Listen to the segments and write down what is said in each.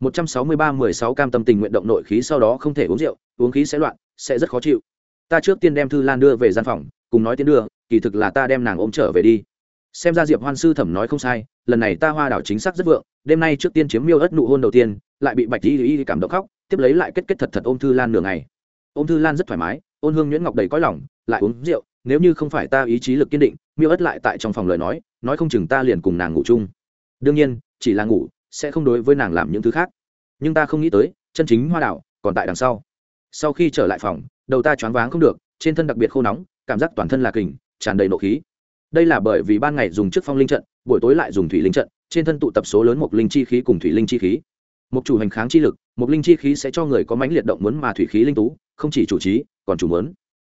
một trăm sáu mươi ba mười sáu cam tâm tình nguyện động nội khí sau đó không thể uống rượu, uống khí sẽ loạn, sẽ rất khó chịu. Ta trước tiên đem thư lan đưa về gian phòng, cùng nói tiến đưa, kỳ thực là ta đem nàng ôm trở về đi. Xem ra diệp hoan sư thẩm nói không sai, lần này ta hoa đảo chính xác rất vượng, đêm nay trước tiên chiếm miêu ất nụ hôn đầu tiên, lại bị bạch y y cảm động khóc, tiếp lấy lại kết kết thật thật ôm thư lan nửa ngày. Ôm thư lan rất thoải mái, ôn hương nhuyễn ngọc đầy cõi lòng, lại uống rượu, nếu như không phải ta ý chí lực kiên định, miêu ất lại tại trong phòng lời nói nói không chừng ta liền cùng nàng ngủ chung. Đương nhiên, chỉ là ngủ sẽ không đối với nàng làm những thứ khác. Nhưng ta không nghĩ tới, chân chính hoa đảo còn tại đằng sau. Sau khi trở lại phòng, đầu ta choáng váng không được, trên thân đặc biệt khô nóng, cảm giác toàn thân là kình, tràn đầy nộ khí. Đây là bởi vì ban ngày dùng trước phong linh trận, buổi tối lại dùng thủy linh trận, trên thân tụ tập số lớn một linh chi khí cùng thủy linh chi khí. Một chủ hành kháng chi lực một linh chi khí sẽ cho người có mãnh liệt động muốn mà thủy khí linh tú, không chỉ chủ trí, còn chủ muốn.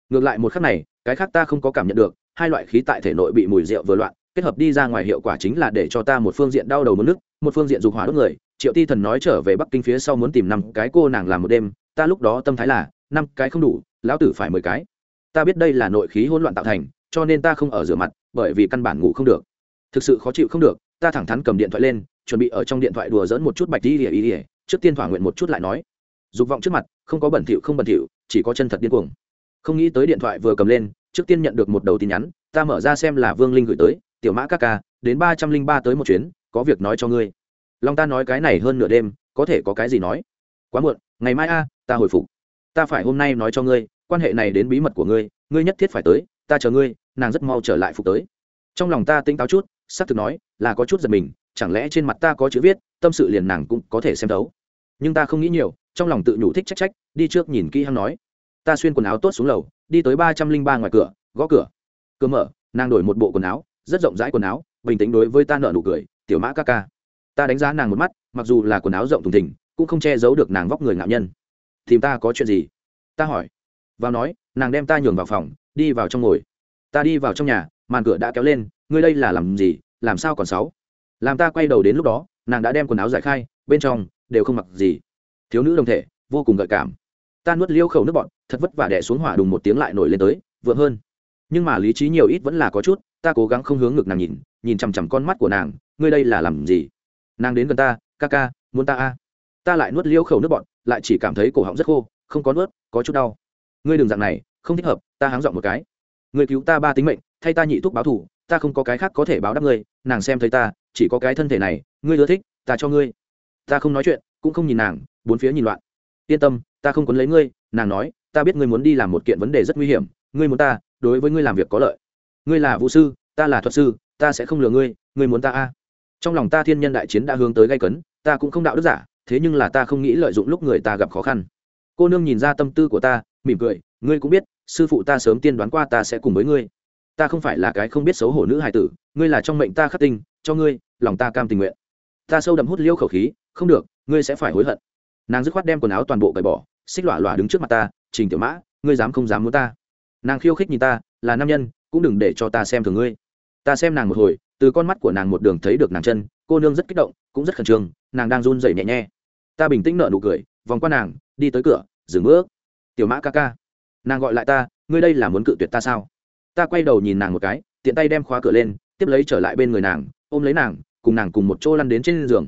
Ngược lại một khắc này, cái khác ta không có cảm nhận được, hai loại khí tại thể nội bị mùi rượu vừa loạn, kết hợp đi ra ngoài hiệu quả chính là để cho ta một phương diện đau đầu mất nước một phương diện dục hỏa đốt người, triệu ti thần nói trở về bắc kinh phía sau muốn tìm năm cái cô nàng làm một đêm, ta lúc đó tâm thái là, năm cái không đủ, lão tử phải mười cái. Ta biết đây là nội khí hỗn loạn tạo thành, cho nên ta không ở rửa mặt, bởi vì căn bản ngủ không được. Thực sự khó chịu không được, ta thẳng thắn cầm điện thoại lên, chuẩn bị ở trong điện thoại đùa dỡn một chút bạch đi ỉa ỉa trước tiên thỏa nguyện một chút lại nói. Dục vọng trước mặt, không có bẩn thỉu không bẩn thỉu, chỉ có chân thật điên cuồng. Không nghĩ tới điện thoại vừa cầm lên, trước tiên nhận được một đầu tin nhắn, ta mở ra xem là vương linh gửi tới, tiểu mã các ca, đến ba trăm linh ba tới một chuyến có việc nói cho ngươi. Long ta nói cái này hơn nửa đêm, có thể có cái gì nói? Quá muộn, ngày mai a, ta hồi phục. Ta phải hôm nay nói cho ngươi, quan hệ này đến bí mật của ngươi ngươi nhất thiết phải tới, ta chờ ngươi, nàng rất mau trở lại phục tới. Trong lòng ta tỉnh táo chút, xác thực nói, là có chút giật mình, chẳng lẽ trên mặt ta có chữ viết, tâm sự liền nàng cũng có thể xem thấu. Nhưng ta không nghĩ nhiều, trong lòng tự nhủ thích trách trách, đi trước nhìn kỹ hăng nói. Ta xuyên quần áo tốt xuống lầu, đi tới ba trăm linh ba ngoài cửa, gõ cửa. Cửa mở, nàng đổi một bộ quần áo, rất rộng rãi quần áo, bình tĩnh đối với ta nợ nụ cười tiểu mã ca ca. Ta đánh giá nàng một mắt, mặc dù là quần áo rộng thùng thình, cũng không che giấu được nàng vóc người ngạo nhân. Thì ta có chuyện gì? Ta hỏi. Vào nói, nàng đem ta nhường vào phòng, đi vào trong ngồi. Ta đi vào trong nhà, màn cửa đã kéo lên, ngươi đây là làm gì, làm sao còn sáu? Làm ta quay đầu đến lúc đó, nàng đã đem quần áo giải khai, bên trong đều không mặc gì. Thiếu nữ đồng thể, vô cùng gợi cảm. Ta nuốt liêu khẩu nước bọn thật vất vả đẻ xuống hỏa đùng một tiếng lại nổi lên tới vượng hơn. Nhưng mà lý trí nhiều ít vẫn là có chút, ta cố gắng không hướng ngực nàng nhìn nhìn chằm chằm con mắt của nàng, ngươi đây là làm gì? Nàng đến gần ta, ca ca, muốn ta a? Ta lại nuốt liêu khẩu nước bọn lại chỉ cảm thấy cổ họng rất khô, không có nuốt, có chút đau. Ngươi đường dạng này, không thích hợp, ta háng dọn một cái. Ngươi cứu ta ba tính mệnh, thay ta nhị thuốc báo thủ ta không có cái khác có thể báo đáp ngươi, nàng xem thấy ta, chỉ có cái thân thể này, ngươi ưa thích, ta cho ngươi. Ta không nói chuyện, cũng không nhìn nàng, bốn phía nhìn loạn. Yên tâm, ta không quấn lấy ngươi, nàng nói, ta biết ngươi muốn đi làm một kiện vấn đề rất nguy hiểm, ngươi muốn ta, đối với ngươi làm việc có lợi. Ngươi là vũ sư, ta là thuật sư ta sẽ không lừa ngươi ngươi muốn ta a? Trong lòng ta thiên nhân đại chiến đã hướng tới gây cấn, ta cũng không đạo đức giả, thế nhưng là ta không nghĩ lợi dụng lúc người ta gặp khó khăn. Cô nương nhìn ra tâm tư của ta, mỉm cười, ngươi cũng biết, sư phụ ta sớm tiên đoán qua ta sẽ cùng với ngươi. Ta không phải là cái không biết xấu hổ nữ hài tử, ngươi là trong mệnh ta khắc tinh, cho ngươi, lòng ta cam tình nguyện. Ta sâu đậm hút liêu khẩu khí, không được, ngươi sẽ phải hối hận. Nàng dứt khoát đem quần áo toàn bộ cởi bỏ, xích lọa lọa đứng trước mặt ta, trình tiểu mã, ngươi dám không dám muốn ta? Nàng khiêu khích nhìn ta, là nam nhân, cũng đừng để cho ta xem thường ngươi ta xem nàng một hồi, từ con mắt của nàng một đường thấy được nàng chân, cô nương rất kích động, cũng rất khẩn trương, nàng đang run rẩy nhẹ nhẹ. Ta bình tĩnh nợ nụ cười, vòng qua nàng, đi tới cửa, dừng bước. Tiểu mã ca ca, nàng gọi lại ta, ngươi đây là muốn cự tuyệt ta sao? Ta quay đầu nhìn nàng một cái, tiện tay đem khóa cửa lên, tiếp lấy trở lại bên người nàng, ôm lấy nàng, cùng nàng cùng một chỗ lăn đến trên giường.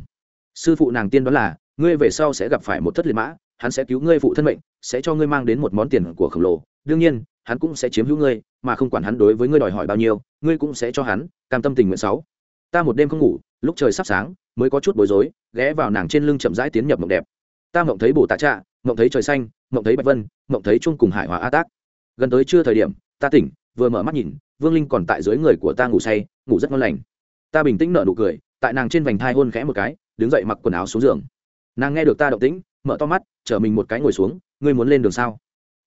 Sư phụ nàng tiên đoán là, ngươi về sau sẽ gặp phải một thất liệt mã, hắn sẽ cứu ngươi phụ thân mệnh, sẽ cho ngươi mang đến một món tiền của khổng lồ. Đương nhiên hắn cũng sẽ chiếm hữu ngươi, mà không quản hắn đối với ngươi đòi hỏi bao nhiêu, ngươi cũng sẽ cho hắn cam tâm tình nguyện sáu. Ta một đêm không ngủ, lúc trời sắp sáng, mới có chút bối rối, ghé vào nàng trên lưng chậm rãi tiến nhập mộng đẹp. Ta mộng thấy bồ tạ trạ, mộng thấy trời xanh, mộng thấy bạch vân, mộng thấy chung cùng hải hòa a tác. Gần tới trưa thời điểm, ta tỉnh, vừa mở mắt nhìn, vương linh còn tại dưới người của ta ngủ say, ngủ rất ngon lành. Ta bình tĩnh nở nụ cười, tại nàng trên vành thai hôn khẽ một cái, đứng dậy mặc quần áo xuống giường. Nàng nghe được ta động tĩnh, mở to mắt, chở mình một cái ngồi xuống, ngươi muốn lên đường sao?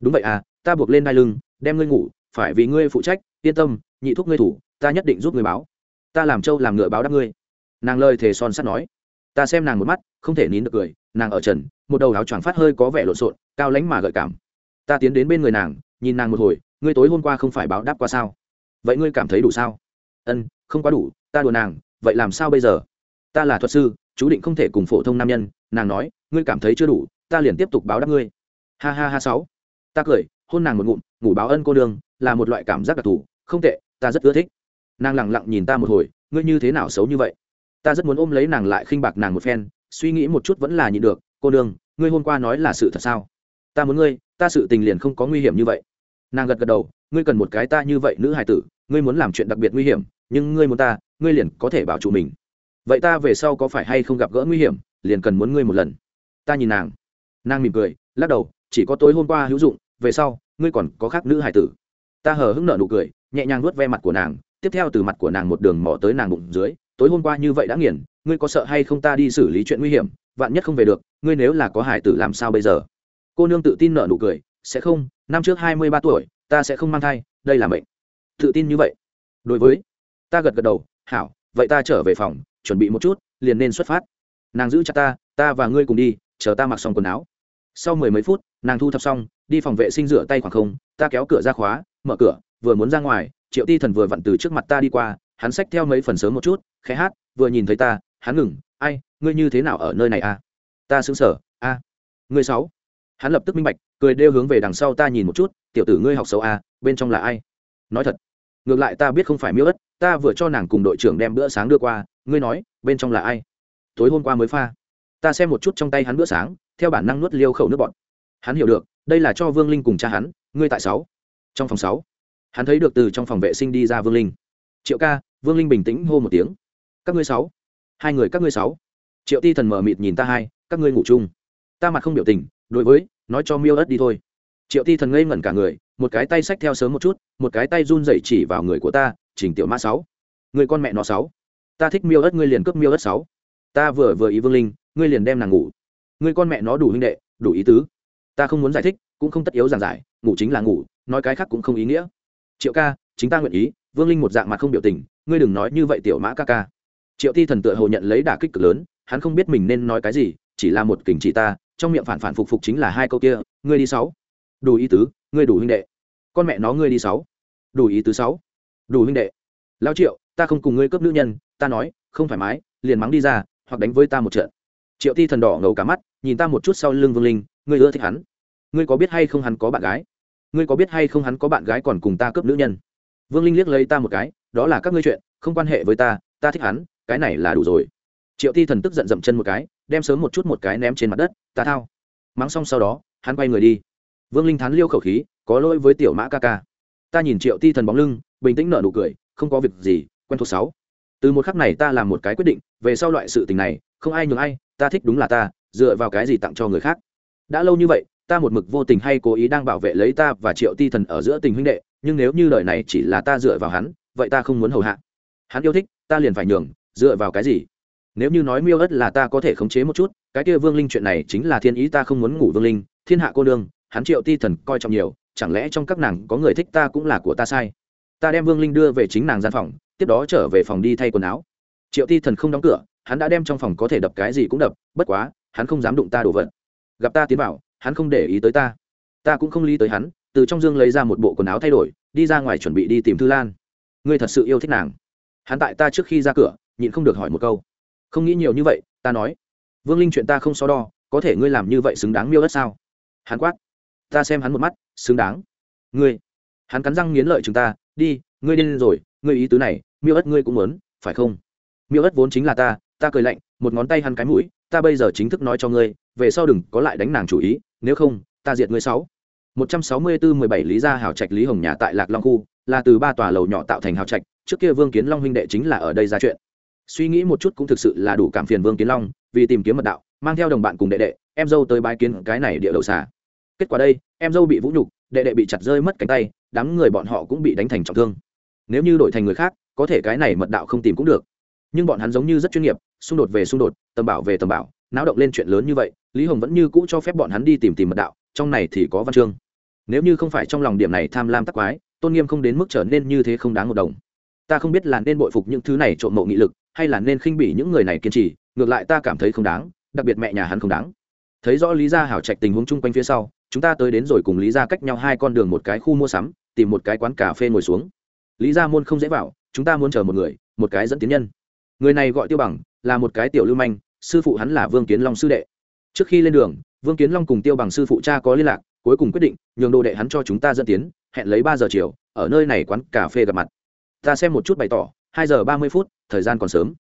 Đúng vậy à ta buộc lên đai lưng đem ngươi ngủ, phải vì ngươi phụ trách, yên tâm, nhị thúc ngươi thủ, ta nhất định giúp ngươi báo. Ta làm trâu làm ngựa báo đáp ngươi. Nàng lời thề son sắt nói. Ta xem nàng một mắt, không thể nín được cười, nàng ở trần, một đầu áo choàng phát hơi có vẻ lộn xộn, cao lánh mà gợi cảm. Ta tiến đến bên người nàng, nhìn nàng một hồi, ngươi tối hôm qua không phải báo đáp qua sao? Vậy ngươi cảm thấy đủ sao? Ân, không quá đủ, ta đùa nàng, vậy làm sao bây giờ? Ta là thuật sư, chú định không thể cùng phổ thông nam nhân. Nàng nói, ngươi cảm thấy chưa đủ, ta liền tiếp tục báo đáp ngươi. Ha ha ha sáu. Ta cười hôn nàng một ngụm ngủ báo ân cô đường là một loại cảm giác đặc thù không tệ ta rất ưa thích. Nàng lẳng lặng nhìn ta một hồi ngươi như thế nào xấu như vậy? Ta rất muốn ôm lấy nàng lại khinh bạc nàng một phen suy nghĩ một chút vẫn là nhịn được cô đường, ngươi hôm qua nói là sự thật sao? Ta muốn ngươi ta sự tình liền không có nguy hiểm như vậy. Nàng gật gật đầu ngươi cần một cái ta như vậy nữ hài tử ngươi muốn làm chuyện đặc biệt nguy hiểm nhưng ngươi muốn ta ngươi liền có thể bảo chủ mình. Vậy ta về sau có phải hay không gặp gỡ nguy hiểm liền cần muốn ngươi một lần. Ta nhìn nàng. Nàng mỉm cười lắc đầu chỉ có tối hôm qua hữu dụng về sau, ngươi còn có khác nữ hải tử. Ta hờ hững nợ nụ cười, nhẹ nhàng nuốt ve mặt của nàng, tiếp theo từ mặt của nàng một đường mỏ tới nàng bụng dưới, tối hôm qua như vậy đã nghiền, ngươi có sợ hay không ta đi xử lý chuyện nguy hiểm, vạn nhất không về được, ngươi nếu là có hải tử làm sao bây giờ? Cô nương tự tin nợ nụ cười, sẽ không, năm trước hai mươi ba tuổi, ta sẽ không mang thai, đây là mệnh. Tự tin như vậy. Đối với, ta gật gật đầu, hảo, vậy ta trở về phòng, chuẩn bị một chút, liền nên xuất phát. Nàng giữ chặt ta ta và ngươi cùng đi, chờ ta mặc xong quần áo. Sau mười mấy phút, nàng thu thập xong đi phòng vệ sinh rửa tay khoảng không, ta kéo cửa ra khóa, mở cửa, vừa muốn ra ngoài, triệu ti thần vừa vặn từ trước mặt ta đi qua, hắn xách theo mấy phần sớm một chút, khẽ hát, vừa nhìn thấy ta, hắn ngừng, ai, ngươi như thế nào ở nơi này à? Ta xứng sở a. Ngươi sáu hắn lập tức minh bạch, cười đeo hướng về đằng sau ta nhìn một chút, tiểu tử ngươi học xấu a bên trong là ai? Nói thật, ngược lại ta biết không phải miêu ất, ta vừa cho nàng cùng đội trưởng đem bữa sáng đưa qua, ngươi nói, bên trong là ai? Tối hôm qua mới pha. Ta xem một chút trong tay hắn bữa sáng, theo bản năng nuốt liêu khẩu nước bọt hắn hiểu được, đây là cho vương linh cùng cha hắn, ngươi tại sáu. Trong phòng sáu, hắn thấy được từ trong phòng vệ sinh đi ra vương linh. Triệu ca, vương linh bình tĩnh hô một tiếng. Các ngươi sáu. Hai người các ngươi sáu. Triệu ti thần mờ mịt nhìn ta hai, các ngươi ngủ chung. Ta mặt không biểu tình, đối với, nói cho miêu ớt đi thôi. Triệu ti thần ngây ngẩn cả người, một cái tay xách theo sớm một chút, một cái tay run dậy chỉ vào người của ta chỉnh tiểu mã sáu. Người con mẹ nó sáu. Ta thích miêu ớt ngươi liền cướp miêu ớt sáu. Ta vừa vừa ý vương linh, ngươi liền đem nàng ngủ. Ngươi con mẹ nó đủ huynh đệ, đủ ý tứ ta không muốn giải thích, cũng không tất yếu giảng giải, ngủ chính là ngủ, nói cái khác cũng không ý nghĩa. Triệu ca, chính ta nguyện ý, vương linh một dạng mặt không biểu tình, ngươi đừng nói như vậy tiểu mã ca ca. Triệu ti thần tựa hồ nhận lấy đả kích cực lớn, hắn không biết mình nên nói cái gì, chỉ là một kình chỉ ta, trong miệng phản phản phục phục chính là hai câu kia, ngươi đi sáu. Đủ ý tứ, ngươi đủ huynh đệ. Con mẹ nó, ngươi đi sáu. Đủ ý tứ sáu. Đủ huynh đệ. Lao triệu, ta không cùng ngươi cướp nữ nhân, ta nói, không thoải mái, liền mắng đi ra, hoặc đánh với ta một trận. Triệu ti thần đỏ ngầu cả mắt nhìn ta một chút sau lưng vương linh, ngươi ưa thích hắn. Ngươi có biết hay không hắn có bạn gái? Ngươi có biết hay không hắn có bạn gái còn cùng ta cướp nữ nhân? Vương linh liếc lấy ta một cái, đó là các ngươi chuyện, không quan hệ với ta ta thích hắn, cái này là đủ rồi. Triệu ti thần tức giận dậm chân một cái, đem sớm một chút một cái ném trên mặt đất, ta thao. Mắng xong sau đó, hắn quay người đi. Vương linh thán liêu khẩu khí, có lỗi với tiểu mã ca ca. Ta nhìn triệu ti thần bóng lưng, bình tĩnh nở nụ cười, không có việc gì, quen thuộc sáu. Từ một khắc này ta làm một cái quyết định, về sau loại sự tình này, không ai nhường ai, ta thích đúng là ta dựa vào cái gì tặng cho người khác? Đã lâu như vậy, ta một mực vô tình hay cố ý đang bảo vệ lấy ta và triệu ti thần ở giữa tình huynh đệ, nhưng nếu như lời này chỉ là ta dựa vào hắn, vậy ta không muốn hầu hạ. Hắn yêu thích, ta liền phải nhường, dựa vào cái gì? Nếu như nói miêu ất là ta có thể khống chế một chút, cái kia vương linh chuyện này chính là thiên ý ta không muốn ngủ vương linh, thiên hạ cô nương, hắn triệu ti thần coi trọng nhiều, chẳng lẽ trong các nàng có người thích ta cũng là của ta sai? Ta đem vương linh đưa về chính nàng gian phòng, tiếp đó trở về phòng đi thay quần áo. Triệu ti thần không đóng cửa, hắn đã đem trong phòng có thể đập cái gì cũng đập, bất quá hắn không dám đụng ta đổ vật. Gặp ta tiến vào, hắn không để ý tới ta. Ta cũng không lý tới hắn, từ trong dương lấy ra một bộ quần áo thay đổi, đi ra ngoài chuẩn bị đi tìm thư lan. Ngươi thật sự yêu thích nàng. Hắn tại ta trước khi ra cửa, nhịn không được hỏi một câu. Không nghĩ nhiều như vậy, ta nói. Vương linh chuyện ta không so đo, có thể ngươi làm như vậy xứng đáng miêu đất sao? Hắn quát. Ta xem hắn một mắt, xứng đáng. Ngươi. Hắn cắn răng nghiến lợi chúng ta, đi, ngươi điên rồi, ngươi ý tứ này, miêu ất ngươi cũng muốn, phải không? Miêu ất vốn chính là ta ta cười lạnh, một ngón tay hắn cái mũi ta bây giờ chính thức nói cho ngươi, về sau đừng có lại đánh nàng chủ ý, nếu không, ta diệt ngươi sáu. Một trăm sáu mươi bốn mười bảy lý gia hảo trạch lý hồng nhà tại lạc long khu, là từ ba tòa lầu nhỏ tạo thành hảo trạch, trước kia vương kiến long huynh đệ chính là ở đây ra chuyện. Suy nghĩ một chút cũng thực sự là đủ cảm phiền vương kiến long, vì tìm kiếm mật đạo, mang theo đồng bạn cùng đệ đệ, em dâu tới bái kiến cái này địa đầu xà. Kết quả đây, em dâu bị vũ nhục, đệ đệ bị chặt rơi mất cánh tay, đám người bọn họ cũng bị đánh thành trọng thương. Nếu như đổi thành người khác, có thể cái này mật đạo không tìm cũng được nhưng bọn hắn giống như rất chuyên nghiệp, xung đột về xung đột, tầm bảo về tầm bảo, náo động lên chuyện lớn như vậy, lý hồng vẫn như cũ cho phép bọn hắn đi tìm tìm mật đạo, trong này thì có văn chương. Nếu như không phải trong lòng điểm này tham lam tắc quái, tôn nghiêm không đến mức trở nên như thế không đáng một đồng. Ta không biết là nên bội phục những thứ này trộm mộ nghị lực, hay là nên khinh bỉ những người này kiên trì, ngược lại ta cảm thấy không đáng, đặc biệt mẹ nhà hắn không đáng. Thấy rõ lý gia hảo trạch tình huống chung quanh phía sau, chúng ta tới đến rồi cùng lý gia cách nhau hai con đường một cái khu mua sắm, tìm một cái quán cà phê ngồi xuống. Lý gia môn không dễ vào, chúng ta muốn chờ một người, một cái dẫn tiến nhân người này gọi tiêu bằng, là một cái tiểu lưu manh, sư phụ hắn là vương kiến long sư đệ. Trước khi lên đường, vương kiến long cùng tiêu bằng sư phụ cha có liên lạc, cuối cùng quyết định nhường đồ đệ hắn cho chúng ta dẫn tiến, hẹn lấy ba giờ chiều, ở nơi này quán cà phê gặp mặt. Ta xem một chút bày tỏ, hai giờ ba mươi phút, thời gian còn sớm.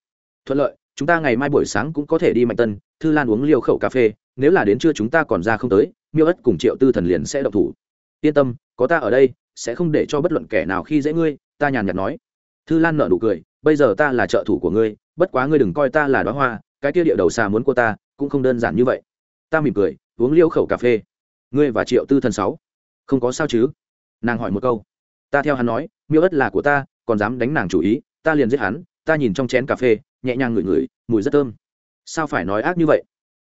Thuận lợi, chúng ta ngày mai buổi sáng cũng có thể đi mạnh tân, thư lan uống liều khẩu cà phê, nếu là đến trưa chúng ta còn ra không tới, miêu ất cùng triệu tư thần liền sẽ độc thủ. Yên tâm, có ta ở đây, sẽ không để cho bất luận kẻ nào khi dễ ngươi, ta nhàn nhạt nói. Thư lan nợ nụ cười bây giờ ta là trợ thủ của ngươi, bất quá ngươi đừng coi ta là đoá hoa, cái kia địa đầu xà muốn của ta cũng không đơn giản như vậy. Ta mỉm cười, uống liêu khẩu cà phê. Ngươi và triệu tư thần sáu, không có sao chứ? Nàng hỏi một câu. Ta theo hắn nói, miêu ất là của ta, còn dám đánh nàng chủ ý, ta liền giết hắn, ta nhìn trong chén cà phê, nhẹ nhàng ngửi ngửi, mùi rất thơm. Sao phải nói ác như vậy?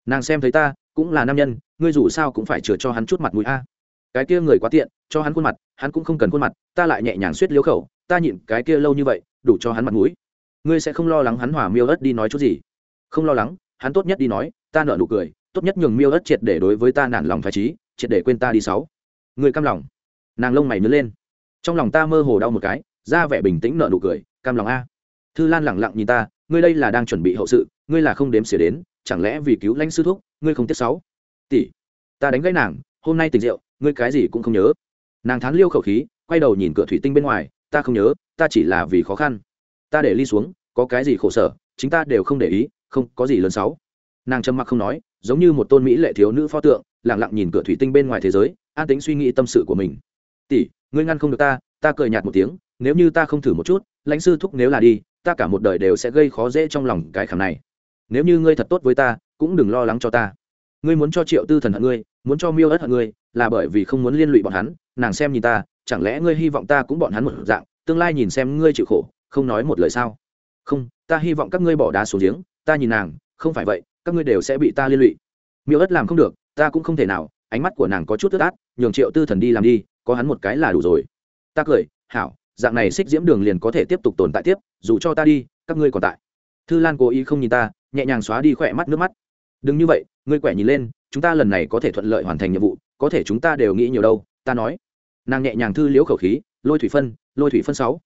Nàng xem thấy ta, cũng là nam nhân, ngươi dù sao cũng phải chừa cho hắn chút mặt mũi a. À. Cái kia người quá tiện, cho hắn khuôn mặt, hắn cũng không cần khuôn mặt, ta lại nhẹ nhàng suýt liêu khẩu, ta nhịn cái kia lâu như vậy đủ cho hắn mặt mũi. Ngươi sẽ không lo lắng hắn hỏa miêu ớt đi nói chút gì. Không lo lắng, hắn tốt nhất đi nói, ta nợ nụ cười, tốt nhất nhường miêu ớt triệt để đối với ta nản lòng phải trí, triệt để quên ta đi sáu. Người cam lòng. Nàng lông mày nứa lên. Trong lòng ta mơ hồ đau một cái, ra vẻ bình tĩnh nợ nụ cười, cam lòng a. Thư lan lẳng lặng nhìn ta, ngươi đây là đang chuẩn bị hậu sự, ngươi là không đếm xỉa đến, chẳng lẽ vì cứu lãnh sư thúc, ngươi không tiếc sáu? Tỷ, ta đánh gãy nàng, hôm nay tỉnh rượu, ngươi cái gì cũng không nhớ. Nàng thán liêu khẩu khí, quay đầu nhìn cửa thủy tinh bên ngoài ta không nhớ, ta chỉ là vì khó khăn. Ta để ly xuống, có cái gì khổ sở, chính ta đều không để ý, không có gì lớn sáu nàng trầm mặc không nói, giống như một tôn mỹ lệ thiếu nữ pho tượng lẳng lặng nhìn cửa thủy tinh bên ngoài thế giới, an tính suy nghĩ tâm sự của mình. Tỷ, ngươi ngăn không được ta ta cười nhạt một tiếng, nếu như ta không thử một chút, lãnh sư thúc nếu là đi, ta cả một đời đều sẽ gây khó dễ trong lòng cái khảm này. Nếu như ngươi thật tốt với ta, cũng đừng lo lắng cho ta. Ngươi muốn cho triệu tư thần hận ngươi, muốn cho miêu ớt hận ngươi, là bởi vì không muốn liên lụy bọn hắn, nàng xem nhìn ta chẳng lẽ ngươi hy vọng ta cũng bọn hắn một dạng, tương lai nhìn xem ngươi chịu khổ, không nói một lời sao? Không, ta hy vọng các ngươi bỏ đá xuống giếng, ta nhìn nàng, không phải vậy, các ngươi đều sẽ bị ta liên lụy. Miêu ất làm không được, ta cũng không thể nào, ánh mắt của nàng có chút tức át, nhường triệu tư thần đi làm đi, có hắn một cái là đủ rồi. Ta cười, hảo, dạng này xích diễm đường liền có thể tiếp tục tồn tại tiếp, dù cho ta đi, các ngươi còn tại. Thư lan cố ý không nhìn ta, nhẹ nhàng xóa đi khỏe mắt nước mắt. Đừng như vậy, ngươi quẻ nhìn lên, chúng ta lần này có thể thuận lợi hoàn thành nhiệm vụ, có thể chúng ta đều nghĩ nhiều đâu, ta nói nàng nhẹ nhàng thư liễu khẩu khí, lôi thủy phân, lôi thủy phân sáu.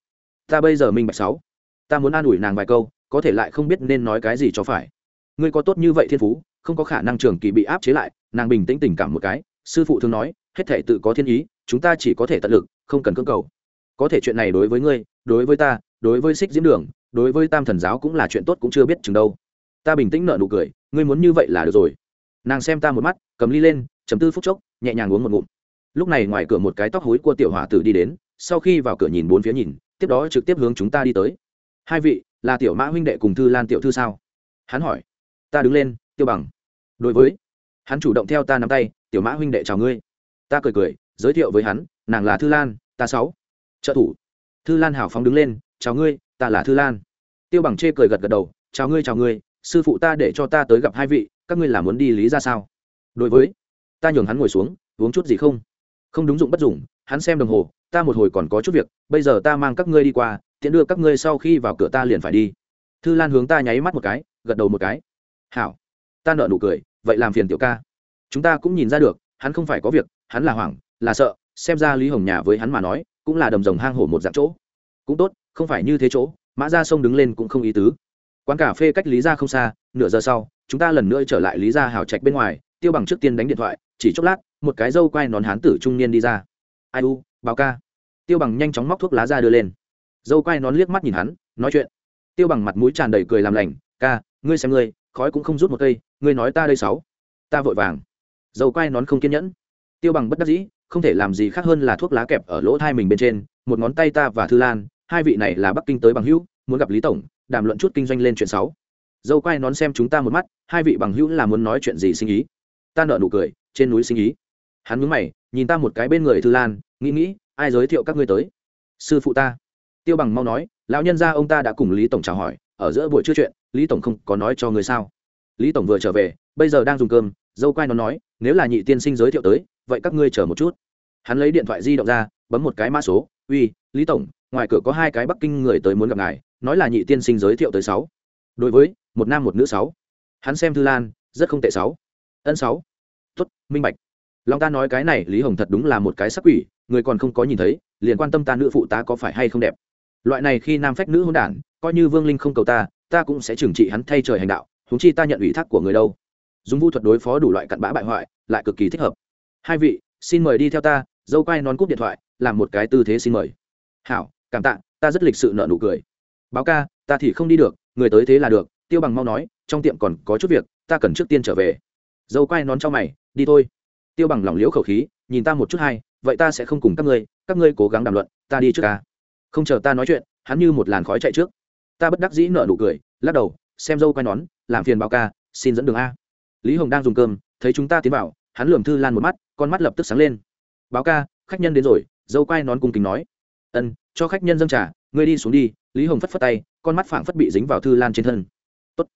Ta bây giờ minh bạch sáu. Ta muốn an ủi nàng vài câu, có thể lại không biết nên nói cái gì cho phải. Ngươi có tốt như vậy thiên phú, không có khả năng trường kỳ bị áp chế lại. Nàng bình tĩnh tình cảm một cái, sư phụ thường nói, hết thể tự có thiên ý, chúng ta chỉ có thể tận lực, không cần cưỡng cầu. Có thể chuyện này đối với ngươi, đối với ta, đối với xích diễm đường, đối với tam thần giáo cũng là chuyện tốt cũng chưa biết chừng đâu. Ta bình tĩnh nợ nụ cười, ngươi muốn như vậy là được rồi. Nàng xem ta một mắt, cầm ly lên, chấm tư phút chốc, nhẹ nhàng uống một ngụm lúc này ngoài cửa một cái tóc hối của tiểu hỏa tử đi đến, sau khi vào cửa nhìn bốn phía nhìn, tiếp đó trực tiếp hướng chúng ta đi tới. Hai vị, là tiểu mã huynh đệ cùng thư lan tiểu thư sao? Hắn hỏi. Ta đứng lên, tiêu bằng. Đối với. Hắn chủ động theo ta nắm tay, tiểu mã huynh đệ chào ngươi. Ta cười cười, giới thiệu với hắn, nàng là thư lan, ta sáu. Trợ thủ. Thư lan hảo phóng đứng lên, chào ngươi, ta là thư lan. Tiêu bằng chê cười gật gật đầu, chào ngươi chào ngươi, sư phụ ta để cho ta tới gặp hai vị, các ngươi là muốn đi lý ra sao? Đối với. Ta nhường hắn ngồi xuống, uống chút gì không? Không đúng dụng bất dụng, hắn xem đồng hồ, ta một hồi còn có chút việc, bây giờ ta mang các ngươi đi qua, tiện đưa các ngươi sau khi vào cửa ta liền phải đi. Thư lan hướng ta nháy mắt một cái, gật đầu một cái. Hảo. Ta nợ nụ cười, vậy làm phiền tiểu ca. Chúng ta cũng nhìn ra được, hắn không phải có việc, hắn là hoảng, là sợ, xem ra lý hồng nhà với hắn mà nói, cũng là đầm rồng hang hổ một dạng chỗ. Cũng tốt, không phải như thế chỗ, mã ra sông đứng lên cũng không ý tứ. Quán cà phê cách lý ra không xa, nửa giờ sau, chúng ta lần nữa trở lại lý ra hào trạch bên ngoài, tiêu bằng trước tiên đánh điện thoại chỉ chốc lát, một cái dâu quai nón hán tử trung niên đi ra. Ai u, báo ca. Tiêu bằng nhanh chóng móc thuốc lá ra đưa lên. Dâu quai nón liếc mắt nhìn hắn, nói chuyện. Tiêu bằng mặt mũi tràn đầy cười làm lành, ca, ngươi xem ngươi, khói cũng không rút một cây, ngươi nói ta đây sáu. Ta vội vàng. Dâu quai nón không kiên nhẫn. Tiêu bằng bất đắc dĩ, không thể làm gì khác hơn là thuốc lá kẹp ở lỗ thai mình bên trên, một ngón tay ta và thư lan, hai vị này là bắc kinh tới bằng hữu, muốn gặp lý tổng, đàm luận chút kinh doanh lên chuyện sáu. Dâu quai nón xem chúng ta một mắt, hai vị bằng hữu là muốn nói chuyện gì sinh ý. Ta nợ nụ cười trên núi sinh ý. Hắn mướn mày, nhìn ta một cái bên người thư lan, nghĩ nghĩ, ai giới thiệu các ngươi tới? Sư phụ ta. Tiêu bằng mau nói, lão nhân gia ông ta đã cùng lý tổng chào hỏi, ở giữa buổi trưa chuyện, lý tổng không có nói cho người sao? Lý tổng vừa trở về, bây giờ đang dùng cơm, dâu quai nó nói, nếu là nhị tiên sinh giới thiệu tới, vậy các ngươi chờ một chút. Hắn lấy điện thoại di động ra, bấm một cái mã số, uy, lý tổng, ngoài cửa có hai cái bắc kinh người tới muốn gặp ngài, nói là nhị tiên sinh giới thiệu tới sáu. Đối với, một nam một nữ sáu. Hắn xem thư lan, rất không tệ sáu. Ân sáu tốt, minh bạch. Long ta nói cái này, lý hồng thật đúng là một cái sắc quỷ, người còn không có nhìn thấy, liền quan tâm ta nữ phụ tá có phải hay không đẹp. Loại này khi nam phách nữ hôn đản, coi như vương linh không cầu ta ta cũng sẽ trừng trị hắn thay trời hành đạo húng chi ta nhận ủy thác của người đâu. Dùng vũ thuật đối phó đủ loại cặn bã bại hoại, lại cực kỳ thích hợp. Hai vị, xin mời đi theo ta, dâu quay nón cúp điện thoại, làm một cái tư thế xin mời. Hảo, cảm tạ, ta rất lịch sự nợ nụ cười. Báo ca, ta thì không đi được, người tới thế là được, tiêu bằng mau nói, trong tiệm còn có chút việc, ta cần trước tiên trở về dâu quai nón cho mày, đi thôi. Tiêu bằng lỏng liễu khẩu khí, nhìn ta một chút hay, vậy ta sẽ không cùng các ngươi các ngươi cố gắng đàm luận, ta đi trước ca. Không chờ ta nói chuyện, hắn như một làn khói chạy trước. Ta bất đắc dĩ nợ nụ cười, lắc đầu, xem dâu quai nón, làm phiền báo ca, xin dẫn đường a. Lý hồng đang dùng cơm, thấy chúng ta tiến vào, hắn lườm thư lan một mắt, con mắt lập tức sáng lên. Báo ca, khách nhân đến rồi, dâu quai nón cung kính nói. Ân, cho khách nhân dâng trà, ngươi đi xuống đi, lý hồng phất phất tay, con mắt phảng phất bị dính vào thư lan trên thân. Tốt.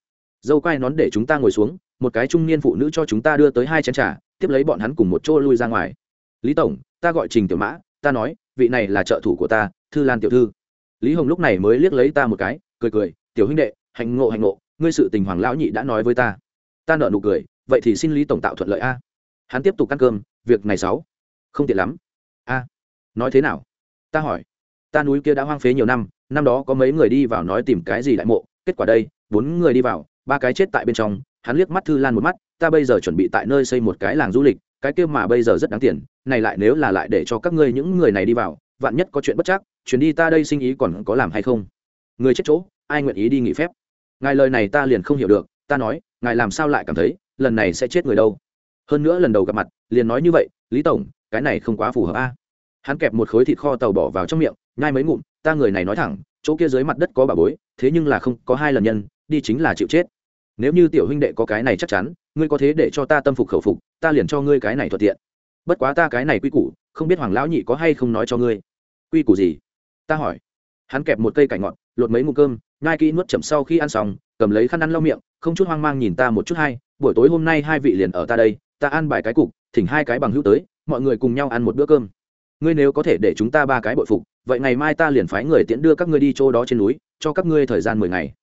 dâu quai nón để chúng ta ngồi xuống một cái trung niên phụ nữ cho chúng ta đưa tới hai chén trà, tiếp lấy bọn hắn cùng một chỗ lui ra ngoài. Lý tổng, ta gọi trình tiểu mã, ta nói, vị này là trợ thủ của ta, thư lan tiểu thư. Lý hồng lúc này mới liếc lấy ta một cái, cười cười, tiểu huynh đệ, hạnh ngộ hạnh ngộ, ngươi sự tình hoàng lão nhị đã nói với ta. Ta nợ nụ cười, vậy thì xin lý tổng tạo thuận lợi a. Hắn tiếp tục ăn cơm, việc này sáu, không tiện lắm. A, nói thế nào? Ta hỏi. Ta núi kia đã hoang phế nhiều năm năm đó có mấy người đi vào nói tìm cái gì đại mộ, kết quả đây, bốn người đi vào, ba cái chết tại bên trong hắn liếc mắt thư lan một mắt, ta bây giờ chuẩn bị tại nơi xây một cái làng du lịch, cái kia mà bây giờ rất đáng tiền, này lại nếu là lại để cho các ngươi những người này đi vào, vạn nhất có chuyện bất chắc, chuyến đi ta đây sinh ý còn có làm hay không? Người chết chỗ, ai nguyện ý đi nghỉ phép? Ngài lời này ta liền không hiểu được, ta nói, ngài làm sao lại cảm thấy, lần này sẽ chết người đâu? Hơn nữa lần đầu gặp mặt, liền nói như vậy, lý tổng, cái này không quá phù hợp a. À? Hắn kẹp một khối thịt kho tàu bỏ vào trong miệng, nhai mấy ngụm, ta người này nói thẳng, chỗ kia dưới mặt đất có bà bối, thế nhưng là không có hai lần nhân, đi chính là chịu chết nếu như tiểu huynh đệ có cái này chắc chắn, ngươi có thế để cho ta tâm phục khẩu phục, ta liền cho ngươi cái này thuận tiện. Bất quá ta cái này quy củ, không biết hoàng lão nhị có hay không nói cho ngươi. Quy củ gì? Ta hỏi. Hắn kẹp một cây cải ngọt, lột mấy ngụm cơm ngai kỹ nuốt chậm sau khi ăn xong, cầm lấy khăn ăn lau miệng, không chút hoang mang nhìn ta một chút hay, buổi tối hôm nay hai vị liền ở ta đây, ta ăn bài cái cục, thỉnh hai cái bằng hữu tới, mọi người cùng nhau ăn một bữa cơm. Ngươi nếu có thể để chúng ta ba cái bội phục, vậy ngày mai ta liền phái người tiễn đưa các ngươi đi chỗ đó trên núi, cho các ngươi thời gian mười ngày.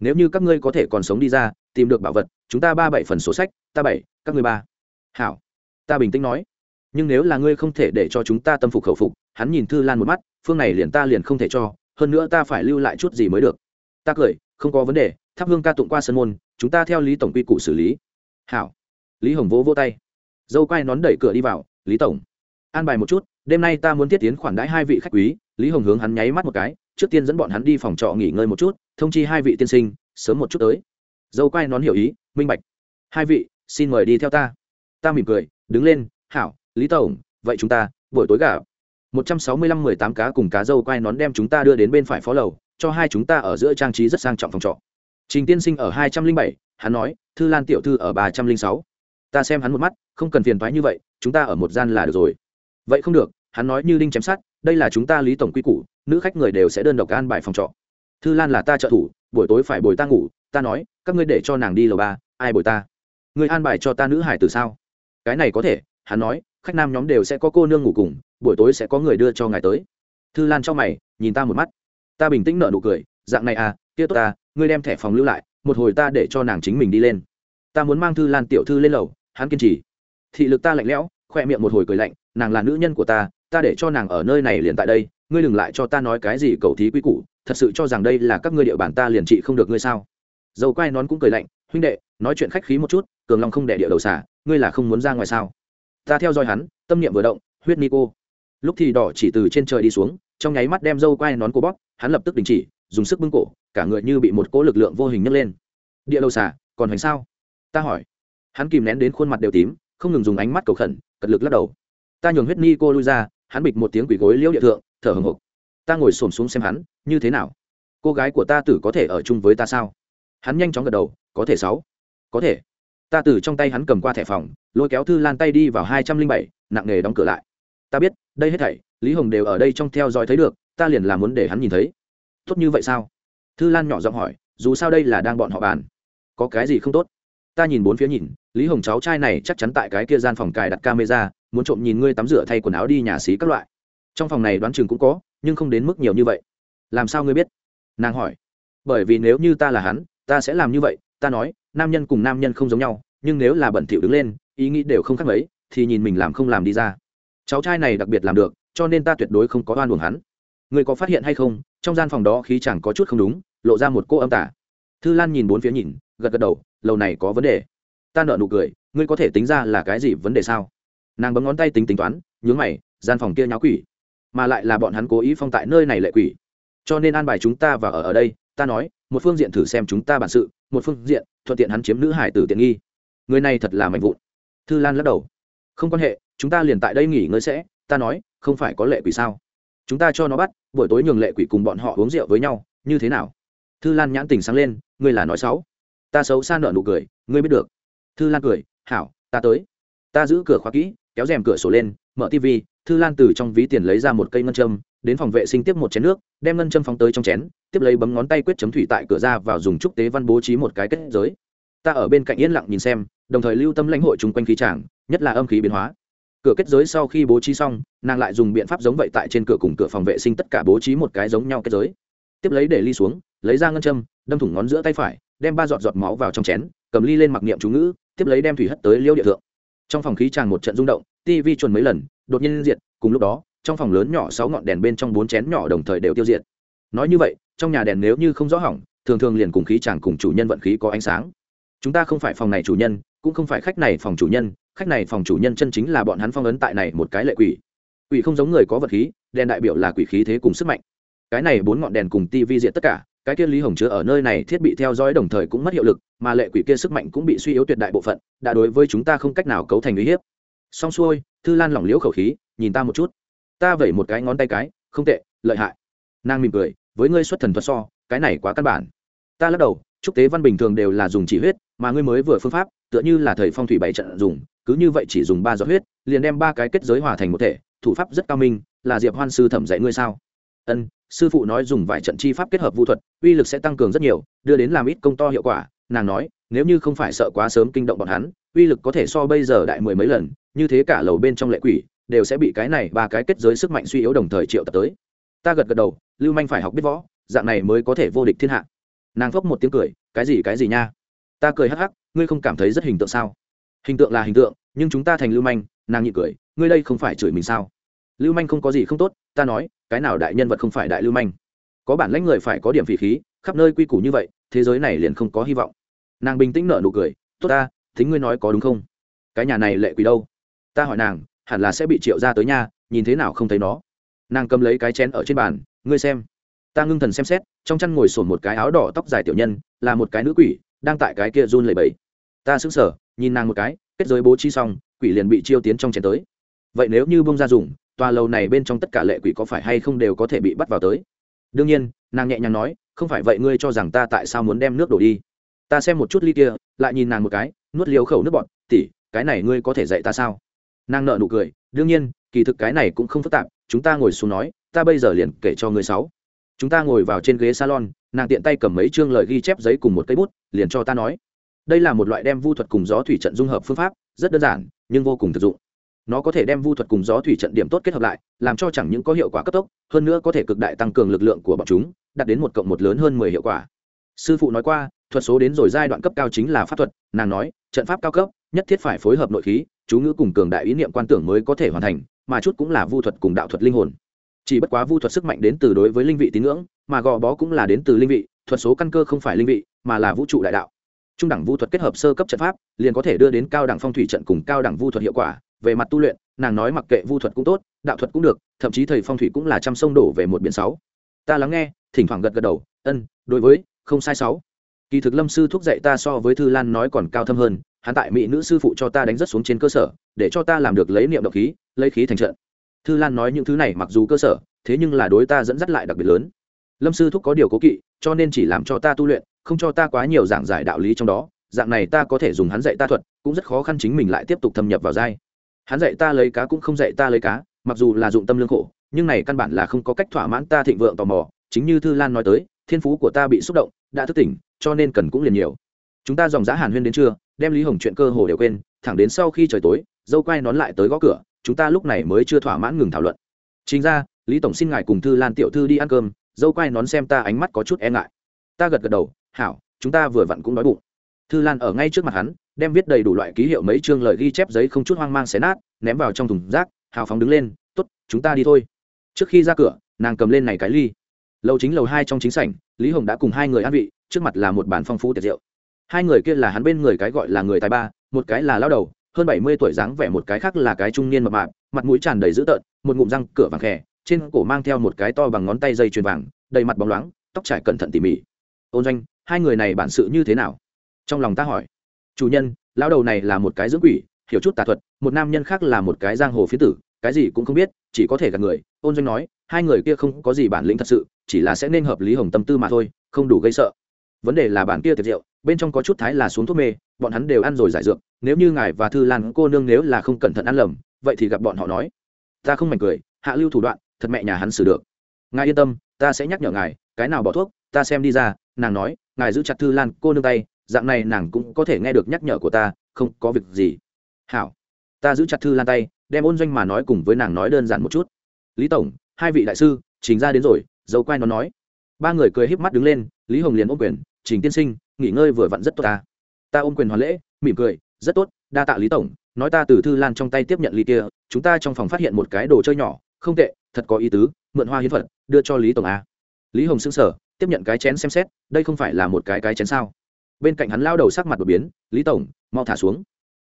Nếu như các ngươi có thể còn sống đi ra tìm được bảo vật, chúng ta ba bảy phần sổ sách, ta bảy, các ngươi ba. Hảo. Ta bình tĩnh nói. Nhưng nếu là ngươi không thể để cho chúng ta tâm phục khẩu phục, hắn nhìn thư lan một mắt, phương này liền ta liền không thể cho, hơn nữa ta phải lưu lại chút gì mới được. Ta cười, không có vấn đề thắp hương ca tụng qua sân môn, chúng ta theo lý tổng quy củ xử lý. Hảo. Lý hồng vỗ vỗ tay. Dâu quay nón đẩy cửa đi vào, lý tổng, an bài một chút, đêm nay ta muốn tiết tiến khoản đãi hai vị khách quý. Lý hồng hướng hắn nháy mắt một cái, trước tiên dẫn bọn hắn đi phòng trọ nghỉ ngơi một chút, thông chi hai vị tiên sinh, sớm một chút tới dâu quay nón hiểu ý, minh bạch. Hai vị, xin mời đi theo ta. Ta mỉm cười, đứng lên, hảo, lý tổng, vậy chúng ta, buổi tối gà một trăm sáu mươi lăm mười tám cá cùng cá dâu quay nón đem chúng ta đưa đến bên phải phó lầu, cho hai chúng ta ở giữa trang trí rất sang trọng phòng trọ. Trình tiên sinh ở hai trăm linh bảy, hắn nói, thư lan tiểu thư ở ba trăm linh sáu. Ta xem hắn một mắt, không cần phiền thoái như vậy, chúng ta ở một gian là được rồi. Vậy không được, hắn nói như đinh chém sát đây là chúng ta lý tổng quy củ, nữ khách người đều sẽ đơn độc an bài phòng trọ. Thư lan là ta trợ thủ, buổi tối phải bồi ta ngủ ta nói, các ngươi để cho nàng đi lầu ba, ai bồi ta? Người an bài cho ta nữ hải từ sao? Cái này có thể, hắn nói, khách nam nhóm đều sẽ có cô nương ngủ cùng, buổi tối sẽ có người đưa cho ngài tới. Thư lan cho mày, nhìn ta một mắt. Ta bình tĩnh nợ nụ cười, dạng này à kia tốt ta, ngươi đem thẻ phòng lưu lại, một hồi ta để cho nàng chính mình đi lên. Ta muốn mang thư lan tiểu thư lên lầu, hắn kiên trì. Thị lực ta lạnh lẽo, khoe miệng một hồi cười lạnh, nàng là nữ nhân của ta ta để cho nàng ở nơi này liền tại đây, ngươi đừng lại cho ta nói cái gì cầu thí quý củ, thật sự cho rằng đây là các ngươi địa bàn ta liền trị không được ngươi sao? Dầu quai nón cũng cười lạnh, huynh đệ, nói chuyện khách khí một chút, cường long không đẻ địa đầu xả ngươi là không muốn ra ngoài sao? Ta theo dõi hắn, tâm niệm vừa động, huyết ni cô. Lúc thì đỏ chỉ từ trên trời đi xuống, trong nháy mắt đem dâu quai nón cô bóp, hắn lập tức đình chỉ, dùng sức bưng cổ, cả người như bị một cỗ lực lượng vô hình nhấc lên. Địa đầu xả còn hoành sao? Ta hỏi. Hắn kìm nén đến khuôn mặt đều tím, không ngừng dùng ánh mắt cầu khẩn, cật lực lắc đầu. Ta nhường huyết ni cô lui ra, hắn bịch một tiếng quỷ gối liễu địa thượng, thở hồng hộc. Ta ngồi xổm xuống xem hắn, như thế nào? Cô gái của ta tử có thể ở chung với ta sao? Hắn nhanh chóng gật đầu, có thể sáu. Có thể. Ta từ trong tay hắn cầm qua thẻ phòng, lôi kéo thư lan tay đi vào hai trăm linh bảy, nặng nghề đóng cửa lại. Ta biết, đây hết thảy, lý hồng đều ở đây trong theo dõi thấy được, ta liền làm muốn để hắn nhìn thấy. Tốt như vậy sao? Thư lan nhỏ giọng hỏi, dù sao đây là đang bọn họ bàn. Có cái gì không tốt? Ta nhìn bốn phía nhìn, lý hồng cháu trai này chắc chắn tại cái kia gian phòng cài đặt camera, muốn trộm nhìn ngươi tắm rửa thay quần áo đi nhà xí các loại. Trong phòng này đoán chừng cũng có, nhưng không đến mức nhiều như vậy. Làm sao ngươi biết? Nàng hỏi. Bởi vì nếu như ta là hắn ta sẽ làm như vậy, ta nói, nam nhân cùng nam nhân không giống nhau, nhưng nếu là bẩn thỉu đứng lên, ý nghĩ đều không khác mấy, thì nhìn mình làm không làm đi ra. Cháu trai này đặc biệt làm được, cho nên ta tuyệt đối không có oan uổng hắn. Người có phát hiện hay không, trong gian phòng đó khí chẳng có chút không đúng, lộ ra một cô âm tả thư lan nhìn bốn phía nhìn, gật gật đầu, lầu này có vấn đề. Ta nợ nụ cười, ngươi có thể tính ra là cái gì vấn đề sao? Nàng bấm ngón tay tính tính toán, nhướng mày, gian phòng kia nháo quỷ, mà lại là bọn hắn cố ý phong tại nơi này lệ quỷ. Cho nên an bài chúng ta và ở ở đây, ta nói một phương diện thử xem chúng ta bản sự, một phương diện, thuận tiện hắn chiếm nữ hải tử tiện nghi. Người này thật là mạnh vụn. Thư lan lắc đầu. Không quan hệ, chúng ta liền tại đây nghỉ ngơi sẽ, ta nói, không phải có lệ quỷ sao? Chúng ta cho nó bắt, buổi tối nhường lệ quỷ cùng bọn họ uống rượu với nhau, như thế nào? Thư lan nhãn tình sáng lên, ngươi là nói xấu. Ta xấu xa nợ nụ cười, ngươi biết được. Thư lan cười, hảo, ta tới. Ta giữ cửa khóa kỹ, kéo rèm cửa sổ lên, mở tv thư lan từ trong ví tiền lấy ra một cây ngân châm đến phòng vệ sinh tiếp một chén nước, đem ngân châm phóng tới trong chén, tiếp lấy bấm ngón tay quyết chấm thủy tại cửa ra vào dùng trúc tế văn bố trí một cái kết giới. Ta ở bên cạnh yên lặng nhìn xem, đồng thời lưu tâm lãnh hội chung quanh khí tràng, nhất là âm khí biến hóa. Cửa kết giới sau khi bố trí xong, nàng lại dùng biện pháp giống vậy tại trên cửa cùng cửa phòng vệ sinh tất cả bố trí một cái giống nhau kết giới. Tiếp lấy để ly xuống, lấy ra ngân châm, đâm thủng ngón giữa tay phải, đem ba giọt giọt máu vào trong chén, cầm ly lên mặc niệm chú ngữ, tiếp lấy đem thủy hất tới liêu địa thượng. Trong phòng khí tràn một trận rung động tv chuồn mấy lần, đột nhiên diệt, cùng lúc đó trong phòng lớn nhỏ sáu ngọn đèn bên trong bốn chén nhỏ đồng thời đều tiêu diệt. Nói như vậy, trong nhà đèn nếu như không rõ hỏng, thường thường liền cùng khí chàng cùng chủ nhân vận khí có ánh sáng. Chúng ta không phải phòng này chủ nhân, cũng không phải khách này phòng chủ nhân, khách này phòng chủ nhân chân chính là bọn hắn phong ấn tại này một cái lệ quỷ. Quỷ không giống người có vật khí, đèn đại biểu là quỷ khí thế cùng sức mạnh. Cái này bốn ngọn đèn cùng tivi diện tất cả, cái kia lý hồng chứa ở nơi này thiết bị theo dõi đồng thời cũng mất hiệu lực, mà lệ quỷ kia sức mạnh cũng bị suy yếu tuyệt đại bộ phận, đã đối với chúng ta không cách nào cấu thành uy hiếp. Xong xuôi, thư lan lỏng liễu khẩu khí, nhìn ta một chút ta vẩy một cái ngón tay cái, không tệ, lợi hại. Nàng mỉm cười, với ngươi xuất thần thuật so, cái này quá căn bản. Ta lắc đầu trúc tế văn bình thường đều là dùng chỉ huyết, mà ngươi mới vừa phương pháp, tựa như là thầy phong thủy bảy trận dùng, cứ như vậy chỉ dùng ba giọt huyết, liền đem ba cái kết giới hòa thành một thể, thủ pháp rất cao minh, là diệp hoan sư thẩm dạy ngươi sao? Ân, sư phụ nói dùng vài trận chi pháp kết hợp vũ thuật, uy lực sẽ tăng cường rất nhiều, đưa đến làm ít công to hiệu quả. Nàng nói, nếu như không phải sợ quá sớm kinh động bọn hắn, uy lực có thể so bây giờ đại mười mấy lần, như thế cả lầu bên trong lệ quỷ đều sẽ bị cái này ba cái kết giới sức mạnh suy yếu đồng thời triệu tập tới. Ta gật gật đầu, lưu manh phải học biết võ, dạng này mới có thể vô địch thiên hạ. Nàng phốc một tiếng cười, cái gì cái gì nha? Ta cười hắc hắc, ngươi không cảm thấy rất hình tượng sao? Hình tượng là hình tượng, nhưng chúng ta thành lưu manh, nàng nhị cười, ngươi đây không phải chửi mình sao? Lưu manh không có gì không tốt, ta nói, cái nào đại nhân vật không phải đại lưu manh? Có bản lãnh người phải có điểm phỉ khí, khắp nơi quy củ như vậy, thế giới này liền không có hy vọng. Nàng bình tĩnh nở nụ cười, tốt ta, thính ngươi nói có đúng không? Cái nhà này lệ quỷ đâu? Ta hỏi nàng hẳn là sẽ bị triệu ra tới nhà nhìn thế nào không thấy nó. Nàng cầm lấy cái chén ở trên bàn, ngươi xem. Ta ngưng thần xem xét, trong chăn ngồi sổn một cái áo đỏ tóc dài tiểu nhân, là một cái nữ quỷ, đang tại cái kia run lẩy bẩy. Ta sững sờ, nhìn nàng một cái, kết giới bố trí xong, quỷ liền bị chiêu tiến trong chén tới. Vậy nếu như bông ra dùng, tòa lầu này bên trong tất cả lệ quỷ có phải hay không đều có thể bị bắt vào tới? Đương nhiên, nàng nhẹ nhàng nói, không phải vậy ngươi cho rằng ta tại sao muốn đem nước đổ đi. Ta xem một chút ly kia, lại nhìn nàng một cái, nuốt liều khẩu nước bọt tỉ cái này ngươi có thể dạy ta sao? Nàng nợ nụ cười, đương nhiên, kỳ thực cái này cũng không phức tạp, chúng ta ngồi xuống nói, ta bây giờ liền kể cho ngươi sáu. Chúng ta ngồi vào trên ghế salon, nàng tiện tay cầm mấy chương lời ghi chép giấy cùng một cây bút, liền cho ta nói. Đây là một loại đem vu thuật cùng gió thủy trận dung hợp phương pháp, rất đơn giản, nhưng vô cùng thực dụng. Nó có thể đem vu thuật cùng gió thủy trận điểm tốt kết hợp lại, làm cho chẳng những có hiệu quả cấp tốc, hơn nữa có thể cực đại tăng cường lực lượng của bọn chúng, đạt đến một cộng một lớn hơn mười hiệu quả. Sư phụ nói qua, thuật số đến rồi giai đoạn cấp cao chính là pháp thuật, nàng nói, trận pháp cao cấp, nhất thiết phải phối hợp nội khí chú ngữ cùng cường đại ý niệm quan tưởng mới có thể hoàn thành, mà chút cũng là vu thuật cùng đạo thuật linh hồn. Chỉ bất quá vu thuật sức mạnh đến từ đối với linh vị tín ngưỡng, mà gò bó cũng là đến từ linh vị, thuật số căn cơ không phải linh vị, mà là vũ trụ đại đạo. Trung đẳng vu thuật kết hợp sơ cấp trận pháp, liền có thể đưa đến cao đẳng phong thủy trận cùng cao đẳng vu thuật hiệu quả. Về mặt tu luyện, nàng nói mặc kệ vu thuật cũng tốt, đạo thuật cũng được, thậm chí thầy phong thủy cũng là trăm sông đổ về một biển sáu. Ta lắng nghe, thỉnh thoảng gật gật đầu, ân, đối với, không sai sáu kỳ thực lâm sư thúc dạy ta so với thư lan nói còn cao thâm hơn, hắn tại mỹ nữ sư phụ cho ta đánh rất xuống trên cơ sở, để cho ta làm được lấy niệm độc khí, lấy khí thành trận. Thư lan nói những thứ này mặc dù cơ sở, thế nhưng là đối ta dẫn dắt lại đặc biệt lớn. Lâm sư thúc có điều cố kỵ, cho nên chỉ làm cho ta tu luyện, không cho ta quá nhiều giảng giải đạo lý trong đó. Dạng này ta có thể dùng hắn dạy ta thuật, cũng rất khó khăn chính mình lại tiếp tục thâm nhập vào giai. Hắn dạy ta lấy cá cũng không dạy ta lấy cá, mặc dù là dụng tâm lương khổ, nhưng này căn bản là không có cách thỏa mãn ta thịnh vượng tò mò. Chính như thư lan nói tới, thiên phú của ta bị xúc động, đã thức tỉnh cho nên cần cũng liền nhiều. Chúng ta dòng giá hàn huyên đến trưa, đem lý hồng chuyện cơ hồ đều quên, thẳng đến sau khi trời tối, dâu quay nón lại tới gõ cửa, chúng ta lúc này mới chưa thỏa mãn ngừng thảo luận. Chính ra, lý tổng xin ngài cùng thư lan tiểu thư đi ăn cơm, dâu quay nón xem ta ánh mắt có chút e ngại. Ta gật gật đầu, hảo, chúng ta vừa vặn cũng đói bụng. Thư lan ở ngay trước mặt hắn, đem viết đầy đủ loại ký hiệu mấy chương lời ghi chép giấy không chút hoang mang xé nát, ném vào trong thùng rác, hào phóng đứng lên t ố t chúng ta đi thôi. Trước khi ra cửa, nàng cầm lên này cái ly. Lầu chính lầu hai trong chính sảnh, lý hồng đã cùng hai người ăn vị trước mặt là một bàn phong phú tiệc rượu. Hai người kia là hắn bên người cái gọi là người tài ba, một cái là lao đầu, hơn bảy mươi tuổi dáng vẻ, một cái khác là cái trung niên mập mạp, mặt mũi tràn đầy dữ tợn, một ngụm răng cửa vàng khè, trên cổ mang theo một cái to bằng ngón tay dây chuyền vàng, đầy mặt bóng loáng, tóc trải cẩn thận tỉ mỉ. Ôn doanh, hai người này bản sự như thế nào? Trong lòng ta hỏi. Chủ nhân lão đầu này là một cái dưỡng quỷ, hiểu chút tà thuật, một nam nhân khác là một cái giang hồ phía tử, cái gì cũng không biết, chỉ có thể gạt người. Ôn doanh nói. Hai người kia không có gì bản lĩnh thật sự, chỉ là sẽ nên hợp lý hồng tâm tư mà thôi, không đủ gây sợ vấn đề là bản kia tiệc rượu, bên trong có chút thái là xuống thuốc mê, bọn hắn đều ăn rồi giải dược, nếu như ngài và thư lan cô nương nếu là không cẩn thận ăn lầm, vậy thì gặp bọn họ nói. Ta không mảnh cười, hạ lưu thủ đoạn, thật mẹ nhà hắn xử được. Ngài yên tâm, ta sẽ nhắc nhở ngài, cái nào bỏ thuốc, ta xem đi ra, nàng nói, ngài giữ chặt thư lan cô nương tay, dạng này nàng cũng có thể nghe được nhắc nhở của ta, không có việc gì. Hảo, ta giữ chặt thư lan tay, đem ôn doanh mà nói cùng với nàng nói đơn giản một chút. Lý tổng, hai vị đại sư chính ra đến rồi, dấu quay nó nói. Ba người cười híp mắt đứng lên, lý hồng liền ôm quyền trình tiên sinh, nghỉ ngơi vừa vặn rất tốt ta. Ta ôm quyền hoàn lễ, mỉm cười, rất tốt, đa tạ lý tổng, nói ta từ thư lan trong tay tiếp nhận ly kia, chúng ta trong phòng phát hiện một cái đồ chơi nhỏ, không tệ, thật có ý tứ, mượn hoa hiến vật, đưa cho lý tổng a. Lý hồng xưng sở tiếp nhận cái chén xem xét, đây không phải là một cái cái chén sao? Bên cạnh hắn lao đầu sắc mặt đột biến, lý tổng, mau thả xuống.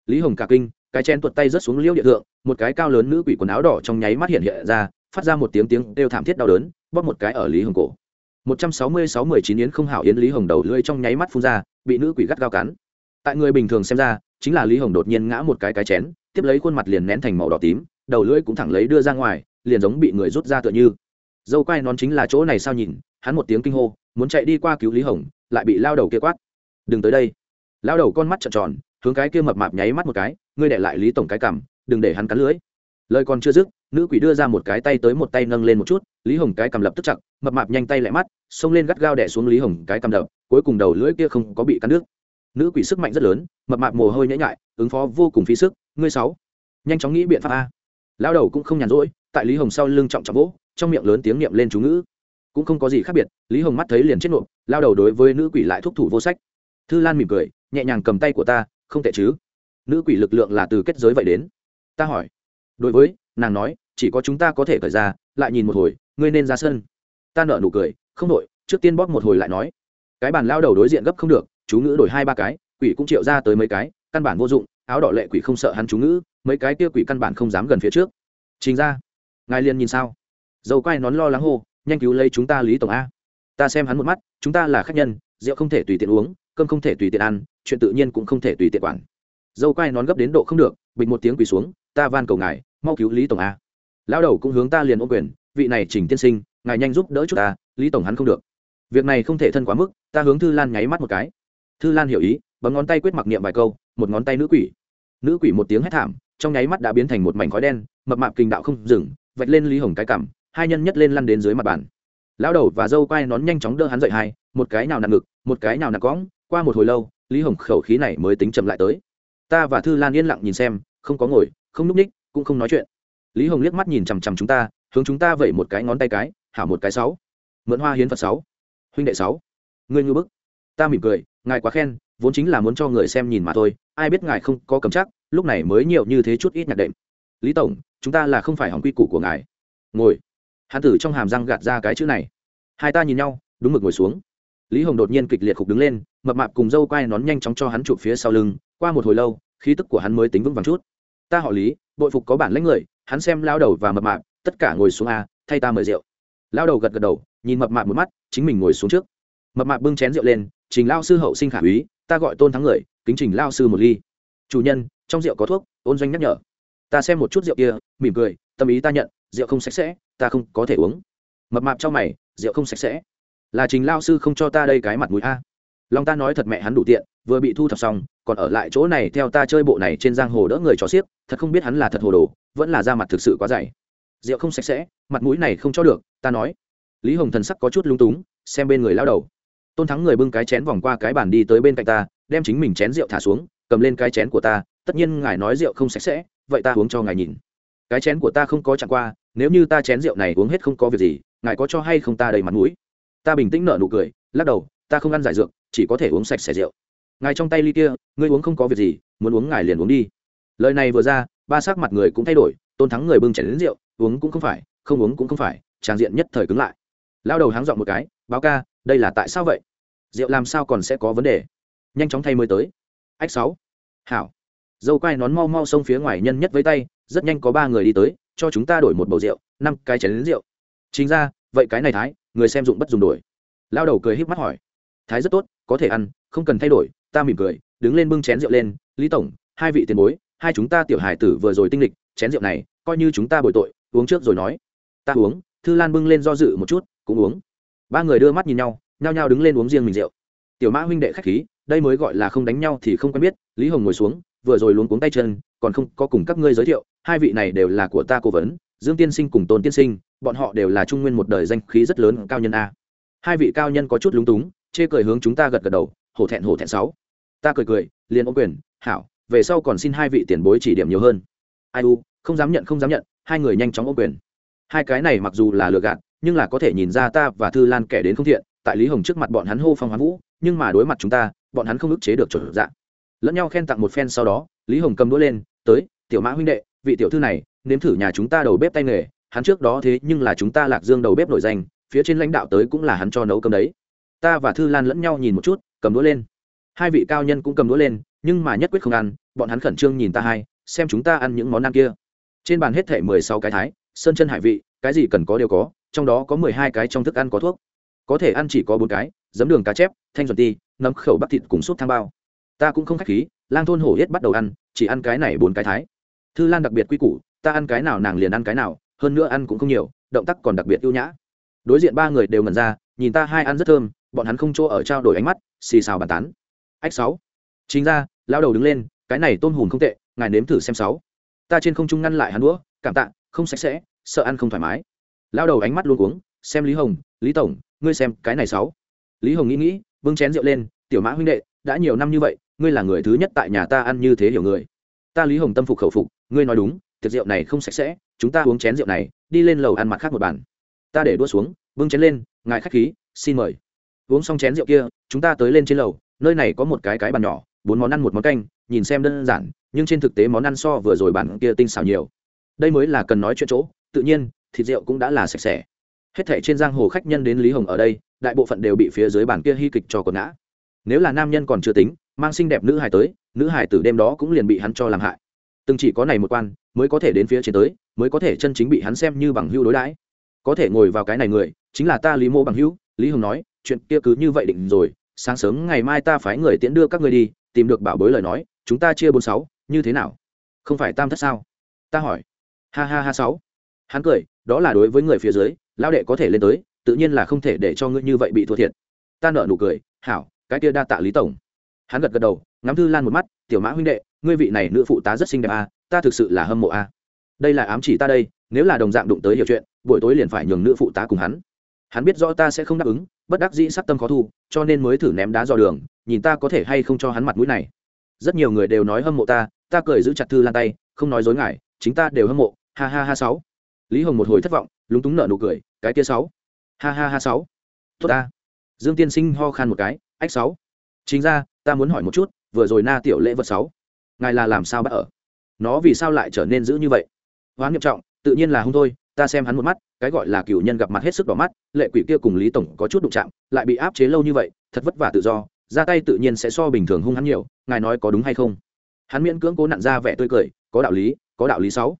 Lý hồng cả kinh, cái chén tuột tay rớt xuống liêu địa thượng, một cái cao lớn nữ quỷ quần áo đỏ trong nháy mắt hiện hiện ra, phát ra một tiếng tiếng đều thảm thiết đau đớn, bóp một cái ở lý hồng cổ một trăm sáu mươi sáu mười chín yến không hảo yến lý hồng đầu lưỡi trong nháy mắt phun ra bị nữ quỷ gắt gao cắn. Tại người bình thường xem ra chính là lý hồng đột nhiên ngã một cái cái chén tiếp lấy khuôn mặt liền nén thành màu đỏ tím đầu lưỡi cũng thẳng lấy đưa ra ngoài liền giống bị người rút ra tựa như. Dâu quai nón chính là chỗ này sao nhìn hắn một tiếng kinh hô muốn chạy đi qua cứu lý hồng lại bị lao đầu kia quát. Đừng tới đây. Lao đầu con mắt trợn tròn hướng cái kia mập mạp nháy mắt một cái ngươi để lại lý tổng cái cằm, đừng để hắn cắn lưỡi lời còn chưa dứt, nữ quỷ đưa ra một cái tay tới một tay nâng lên một chút, lý hồng cái cầm lập tức chặt, mập mạp nhanh tay lại mắt, xông lên gắt gao đẻ xuống lý hồng cái cầm đập, cuối cùng đầu lưỡi kia không có bị cắn nước nữ quỷ sức mạnh rất lớn, mập mạp mồ hôi nhễ nhại, ứng phó vô cùng phí sức, ngươi sáu, nhanh chóng nghĩ biện pháp a. Lao đầu cũng không nhàn rỗi, tại lý hồng sau lưng trọng trọng vỗ, trong miệng lớn tiếng niệm lên chú ngữ. Cũng không có gì khác biệt, lý hồng mắt thấy liền chết nộp lao đầu đối với nữ quỷ lại thúc thủ vô sách. Thư lan mỉm cười, nhẹ nhàng cầm tay của ta, không tệ chứ? Nữ quỷ lực lượng là từ kết giới vậy đến. Ta hỏi đối với, nàng nói, chỉ có chúng ta có thể cởi ra, lại nhìn một hồi, ngươi nên ra sân. Ta nợ nụ cười, không đổi, trước tiên bóp một hồi lại nói. Cái bàn lao đầu đối diện gấp không được, chú ngữ đổi hai ba cái, quỷ cũng triệu ra tới mấy cái, căn bản vô dụng, áo đỏ lệ quỷ không sợ hắn chú ngữ, mấy cái kia quỷ căn bản không dám gần phía trước. Chính ra, ngài liền nhìn sao? Dầu quay nón lo lắng hô, nhanh cứu lấy chúng ta lý tổng a. Ta xem hắn một mắt, chúng ta là khách nhân, rượu không thể tùy tiện uống, cơm không thể tùy tiện ăn, chuyện tự nhiên cũng không thể tùy tiện quản. Dâu quay nón gấp đến độ không được bịch một tiếng quỳ xuống ta van cầu ngài mau cứu lý tổng a. Lão đầu cũng hướng ta liền ô quyền vị này chỉnh tiên sinh ngài nhanh giúp đỡ chút ta lý tổng hắn không được. Việc này không thể thân quá mức ta hướng thư lan nháy mắt một cái. Thư lan hiểu ý bấm ngón tay quyết mặc niệm vài câu một ngón tay nữ quỷ. Nữ quỷ một tiếng hét thảm trong nháy mắt đã biến thành một mảnh khói đen mập mạp kinh đạo không dừng vạch lên lý hồng cái cằm, hai nhân nhất lên lăn đến dưới mặt bàn. Lão đầu và dâu quai nón nhanh chóng đỡ hắn dậy hai một cái nào nặng ngực một cái nào nặng cõng qua một hồi lâu lý hồng khẩu khí này mới tính chậm lại tới. Ta và thư lan yên lặng nhìn xem không có ngồi không núp ních, cũng không nói chuyện. Lý hồng liếc mắt nhìn chằm chằm chúng ta, hướng chúng ta vẩy một cái ngón tay cái, hảo một cái sáu. Mượn hoa hiến phật sáu. Huynh đệ sáu. Ngươi ngư bức. Ta mỉm cười, ngài quá khen, vốn chính là muốn cho người xem nhìn mà thôi, ai biết ngài không có cầm chắc, lúc này mới nhiều như thế chút ít nhạc đệm. Lý tổng, chúng ta là không phải hỏng quy củ của ngài. Ngồi. Hán tử trong hàm răng gạt ra cái chữ này. Hai ta nhìn nhau, đúng mực ngồi xuống. Lý hồng đột nhiên kịch liệt khục đứng lên, mập mạp cùng dâu quai nón nhanh chóng cho hắn chụp phía sau lưng, qua một hồi lâu, khí tức của hắn mới tính vững vàng chút ta họ lý, bội phục có bản lãnh người, hắn xem lao đầu và mập mạp, tất cả ngồi xuống a, thay ta mời rượu. Lao đầu gật gật đầu, nhìn mập mạp một mắt, chính mình ngồi xuống trước. Mập mạp bưng chén rượu lên, trình lao sư hậu sinh khả úy, ta gọi tôn thắng người, kính trình lao sư một ly. Chủ nhân, trong rượu có thuốc, ôn doanh nhắc nhở. Ta xem một chút rượu kia, mỉm cười, tâm ý ta nhận, rượu không sạch sẽ, ta không có thể uống. Mập mạp cho mày, rượu không sạch sẽ. Là trình lao sư không cho ta đây cái mặt mũi a long ta nói thật mẹ hắn đủ tiện, vừa bị thu thập xong, còn ở lại chỗ này theo ta chơi bộ này trên giang hồ đỡ người trò xiếc, thật không biết hắn là thật hồ đồ, vẫn là da mặt thực sự quá dày. Rượu không sạch sẽ, mặt mũi này không cho được, ta nói. Lý hồng thần sắc có chút lung túng, xem bên người lao đầu. Tôn thắng người bưng cái chén vòng qua cái bàn đi tới bên cạnh ta, đem chính mình chén rượu thả xuống, cầm lên cái chén của ta, tất nhiên ngài nói rượu không sạch sẽ, vậy ta uống cho ngài nhìn. Cái chén của ta không có chặn qua, nếu như ta chén rượu này uống hết không có việc gì, ngài có cho hay không ta đầy mặt mũi? Ta bình tĩnh nở nụ cười, lắc đầu ta không ăn giải dược, chỉ có thể uống sạch xẻ rượu. Ngài trong tay ly kia, ngươi uống không có việc gì, muốn uống ngài liền uống đi. Lời này vừa ra, ba sắc mặt người cũng thay đổi, tôn thắng người bưng chén đến rượu, uống cũng không phải, không uống cũng không phải trang diện nhất thời cứng lại. Lao đầu háng dọn một cái, báo ca, đây là tại sao vậy? Rượu làm sao còn sẽ có vấn đề? Nhanh chóng thay mới tới. Ách sáu. Hảo. Dâu quai nón mau mau xông phía ngoài nhân nhất với tay, rất nhanh có ba người đi tới, cho chúng ta đổi một bầu rượu, năm cái chén đến rượu. Chính ra, vậy cái này thái, người xem dụng bất dùng đổi. Lao đầu cười híp mắt hỏi thái rất tốt, có thể ăn, không cần thay đổi, ta mỉm cười, đứng lên bưng chén rượu lên, lý tổng, hai vị tiền bối, hai chúng ta tiểu hài tử vừa rồi tinh lịch, chén rượu này, coi như chúng ta bồi tội, uống trước rồi nói. Ta uống. Thư lan bưng lên do dự một chút, cũng uống. Ba người đưa mắt nhìn nhau, nhao nhao đứng lên uống riêng mình rượu. Tiểu mã huynh đệ khách khí, đây mới gọi là không đánh nhau thì không quen biết, lý hồng ngồi xuống, vừa rồi luống cuống tay chân, còn không có cùng các ngươi giới thiệu, hai vị này đều là của ta cố vấn, dương tiên sinh cùng tôn tiên sinh, bọn họ đều là trung nguyên một đời danh khí rất lớn cao nhân a. Hai vị cao nhân có chút lúng túng chê cười hướng chúng ta gật gật đầu, hổ thẹn hổ thẹn sáu. Ta cười cười, liền ô quyền, hảo, về sau còn xin hai vị tiền bối chỉ điểm nhiều hơn. Ai u, không dám nhận, không dám nhận, hai người nhanh chóng ô quyền. Hai cái này mặc dù là lừa gạt, nhưng là có thể nhìn ra ta và thư lan kẻ đến không thiện, tại lý hồng trước mặt bọn hắn hô phong hoán vũ, nhưng mà đối mặt chúng ta, bọn hắn không ức chế được chuẩn dạng lẫn nhau khen tặng một phen sau đó, lý hồng cầm đũa lên, tới, tiểu mã huynh đệ, vị tiểu thư này, nếm thử nhà chúng ta đầu bếp tay nghề, hắn trước đó thế nhưng là chúng ta lạc dương đầu bếp nổi danh, phía trên lãnh đạo tới cũng là hắn cho nấu cơm đấy ta và thư lan lẫn nhau nhìn một chút, cầm đũa lên. Hai vị cao nhân cũng cầm đũa lên, nhưng mà nhất quyết không ăn, bọn hắn khẩn trương nhìn ta hai, xem chúng ta ăn những món ăn kia. Trên bàn hết thể mười sáu cái thái, sơn chân hải vị, cái gì cần có đều có, trong đó có mười hai cái trong thức ăn có thuốc. Có thể ăn chỉ có bốn cái, giấm đường cá chép, thanh duẩn ti, nấm khẩu bắp thịt cùng súp thang bao. Ta cũng không khách khí, lang thôn hổ hết bắt đầu ăn, chỉ ăn cái này bốn cái thái. Thư lan đặc biệt quy củ, ta ăn cái nào nàng liền ăn cái nào, hơn nữa ăn cũng không nhiều, động tác còn đặc biệt ưu nhã. Đối diện ba người đều ngẩn ra, nhìn ta hai ăn rất thơm bọn hắn không chỗ ở trao đổi ánh mắt, xì xào bàn tán. Ách sáu. Chính ra lao đầu đứng lên, cái này tôm hùm không tệ, ngài nếm thử xem sáu. Ta trên không trung ngăn lại hắn đũa, cảm tạ, không sạch sẽ, sợ ăn không thoải mái. Lao đầu ánh mắt luôn cuống, xem lý hồng, lý tổng, ngươi xem cái này sáu. Lý hồng nghĩ nghĩ bưng chén rượu lên, tiểu mã huynh đệ, đã nhiều năm như vậy, ngươi là người thứ nhất tại nhà ta ăn như thế hiểu người. Ta lý hồng tâm phục khẩu phục, ngươi nói đúng, tiệc rượu này không sạch sẽ, chúng ta uống chén rượu này, đi lên lầu ăn mặt khác một bàn. Ta để đua xuống bưng chén lên, ngài khách khí, xin mời uống xong chén rượu kia, chúng ta tới lên trên lầu, nơi này có một cái cái bàn nhỏ, bốn món ăn một món canh, nhìn xem đơn giản, nhưng trên thực tế món ăn so vừa rồi bản kia tinh xảo nhiều. Đây mới là cần nói chuyện chỗ, tự nhiên, thịt rượu cũng đã là sạch sẽ. Hết thảy trên giang hồ khách nhân đến lý hồng ở đây, đại bộ phận đều bị phía dưới bàn kia hy kịch cho quần ngã. Nếu là nam nhân còn chưa tính, mang xinh đẹp nữ hài tới, nữ hài từ đêm đó cũng liền bị hắn cho làm hại. Từng chỉ có này một quan, mới có thể đến phía trên tới, mới có thể chân chính bị hắn xem như bằng hữu đối đãi. Có thể ngồi vào cái này người, chính là ta lý mô bằng hữu, lý hồng nói chuyện kia cứ như vậy định rồi, sáng sớm ngày mai ta phái người tiễn đưa các người đi, tìm được bảo bối lời nói, chúng ta chia bốn sáu, như thế nào? Không phải tam thất sao? Ta hỏi. Ha ha ha sáu. Hắn cười, đó là đối với người phía dưới lao đệ có thể lên tới, tự nhiên là không thể để cho ngươi như vậy bị thua thiệt. Ta nợ nụ cười, hảo, cái kia đa tạ lý tổng. Hắn gật gật đầu, ngắm thư lan một mắt, tiểu mã huynh đệ, ngươi vị này nữ phụ tá rất xinh đẹp a ta thực sự là hâm mộ a đây là ám chỉ ta đây, nếu là đồng dạng đụng tới hiểu chuyện, buổi tối liền phải nhường nữ phụ tá cùng hắn. Hắn biết rõ ta sẽ không đáp ứng bất đắc dĩ sắc tâm khó thu, cho nên mới thử ném đá dò đường, nhìn ta có thể hay không cho hắn mặt mũi này. Rất nhiều người đều nói hâm mộ ta ta cười giữ chặt thư lan tay, không nói dối ngại chính ta đều hâm mộ, ha ha ha sáu. Lý hồng một hồi thất vọng, lúng túng nợ nụ cười, cái kia sáu. Ha ha ha sáu. Tốt ta. Dương tiên sinh ho khan một cái, ách sáu. Chính ra, ta muốn hỏi một chút, vừa rồi na tiểu lễ vật sáu. Ngài là làm sao bắt ở? Nó vì sao lại trở nên dữ như vậy? Hoán nghiêm trọng, tự nhiên là hung thôi ta xem hắn một mắt, cái gọi là cựu nhân gặp mặt hết sức đỏ mắt, lệ quỷ kia cùng lý tổng có chút đụng chạm, lại bị áp chế lâu như vậy, thật vất vả tự do, ra tay tự nhiên sẽ so bình thường hung hắn nhiều, ngài nói có đúng hay không? Hắn miễn cưỡng cố nặn ra vẻ tươi cười, có đạo lý, có đạo lý sáu.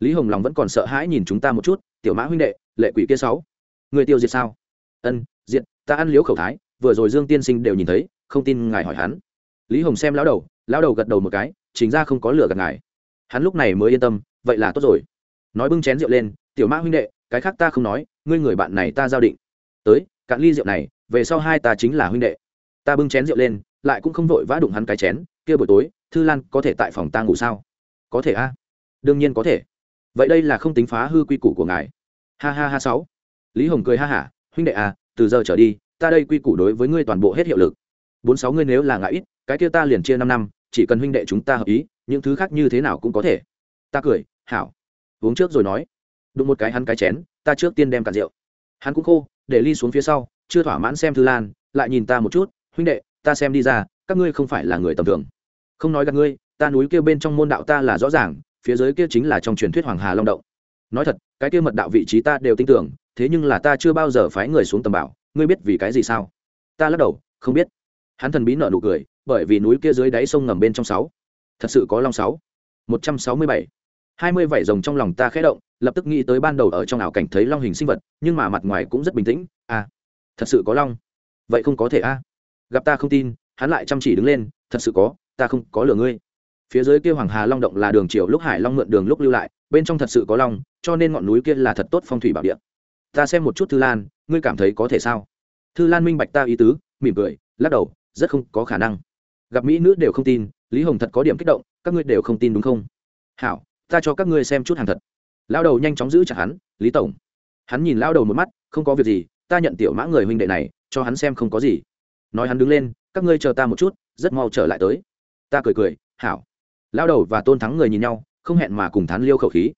Lý hồng lòng vẫn còn sợ hãi nhìn chúng ta một chút, tiểu mã huynh đệ, lệ quỷ kia sáu. Người tiêu diệt sao? Ân diện ta ăn liếu khẩu thái, vừa rồi dương tiên sinh đều nhìn thấy, không tin ngài hỏi hắn. Lý hồng xem lão đầu lão đầu gật đầu một cái, chính ra không có lửa gạt ngài. Hắn lúc này mới yên tâm, vậy là tốt rồi. Nói bưng chén rượu lên tiểu mã huynh đệ, cái khác ta không nói, ngươi người bạn này ta giao định. Tới, cạn ly rượu này, về sau hai ta chính là huynh đệ. Ta bưng chén rượu lên, lại cũng không vội vã đụng hắn cái chén, kia buổi tối, thư lan có thể tại phòng ta ngủ sao? Có thể a. Đương nhiên có thể. Vậy đây là không tính phá hư quy củ của ngài. Ha ha ha sáu. Lý hồng cười ha hả, huynh đệ à từ giờ trở đi, ta đây quy củ đối với ngươi toàn bộ hết hiệu lực. Bốn sáu ngươi nếu là ngại ít, cái kia ta liền chia năm năm, chỉ cần huynh đệ chúng ta hợp ý, những thứ khác như thế nào cũng có thể. Ta cười, hảo. Uống trước rồi nói đụng một cái hắn cái chén, ta trước tiên đem cả rượu. Hắn cũng khô, để ly xuống phía sau, chưa thỏa mãn xem thư lan, lại nhìn ta một chút, huynh đệ, ta xem đi ra, các ngươi không phải là người tầm thường. Không nói gặp ngươi, ta núi kia bên trong môn đạo ta là rõ ràng, phía dưới kia chính là trong truyền thuyết hoàng hà long động. Nói thật, cái kia mật đạo vị trí ta đều tin tưởng, thế nhưng là ta chưa bao giờ phái người xuống tầm bảo, ngươi biết vì cái gì sao? Ta lắc đầu, không biết. Hắn thần bí nợ nụ cười, bởi vì núi kia dưới đáy sông ngầm bên trong sáu. Thật sự có long sáu. Một trăm sáu mươi bảy. Hai mươi vảy rồng trong lòng ta khẽ động lập tức nghĩ tới ban đầu ở trong ảo cảnh thấy long hình sinh vật, nhưng mà mặt ngoài cũng rất bình tĩnh à thật sự có long? Vậy không có thể a. Gặp ta không tin, hắn lại chăm chỉ đứng lên, thật sự có, ta không có lừa ngươi. Phía dưới kia hoàng hà long động là đường chiều lúc hải long mượn đường lúc lưu lại, bên trong thật sự có long, cho nên ngọn núi kia là thật tốt phong thủy bảo địa. Ta xem một chút thư lan, ngươi cảm thấy có thể sao? Thư lan minh bạch ta ý tứ, mỉm cười, lắc đầu, rất không có khả năng. Gặp mỹ nữ đều không tin, lý hồng thật có điểm kích động, các ngươi đều không tin đúng không? Hảo, ta cho các ngươi xem chút hàng thật lao đầu nhanh chóng giữ chặt hắn, lý tổng. Hắn nhìn lao đầu một mắt, không có việc gì, ta nhận tiểu mã người huynh đệ này, cho hắn xem không có gì. Nói hắn đứng lên, các ngươi chờ ta một chút, rất mau trở lại tới. Ta cười cười, hảo. Lao đầu và tôn thắng người nhìn nhau, không hẹn mà cùng thán liêu khẩu khí.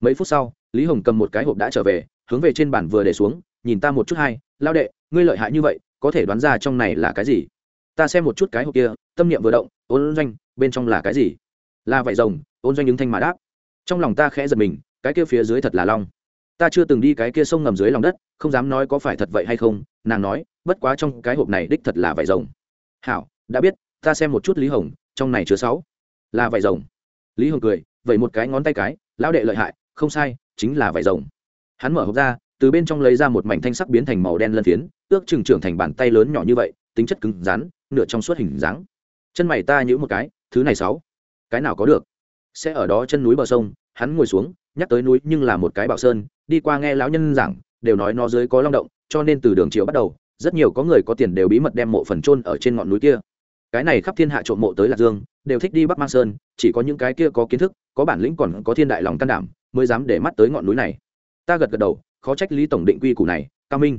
Mấy phút sau, lý hồng cầm một cái hộp đã trở về, hướng về trên bàn vừa để xuống, nhìn ta một chút hai, lao đệ, ngươi lợi hại như vậy, có thể đoán ra trong này là cái gì? Ta xem một chút cái hộp kia, tâm niệm vừa động, ôn doanh, bên trong là cái gì? Là vải rồng, ôn doanh ứng thanh mà đáp. Trong lòng ta khẽ giật mình cái kia phía dưới thật là long. Ta chưa từng đi cái kia sông ngầm dưới lòng đất, không dám nói có phải thật vậy hay không, nàng nói, bất quá trong cái hộp này đích thật là vải rồng. Hảo, đã biết, ta xem một chút lý hồng, trong này chứa sáu. Là vải rồng. Lý hồng cười vậy một cái ngón tay cái, lão đệ lợi hại, không sai, chính là vải rồng. Hắn mở hộp ra, từ bên trong lấy ra một mảnh thanh sắc biến thành màu đen lân phiến, ước chừng trưởng thành bàn tay lớn nhỏ như vậy, tính chất cứng rắn, nửa trong suốt hình dáng. Chân mày ta nhữ một cái, thứ này sáu. Cái nào có được? Sẽ ở đó chân núi bờ sông hắn ngồi xuống, nhắc tới núi nhưng là một cái bảo sơn, đi qua nghe lão nhân giảng, đều nói nó dưới có long động, cho nên từ đường chiều bắt đầu, rất nhiều có người có tiền đều bí mật đem mộ phần trôn ở trên ngọn núi kia. Cái này khắp thiên hạ trộm mộ tới lạc dương, đều thích đi bắc mang sơn, chỉ có những cái kia có kiến thức, có bản lĩnh còn có thiên đại lòng can đảm, mới dám để mắt tới ngọn núi này. Ta gật gật đầu, khó trách lý tổng định quy củ này, cao minh.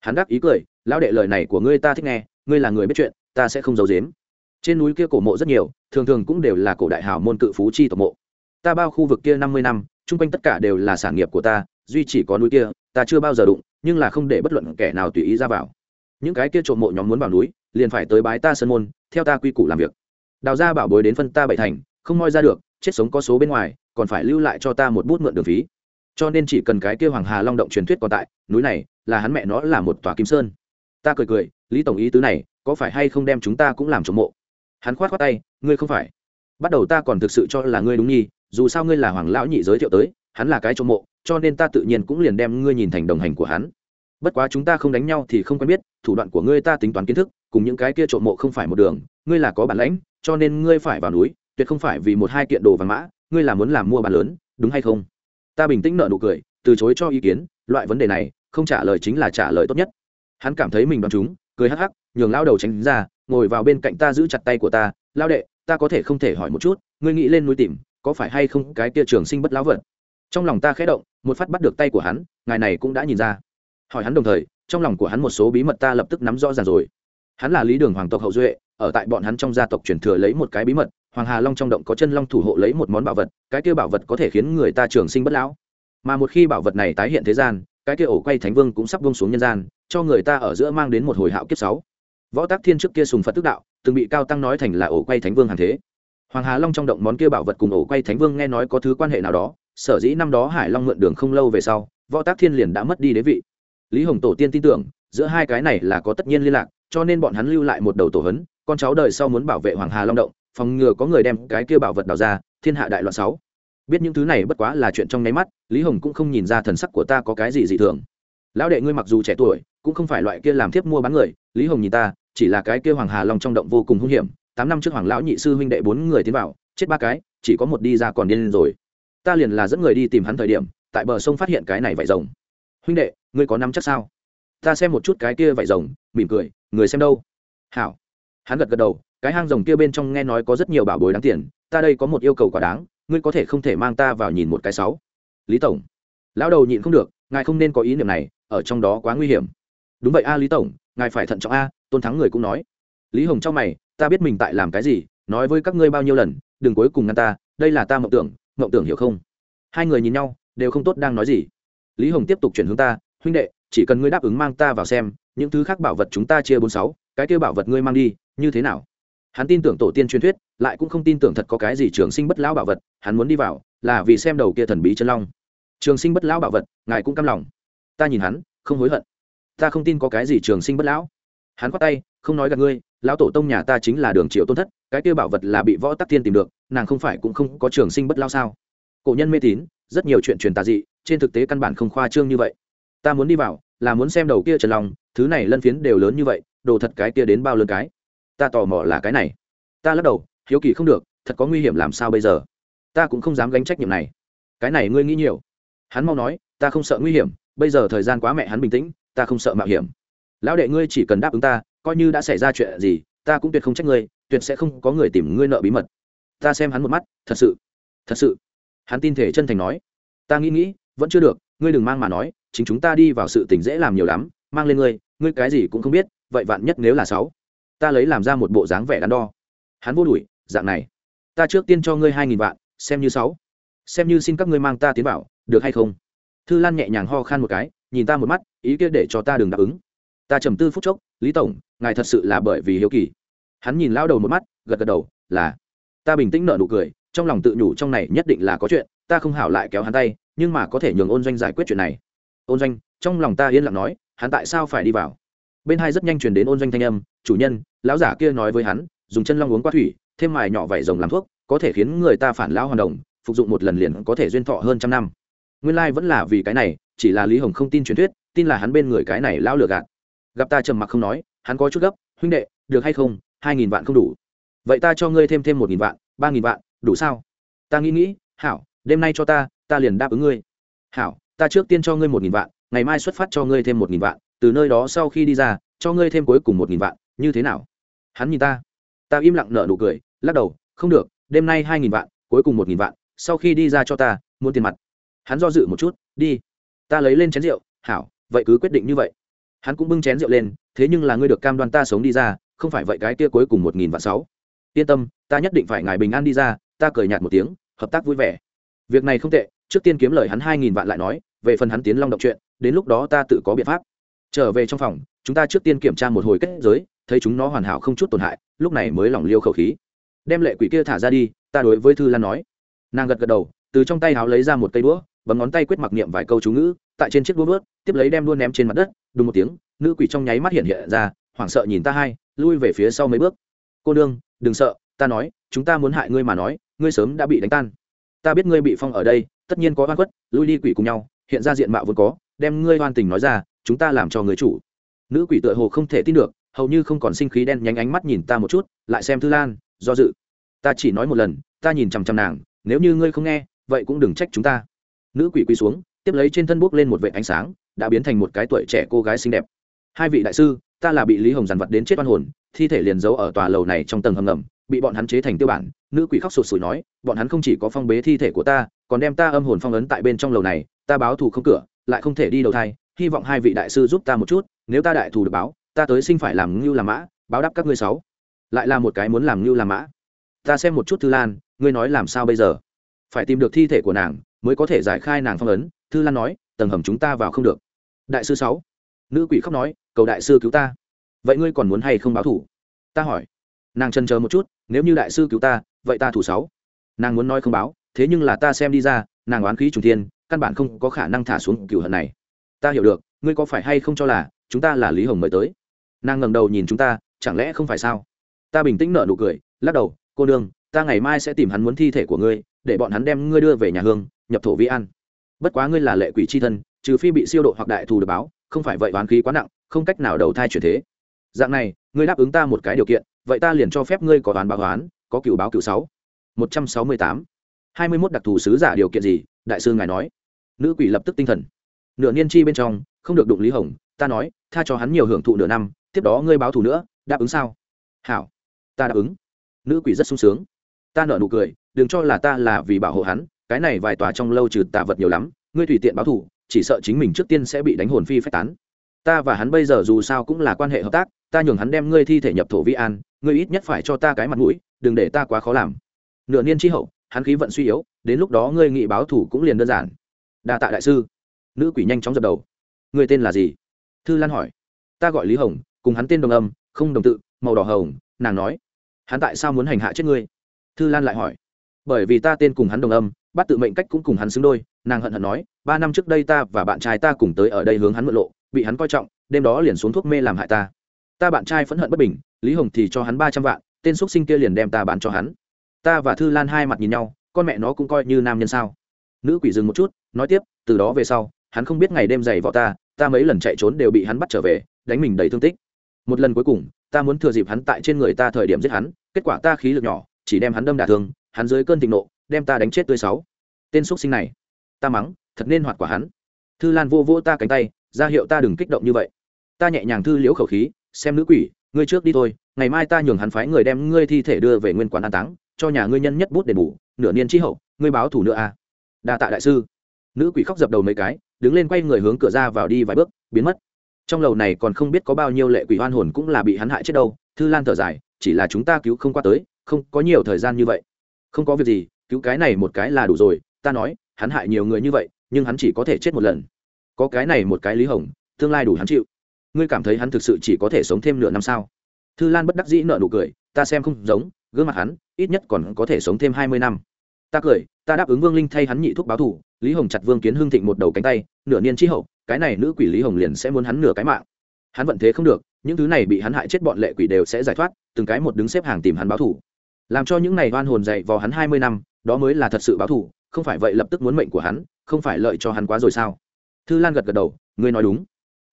Hắn đáp ý cười, lão đệ lời này của ngươi ta thích nghe, ngươi là người biết chuyện, ta sẽ không giấu giếm. Trên núi kia cổ mộ rất nhiều, thường thường cũng đều là cổ đại hào môn cự phú chi tộc mộ ta bao khu vực kia năm mươi năm, chung quanh tất cả đều là sản nghiệp của ta, duy chỉ có núi kia, ta chưa bao giờ đụng, nhưng là không để bất luận kẻ nào tùy ý ra vào. Những cái kia trộm mộ nhóm muốn vào núi, liền phải tới bái ta sân môn, theo ta quy củ làm việc. Đào ra bảo bối đến phân ta bảy thành, không moi ra được, chết sống có số bên ngoài, còn phải lưu lại cho ta một bút mượn đường phí. Cho nên chỉ cần cái kia hoàng hà long động truyền thuyết còn tại, núi này là hắn mẹ nó là một tòa kim sơn. Ta cười cười, lý tổng ý tứ này, có phải hay không đem chúng ta cũng làm trộm mộ? Hắn khoát khoát tay, ngươi không phải. Bắt đầu ta còn thực sự cho là ngươi đúng nhi dù sao ngươi là hoàng lão nhị giới thiệu tới, hắn là cái trộm mộ, cho nên ta tự nhiên cũng liền đem ngươi nhìn thành đồng hành của hắn. Bất quá chúng ta không đánh nhau thì không quen biết, thủ đoạn của ngươi ta tính toán kiến thức, cùng những cái kia trộm mộ không phải một đường, ngươi là có bản lãnh, cho nên ngươi phải vào núi, tuyệt không phải vì một hai kiện đồ vàng mã, ngươi là muốn làm mua bán lớn, đúng hay không? Ta bình tĩnh nợ nụ cười, từ chối cho ý kiến, loại vấn đề này, không trả lời chính là trả lời tốt nhất. Hắn cảm thấy mình đoán chúng, cười hắc hắc, nhường lao đầu tránh ra, ngồi vào bên cạnh ta giữ chặt tay của ta lao đệ, ta có thể không thể hỏi một chút, ngươi nghĩ lên núi tìm có phải hay không cái kia trường sinh bất lão vật? Trong lòng ta khẽ động, một phát bắt được tay của hắn, ngài này cũng đã nhìn ra. Hỏi hắn đồng thời, trong lòng của hắn một số bí mật ta lập tức nắm rõ ràng rồi. Hắn là lý đường hoàng tộc hậu duệ, ở tại bọn hắn trong gia tộc truyền thừa lấy một cái bí mật, hoàng hà long trong động có chân long thủ hộ lấy một món bảo vật, cái kia bảo vật có thể khiến người ta trường sinh bất lão. Mà một khi bảo vật này tái hiện thế gian, cái kia ổ quay thánh vương cũng sắp vông xuống nhân gian, cho người ta ở giữa mang đến một hồi hạo kiếp sáu. Võ tác thiên trước kia sùng phật tức đạo, từng bị cao tăng nói thành là ổ quay thánh vương hàng thế hoàng hà long trong động món kia bảo vật cùng ổ quay thánh vương nghe nói có thứ quan hệ nào đó, sở dĩ năm đó hải long mượn đường không lâu về sau, võ tác thiên liền đã mất đi đế vị. Lý hồng tổ tiên tin tưởng, giữa hai cái này là có tất nhiên liên lạc, cho nên bọn hắn lưu lại một đầu tổ hấn, con cháu đời sau muốn bảo vệ hoàng hà long động, phòng ngừa có người đem cái kia bảo vật đào ra, thiên hạ đại loạn sáu. Biết những thứ này bất quá là chuyện trong nháy mắt, lý hồng cũng không nhìn ra thần sắc của ta có cái gì dị thường. Lão đệ ngươi mặc dù trẻ tuổi, cũng không phải loại kia làm thiếp mua bán người, lý hồng nhìn ta, chỉ là cái kia hoàng hà long trong động vô cùng hung hiểm tám năm trước hoàng lão nhị sư huynh đệ bốn người tiến vào, chết ba cái, chỉ có một đi ra còn điên rồi. Ta liền là dẫn người đi tìm hắn thời điểm, tại bờ sông phát hiện cái này vải rồng. Huynh đệ, ngươi có năm chắc sao? Ta xem một chút cái kia vải rồng, mỉm cười, người xem đâu? Hảo. Hắn gật gật đầu, cái hang rồng kia bên trong nghe nói có rất nhiều bảo bối đáng tiền, ta đây có một yêu cầu quả đáng, ngươi có thể không thể mang ta vào nhìn một cái sáu. Lý tổng. Lão đầu nhịn không được, ngài không nên có ý niệm này, ở trong đó quá nguy hiểm. Đúng vậy a, lý tổng, ngài phải thận trọng a, tôn thắng người cũng nói lý hồng trong mày, ta biết mình tại làm cái gì, nói với các ngươi bao nhiêu lần, đừng cuối cùng ngăn ta, đây là ta mộng tưởng mộng tưởng hiểu không? Hai người nhìn nhau, đều không tốt đang nói gì. Lý hồng tiếp tục chuyển hướng ta, huynh đệ, chỉ cần ngươi đáp ứng mang ta vào xem, những thứ khác bảo vật chúng ta chia bốn sáu, cái kêu bảo vật ngươi mang đi, như thế nào? Hắn tin tưởng tổ tiên truyền thuyết, lại cũng không tin tưởng thật có cái gì trường sinh bất lão bảo vật, hắn muốn đi vào, là vì xem đầu kia thần bí chân long. Trường sinh bất lão bảo vật, ngài cũng căm lòng. Ta nhìn hắn, không hối hận. Ta không tin có cái gì trường sinh bất lão. Hắn khoát tay, không nói gặp ngươi lão tổ tông nhà ta chính là đường triệu tôn thất, cái kia bảo vật là bị võ tắc thiên tìm được, nàng không phải cũng không có trường sinh bất lao sao? Cổ nhân mê tín, rất nhiều chuyện truyền tà dị, trên thực tế căn bản không khoa trương như vậy. Ta muốn đi vào, là muốn xem đầu kia trần long, thứ này lân phiến đều lớn như vậy, đồ thật cái kia đến bao lớn cái? Ta tò mò là cái này. Ta lắc đầu, hiếu kỳ không được, thật có nguy hiểm làm sao bây giờ? Ta cũng không dám gánh trách nhiệm này. Cái này ngươi nghĩ nhiều. Hắn mau nói, ta không sợ nguy hiểm, bây giờ thời gian quá mẹ hắn bình tĩnh, ta không sợ mạo hiểm. Lão đệ ngươi chỉ cần đáp ứng ta coi như đã xảy ra chuyện gì, ta cũng tuyệt không trách ngươi, tuyệt sẽ không có người tìm ngươi nợ bí mật. Ta xem hắn một mắt, thật sự thật sự. Hắn tin thể chân thành nói. Ta nghĩ nghĩ, vẫn chưa được, ngươi đừng mang mà nói, chính chúng ta đi vào sự tình dễ làm nhiều lắm, mang lên ngươi ngươi cái gì cũng không biết, vậy vạn nhất nếu là sáu, ta lấy làm ra một bộ dáng vẻ đắn đo. Hắn vô đuổi, dạng này. Ta trước tiên cho ngươi hai nghìn vạn, xem như sáu. Xem như xin các ngươi mang ta tiến vào, được hay không? Thư lan nhẹ nhàng ho khan một cái, nhìn ta một mắt, ý kia để cho ta đừng đáp ứng. Ta trầm tư phút chốc, lý tổng ngài thật sự là bởi vì hiếu kỳ. Hắn nhìn lao đầu một mắt, gật gật đầu, là. Ta bình tĩnh nợ nụ cười, trong lòng tự nhủ trong này nhất định là có chuyện, ta không hảo lại kéo hắn tay, nhưng mà có thể nhường ôn doanh giải quyết chuyện này. Ôn doanh, trong lòng ta yên lặng nói, hắn tại sao phải đi vào? Bên hai rất nhanh chuyển đến ôn doanh thanh âm, chủ nhân, lão giả kia nói với hắn, dùng chân long uống qua thủy, thêm mài nhỏ vảy rồng làm thuốc, có thể khiến người ta phản lão hoàn đồng, phục dụng một lần liền có thể duyên thọ hơn trăm năm. Nguyên lai vẫn là vì cái này, chỉ là lý hồng không tin truyền thuyết, tin là hắn bên người cái này lão lừa gạt. Gặp ta trầm mặc không nói hắn có chút gấp, huynh đệ, được hay không? Hai nghìn vạn không đủ. Vậy ta cho ngươi thêm thêm một nghìn vạn, ba nghìn vạn, đủ sao? Ta nghĩ nghĩ, hảo, đêm nay cho ta ta liền đáp ứng ngươi. Hảo, ta trước tiên cho ngươi một nghìn vạn, ngày mai xuất phát cho ngươi thêm một nghìn vạn, từ nơi đó sau khi đi ra, cho ngươi thêm cuối cùng một nghìn vạn, như thế nào? Hắn nhìn ta ta im lặng nở nụ cười, lắc đầu, không được, đêm nay hai nghìn vạn, cuối cùng một nghìn vạn, sau khi đi ra cho ta, muốn tiền mặt. Hắn do dự một chút, đi, ta lấy lên chén rượu, hảo, vậy cứ quyết định như vậy hắn cũng bưng chén rượu lên, thế nhưng là ngươi được cam đoan ta sống đi ra, không phải vậy cái kia cuối cùng một nghìn vạn sáu. Yên tâm, ta nhất định phải ngài bình an đi ra, ta cười nhạt một tiếng, hợp tác vui vẻ. Việc này không tệ, trước tiên kiếm lời hắn hai nghìn vạn lại nói, về phần hắn tiến long động chuyện, đến lúc đó ta tự có biện pháp. Trở về trong phòng, chúng ta trước tiên kiểm tra một hồi kết giới, thấy chúng nó hoàn hảo không chút tổn hại, lúc này mới lỏng liêu khẩu khí. Đem lệ quỷ kia thả ra đi, ta đối với thư lan nói. Nàng gật gật đầu, từ trong tay háo lấy ra một cây đũa, bấm ngón tay quyết mặc niệm vài câu chú ngữ tại trên chiếc đũa vớt, tiếp lấy đem đuôi ném trên mặt đất đúng một tiếng, nữ quỷ trong nháy mắt hiện hiện ra, hoảng sợ nhìn ta hai, lui về phía sau mấy bước. Cô nương, đừng sợ, ta nói, chúng ta muốn hại ngươi mà nói, ngươi sớm đã bị đánh tan. Ta biết ngươi bị phong ở đây, tất nhiên có oan khuất, lui đi quỷ cùng nhau, hiện ra diện mạo vốn có, đem ngươi oan tình nói ra, chúng ta làm cho người chủ. Nữ quỷ tựa hồ không thể tin được, hầu như không còn sinh khí đen nhánh ánh mắt nhìn ta một chút, lại xem thư lan, do dự. Ta chỉ nói một lần, ta nhìn chằm chằm nàng, nếu như ngươi không nghe, vậy cũng đừng trách chúng ta. Nữ quỷ quỳ xuống tiếp lấy trên thân bốc lên một vệ ánh sáng, đã biến thành một cái tuổi trẻ cô gái xinh đẹp. Hai vị đại sư, ta là bị lý hồng giàn vật đến chết oan hồn, thi thể liền giấu ở tòa lầu này trong tầng hầm ngầm, bị bọn hắn chế thành tiêu bản, nữ quỷ khóc sụt sùi nói, bọn hắn không chỉ có phong bế thi thể của ta, còn đem ta âm hồn phong ấn tại bên trong lầu này, ta báo thù không cửa, lại không thể đi đầu thai, hy vọng hai vị đại sư giúp ta một chút, nếu ta đại thù được báo, ta tới sinh phải làm ngưu làm mã, báo đáp các ngươi sáu. Lại là một cái muốn làm ngưu làm mã. Ta xem một chút thư lan, ngươi nói làm sao bây giờ? Phải tìm được thi thể của nàng, mới có thể giải khai nàng phong ấn thư lan nói, tầng hầm chúng ta vào không được. Đại sư sáu. Nữ quỷ khóc nói, cầu đại sư cứu ta. Vậy ngươi còn muốn hay không báo thủ? Ta hỏi. Nàng chân chờ một chút, nếu như đại sư cứu ta, vậy ta thủ sáu. Nàng muốn nói không báo, thế nhưng là ta xem đi ra, nàng oán khí trùng thiên, căn bản không có khả năng thả xuống cửu hận này. Ta hiểu được, ngươi có phải hay không cho là, chúng ta là lý hồng mời tới? Nàng ngẩng đầu nhìn chúng ta, chẳng lẽ không phải sao? Ta bình tĩnh nở nụ cười, lắc đầu, cô đương ta ngày mai sẽ tìm hắn muốn thi thể của ngươi, để bọn hắn đem ngươi đưa về nhà hương, nhập thổ vi an bất quá ngươi là lệ quỷ c h i thân trừ phi bị siêu độ hoặc đại thù được báo không phải vậy oán khí quá nặng không cách nào đầu thai chuyển thế. Dạng này ngươi đáp ứng ta một cái điều kiện vậy ta liền cho phép ngươi có toán báo oán, có cựu báo cựu sáu. Một trăm sáu mươi tám. Hai mươi mốt đặc thù sứ giả điều kiện gì? Đại sư ngài nói. Nữ quỷ lập tức tinh thần. Nửa niên chi bên trong không được đụng lý hồng ta nói tha cho hắn nhiều hưởng thụ nửa năm tiếp đó ngươi báo thù nữa đáp ứng sao? Hảo ta đáp ứng. Nữ quỷ rất sung sướng. Ta nở nụ cười đừng cho là ta là vì bảo hộ hắn cái này vài tòa trong lâu trừ tà vật nhiều lắm, ngươi tùy tiện báo thủ chỉ sợ chính mình trước tiên sẽ bị đánh hồn phi phách tán. Ta và hắn bây giờ dù sao cũng là quan hệ hợp tác, ta nhường hắn đem ngươi thi thể nhập thổ vi an, ngươi ít nhất phải cho ta cái mặt mũi, đừng để ta quá khó làm. Nửa niên tri hậu, hắn khí vận suy yếu, đến lúc đó ngươi nghị báo thủ cũng liền đơn giản. Đa tạ đại sư. Nữ quỷ nhanh chóng dập đầu. Ngươi tên là gì? Thư lan hỏi. Ta gọi lý hồng, cùng hắn tên đồng âm, không đồng tự, màu đỏ hồng, nàng nói. Hắn tại sao muốn hành hạ chết ngươi? Thư lan lại hỏi bởi vì ta tên cùng hắn đồng âm bắt tự mệnh cách cũng cùng hắn xứng đôi, nàng hận hận nói, ba năm trước đây ta và bạn trai ta cùng tới ở đây hướng hắn mượn lộ, bị hắn coi trọng, đêm đó liền xuống thuốc mê làm hại ta. Ta bạn trai phẫn hận bất bình, lý hồng thì cho hắn ba trăm vạn, tên x sinh kia liền đem ta bán cho hắn. Ta và thư lan hai mặt nhìn nhau, con mẹ nó cũng coi như nam nhân sao. Nữ quỷ dừng một chút, nói tiếp, từ đó về sau, hắn không biết ngày đêm dày vọ ta ta mấy lần chạy trốn đều bị hắn bắt trở về, đánh mình đầy thương tích. Một lần cuối cùng, ta muốn thừa dịp hắn tại trên người ta thời điểm giết hắn, kết quả ta khí lực nhỏ, chỉ đem hắn đâm đả thương hắn dưới cơn thịnh nộ, đem ta đánh chết tươi sáu. Tên x sinh này, ta mắng, thật nên hoạt quả hắn. Thư lan vô vô ta cánh tay, ra hiệu ta đừng kích động như vậy. Ta nhẹ nhàng thư liễu khẩu khí, xem nữ quỷ, ngươi trước đi thôi, ngày mai ta nhường hắn phái người đem ngươi thi thể đưa về nguyên quán an táng, cho nhà ngươi nhân nhất bút đền bù, nửa niên chi hậu, ngươi báo thủ nữa à. Đa tạ đại sư. Nữ quỷ khóc dập đầu mấy cái, đứng lên quay người hướng cửa ra vào đi vài bước, biến mất. Trong lầu này còn không biết có bao nhiêu lệ quỷ hoan hồn cũng là bị hắn hại chết đâu. Thư lan thở dài, chỉ là chúng ta cứu không qua tới, không có nhiều thời gian như vậy không có việc gì, cứu cái này một cái là đủ rồi, ta nói, hắn hại nhiều người như vậy, nhưng hắn chỉ có thể chết một lần. Có cái này một cái lý hồng, tương lai đủ hắn chịu. Ngươi cảm thấy hắn thực sự chỉ có thể sống thêm nửa năm sao? Thư lan bất đắc dĩ nợ nụ cười, ta xem không giống, gương mặt hắn, ít nhất còn có thể sống thêm hai mươi năm. Ta cười, ta đáp ứng vương linh thay hắn nhị thuốc báo thủ, lý hồng chặt vương kiến hưng thịnh một đầu cánh tay, nửa niên tri hậu, cái này nữ quỷ lý hồng liền sẽ muốn hắn nửa cái mạng. Hắn vận thế không được, những thứ này bị hắn hại chết bọn lệ quỷ đều sẽ giải thoát, từng cái một đứng xếp hàng tìm hắn báo thủ làm cho những này oan hồn dạy vào hắn hai mươi năm, đó mới là thật sự báo thủ không phải vậy lập tức muốn mệnh của hắn, không phải lợi cho hắn quá rồi sao? Thư lan gật gật đầu, ngươi nói đúng.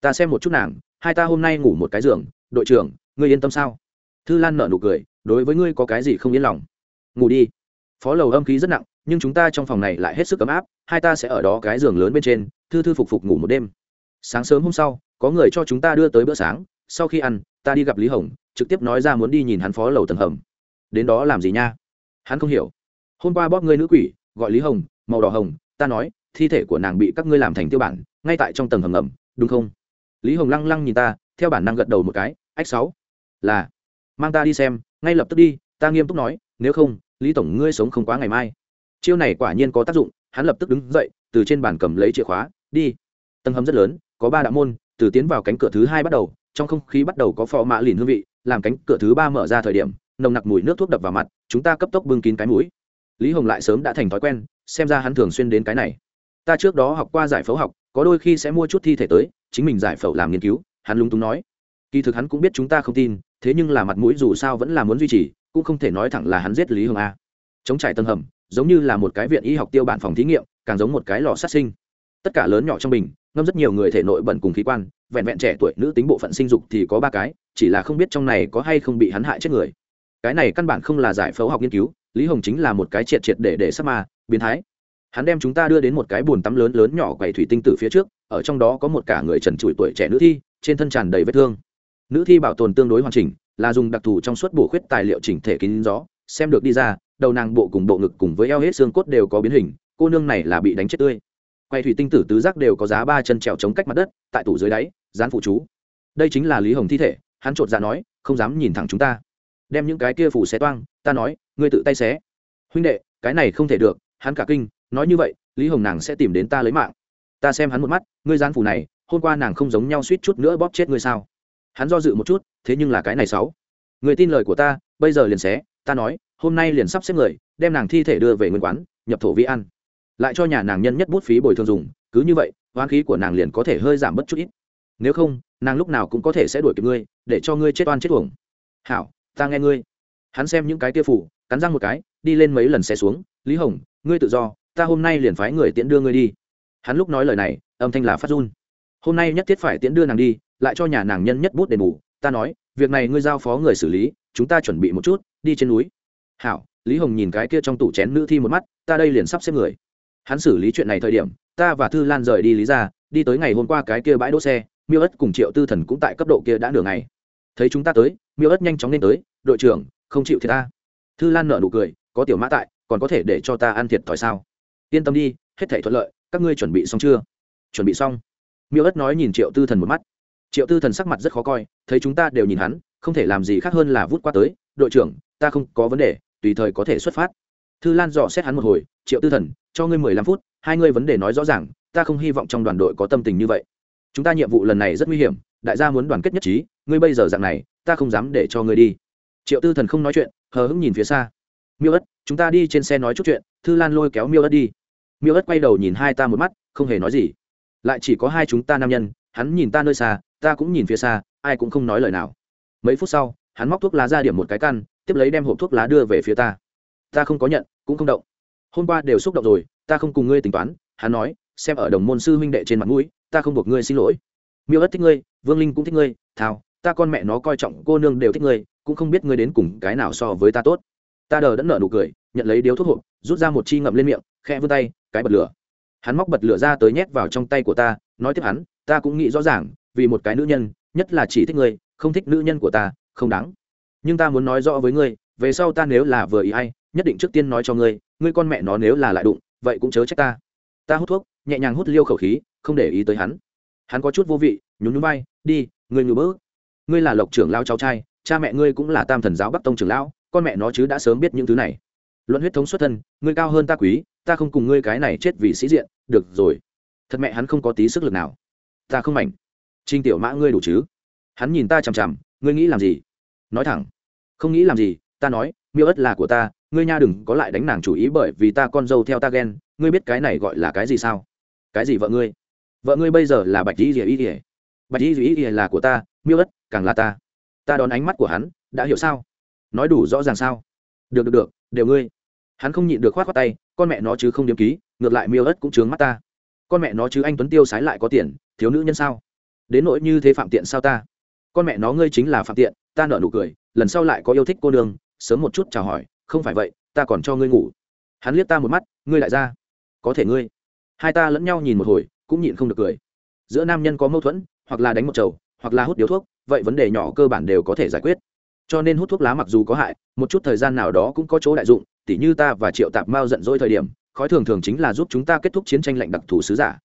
Ta xem một chút nàng, hai ta hôm nay ngủ một cái giường, đội trưởng, ngươi yên tâm sao? Thư lan nở nụ cười, đối với ngươi có cái gì không yên lòng? Ngủ đi. Phó lầu âm khí rất nặng, nhưng chúng ta trong phòng này lại hết sức ấm áp, hai ta sẽ ở đó cái giường lớn bên trên, thư thư phục phục ngủ một đêm. Sáng sớm hôm sau, có người cho chúng ta đưa tới bữa sáng, sau khi ăn, ta đi gặp lý hồng, trực tiếp nói ra muốn đi nhìn hắn phó lầu tầng hầm đến đó làm gì nha? Hắn không hiểu. Hôm qua bóp ngươi nữ quỷ, gọi lý hồng, màu đỏ hồng, ta nói, thi thể của nàng bị các ngươi làm thành tiêu bản, ngay tại trong tầng hầm ngầm, đúng không? Lý hồng lăng lăng nhìn ta, theo bản năng gật đầu một cái, ách sáu. Là. Mang ta đi xem, ngay lập tức đi, ta nghiêm túc nói, nếu không, lý tổng ngươi sống không quá ngày mai. Chiêu này quả nhiên có tác dụng, hắn lập tức đứng dậy, từ trên bàn cầm lấy chìa khóa, đi. Tầng hầm rất lớn, có ba đạo môn, từ tiến vào cánh cửa thứ hai bắt đầu, trong không khí bắt đầu có phò mã lìn hương vị, làm cánh cửa thứ ba mở ra thời điểm nồng nặc mùi nước thuốc đập vào mặt, chúng ta cấp tốc bưng kín cái mũi. Lý hồng lại sớm đã thành thói quen, xem ra hắn thường xuyên đến cái này. Ta trước đó học qua giải phẫu học, có đôi khi sẽ mua chút thi thể tới, chính mình giải phẫu làm nghiên cứu, hắn lúng túng nói. Kỳ thực hắn cũng biết chúng ta không tin, thế nhưng là mặt mũi dù sao vẫn là muốn duy trì, cũng không thể nói thẳng là hắn giết lý hồng a. Chống trải tầng hầm, giống như là một cái viện y học tiêu bản phòng thí nghiệm, càng giống một cái lò sát sinh. Tất cả lớn nhỏ trong bình, ngâm rất nhiều người thể nội bẩn cùng khí quan, vẹn vẹn trẻ tuổi, nữ tính bộ phận sinh dục thì có ba cái, chỉ là không biết trong này có hay không bị hắn hại chết người cái này căn bản không là giải phẫu học nghiên cứu, lý hồng chính là một cái triệt triệt để để sắp ma, biến thái. Hắn đem chúng ta đưa đến một cái bồn tắm lớn lớn nhỏ quầy thủy tinh tử phía trước, ở trong đó có một cả người trần trụi tuổi trẻ nữ thi, trên thân tràn đầy vết thương. Nữ thi bảo tồn tương đối hoàn chỉnh, là dùng đặc thù trong suốt bổ khuyết tài liệu chỉnh thể kín gió, xem được đi ra, đầu nàng bộ cùng bộ ngực cùng với eo hết xương cốt đều có biến hình, cô nương này là bị đánh chết tươi. Quay thủy tinh tử tứ giác đều có giá ba chân trèo chống cách mặt đất, tại tủ dưới đáy, dán phụ chú. Đây chính là lý hồng thi thể, hắn chột dạ nói, không dám nhìn thẳng chúng ta đem những cái kia phủ xé toang, ta nói, ngươi tự tay xé. Huynh đệ, cái này không thể được, hắn cả kinh, nói như vậy, lý hồng nàng sẽ tìm đến ta lấy mạng. Ta xem hắn một mắt, ngươi gian phủ này, hôm qua nàng không giống nhau suýt chút nữa bóp chết ngươi sao? Hắn do dự một chút, thế nhưng là cái này sáu. Người tin lời của ta, bây giờ liền xé, ta nói, hôm nay liền sắp xếp người, đem nàng thi thể đưa về nguyên quán, nhập thổ vi ăn. Lại cho nhà nàng nhân nhất bút phí bồi thường dùng, cứ như vậy hoán khí của nàng liền có thể hơi giảm bớt chút ít. Nếu không, nàng lúc nào cũng có thể sẽ đuổi kịp ngươi, để cho ngươi chết oan chết uổng. Hảo ta nghe ngươi. Hắn xem những cái kia phủ, cắn răng một cái, đi lên mấy lần xe xuống. Lý hồng, ngươi tự do, ta hôm nay liền phái người tiễn đưa ngươi đi. Hắn lúc nói lời này, âm thanh là phát run. Hôm nay nhất thiết phải tiễn đưa nàng đi, lại cho nhà nàng nhân nhất bút đền bù. Ta nói, việc này ngươi giao phó người xử lý, chúng ta chuẩn bị một chút, đi trên núi. Hảo, lý hồng nhìn cái kia trong tủ chén nữ thi một mắt, ta đây liền sắp xếp người. Hắn xử lý chuyện này thời điểm, ta và thư lan rời đi lý ra đi tới ngày hôm qua cái kia bãi đỗ xe, miêu ất cùng triệu tư thần cũng tại cấp độ kia đã nửa ngày. Thấy chúng ta tới miêu ất nhanh chóng lên tới, đội trưởng, không chịu thiệt ta. Thư lan nợ nụ cười, có tiểu mã tại, còn có thể để cho ta ăn thiệt thòi sao? Yên tâm đi, hết thể thuận lợi, các ngươi chuẩn bị xong chưa? Chuẩn bị xong. Miêu ất nói nhìn triệu tư thần một mắt. Triệu tư thần sắc mặt rất khó coi, thấy chúng ta đều nhìn hắn, không thể làm gì khác hơn là vút qua tới, đội trưởng, ta không có vấn đề, tùy thời có thể xuất phát. Thư lan dò xét hắn một hồi, triệu tư thần, cho ngươi mười lăm phút, hai ngươi vấn đề nói rõ ràng, ta không hy vọng trong đoàn đội có tâm tình như vậy. Chúng ta nhiệm vụ lần này rất nguy hiểm, đại gia muốn đoàn kết nhất trí, ngươi bây giờ dạng này ta không dám để cho ngươi đi. Triệu tư thần không nói chuyện, hờ hững nhìn phía xa. Miêu ất, chúng ta đi trên xe nói chút chuyện, thư lan lôi kéo miêu ất đi. Miêu ất quay đầu nhìn hai ta một mắt, không hề nói gì. Lại chỉ có hai chúng ta nam nhân, hắn nhìn ta nơi xa, ta cũng nhìn phía xa, ai cũng không nói lời nào. Mấy phút sau, hắn móc thuốc lá ra điểm một cái căn, tiếp lấy đem hộp thuốc lá đưa về phía ta. Ta không có nhận, cũng không động. Hôm qua đều xúc động rồi, ta không cùng ngươi tính toán, hắn nói, xem ở đồng môn sư huynh đệ trên mặt mũi, ta không buộc ngươi xin lỗi. Miêu ất thích ngươi, vương linh cũng thích ngươi thao ta con mẹ nó coi trọng cô nương đều thích ngươi, cũng không biết ngươi đến cùng cái nào so với ta tốt. Ta đờ đẫn nợ nụ cười, nhận lấy điếu thuốc hộp, rút ra một chi ngậm lên miệng khe vươn tay, cái bật lửa. Hắn móc bật lửa ra tới nhét vào trong tay của ta, nói tiếp hắn, ta cũng nghĩ rõ ràng, vì một cái nữ nhân, nhất là chỉ thích ngươi, không thích nữ nhân của ta, không đáng. Nhưng ta muốn nói rõ với ngươi, về sau ta nếu là vừa ý hay, nhất định trước tiên nói cho ngươi ngươi con mẹ nó nếu là lại đụng, vậy cũng chớ trách ta. Ta hút thuốc, nhẹ nhàng hút liêu khẩu khí, không để ý tới hắn. Hắn có chút vô vị, nhún nhún vai, đi, ngươi ngừ bước ngươi là lộc trưởng lao cháu trai, cha mẹ ngươi cũng là tam thần giáo bắc tông trưởng lão, con mẹ nó chứ đã sớm biết những thứ này. Luận huyết thống xuất thân, ngươi cao hơn ta quý, ta không cùng ngươi cái này chết vì sĩ diện, được rồi. Thật mẹ hắn không có tí sức lực nào. Ta không mảnh. Trinh tiểu mã ngươi đủ chứ? Hắn nhìn ta chằm chằm, ngươi nghĩ làm gì? Nói thẳng. Không nghĩ làm gì, ta nói, miêu ất là của ta, ngươi nha đừng có lại đánh nàng chủ ý bởi vì ta con dâu theo ta ghen, ngươi biết cái này gọi là cái gì sao? Cái gì vợ ngươi? Vợ ngươi bây giờ là bạch di rỉa y rỉa bạch di rỉa y rỉa là của ta, miêu ất càng là ta. Ta đón ánh mắt của hắn đã hiểu sao? Nói đủ rõ ràng sao? Được được được đều ngươi. Hắn không nhịn được khoát khoát tay con mẹ nó chứ không điếm ký ngược lại miêu ớt cũng chướng mắt ta. Con mẹ nó chứ anh tuấn tiêu sái lại có tiền thiếu nữ nhân sao? Đến nỗi như thế phạm tiện sao ta? Con mẹ nó ngươi chính là phạm tiện ta nợ nụ cười lần sau lại có yêu thích cô Đường, sớm một chút chào hỏi không phải vậy ta còn cho ngươi ngủ. Hắn liếc ta một mắt ngươi lại ra. Có thể ngươi. Hai ta lẫn nhau nhìn một hồi cũng nhịn không được cười. Giữa nam nhân có mâu thuẫn hoặc là đánh một chầu hoặc là hút điếu thuốc vậy vấn đề nhỏ cơ bản đều có thể giải quyết. Cho nên hút thuốc lá mặc dù có hại, một chút thời gian nào đó cũng có chỗ đại dụng, tỉ như ta và triệu tạp mao giận dỗi thời điểm, khói thường thường chính là giúp chúng ta kết thúc chiến tranh lạnh đặc thù sứ giả.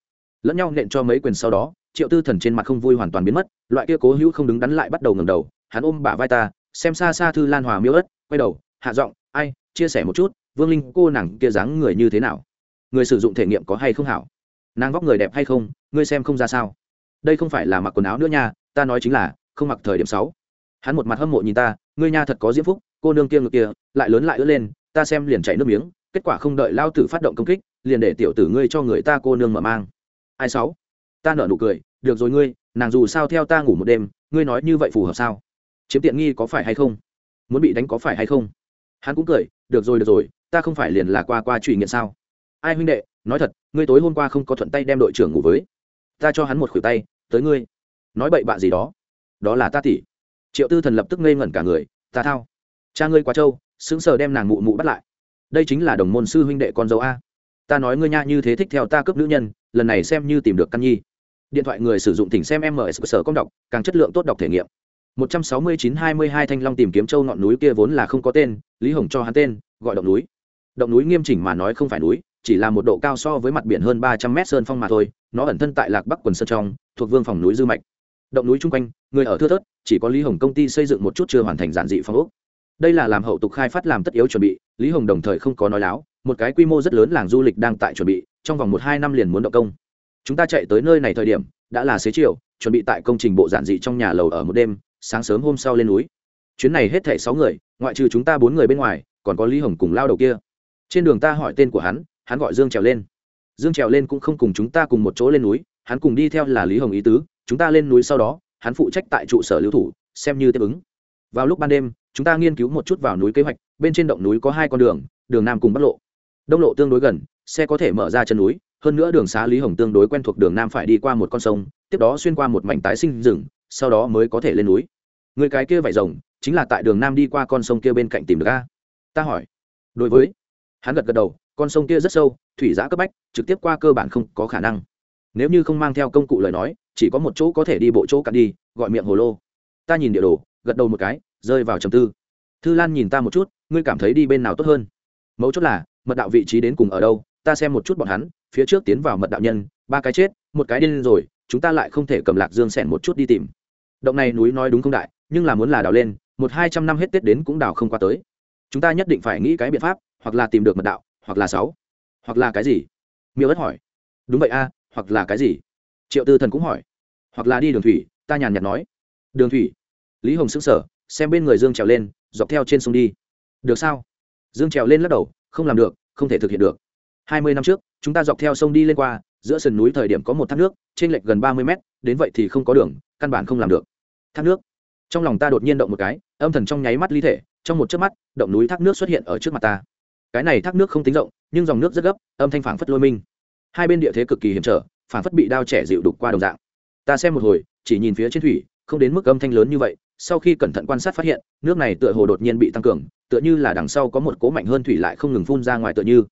Lẫn nhau nện cho mấy quyền sau đó, triệu tư thần trên mặt không vui hoàn toàn biến mất, loại kia cố hữu không đứng đắn lại bắt đầu ngầm đầu, hắn ôm bả vai ta, xem xa xa thư lan hòa miêu ớt, quay đầu, hạ giọng, ai, chia sẻ một chút, vương linh, cô nàng kia dáng người như thế nào? Người sử dụng thể nghiệm có hay không hảo? Nàng vóc người đẹp hay không, ngươi xem không ra sao? Đây không phải là mặc quần áo nữa nha, ta nói chính là không mặc thời điểm sáu. Hắn một mặt hâm mộ nhìn ta, ngươi nha thật có diễm phúc, cô nương kia ngược kia, lại lớn lại ướt lên, ta xem liền chảy nước miếng, kết quả không đợi lao tử phát động công kích, liền để tiểu tử ngươi cho người ta cô nương mở mang. Ai sáu? Ta nở nụ cười, được rồi ngươi, nàng dù sao theo ta ngủ một đêm, ngươi nói như vậy phù hợp sao? Chiếm tiện nghi có phải hay không? Muốn bị đánh có phải hay không? Hắn cũng cười, được rồi được rồi, ta không phải liền là qua qua truy nghiện sao? Ai huynh đệ, nói thật, ngươi tối hôm qua không có thuận tay đem đội trưởng ngủ với. Ta cho hắn một khuỷu tay, tới ngươi. Nói bậy bạ gì đó đó là ta tỷ triệu tư thần lập tức ngây ngẩn cả người, ta thao. Cha ngươi quá trâu, sững sờ đem nàng mụ mụ bắt lại. Đây chính là đồng môn sư huynh đệ con dâu a. Ta nói ngươi nha như thế thích theo ta cướp nữ nhân, lần này xem như tìm được căn nhi. Điện thoại người sử dụng tỉnh xem ms sở công đọc, càng chất lượng tốt đọc thể nghiệm. 169-22 thanh long tìm kiếm châu ngọn núi kia vốn là không có tên, lý hồng cho hắn tên, gọi động núi. Động núi nghiêm chỉnh mà nói không phải núi, chỉ là một độ cao so với mặt biển hơn 300 mét sơn phong mà thôi, nó ẩn thân tại lạc bắc quần sơn trong, thuộc vương phòng núi dư mạch động núi chung quanh, người ở thưa thớt, chỉ có lý hồng công ty xây dựng một chút chưa hoàn thành giản dị phong ốc. Đây là làm hậu tục khai phát làm tất yếu chuẩn bị, lý hồng đồng thời không có nói láo, một cái quy mô rất lớn làng du lịch đang tại chuẩn bị, trong vòng một hai năm liền muốn động công. Chúng ta chạy tới nơi này thời điểm, đã là xế chiều, chuẩn bị tại công trình bộ giản dị trong nhà lầu ở một đêm, sáng sớm hôm sau lên núi. Chuyến này hết thảy sáu người, ngoại trừ chúng ta bốn người bên ngoài, còn có lý hồng cùng lao đầu kia. Trên đường ta hỏi tên của hắn hắn gọi dương trèo lên. Dương trèo lên cũng không cùng chúng ta cùng một chỗ lên núi, hắn cùng đi theo là lý hồng ý tứ chúng ta lên núi sau đó, hắn phụ trách tại trụ sở lưu thủ, xem như tiếp ứng. Vào lúc ban đêm, chúng ta nghiên cứu một chút vào núi kế hoạch, bên trên động núi có hai con đường đường nam cùng bắc lộ. Đông lộ tương đối gần, xe có thể mở ra chân núi, hơn nữa đường xá lý hồng tương đối quen thuộc đường nam phải đi qua một con sông, tiếp đó xuyên qua một mảnh tái sinh rừng, sau đó mới có thể lên núi. Người cái kia vải rồng, chính là tại đường nam đi qua con sông kia bên cạnh tìm được a. Ta hỏi. Đối với, hắn gật gật đầu, con sông kia rất sâu, thủy giã cấp bách, trực tiếp qua cơ bản không có khả năng nếu như không mang theo công cụ lời nói, chỉ có một chỗ có thể đi bộ chỗ cạn đi, gọi miệng hồ lô. Ta nhìn địa đồ, gật đầu một cái, rơi vào trầm tư. Thư lan nhìn ta một chút, ngươi cảm thấy đi bên nào tốt hơn? Mấu chốt là, mật đạo vị trí đến cùng ở đâu, ta xem một chút bọn hắn, phía trước tiến vào mật đạo nhân, ba cái chết, một cái điên rồi, chúng ta lại không thể cầm lạc dương sẻn một chút đi tìm. Động này núi nói đúng không đại, nhưng là muốn là đào lên, một hai trăm năm hết tết đến cũng đào không qua tới. Chúng ta nhất định phải nghĩ cái biện pháp, hoặc là tìm được mật đạo, hoặc là sáu, hoặc là cái gì? Miêu ất hỏi. Đúng vậy a hoặc là cái gì? Triệu tư thần cũng hỏi. Hoặc là đi đường thủy, ta nhàn nhạt nói. Đường thủy? Lý hồng xứng sở xem bên người dương trèo lên, dọc theo trên sông đi. Được sao? Dương trèo lên lắc đầu, không làm được, không thể thực hiện được. Hai mươi năm trước, chúng ta dọc theo sông đi lên qua, giữa sườn núi thời điểm có một thác nước trên lệch gần ba mươi mét, đến vậy thì không có đường, căn bản không làm được. Thác nước? Trong lòng ta đột nhiên động một cái, âm thần trong nháy mắt ly thể, trong một chớp mắt, động núi thác nước xuất hiện ở trước mặt ta. Cái này thác nước không tính rộng, nhưng dòng nước rất gấp, âm thanh phảng phất lôi minh hai bên địa thế cực kỳ hiểm trở, phản phất bị đao trẻ dịu đục qua đồng dạng. Ta xem một hồi, chỉ nhìn phía trên thủy, không đến mức âm thanh lớn như vậy, sau khi cẩn thận quan sát phát hiện, nước này tựa hồ đột nhiên bị tăng cường, tựa như là đằng sau có một cố mạnh hơn thủy lại không ngừng phun ra ngoài tựa như.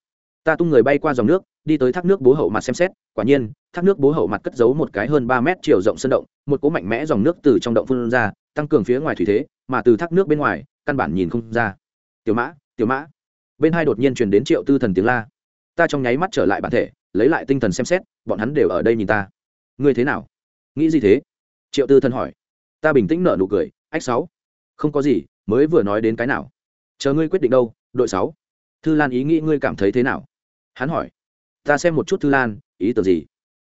Ta tung người bay qua dòng nước, đi tới thác nước bố hậu mặt xem xét, quả nhiên, thác nước bố hậu mặt cất giấu một cái hơn ba mét chiều rộng sân động, một cố mạnh mẽ dòng nước từ trong động phun ra, tăng cường phía ngoài thủy thế, mà từ thác nước bên ngoài, căn bản nhìn không ra. Tiểu mã tiểu mã. Bên hai đột nhiên truyền đến triệu tư thần tiếng la. Ta trong nháy mắt trở lại bản thể lấy lại tinh thần xem xét, bọn hắn đều ở đây nhìn ta. Ngươi thế nào? Nghĩ gì thế? Triệu tư thần hỏi. Ta bình tĩnh nở nụ cười, ách sáu, không có gì, mới vừa nói đến cái nào? Chờ ngươi quyết định đâu, đội sáu. Thư lan ý nghĩ ngươi cảm thấy thế nào? Hắn hỏi. Ta xem một chút thư lan, ý tưởng gì?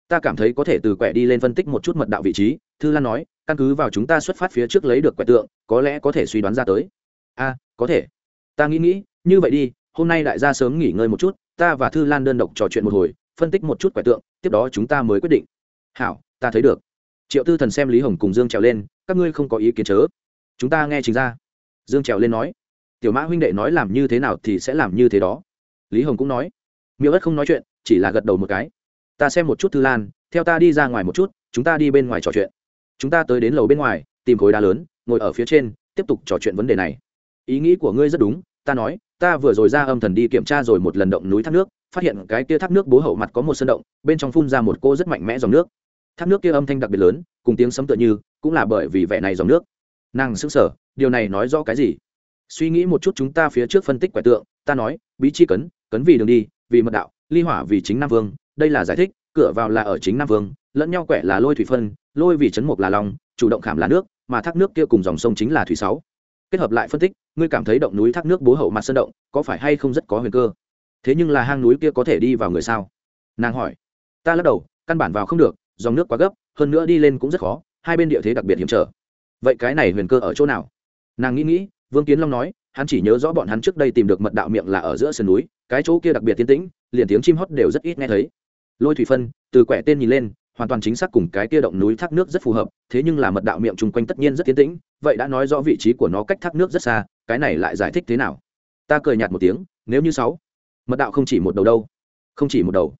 Ta cảm thấy có thể từ quẻ đi lên phân tích một chút mật đạo vị trí. Thư lan nói, căn cứ vào chúng ta xuất phát phía trước lấy được quẻ tượng, có lẽ có thể suy đoán ra tới. A, có thể. Ta nghĩ nghĩ, như vậy đi, hôm nay đại gia sớm nghỉ ngơi một chút, ta và thư lan đơn độc trò chuyện một hồi phân tích một chút quẻ tượng, tiếp đó chúng ta mới quyết định. Hảo, ta thấy được. Triệu tư thần xem lý hồng cùng dương trèo lên, các ngươi không có ý kiến chớ. Chúng ta nghe chính ra. Dương trèo lên nói. Tiểu mã huynh đệ nói làm như thế nào thì sẽ làm như thế đó. Lý hồng cũng nói. Miêu ất không nói chuyện, chỉ là gật đầu một cái. Ta xem một chút thư lan, theo ta đi ra ngoài một chút, chúng ta đi bên ngoài trò chuyện. Chúng ta tới đến lầu bên ngoài, tìm khối đá lớn, ngồi ở phía trên, tiếp tục trò chuyện vấn đề này. Ý nghĩ của ngươi rất đúng ta nói, ta vừa rồi ra âm thần đi kiểm tra rồi một lần động núi thác nước, phát hiện cái kia thác nước bố hậu mặt có một sân động, bên trong phun ra một cô rất mạnh mẽ dòng nước. Thác nước kia âm thanh đặc biệt lớn, cùng tiếng sấm tựa như, cũng là bởi vì vẻ này dòng nước. Nàng xứng sở điều này nói rõ cái gì? Suy nghĩ một chút chúng ta phía trước phân tích quẻ tượng, ta nói, bí chi cấn cấn vì đường đi, vì mật đạo, ly hỏa vì chính nam vương, đây là giải thích, cửa vào là ở chính nam vương, lẫn nhau quẻ là lôi thủy phân, lôi vì chấn mục là lòng chủ động khảm là nước, mà thác nước kia cùng dòng sông chính là thủy sáu kết hợp lại phân tích, ngươi cảm thấy động núi thác nước bố hậu mặt sơn động, có phải hay không rất có huyền cơ? Thế nhưng là hang núi kia có thể đi vào người sao? Nàng hỏi. Ta lắc đầu, căn bản vào không được, dòng nước quá gấp, hơn nữa đi lên cũng rất khó, hai bên địa thế đặc biệt hiểm trở. Vậy cái này huyền cơ ở chỗ nào? Nàng nghĩ nghĩ, vương kiến long nói, hắn chỉ nhớ rõ bọn hắn trước đây tìm được mật đạo miệng là ở giữa sườn núi, cái chỗ kia đặc biệt tiến tĩnh, liền tiếng chim hót đều rất ít nghe thấy. Lôi thủy phân, từ quẻ tên nhìn lên hoàn toàn chính xác cùng cái kia động núi thác nước rất phù hợp, thế nhưng là mật đạo miệng chung quanh tất nhiên rất tiến tĩnh, vậy đã nói rõ vị trí của nó cách thác nước rất xa, cái này lại giải thích thế nào? Ta cười nhạt một tiếng, nếu như sáu, mật đạo không chỉ một đầu đâu, không chỉ một đầu.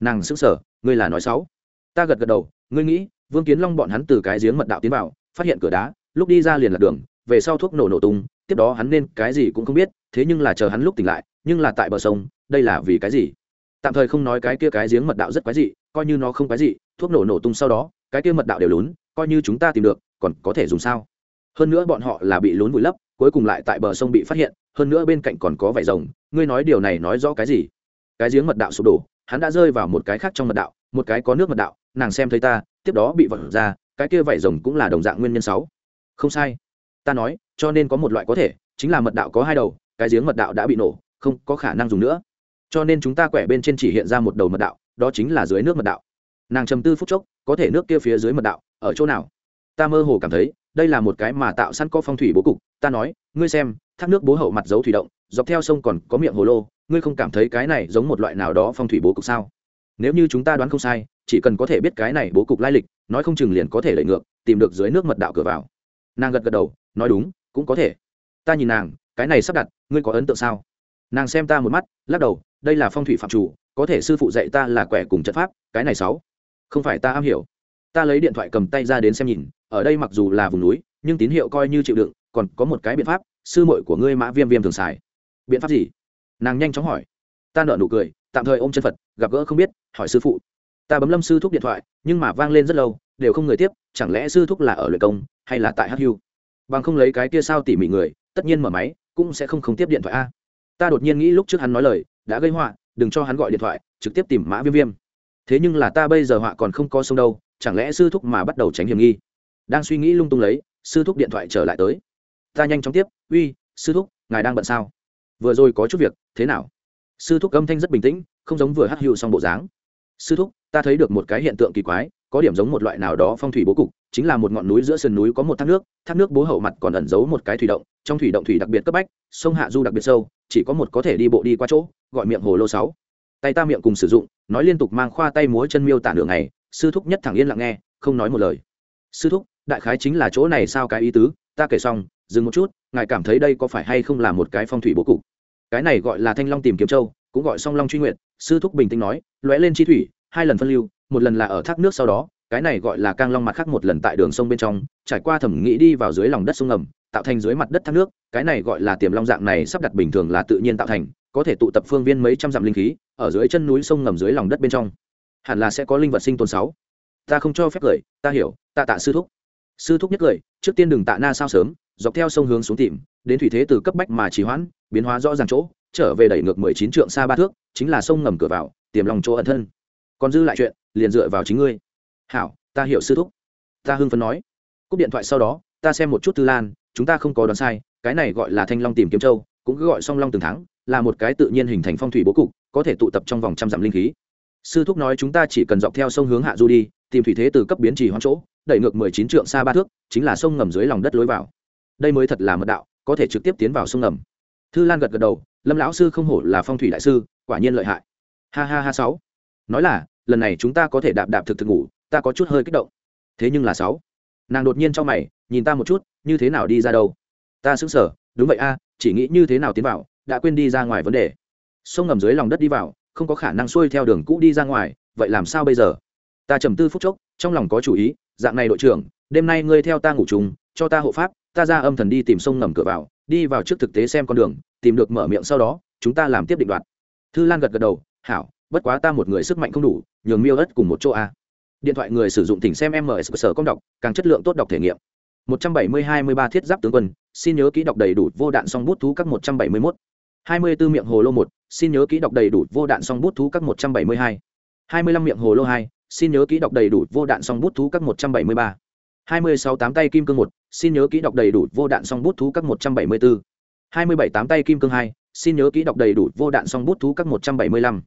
Nàng sững sờ, ngươi là nói sáu. Ta gật gật đầu, ngươi nghĩ, vương kiến long bọn hắn từ cái giếng mật đạo tiến vào, phát hiện cửa đá, lúc đi ra liền lạc đường, về sau thuốc nổ nổ tung, tiếp đó hắn nên cái gì cũng không biết, thế nhưng là chờ hắn lúc tỉnh lại, nhưng là tại bờ sông, đây là vì cái gì? Tạm thời không nói cái kia cái giếng mật đạo rất quái dị, coi như nó không quái dị thuốc nổ nổ tung sau đó, cái kia mật đạo đều lún, coi như chúng ta tìm được, còn có thể dùng sao? Hơn nữa bọn họ là bị lún vùi lấp, cuối cùng lại tại bờ sông bị phát hiện, hơn nữa bên cạnh còn có vải rồng, ngươi nói điều này nói rõ cái gì? Cái giếng mật đạo sụp đổ, hắn đã rơi vào một cái khác trong mật đạo, một cái có nước mật đạo, nàng xem thấy ta, tiếp đó bị vật ra, cái kia vải rồng cũng là đồng dạng nguyên nhân sáu. Không sai. Ta nói, cho nên có một loại có thể, chính là mật đạo có hai đầu, cái giếng mật đạo đã bị nổ, không có khả năng dùng nữa. Cho nên chúng ta quẻ bên trên chỉ hiện ra một đầu mật đạo, đó chính là dưới nước mật đạo nàng trầm tư phút chốc, có thể nước kia phía dưới mật đạo, ở chỗ nào? Ta mơ hồ cảm thấy, đây là một cái mà tạo sẵn có phong thủy bố cục, ta nói, ngươi xem, thác nước bố hậu mặt dấu thủy động, dọc theo sông còn có miệng hồ lô, ngươi không cảm thấy cái này giống một loại nào đó phong thủy bố cục sao? Nếu như chúng ta đoán không sai, chỉ cần có thể biết cái này bố cục lai lịch, nói không chừng liền có thể lệ ngược, tìm được dưới nước mật đạo cửa vào. Nàng gật gật đầu, nói đúng, cũng có thể. Ta nhìn nàng, cái này sắp đặt, ngươi có ấn tượng sao? Nàng xem ta một mắt, lắc đầu, đây là phong thủy phạm chủ, có thể sư phụ dạy ta là quẻ cùng trận pháp, cái này sáu không phải ta am hiểu. Ta lấy điện thoại cầm tay ra đến xem nhìn, ở đây mặc dù là vùng núi, nhưng tín hiệu coi như chịu đựng, còn có một cái biện pháp, sư muội của ngươi mã viêm viêm thường xài. Biện pháp gì? Nàng nhanh chóng hỏi. Ta nợ nụ cười, tạm thời ôm chân phật, gặp gỡ không biết, hỏi sư phụ. Ta bấm lâm sư thúc điện thoại, nhưng mà vang lên rất lâu, đều không người tiếp, chẳng lẽ sư thúc là ở luyện công, hay là tại hắc hưu? Bằng không lấy cái kia sao tỉ mỉ người, tất nhiên mở máy, cũng sẽ không không tiếp điện thoại a. Ta đột nhiên nghĩ lúc trước hắn nói lời, đã gây họa, đừng cho hắn gọi điện thoại, trực tiếp tìm mã viêm viêm thế nhưng là ta bây giờ họa còn không có sông đâu, chẳng lẽ sư thúc mà bắt đầu tránh hiểm nghi? Đang suy nghĩ lung tung lấy, sư thúc điện thoại trở lại tới. Ta nhanh chóng tiếp, uy, sư thúc, ngài đang bận sao? Vừa rồi có chút việc, thế nào? Sư thúc âm thanh rất bình tĩnh, không giống vừa hắc hữu xong bộ dáng. Sư thúc, ta thấy được một cái hiện tượng kỳ quái, có điểm giống một loại nào đó phong thủy bố cục, chính là một ngọn núi giữa sườn núi có một thác nước thác nước bố hậu mặt còn ẩn giấu một cái thủy động, trong thủy động thủy đặc biệt cấp bách, sông hạ du đặc biệt sâu, chỉ có một có thể đi bộ đi qua chỗ, gọi miệng hồ lô sáu tay ta miệng cùng sử dụng, nói liên tục mang khoa tay múa chân miêu tả đường này sư thúc nhất thẳng yên lặng nghe, không nói một lời. Sư thúc, đại khái chính là chỗ này sao cái ý tứ, ta kể xong, dừng một chút, ngài cảm thấy đây có phải hay không là một cái phong thủy bố cục? Cái này gọi là thanh long tìm kiếm châu, cũng gọi song long truy nguyện sư thúc bình tĩnh nói, lóe lên chi thủy, hai lần phân lưu, một lần là ở thác nước sau đó, cái này gọi là cang long mặt khác một lần tại đường sông bên trong, trải qua thẩm nghĩ đi vào dưới lòng đất sông ngầm, tạo thành dưới mặt đất thác nước, cái này gọi là tiềm long dạng này sắp đặt bình thường là tự nhiên tạo thành có thể tụ tập phương viên mấy trăm dặm linh khí, ở dưới chân núi sông ngầm dưới lòng đất bên trong. Hẳn là sẽ có linh vật sinh tồn sáu. Ta không cho phép cười, ta hiểu ta tạ sư thúc. Sư thúc nhất cười, trước tiên đừng tạ na sao sớm, dọc theo sông hướng xuống tìm, đến thủy thế từ cấp bách mà trì hoãn, biến hóa rõ ràng chỗ, trở về đẩy ngược mười chín trượng xa ba thước, chính là sông ngầm cửa vào, tiềm lòng chỗ ẩn thân. Còn dư lại chuyện, liền dựa vào chính ngươi. Hảo, ta hiểu sư thúc. Ta hưng phấn nói. Cúp điện thoại sau đó, ta xem một chút tư lan, chúng ta không có đoán sai, cái này gọi là thanh long tìm kiếm châu, cũng cứ gọi song long từng tháng là một cái tự nhiên hình thành phong thủy bố cục, có thể tụ tập trong vòng trăm dặm linh khí. Sư thúc nói chúng ta chỉ cần dọc theo sông hướng hạ du đi, tìm thủy thế từ cấp biến trì hoang chỗ, đẩy ngược mười chín trượng xa ba thước, chính là sông ngầm dưới lòng đất lối vào. Đây mới thật là mật đạo, có thể trực tiếp tiến vào sông ngầm. Thư lan gật gật đầu, lâm lão sư không hổ là phong thủy đại sư, quả nhiên lợi hại. Ha ha ha sáu. Nói là, lần này chúng ta có thể đạp đạp thực thực ngủ, ta có chút hơi kích động. Thế nhưng là sáu. Nàng đột nhiên trong mày, nhìn ta một chút, như thế nào đi ra đâu? Ta sững sờ, đúng vậy a, chỉ nghĩ như thế nào tiến vào đã quên đi ra ngoài vấn đề. Sông ngầm dưới lòng đất đi vào, không có khả năng xuôi theo đường cũ đi ra ngoài, vậy làm sao bây giờ? Ta trầm tư phút chốc, trong lòng có chủ ý, dạng này đội trưởng, đêm nay ngươi theo ta ngủ chung, cho ta hộ pháp, ta ra âm thần đi tìm sông ngầm cửa vào, đi vào trước thực tế xem con đường, tìm được mở miệng sau đó, chúng ta làm tiếp định đoạt. Thư lan gật gật đầu, hảo, bất quá ta một người sức mạnh không đủ, nhường miêu ớt cùng một chỗ a. Điện thoại người sử dụng tỉnh xem ms sở công đọc, càng chất lượng tốt đọc thể nghiệm. 170-23 thiết giáp tướng quân, xin nhớ kỹ đọc đầy đủ vô đạn song bút thú các 171. 24 miệng hồ lô 1, xin nhớ kỹ đọc đầy đủ vô đạn song bút thú các 172. 25 miệng hồ lô 2, xin nhớ kỹ đọc đầy đủ vô đạn song bút thú các 173. 26 tám tay kim cương 1, xin nhớ kỹ đọc đầy đủ vô đạn song bút thú các 174. 27 tám tay kim cương 2, xin nhớ kỹ đọc đầy đủ vô đạn song bút thú các 175.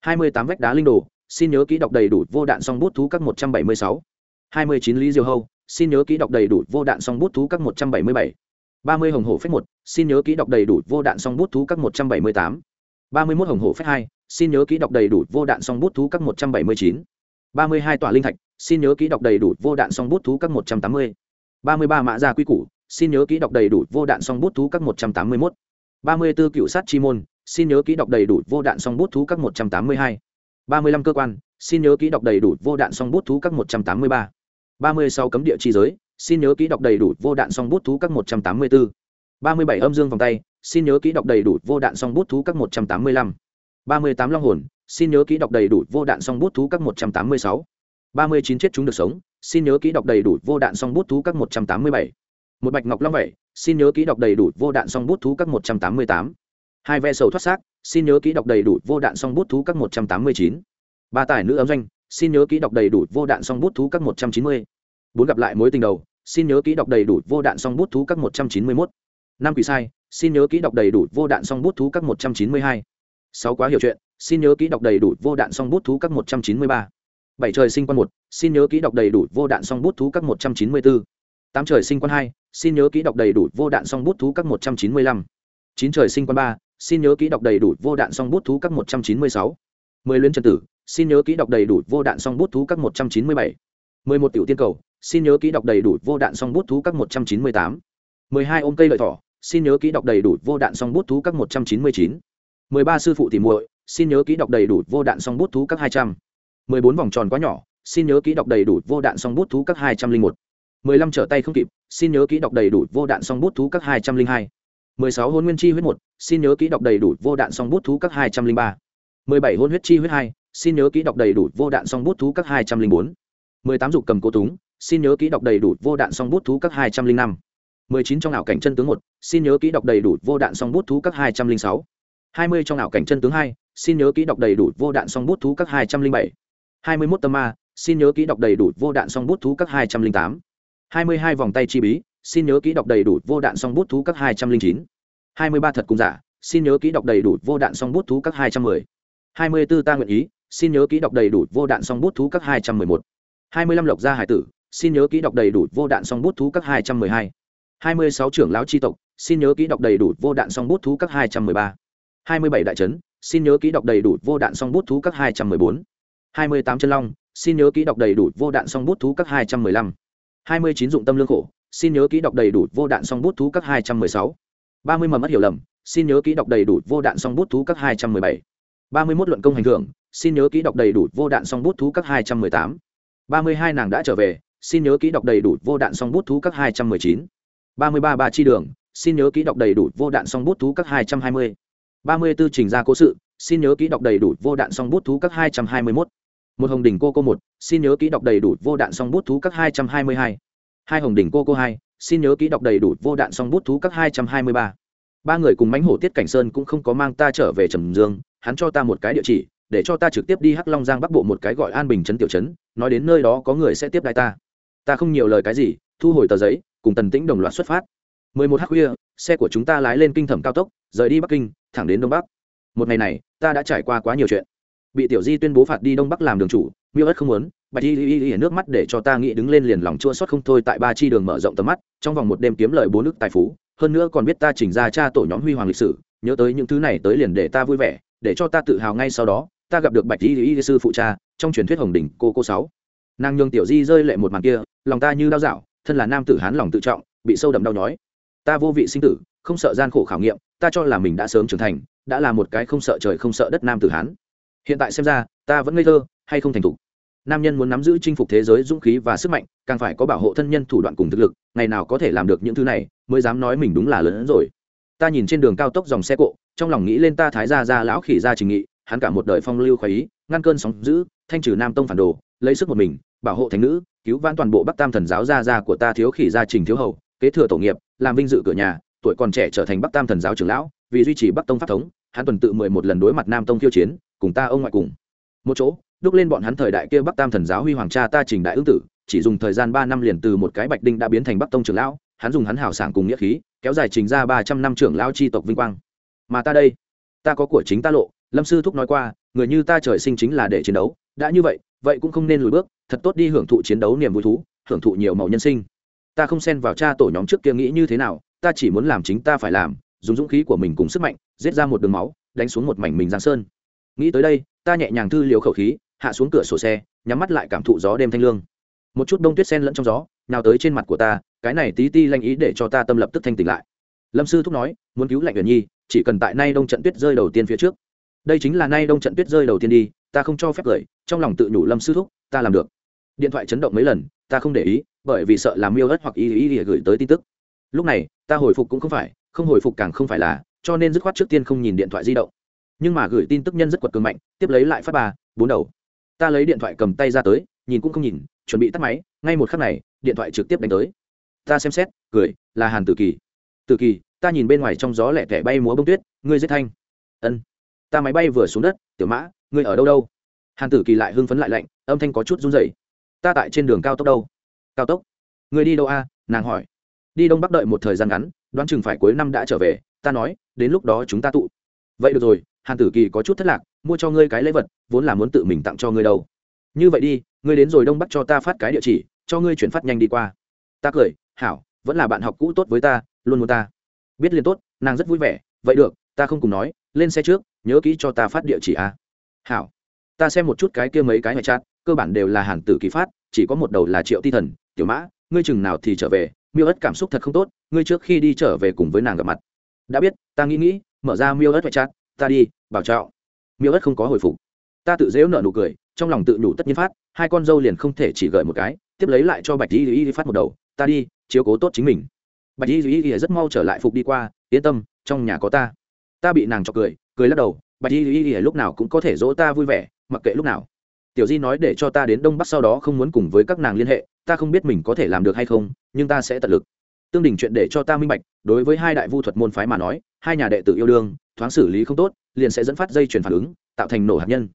28 vách đá linh đồ, xin nhớ kỹ đọc đầy đủ vô đạn song bút thú các 176. 29 lý diều hâu, xin nhớ kỹ đọc đầy đủ vô đạn song bút thú các 177. 30 hồng hổ phép 1, xin nhớ kỹ đọc đầy đủ vô đạn song bút thú các 178. 31 hồng hổ phép 2, xin nhớ kỹ đọc đầy đủ vô đạn song bút thú các 179. 32 tỏa linh thạch, xin nhớ kỹ đọc đầy đủ vô đạn song bút thú các 180. 33 mã gia quy củ, xin nhớ kỹ đọc đầy đủ vô đạn song bút thú các 181. 34 cựu sát chi môn, xin nhớ kỹ đọc đầy đủ vô đạn song bút thú các 182. 35 cơ quan, xin nhớ kỹ đọc đầy đủ vô đạn song bút thú các 183. 36 cấm địa chi giới, xin nhớ kỹ đọc đầy đủ vô đạn song bút thú các 184. 37 âm dương vòng tay, xin nhớ kỹ đọc đầy đủ vô đạn song bút thú các 185. 38 long hồn, xin nhớ kỹ đọc đầy đủ vô đạn song bút thú các 186. 39 chết chúng được sống, xin nhớ kỹ đọc đầy đủ vô đạn song bút thú các 187. Một bạch ngọc long vậy, xin nhớ kỹ đọc đầy đủ vô đạn song bút thú các 188. Hai ve sầu thoát xác, xin nhớ kỹ đọc đầy đủ vô đạn song bút thú các 189. Ba tài nữ ấm doanh, xin nhớ kỹ đọc đầy đủ vô đạn song bút thú các 190. Bốn gặp lại mối tình đầu, xin nhớ kỹ đọc đầy đủ vô đạn song bút thú các 191. Năm quỷ sai, xin nhớ kỹ đọc đầy đủ vô đạn song bút thú các 192. Sáu quá hiểu chuyện, xin nhớ kỹ đọc đầy đủ vô đạn song bút thú các 193. Bảy trời sinh quan một, xin nhớ kỹ đọc đầy đủ vô đạn song bút thú các 194. Tám trời sinh quan hai, xin nhớ kỹ đọc đầy đủ vô đạn song bút thú các 195. Chín mươi lăm chín trời sinh quan ba, xin nhớ kỹ đọc đầy đủ vô đạn song bút thú các 196. Mười luyến trần tử, xin nhớ kỹ đọc đầy đủ vô đạn song bút thú các 197. Mười một tiểu tiên cầu, xin nhớ kỹ đọc đầy đủ vô đạn song bút thú các 198. Mười hai ôm cây lợi thỏ, xin nhớ kỹ đọc đầy đủ vô đạn song bút thú các 199. Mười ba sư phụ tỉ muội, xin nhớ kỹ đọc đầy đủ vô đạn song bút thú các 200. Mười bốn vòng tròn quá nhỏ, xin nhớ kỹ đọc đầy đủ vô đạn song bút thú các 201. Mười lăm trở tay không kịp, xin nhớ kỹ đọc đầy đủ vô đạn song bút thú các 202. Mười sáu hôn nguyên chi huyết một, xin nhớ kỹ đọc đầy đủ vô đạn song bút thú các 203. Mười bảy hôn huyết chi huyết hai, xin nhớ kỹ đọc đầy đủ vô đạn song bút thú các 204. Mười tám dục cầm cố túng, xin nhớ kỹ đọc đầy đủ vô đạn song bút thú các 205. 19 trong ảo cảnh chân tướng một, xin nhớ kỹ đọc đầy đủ vô đạn song bút thú các 206. 20 trong ảo cảnh chân tướng hai, xin nhớ kỹ đọc đầy đủ vô đạn song bút thú các 207. 21 tâm ma, xin nhớ kỹ đọc đầy đủ vô đạn song bút thú các 208. 22 vòng tay chi bí, xin nhớ kỹ đọc đầy đủ vô đạn song bút thú các 209. 23 thật cùng giả, xin nhớ kỹ đọc đầy đủ vô đạn song bút thú các 210. 24 ta nguyện ý, xin nhớ kỹ đọc đầy đủ vô đạn song bút thú các 211. 25 lộc gia hải tử xin nhớ kỹ đọc đầy đủ vô đạn song bút thú các 212. 26 trưởng lão chi tộc, xin nhớ kỹ đọc đầy đủ vô đạn song bút thú các 213. 27 đại trấn, xin nhớ kỹ đọc đầy đủ vô đạn song bút thú các 214. 28 chân long, xin nhớ kỹ đọc đầy đủ vô đạn song bút thú các 215. 29 dụng tâm lương khổ, xin nhớ kỹ đọc đầy đủ vô đạn song bút thú các 216. 30 mầm mất hiểu lầm, xin nhớ kỹ đọc đầy đủ vô đạn song bút thú các 217. 31 luận công hành thưởng, xin nhớ kỹ đọc đầy đủ vô đạn song bút thú các 218. ba mươi hai nàng đã trở về xin nhớ kỹ đọc đầy đủ vô đạn song bút thú các hai trăm mười chín. ba mươi ba ba chi đường, xin nhớ kỹ đọc đầy đủ vô đạn song bút thú các hai trăm hai mươi. ba mươi b ố trình ra cố sự, xin nhớ kỹ đọc đầy đủ vô đạn song bút thú các hai trăm hai mươi mốt. Một hồng đỉnh cô cô một, xin nhớ kỹ đọc đầy đủ vô đạn song bút thú các hai trăm hai mươi hai. Hai hồng đỉnh cô cô hai, xin nhớ kỹ đọc đầy đủ vô đạn song bút thú các hai trăm hai mươi ba. Ba người cùng mánh hổ tiết cảnh sơn cũng không có mang ta trở về trầm dương, hắn cho ta một cái địa chỉ, để cho ta trực tiếp đi hắc long giang bắc bộ một cái gọi an bình trấn tiểu trấn, nói đến nơi đó có người sẽ tiếp đai ta ta không nhiều lời cái gì, thu hồi tờ giấy, cùng tần tĩnh đồng loạt xuất phát. mười một h khuya, xe của chúng ta lái lên kinh thẩm cao tốc, rời đi bắc kinh, thẳng đến đông bắc. Một ngày này, ta đã trải qua quá nhiều chuyện. Bị tiểu di tuyên bố phạt đi đông bắc làm đường chủ, miêu ất không muốn bạch y y y nước mắt để cho ta nghĩ đứng lên liền lòng chua xót không thôi tại ba chi đường mở rộng tầm mắt, trong vòng một đêm kiếm lời bốn nước tài phú. Hơn nữa còn biết ta chỉnh ra cha tổ nhóm huy hoàng lịch sử, nhớ tới những thứ này tới liền để ta vui vẻ, để cho ta tự hào ngay sau đó, ta gặp được bạch y y sư phụ cha, trong truyền thuyết hồng đỉnh cô cô sáu. Nàng nhường tiểu di rơi lệ một màn kia lòng ta như đau dạo thân là nam tử hán lòng tự trọng, bị sâu đậm đau nhói. Ta vô vị sinh tử, không sợ gian khổ khảo nghiệm, ta cho là mình đã sớm trưởng thành, đã là một cái không sợ trời không sợ đất nam tử hán. Hiện tại xem ra, ta vẫn ngây thơ, hay không thành thục? Nam nhân muốn nắm giữ chinh phục thế giới dũng khí và sức mạnh, càng phải có bảo hộ thân nhân thủ đoạn cùng thực lực, ngày nào có thể làm được những thứ này, mới dám nói mình đúng là lớn hơn rồi. Ta nhìn trên đường cao tốc dòng xe cộ, trong lòng nghĩ lên ta thái gia gia lão khỉ gia trình nghị, hắn cả một đời phong lưu khoái ý, ngăn cơn sóng giữ thanh trừ nam tông phản đồ lấy sức một mình, bảo hộ thánh nữ, cứu vãn toàn bộ bắc tam thần giáo gia gia của ta thiếu khỉ gia trình thiếu hầu, kế thừa tổ nghiệp, làm vinh dự cửa nhà, tuổi còn trẻ trở thành bắc tam thần giáo trưởng lão, vì duy trì bắc tông pháp thống, hắn tuần tự mười một lần đối mặt nam tông khiêu chiến, cùng ta ông ngoại cùng. Một chỗ, đúc lên bọn hắn thời đại kia bắc tam thần giáo huy hoàng cha ta trình đại ứng tử, chỉ dùng thời gian ba năm liền từ một cái bạch đinh đã biến thành bắc tông trưởng lão, hắn dùng hắn hảo sảng cùng nghĩa khí, kéo dài trình ra ba trăm năm trưởng lão tri tộc vinh quang. Mà ta đây, ta có của chính ta lộ, lâm sư thúc nói qua người như ta trời sinh chính là để chiến đấu, đã như vậy vậy cũng không nên lùi bước, thật tốt đi hưởng thụ chiến đấu niềm vui thú, hưởng thụ nhiều màu nhân sinh. Ta không xen vào cha tổ nhóm trước kia nghĩ như thế nào, ta chỉ muốn làm chính ta phải làm, dùng dũng khí của mình cùng sức mạnh, giết ra một đường máu, đánh xuống một mảnh mình giang sơn. Nghĩ tới đây, ta nhẹ nhàng thư liều khẩu khí, hạ xuống cửa sổ xe, nhắm mắt lại cảm thụ gió đêm thanh lương. Một chút đông tuyết sen lẫn trong gió, nào tới trên mặt của ta, cái này tí ti lanh ý để cho ta tâm lập tức thanh tỉnh lại. Lâm sư thúc nói, muốn cứu lạnh uyển nhi, chỉ cần tại nay đông trận tuyết rơi đầu tiên phía trước đây chính là nay đông trận tuyết rơi đầu tiên đi, ta không cho phép gửi trong lòng tự nhủ lâm sư thúc, ta làm được. Điện thoại chấn động mấy lần, ta không để ý, bởi vì sợ làm miêu ớt hoặc ý ý ý gửi tới tin tức. Lúc này, ta hồi phục cũng không phải, không hồi phục càng không phải là, cho nên dứt khoát trước tiên không nhìn điện thoại di động. Nhưng mà gửi tin tức nhân rất quật cường mạnh, tiếp lấy lại phát ba, bốn đầu. Ta lấy điện thoại cầm tay ra tới, nhìn cũng không nhìn, chuẩn bị tắt máy, ngay một khắc này, điện thoại trực tiếp đánh tới. Ta xem xét, cười, là hàn tử kỳ. Tử kỳ, ta nhìn bên ngoài trong gió lẹ thẻ bay múa bông tuyết, ngươi giết thanh. Ân ta máy bay vừa xuống đất, tiểu mã, ngươi ở đâu đâu? Hàn tử kỳ lại hưng phấn lại lạnh, âm thanh có chút run rẩy. Ta tại trên đường cao tốc đâu? Cao tốc? Ngươi đi đâu a? Nàng hỏi. Đi đông bắc đợi một thời gian ngắn, đoán chừng phải cuối năm đã trở về, ta nói, đến lúc đó chúng ta tụ. Vậy được rồi, hàn tử kỳ có chút thất lạc, mua cho ngươi cái lễ vật, vốn là muốn tự mình tặng cho ngươi đâu. Như vậy đi, ngươi đến rồi đông bắc cho ta phát cái địa chỉ, cho ngươi chuyển phát nhanh đi qua. Ta cười, hảo, vẫn là bạn học cũ tốt với ta, luôn muốn ta. Biết liền tốt, nàng rất vui vẻ, vậy được, ta không cùng nói lên xe trước, nhớ kỹ cho ta phát địa chỉ a. Hảo. Ta xem một chút cái kia mấy cái ngoại chat, cơ bản đều là hàn tử kỳ phát, chỉ có một đầu là triệu ti thần. Tiểu mã, ngươi chừng nào thì trở về, miêu ất cảm xúc thật không tốt, ngươi trước khi đi trở về cùng với nàng gặp mặt. Đã biết, ta nghĩ nghĩ, mở ra miêu ất ngoại chat, ta đi, bảo trạo miêu ất không có hồi phục. Ta tự dễu nợ nụ cười, trong lòng tự nhủ tất nhiên phát, hai con dâu liền không thể chỉ gợi một cái, tiếp lấy lại cho bạch y y phát một đầu, ta đi, chiếu cố tốt chính mình. Bạch y y y rất mau trở lại phục đi qua, yên tâm, trong nhà có ta ta bị nàng chọc cười cười lắc đầu, bạch y y y lúc nào cũng có thể dỗ ta vui vẻ, mặc kệ lúc nào. Tiểu di nói để cho ta đến đông bắc sau đó không muốn cùng với các nàng liên hệ, ta không biết mình có thể làm được hay không, nhưng ta sẽ tận lực. Tương đình chuyện để cho ta minh bạch, đối với hai đại vu thuật môn phái mà nói, hai nhà đệ tử yêu đương, thoáng xử lý không tốt, liền sẽ dẫn phát dây chuyển phản ứng, tạo thành nổ hạt nhân.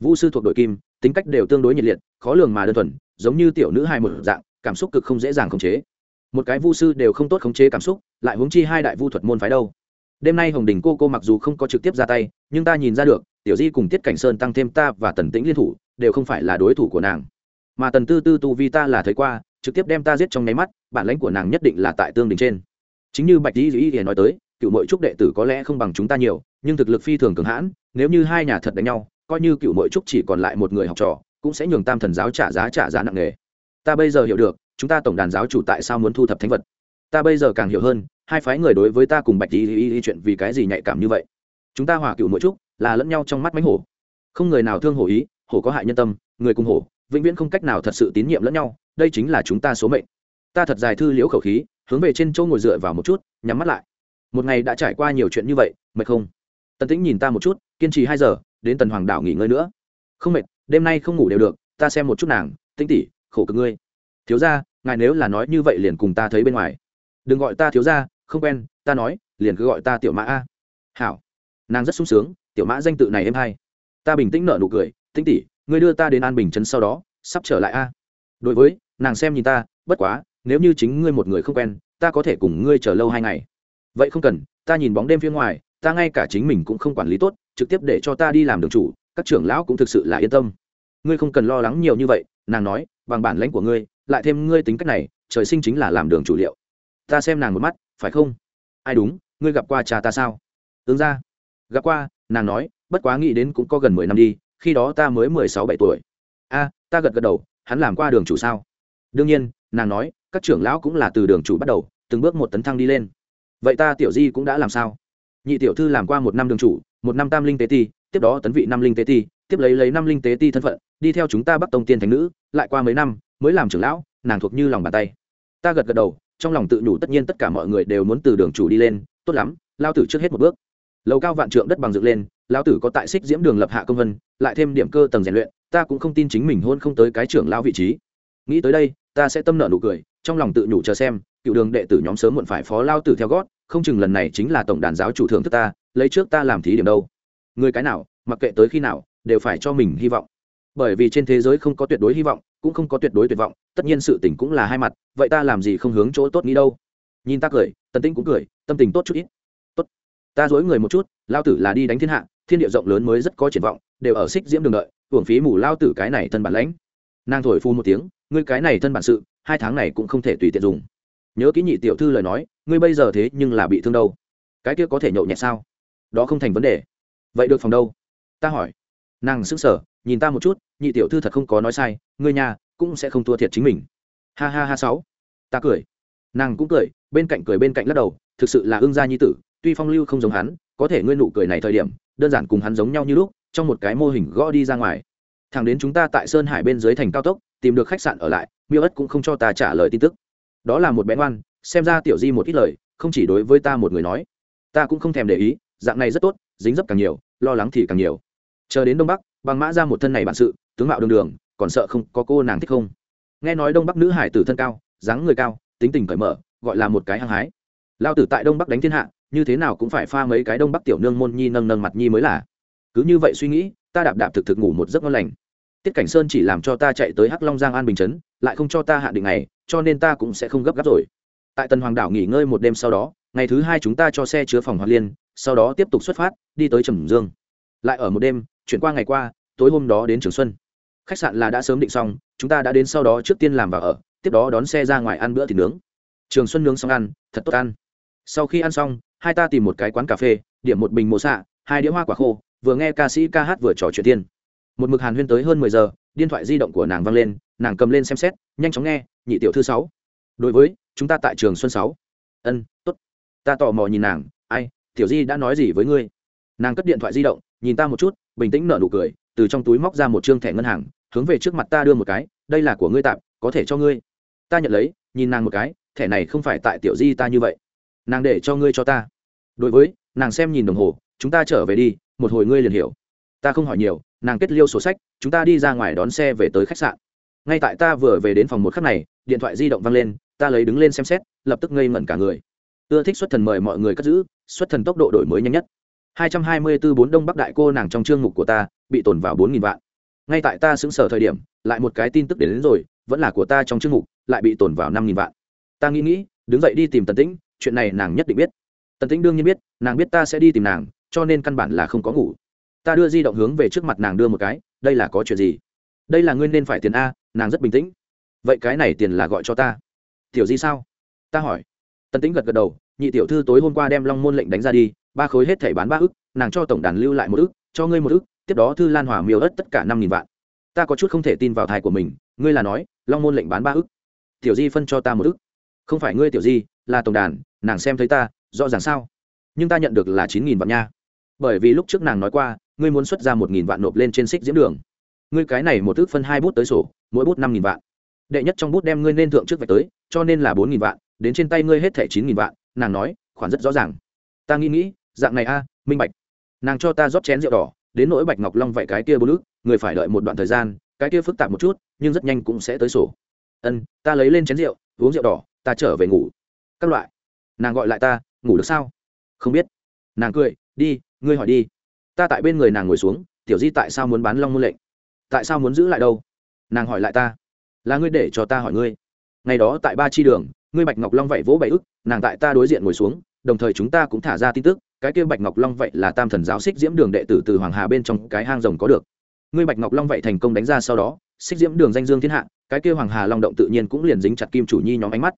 Vu sư thuộc đội kim, tính cách đều tương đối nhiệt liệt, khó lường mà đơn thuần, giống như tiểu nữ hai một dạng, cảm xúc cực không dễ dàng khống chế. Một cái vu sư đều không tốt khống chế cảm xúc, lại huống chi hai đại vu thuật môn phái đâu? Đêm nay hồng đình cô cô mặc dù không có trực tiếp ra tay, nhưng ta nhìn ra được, tiểu di cùng tiết cảnh sơn tăng thêm ta và tần tĩnh liên thủ, đều không phải là đối thủ của nàng. Mà tần tư tư tu vi ta là thấy qua, trực tiếp đem ta giết trong nháy mắt, bản lãnh của nàng nhất định là tại tương đình trên. Chính như bạch di dĩ nói tới, cựu mội trúc đệ tử có lẽ không bằng chúng ta nhiều, nhưng thực lực phi thường cường hãn, nếu như hai nhà thật đánh nhau, coi như cựu mội trúc chỉ còn lại một người học trò, cũng sẽ nhường tam thần giáo trả giá trả giá nặng nề. Ta bây giờ hiểu được, chúng ta tổng đàn giáo chủ tại sao muốn thu thập thánh vật. Ta bây giờ càng hiểu hơn hai phái người đối với ta cùng bạch y y chuyện vì cái gì nhạy cảm như vậy? Chúng ta hòa cựu mỗi chút, là lẫn nhau trong mắt mánh hổ. Không người nào thương hổ ý, hổ có hại nhân tâm, người cùng hổ, vĩnh viễn không cách nào thật sự tín nhiệm lẫn nhau, đây chính là chúng ta số mệnh. Ta thật dài thư liễu khẩu khí, hướng về trên chỗ ngồi dựa vào một chút, nhắm mắt lại. Một ngày đã trải qua nhiều chuyện như vậy, mệt không? Tần tĩnh nhìn ta một chút, kiên trì hai giờ, đến tần hoàng đảo nghỉ ngơi nữa. Không mệt, đêm nay không ngủ đều được, ta xem một chút nàng tinh tỉ khổ cực ngươi. Thiếu ra ngài nếu là nói như vậy liền cùng ta thấy bên ngoài đừng gọi ta thiếu ra không quen, ta nói, liền cứ gọi ta tiểu mã a. Hảo. Nàng rất sung sướng, tiểu mã danh tự này em hay. Ta bình tĩnh nở nụ cười tĩnh tỉ ngươi đưa ta đến an bình trấn sau đó, sắp trở lại a. Đối với, nàng xem nhìn ta, bất quá, nếu như chính ngươi một người không quen, ta có thể cùng ngươi chờ lâu hai ngày. Vậy không cần, ta nhìn bóng đêm phía ngoài, ta ngay cả chính mình cũng không quản lý tốt, trực tiếp để cho ta đi làm đường chủ, các trưởng lão cũng thực sự là yên tâm. Ngươi không cần lo lắng nhiều như vậy, nàng nói, bằng bản lãnh của ngươi, lại thêm ngươi tính cách này, trời sinh chính là làm đường chủ liệu ta xem nàng một mắt, phải không? Ai đúng, ngươi gặp qua cha ta sao? Ứng ra gặp qua, nàng nói, bất quá nghĩ đến cũng có gần mười năm đi, khi đó ta mới mười sáu bảy tuổi. A, ta gật gật đầu, hắn làm qua đường chủ sao? Đương nhiên, nàng nói, các trưởng lão cũng là từ đường chủ bắt đầu, từng bước một tấn thăng đi lên. Vậy ta tiểu di cũng đã làm sao? Nhị tiểu thư làm qua một năm đường chủ, một năm tam linh tế ti, tiếp đó tấn vị năm linh tế ti, tiếp lấy lấy năm linh tế ti thân phận, đi theo chúng ta bắc tông tiên thành nữ, lại qua mấy năm, mới làm trưởng lão, nàng thuộc như lòng bàn tay. Ta gật gật đầu trong lòng tự nhủ tất nhiên tất cả mọi người đều muốn từ đường chủ đi lên, tốt lắm, lao tử trước hết một bước. Lầu cao vạn trượng đất bằng dựng lên, lao tử có tại xích diễm đường lập hạ công vân, lại thêm điểm cơ tầng rèn luyện, ta cũng không tin chính mình hôn không tới cái trưởng lao vị trí. Nghĩ tới đây, ta sẽ tâm nợ nụ cười, trong lòng tự nhủ chờ xem, cựu đường đệ tử nhóm sớm muộn phải phó lao tử theo gót, không chừng lần này chính là tổng đàn giáo chủ thưởng thức ta, lấy trước ta làm thí điểm đâu. Người cái nào, mặc kệ tới khi nào, đều phải cho mình hy vọng. Bởi vì trên thế giới không có tuyệt đối hy vọng cũng không có tuyệt đối tuyệt vọng, tất nhiên sự tình cũng là hai mặt, vậy ta làm gì không hướng chỗ tốt nghĩ đâu? Nhìn ta cười, tần tĩnh cũng cười, tâm tình tốt chút ít. Tốt. Ta dối người một chút, lao tử là đi đánh thiên hạ, thiên địa rộng lớn mới rất có triển vọng, đều ở xích diễm đường đợi, hưởng phí mù lao tử cái này thân bản lãnh. Nàng thổi phu một tiếng, ngươi cái này thân bản sự, hai tháng này cũng không thể tùy tiện dùng. Nhớ kỹ nhị tiểu thư lời nói, ngươi bây giờ thế nhưng là bị thương đâu. Cái kia có thể nhậu nhẹt sao? Đó không thành vấn đề. Vậy được phòng đâu? Ta hỏi. Nàng sức sở nhìn ta một chút, nhị tiểu thư thật không có nói sai, ngươi nhà cũng sẽ không thua thiệt chính mình. Ha ha ha sáu. Ta cười. Nàng cũng cười, bên cạnh cười bên cạnh lắc đầu, thực sự là ương gia nhi tử, tuy phong lưu không giống hắn, có thể ngươi nụ cười này thời điểm, đơn giản cùng hắn giống nhau như lúc, trong một cái mô hình gõ đi ra ngoài. Thẳng đến chúng ta tại sơn hải bên dưới thành cao tốc, tìm được khách sạn ở lại, miêu ất cũng không cho ta trả lời tin tức. Đó là một bé ngoan, xem ra tiểu di một ít lời, không chỉ đối với ta một người nói. Ta cũng không thèm để ý, dạng này rất tốt, dính dấp càng nhiều, lo lắng thì càng nhiều. Chờ đến đông bắc bằng mã ra một thân này bản sự, tướng mạo đường đường, còn sợ không có cô nàng thích không? Nghe nói đông bắc nữ hải tử thân cao, dáng người cao, tính tình cởi mở, gọi là một cái hăng hái. Lao tử tại đông bắc đánh thiên hạ, như thế nào cũng phải pha mấy cái đông bắc tiểu nương môn nhi nâng nâng mặt nhi mới là. Cứ như vậy suy nghĩ, ta đạp đạp thực thực ngủ một giấc ngon lành. Tiết cảnh sơn chỉ làm cho ta chạy tới hắc long giang an bình chấn, lại không cho ta hạ định này cho nên ta cũng sẽ không gấp gáp rồi. Tại tần hoàng đảo nghỉ ngơi một đêm sau đó, ngày thứ hai chúng ta cho xe chứa phòng hoạt liên, sau đó tiếp tục xuất phát, đi tới trầm dương. Lại ở một đêm chuyển qua ngày qua, tối hôm đó đến trường xuân. Khách sạn là đã sớm định xong, chúng ta đã đến sau đó trước tiên làm vào ở, tiếp đó đón xe ra ngoài ăn bữa thịt nướng. Trường xuân nướng xong ăn, thật tốt ăn. Sau khi ăn xong, hai ta tìm một cái quán cà phê, điểm một bình mồ xạ, hai đĩa hoa quả khô, vừa nghe ca sĩ ca hát vừa trò chuyện tiên một mực hàn huyên tới hơn mười giờ, điện thoại di động của nàng văng lên, nàng cầm lên xem xét, nhanh chóng nghe, nhị tiểu thư sáu. Đối với, chúng ta tại trường xuân sáu. Ân t ố t ta tò mò nhìn nàng, ai, tiểu di đã nói gì với ngươi? Nàng cất điện thoại di động, nhìn ta một chút bình tĩnh nở nụ cười, từ trong túi móc ra một chương thẻ ngân hàng, hướng về trước mặt ta đưa một cái, đây là của ngươi tạm có thể cho ngươi. Ta nhận lấy, nhìn nàng một cái, thẻ này không phải tại tiểu di ta như vậy. Nàng để cho ngươi cho ta. Đối với, nàng xem nhìn đồng hồ, chúng ta trở về đi, một hồi ngươi liền hiểu. Ta không hỏi nhiều, nàng kết liêu sổ sách, chúng ta đi ra ngoài đón xe về tới khách sạn. Ngay tại ta vừa về đến phòng một khắc này, điện thoại di động văng lên, ta lấy đứng lên xem xét, lập tức ngây ngẩn cả người. Ưa thích xuất thần mời mọi người cất giữ, xuất thần tốc độ đổi mới nhanh nhất. 224 bốn đông bắc đại cô nàng trong chương mục của ta bị tổn vào 4.000 vạn. Ngay tại ta xứng sở thời điểm lại một cái tin tức đến, đến rồi vẫn là của ta trong chương mục lại bị tổn vào 5.000 vạn. Ta nghĩ nghĩ đứng dậy đi tìm tần tĩnh chuyện này nàng nhất định biết. Tần tĩnh đương nhiên biết nàng biết ta sẽ đi tìm nàng cho nên căn bản là không có ngủ. Ta đưa di động hướng về trước mặt nàng đưa một cái đây là có chuyện gì? Đây là ngươi nên phải tiền a nàng rất bình tĩnh. Vậy cái này tiền là gọi cho ta. Tiểu di sao? Ta hỏi. Tần tĩnh gật gật đầu nhị tiểu thư tối hôm qua đem long môn lệnh đánh ra đi, ba khối hết thảy bán ba ức, nàng cho tổng đàn lưu lại một ức, cho ngươi một ức, tiếp đó thư lan hòa miêu ất tất cả năm nghìn vạn. Ta có chút không thể tin vào thai của mình, ngươi là nói, long môn lệnh bán ba ức. Tiểu di phân cho ta một ức. Không phải ngươi tiểu di, là tổng đàn, nàng xem thấy ta, rõ ràng sao? Nhưng ta nhận được là chín nghìn vạn nha. Bởi vì lúc trước nàng nói qua, ngươi muốn xuất ra một nghìn vạn nộp lên trên xích diễm đường. Ngươi cái này một ước phân hai bút tới sổ, mỗi bút năm nghìn vạn. Đệ nhất trong bút đem ngươi nên thượng trước vạch tới, cho nên là bốn nghìn vạn, đến trên tay ngươi hết thẻ chín nghìn vạn nàng nói, khoản rất rõ ràng. Ta nghĩ nghĩ, dạng này a, minh bạch. Nàng cho ta rót chén rượu đỏ, đến nỗi bạch ngọc long vậy cái kia bô lức, người phải đợi một đoạn thời gian, cái kia phức tạp một chút, nhưng rất nhanh cũng sẽ tới sổ. Ân, ta lấy lên chén rượu, uống rượu đỏ, ta trở về ngủ. Các loại. Nàng gọi lại ta, ngủ được sao? Không biết. Nàng cười, đi, ngươi hỏi đi. Ta tại bên người nàng ngồi xuống, tiểu di tại sao muốn bán long môn lệnh? Tại sao muốn giữ lại đâu? Nàng hỏi lại ta. Là ngươi để cho ta hỏi ngươi ngày đó tại ba chi đường, ngươi bạch ngọc long vậy vỗ bảy ức, nàng tại ta đối diện ngồi xuống, đồng thời chúng ta cũng thả ra tin tức, cái kia bạch ngọc long vậy là tam thần giáo xích diễm đường đệ tử từ hoàng hà bên trong cái hang rồng có được. Ngươi bạch ngọc long vậy thành công đánh ra sau đó, xích diễm đường danh dương thiên hạ, cái kia hoàng hà long động tự nhiên cũng liền dính chặt kim chủ nhi nhóm ánh mắt.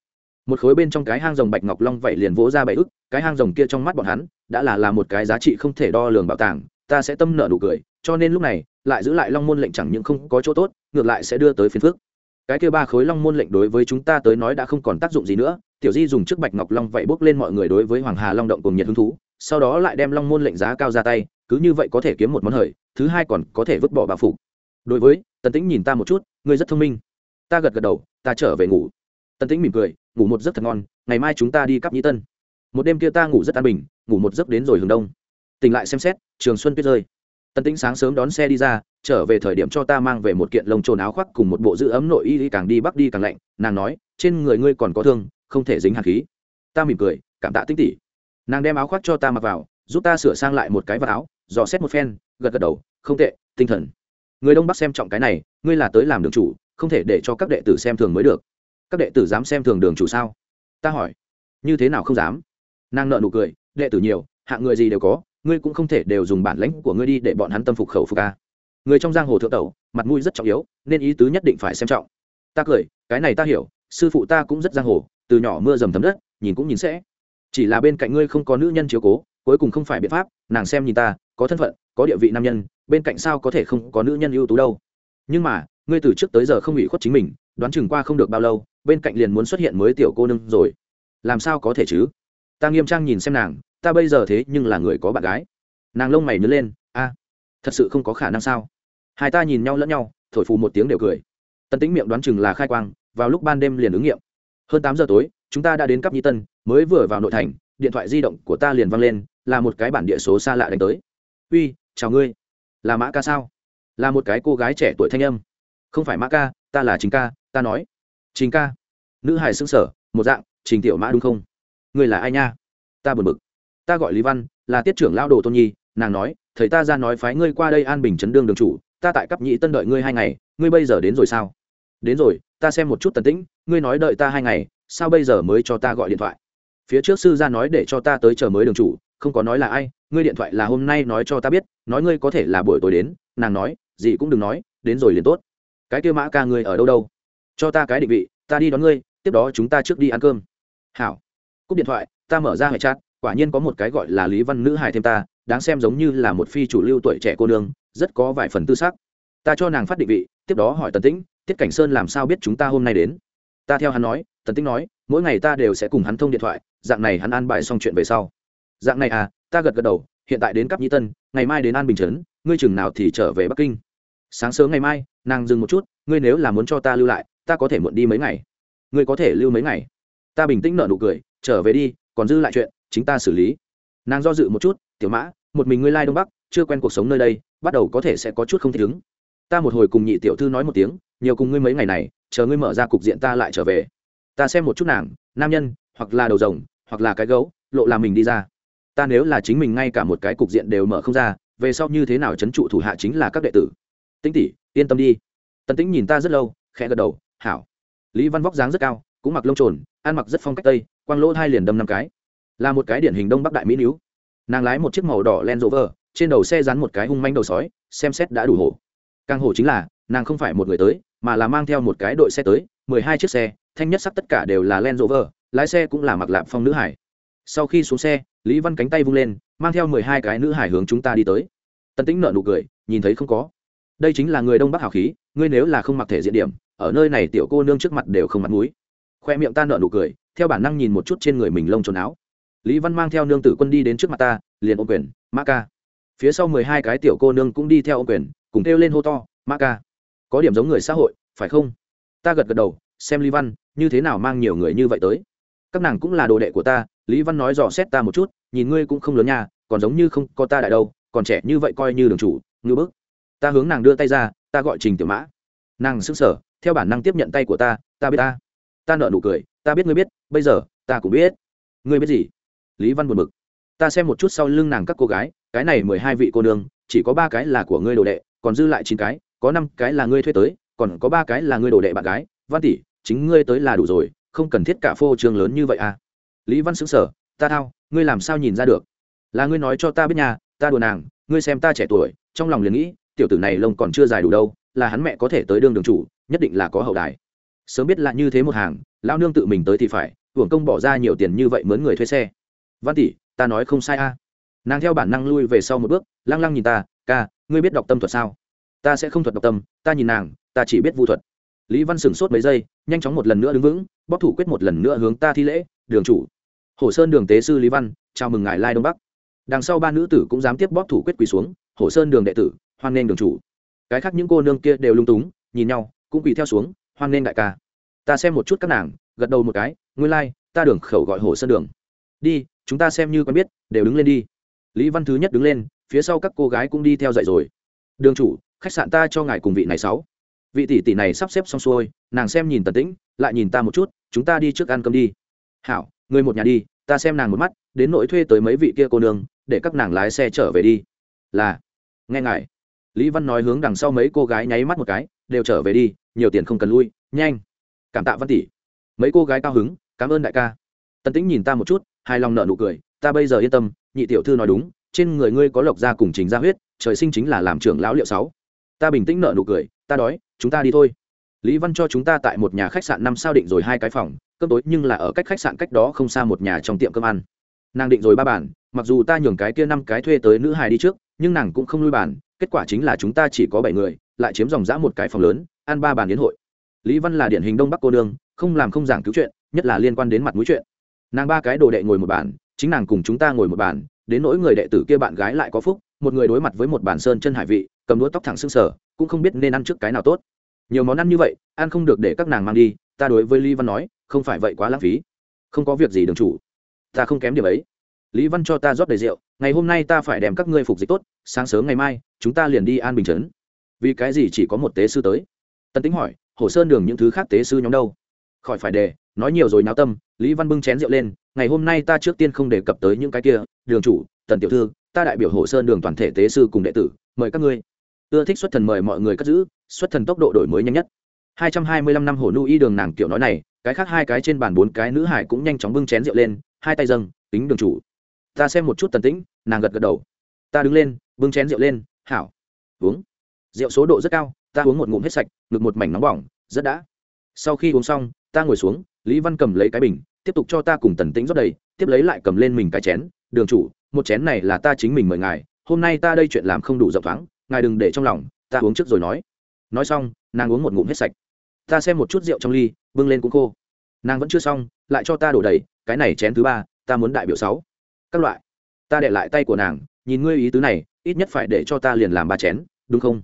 Một khối bên trong cái hang rồng bạch ngọc long vậy liền vỗ ra bảy ức, cái hang rồng kia trong mắt bọn hắn, đã là là một cái giá trị không thể đo lường bảo tàng, ta sẽ tâm nợ nụ cười, cho nên lúc này, lại giữ lại long môn lệnh chẳng những không có chỗ tốt, ngược lại sẽ đưa tới phiền phước cái kia ba khối long môn lệnh đối với chúng ta tới nói đã không còn tác dụng gì nữa, tiểu di dùng trước bạch ngọc long vậy bước lên mọi người đối với hoàng hà long động cùng nhiệt hứng thú, sau đó lại đem long môn lệnh giá cao ra tay, cứ như vậy có thể kiếm một món hời, thứ hai còn có thể vứt bỏ bà phục. Đối với, tần tĩnh nhìn ta một chút, ngươi rất thông minh. Ta gật gật đầu, ta trở về ngủ. Tần tĩnh mỉm cười, ngủ một giấc thật ngon, ngày mai chúng ta đi cắp nhĩ tân. Một đêm kia ta ngủ rất an bình, ngủ một giấc đến rồi hướng đông. Tỉnh lại xem xét, trường xuân tuyết rơi. Tần tĩnh sáng sớm đón xe đi ra trở về thời điểm cho ta mang về một kiện lông trồn áo khoác cùng một bộ giữ ấm nội y càng đi bắc đi càng lạnh, nàng nói, trên người ngươi còn có thương, không thể dính hạt khí. Ta mỉm cười, cảm tạ tinh tỉ nàng đem áo khoác cho ta mặc vào, giúp ta sửa sang lại một cái vào áo, dò xét một phen, gật gật đầu, không tệ, tinh thần. Người đông bắc xem trọng cái này, ngươi là tới làm đường chủ, không thể để cho các đệ tử xem thường mới được. Các đệ tử dám xem thường đường chủ sao? Ta hỏi. Như thế nào không dám? Nàng nợ nụ cười, đệ tử nhiều, hạng người gì đều có, ngươi cũng không thể đều dùng bản lãnh của ngươi đi để bọn hắn tâm phục khẩu phục ca người trong giang hồ thượng tẩu, mặt mũi rất trọng yếu, nên ý tứ nhất định phải xem trọng. Ta cười, cái này ta hiểu, sư phụ ta cũng rất giang hồ, từ nhỏ mưa dầm thấm đất, nhìn cũng nhìn sẽ. Chỉ là bên cạnh ngươi không có nữ nhân chiếu cố, cuối cùng không phải biện pháp, nàng xem nhìn ta, có thân phận, có địa vị nam nhân, bên cạnh sao có thể không có nữ nhân ưu tú đâu. Nhưng mà, ngươi từ trước tới giờ không ủy khuất chính mình, đoán chừng qua không được bao lâu, bên cạnh liền muốn xuất hiện mới tiểu cô nương rồi. Làm sao có thể chứ? Ta nghiêm trang nhìn xem nàng, ta bây giờ thế nhưng là người có bạn gái. Nàng lông mày nhớ lên, a, thật sự không có khả năng sao? Hai ta nhìn nhau lẫn nhau, thổi phù một tiếng đều cười. Tân tĩnh miệng đoán chừng là khai quang, vào lúc ban đêm liền ứng nghiệm. Hơn tám giờ tối, chúng ta đã đến cắp nhi tân, mới vừa vào nội thành, điện thoại di động của ta liền văng lên, là một cái bản địa số xa lạ đánh tới. Uy, chào ngươi. Là mã ca sao? Là một cái cô gái trẻ tuổi thanh âm. Không phải mã ca, ta là chính ca, ta nói. Chính ca? Nữ hải xưng sở một dạng, trình tiểu mã đúng không? Ngươi là ai nha? Ta buồn bực. Ta gọi lý văn, là tiết trưởng lao đồ tôn nhi. Nàng nói, thầy ta ra nói phái ngươi qua đây an bình chấn đương đường chủ ta tại cấp nhị tân đợi ngươi hai ngày, ngươi bây giờ đến rồi sao? Đến rồi, ta xem một chút tần tĩnh, ngươi nói đợi ta hai ngày, sao bây giờ mới cho ta gọi điện thoại? Phía trước sư ra nói để cho ta tới chờ mới đường chủ, không có nói là ai, ngươi điện thoại là hôm nay nói cho ta biết, nói ngươi có thể là buổi tối đến, nàng nói, gì cũng đừng nói, đến rồi liền tốt. Cái kia mã ca ngươi ở đâu đâu? Cho ta cái định vị, ta đi đón ngươi, tiếp đó chúng ta trước đi ăn cơm. Hảo. Cúp điện thoại, ta mở ra hệ chat, quả nhiên có một cái gọi là lý văn nữ hài thêm ta, đáng xem giống như là một phi chủ lưu tuổi trẻ cô nương rất có vài phần tư xác ta cho nàng phát định vị, tiếp đó hỏi tần tĩnh, tiết cảnh sơn làm sao biết chúng ta hôm nay đến? Ta theo hắn nói, tần tĩnh nói, mỗi ngày ta đều sẽ cùng hắn thông điện thoại, dạng này hắn an bài xong chuyện về sau. Dạng này à ta gật gật đầu, hiện tại đến cấp nhĩ tân, ngày mai đến an bình chấn ngươi chừng nào thì trở về bắc kinh. Sáng sớm ngày mai, nàng dừng một chút, ngươi nếu là muốn cho ta lưu lại, ta có thể muộn đi mấy ngày. Ngươi có thể lưu mấy ngày? Ta bình tĩnh nở nụ cười, trở về đi, còn dư lại chuyện, chính ta xử lý. Nàng do dự một chút, tiểu mã, một mình ngươi lai đông bắc chưa quen cuộc sống nơi đây, bắt đầu có thể sẽ có chút không thích ứng. Ta một hồi cùng nhị tiểu thư nói một tiếng, nhiều cùng ngươi mấy ngày này, chờ ngươi mở ra cục diện ta lại trở về. Ta xem một chút nàng, nam nhân, hoặc là đầu rồng, hoặc là cái gấu, lộ là mình đi ra. Ta nếu là chính mình ngay cả một cái cục diện đều mở không ra, về sau như thế nào c h ấ n trụ thủ hạ chính là các đệ tử. Tĩnh tỷ, yên tâm đi. Tần tĩnh nhìn ta rất lâu, khẽ gật đầu, hảo. Lý văn vóc dáng rất cao, cũng mặc lông trồn, ăn mặc rất phong cách tây, quang lỗ hai liền đâm năm cái. Là một cái điển hình đông bắc đại mỹ níu. Nàng lái một chiếc màu đỏ len rộ vờ trên đầu xe dán một cái hung manh đầu sói, xem xét đã đủ hổ. Càng hổ chính là, nàng không phải một người tới, mà là mang theo một cái đội xe tới, mười hai chiếc xe, thanh nhất sắc tất cả đều là len rộ vờ lái xe cũng là mặc lạp phong nữ hải. Sau khi xuống xe, lý văn cánh tay vung lên, mang theo mười hai cái nữ hải hướng chúng ta đi tới. Tân tĩnh nợ nụ cười, nhìn thấy không có. Đây chính là người đông bắc hào khí, ngươi nếu là không mặc thể diện điểm, ở nơi này tiểu cô nương trước mặt đều không mặt mũi. Khoe miệng ta nợ nụ cười, theo bản năng nhìn một chút trên người mình lông trồn áo. Lý văn mang theo nương tử quân đi đến trước mặt ta, liền ôm quyền, mã ca phía sau mười hai cái tiểu cô nương cũng đi theo ông quyền, cùng kêu lên hô to, ma ca, có điểm giống người xã hội, phải không? Ta gật gật đầu, xem lý văn, như thế nào mang nhiều người như vậy tới? Các nàng cũng là đồ đệ của ta, lý văn nói dò xét ta một chút, nhìn ngươi cũng không lớn nha, còn giống như không có ta đại đâu, còn trẻ như vậy coi như đường chủ, ngư bức. Ta hướng nàng đưa tay ra, ta gọi trình tiểu mã. Nàng sững sờ, theo bản năng tiếp nhận tay của ta ta biết ta. Ta nợ nụ cười, ta biết ngươi biết, bây giờ, ta cũng biết. Ngươi biết gì? Lý văn buồn bực ta xem một chút sau lưng nàng các cô gái, cái này mười hai vị cô nương, chỉ có ba cái là của ngươi đồ đệ, còn dư lại chín cái, có năm cái là ngươi thuê tới, còn có ba cái là ngươi đồ đệ bạn gái. Văn tỷ, chính ngươi tới là đủ rồi, không cần thiết cả phô trương lớn như vậy à. Lý văn xứng sở ta thao, ngươi làm sao nhìn ra được? Là ngươi nói cho ta biết nhà ta đùa nàng, ngươi xem ta trẻ tuổi, trong lòng liền nghĩ, tiểu tử này lông còn chưa dài đủ đâu, là hắn mẹ có thể tới đương đường chủ, nhất định là có hậu đài. Sớm biết là như thế một hàng, lão nương tự mình tới thì phải, hưởng công bỏ ra nhiều tiền như vậy mướn người thuê xe. Văn tỷ ta nói không sai a. À. nàng theo bản năng lui về sau một bước lăng lăng nhìn ta ca ngươi biết đọc tâm thuật sao? Ta sẽ không thuật đọc tâm ta nhìn nàng ta chỉ biết vu thuật. Lý văn sửng sốt mấy giây nhanh chóng một lần nữa đứng vững bóc thủ quyết một lần nữa hướng ta thi lễ đường chủ. Hồ sơn đường tế sư lý văn chào mừng ngài lai đông bắc. Đằng sau ba nữ tử cũng dám tiếp bóp thủ quyết quỳ xuống hồ sơn đường đệ tử hoan nghênh đường chủ. Cái khác những cô nương kia đều lung túng nhìn nhau cũng quỳ theo xuống hoan nghênh đại ca. Ta xem một chút các nàng gật đầu một cái nguyên lai、like, ta đường khẩu gọi hồ sơn đường. Đi chúng ta xem như quen biết, đều đứng lên đi. Lý văn thứ nhất đứng lên, phía sau các cô gái cũng đi theo dậy rồi. Đường chủ, khách sạn ta cho ngài cùng vị này sáu. Vị tỷ tỷ này sắp xếp xong xuôi, nàng xem nhìn tần tĩnh, lại nhìn ta một chút, chúng ta đi trước ăn cơm đi. Hảo, người một nhà đi, ta xem nàng một mắt, đến nỗi thuê tới mấy vị kia cô nương, để các nàng lái xe trở về đi. Là, nghe ngài. Lý văn nói hướng đằng sau mấy cô gái nháy mắt một cái, đều trở về đi, nhiều tiền không cần lui, nhanh. Cảm tạ văn tỷ. Mấy cô gái cao hứng, cảm ơn đại ca tần tĩnh nhìn ta một chút hai lòng nợ nụ cười, ta bây giờ yên tâm, nhị tiểu thư nói đúng, trên người ngươi có lộc gia cùng trình gia huyết, trời sinh chính là làm trưởng lão liệu sáu. Ta bình tĩnh nợ nụ cười, ta đói, chúng ta đi thôi. Lý văn cho chúng ta tại một nhà khách sạn năm sao định rồi hai cái phòng, cơm tối nhưng là ở cách khách sạn cách đó không xa một nhà trong tiệm cơm ăn. Nàng định rồi ba bản mặc dù ta nhường cái kia năm cái thuê tới nữ hài đi trước, nhưng nàng cũng không lui bản kết quả chính là chúng ta chỉ có bảy người, lại chiếm dòng dã một cái phòng lớn, ăn ba bàn đến hội. Lý văn là điển hình đông bắc cô nương, không làm không giảng cứu chuyện, nhất là liên quan đến mặt mũi chuyện nàng ba cái đồ đệ ngồi một bàn, chính nàng cùng chúng ta ngồi một bàn, đến nỗi người đệ tử kia bạn gái lại có phúc, một người đối mặt với một bàn sơn chân hải vị, cầm đũa tóc thẳng xương sở cũng không biết nên ăn trước cái nào tốt. Nhiều món ăn như vậy, ăn không được để các nàng mang đi, ta đối với lý văn nói, không phải vậy quá lãng phí. Không có việc gì đường chủ. Ta không kém điểm ấy. Lý văn cho ta rót đầy rượu, ngày hôm nay ta phải đem các ngươi phục dịch tốt, sáng sớm ngày mai, chúng ta liền đi an bình chấn vì cái gì chỉ có một tế sư tới? Tân tính hỏi, hồ sơn đường những thứ khác tế sư nhóm đâu? Khỏi phải đề nói nhiều rồi náo tâm, lý văn bưng chén rượu lên, ngày hôm nay ta trước tiên không đề cập tới những cái kia, đường chủ, tần tiểu thư, ta đại biểu hồ sơn đường toàn thể tế sư cùng đệ tử, mời các ngươi. Ưa thích xuất thần mời mọi người cất giữ, xuất thần tốc độ đổi mới nhanh nhất. Hai trăm hai mươi lăm năm hồ nu y đường nàng kiểu nói này, cái khác hai cái trên bàn bốn cái nữ hải cũng nhanh chóng bưng chén rượu lên, hai tay dâng, tính đường chủ. Ta xem một chút tần tĩnh, nàng gật gật đầu. Ta đứng lên, bưng chén rượu lên, hảo. Uống. Rượu số độ rất cao, ta uống một ngụm hết sạch, ngực một mảnh nóng bỏng, rất đã. Sau khi uống xong, ta ngồi xuống lý văn cầm lấy cái bình, tiếp tục cho ta cùng tần tĩnh rót đầy, tiếp lấy lại cầm lên mình cái chén. Đường chủ, một chén này là ta chính mình mời ngài, hôm nay ta đây chuyện làm không đủ rộng thoáng, ngài đừng để trong lòng, ta uống trước rồi nói. Nói xong, nàng uống một ngụm hết sạch. Ta xem một chút rượu trong ly, bưng lên cũng khô. Nàng vẫn chưa xong, lại cho ta đổ đầy, cái này chén thứ ba, ta muốn đại biểu sáu. Các loại. Ta để lại tay của nàng, nhìn ngươi ý tứ này, ít nhất phải để cho ta liền làm ba chén, đúng không?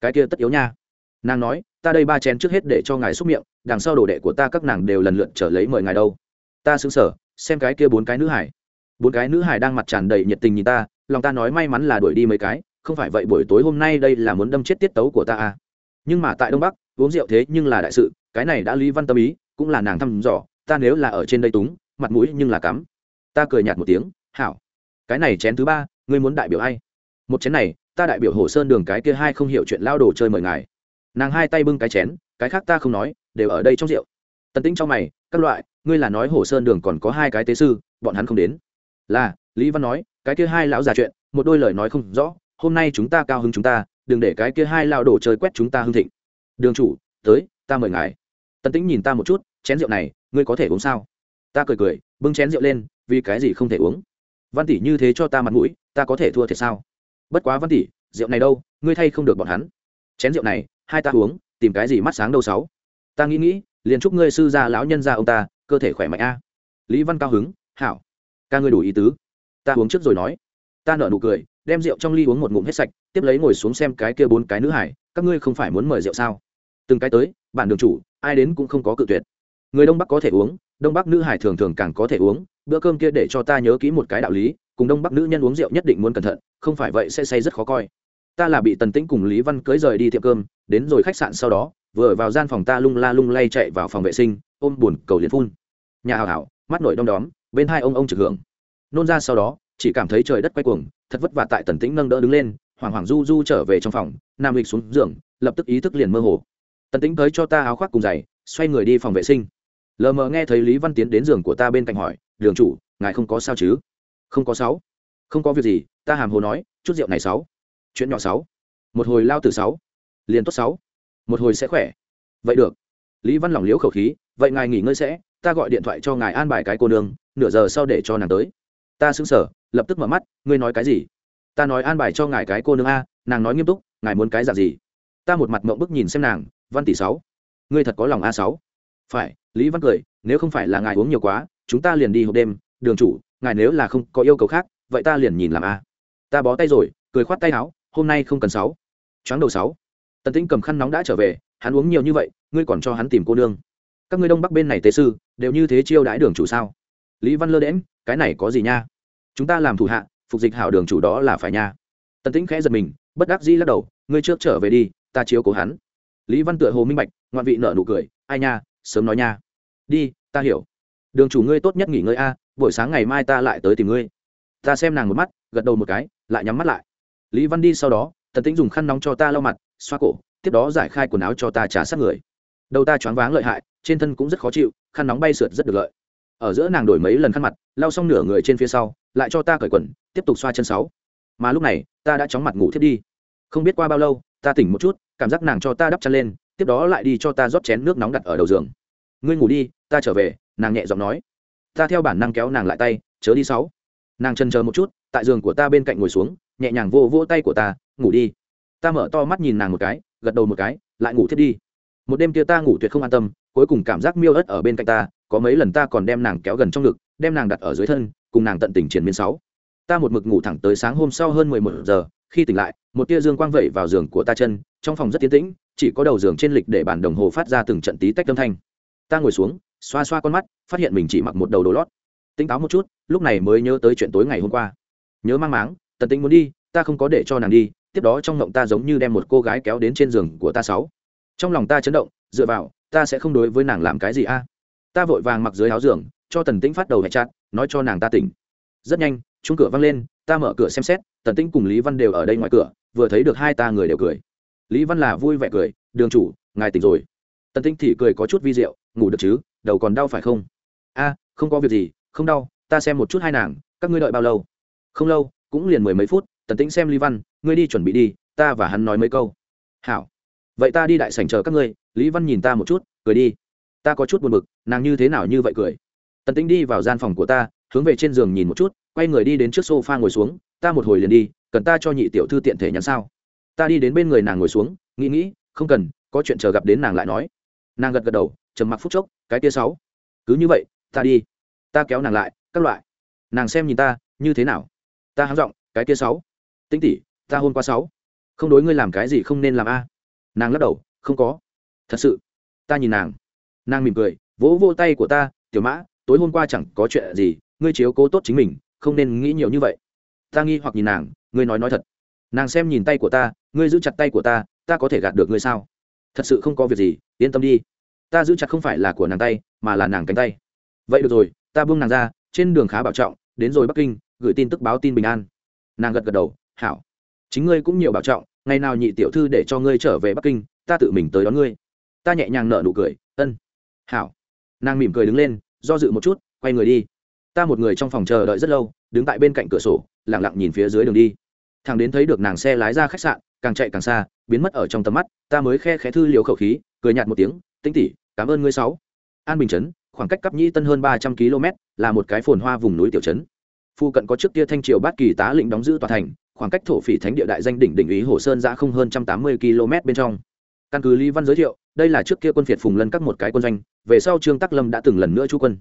Cái kia tất yếu nha. Nàng nói ta đây ba chén trước hết để cho ngài xúc miệng, đằng sau đồ đệ của ta các nàng đều lần lượt trở lấy mời ngài đâu. Ta xứng sở xem cái kia bốn cái nữ hải. Bốn cái nữ hải đang mặt tràn đầy nhiệt tình nhìn ta, lòng ta nói may mắn là đuổi đi mấy cái, không phải vậy buổi tối hôm nay đây là muốn đâm chết tiết tấu của ta à. Nhưng mà tại đông bắc, uống rượu thế nhưng là đại sự, cái này đã lý văn tâm ý, cũng là nàng thăm dò, ta nếu là ở trên đây túng, mặt mũi nhưng là cắm. Ta cười nhạt một tiếng, hảo. Cái này chén thứ ba, ngươi muốn đại biểu ai? Một chén này, ta đại biểu hồ sơn đường cái kia hai không hiểu chuyện lao đồ chơi mời ngài nàng hai tay bưng cái chén, cái khác ta không nói, đều ở đây trong rượu. Tần tĩnh trong mày, các loại, ngươi là nói hồ sơn đường còn có hai cái tế sư, bọn hắn không đến. Là, lý văn nói, cái kia hai lão già chuyện, một đôi lời nói không rõ, hôm nay chúng ta cao hứng chúng ta, đừng để cái kia hai lao đổ chơi quét chúng ta hưng thịnh. Đường chủ, tới, ta mời ngài. Tần tĩnh nhìn ta một chút, chén rượu này, ngươi có thể uống sao? Ta cười cười, bưng chén rượu lên, vì cái gì không thể uống? Văn tỷ như thế cho ta mặt mũi, ta có thể thua thiệt sao? Bất quá văn tỷ, rượu này đâu, ngươi thay không được bọn hắn. Chén rượu này hai ta uống, tìm cái gì mắt sáng đâu sáu. Ta nghĩ nghĩ, liền chúc ngươi sư gia lão nhân gia ông ta, cơ thể khỏe mạnh a. Lý văn cao hứng, hảo. Ca ngươi đủ ý tứ. Ta uống trước rồi nói. Ta nở nụ cười, đem rượu trong ly uống một ngụm hết sạch, tiếp lấy ngồi xuống xem cái kia bốn cái nữ hải, các ngươi không phải muốn mời rượu sao? Từng cái tới, bản đường chủ, ai đến cũng không có cự tuyệt. Người đông bắc có thể uống, đông bắc nữ hải thường thường càng có thể uống, bữa cơm kia để cho ta nhớ kỹ một cái đạo lý, cùng đông bắc nữ nhân uống rượu nhất định muốn cẩn thận, không phải vậy sẽ say rất khó coi ta là bị tần tĩnh cùng lý văn cưới rời đi tiệm cơm, đến rồi khách sạn sau đó, vừa vào gian phòng ta lung la lung lay chạy vào phòng vệ sinh, ôm buồn cầu liền phun. Nhà hào hảo, mắt nổi đom đóm, bên hai ông ông trực hưởng. Nôn ra sau đó, chỉ cảm thấy trời đất quay cuồng, thật vất vả tại tần tĩnh nâng đỡ đứng lên, hoảng hoảng du du trở về trong phòng, nam lịch xuống giường, lập tức ý thức liền mơ hồ. Tần tĩnh tới cho ta áo khoác cùng giày, xoay người đi phòng vệ sinh. Lờ mờ nghe thấy lý văn tiến đến giường của ta bên cạnh hỏi, đường chủ, ngài không có sao chứ? Không có sáu không có việc gì, ta hàm hồ nói, chút rượu này sáu chuyện nhỏ sáu. Một hồi lao từ sáu. Liền tốt sáu. Một hồi sẽ khỏe. Vậy được. Lý văn lỏng liếu khẩu khí, vậy ngài nghỉ ngơi sẽ, ta gọi điện thoại cho ngài an bài cái cô nương, nửa giờ sau để cho nàng tới. Ta xứng sở lập tức mở mắt, ngươi nói cái gì? Ta nói an bài cho ngài cái cô nương a, nàng nói nghiêm túc, ngài muốn cái dạng gì? Ta một mặt mộng bức nhìn xem nàng, văn tỷ sáu, ngươi thật có lòng a sáu? Phải, lý văn cười, nếu không phải là ngài uống nhiều quá, chúng ta liền đi hộp đêm, đường chủ, ngài nếu là không có yêu cầu khác, vậy ta liền nhìn làm a. Ta bó tay rồi, cười khoát tay áo hôm nay không cần sáu. Choáng đầu sáu. Tần tĩnh cầm khăn nóng đã trở về, hắn uống nhiều như vậy, ngươi còn cho hắn tìm cô nương. Các ngươi đông bắc bên này tế sư, đều như thế chiêu đãi đường chủ sao? Lý văn lơ đễm cái này có gì nha? Chúng ta làm thủ hạ, phục dịch hảo đường chủ đó là phải nha. Tần tĩnh khẽ giật mình, bất đắc dĩ lắc đầu, ngươi trước trở về đi, ta chiếu cố hắn. Lý văn tựa hồ minh bạch, ngoạn vị nợ nụ cười, ai nha, sớm nói nha. Đi, ta hiểu. Đường chủ ngươi tốt nhất nghỉ ngơi a, buổi sáng ngày mai ta lại tới tìm ngươi. Ta xem nàng một mắt, gật đầu một cái, lại nhắm mắt lại lý văn đi sau đó, tần tĩnh dùng khăn nóng cho ta lau mặt, xoa cổ, tiếp đó giải khai quần áo cho ta trả sát người. Đầu ta choáng váng lợi hại, trên thân cũng rất khó chịu, khăn nóng bay sượt rất được lợi. Ở giữa nàng đổi mấy lần khăn mặt, lau xong nửa người trên phía sau, lại cho ta cởi quần, tiếp tục xoa chân sáu. Mà lúc này, ta đã chóng mặt ngủ thiết đi. Không biết qua bao lâu, ta tỉnh một chút, cảm giác nàng cho ta đắp chăn lên, tiếp đó lại đi cho ta rót chén nước nóng đặt ở đầu giường. Ngươi ngủ đi, ta trở về, nàng nhẹ giọng nói. Ta theo bản năng kéo nàng lại tay, chớ đi sáu. Nàng chân chờ một chút tại giường của ta bên cạnh ngồi xuống, nhẹ nhàng vô vô tay của ta, ngủ đi. Ta mở to mắt nhìn nàng một cái, gật đầu một cái, lại ngủ thiết đi. Một đêm kia ta ngủ tuyệt không an tâm, cuối cùng cảm giác miêu ớt ở bên cạnh ta, có mấy lần ta còn đem nàng kéo gần trong ngực, đem nàng đặt ở dưới thân, cùng nàng tận tình triển miên sáu. Ta một mực ngủ thẳng tới sáng hôm sau hơn mười một giờ, khi tỉnh lại, một tia dương quang vẩy vào giường của ta chân, trong phòng rất tiến tĩnh, chỉ có đầu giường trên lịch để bản đồng hồ phát ra từng trận tí tách âm thanh. Ta ngồi xuống, xoa xoa con mắt, phát hiện mình chỉ mặc một đầu đồ lót. Tỉnh táo một chút, lúc này mới nhớ tới chuyện tối ngày hôm qua nhớ mang máng, tần tính muốn đi, ta không có để cho nàng đi, tiếp đó trong ngộng ta giống như đem một cô gái kéo đến trên giường của ta sáu. Trong lòng ta chấn động, dựa vào, ta sẽ không đối với nàng làm cái gì a. Ta vội vàng mặc dưới áo giường, cho tần tĩnh phát đầu hẹn chặt, nói cho nàng ta tỉnh. Rất nhanh chung cửa văng lên, ta mở cửa xem xét, tần tĩnh cùng lý văn đều ở đây ngoài cửa, vừa thấy được hai ta người đều cười. Lý văn là vui vẻ cười, đường chủ, ngài tỉnh rồi. Tần tĩnh thì cười có chút vi diệu, ngủ được chứ, đầu còn đau phải không? A, không có việc gì, không đau, ta xem một chút hai nàng, các ngươi đợi bao lâu? Không lâu, cũng liền mười mấy phút, tần tĩnh xem lý văn, ngươi đi chuẩn bị đi, ta và hắn nói mấy câu. Hảo. Vậy ta đi đại sảnh chờ các ngươi, lý văn nhìn ta một chút, cười đi. Ta có chút buồn bực, nàng như thế nào như vậy cười? Tần tĩnh đi vào gian phòng của ta, hướng về trên giường nhìn một chút, quay người đi đến trước sofa ngồi xuống, ta một hồi liền đi, cần ta cho nhị tiểu thư tiện thể nhắn sao? Ta đi đến bên người nàng ngồi xuống, nghĩ nghĩ, không cần, có chuyện chờ gặp đến nàng lại nói. Nàng gật gật đầu, trầm mặc phút chốc, cái tia sáu. Cứ như vậy, ta đi, ta kéo nàng lại, các loại. Nàng xem nhìn ta, như thế nào? Ta háng giọng, cái kia sáu. Tinh tỉ ta hôn qua sáu. Không đối ngươi làm cái gì không nên làm a. Nàng lắc đầu, không có. Thật sự. Ta nhìn nàng. Nàng mỉm cười, vỗ vô tay của ta, tiểu mã, tối hôm qua chẳng có chuyện gì, ngươi chiếu cố tốt chính mình, không nên nghĩ nhiều như vậy. Ta nghi hoặc nhìn nàng, ngươi nói nói thật. Nàng xem nhìn tay của ta, ngươi giữ chặt tay của ta ta có thể gạt được ngươi sao? Thật sự không có việc gì, yên tâm đi. Ta giữ chặt không phải là của nàng tay, mà là nàng cánh tay. Vậy được rồi, ta buông nàng ra, trên đường khá bảo trọng, đến rồi bắc kinh gửi tin tức báo tin bình an. Nàng gật gật đầu, hảo. Chính ngươi cũng nhiều bảo trọng, ngày nào nhị tiểu thư để cho ngươi trở về bắc kinh, ta tự mình tới đón ngươi. Ta nhẹ nhàng nở nụ cười, ân. Hảo. Nàng mỉm cười đứng lên, do dự một chút, quay người đi. Ta một người trong phòng chờ đợi rất lâu, đứng tại bên cạnh cửa sổ lẳng lặng nhìn phía dưới đường đi. Thằng đến thấy được nàng xe lái ra khách sạn, càng chạy càng xa, biến mất ở trong tầm mắt, ta mới khe khẽ thư liều khẩu khí, cười nhạt một tiếng tinh tỉ cảm ơn ngươi sáu. An bình chấn, khoảng cách cấp nhĩ tân hơn ba trăm km là một cái phồn hoa vùng núi tiểu trấn phu cận có trước kia thanh triều bát kỳ tá lĩnh đóng giữ tòa thành, khoảng cách thổ phỉ thánh địa đại danh đỉnh đỉnh ý hồ sơn ra không hơn trăm tám mươi km bên trong. Căn cứ lý văn giới thiệu, đây là trước kia quân phiệt phùng lân các một cái quân doanh, về sau trương tắc lâm đã từng lần nữa chú quân.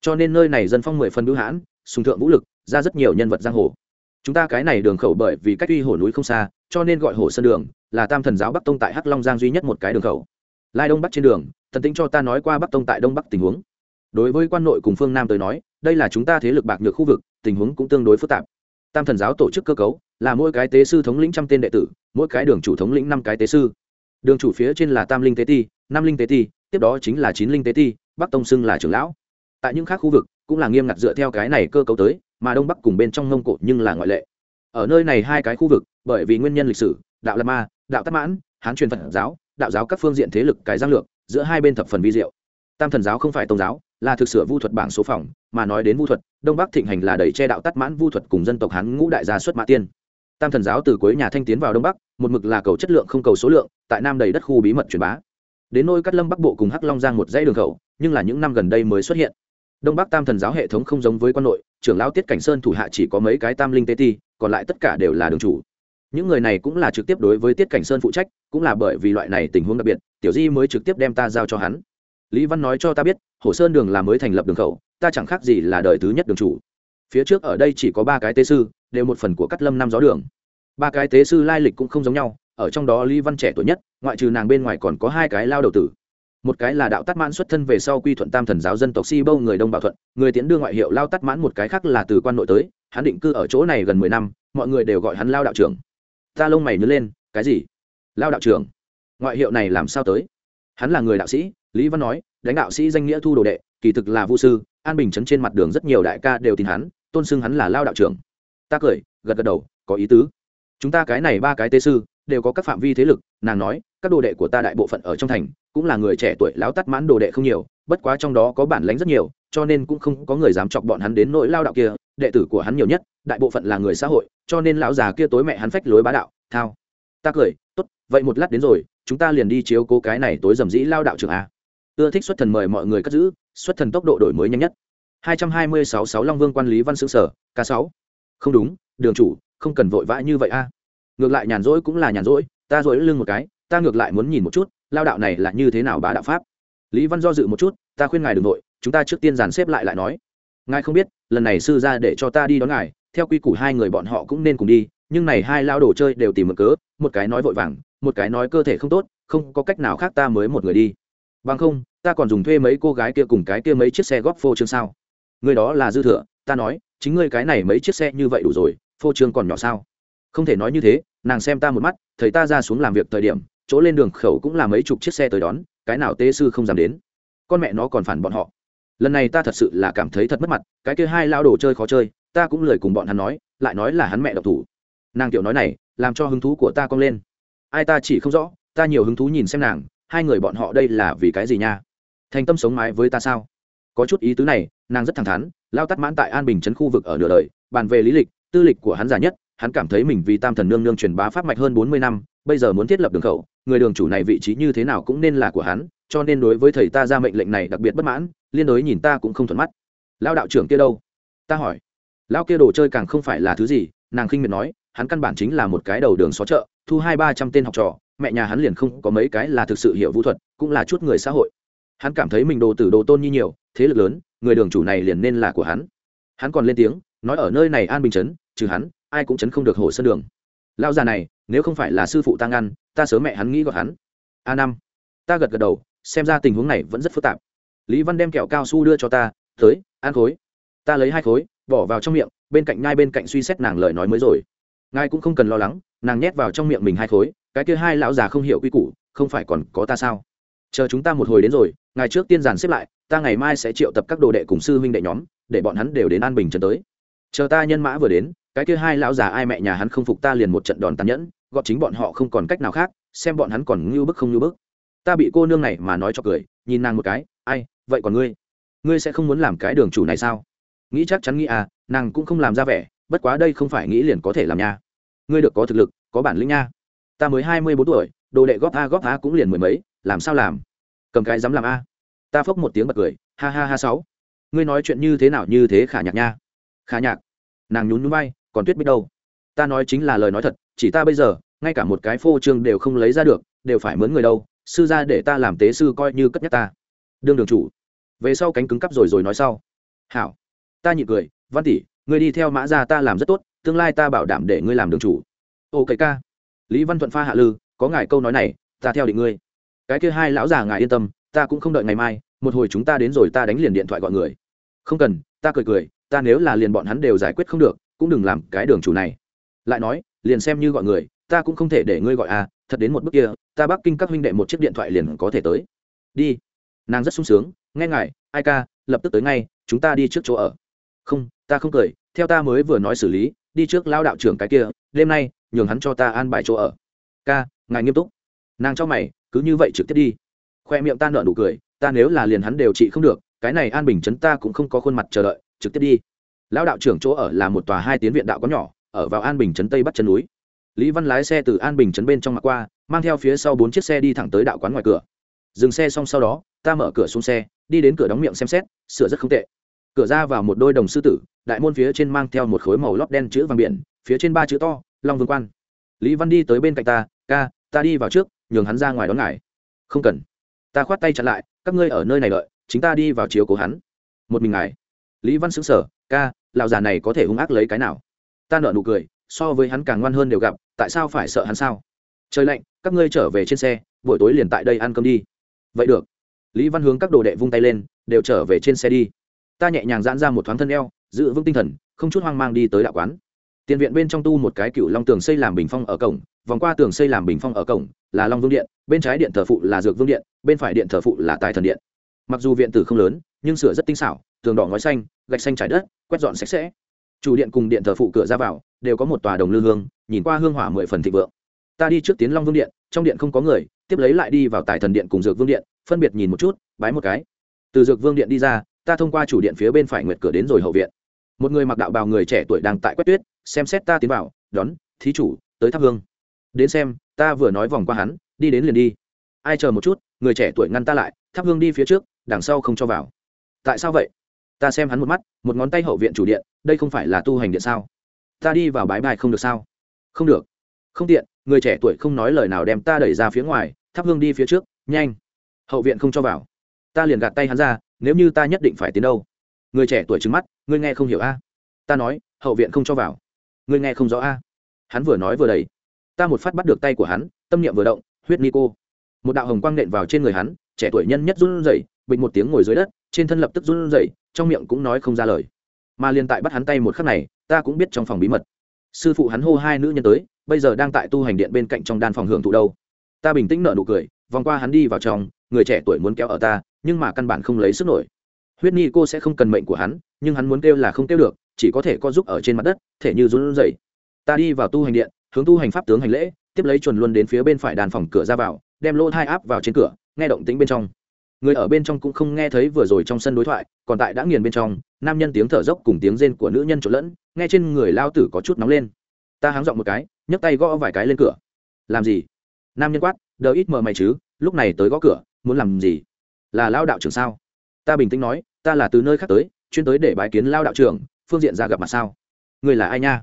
Cho nên nơi này dân phong mười phân bưu hãn, sùng thượng vũ lực, ra rất nhiều nhân vật giang hồ. Chúng ta cái này đường khẩu bởi vì cách uy hồ núi không xa, cho nên gọi hồ sơn đường, là tam thần giáo bắc tông tại hắc long giang duy nhất một cái đường khẩu. Lai đông bắc trên đường, thần tĩnh cho ta nói qua bắc tông tại đông bắc tình huống. Đối với quan nội cùng phương nam tới nói đây là chúng ta thế lực bạc nhược khu vực, tình huống cũng tương đối phức tạp. Tam thần giáo tổ chức cơ cấu, là mỗi cái tế sư thống lĩnh trăm tên đệ tử, mỗi cái đường chủ thống lĩnh năm cái tế sư. Đường chủ phía trên là tam linh tế ti, năm linh tế ti, tiếp đó chính là chín linh tế ti, bắc tông xưng là trưởng lão. Tại những khác khu vực, cũng là nghiêm ngặt dựa theo cái này cơ cấu tới, mà đông bắc cùng bên trong mông cổ nhưng là ngoại lệ. Ở nơi này hai cái khu vực, bởi vì nguyên nhân lịch sử, đạo lạt ma, đạo tắc mãn, hán truyền phật giáo, đạo giáo các phương diện thế lực cái giang lược, giữa hai bên thập phần vi diệu. Tam thần giáo không phải tôn giáo là thực sự vu thuật bảng số phòng, mà nói đến vu thuật, đông bắc thịnh hành là đầy che đạo tắt mãn vu thuật cùng dân tộc hán ngũ đại gia xuất mã tiên. Tam thần giáo từ cuối nhà thanh tiến vào đông bắc, một mực là cầu chất lượng không cầu số lượng, tại nam đầy đất khu bí mật truyền bá. Đến nôi cắt lâm bắc bộ cùng hắc long giang một dãy đường khẩu, nhưng là những năm gần đây mới xuất hiện. Đông bắc tam thần giáo hệ thống không giống với quan nội, trưởng lão tiết cảnh sơn thủ hạ chỉ có mấy cái tam linh tế ti, còn lại tất cả đều là đường chủ. Những người này cũng là trực tiếp đối với tiết cảnh sơn phụ trách, cũng là bởi vì loại này tình huống đặc biệt, tiểu di mới trực tiếp đem ta giao cho hắn lý văn nói cho ta biết, hồ sơn đường là mới thành lập đường khẩu, ta chẳng khác gì là đời thứ nhất đường chủ. Phía trước ở đây chỉ có ba cái tế sư, đều một phần của cắt lâm năm gió đường. Ba cái tế sư lai lịch cũng không giống nhau, ở trong đó lý văn trẻ tuổi nhất, ngoại trừ nàng bên ngoài còn có hai cái lao đầu tử. Một cái là đạo tắt mãn xuất thân về sau quy thuận tam thần giáo dân tộc si bâu người đông bảo thuận, người tiến đưa ngoại hiệu lao tắt mãn một cái khác là từ quan nội tới, hắn định cư ở chỗ này gần mười năm, mọi người đều gọi hắn lao đạo trưởng. Ta lông mày nhớ lên, cái gì? Lao đạo trưởng? Ngoại hiệu này làm sao tới? Hắn là người đạo sĩ lý văn nói, đánh đạo sĩ danh nghĩa thu đồ đệ, kỳ thực là vu sư, an bình chấn trên mặt đường rất nhiều đại ca đều tin hắn, tôn xưng hắn là lao đạo trưởng. Ta cười, gật gật đầu, có ý tứ. Chúng ta cái này ba cái tế sư, đều có các phạm vi thế lực, nàng nói, các đồ đệ của ta đại bộ phận ở trong thành, cũng là người trẻ tuổi lão tắt mãn đồ đệ không nhiều, bất quá trong đó có bản lánh rất nhiều, cho nên cũng không có người dám chọc bọn hắn đến nỗi lao đạo kia, đệ tử của hắn nhiều nhất, đại bộ phận là người xã hội, cho nên lão già kia tối mẹ hắn phách lối bá đạo, thao. Ta cười, tốt, vậy một lát đến rồi, chúng ta liền đi chiếu cố cái này tối dầm dĩ lao đạo trưởng a ưa thích xuất thần mời mọi người cất giữ, xuất thần tốc độ đổi mới nhanh nhất. 226 sáu sáu long vương quan lý văn sự sở, k sáu. không đúng, đường chủ, không cần vội vã như vậy a. Ngược lại nhàn rỗi cũng là nhàn rỗi, ta rỗi lưng một cái, ta ngược lại muốn nhìn một chút, lao đạo này là như thế nào bá đạo pháp. Lý văn do dự một chút, ta khuyên ngài đ ừ n g nội chúng ta trước tiên dàn xếp lại lại nói. Ngài không biết, lần này sư ra để cho ta đi đón ngài, theo quy củ hai người bọn họ cũng nên cùng đi, nhưng này hai lao đồ chơi đều tìm một cớ, một cái nói vội vàng, một cái nói cơ thể không tốt, không có cách nào khác ta mới một người đi bằng không, ta còn dùng thuê mấy cô gái kia cùng cái kia mấy chiếc xe góp phô trương sao? Người đó là dư thừa, ta nói, chính ngươi cái này mấy chiếc xe như vậy đủ rồi, phô trương còn nhỏ sao? Không thể nói như thế, nàng xem ta một mắt, thấy ta ra xuống làm việc thời điểm, chỗ lên đường khẩu cũng là mấy chục chiếc xe tới đón, cái nào tế sư không dám đến. Con mẹ nó còn phản bọn họ. Lần này ta thật sự là cảm thấy thật mất mặt, cái kia hai lao đồ chơi khó chơi, ta cũng lời cùng bọn hắn nói, lại nói là hắn mẹ độc thủ. Nàng tiểu nói này, làm cho hứng thú của ta cong lên. Ai ta chỉ không rõ, ta nhiều hứng thú nhìn xem nàng hai người bọn họ đây là vì cái gì nha? Thành tâm sống mái với ta sao? Có chút ý tứ này, nàng rất thẳng thắn, lao tắt mãn tại an bình trấn khu vực ở nửa đời, bàn về lý lịch, tư lịch của hắn già nhất, hắn cảm thấy mình vì tam thần nương nương truyền bá pháp mạch hơn bốn mươi năm, bây giờ muốn thiết lập đường khẩu, người đường chủ này vị trí như thế nào cũng nên là của hắn, cho nên đối với thầy ta ra mệnh lệnh này đặc biệt bất mãn, liên đối nhìn ta cũng không thuận mắt. Lao đạo trưởng kia đâu? Ta hỏi. Lao kia đồ chơi càng không phải là thứ gì, nàng khinh miệt nói, hắn căn bản chính là một cái đầu đường xó chợ, thu hai ba trăm tên học trò mẹ nhà hắn liền không có mấy cái là thực sự hiểu vũ thuật, cũng là chút người xã hội. Hắn cảm thấy mình đồ tử đồ tôn như nhiều, thế lực lớn, người đường chủ này liền nên là của hắn. Hắn còn lên tiếng, nói ở nơi này an bình chấn, trừ hắn, ai cũng chấn không được hồ sơn đường. Lao già này, nếu không phải là sư phụ ta ngăn ta sớm mẹ hắn nghĩ gọi hắn. A năm, ta gật gật đầu, xem ra tình huống này vẫn rất phức tạp. Lý văn đem kẹo cao su đưa cho ta, tới, ăn khối. Ta lấy hai khối, bỏ vào trong miệng, bên cạnh ngai bên cạnh suy xét nàng lời nói mới rồi. Ngài cũng không cần lo lắng, nàng nhét vào trong miệng mình hai khối cái kia hai lão già không hiểu quy củ, không phải còn có ta sao? Chờ chúng ta một hồi đến rồi ngài trước tiên giàn xếp lại, ta ngày mai sẽ triệu tập các đồ đệ cùng sư huynh đệ nhóm, để bọn hắn đều đến an bình trần tới. Chờ ta nhân mã vừa đến, cái kia hai lão già ai mẹ nhà hắn không phục ta liền một trận đòn tàn nhẫn gọt chính bọn họ không còn cách nào khác, xem bọn hắn còn ngưu bức không ngưu bức. Ta bị cô nương này mà nói cho cười, nhìn nàng một cái, ai, vậy còn ngươi? Ngươi sẽ không muốn làm cái đường chủ này sao? Nghĩ chắc chắn nghĩ à nàng cũng không làm ra vẻ, bất quá đây không phải nghĩ liền có thể làm nha. Ngươi được có thực lực, có bản lĩnh nha ta mới hai mươi bốn tuổi, đồ đệ góp a góp a cũng liền mười mấy, làm sao làm? Cầm cái dám làm a. Ta phốc một tiếng bật cười, ha ha ha sáu. Ngươi nói chuyện như thế nào như thế khả nhạc nha. Khả nhạc. Nàng nhún nhún bay còn tuyết biết đâu? Ta nói chính là lời nói thật, chỉ ta bây giờ, ngay cả một cái phô trương đều không lấy ra được, đều phải mướn người đâu. Sư ra để ta làm tế sư coi như cất nhắc ta. Đương đường chủ. Về sau cánh cứng cắp rồi rồi nói sau. Hảo. Ta nhịn cười, văn tỷ, ngươi đi theo mã ra ta làm rất tốt, tương lai ta bảo đảm để ngươi làm đường chủ. Ô ca lý văn thuận pha hạ lư, có ngài câu nói này, ta theo định ngươi. Cái kia hai lão già ngài yên tâm, ta cũng không đợi ngày mai, một hồi chúng ta đến rồi ta đánh liền điện thoại gọi người. Không cần, ta cười cười, ta nếu là liền bọn hắn đều giải quyết không được, cũng đừng làm cái đường chủ này. Lại nói, liền xem như gọi người, ta cũng không thể để ngươi gọi à thật đến một bước kia, ta bắc kinh các huynh đệ một chiếc điện thoại liền có thể tới. Đi. Nàng rất sung sướng, nghe ngài, ai ca, lập tức tới ngay, chúng ta đi trước chỗ ở. Không, ta không cười, theo ta mới vừa nói xử lý, đi trước lao đạo trưởng cái kia, đêm nay nhường hắn cho ta an bài chỗ ở. Ca, ngài nghiêm túc. Nàng cho mày, cứ như vậy trực tiếp đi. Khoe miệng ta nợ nụ cười, ta nếu là liền hắn đều trị không được, cái này an bình chấn ta cũng không có khuôn mặt chờ đợi, trực tiếp đi. Lão đạo trưởng chỗ ở là một tòa hai tiến viện đạo có nhỏ, ở vào an bình chấn tây bắc chân núi. Lý văn lái xe từ an bình chấn bên trong mặt qua, mang theo phía sau bốn chiếc xe đi thẳng tới đạo quán ngoài cửa. Dừng xe xong sau đó, ta mở cửa xuống xe, đi đến cửa đóng miệng xem xét, sửa rất không tệ. Cửa ra vào một đôi đồng sư tử, đại môn phía trên mang theo một khối màu lót đen chữ vàng biển, phía trên ba chữ to long vương quan. Lý văn đi tới bên cạnh ta, ca, ta đi vào trước, nhường hắn ra ngoài đón ngài. Không cần. Ta khoát tay chặn lại, các ngươi ở nơi này đợi, chính ta đi vào chiếu cố hắn. Một mình ngài. Lý văn xứng sở ca, lão già này có thể hung ác lấy cái nào? Ta nợ nụ cười, so với hắn càng ngoan hơn đều gặp, tại sao phải sợ hắn sao? Trời lạnh, các ngươi trở về trên xe, buổi tối liền tại đây ăn cơm đi. Vậy được. Lý văn hướng các đồ đệ vung tay lên, đều trở về trên xe đi. Ta nhẹ nhàng giãn ra một thoáng thân eo, giữ vững tinh thần, không chút hoang mang đi tới đạo quán tiền viện bên trong tu một cái cựu long tường xây làm bình phong ở cổng, vòng qua tường xây làm bình phong ở cổng, là long vương điện, bên trái điện thờ phụ là dược vương điện, bên phải điện thờ phụ là tài thần điện. Mặc dù viện tử không lớn, nhưng sửa rất tinh xảo, tường đỏ ngói xanh, gạch xanh trải đất, quét dọn sạch sẽ. Chủ điện cùng điện thờ phụ cửa ra vào, đều có một tòa đồng lư hương, nhìn qua hương hỏa mười phần thịnh vượng. Ta đi trước tiến long vương điện, trong điện không có người, tiếp lấy lại đi vào tài thần điện cùng dược vương điện, phân biệt nhìn một chút, bái một cái. Từ dược vương điện đi ra, ta thông qua chủ điện phía bên phải nguyệt cửa đến rồi hậu viện. Một người mặc đạo bào người trẻ tuổi đang tại quét tuyết xem xét ta tiến vào, đón, thí chủ, tới thắp hương. Đến xem, ta vừa nói vòng qua hắn, đi đến liền đi. Ai chờ một chút, người trẻ tuổi ngăn ta lại, thắp hương đi phía trước, đằng sau không cho vào. Tại sao vậy? Ta xem hắn một mắt, một ngón tay hậu viện chủ điện, đây không phải là tu hành điện sao? Ta đi vào bái bài không được sao? Không được. Không tiện, người trẻ tuổi không nói lời nào đem ta đẩy ra phía ngoài, thắp hương đi phía trước, nhanh. Hậu viện không cho vào. Ta liền gạt tay hắn ra, nếu như ta nhất định phải tiến đâu? Người trẻ tuổi trứng mắt, ngươi nghe không hiểu a? Ta nói, hậu viện không cho vào ngươi nghe không rõ a? Hắn vừa nói vừa đầy ta một phát bắt được tay của hắn, tâm niệm vừa động, huyết ni cô. Một đạo hồng quang nện vào trên người hắn, trẻ tuổi nhân nhất run rẩy bình một tiếng ngồi dưới đất, trên thân lập tức run rẩy, trong miệng cũng nói không ra lời. Mà liền tại bắt hắn tay một khắc này, ta cũng biết trong phòng bí mật. Sư phụ hắn hô hai nữ nhân tới, bây giờ đang tại tu hành điện bên cạnh trong đan phòng hưởng thụ đâu. Ta bình tĩnh nở nụ cười, vòng qua hắn đi vào trong, người trẻ tuổi muốn kéo ở ta, nhưng mà căn bản không lấy sức nổi. Huyết ni cô sẽ không cần mệnh của hắn, nhưng hắn muốn kêu là không kêu được chỉ có thể co giúp ở trên mặt đất, thể như run rẩy. Ta đi vào tu hành điện, hướng tu hành pháp tướng hành lễ, tiếp lấy chuẩn luân đến phía bên phải đàn phòng cửa ra vào, đem lỗ thai áp vào trên cửa, nghe động tĩnh bên trong. Người ở bên trong cũng không nghe thấy vừa rồi trong sân đối thoại, còn tại đã nghiền bên trong, nam nhân tiếng thở dốc cùng tiếng rên của nữ nhân trộn lẫn, nghe trên người lao tử có chút nóng lên. Ta háng giọng một cái, nhấc tay gõ vài cái lên cửa. Làm gì? Nam nhân quát, đờ ít mờ mày chứ, lúc này tới gõ cửa, muốn làm gì? Là lao đạo trưởng sao? Ta bình tĩnh nói, ta là từ nơi khác tới, chuyên tới để bái kiến lao đạo trưởng phương diện ra gặp mặt sao? Người là ai nha?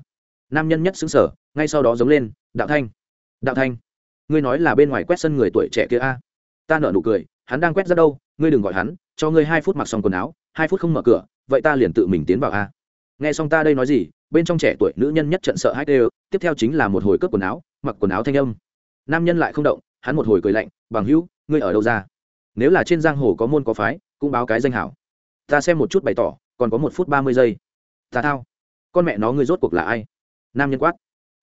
Nam nhân nhất xứng sở, ngay sau đó giống lên, đạo thanh. Đạo thanh, ngươi nói là bên ngoài quét sân người tuổi trẻ kia a? Ta nợ nụ cười, hắn đang quét ra đâu, ngươi đừng gọi hắn, cho ngươi hai phút mặc xong quần áo, hai phút không mở cửa, vậy ta liền tự mình tiến vào a. Nghe xong ta đây nói gì, bên trong trẻ tuổi nữ nhân nhất trận sợ hai đều, tiếp theo chính là một hồi cướp quần áo, mặc quần áo thanh âm. Nam nhân lại không động, hắn một hồi cười lạnh, bằng hữu, ngươi ở đâu ra? Nếu là trên giang hồ có môn có phái, cũng báo cái danh hảo. Ta xem một chút bày tỏ, còn có một phút ba mươi giây ta thao. Con mẹ nó ngươi rốt cuộc là ai? Nam nhân quát.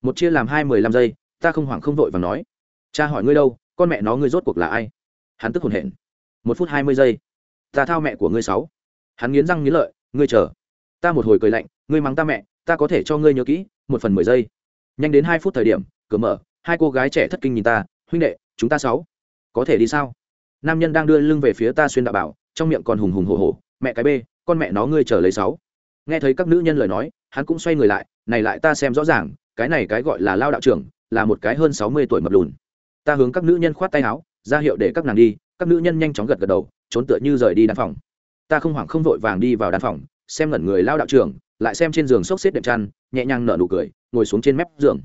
Một chia làm hai mười lăm giây, ta không hoảng không vội và nói. Cha hỏi ngươi đâu, con mẹ nó ngươi rốt cuộc là ai? Hắn tức hồn hển. Một phút hai mươi giây. Ta thao mẹ của ngươi sáu. Hắn nghiến răng nghiến lợi, ngươi chờ. Ta một hồi cười lạnh, ngươi mắng ta mẹ, ta có thể cho ngươi nhớ kỹ, một phần mười giây. Nhanh đến hai phút thời điểm, cửa mở, hai cô gái trẻ thất kinh nhìn ta, huynh đệ, chúng ta sáu, có thể đi sao? Nam nhân đang đưa lưng về phía ta xuyên đạo bảo, trong miệng còn hùng hùng hồ hồ mẹ cái bê, con mẹ nó ngươi chờ lấy sáu nghe thấy các nữ nhân lời nói, hắn cũng xoay người lại, này lại ta xem rõ ràng, cái này cái gọi là lao đạo trưởng, là một cái hơn sáu mươi tuổi mập lùn. Ta hướng các nữ nhân khoát tay áo, ra hiệu để các nàng đi, các nữ nhân nhanh chóng gật gật đầu, trốn tựa như rời đi đan phòng. Ta không hoảng không vội vàng đi vào đan phòng, xem ngẩn người lao đạo trưởng, lại xem trên giường xốc xếp đệm chăn, nhẹ nhàng nở nụ cười, ngồi xuống trên mép giường.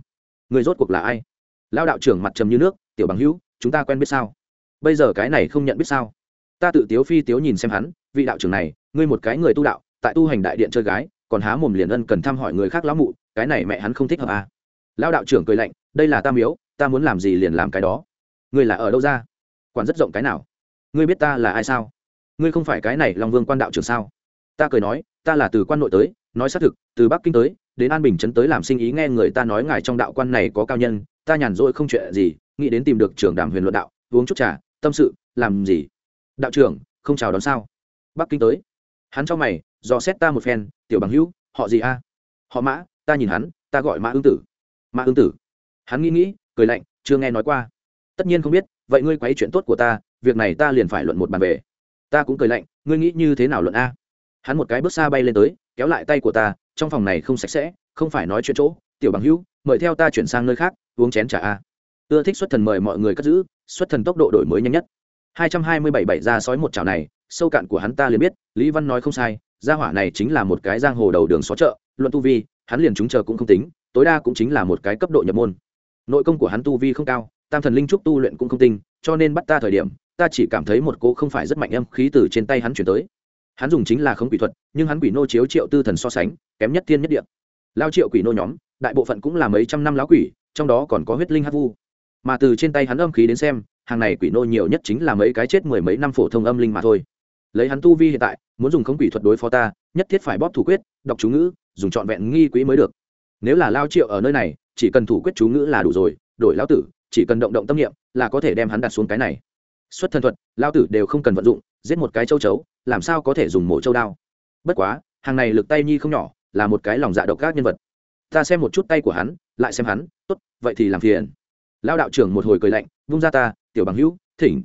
Người rốt cuộc là ai? Lao đạo trưởng mặt trầm như nước, tiểu bằng hữu, chúng ta quen biết sao? Bây giờ cái này không nhận biết sao? Ta tự tiếu phi tiếu nhìn xem hắn, vị đạo trưởng này, ngươi một cái người tu đạo tại tu hành đại điện chơi gái, còn há mồm liền ân cần thăm hỏi người khác lão mụ, cái này mẹ hắn không thích hợp à. lao đạo trưởng cười lạnh, đây là ta miếu, ta muốn làm gì liền làm cái đó. Ngươi là ở đâu ra? Quản rất rộng cái nào? Ngươi biết ta là ai sao? Ngươi không phải cái này long vương quan đạo trưởng sao? Ta cười nói, ta là từ quan nội tới, nói xác thực, từ bắc kinh tới, đến an bình trấn tới làm sinh ý nghe người ta nói ngài trong đạo quan này có cao nhân, ta nhàn rỗi không chuyện gì, nghĩ đến tìm được trưởng đàm huyền luận đạo, uống chút trà, tâm sự, làm gì? Đạo trưởng, không chào đón sao? Bắc kinh tới hắn cho mày, dò xét ta một phen, tiểu bằng hữu, họ gì a? Họ mã, ta nhìn hắn, ta gọi mã ương tử. Mã ương tử? Hắn nghĩ nghĩ, cười lạnh, chưa nghe nói qua. Tất nhiên không biết, vậy ngươi quấy chuyện tốt của ta, việc này ta liền phải luận một bàn về. Ta cũng cười lạnh, ngươi nghĩ như thế nào luận a? Hắn một cái bước xa bay lên tới, kéo lại tay của ta, trong phòng này không sạch sẽ, không phải nói chuyện chỗ. Tiểu bằng hữu, mời theo ta chuyển sang nơi khác, uống chén trà a. Ưa thích xuất thần mời mọi người cất giữ, xuất thần tốc độ đổi mới nhanh nhất. Hai trăm hai mươi bảy bảy ra sói một chảo này sâu cạn của hắn ta liền biết, lý văn nói không sai, gia hỏa này chính là một cái giang hồ đầu đường xó chợ, luận tu vi, hắn liền chúng chờ cũng không tính, tối đa cũng chính là một cái cấp độ nhập môn. Nội công của hắn tu vi không cao, tam thần linh trúc tu luyện cũng không tinh, cho nên bắt ta thời điểm, ta chỉ cảm thấy một cô không phải rất mạnh âm khí từ trên tay hắn chuyển tới. Hắn dùng chính là không quỷ thuật, nhưng hắn quỷ nô chiếu triệu tư thần so sánh, kém nhất thiên nhất địa. Lao triệu quỷ nô nhóm, đại bộ phận cũng là mấy trăm năm lão quỷ, trong đó còn có huyết linh hát vu. Mà từ trên tay hắn âm khí đến xem, hàng này quỷ nô nhiều nhất chính là mấy cái chết mười mấy năm phổ thông âm linh mà thôi lấy hắn tu vi hiện tại, muốn dùng không quỷ thuật đối phó ta, nhất thiết phải bóp thủ quyết, đọc chú ngữ, dùng trọn vẹn nghi quỹ mới được. Nếu là lao triệu ở nơi này, chỉ cần thủ quyết chú ngữ là đủ rồi, đổi lao tử, chỉ cần động động tâm niệm, là có thể đem hắn đặt xuống cái này. Xuất thân thuật lao tử đều không cần vận dụng, giết một cái châu chấu, làm sao có thể dùng mổ châu đao? Bất quá, hàng này lực tay nhi không nhỏ, là một cái lòng dạ độc các nhân vật. Ta xem một chút tay của hắn, lại xem hắn, tốt, vậy thì làm phiền. Lao đạo trưởng một hồi cười lạnh, vung ra ta, tiểu bằng hữu, thỉnh.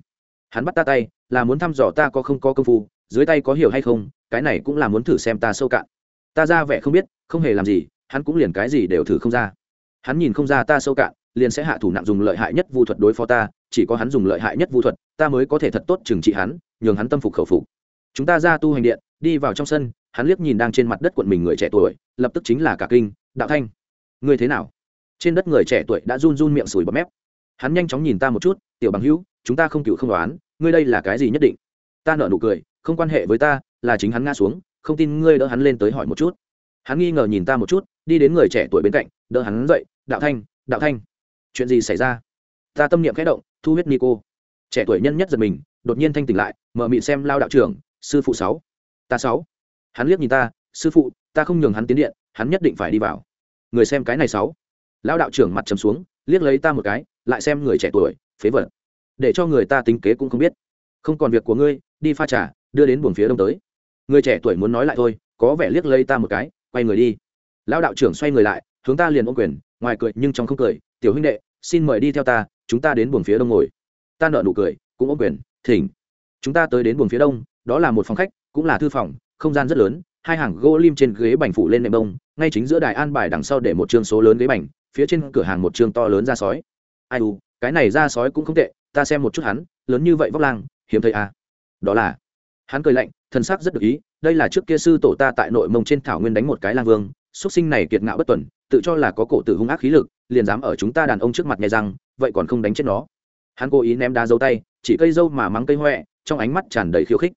Hắn bắt ta tay là muốn thăm dò ta có không có công phu, dưới tay có hiểu hay không, cái này cũng là muốn thử xem ta sâu cạn. Ta ra vẻ không biết, không hề làm gì, hắn cũng liền cái gì đều thử không ra. Hắn nhìn không ra ta sâu cạn, liền sẽ hạ thủ nặng dùng lợi hại nhất vu thuật đối phó ta, chỉ có hắn dùng lợi hại nhất vu thuật, ta mới có thể thật tốt trừng trị hắn, nhường hắn tâm phục khẩu phục. Chúng ta ra tu hành điện, đi vào trong sân, hắn liếc nhìn đang trên mặt đất quận mình người trẻ tuổi, lập tức chính là cả kinh, đạo thanh, ngươi thế nào? Trên đất người trẻ tuổi đã run run miệng sùi bọt mép. Hắn nhanh chóng nhìn ta một chút, tiểu bằng hữu, chúng ta không cựu không đoán ngươi đây là cái gì nhất định? Ta nợ nụ cười, không quan hệ với ta, là chính hắn ngã xuống, không tin ngươi đỡ hắn lên tới hỏi một chút. Hắn nghi ngờ nhìn ta một chút, đi đến người trẻ tuổi bên cạnh, đỡ hắn dậy, đạo thanh đạo thanh, chuyện gì xảy ra? Ta tâm niệm khẽ động, thu huyết ni cô trẻ tuổi nhân nhất giật mình, đột nhiên thanh tỉnh lại, mở mịn xem lao đạo trưởng, sư phụ sáu, ta sáu. Hắn liếc nhìn ta, sư phụ, ta không nhường hắn tiến điện, hắn nhất định phải đi vào. Người xem cái này sáu. Lao đạo trưởng mặt trầm xuống, liếc lấy ta một cái, lại xem người trẻ tuổi, phế vật để cho người ta tính kế cũng không biết. Không còn việc của ngươi đi pha trà đưa đến buồng phía đông tới. Người trẻ tuổi muốn nói lại thôi có vẻ liếc lây ta một cái quay người đi. Lão đạo trưởng xoay người lại hướng ta liền ôm quyền ngoài cười nhưng trong không cười tiểu huynh đệ xin mời đi theo ta chúng ta đến buồng phía đông ngồi. Ta nợ nụ cười cũng ôm quyền thỉnh. Chúng ta tới đến buồng phía đông đó là một phòng khách cũng là thư phòng không gian rất lớn hai hàng gỗ lim trên ghế bành phủ lên nệm bông, ngay chính giữa đài an bài đằng sau để một chương số lớn ghế bành phía trên cửa hàng một chương to lớn ra sói. Ai u cái này ra sói cũng không tệ ta xem một chút hắn, lớn như vậy vóc lang hiếm thấy à. đó là, hắn cười lạnh thân xác rất được ý, đây là trước kia sư tổ ta tại nội mông trên thảo nguyên đánh một cái lang vương, xuất sinh này kiệt ngạo bất tuần, tự cho là có cổ tử hung ác khí lực, liền dám ở chúng ta đàn ông trước mặt nghe rằng vậy còn không đánh chết nó. Hắn cố ý ném đá dấu tay, chỉ cây dâu mà mắng cây huệ trong ánh mắt tràn đầy khiêu khích.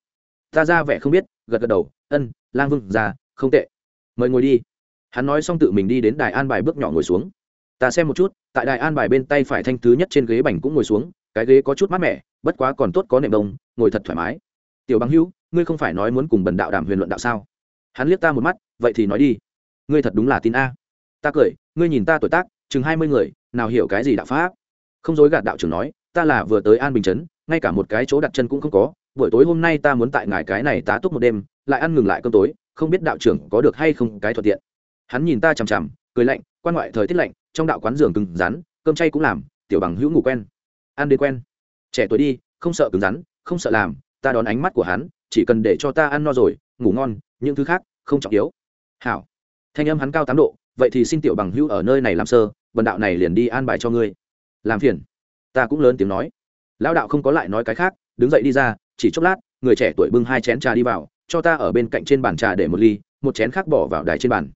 Ta ra vẻ không biết, gật gật đầu, ân, lang vương ra không tệ. Mời ngồi đi. Hắn nói xong tự mình đi đến đài an bài bước nhỏ ngồi xuống. Ta xem một chút, tại đài an bài bên tay phải thanh thứ nhất trên ghế bành cũng ngồi xuống cái ghế có chút mát mẻ, bất quá còn tốt có nệm đông ngồi thật thoải mái. Tiểu bằng hữu, ngươi không phải nói muốn cùng bần đạo đàm huyền luận đạo sao? Hắn liếc ta một mắt, vậy thì nói đi. Ngươi thật đúng là tin a. Ta cười, ngươi nhìn ta tuổi tác, chừng hai mươi người, nào hiểu cái gì đạo pháp? Không dối gạt đạo trưởng nói, ta là vừa tới an bình chấn ngay cả một cái chỗ đặt chân cũng không có, buổi tối hôm nay ta muốn tại ngài cái này tá túc một đêm, lại ăn ngừng lại cơm tối, không biết đạo trưởng có được hay không cái thuận tiện. Hắn nhìn ta chằm chằm, cười lạnh, quan ngoại thời tiết lạnh, trong đạo quán giường cứng rắn, cơm chay cũng làm, tiểu bằng hữu ngủ quen ăn đến quen. Trẻ tuổi đi, không sợ cứng rắn, không sợ làm, ta đón ánh mắt của hắn, chỉ cần để cho ta ăn no rồi, ngủ ngon, những thứ khác, không trọng yếu. Hảo. Thanh âm hắn cao tám độ, vậy thì xin tiểu bằng hữu ở nơi này làm sơ vần đạo này liền đi an bài cho ngươi. Làm phiền. Ta cũng lớn tiếng nói. Lão đạo không có lại nói cái khác, đứng dậy đi ra, chỉ chốc lát, người trẻ tuổi bưng hai chén trà đi vào, cho ta ở bên cạnh trên bàn trà để một ly, một chén khác bỏ vào đài trên bàn.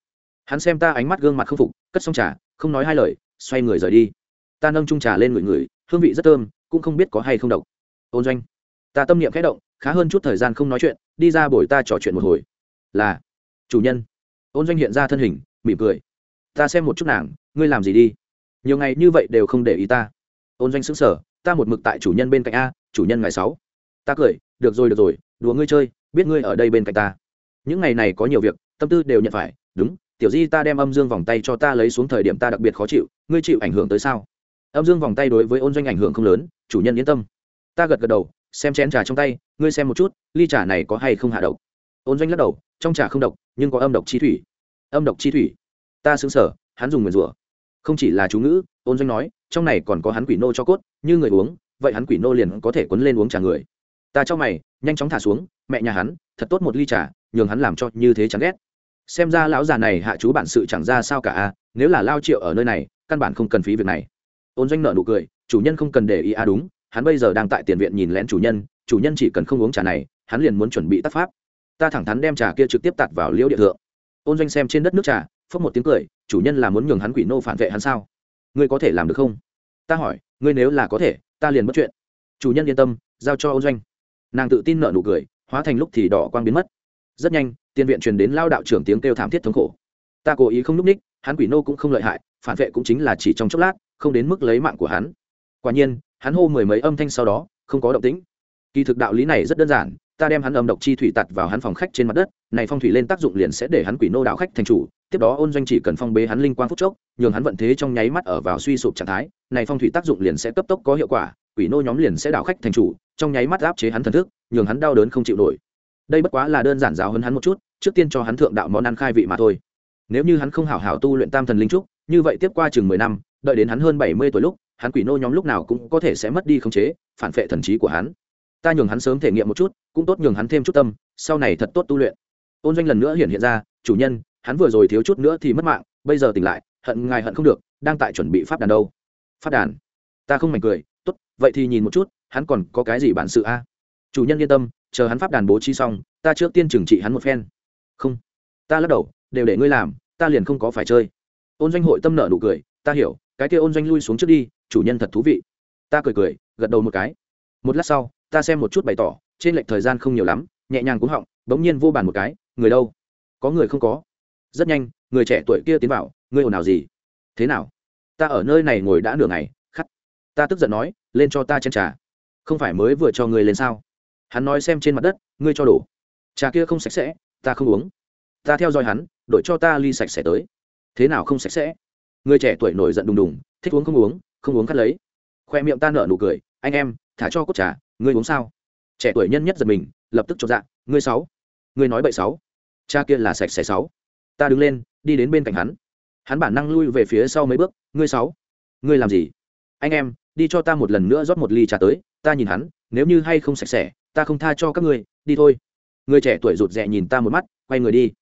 Hắn xem ta ánh mắt gương mặt không phục, cất xong trà, không nói hai lời, xoay người rời đi. Ta nâng trung trà lên người người hương vị rất thơm, cũng không biết có hay không độc. Ôn doanh, ta tâm niệm khẽ động, khá hơn chút thời gian không nói chuyện, đi ra bồi ta trò chuyện một hồi. Là, chủ nhân. Ôn doanh hiện ra thân hình, mỉm cười. Ta xem một chút nàng, ngươi làm gì đi? Nhiều ngày như vậy đều không để ý ta. Ôn doanh xứng sở ta một mực tại chủ nhân bên cạnh a, chủ nhân ngày sáu. Ta cười, được rồi được rồi, đùa ngươi chơi, biết ngươi ở đây bên cạnh ta. Những ngày này có nhiều việc, tâm tư đều nhận phải, đúng, tiểu di ta đem âm dương vòng tay cho ta lấy xuống thời điểm ta đặc biệt khó chịu, ngươi chịu ảnh hưởng tới sao? Âm dương vòng tay đối với ôn doanh ảnh hưởng không lớn, chủ nhân yên tâm. Ta gật gật đầu, xem chén trà trong tay, ngươi xem một chút, ly trà này có hay không hạ độc. Ôn doanh lắc đầu, trong trà không độc, nhưng có âm độc chi thủy. Âm độc chi thủy? Ta xứng sở, hắn dùng nguyền rủa. Không chỉ là chú ngữ, ôn doanh nói, trong này còn có hắn quỷ nô cho cốt, như người uống, vậy hắn quỷ nô liền có thể quấn lên uống trà người. Ta cho mày, nhanh chóng thả xuống, mẹ nhà hắn, thật tốt một ly trà, nhường hắn làm cho như thế chẳng ghét. Xem ra lão già này hạ chú bản sự chẳng ra sao cả a, nếu là lao triệu ở nơi này, căn bản không cần phí việc này ôn doanh nợ nụ cười, chủ nhân không cần để ý a đúng, hắn bây giờ đang tại tiền viện nhìn lén chủ nhân chủ nhân chỉ cần không uống trà này, hắn liền muốn chuẩn bị tác pháp. Ta thẳng thắn đem trà kia trực tiếp tạt vào liễu địa thượng. Ôn doanh xem trên đất nước trà, phốc một tiếng cười, chủ nhân là muốn nhường hắn quỷ nô phản vệ hắn sao? Ngươi có thể làm được không? Ta hỏi, ngươi nếu là có thể, ta liền mất chuyện. Chủ nhân yên tâm, giao cho ôn doanh. Nàng tự tin nợ nụ cười, hóa thành lúc thì đỏ quang biến mất. Rất nhanh, tiền viện truyền đến lao đạo trưởng tiếng kêu thảm thiết thống khổ. Ta cố ý không núp ních hắn quỷ nô cũng không lợi hại, phản vệ cũng chính là chỉ trong chốc lát, không đến mức lấy mạng của hắn. Quả nhiên, hắn hô mười mấy âm thanh sau đó, không có động tĩnh. Kỳ thực đạo lý này rất đơn giản, ta đem hắn âm độc chi thủy tặt vào hắn phòng khách trên mặt đất, này phong thủy lên tác dụng liền sẽ để hắn quỷ nô đạo khách thành chủ, tiếp đó ôn doanh chỉ cần phong bế hắn linh quang phúc chốc, nhường hắn vận thế trong nháy mắt ở vào suy sụp trạng thái, này phong thủy tác dụng liền sẽ cấp tốc có hiệu quả, quỷ nô nhóm liền sẽ đạo khách thành chủ, trong nháy mắt áp chế hắn thần thức, nhường hắn đau đớn không chịu nổi. Đây bất quá là đơn giản giáo hơn hắn một chút, trước tiên cho hắn thượng đạo món ăn khai vị mà thôi nếu như hắn không hảo hảo tu luyện tam thần linh trúc, như vậy tiếp qua chừng mười năm, đợi đến hắn hơn bảy mươi tuổi lúc, hắn quỷ nô nhóm lúc nào cũng có thể sẽ mất đi khống chế, phản phệ thần trí của hắn. Ta nhường hắn sớm thể nghiệm một chút, cũng tốt nhường hắn thêm chút tâm, sau này thật tốt tu luyện. Ôn doanh lần nữa hiện hiện ra, chủ nhân, hắn vừa rồi thiếu chút nữa thì mất mạng, bây giờ tỉnh lại, hận ngài hận không được, đang tại chuẩn bị pháp đàn đâu. Pháp đàn? Ta không mảnh cười, tốt, vậy thì nhìn một chút, hắn còn có cái gì bản sự a? Chủ nhân yên tâm, chờ hắn pháp đàn bố trí xong, ta trước tiên trừng trị hắn một phen. Không. Ta lắc đầu đều để ngươi làm, ta liền không có phải chơi. Ôn doanh hội tâm nợ nụ cười, ta hiểu, cái kia ôn doanh lui xuống trước đi, chủ nhân thật thú vị. Ta cười cười, gật đầu một cái. Một lát sau, ta xem một chút bày tỏ, trên lệch thời gian không nhiều lắm, nhẹ nhàng cúng họng, bỗng nhiên vô bàn một cái, người đâu? Có người không có. Rất nhanh, người trẻ tuổi kia tiến vào, ngươi ồn ào gì? Thế nào? Ta ở nơi này ngồi đã nửa ngày khắt ta tức giận nói, lên cho ta chen trà. Không phải mới vừa cho người lên sao? Hắn nói xem trên mặt đất, ngươi cho đổ trà kia không sạch sẽ, ta không uống ta theo dõi hắn đội cho ta ly sạch sẽ tới. Thế nào không sạch sẽ? Người trẻ tuổi nổi giận đùng đùng, thích uống không uống không uống cắt lấy. Khoe miệng ta nở nụ cười, anh em, thả cho cốt trà, ngươi uống sao? Trẻ tuổi nhân nhất giật mình, lập tức cho dạ ngươi sáu, ngươi nói bậy sáu. Cha kia là sạch sẽ sáu. Ta đứng lên, đi đến bên cạnh hắn. Hắn bản năng lui về phía sau mấy bước, ngươi sáu, ngươi làm gì? Anh em, đi cho ta một lần nữa rót một ly trà tới, ta nhìn hắn, nếu như hay không sạch sẽ, ta không tha cho các ngươi, đi thôi. Người trẻ tuổi rụt rè nhìn ta một mắt, quay người đi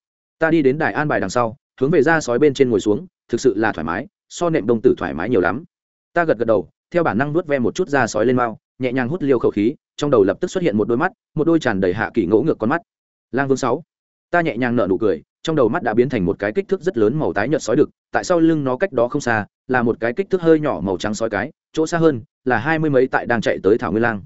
ta đi đến đài an bài đằng sau, hướng về ra sói bên trên ngồi xuống, thực sự là thoải mái, so nệm đông tử thoải mái nhiều lắm. Ta gật gật đầu, theo bản năng nuốt ve một chút da sói lên mao nhẹ nhàng hút liêu khẩu khí, trong đầu lập tức xuất hiện một đôi mắt, một đôi tràn đầy hạ kỳ ngỗ ngược con mắt. Lang vương sáu, ta nhẹ nhàng nở nụ cười, trong đầu mắt đã biến thành một cái kích thước rất lớn màu tái nhợt sói đực, tại sau lưng nó cách đó không xa, là một cái kích thước hơi nhỏ màu trắng sói cái, chỗ xa hơn, là hai mươi mấy tại đang chạy tới thảo nguyên lang.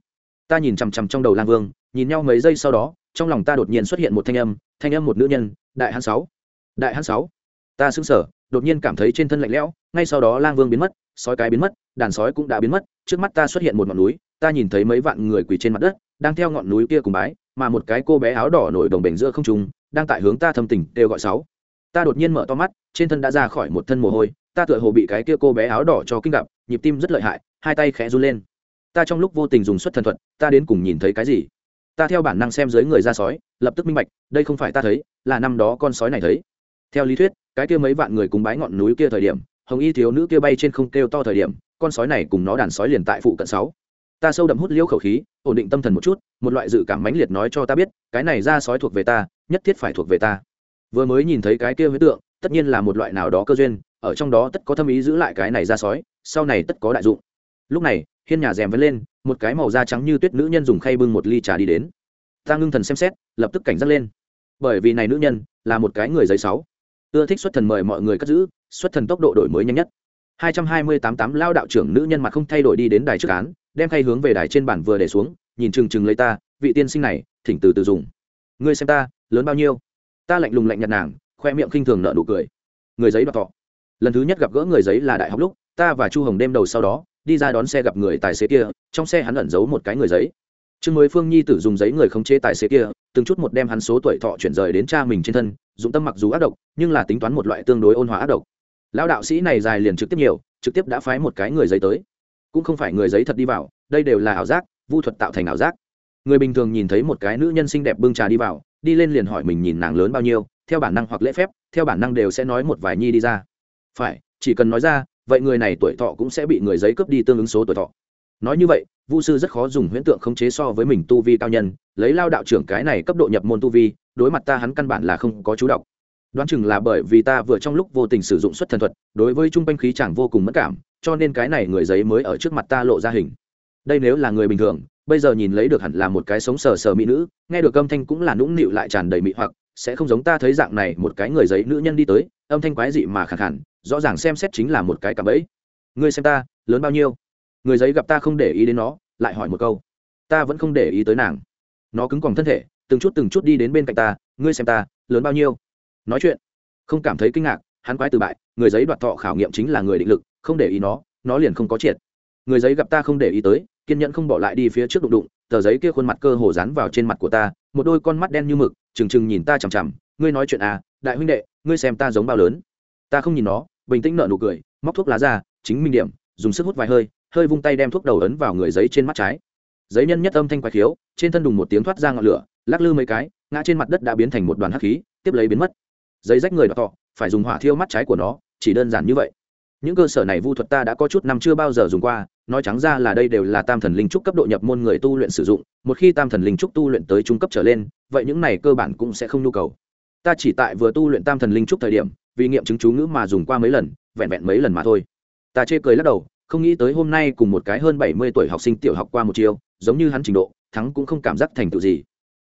Ta nhìn chằm chằm trong đầu lang vương, nhìn nhau mấy giây sau đó, trong lòng ta đột nhiên xuất hiện một thanh âm thanh âm một nữ nhân đại hán sáu. Đại hán sáu. Ta sững sờ, đột nhiên cảm thấy trên thân lạnh lẽo, ngay sau đó lang vương biến mất, sói cái biến mất, đàn sói cũng đã biến mất, trước mắt ta xuất hiện một ngọn núi, ta nhìn thấy mấy vạn người quỳ trên mặt đất, đang theo ngọn núi kia cùng bái, mà một cái cô bé áo đỏ nổi đồng bể giữa không trung, đang tại hướng ta thâm tình đều gọi sáu. Ta đột nhiên mở to mắt, trên thân đã ra khỏi một thân mồ hôi, ta tựa hồ bị cái kia cô bé áo đỏ cho kinh gặp, nhịp tim rất lợi hại, hai tay khẽ run lên. Ta trong lúc vô tình dùng xuất thần thuật, ta đến cùng nhìn thấy cái gì? Ta theo bản năng xem dưới người ra sói, lập tức minh bạch, đây không phải ta thấy, là năm đó con sói này thấy. Theo lý thuyết, cái kia mấy vạn người cùng bái ngọn núi kia thời điểm, hồng y thiếu nữ kia bay trên không kêu to thời điểm, con sói này cùng nó đàn sói liền tại phụ cận sáu. Ta sâu đậm hút liêu khẩu khí, ổn định tâm thần một chút, một loại dự cảm mãnh liệt nói cho ta biết, cái này ra sói thuộc về ta, nhất thiết phải thuộc về ta. Vừa mới nhìn thấy cái kia huyết tượng, tất nhiên là một loại nào đó cơ duyên, ở trong đó tất có thâm ý giữ lại cái này ra sói, sau này tất có đại dụng. Lúc này hiên nhà rèm vẫn lên, một cái màu da trắng như tuyết nữ nhân dùng khay bưng một ly trà đi đến. Ta ngưng thần xem xét, lập tức cảnh giác lên. Bởi vì này nữ nhân là một cái người giấy sáu. Ưa thích xuất thần mời mọi người cất giữ, xuất thần tốc độ đổi mới nhanh nhất. Hai trăm hai mươi tám tám lao đạo trưởng nữ nhân mặt không thay đổi đi đến đài trước án, đem khay hướng về đài trên bản vừa để xuống, nhìn chừng chừng lấy ta, vị tiên sinh này, thỉnh từ từ dùng. Ngươi xem ta, lớn bao nhiêu? Ta lạnh lùng lạnh nhạt nàng, khoe miệng khinh thường nợ nụ cười. Người giấy đoạt thọ. Lần thứ nhất gặp gỡ người giấy là đại học lúc, ta và chu hồng đêm đầu sau đó đi ra đón xe gặp người tài xế kia, trong xe hắn ẩn giấu một cái người giấy. Trương mới phương nhi tử dùng giấy người không chế tài xế kia, từng chút một đem hắn số tuổi thọ chuyển rời đến cha mình trên thân, dụng tâm mặc dù ác độc, nhưng là tính toán một loại tương đối ôn hòa ác độc. Lão đạo sĩ này dài liền trực tiếp nhiều, trực tiếp đã phái một cái người giấy tới. Cũng không phải người giấy thật đi vào, đây đều là ảo giác, vu thuật tạo thành ảo giác. Người bình thường nhìn thấy một cái nữ nhân xinh đẹp bưng trà đi vào, đi lên liền hỏi mình nhìn nàng lớn bao nhiêu, theo bản năng hoặc lễ phép, theo bản năng đều sẽ nói một vài nhi đi ra. Phải, chỉ cần nói ra vậy người này tuổi thọ cũng sẽ bị người giấy cướp đi tương ứng số tuổi thọ. Nói như vậy, vu sư rất khó dùng huyễn tượng khống chế so với mình tu vi cao nhân, lấy lao đạo trưởng cái này cấp độ nhập môn tu vi, đối mặt ta hắn căn bản là không có chú động đoán chừng là bởi vì ta vừa trong lúc vô tình sử dụng xuất thần thuật, đối với trung quanh khí chẳng vô cùng mất cảm, cho nên cái này người giấy mới ở trước mặt ta lộ ra hình. Đây nếu là người bình thường, bây giờ nhìn lấy được hẳn là một cái sống sờ sờ mỹ nữ, nghe được âm thanh cũng là nũng nịu lại tràn đầy mị hoặc, sẽ không giống ta thấy dạng này một cái người giấy nữ nhân đi tới, âm thanh quái dị mà khẳng hẳn rõ ràng xem xét chính là một cái cạm bẫy. Ngươi xem ta, lớn bao nhiêu? Người giấy gặp ta không để ý đến nó, lại hỏi một câu. Ta vẫn không để ý tới nàng. Nó cứng còng thân thể, từng chút từng chút đi đến bên cạnh ta, ngươi xem ta, lớn bao nhiêu? Nói chuyện. Không cảm thấy kinh ngạc, hắn quái từ bại, người giấy đoạt thọ khảo nghiệm chính là người định lực, không để ý nó nó liền không có triệt. Người giấy gặp ta không để ý tới, kiên nhẫn không bỏ lại đi phía trước đụng đụng, tờ giấy kia khuôn mặt cơ hồ dán vào trên mặt của ta, một đôi con mắt đen như mực, trừng trừng nhìn ta chằm chằm, ngươi nói chuyện à đại huynh đệ, ngươi xem ta giống bao lớn. Ta không nhìn nó bình tĩnh nợ nụ cười, móc thuốc lá ra, chính minh điểm, dùng sức hút vài hơi hơi vung tay đem thuốc đầu ấn vào người giấy trên mắt trái. Giấy nhân nhất âm thanh quái khiếu, trên thân đùng một tiếng thoát ra ngọn lửa, lắc lư mấy cái, ngã trên mặt đất đã biến thành một đoàn hắc khí, tiếp lấy biến mất. Giấy rách người đọc thọ phải dùng hỏa thiêu mắt trái của nó, chỉ đơn giản như vậy. Những cơ sở này vu thuật ta đã có chút năm chưa bao giờ dùng qua, nói trắng ra là đây đều là tam thần linh trúc cấp độ nhập môn người tu luyện sử dụng, một khi tam thần linh trúc tu luyện tới trung cấp trở lên, vậy những này cơ bản cũng sẽ không nhu cầu. Ta chỉ tại vừa tu luyện tam thần linh trúc thời điểm vì nghiệm chứng chú ngữ mà dùng qua mấy lần, vẹn vẹn mấy lần mà thôi. Ta chê cười lắc đầu, không nghĩ tới hôm nay cùng một cái hơn bảy mươi tuổi học sinh tiểu học qua một chiều, giống như hắn trình độ, thắng cũng không cảm giác thành tựu gì.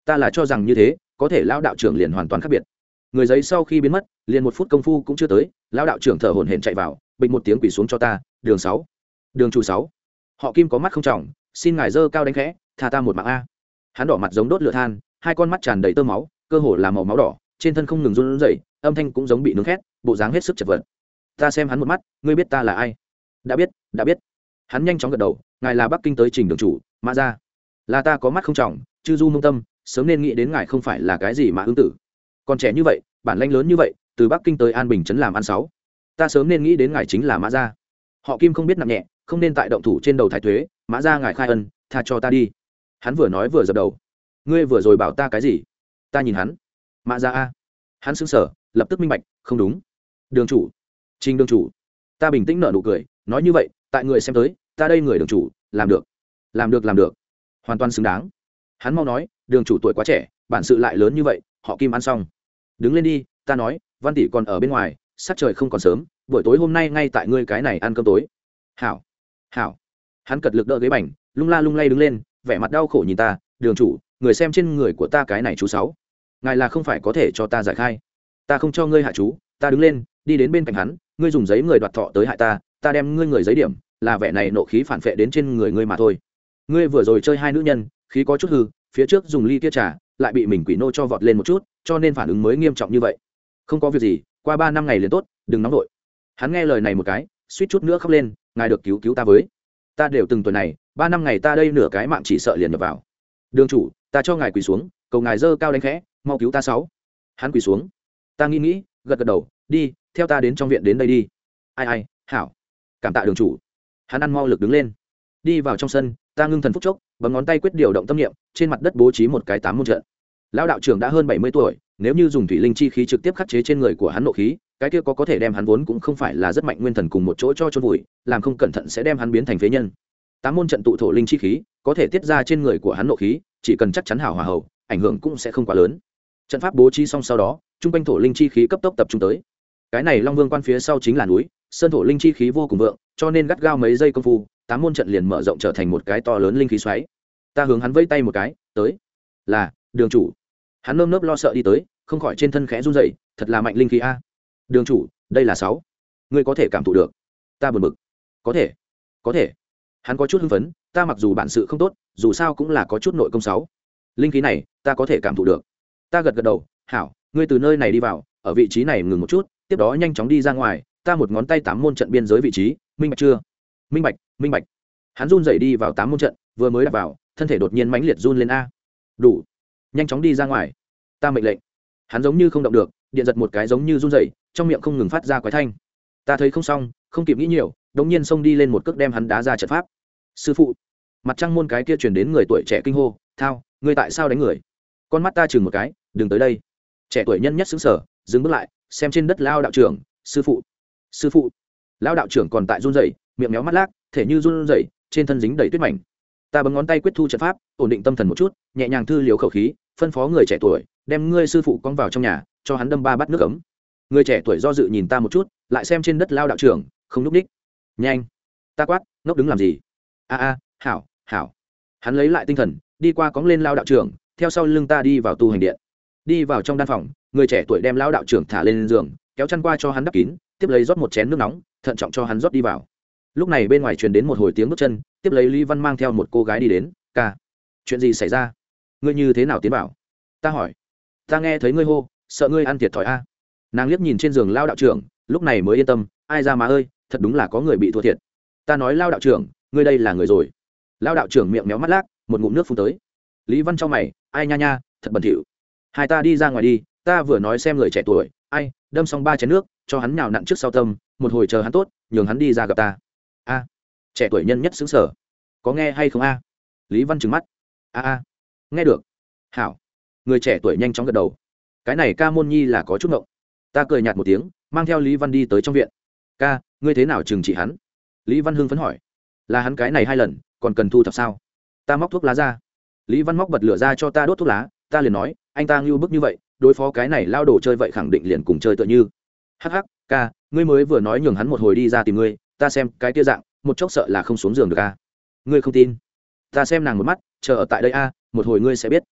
Ta là cho rằng như thế, có thể lão đạo trưởng liền hoàn toàn khác biệt. Người giấy sau khi biến mất, liền một phút công phu cũng chưa tới, lão đạo trưởng thở hổn hển chạy vào bịch một tiếng quỳ xuống cho ta, đường sáu, đường chủ sáu. Họ kim có mắt không trọng, xin ngài dơ cao đánh khẽ, tha ta một mạng a. Hắn đỏ mặt giống đốt lửa than, hai con mắt tràn đầy tơ máu, cơ hồ là màu máu đỏ, trên thân không ngừng run rẩy âm thanh cũng giống bị nướng khét, bộ dáng hết sức chật vật. Ta xem hắn một mắt, ngươi biết ta là ai? Đã biết đã biết. Hắn nhanh chóng gật đầu, ngài là bắc kinh tới trình đường chủ, mã ra là ta có mắt không trọng, chư du mông tâm, sớm nên nghĩ đến ngài không phải là cái gì mà ứng tử. Còn trẻ như vậy, bản lanh lớn như vậy, từ bắc kinh tới an bình trấn làm ăn sáu. Ta sớm nên nghĩ đến ngài chính là mã gia. Họ kim không biết nặng nhẹ, không nên tại động thủ trên đầu thái thuế, mã gia ngài khai ân, tha cho ta đi. Hắn vừa nói vừa dập đầu. Ngươi vừa rồi bảo ta cái gì? Ta nhìn hắn. Mã gia a. Hắn xứng sở lập tức minh bạch, không đúng. Đường chủ. Trình đường chủ. Ta bình tĩnh nở nụ cười, nói như vậy, tại người xem tới, ta đây người đường chủ, làm được. Làm được làm được. Hoàn toàn xứng đáng. Hắn mau nói, đường chủ tuổi quá trẻ, bản sự lại lớn như vậy, họ kim ăn xong. Đứng lên đi, ta nói, văn tỷ còn ở bên ngoài, sắc trời không còn sớm, buổi tối hôm nay ngay tại ngươi cái này ăn cơm tối. Hảo. Hảo. Hắn cật lực đỡ ghế bành, lung la lung lay đứng lên, vẻ mặt đau khổ nhìn ta, đường chủ, người xem trên người của ta cái này chú sáu. Ngài là không phải có thể cho ta giải khai ta không cho ngươi hạ chú, ta đứng lên, đi đến bên cạnh hắn, ngươi dùng giấy người đoạt thọ tới hại ta ta đem ngươi người giấy điểm, là vẻ này nộ khí phản phệ đến trên người ngươi mà thôi. Ngươi vừa rồi chơi hai nữ nhân, khí có chút hư, phía trước dùng ly kia trà, lại bị mình quỷ nô cho vọt lên một chút, cho nên phản ứng mới nghiêm trọng như vậy. Không có việc gì, qua ba năm ngày liền tốt, đừng nóng vội. Hắn nghe lời này một cái, suýt chút nữa khóc lên, ngài được cứu cứu ta với. Ta đều từng tuần này, ba năm ngày ta đây nửa cái mạng chỉ sợ liền nhập vào. Đường chủ, ta cho ngài quỳ xuống, cầu ngài dơ cao đánh khẽ, mau cứu ta sáu. Hắn quỳ xuống ta nghĩ nghĩ, gật gật đầu, đi, theo ta đến trong viện đến đây đi. Ai ai, hảo. Cảm tạ đường chủ. Hắn ăn mau lực đứng lên. Đi vào trong sân, ta ngưng thần phúc chốc, bấm ngón tay quyết điều động tâm niệm, trên mặt đất bố trí một cái tám môn trận. Lão đạo trưởng đã hơn bảy mươi tuổi, nếu như dùng thủy linh chi khí trực tiếp khắc chế trên người của hắn nộ khí, cái kia có có thể đem hắn vốn cũng không phải là rất mạnh nguyên thần cùng một chỗ cho chôn vùi, làm không cẩn thận sẽ đem hắn biến thành phế nhân. Tám môn trận tụ thổ linh chi khí, có thể tiết ra trên người của hắn nộ khí, chỉ cần chắc chắn hảo hòa hậu, ảnh hưởng cũng sẽ không quá lớn. Trận pháp bố trí xong sau đó trung quanh thổ linh chi khí cấp tốc tập trung tới. Cái này long vương quan phía sau chính là núi, sơn thổ linh chi khí vô cùng vượng, cho nên gắt gao mấy giây công phu, tám môn trận liền mở rộng trở thành một cái to lớn linh khí xoáy. Ta hướng hắn vẫy tay một cái, tới. Là, đường chủ. Hắn nơm nớp lo sợ đi tới, không khỏi trên thân khẽ run dậy thật là mạnh linh khí a. Đường chủ, đây là sáu. Ngươi có thể cảm thụ được. Ta buồn bực. Có thể. Có thể. Hắn có chút hưng phấn, ta mặc dù bản sự không tốt, dù sao cũng là có chút nội công sáu. Linh khí này, ta có thể cảm thụ được. Ta gật gật đầu, hảo ngươi từ nơi này đi vào, ở vị trí này ngừng một chút, tiếp đó nhanh chóng đi ra ngoài, ta một ngón tay tám môn trận biên giới vị trí, minh bạch chưa? Minh bạch minh bạch. Hắn run dậy đi vào tám môn trận, vừa mới đặt vào, thân thể đột nhiên mãnh liệt run lên a. Đủ. Nhanh chóng đi ra ngoài. Ta mệnh lệnh. Hắn giống như không động được, điện giật một cái giống như run dậy trong miệng không ngừng phát ra quái thanh. Ta thấy không xong, không kịp nghĩ nhiều đống nhiên xông đi lên một cước đem hắn đá ra trận pháp. Sư phụ. Mặt trăng môn cái kia truyền đến người tuổi trẻ kinh hô, thao, ngươi tại sao đánh người? Con mắt ta chừng một cái, đừng tới đây trẻ tuổi nhân nhất xứng sở, dừng bước lại, xem trên đất lao đạo trưởng, sư phụ sư phụ. Lao đạo trưởng còn tại run rẩy, miệng méo mắt lác, thể như run rẩy, trên thân dính đầy tuyết mảnh. Ta bấm ngón tay quyết thu trận pháp, ổn định tâm thần một chút, nhẹ nhàng thư liều khẩu khí, phân phó người trẻ tuổi, đem ngươi sư phụ con vào trong nhà, cho hắn đâm ba bát nước ấm. Người trẻ tuổi do dự nhìn ta một chút, lại xem trên đất lao đạo trưởng, không núp ních nhanh, ta quát, ngốc đứng làm gì? A a, hảo hảo. Hắn lấy lại tinh thần, đi qua cóng lên lao đạo trưởng, theo sau lưng ta đi vào tu hành điện đi vào trong đan phòng, người trẻ tuổi đem lao đạo trưởng thả lên giường, kéo chăn qua cho hắn đắp kín, tiếp lấy rót một chén nước nóng, thận trọng cho hắn rót đi vào. Lúc này bên ngoài truyền đến một hồi tiếng bước chân, tiếp lấy lý văn mang theo một cô gái đi đến, ca, chuyện gì xảy ra? Ngươi như thế nào tiến bảo ta hỏi. Ta nghe thấy ngươi hô, sợ ngươi ăn thiệt thòi a. Nàng liếc nhìn trên giường lao đạo trưởng, lúc này mới yên tâm, ai ra mà ơi, thật đúng là có người bị thua thiệt. Ta nói lao đạo trưởng, ngươi đây là người rồi. Lao đạo trưởng miệng méo mắt lác, một ngụm nước phun tới. Lý văn cho mày, ai nha nha, thật bẩn thỉu hai ta đi ra ngoài đi, ta vừa nói xem người trẻ tuổi, ai, đâm xong ba chén nước, cho hắn nhào nặn trước sau tâm, một hồi chờ hắn tốt, nhường hắn đi ra gặp ta. A, trẻ tuổi nhân nhất xứng sở. Có nghe hay không a? Lý văn trừng mắt. A a, nghe được. Hảo. Người trẻ tuổi nhanh chóng gật đầu. Cái này ca môn nhi là có chút ngộng. Ta cười nhạt một tiếng, mang theo lý văn đi tới trong viện. Ca, ngươi thế nào trừng trị hắn? Lý văn hưng phấn hỏi. Là hắn cái này hai lần, còn cần thu thập sao? Ta móc thuốc lá ra. Lý văn móc bật lửa ra cho ta đốt thuốc lá ta liền nói, anh ta ngưu bức như vậy, đối phó cái này lao đồ chơi vậy khẳng định liền cùng chơi tựa như. Hắc ca, ngươi mới vừa nói nhường hắn một hồi đi ra tìm ngươi, ta xem cái tia dạng, một chốc sợ là không xuống giường được ca ngươi không tin? Ta xem nàng một mắt, chờ ở tại đây a, một hồi ngươi sẽ biết.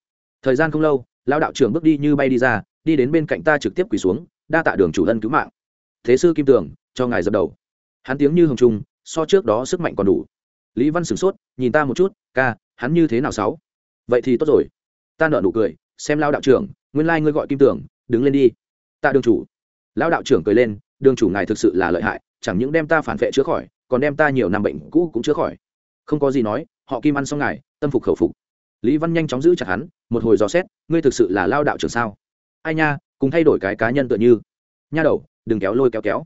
Thời gian không lâu lao đạo trưởng bước đi như bay đi ra, đi đến bên cạnh ta trực tiếp quỳ xuống, đa tạ đường chủ ân cứu mạng. Thế sư kim tường, cho ngài dập đầu. Hắn tiếng như hồng trung so trước đó sức mạnh còn đủ. Lý văn sửng sốt, nhìn ta một chút, ca, hắn như thế nào sáu? Vậy thì tốt rồi ta nợ nụ cười, xem lao đạo trưởng, nguyên lai、like、ngươi gọi kim tưởng đứng lên đi. Tạ đường chủ. Lao đạo trưởng cười lên, đường chủ ngài thực sự là lợi hại, chẳng những đem ta phản vệ chữa khỏi, còn đem ta nhiều năm bệnh cũ cũng chữa khỏi. Không có gì nói, họ kim ăn xong ngài, tâm phục khẩu phục. Lý văn nhanh chóng giữ chặt hắn, một hồi dò xét, ngươi thực sự là lao đạo trưởng sao? Ai nha, cùng thay đổi cái cá nhân tựa như. Nha đầu, đừng kéo lôi kéo kéo.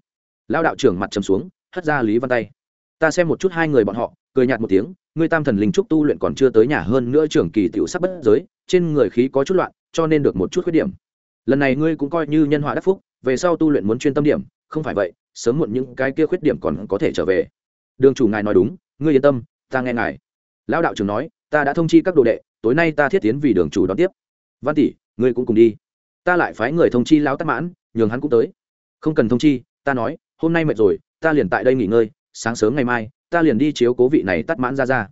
Lao đạo trưởng mặt trầm xuống, hất ra lý văn tay. Ta xem một chút hai người bọn họ, cười nhạt một tiếng, ngươi tam thần linh trúc tu luyện còn chưa tới nhà hơn nữa trưởng kỳ tiểu sắc bất giới trên người khí có chút loạn, cho nên được một chút khuyết điểm. Lần này ngươi cũng coi như nhân họa đắc phúc, về sau tu luyện muốn chuyên tâm điểm, không phải vậy, sớm muộn những cái kia khuyết điểm còn có thể trở về. Đường chủ ngài nói đúng, ngươi yên tâm, ta nghe ngài. Lão đạo trưởng nói, ta đã thông chi các đồ đệ, tối nay ta thiết tiến vì đường chủ đón tiếp. Văn tỷ, ngươi cũng cùng đi. Ta lại phái người thông chi lão tắc mãn, nhường hắn cũng tới. Không cần thông chi, ta nói, hôm nay mệt rồi, ta liền tại đây nghỉ ngơi, sáng sớm ngày mai, ta liền đi chiếu cố vị này tắt mãn ra ra.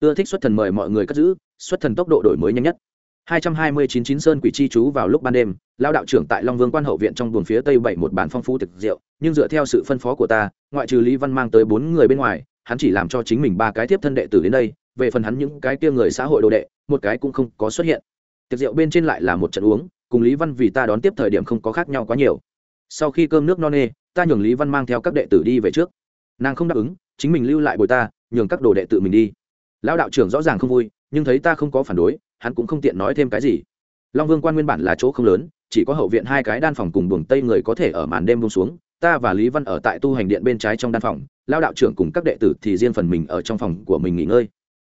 Ưa thích xuất thần mời mọi người cất giữ, xuất thần tốc độ đổi mới nhanh nhất. 229 chín sơn quỷ chi chú vào lúc ban đêm, lão đạo trưởng tại long vương quan hậu viện trong buồng phía tây bảy một bàn phong phú thực rượu, nhưng dựa theo sự phân phó của ta, ngoại trừ lý văn mang tới bốn người bên ngoài, hắn chỉ làm cho chính mình ba cái tiếp thân đệ tử đến đây, về phần hắn những cái kia người xã hội đồ đệ, một cái cũng không có xuất hiện. Tiệc rượu bên trên lại là một trận uống, cùng lý văn vì ta đón tiếp thời điểm không có khác nhau quá nhiều. Sau khi cơm nước no nê, ta nhường lý văn mang theo các đệ tử đi về trước. Nàng không đáp ứng, chính mình lưu lại bồi ta, nhường các đồ đệ tự mình đi. Lão đạo trưởng rõ ràng không vui nhưng thấy ta không có phản đối, hắn cũng không tiện nói thêm cái gì. Long vương quan nguyên bản là chỗ không lớn, chỉ có hậu viện hai cái đan phòng cùng buồng tây người có thể ở màn đêm bông xuống. Ta và lý văn ở tại tu hành điện bên trái trong đan phòng lao đạo trưởng cùng các đệ tử thì riêng phần mình ở trong phòng của mình nghỉ ngơi.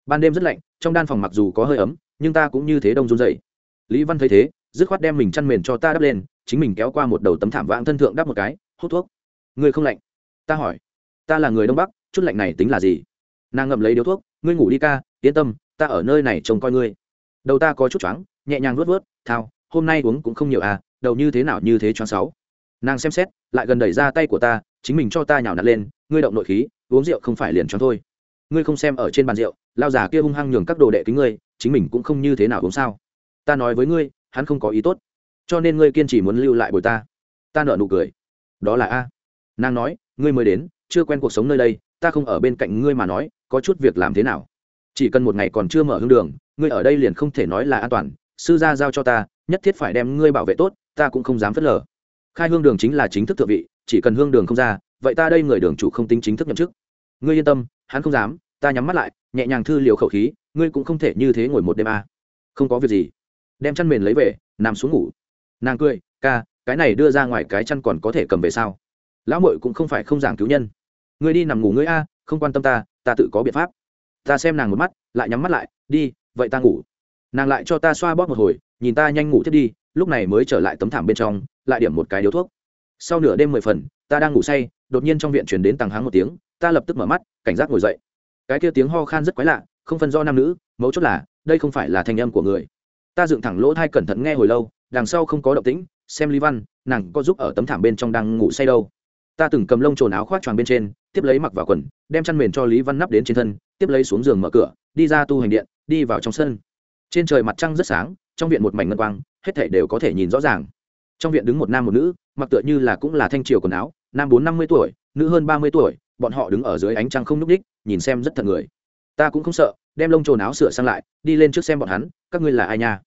Ban đêm rất lạnh, trong đan phòng mặc dù có hơi ấm, nhưng ta cũng như thế đông run dậy lý văn thấy thế, dứt khoát đem mình chăn mền cho ta đắp lên, chính mình kéo qua một đầu tấm thảm vãng thân thượng đắp một cái, hút thuốc. Ngươi không lạnh? Ta hỏi. Ta là người đông bắc, chút lạnh này tính là gì? Nàng ngậm lấy điếu thuốc, ngươi ngủ đi ca, yên tâm ta ở nơi này trông coi ngươi. Đầu ta có chút choáng, nhẹ nhàng luốt vớt thao, hôm nay uống cũng không nhiều à đầu như thế nào như thế choáng sáu. Nàng xem xét, lại gần đẩy ra tay của ta, chính mình cho ta nhào nặn lên, ngươi động nội khí, uống rượu không phải liền choáng thôi. Ngươi không xem ở trên bàn rượu, lao già kia hung hăng nhường các đồ đệ kính ngươi, chính mình cũng không như thế nào uống sao. Ta nói với ngươi, hắn không có ý tốt, cho nên ngươi kiên trì muốn lưu lại bồi ta. Ta nợ nụ cười. Đó là a. Nàng nói, ngươi mới đến, chưa quen cuộc sống nơi đây, ta không ở bên cạnh ngươi mà nói, có chút việc làm thế nào? Chỉ cần một ngày còn chưa mở hương đường, ngươi ở đây liền không thể nói là an toàn. Sư gia giao cho ta, nhất thiết phải đem ngươi bảo vệ tốt, ta cũng không dám phớt lờ. Khai hương đường chính là chính thức thượng vị, chỉ cần hương đường không ra, vậy ta đây người đường chủ không tính chính thức nhậm chức. Ngươi yên tâm, hắn không dám, ta nhắm mắt lại, nhẹ nhàng thư liều khẩu khí, ngươi cũng không thể như thế ngồi một đêm à. không có việc gì. Đem chăn mền lấy về, nằm xuống ngủ. Nàng cười, ca, cái này đưa ra ngoài cái chăn còn có thể cầm về sao? Lão mội cũng không phải không giảng cứu nhân. Ngươi đi nằm ngủ ngươi a, không quan tâm ta ta tự có biện pháp ta xem nàng một mắt, lại nhắm mắt lại, đi, vậy ta ngủ. Nàng lại cho ta xoa bóp một hồi, nhìn ta nhanh ngủ thiết đi, lúc này mới trở lại tấm thảm bên trong, lại điểm một cái điếu thuốc. Sau nửa đêm mười phần, ta đang ngủ say, đột nhiên trong viện chuyển đến tàng háng một tiếng, ta lập tức mở mắt, cảnh giác ngồi dậy. Cái kia tiếng ho khan rất quái lạ, không phân do nam nữ, mấu chốt là, đây không phải là thanh âm của người. Ta dựng thẳng lỗ thai cẩn thận nghe hồi lâu, đằng sau không có động tĩnh, xem lý văn, nàng có giúp ở tấm thảm bên trong đang ngủ say đâu ta từng cầm lông trồn áo khoác choàng bên trên, tiếp lấy mặc vào quần, đem chăn mền cho lý văn nắp đến trên thân, tiếp lấy xuống giường mở cửa, đi ra tu hành điện, đi vào trong sân. Trên trời mặt trăng rất sáng, trong viện một mảnh ngân quang, hết thảy đều có thể nhìn rõ ràng. Trong viện đứng một nam một nữ, mặc tựa như là cũng là thanh triều quần áo, nam bốn năm mươi tuổi, nữ hơn ba mươi tuổi, bọn họ đứng ở dưới ánh trăng không n ú c đích, nhìn xem rất thật người. Ta cũng không sợ, đem lông trồn áo sửa sang lại, đi lên trước xem bọn hắn, các ngươi là ai nha?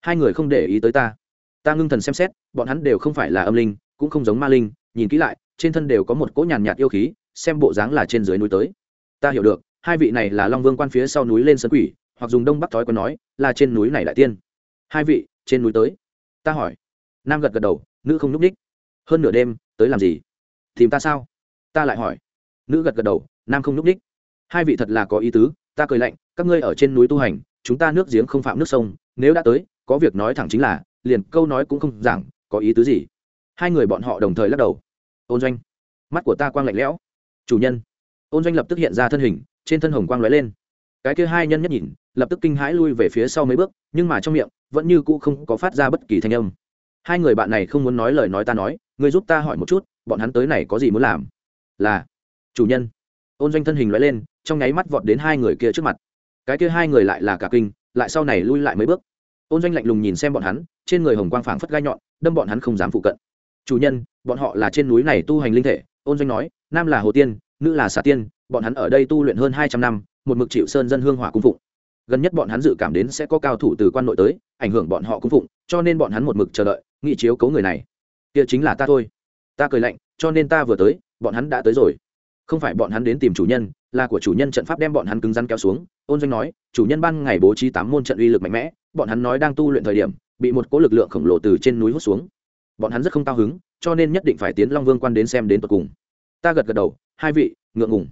Hai người không để ý tới ta. Ta ngưng thần xem xét, bọn hắn đều không phải là âm linh, cũng không giống ma linh, nhìn kỹ lại trên thân đều có một cỗ nhàn nhạt yêu khí, xem bộ dáng là trên dưới núi tới. Ta hiểu được, hai vị này là long vương quan phía sau núi lên sân quỷ, hoặc dùng đông bắc thói quen nói, là trên núi này đại tiên. Hai vị, trên núi tới. Ta hỏi. Nam gật gật đầu, nữ không n ú c ních hơn nửa đêm, tới làm gì? Tìm ta sao? Ta lại hỏi. Nữ gật gật đầu, nam không n ú c ních hai vị thật là có ý tứ, ta cười lạnh, các ngươi ở trên núi tu hành, chúng ta nước giếng không phạm nước sông, nếu đã tới, có việc nói thẳng chính là, liền câu nói cũng không giảng, có ý tứ gì? Hai người bọn họ đồng thời lắc đầu ôn doanh. Mắt của ta quang lạnh lẽo. Chủ nhân. Ôn doanh lập tức hiện ra thân hình, trên thân hồng quang lóe lên. Cái kia hai nhân nhất nhìn, lập tức kinh hãi lui về phía sau mấy bước, nhưng mà trong miệng, vẫn như cũ không có phát ra bất kỳ thanh âm. Hai người bạn này không muốn nói lời nói ta nói người giúp ta hỏi một chút, bọn hắn tới này có gì muốn làm? Là, chủ nhân. Ôn doanh thân hình lóe lên, trong nháy mắt vọt đến hai người kia trước mặt. Cái kia hai người lại là cả kinh, lại sau này lui lại mấy bước. Ôn doanh lạnh lùng nhìn xem bọn hắn, trên người hồng quang phảng phất gai nhọn, đâm bọn hắn không dám phụ cận. Chủ nhân bọn họ là trên núi này tu hành linh thể, ôn doanh nói, nam là hồ tiên, nữ là xà tiên, bọn hắn ở đây tu luyện hơn hai trăm năm, một mực chịu sơn dân hương hỏa cung phụng. Gần nhất bọn hắn dự cảm đến sẽ có cao thủ từ quan nội tới, ảnh hưởng bọn họ cung phụng, cho nên bọn hắn một mực chờ đợi, nghị chiếu cấu người này. Kia chính là ta thôi. Ta cười lạnh, cho nên ta vừa tới, bọn hắn đã tới rồi. Không phải bọn hắn đến tìm chủ nhân, là của chủ nhân trận pháp đem bọn hắn cứng rắn kéo xuống. Ôn doanh nói, chủ nhân ban ngày bố trí tám môn trận uy lực mạnh mẽ, bọn hắn nói đang tu luyện thời điểm, bị một cố lực lượng khổng lồ từ trên núi hút xuống. Bọn hắn rất không cao hứng cho nên nhất định phải tiến long vương quan đến xem đến tận cùng. Ta gật gật đầu, hai vị, ngượng ngùng.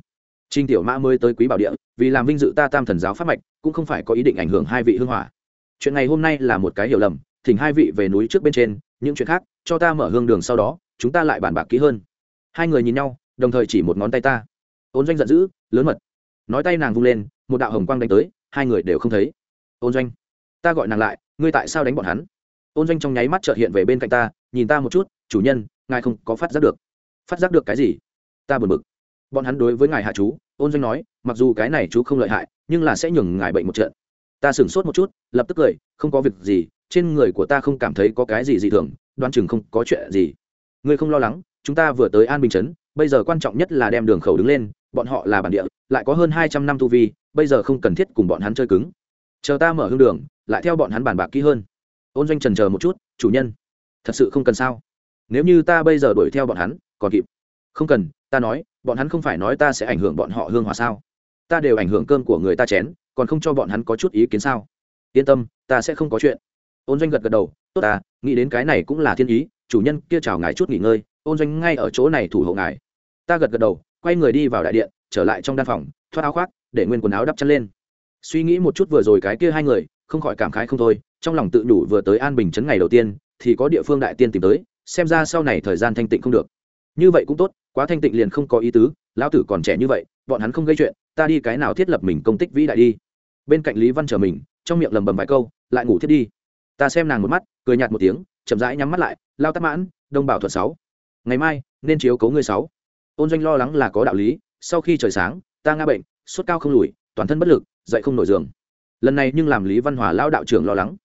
Trinh tiểu mã mới tới quý bảo địa, vì làm vinh dự ta tam thần giáo pháp mạch, cũng không phải có ý định ảnh hưởng hai vị hương hỏa. Chuyện ngày hôm nay là một cái hiểu lầm, thỉnh hai vị về núi trước bên trên, những chuyện khác, cho ta mở hương đường sau đó, chúng ta lại bàn bạc kỹ hơn. Hai người nhìn nhau, đồng thời chỉ một ngón tay ta. Ôn doanh giận dữ, lớn mật. Nói tay nàng vung lên, một đạo hồng quang đánh tới, hai người đều không thấy. Ôn doanh, ta gọi nàng lại, ngươi tại sao đánh bọn hắn? Ôn doanh trong nháy mắt trợt hiện về bên cạnh ta, nhìn ta một chút chủ nhân, ngài không có phát giác được. Phát giác được cái gì? Ta buồn bực. Bọn hắn đối với ngài hạ chú, ôn doanh nói, mặc dù cái này chú không lợi hại, nhưng là sẽ nhường ngài bệnh một trận. Ta sửng sốt một chút, lập tức cười, không có việc gì, trên người của ta không cảm thấy có cái gì dị thường, đoán chừng không có chuyện gì. Ngươi không lo lắng, chúng ta vừa tới an bình chấn bây giờ quan trọng nhất là đem đường khẩu đứng lên, bọn họ là bản địa, lại có hơn hai trăm năm tu vi, bây giờ không cần thiết cùng bọn hắn chơi cứng. Chờ ta mở hương đường, lại theo bọn hắn bàn bạc kỹ hơn. Ôn doanh trần chờ một chút, chủ nhân, thật sự không cần sao? Nếu như ta bây giờ đuổi theo bọn hắn, còn kịp. Không cần, ta nói, bọn hắn không phải nói ta sẽ ảnh hưởng bọn họ hương hòa sao? Ta đều ảnh hưởng cơm của người ta chén, còn không cho bọn hắn có chút ý kiến sao? Yên tâm, ta sẽ không có chuyện. Ôn doanh gật gật đầu, tốt ta nghĩ đến cái này cũng là thiên ý, chủ nhân kia chào ngài chút nghỉ ngơi, ôn doanh ngay ở chỗ này thủ hộ ngài. Ta gật gật đầu, quay người đi vào đại điện, trở lại trong đan phòng, thoát áo khoác, để nguyên quần áo đắp chân lên. Suy nghĩ một chút vừa rồi cái kia hai người, không khỏi cảm khái không thôi, trong lòng tự đủ vừa tới an bình chấn ngày đầu tiên, thì có địa phương đại tiên tìm tới xem ra sau này thời gian thanh tịnh không được. Như vậy cũng tốt, quá thanh tịnh liền không có ý tứ, lão tử còn trẻ như vậy, bọn hắn không gây chuyện, ta đi cái nào thiết lập mình công tích vĩ đại đi. Bên cạnh lý văn chờ mình, trong miệng lầm bầm vài câu, lại ngủ thiết đi. Ta xem nàng một mắt, cười nhạt một tiếng, chậm rãi nhắm mắt lại, lao tắc mãn, đông bảo thuật sáu. Ngày mai, nên chiếu cấu ngươi sáu. Ôn doanh lo lắng là có đạo lý, sau khi trời sáng, ta ngã bệnh, sốt cao không lùi, toàn thân bất lực, dậy không nổi giường. Lần này nhưng làm lý văn hòa lao đạo trưởng lo lắng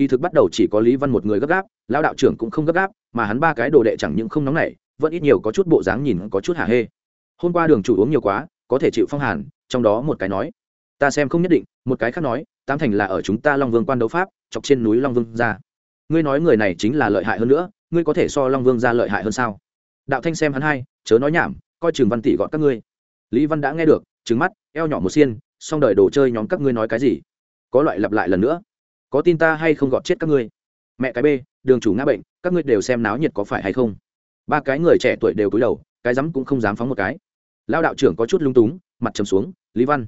kỳ thực bắt đầu chỉ có lý văn một người gấp gáp lao đạo trưởng cũng không gấp gáp, mà hắn ba cái đồ đệ chẳng những không nóng nảy, vẫn ít nhiều có chút bộ dáng nhìn có chút hả hê. Hôm qua đường chủ uống nhiều quá, có thể chịu phong hàn, trong đó một cái nói, ta xem không nhất định. Một cái khác nói tam thành là ở chúng ta long vương quan đấu pháp, chọc trên núi long vương ra. Ngươi nói người này chính là lợi hại hơn nữa, ngươi có thể so long vương ra lợi hại hơn sao? Đạo thanh xem hắn hai, chớ nói nhảm, coi trường văn tỷ gọn các ngươi. Lý văn đã nghe được trứng mắt, eo nhỏ một xiên, xong đợi đồ chơi nhóm các ngươi nói cái gì? Có loại lặp lại lần nữa có tin ta hay không gọt chết các ngươi? Mẹ cái b đường chủ ngã bệnh, các ngươi đều xem náo nhiệt có phải hay không? Ba cái người trẻ tuổi đều cúi đầu, cái rắm cũng không dám phóng một cái. Lao đạo trưởng có chút lung túng, mặt trầm xuống, lý văn,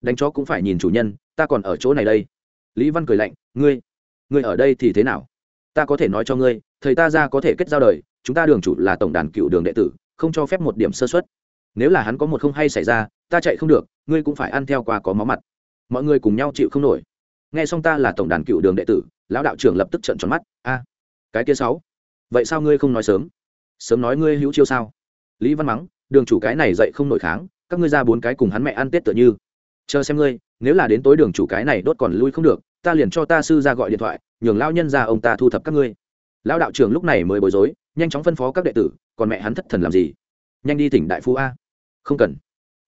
đánh chó cũng phải nhìn chủ nhân, ta còn ở chỗ này đây. Lý văn cười lạnh, ngươi ngươi ở đây thì thế nào? Ta có thể nói cho ngươi, thầy ta ra có thể kết giao đời, chúng ta đường chủ là tổng đàn cựu đường đệ tử, không cho phép một điểm sơ xuất nếu là hắn có một không hay xảy ra, ta chạy không được, ngươi cũng phải ăn theo qua có máu mặt. Mọi người cùng nhau chịu không nổi nghe xong ta là tổng đàn cựu đường đệ tử, lão đạo trưởng lập tức trận tròn mắt. A, cái kia sáu, vậy sao ngươi không nói sớm? Sớm nói ngươi hữu chiêu sao? Lý văn mắng, đường chủ cái này dậy không nổi kháng, các ngươi ra bốn cái cùng hắn mẹ ăn tết tựa như. Chờ xem ngươi, nếu là đến tối đường chủ cái này đốt còn lui không được, ta liền cho ta sư ra gọi điện thoại, nhường lao nhân ra ông ta thu thập các ngươi. Lão đạo trưởng lúc này mới bối rối, nhanh chóng phân phó các đệ tử, còn mẹ hắn thất thần làm gì? Nhanh đi tỉnh đại phu a. Không cần.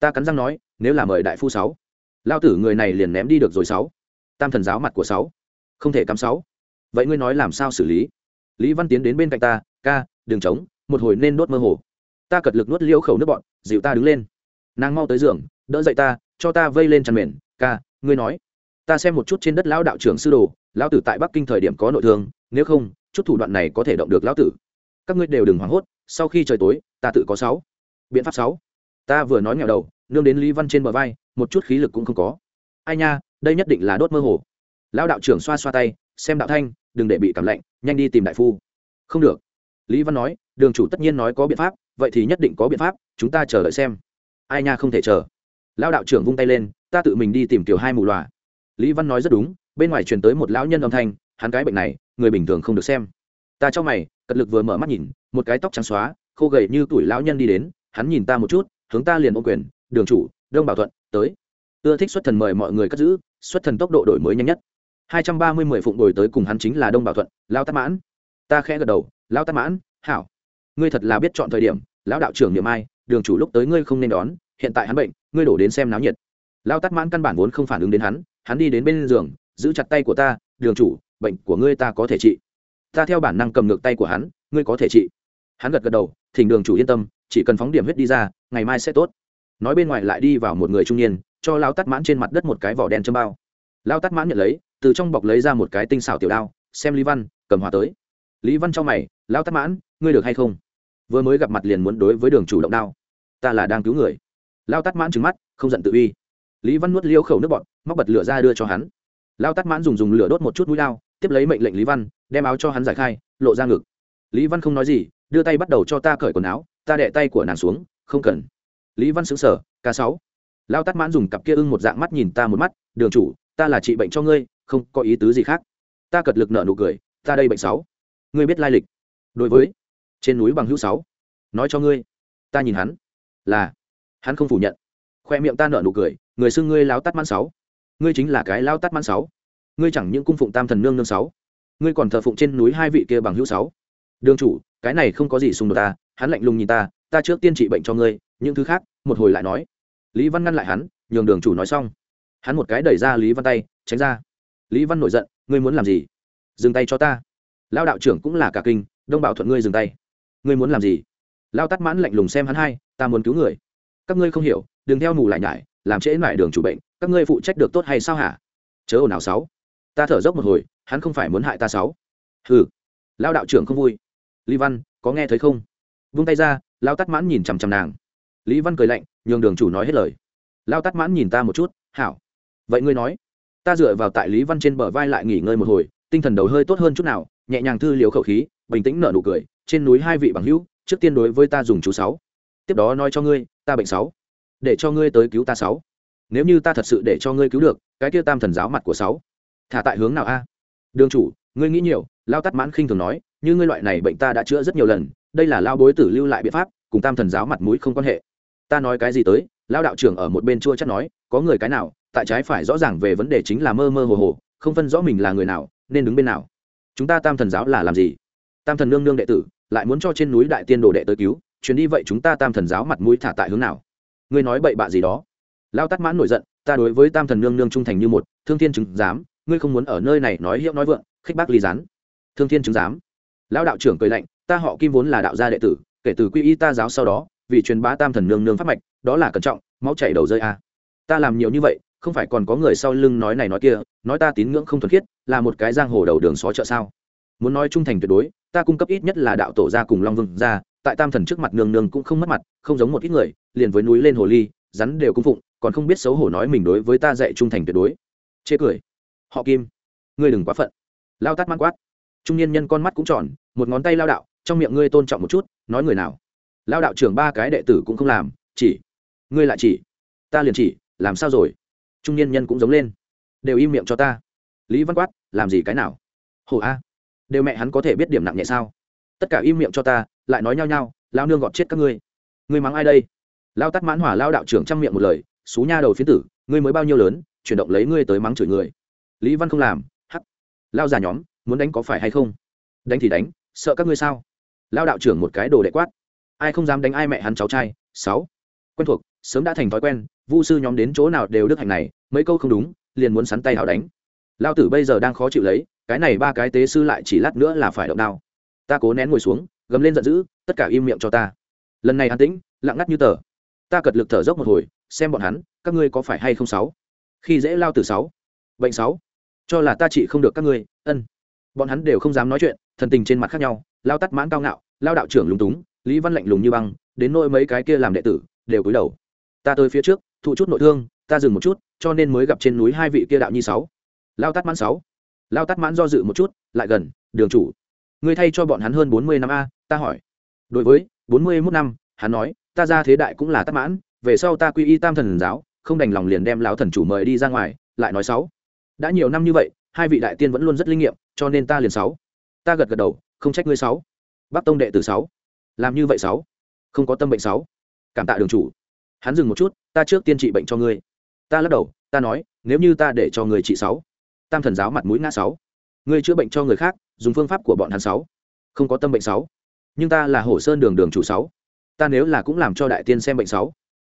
Ta cắn răng nói, nếu là mời đại phu sáu. Lao tử người này liền ném đi được rồi sáu tam thần giáo mặt của sáu, không thể cắm sáu. Vậy ngươi nói làm sao xử lý? Lý văn tiến đến bên cạnh ta, ca, đừng trống, một hồi nên đốt mơ hồ. Ta cật lực nuốt liêu khẩu nước bọn, dịu ta đứng lên. Nàng mau tới giường, đỡ dậy ta, cho ta vây lên chăn mền. Ca, ngươi nói. Ta xem một chút trên đất lão đạo trưởng sư đồ, lão tử tại bắc kinh thời điểm có nội thương, nếu không, chút thủ đoạn này có thể động được lão tử. Các ngươi đều đừng hoảng hốt, sau khi trời tối, ta tự có sáu. Biện pháp sáu. Ta vừa nói nghèo đầu, nương đến lý văn trên bờ vai, một chút khí lực cũng không có ai nha, đây nhất định là đốt mơ hồ. Lão đạo trưởng xoa xoa tay, xem đạo thanh, đừng để bị cảm lạnh, nhanh đi tìm đại phu. Không được. Lý văn nói, đường chủ tất nhiên nói có biện pháp, vậy thì nhất định có biện pháp, chúng ta chờ đợi xem. Ai nha không thể chờ. Lão đạo trưởng vung tay lên, ta tự mình đi tìm tiểu hai mù loà. Lý văn nói rất đúng, bên ngoài truyền tới một lão nhân âm thanh, hắn cái bệnh này, người bình thường không được xem. Ta cho mày, cật lực vừa mở mắt nhìn, một cái tóc trắng xóa, khô gầy như tuổi lão nhân đi đến, hắn nhìn ta một chút, hướng ta liền ô quyền, đường chủ, đông bảo thuận, tới ưa thích xuất thần mời mọi người cất giữ, xuất thần tốc độ đổi mới nhanh nhất. Hai trăm ba mươi mười phụng đổi tới cùng hắn chính là đông bảo thuận lao tát mãn. Ta khẽ gật đầu lao tát mãn, hảo. Ngươi thật là biết chọn thời điểm, lão đạo trưởng niệm ai, đường chủ lúc tới ngươi không nên đón, hiện tại hắn bệnh, ngươi đổ đến xem náo nhiệt. Lao tát mãn căn bản vốn không phản ứng đến hắn hắn đi đến bên giường, giữ chặt tay của ta, đường chủ, bệnh của ngươi ta có thể trị. Ta theo bản năng cầm ngược tay của hắn, ngươi có thể trị. Hắn gật gật đầu, thỉnh đường chủ yên tâm, chỉ cần phóng điểm huyết đi ra, ngày mai sẽ tốt. Nói bên ngoài lại đi vào một người trung niên cho lao tắt mãn trên mặt đất một cái vỏ đen châm bao. Lao tắt mãn nhận lấy, từ trong bọc lấy ra một cái tinh xảo tiểu đao, xem lý văn, cầm hòa tới. Lý văn cho mày lao tắt mãn, ngươi được hay không? Vừa mới gặp mặt liền muốn đối với đường chủ động đao. Ta là đang cứu người. Lao tắt mãn trừng mắt, không giận tự uy. Lý văn nuốt liêu khẩu nước bọt, móc bật lửa ra đưa cho hắn. Lao tắt mãn dùng dùng lửa đốt một chút mũi lao tiếp lấy mệnh lệnh lý văn, đem áo cho hắn giải khai, lộ ra ngực. Lý văn không nói gì, đưa tay bắt đầu cho ta cởi quần áo, ta đẻ tay của nàng xuống, không cần. Lý văn xứng sở ca sáu lao tắt mãn dùng cặp kia ưng một dạng mắt nhìn ta một mắt, đường chủ, ta là trị bệnh cho ngươi, không có ý tứ gì khác. Ta cật lực nợ nụ cười, ta đây bệnh sáu. Ngươi biết lai lịch. Đối với, trên núi bằng hữu sáu. Nói cho ngươi. Ta nhìn hắn, là, hắn không phủ nhận. Khoe miệng ta nợ nụ cười, người xưng ngươi lao tắt mãn sáu. Ngươi chính là cái lao tắt mãn sáu. Ngươi chẳng những cung phụng tam thần nương nương sáu, ngươi còn thờ phụng trên núi hai vị kia bằng hữu sáu. Đường chủ, cái này không có gì xung đột ta, hắn lạnh lùng nhìn ta ta trước tiên trị bệnh cho ngươi, những thứ khác, một hồi lại nói lý văn ngăn lại hắn, nhường đường chủ nói xong. Hắn một cái đẩy ra lý văn tay, tránh ra. Lý văn nổi giận, ngươi muốn làm gì? Dừng tay cho ta. Lao đạo trưởng cũng là cả kinh, đông bảo thuận ngươi dừng tay. Ngươi muốn làm gì? Lao tắt mãn lạnh lùng xem hắn hai, ta muốn cứu người. Các ngươi không hiểu, đừng theo mù lại nhải, làm trễ lại đường chủ bệnh, các ngươi phụ trách được tốt hay sao hả? Chớ ồn ào sáu. Ta thở dốc một hồi, hắn không phải muốn hại ta sáu. Hừ. Lao đạo trưởng không vui. Lý văn, có nghe thấy không? Vung tay ra lao tắt mãn nhìn chằm chằm nàng lý văn cười lạnh, nhường đường chủ nói hết lời. Lao tắt mãn nhìn ta một chút, hảo. Vậy ngươi nói, ta dựa vào tại lý văn trên bờ vai lại nghỉ ngơi một hồi, tinh thần đầu hơi tốt hơn chút nào, nhẹ nhàng thư liều khẩu khí, bình tĩnh nở nụ cười, trên núi hai vị bằng hữu, trước tiên đối với ta dùng chú sáu. Tiếp đó nói cho ngươi, ta bệnh sáu. Để cho ngươi tới cứu ta sáu. Nếu như ta thật sự để cho ngươi cứu được, cái kia tam thần giáo mặt của sáu. Thả tại hướng nào a? Đường chủ, ngươi nghĩ nhiều, lao tắt mãn khinh thường nói, như ngươi loại này bệnh ta đã chữa rất nhiều lần, đây là lao bối tử lưu lại biện pháp, cùng tam thần giáo mặt mũi không quan hệ ta nói cái gì tới lao đạo trưởng ở một bên chua chắc nói, có người cái nào, tại trái phải rõ ràng về vấn đề chính là mơ mơ hồ hồ, không phân rõ mình là người nào, nên đứng bên nào. Chúng ta tam thần giáo là làm gì? Tam thần nương nương đệ tử, lại muốn cho trên núi đại tiên đồ đệ tới cứu, chuyến đi vậy chúng ta tam thần giáo mặt mũi thả tại hướng nào? Ngươi nói bậy bạ gì đó? Lao tắt mãn nổi giận, ta đối với tam thần nương nương trung thành như một, thương thiên chứng giám, ngươi không muốn ở nơi này nói hiệu nói vượng, khích bác ly gián. Thương thiên chứng giám. Lão đạo trưởng cười lạnh, ta họ kim vốn là đạo gia đệ tử, kể từ quy y ta giáo sau đó vì truyền bá tam thần nương nương pháp mạch, đó là cẩn trọng, máu chảy đầu rơi a. Ta làm nhiều như vậy, không phải còn có người sau lưng nói này nói kia, nói ta tín ngưỡng không thuần khiết, là một cái giang hồ đầu đường xó chợ sao? Muốn nói trung thành tuyệt đối, ta cung cấp ít nhất là đạo tổ gia cùng long vương gia, tại tam thần trước mặt nương nương cũng không mất mặt, không giống một ít người, liền với núi lên hồ ly, rắn đều cung phụng, còn không biết xấu hổ nói mình đối với ta dạy trung thành tuyệt đối. Chê cười. Họ kim, ngươi đừng quá phận. Lao tắt mang quát. Trung niên nhân con mắt cũng tròn, một ngón tay lao đạo, trong miệng ngươi tôn trọng một chút, nói người nào? Lao đạo trưởng ba cái đệ tử cũng không làm, chỉ. Ngươi lại chỉ. Ta liền chỉ, làm sao rồi? Trung niên nhân cũng giống lên. Đều im miệng cho ta. Lý văn quát, làm gì cái nào? Hổ a. Đều mẹ hắn có thể biết điểm nặng nhẹ sao? Tất cả im miệng cho ta, lại nói nhao nhao lao nương gọt chết các ngươi. Ngươi mắng ai đây? Lao tắt mãn hỏa lao đạo trưởng trang miệng một lời, xú nha đầu phiến tử, ngươi mới bao nhiêu lớn, chuyển động lấy ngươi tới mắng chửi người. Lý văn không làm, hắc. Lao già nhóm, muốn đánh có phải hay không? Đánh thì đánh, sợ các ngươi sao? Lao đạo trưởng một cái đồ đệ quát ai không dám đánh ai mẹ hắn cháu trai. Sáu. Quen thuộc, sớm đã thành thói quen, vu sư nhóm đến chỗ nào đều đức hạnh này, mấy câu không đúng, liền muốn sắn tay hào đánh. Lao tử bây giờ đang khó chịu lấy, cái này ba cái tế sư lại chỉ lát nữa là phải động đao. Ta cố nén ngồi xuống, gầm lên giận dữ, tất cả im miệng cho ta. Lần này an tĩnh, lặng ngắt như tờ. Ta cật lực thở dốc một hồi, xem bọn hắn, các ngươi có phải hay không sáu? Khi dễ lao từ sáu. Bệnh sáu. Cho là ta chỉ không được các ngươi, ân. Bọn hắn đều không dám nói chuyện, thần tình trên mặt khác nhau, lao tắt mãn cao ngạo, lao đạo trưởng lúng túng lý văn lạnh lùng như băng, đến nỗi mấy cái kia làm đệ tử, đều cúi đầu. Ta tới phía trước, thụ chút nội thương, ta dừng một chút, cho nên mới gặp trên núi hai vị kia đạo nhi sáu. Lao tắt mãn sáu. Lao tắt mãn do dự một chút, lại gần, đường chủ, ngươi thay cho bọn hắn hơn bốn mươi năm a, ta hỏi. Đối với bốn mươi mốt năm, hắn nói, ta ra thế đại cũng là tắt mãn, về sau ta quy y tam thần giáo, không đành lòng liền đem lão thần chủ mời đi ra ngoài, lại nói sáu. Đã nhiều năm như vậy, hai vị đại tiên vẫn luôn rất linh nghiệm, cho nên ta liền sáu. Ta gật gật đầu, không trách ngươi sáu. Bắc tông đệ tử sáu làm như vậy sáu. Không có tâm bệnh sáu. Cảm tạ đường chủ. Hắn dừng một chút, ta trước tiên trị bệnh cho ngươi. Ta lắc đầu, ta nói, nếu như ta để cho người trị sáu. Tam thần giáo mặt mũi ngã sáu. Ngươi chữa bệnh cho người khác, dùng phương pháp của bọn hắn sáu. Không có tâm bệnh sáu. Nhưng ta là hồ sơn đường đường chủ sáu. Ta nếu là cũng làm cho đại tiên xem bệnh sáu.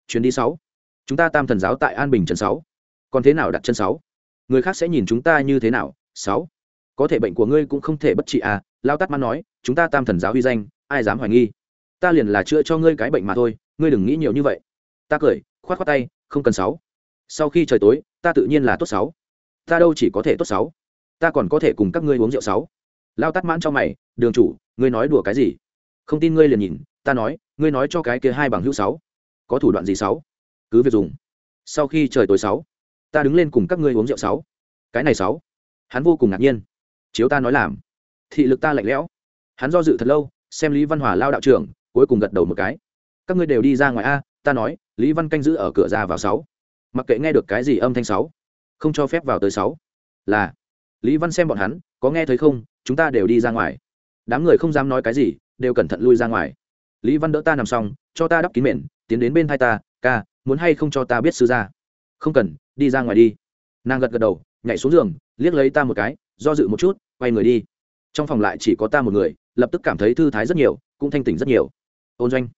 Chuyến đi sáu. Chúng ta tam thần giáo tại an bình trần sáu. Còn thế nào đặt chân sáu? Người khác sẽ nhìn chúng ta như thế nào? Sáu. Có thể bệnh của ngươi cũng không thể bất trị à lao tát man nói, chúng ta tam thần giáo uy danh ai dám hoài nghi? Ta liền là chữa cho ngươi cái bệnh mà thôi, ngươi đừng nghĩ nhiều như vậy. Ta cười, khoát khoát tay, không cần sáu. Sau khi trời tối, ta tự nhiên là tốt sáu. Ta đâu chỉ có thể tốt sáu. Ta còn có thể cùng các ngươi uống rượu sáu. Lao tắt mãn cho mày, đường chủ, ngươi nói đùa cái gì? Không tin ngươi liền nhìn, ta nói, ngươi nói cho cái kia hai bằng hữu sáu. Có thủ đoạn gì sáu? Cứ việc dùng. Sau khi trời tối sáu, ta đứng lên cùng các ngươi uống rượu sáu. Cái này sáu. Hắn vô cùng ngạc nhiên. Chiếu ta nói làm. Thị lực ta lạnh lẽo. Hắn do dự thật lâu xem lý văn hòa lao đạo trưởng, cuối cùng gật đầu một cái. Các ngươi đều đi ra ngoài a, ta nói, lý văn canh giữ ở cửa ra vào sáu. Mặc kệ nghe được cái gì âm thanh sáu, không cho phép vào tới sáu. Là, lý văn xem bọn hắn, có nghe thấy không, chúng ta đều đi ra ngoài. Đám người không dám nói cái gì, đều cẩn thận lui ra ngoài. Lý văn đỡ ta nằm xong, cho ta đắp kín mền, tiến đến bên thai ta, ca, muốn hay không cho ta biết sư ra không cần, đi ra ngoài đi. Nàng gật gật đầu, nhảy xuống giường, liếc lấy ta một cái, do dự một chút, quay người đi. Trong phòng lại chỉ có ta một người lập tức cảm thấy thư thái rất nhiều, cũng thanh tỉnh rất nhiều. Ôn doanh,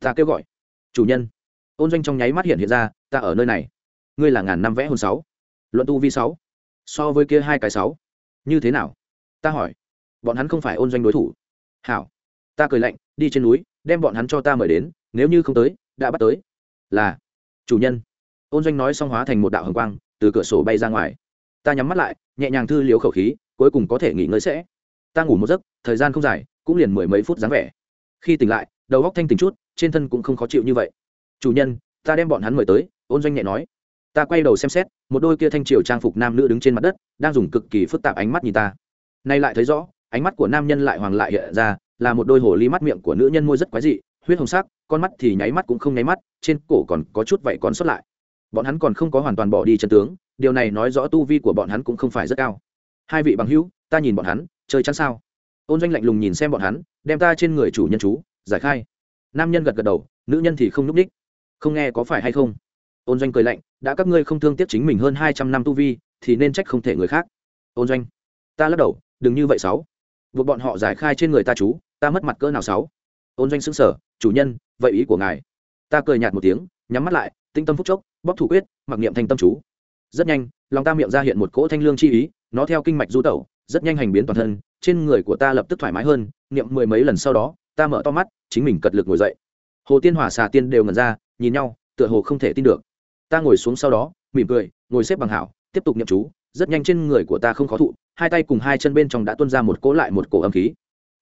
ta kêu gọi. Chủ nhân. Ôn doanh trong nháy mắt hiện hiện ra, ta ở nơi này. Ngươi là ngàn năm vẽ hồn sáu. Luận tu vi sáu. So với kia hai cái sáu. Như thế nào? Ta hỏi. Bọn hắn không phải ôn doanh đối thủ. Hảo. Ta cười lạnh, đi trên núi, đem bọn hắn cho ta mời đến, nếu như không tới, đã bắt tới. Là. Chủ nhân. Ôn doanh nói xong hóa thành một đạo hồng quang, từ cửa sổ bay ra ngoài. Ta nhắm mắt lại, nhẹ nhàng thư liếu khẩu khí, cuối cùng có thể nghỉ ngơi sẽ ta ngủ một giấc, thời gian không dài, cũng liền mười mấy phút dáng vẻ. Khi tỉnh lại, đầu góc thanh tỉnh chút, trên thân cũng không khó chịu như vậy. Chủ nhân, ta đem bọn hắn mời tới, ôn doanh nhẹ nói. Ta quay đầu xem xét, một đôi kia thanh triều trang phục nam nữ đứng trên mặt đất, đang dùng cực kỳ phức tạp ánh mắt nhìn ta. Nay lại thấy rõ, ánh mắt của nam nhân lại hoàng lại hiện ra, là một đôi hồ ly mắt miệng của nữ nhân môi rất quái dị, huyết hồng sắc, con mắt thì nháy mắt cũng không nháy mắt, trên cổ còn có chút vậy còn xuất lại. Bọn hắn còn không có hoàn toàn bỏ đi chân tướng, điều này nói rõ tu vi của bọn hắn cũng không phải rất cao. Hai vị bằng hữu, ta nhìn bọn hắn chơi chắn sao? Ôn doanh lạnh lùng nhìn xem bọn hắn, đem ta trên người chủ nhân chú, giải khai. Nam nhân gật gật đầu, nữ nhân thì không n ú c ních. Không nghe có phải hay không? Ôn doanh cười lạnh, đã các ngươi không thương tiếc chính mình hơn hai trăm năm tu vi, thì nên trách không thể người khác. Ôn doanh, ta lắc đầu, đừng như vậy sáu. Buộc bọn họ giải khai trên người ta chú, ta mất mặt cỡ nào sáu? Ôn doanh xứng sở chủ nhân, vậy ý của ngài. Ta cười nhạt một tiếng, nhắm mắt lại, tinh tâm phúc chốc bóc thủ quyết, mặc niệm thành tâm chú. Rất nhanh, lòng ta miệng ra hiện một cỗ thanh lương chi ý, nó theo kinh mạch du tẩu rất nhanh hành biến toàn thân, trên người của ta lập tức thoải mái hơn, niệm mười mấy lần sau đó, ta mở to mắt, chính mình cật lực ngồi dậy. Hồ tiên hỏa, xà tiên đều ngẩn ra, nhìn nhau, tựa hồ không thể tin được. Ta ngồi xuống sau đó, mỉm cười, ngồi xếp bằng hảo, tiếp tục nhậm chú, rất nhanh trên người của ta không khó thụ, hai tay cùng hai chân bên trong đã tuôn ra một cỗ lại một cổ âm khí.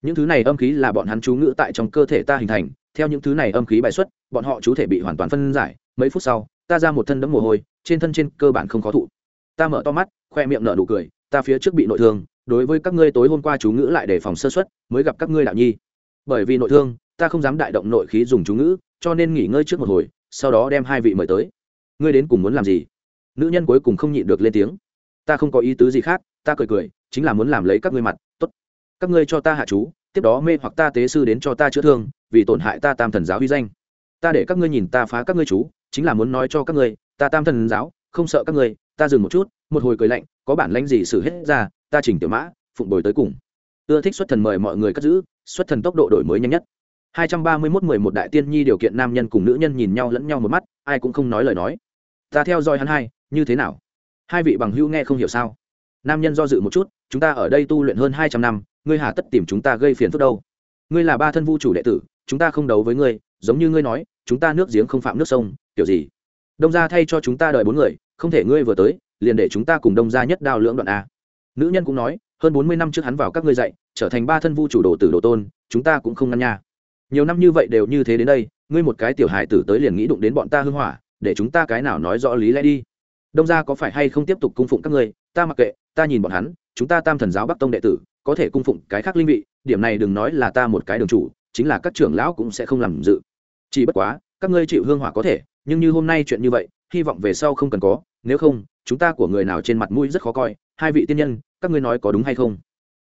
Những thứ này âm khí là bọn hắn chú ngữ tại trong cơ thể ta hình thành, theo những thứ này âm khí bài xuất, bọn họ chú thể bị hoàn toàn phân giải, mấy phút sau, ta ra một thân đấm mồ hôi, trên thân trên cơ bản không khó thụ. Ta mở to mắt, khoe miệng nở nụ cười, ta phía trước bị nội thương đối với các ngươi tối hôm qua chú ngữ lại để phòng sơ xuất mới gặp các ngươi đạo nhi. Bởi vì nội thương, ta không dám đại động nội khí dùng chú ngữ, cho nên nghỉ ngơi trước một hồi, sau đó đem hai vị mời tới. Ngươi đến cùng muốn làm gì? Nữ nhân cuối cùng không nhịn được lên tiếng. Ta không có ý tứ gì khác, ta cười cười, chính là muốn làm lấy các ngươi mặt, tốt. Các ngươi cho ta hạ chú, tiếp đó mê hoặc ta tế sư đến cho ta chữa thương, vì tổn hại ta tam thần giáo huy danh. Ta để các ngươi nhìn ta phá các ngươi chú, chính là muốn nói cho các ngươi, ta tam thần giáo, không sợ các ngươi, ta dừng một chút, một hồi cười lạnh, có bản lãnh gì xử hết ra ta chỉnh tiểu mã, phụng bồi tới cùng. Ưa thích xuất thần mời mọi người cất giữ, xuất thần tốc độ đổi mới nhanh nhất. Hai trăm ba mươi 231 11 đại tiên nhi điều kiện nam nhân cùng nữ nhân nhìn nhau lẫn nhau một mắt, ai cũng không nói lời nói. Ta theo dõi hắn hai, như thế nào? Hai vị bằng hữu nghe không hiểu sao? Nam nhân do dự một chút, chúng ta ở đây tu luyện hơn hai trăm năm, ngươi hà tất tìm chúng ta gây phiền phức đâu? Ngươi là ba thân vu chủ đệ tử, chúng ta không đấu với ngươi, giống như ngươi nói, chúng ta nước giếng không phạm nước sông, kiểu gì? Đông gia thay cho chúng ta đợi bốn người, không thể ngươi vừa tới, liền để chúng ta cùng đông gia nhất đao lưỡng đoạn a nữ nhân cũng nói, hơn bốn mươi năm trước hắn vào các ngươi dạy, trở thành ba thân vu chủ đồ tử đồ tôn, chúng ta cũng không ngăn nha. Nhiều năm như vậy đều như thế đến đây, ngươi một cái tiểu hài tử tới liền nghĩ đụng đến bọn ta hưng hỏa, để chúng ta cái nào nói rõ lý lẽ đi. Đông gia có phải hay không tiếp tục cung phụng các ngươi? Ta mặc kệ, ta nhìn bọn hắn, chúng ta tam thần giáo bắc tông đệ tử, có thể cung phụng cái khác linh vị, điểm này đừng nói là ta một cái đường chủ, chính là các trưởng lão cũng sẽ không làm dự. Chỉ bất quá, các ngươi chịu hương hỏa có thể, nhưng như hôm nay chuyện như vậy, hy vọng về sau không cần có, nếu không chúng ta của người nào trên mặt mũi rất khó coi, hai vị tiên nhân, các ngươi nói có đúng hay không?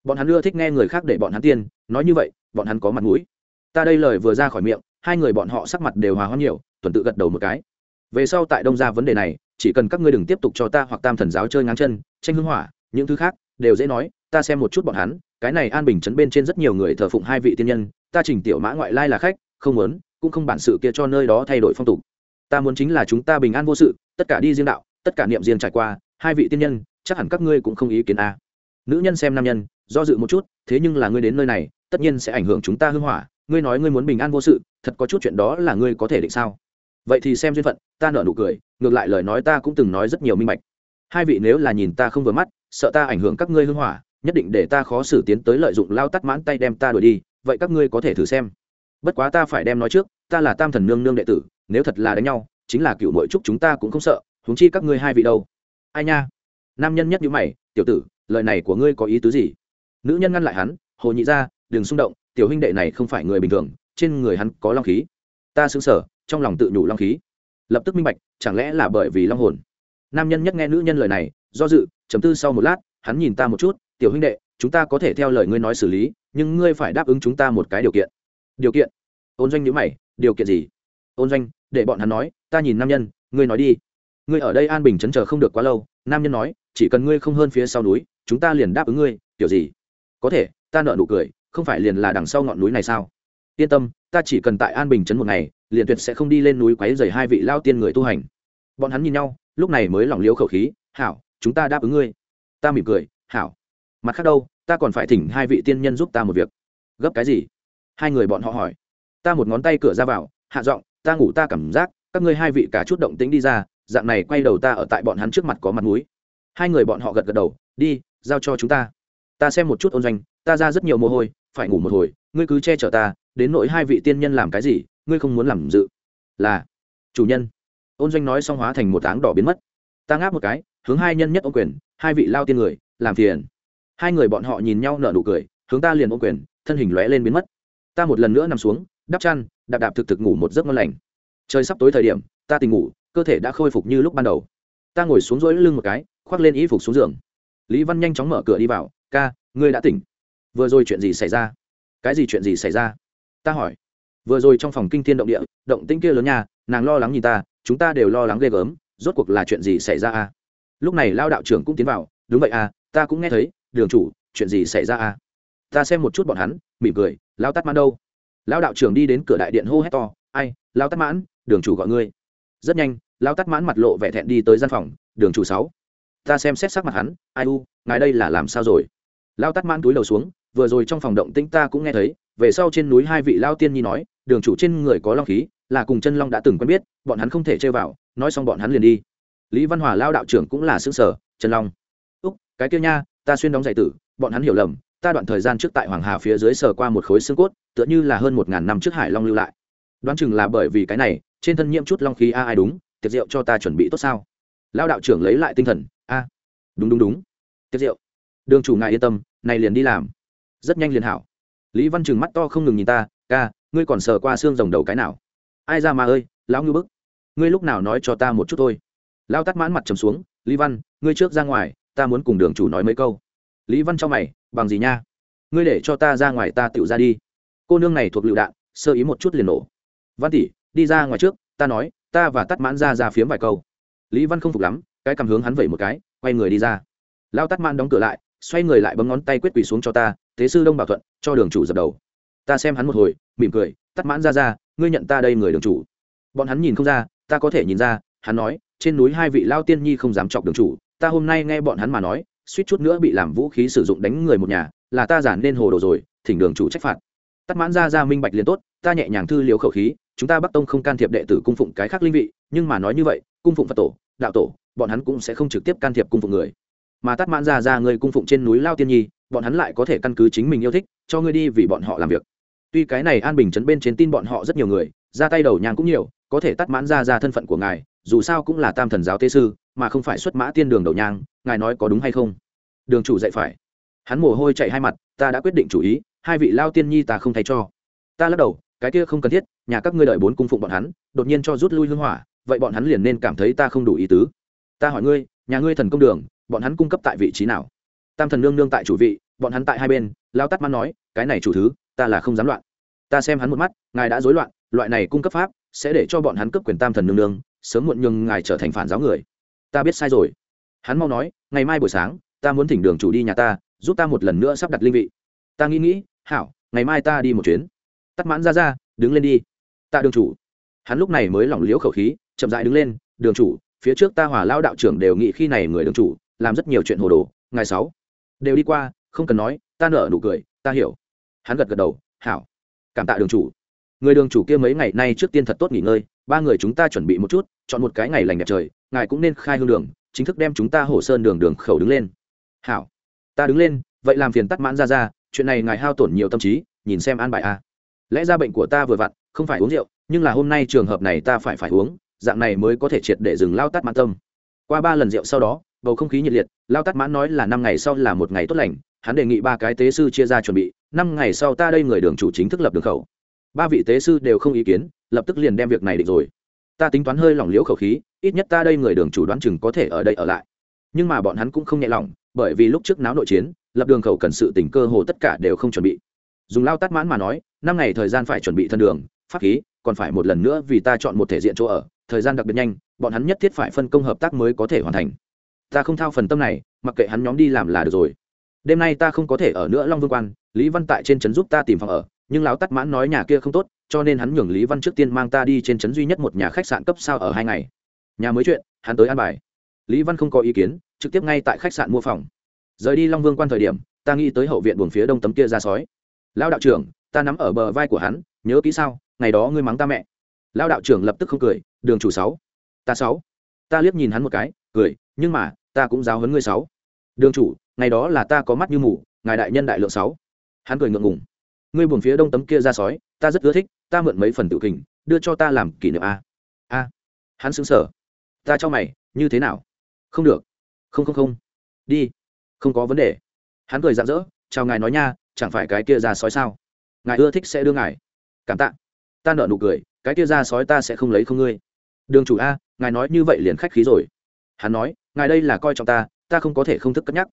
Bọn hắn ưa thích nghe người khác để bọn hắn tiên, nói như vậy, bọn hắn có mặt mũi. Ta đây lời vừa ra khỏi miệng, hai người bọn họ sắc mặt đều hòa hoãn nhiều, tuần tự gật đầu một cái. Về sau tại đông ra vấn đề này, chỉ cần các ngươi đừng tiếp tục cho ta hoặc tam thần giáo chơi ngang chân, tranh hưng hỏa, những thứ khác, đều dễ nói, ta xem một chút bọn hắn, cái này an bình chấn bên trên rất nhiều người thờ phụng hai vị tiên nhân, ta chỉnh tiểu mã ngoại lai là khách, không muốn, cũng không bản sự kia cho nơi đó thay đổi phong tục. Ta muốn chính là chúng ta bình an vô sự, tất cả đi riêng đạo tất cả niệm riêng trải qua, hai vị tiên nhân, chắc hẳn các ngươi cũng không ý kiến a. Nữ nhân xem nam nhân, do dự một chút, thế nhưng là ngươi đến nơi này, tất nhiên sẽ ảnh hưởng chúng ta hưng hỏa, ngươi nói ngươi muốn bình an vô sự, thật có chút chuyện đó là ngươi có thể định sao? Vậy thì xem duyên phận, ta nở nụ cười, ngược lại lời nói ta cũng từng nói rất nhiều minh bạch. Hai vị nếu là nhìn ta không vừa mắt, sợ ta ảnh hưởng các ngươi hưng hỏa, nhất định để ta khó xử tiến tới lợi dụng lao tắt mãn tay đem ta đuổi đi, vậy các ngươi có thể thử xem. Bất quá ta phải đem nói trước, ta là tam thần nương nương đệ tử, nếu thật là đánh nhau, chính là cựu mội trúc chúng ta cũng không sợ huống chi các ngươi hai vị đâu? Ai nha? Nam nhân nhất như mày, tiểu tử, lời này của ngươi có ý tứ gì? Nữ nhân ngăn lại hắn, hồ nhị ra đừng xung động, tiểu huynh đệ này không phải người bình thường, trên người hắn có long khí. Ta xứng sở, trong lòng tự nhủ long khí. Lập tức minh bạch, chẳng lẽ là bởi vì long hồn? Nam nhân nhất nghe nữ nhân lời này, do dự chấm tư sau một lát, hắn nhìn ta một chút, tiểu huynh đệ, chúng ta có thể theo lời ngươi nói xử lý, nhưng ngươi phải đáp ứng chúng ta một cái điều kiện. Điều kiện? Ôn doanh nhữ mày, điều kiện gì? Ôn doanh, để bọn hắn nói, ta nhìn nam nhân, ngươi nói đi ngươi ở đây an bình chấn chờ không được quá lâu, nam nhân nói, chỉ cần ngươi không hơn phía sau núi, chúng ta liền đáp ứng ngươi, kiểu gì? Có thể, ta nợ nụ cười, không phải liền là đằng sau ngọn núi này sao? Yên tâm, ta chỉ cần tại an bình chấn một ngày, liền tuyệt sẽ không đi lên núi quấy dày hai vị lao tiên người tu hành. Bọn hắn nhìn nhau, lúc này mới lỏng liễu khẩu khí, hảo, chúng ta đáp ứng ngươi. Ta mỉm cười, hảo. Mặt khác đâu, ta còn phải thỉnh hai vị tiên nhân giúp ta một việc. Gấp cái gì? Hai người bọn họ hỏi. Ta một ngón tay cửa ra vào, hạ giọng, ta ngủ ta cảm giác, các ngươi hai vị cả chút động tính đi ra dạng này quay đầu ta ở tại bọn hắn trước mặt có mặt mũi. Hai người bọn họ gật gật đầu, đi, giao cho chúng ta. Ta xem một chút ôn doanh, ta ra rất nhiều mồ hôi, phải ngủ một hồi, ngươi cứ che chở ta, đến nỗi hai vị tiên nhân làm cái gì, ngươi không muốn làm dự. Là, chủ nhân. Ôn doanh nói xong hóa thành một áng đỏ biến mất. Ta ngáp một cái, hướng hai nhân nhất ô quyền, hai vị lao tiên người, làm phiền. Hai người bọn họ nhìn nhau nở nụ cười, hướng ta liền ô quyền, thân hình lóe lên biến mất. Ta một lần nữa nằm xuống, đắp chăn, đạp đạp thực thực ngủ một giấc ngon lành. Trời sắp tối thời điểm, ta tình ngủ cơ thể đã khôi phục như lúc ban đầu. Ta ngồi xuống rỗi lưng một cái khoác lên y phục xuống giường. Lý văn nhanh chóng mở cửa đi vào ca ngươi đã tỉnh. Vừa rồi chuyện gì xảy ra? Cái gì chuyện gì xảy ra? Ta hỏi. Vừa rồi trong phòng kinh thiên động địa động tĩnh kia lớn nhà, nàng lo lắng nhìn ta chúng ta đều lo lắng ghê gớm rốt cuộc là chuyện gì xảy ra a lúc này lao đạo trưởng cũng tiến vào đúng vậy à ta cũng nghe thấy đường chủ chuyện gì xảy ra à? Ta xem một chút bọn hắn mỉm cười lao tắt mãn đâu? Lao đạo trưởng đi đến cửa đại điện hô hét to ai lao tắt mãn đường chủ gọi ngươi. Rất nhanh lao tắt mãn mặt lộ vẻ thẹn đi tới gian phòng, đường chủ sáu, ta xem xét sắc mặt hắn, ai u, ngài đây là làm sao rồi? Lao tắt mãn túi đầu xuống, vừa rồi trong phòng động tĩnh ta cũng nghe thấy, về sau trên núi hai vị lao tiên nhi nói, đường chủ trên người có long khí, là cùng chân long đã từng quen biết, bọn hắn không thể chơi vào, nói xong bọn hắn liền đi. Lý văn hòa lao đạo trưởng cũng là xứ sở chân long, úc, cái kia nha, ta xuyên đóng giải tử, bọn hắn hiểu lầm, ta đoạn thời gian trước tại hoàng hà phía dưới sờ qua một khối xương cốt, tựa như là hơn một ngàn năm trước hải long lưu lại. Đoán chừng là bởi vì cái này, trên thân nhiễm chút long khí, a, ai đúng tiệc rượu cho ta chuẩn bị tốt sao? Lao đạo trưởng lấy lại tinh thần, a, đúng đúng đúng. Tiệc rượu. Đường chủ ngài yên tâm này liền đi làm. Rất nhanh liền hảo. Lý văn chừng mắt to không ngừng nhìn ta, ca, ngươi còn sờ qua xương rồng đầu cái nào? Ai ra mà ơi, lão ngư bức. Ngươi lúc nào nói cho ta một chút thôi. Lao tắt mãn mặt trầm xuống, lý văn, ngươi trước ra ngoài, ta muốn cùng đường chủ nói mấy câu. Lý văn cho mày, bằng gì nha? Ngươi để cho ta ra ngoài ta tự ra đi. Cô nương này thuộc lựu đạn, sơ ý một chút liền nổ. Văn tỷ, đi ra ngoài trước, ta nói ta và tắt mãn ra ra phiếm vài câu. Lý văn không phục lắm, cái cầm hướng hắn vẩy một cái, quay người đi ra. Lao tắt mãn đóng cửa lại, xoay người lại bấm ngón tay quyết quỳ xuống cho ta, thế sư đông bảo thuận, cho đường chủ dập đầu. Ta xem hắn một hồi, mỉm cười, tắt mãn ra ra, ngươi nhận ta đây người đường chủ. Bọn hắn nhìn không ra, ta có thể nhìn ra, hắn nói, trên núi hai vị lao tiên nhi không dám chọc đường chủ, ta hôm nay nghe bọn hắn mà nói, suýt chút nữa bị làm vũ khí sử dụng đánh người một nhà, là ta giản nên hồ đồ rồi, thỉnh đường chủ trách phạt. Tắt mãn ra ra minh bạch liền tốt, ta nhẹ nhàng thư liếu khẩu khí chúng ta bắc tông không can thiệp đệ tử cung phụng cái khác linh vị, nhưng mà nói như vậy, cung phụng phật tổ, đạo tổ, bọn hắn cũng sẽ không trực tiếp can thiệp cung phụng người. Mà tắt mãn ra ra người cung phụng trên núi lao tiên nhi, bọn hắn lại có thể căn cứ chính mình yêu thích, cho ngươi đi vì bọn họ làm việc. Tuy cái này an bình chấn bên trên tin bọn họ rất nhiều người, ra tay đầu nhang cũng nhiều, có thể tắt mãn ra ra thân phận của ngài, dù sao cũng là tam thần giáo tế sư, mà không phải xuất mã tiên đường đầu nhang, ngài nói có đúng hay không? Đường chủ dạy phải. Hắn mồ hôi chạy hai mặt, ta đã quyết định chủ ý, hai vị lao tiên nhi ta không thay cho. Ta lắc đầu cái kia không cần thiết, nhà các ngươi đợi bốn cung phụng bọn hắn, đột nhiên cho rút lui hương hỏa, vậy bọn hắn liền nên cảm thấy ta không đủ ý tứ. Ta hỏi ngươi, nhà ngươi thần công đường, bọn hắn cung cấp tại vị trí nào? Tam thần nương nương tại chủ vị, bọn hắn tại hai bên, lao tắt mắt nói, cái này chủ thứ, ta là không dám loạn. Ta xem hắn một mắt, ngài đã dối loạn, loại này cung cấp pháp, sẽ để cho bọn hắn cấp quyền tam thần nương nương, sớm muộn nhường ngài trở thành phản giáo người. Ta biết sai rồi. Hắn mau nói, ngày mai buổi sáng, ta muốn thỉnh đường chủ đi nhà ta, giúp ta một lần nữa sắp đặt linh vị. Ta nghĩ nghĩ, hảo, ngày mai ta đi một chuyến tắt mãn ra ra, đứng lên đi. Tạ đường chủ. Hắn lúc này mới lỏng liễu khẩu khí, chậm dại đứng lên, đường chủ, phía trước ta hỏa lao đạo trưởng đều nghĩ khi này người đường chủ, làm rất nhiều chuyện hồ đồ ngày sáu. Đều đi qua, không cần nói, ta nở nụ cười, ta hiểu. Hắn gật gật đầu, hảo. Cảm tạ đường chủ. Người đường chủ kia mấy ngày nay trước tiên thật tốt nghỉ ngơi, ba người chúng ta chuẩn bị một chút, chọn một cái ngày lành đẹp trời, ngài cũng nên khai hương đường, chính thức đem chúng ta hổ sơn đường đường khẩu đứng lên. Hảo. Ta đứng lên, vậy làm phiền tắt mãn ra ra, chuyện này ngài hao tổn nhiều tâm trí, nhìn xem an bài a lẽ ra bệnh của ta vừa vặn, không phải uống rượu, nhưng là hôm nay trường hợp này ta phải phải uống, dạng này mới có thể triệt để dừng lao tắt mãn tâm. Qua ba lần rượu sau đó, bầu không khí nhiệt liệt, lao tắt mãn nói là năm ngày sau là một ngày tốt lành, hắn đề nghị ba cái tế sư chia ra chuẩn bị, năm ngày sau ta đây người đường chủ chính thức lập đường khẩu. Ba vị tế sư đều không ý kiến, lập tức liền đem việc này định rồi. Ta tính toán hơi lỏng liễu khẩu khí, ít nhất ta đây người đường chủ đoán chừng có thể ở đây ở lại. Nhưng mà bọn hắn cũng không nhẹ lòng bởi vì lúc trước náo nội chiến, lập đường khẩu cần sự tình cơ hồ tất cả đều không chuẩn bị dùng lao tắt mãn mà nói, năm ngày thời gian phải chuẩn bị thân đường, pháp khí, còn phải một lần nữa vì ta chọn một thể diện chỗ ở, thời gian đặc biệt nhanh, bọn hắn nhất thiết phải phân công hợp tác mới có thể hoàn thành. Ta không thao phần tâm này, mặc kệ hắn nhóm đi làm là được rồi. Đêm nay ta không có thể ở nữa long vương quan, lý văn tại trên trấn giúp ta tìm phòng ở, nhưng lão tắt mãn nói nhà kia không tốt, cho nên hắn nhường lý văn trước tiên mang ta đi trên trấn duy nhất một nhà khách sạn cấp sao ở hai ngày. Nhà mới chuyện, hắn tới an bài. Lý văn không có ý kiến, trực tiếp ngay tại khách sạn mua phòng. Rời đi long vương quan thời điểm, ta nghĩ tới hậu viện buồng phía đông tấm kia ra sói lão đạo trưởng, ta nắm ở bờ vai của hắn, nhớ kỹ sao, ngày đó ngươi mắng ta mẹ. Lão đạo trưởng lập tức không cười, đường chủ sáu. Ta sáu. Ta liếc nhìn hắn một cái, cười, nhưng mà, ta cũng giáo huấn ngươi sáu. Đường chủ, ngày đó là ta có mắt như mù, ngài đại nhân đại lượng sáu. Hắn cười ngượng ngùng. Ngươi buồn phía đông tấm kia ra sói, ta rất ưa thích, ta mượn mấy phần tự kình, đưa cho ta làm kỷ niệm a. A. Hắn sững sờ. ta cho mày, như thế nào? Không được. Không không không. Đi. Không có vấn đề. Hắn cười rạng rỡ, chào ngài nói nha chẳng phải cái kia ra sói sao? Ngài ưa thích sẽ đưa ngài. Cảm tạ. Ta nợ nụ cười, cái kia ra sói ta sẽ không lấy không ngươi. Đường chủ a, ngài nói như vậy liền khách khí rồi. Hắn nói, ngài đây là coi trọng ta ta không có thể không thức cất nhắc.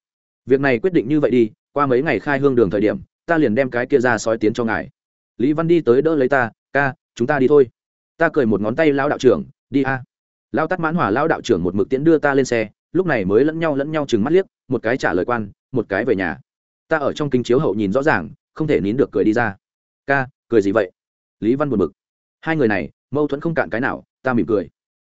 Việc này quyết định như vậy đi, qua mấy ngày khai hương đường thời điểm, ta liền đem cái kia ra sói tiến cho ngài. Lý văn đi tới đỡ lấy ta, ca, chúng ta đi thôi. Ta cười một ngón tay lao đạo trưởng, đi a. Lao tắt mãn hỏa lao đạo trưởng một mực tiễn đưa ta lên xe, lúc này mới lẫn nhau lẫn nhau chừng mắt liếc, một cái trả lời quan, một cái về nhà ta ở trong kinh chiếu hậu nhìn rõ ràng, không thể nín được cười đi ra. Ca, cười gì vậy? Lý văn buồn bực. Hai người này, mâu thuẫn không cạn cái nào, ta mỉm cười.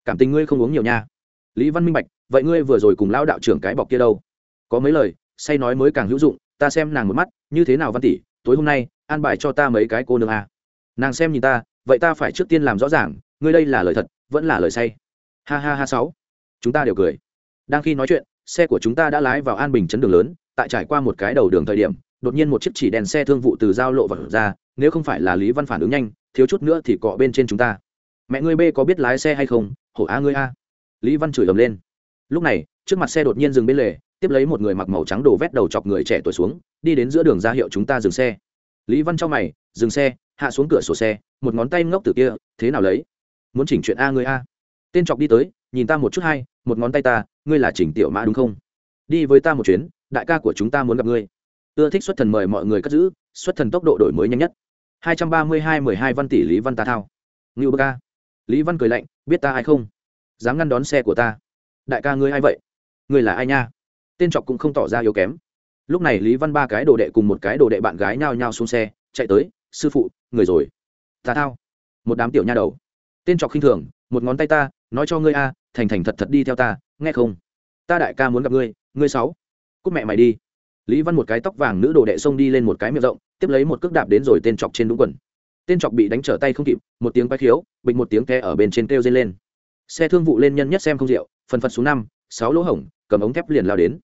Cảm tình ngươi không uống nhiều nha. Lý văn minh bạch, vậy ngươi vừa rồi cùng lao đạo trưởng cái bọc kia đâu? Có mấy lời, say nói mới càng hữu dụng, ta xem nàng một mắt, như thế nào văn tỷ, tối hôm nay, an bài cho ta mấy cái cô nương à. nàng xem nhìn ta, vậy ta phải trước tiên làm rõ ràng, ngươi đây là lời thật, vẫn là lời say. Ha ha ha sáu. Chúng ta đều cười. Đang khi nói chuyện, xe của chúng ta đã lái vào an bình chấn đường lớn tại trải qua một cái đầu đường thời điểm, đột nhiên một chiếc chỉ đèn xe thương vụ từ giao lộ vật ra, nếu không phải là lý văn phản ứng nhanh, thiếu chút nữa thì cọ bên trên chúng ta. Mẹ ngươi b có biết lái xe hay không? Hổ a ngươi a. Lý văn chửi ầm lên. Lúc này, trước mặt xe đột nhiên dừng bên lề, tiếp lấy một người mặc màu trắng đổ vét đầu chọc người trẻ tuổi xuống, đi đến giữa đường ra hiệu chúng ta dừng xe. Lý văn cho mày, dừng xe, hạ xuống cửa sổ xe, một ngón tay ngốc từ kia, thế nào lấy? Muốn chỉnh chuyện a ngươi a. Tên chọc đi tới, nhìn ta một chút hay, một ngón tay ta, ngươi là chỉnh tiểu mã đúng không? Đi với ta một chuyến đại ca của chúng ta muốn gặp ngươi. Ưa thích xuất thần mời mọi người cất giữ, xuất thần tốc độ đổi mới nhanh nhất. Hai trăm ba mươi hai mười hai văn tỷ lý văn ta thao. Ngưu bơ ca. Lý văn cười lạnh, biết ta ai không? Dám ngăn đón xe của ta. Đại ca ngươi ai vậy? Ngươi là ai nha? Tên trọc cũng không tỏ ra yếu kém. Lúc này lý văn ba cái đồ đệ cùng một cái đồ đệ bạn gái nhao nhao xuống xe, chạy tới, sư phụ, người rồi. Ta thao. Một đám tiểu nha đầu. Tên trọc khinh thường, một ngón tay ta, nói cho ngươi a, thành thành thật thật đi theo ta, nghe không? Ta đại ca muốn gặp ngươi ngươi sáu cúc mẹ mày đi. Lý văn một cái tóc vàng nữ đồ đệ xông đi lên một cái miệng rộng, tiếp lấy một cước đạp đến rồi tên chọc trên đúng quần. Tên chọc bị đánh trở tay không kịp, một tiếng quay khiếu, bịch một tiếng ke ở bên trên kêu dây lên. Xe thương vụ lên nhân nhất xem không rượu, phần phật xuống năm, sáu lỗ hổng, cầm ống thép liền lao đến.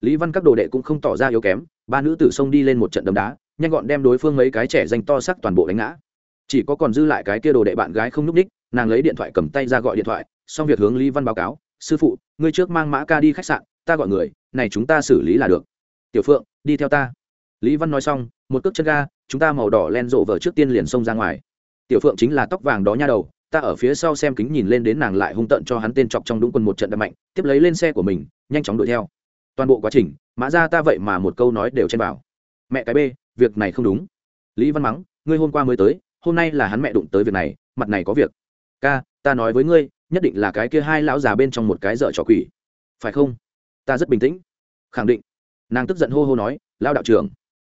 Lý văn các đồ đệ cũng không tỏ ra yếu kém, ba nữ tử xông đi lên một trận đấm đá, nhanh gọn đem đối phương mấy cái trẻ danh to sắc toàn bộ đánh ngã. Chỉ có còn dư lại cái kia đồ đệ bạn gái không n ú c ních nàng lấy điện thoại cầm tay ra gọi điện thoại, xong việc hướng lý văn báo cáo, sư phụ, ngươi trước mang mã ca đi khách sạn ta gọi người, này chúng ta xử lý là được. Tiểu phượng, đi theo ta. Lý văn nói xong, một cước chân ga, chúng ta màu đỏ len rộ vở trước tiên liền xông ra ngoài. Tiểu phượng chính là tóc vàng đó nha đầu, ta ở phía sau xem kính nhìn lên đến nàng lại hung tận cho hắn tên chọc trong đúng quân một trận đập mạnh, tiếp lấy lên xe của mình, nhanh chóng đuổi theo. Toàn bộ quá trình, mã ra ta vậy mà một câu nói đều chen bảo. mẹ cái b việc này không đúng. Lý văn mắng, ngươi hôm qua mới tới, hôm nay là hắn mẹ đụng tới việc này, mặt này có việc. Ca, ta nói với ngươi, nhất định là cái kia hai lão già bên trong một cái dợ trò quỷ. Phải không? Ta rất bình tĩnh. Khẳng định. Nàng tức giận hô hô nói, lao đạo trưởng,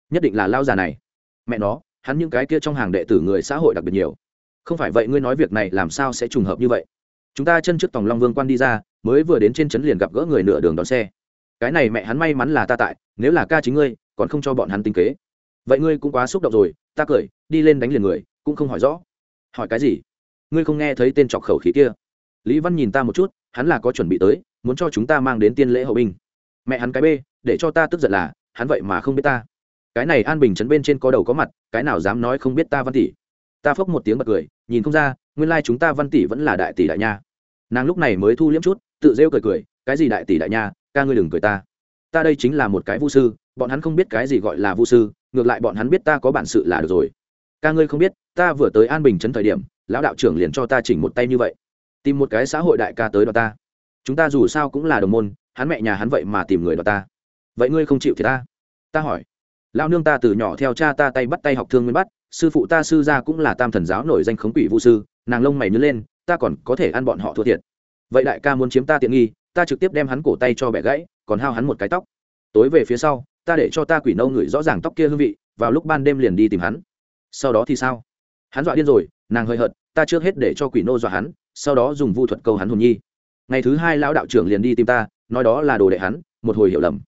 nhất định là lao già này. Mẹ nó, hắn những cái kia trong hàng đệ tử người xã hội đặc biệt nhiều. Không phải vậy ngươi nói việc này làm sao sẽ trùng hợp như vậy? Chúng ta chân trước tòng long vương quan đi ra, mới vừa đến trên trấn liền gặp gỡ người nửa đường đón xe. Cái này mẹ hắn may mắn là ta tại, nếu là ca chính ngươi, còn không cho bọn hắn tính kế. Vậy ngươi cũng quá xúc động rồi, ta cười, đi lên đánh liền người, cũng không hỏi rõ. Hỏi cái gì? Ngươi không nghe thấy tên chọc khẩu khí kia. Lý văn nhìn ta một chút, hắn là có chuẩn bị tới muốn cho chúng ta mang đến tiên lễ hậu binh. Mẹ hắn cái bê, để cho ta tức giận là, hắn vậy mà không biết ta. Cái này an bình trấn bên trên có đầu có mặt, cái nào dám nói không biết ta văn tỷ. Ta phốc một tiếng bật cười, nhìn không ra, nguyên lai chúng ta văn tỷ vẫn là đại tỷ đại nha. Nàng lúc này mới thu liếm chút, tự rêu cười cười, cái gì đại tỷ đại nha, ca ngươi đừng cười ta. Ta đây chính là một cái vu sư, bọn hắn không biết cái gì gọi là vu sư, ngược lại bọn hắn biết ta có bản sự là được rồi. Ca ngươi không biết, ta vừa tới an bình trấn thời điểm, lão đạo trưởng liền cho ta chỉnh một tay như vậy. Tìm một cái xã hội đại ca tới đó ta chúng ta dù sao cũng là đồng môn, hắn mẹ nhà hắn vậy mà tìm người đ ta. Vậy ngươi không chịu thì ta. Ta hỏi. Lao nương ta từ nhỏ theo cha ta tay bắt tay học thương nguyên bắt, sư phụ ta sư gia cũng là tam thần giáo nổi danh khống quỷ vũ sư, nàng lông mày nhớ lên, ta còn có thể ăn bọn họ thua thiệt. Vậy đại ca muốn chiếm ta tiện nghi, ta trực tiếp đem hắn cổ tay cho bẻ gãy, còn hao hắn một cái tóc. Tối về phía sau, ta để cho ta quỷ nâu ngửi rõ ràng tóc kia hương vị, vào lúc ban đêm liền đi tìm hắn. Sau đó thì sao? Hắn dọa điên rồi, nàng hơi hợt, ta trước hết để cho quỷ nô dọa hắn, sau đó dùng vu thuật câu hắn hồn nhi ngày thứ hai lão đạo trưởng liền đi tìm ta, nói đó là đồ đệ hắn, một hồi hiểu lầm.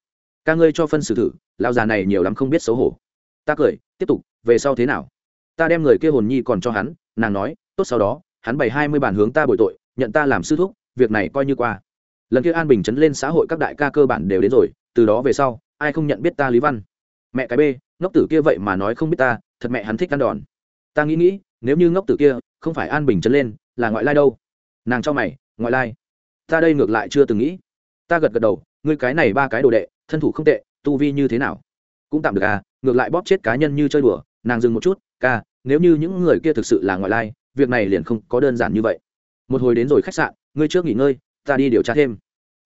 Ca ngươi cho phân xử thử, lão già này nhiều lắm không biết xấu hổ. Ta cười, tiếp tục, về sau thế nào? Ta đem người kia hồn nhi còn cho hắn, nàng nói, tốt sau đó, hắn bày hai mươi bản hướng ta bồi tội, nhận ta làm sư thúc, việc này coi như qua. Lần kia an bình chấn lên xã hội các đại ca cơ bản đều đến rồi, từ đó về sau, ai không nhận biết ta lý văn? Mẹ cái b ngốc tử kia vậy mà nói không biết ta, thật mẹ hắn thích ăn đòn. Ta nghĩ nghĩ, nếu như ngốc tử kia không phải an bình chấn lên, là ngoại lai đâu? Nàng cho mày, ngoại lai ta đây ngược lại chưa từng nghĩ. Ta gật gật đầu, ngươi cái này ba cái đồ đệ, thân thủ không tệ, tu vi như thế nào? Cũng tạm được à ngược lại bóp chết cá nhân như chơi đùa, nàng dừng một chút, ca, nếu như những người kia thực sự là ngoại lai, việc này liền không có đơn giản như vậy. Một hồi đến rồi khách sạn, ngươi trước nghỉ ngơi, ta đi điều tra thêm.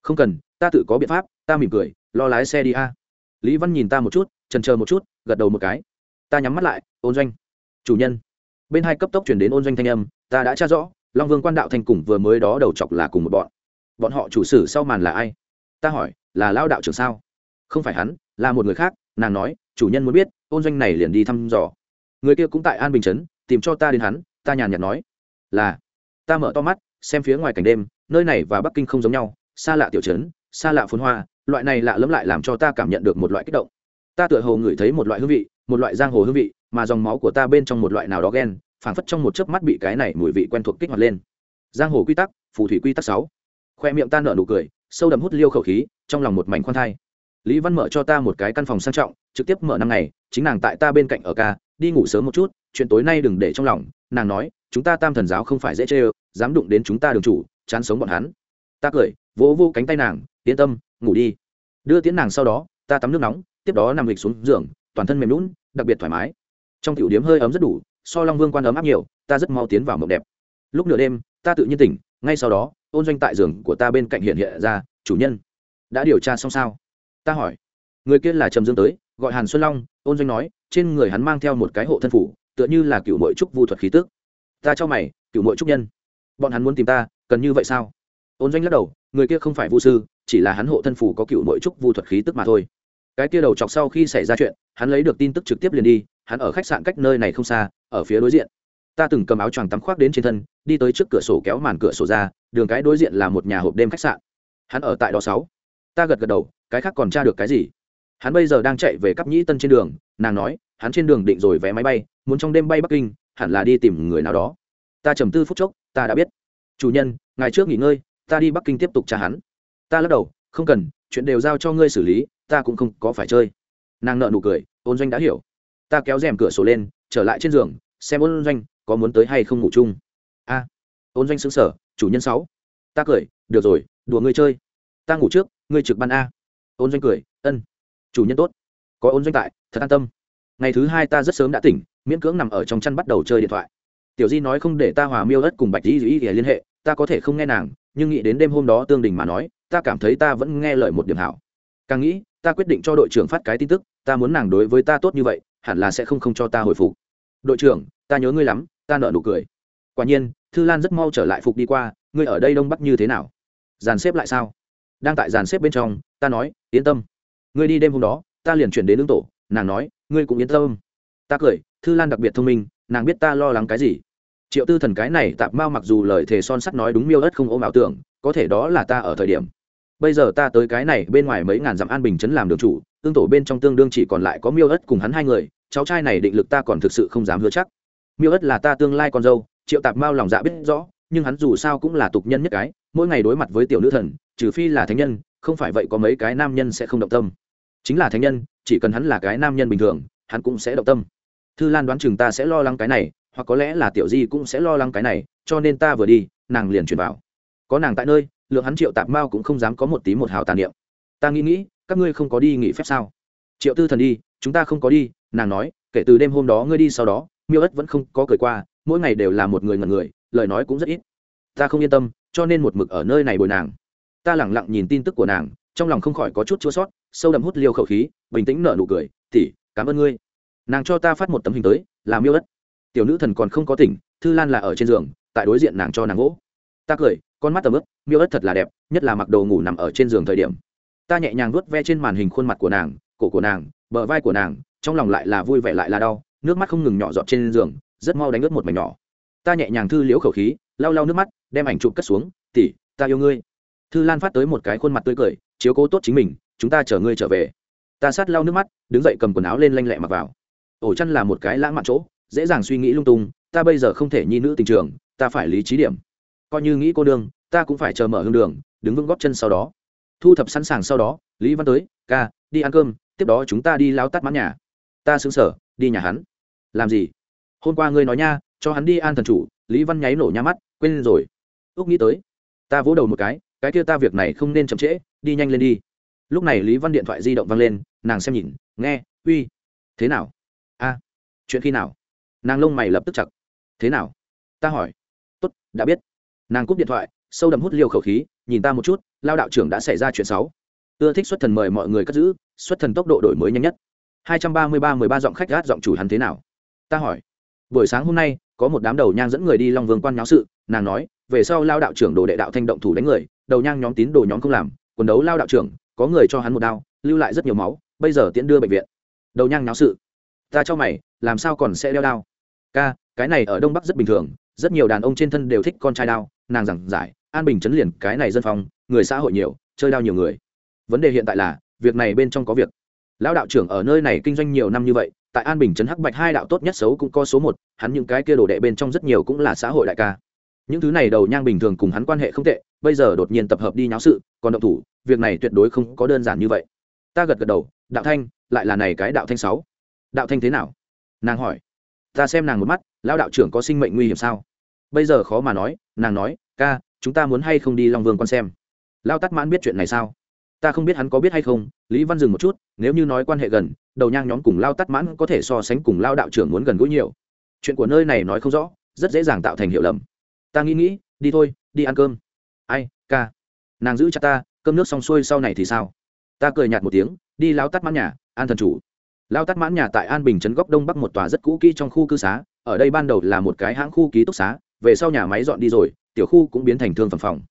Không cần, ta tự có biện pháp, ta mỉm cười, lo lái xe đi a. Lý văn nhìn ta một chút trần chờ một chút, gật đầu một cái. Ta nhắm mắt lại, ôn doanh. Chủ nhân. Bên hai cấp tốc chuyển đến ôn doanh thanh âm, ta đã tra rõ, long vương quan đạo thành cùng vừa mới đó đầu chọc là cùng một bọn bọn họ chủ sử sau màn là ai? Ta hỏi, là lao đạo trưởng sao? Không phải hắn, là một người khác, nàng nói, chủ nhân muốn biết, ôn doanh này liền đi thăm dò. Người kia cũng tại an bình chấn tìm cho ta đến hắn, ta nhàn nhạt nói. Là, ta mở to mắt, xem phía ngoài cảnh đêm, nơi này và bắc kinh không giống nhau, xa lạ tiểu trấn, xa lạ phun hoa, loại này lạ lẫm lại làm cho ta cảm nhận được một loại kích động. Ta tựa hồ ngửi thấy một loại hương vị, một loại giang hồ hương vị, mà dòng máu của ta bên trong một loại nào đó ghen, phảng phất trong một chớp mắt bị cái này mùi vị quen thuộc kích hoạt lên. Giang hồ quy tắc, phù thủy quy tắc sáu khoe miệng ta nở nụ cười, sâu đậm hút liêu khẩu khí, trong lòng một mảnh khoan thai. Lý văn mở cho ta một cái căn phòng sang trọng, trực tiếp mở năm ngày, chính nàng tại ta bên cạnh ở ca, đi ngủ sớm một chút, chuyện tối nay đừng để trong lòng. Nàng nói, chúng ta tam thần giáo không phải dễ chê ơ, dám đụng đến chúng ta đường chủ, chán sống bọn hắn. Ta cười, vỗ vô cánh tay nàng, yên tâm, ngủ đi. Đưa tiến nàng sau đó, ta tắm nước nóng, tiếp đó nằm lịch xuống giường, toàn thân mềm lún đặc biệt thoải mái. Trong tiểu điếm hơi ấm rất đủ, so long vương quan ấm áp nhiều, ta rất mau tiến vào mộng đẹp. Lúc nửa đêm, ta tự nhiên tỉnh, ngay sau đó ôn doanh tại giường của ta bên cạnh hiện hiện ra, chủ nhân, đã điều tra xong sao? Ta hỏi. Người kia là trầm dương tới, gọi hàn xuân long, ôn doanh nói, trên người hắn mang theo một cái hộ thân phủ, tựa như là cựu mội trúc vu thuật khí tức. Ta cho mày, cựu mội trúc nhân, bọn hắn muốn tìm ta, cần như vậy sao? Ôn doanh lắc đầu, người kia không phải vu sư, chỉ là hắn hộ thân phủ có cựu mội trúc vu thuật khí tức mà thôi. Cái kia đầu chọc sau khi xảy ra chuyện, hắn lấy được tin tức trực tiếp liền đi, hắn ở khách sạn cách nơi này không xa, ở phía đối diện ta từng cầm áo choàng tắm khoác đến trên thân, đi tới trước cửa sổ kéo màn cửa sổ ra, đường cái đối diện là một nhà hộp đêm khách sạn. Hắn ở tại đó sáu. Ta gật gật đầu, cái khác còn tra được cái gì? Hắn bây giờ đang chạy về cắp nhĩ tân trên đường, nàng nói, hắn trên đường định rồi vé máy bay, muốn trong đêm bay bắc kinh, hẳn là đi tìm người nào đó. Ta trầm tư phút chốc, ta đã biết. Chủ nhân, ngày trước nghỉ ngơi, ta đi bắc kinh tiếp tục tra hắn. Ta lắc đầu, không cần, chuyện đều giao cho ngươi xử lý, ta cũng không có phải chơi. Nàng nợ nụ cười, ôn doanh đã hiểu. Ta kéo rèm cửa sổ lên, trở lại trên giường, xem ôn doanh có muốn tới hay không ngủ chung? A. Ôn doanh xứng sở chủ nhân sáu, ta cười, được rồi, đùa ngươi chơi. Ta ngủ trước, ngươi trực ban a. Ôn doanh cười, ân, chủ nhân tốt. Có ôn doanh tại, thật an tâm. Ngày thứ hai ta rất sớm đã tỉnh, miễn cưỡng nằm ở trong chăn bắt đầu chơi điện thoại. Tiểu di nói không để ta hòa miêu đất cùng bạch di dĩ để liên hệ, ta có thể không nghe nàng, nhưng nghĩ đến đêm hôm đó tương đình mà nói, ta cảm thấy ta vẫn nghe lời một điểm hảo. Càng nghĩ, ta quyết định cho đội trưởng phát cái tin tức, ta muốn nàng đối với ta tốt như vậy, hẳn là sẽ không không cho ta hồi phục. Đội trưởng ta nhớ ngươi lắm, ta nợ nụ cười. Quả nhiên, thư lan rất mau trở lại phục đi qua, ngươi ở đây đông bắc như thế nào? Dàn xếp lại sao? Đang tại dàn xếp bên trong, ta nói, yên tâm. Ngươi đi đêm hôm đó, ta liền chuyển đến ứng tổ, nàng nói, ngươi cũng yên tâm. Ta cười, thư lan đặc biệt thông minh, nàng biết ta lo lắng cái gì. Triệu tư thần cái này tạp mao mặc dù lời thề son sắt nói đúng miêu đất không ôm ảo tưởng, có thể đó là ta ở thời điểm. Bây giờ ta tới cái này, bên ngoài mấy ngàn dặm an bình chấn làm đường chủ tương tổ bên trong tương đương chỉ còn lại có miêu ất cùng hắn hai người, cháu trai này định lực ta còn thực sự không dám hứa chắc miêu ất là ta tương lai con dâu, triệu tạp mao lòng dạ biết rõ, nhưng hắn dù sao cũng là tục nhân nhất cái, mỗi ngày đối mặt với tiểu nữ thần, trừ phi là thánh nhân, không phải vậy có mấy cái nam nhân sẽ không động tâm. Chính là thánh nhân, chỉ cần hắn là cái nam nhân bình thường, hắn cũng sẽ động tâm. Thư lan đoán chừng ta sẽ lo lắng cái này, hoặc có lẽ là tiểu di cũng sẽ lo lắng cái này, cho nên ta vừa đi, nàng liền chuyển vào. Có nàng tại nơi, lượng hắn triệu tạp mao cũng không dám có một tí một hào tàn niệm. Ta nghĩ nghĩ, các ngươi không có đi nghỉ phép sao? Triệu tư thần đi, chúng ta không có đi, nàng nói, kể từ đêm hôm đó ngươi đi sau đó miêu ất vẫn không có cười qua, mỗi ngày đều là một người ngần người, lời nói cũng rất ít. Ta không yên tâm, cho nên một mực ở nơi này bồi nàng. Ta lẳng lặng nhìn tin tức của nàng, trong lòng không khỏi có chút chua sót, sâu đậm hút liêu khẩu khí, bình tĩnh nở nụ cười tỉ cảm ơn ngươi. Nàng cho ta phát một tấm hình tới làm miêu ất. Tiểu nữ thần còn không có tỉnh, thư lan là ở trên giường, tại đối diện nàng cho nàng gỗ. Ta cười, con mắt tầm ướp miêu ất thật là đẹp, nhất là mặc đồ ngủ nằm ở trên giường thời điểm. Ta nhẹ nhàng vuốt ve trên màn hình khuôn mặt của nàng, cổ của nàng, bờ vai của nàng, trong lòng lại là vui vẻ lại là đau nước mắt không ngừng nhỏ giọt trên giường, rất mau đánh ướt một mảnh nhỏ. Ta nhẹ nhàng thư liễu khẩu khí, lau lau nước mắt, đem ảnh chụp cất xuống tỉ ta yêu ngươi. Thư lan phát tới một cái khuôn mặt tươi cười, chiếu cố tốt chính mình, chúng ta chở ngươi trở về. Ta sát lau nước mắt, đứng dậy cầm quần áo lên lanh lẹ mặc vào. Ổ chăn là một cái lãng mạn chỗ, dễ dàng suy nghĩ lung tung, ta bây giờ không thể nhi nữ tình trường, ta phải lý trí điểm. Coi như nghĩ cô đương, ta cũng phải chờ mở hương đường, đứng vững góp chân sau đó. Thu thập sẵn sàng sau đó, lý văn tới, ca, đi ăn cơm, tiếp đó chúng ta đi lao tắt mãn nhà ta xứng sở, đi nhà hắn. Làm gì? Hôm qua ngươi nói nha, cho hắn đi an thần chủ, lý văn nháy nổ nha mắt, quên rồi. Úc nghĩ tới, ta vỗ đầu một cái cái kia ta việc này không nên chậm trễ, đi nhanh lên đi. Lúc này lý văn điện thoại di động văng lên, nàng xem nhìn, nghe, uy, thế nào? A, chuyện khi nào? Nàng lông mày lập tức chặt, thế nào? Ta hỏi. Tốt, đã biết. Nàng cúp điện thoại, sâu đậm hút liều khẩu khí, nhìn ta một chút, lao đạo trưởng đã xảy ra chuyện xấu. Ưa thích xuất thần mời mọi người cất giữ, xuất thần tốc độ đổi mới nhanh nhất hai trăm ba mươi ba mười ba giọng khách gát giọng chủ hắn thế nào? Ta hỏi. Buổi sáng hôm nay, có một đám đầu nhang dẫn người đi long vương quan nháo sự. Nàng nói, về sau lao đạo trưởng đồ đệ đạo thanh động thủ đánh người, đầu nhang nhóm tín đồ nhóm không làm, quần đấu lao đạo trưởng, có người cho hắn một đao, lưu lại rất nhiều máu, bây giờ tiễn đưa bệnh viện. Đầu nhang nháo sự. Ta cho mày, làm sao còn sẽ đeo đao? Ca, cái này ở đông bắc rất bình thường, rất nhiều đàn ông trên thân đều thích con trai đao. Nàng giảng giải, an bình chấn liền cái này dân phòng người xã hội nhiều, chơi đao nhiều người. Vấn đề hiện tại là, việc này bên trong có việc lão đạo trưởng ở nơi này kinh doanh nhiều năm như vậy, tại an bình trấn hắc bạch hai đạo tốt nhất xấu cũng có số một, hắn những cái kia đồ đệ bên trong rất nhiều cũng là xã hội đại ca. Những thứ này đầu nhang bình thường cùng hắn quan hệ không tệ, bây giờ đột nhiên tập hợp đi nháo sự, còn động thủ, việc này tuyệt đối không có đơn giản như vậy. Ta gật gật đầu, đạo thanh, lại là này cái đạo thanh sáu. Đạo thanh thế nào? Nàng hỏi. Ta xem nàng một mắt, lão đạo trưởng có sinh mệnh nguy hiểm sao? Bây giờ khó mà nói. Nàng nói, ca, chúng ta muốn hay không đi long vương con xem? Lao tắt mãn biết chuyện này sao? Ta không biết hắn có biết hay không, lý văn dừng một chút, nếu như nói quan hệ gần, đầu nhang nhóm cùng lao tắt mãn có thể so sánh cùng lao đạo trưởng muốn gần gũi nhiều. Chuyện của nơi này nói không rõ, rất dễ dàng tạo thành hiểu lầm. Ta nghĩ nghĩ, đi thôi, đi ăn cơm. Ai, ca. Nàng giữ chặt ta, cơm nước xong xuôi sau này thì sao? Ta cười nhạt một tiếng, đi lao tắt mãn nhà, an thần chủ. Lao tắt mãn nhà tại an bình trấn góc đông bắc một tòa rất cũ kỹ trong khu cư xá, ở đây ban đầu là một cái hãng khu ký túc xá, về sau nhà máy dọn đi rồi, tiểu khu cũng biến thành thương phẩm phòng.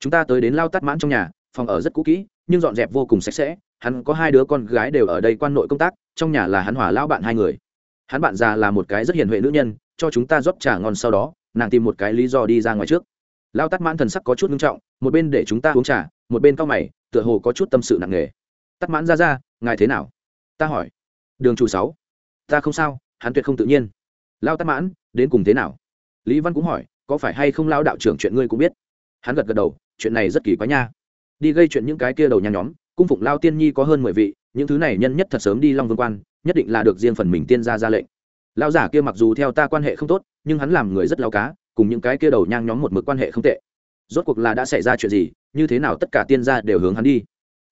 Chúng ta tới đến lao tắt mãn trong nhà, phòng ở rất cũ kỹ nhưng dọn dẹp vô cùng sạch sẽ, hắn có hai đứa con gái đều ở đây quan nội công tác, trong nhà là hắn hỏa lão bạn hai người. Hắn bạn già là một cái rất hiền huệ nữ nhân, cho chúng ta rót trà ngon sau đó, nàng tìm một cái lý do đi ra ngoài trước. Lao tắt mãn thần sắc có chút nghiêm trọng, một bên để chúng ta uống trà, một bên cao mày, tựa hồ có chút tâm sự nặng nề. Tắt mãn ra ra, ngài thế nào? Ta hỏi. Đường chủ sáu. Ta không sao, hắn tuyệt không tự nhiên. Lao tắt mãn, đến cùng thế nào? Lý văn cũng hỏi, có phải hay không lao đạo trưởng chuyện ngươi cũng biết? Hắn gật gật đầu, chuyện này rất kỳ quá nha đi gây chuyện những cái kia đầu nhà nhóm, cung phụng lao tiên nhi có hơn mười vị, những thứ này nhân nhất thật sớm đi long vương quan, nhất định là được riêng phần mình tiên ra ra lệnh. Lao giả kia mặc dù theo ta quan hệ không tốt, nhưng hắn làm người rất lao cá, cùng những cái kia đầu nhang nhóm một mực quan hệ không tệ. Rốt cuộc là đã xảy ra chuyện gì, như thế nào tất cả tiên gia đều hướng hắn đi?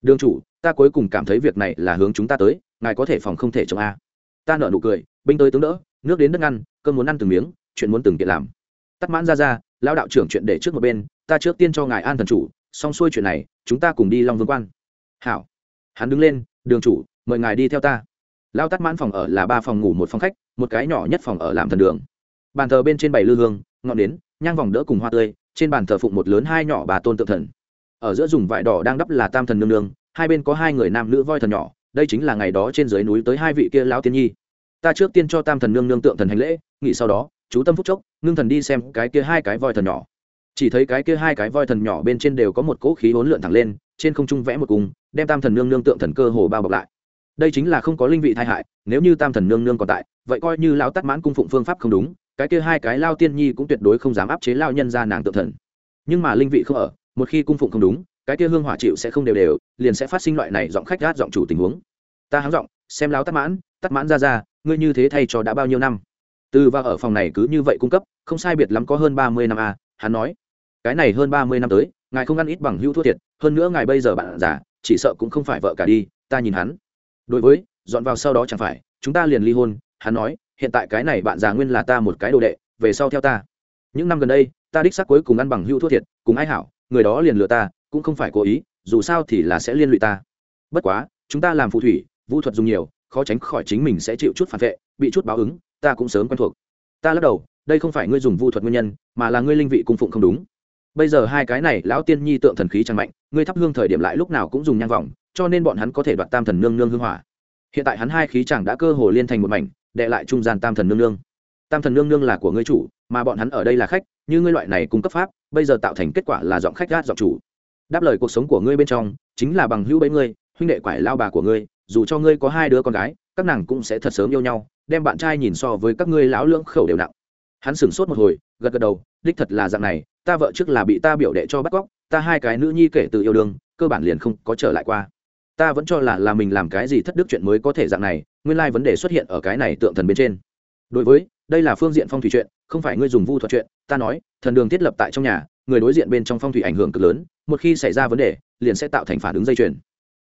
Đương chủ, ta cuối cùng cảm thấy việc này là hướng chúng ta tới, ngài có thể phòng không thể chống a. Ta nợ nụ cười, binh tới tướng đỡ, nước đến đất ngăn, cơm muốn ăn từng miếng, chuyện muốn từng kiện làm. Tắt mãn ra ra lao đạo trưởng chuyện để trước một bên, ta trước tiên cho ngài an thần chủ xong xuôi chuyện này, chúng ta cùng đi long vương quan. Hảo. Hắn đứng lên, đường chủ, mời ngài đi theo ta. Lao tắt mãn phòng ở là ba phòng ngủ một phòng khách, một cái nhỏ nhất phòng ở làm thần đường. Bàn thờ bên trên bảy lư hương, ngọn nến, nhang vòng đỡ cùng hoa tươi, trên bàn thờ phụng một lớn hai nhỏ bà tôn tượng thần. Ở giữa dùng vải đỏ đang đắp là tam thần nương nương, hai bên có hai người nam nữ voi thần nhỏ, đây chính là ngày đó trên dưới núi tới hai vị kia lão tiên nhi. Ta trước tiên cho tam thần nương nương tượng thần hành lễ, nghỉ sau đó, chú tâm phúc chốc, ngưng thần đi xem cái kia hai cái voi thần nhỏ chỉ thấy cái kia hai cái voi thần nhỏ bên trên đều có một cỗ khí hỗn lượn thẳng lên trên không trung vẽ một cung đem tam thần nương nương tượng thần cơ hồ bao bọc lại. Đây chính là không có linh vị thai hại nếu như tam thần nương nương còn tại vậy coi như lão tắt mãn cung phụng phương pháp không đúng cái kia hai cái lao tiên nhi cũng tuyệt đối không dám áp chế lao nhân ra nàng tượng thần. Nhưng mà linh vị không ở một khi cung phụng không đúng cái kia hương hỏa chịu sẽ không đều đều liền sẽ phát sinh loại này giọng khách gát giọng chủ tình huống. Ta hắng giọng xem lão tắt mãn tắt mãn ra ra ngươi như thế thay cho đã bao nhiêu năm? Từ và ở phòng này cứ như vậy cung cấp không sai biệt lắm có hơn ba mươi năm à, hắn nói cái này hơn ba mươi năm tới, ngài không ăn ít bằng hưu thua thiệt, hơn nữa ngài bây giờ bạn già, chỉ sợ cũng không phải vợ cả đi, ta nhìn hắn. Đối với, dọn vào sau đó chẳng phải, chúng ta liền ly hôn, hắn nói, hiện tại cái này bạn già nguyên là ta một cái đồ đệ, về sau theo ta. Những năm gần đây, ta đích xác cuối cùng ăn bằng hưu thua thiệt, cùng ai hảo, người đó liền lừa ta, cũng không phải cố ý, dù sao thì là sẽ liên lụy ta. Bất quá, chúng ta làm phù thủy, vũ thuật dùng nhiều, khó tránh khỏi chính mình sẽ chịu chút phản vệ, bị chút báo ứng, ta cũng sớm quen thuộc. Ta lắc đầu, đây không phải ngươi dùng vu thuật nguyên nhân, mà là ngươi linh vị cung phụng không đúng bây giờ hai cái này, lão tiên nhi tượng thần khí chẳng mạnh, ngươi thắp hương thời điểm lại lúc nào cũng dùng nhang vòng, cho nên bọn hắn có thể đoạt tam thần nương nương hương hỏa. Hiện tại hắn hai khí chẳng đã cơ hồ liên thành một mảnh, đệ lại trung gian tam thần nương nương. Tam thần nương nương là của ngươi chủ, mà bọn hắn ở đây là khách, như ngươi loại này cung cấp pháp, bây giờ tạo thành kết quả là giọng khách gát giọng chủ. Đáp lời cuộc sống của ngươi bên trong, chính là bằng hữu bấy ngươi, huynh đệ quải lao bà của ngươi, dù cho ngươi có hai đứa con gái, các nàng cũng sẽ thật sớm yêu nhau, đem bạn trai nhìn so với các ngươi lão lưỡng khẩu đều nặng. Hắn sửng sốt một hồi gật gật đầu, đích thật là dạng này, ta vợ trước là bị ta biểu đệ cho bắt cóc, ta hai cái nữ nhi kể từ yêu đương, cơ bản liền không có trở lại qua. Ta vẫn cho là là mình làm cái gì thất đức chuyện mới có thể dạng này, nguyên lai vấn đề xuất hiện ở cái này tượng thần bên trên. Đối với, đây là phương diện phong thủy chuyện, không phải ngươi dùng vu thuật chuyện, ta nói, thần đường thiết lập tại trong nhà, người đối diện bên trong phong thủy ảnh hưởng cực lớn, một khi xảy ra vấn đề, liền sẽ tạo thành phản ứng dây chuyền.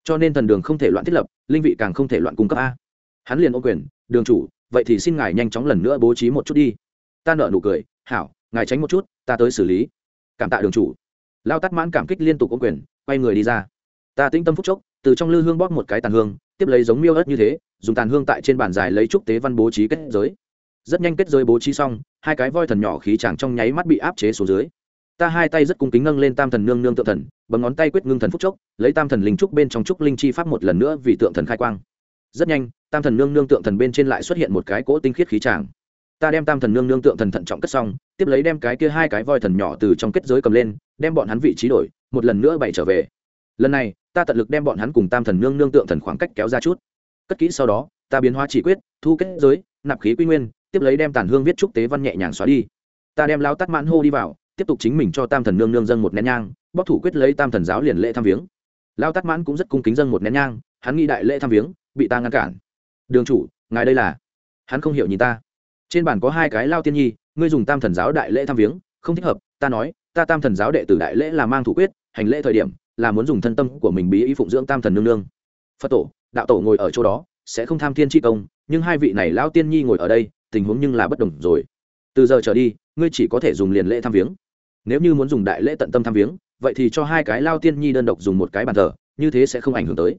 Cho nên thần đường không thể loạn thiết lập, linh vị càng không thể loạn cung cấp a. Hắn liền ô quyền, đường chủ, vậy thì xin ngài nhanh chóng lần nữa bố trí một chút đi. Ta nợ nụ cười hảo, ngài tránh một chút, ta tới xử lý. Cảm tạ đường chủ. Lao tắt mãn cảm kích liên tục ô quyền, quay người đi ra. Ta tĩnh tâm phúc chốc, từ trong lư hương bóp một cái tàn hương, tiếp lấy giống miêu ớt như thế, dùng tàn hương tại trên bàn dài lấy trúc tế văn bố trí kết giới. Rất nhanh kết giới bố trí xong, hai cái voi thần nhỏ khí chàng trong nháy mắt bị áp chế xuống dưới. Ta hai tay rất cung kính nâng lên tam thần nương nương tượng thần bằng ngón tay quyết ngưng thần phúc chốc, lấy tam thần linh trúc bên trong trúc linh chi pháp một lần nữa vì tượng thần khai quang. Rất nhanh, tam thần nương nương tượng thần bên trên lại xuất hiện một cái cỗ tinh khiết khí tràng ta đem tam thần nương nương tượng thần thận trọng cất xong, tiếp lấy đem cái kia hai cái voi thần nhỏ từ trong kết giới cầm lên, đem bọn hắn vị trí đổi, một lần nữa bày trở về. Lần này, ta tận lực đem bọn hắn cùng tam thần nương nương tượng thần khoảng cách kéo ra chút. Cất kỹ sau đó, ta biến hóa chỉ quyết, thu kết giới, nạp khí quy nguyên, tiếp lấy đem tàn hương viết trúc tế văn nhẹ nhàng xóa đi. Ta đem lao tắt mãn hô đi vào, tiếp tục chính mình cho tam thần nương nương dân một nén nhang bóc thủ quyết lấy tam thần giáo liền lễ tham viếng. Lao tắt mãn cũng rất cung kính dân một nén nhang, hắn nghĩ đại lễ tham viếng, bị ta ngăn cản. Đường chủ, ngài đây là? Hắn không hiểu nhìn ta trên bàn có hai cái lao tiên nhi, ngươi dùng tam thần giáo đại lễ tham viếng, không thích hợp, ta nói, ta tam thần giáo đệ tử đại lễ là mang thủ quyết, hành lễ thời điểm, là muốn dùng thân tâm của mình bí ý phụng dưỡng tam thần nương nương. Phật tổ, đạo tổ ngồi ở chỗ đó, sẽ không tham thiên tri công, nhưng hai vị này lao tiên nhi ngồi ở đây, tình huống nhưng là bất đồng rồi. Từ giờ trở đi, ngươi chỉ có thể dùng liền lễ tham viếng. Nếu như muốn dùng đại lễ tận tâm tham viếng, vậy thì cho hai cái lao tiên nhi đơn độc dùng một cái bàn thờ, như thế sẽ không ảnh hưởng tới.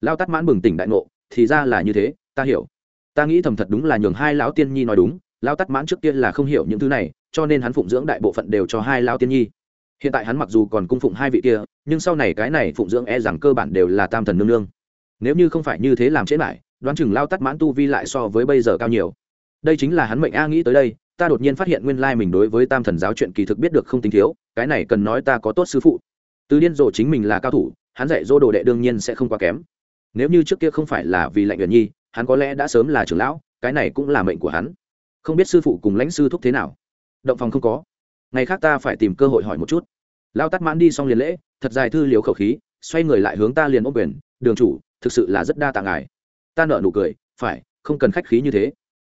Lao tắt mãn bừng tỉnh đại ngộ, thì ra là như thế, ta hiểu ta nghĩ thầm thật đúng là nhường hai lão tiên nhi nói đúng lao tắt mãn trước tiên là không hiểu những thứ này, cho nên hắn phụng dưỡng đại bộ phận đều cho hai lao tiên nhi. Hiện tại hắn mặc dù còn cung phụng hai vị kia, nhưng sau này cái này phụng dưỡng e rằng cơ bản đều là tam thần nương nương. Nếu như không phải như thế làm chết lại, đoán chừng lao tắt mãn tu vi lại so với bây giờ cao nhiều. Đây chính là hắn mệnh a nghĩ tới đây, ta đột nhiên phát hiện nguyên lai mình đối với tam thần giáo chuyện kỳ thực biết được không tính thiếu, cái này cần nói ta có tốt sư phụ. Từ điên rồ chính mình là cao thủ, hắn dạy dỗ đồ đệ đương nhiên sẽ không quá kém. Nếu như trước kia không phải là vì lệnh uyển nhi hắn có lẽ đã sớm là trưởng lão, cái này cũng là mệnh của hắn. Không biết sư phụ cùng lãnh sư thúc thế nào? Động phòng không có. Ngày khác ta phải tìm cơ hội hỏi một chút. Lao tắt mãn đi xong liền lễ, thật dài thư liều khẩu khí, xoay người lại hướng ta liền ôm quyền, đường chủ, thực sự là rất đa tạ ngài. Ta nợ nụ cười, phải, không cần khách khí như thế.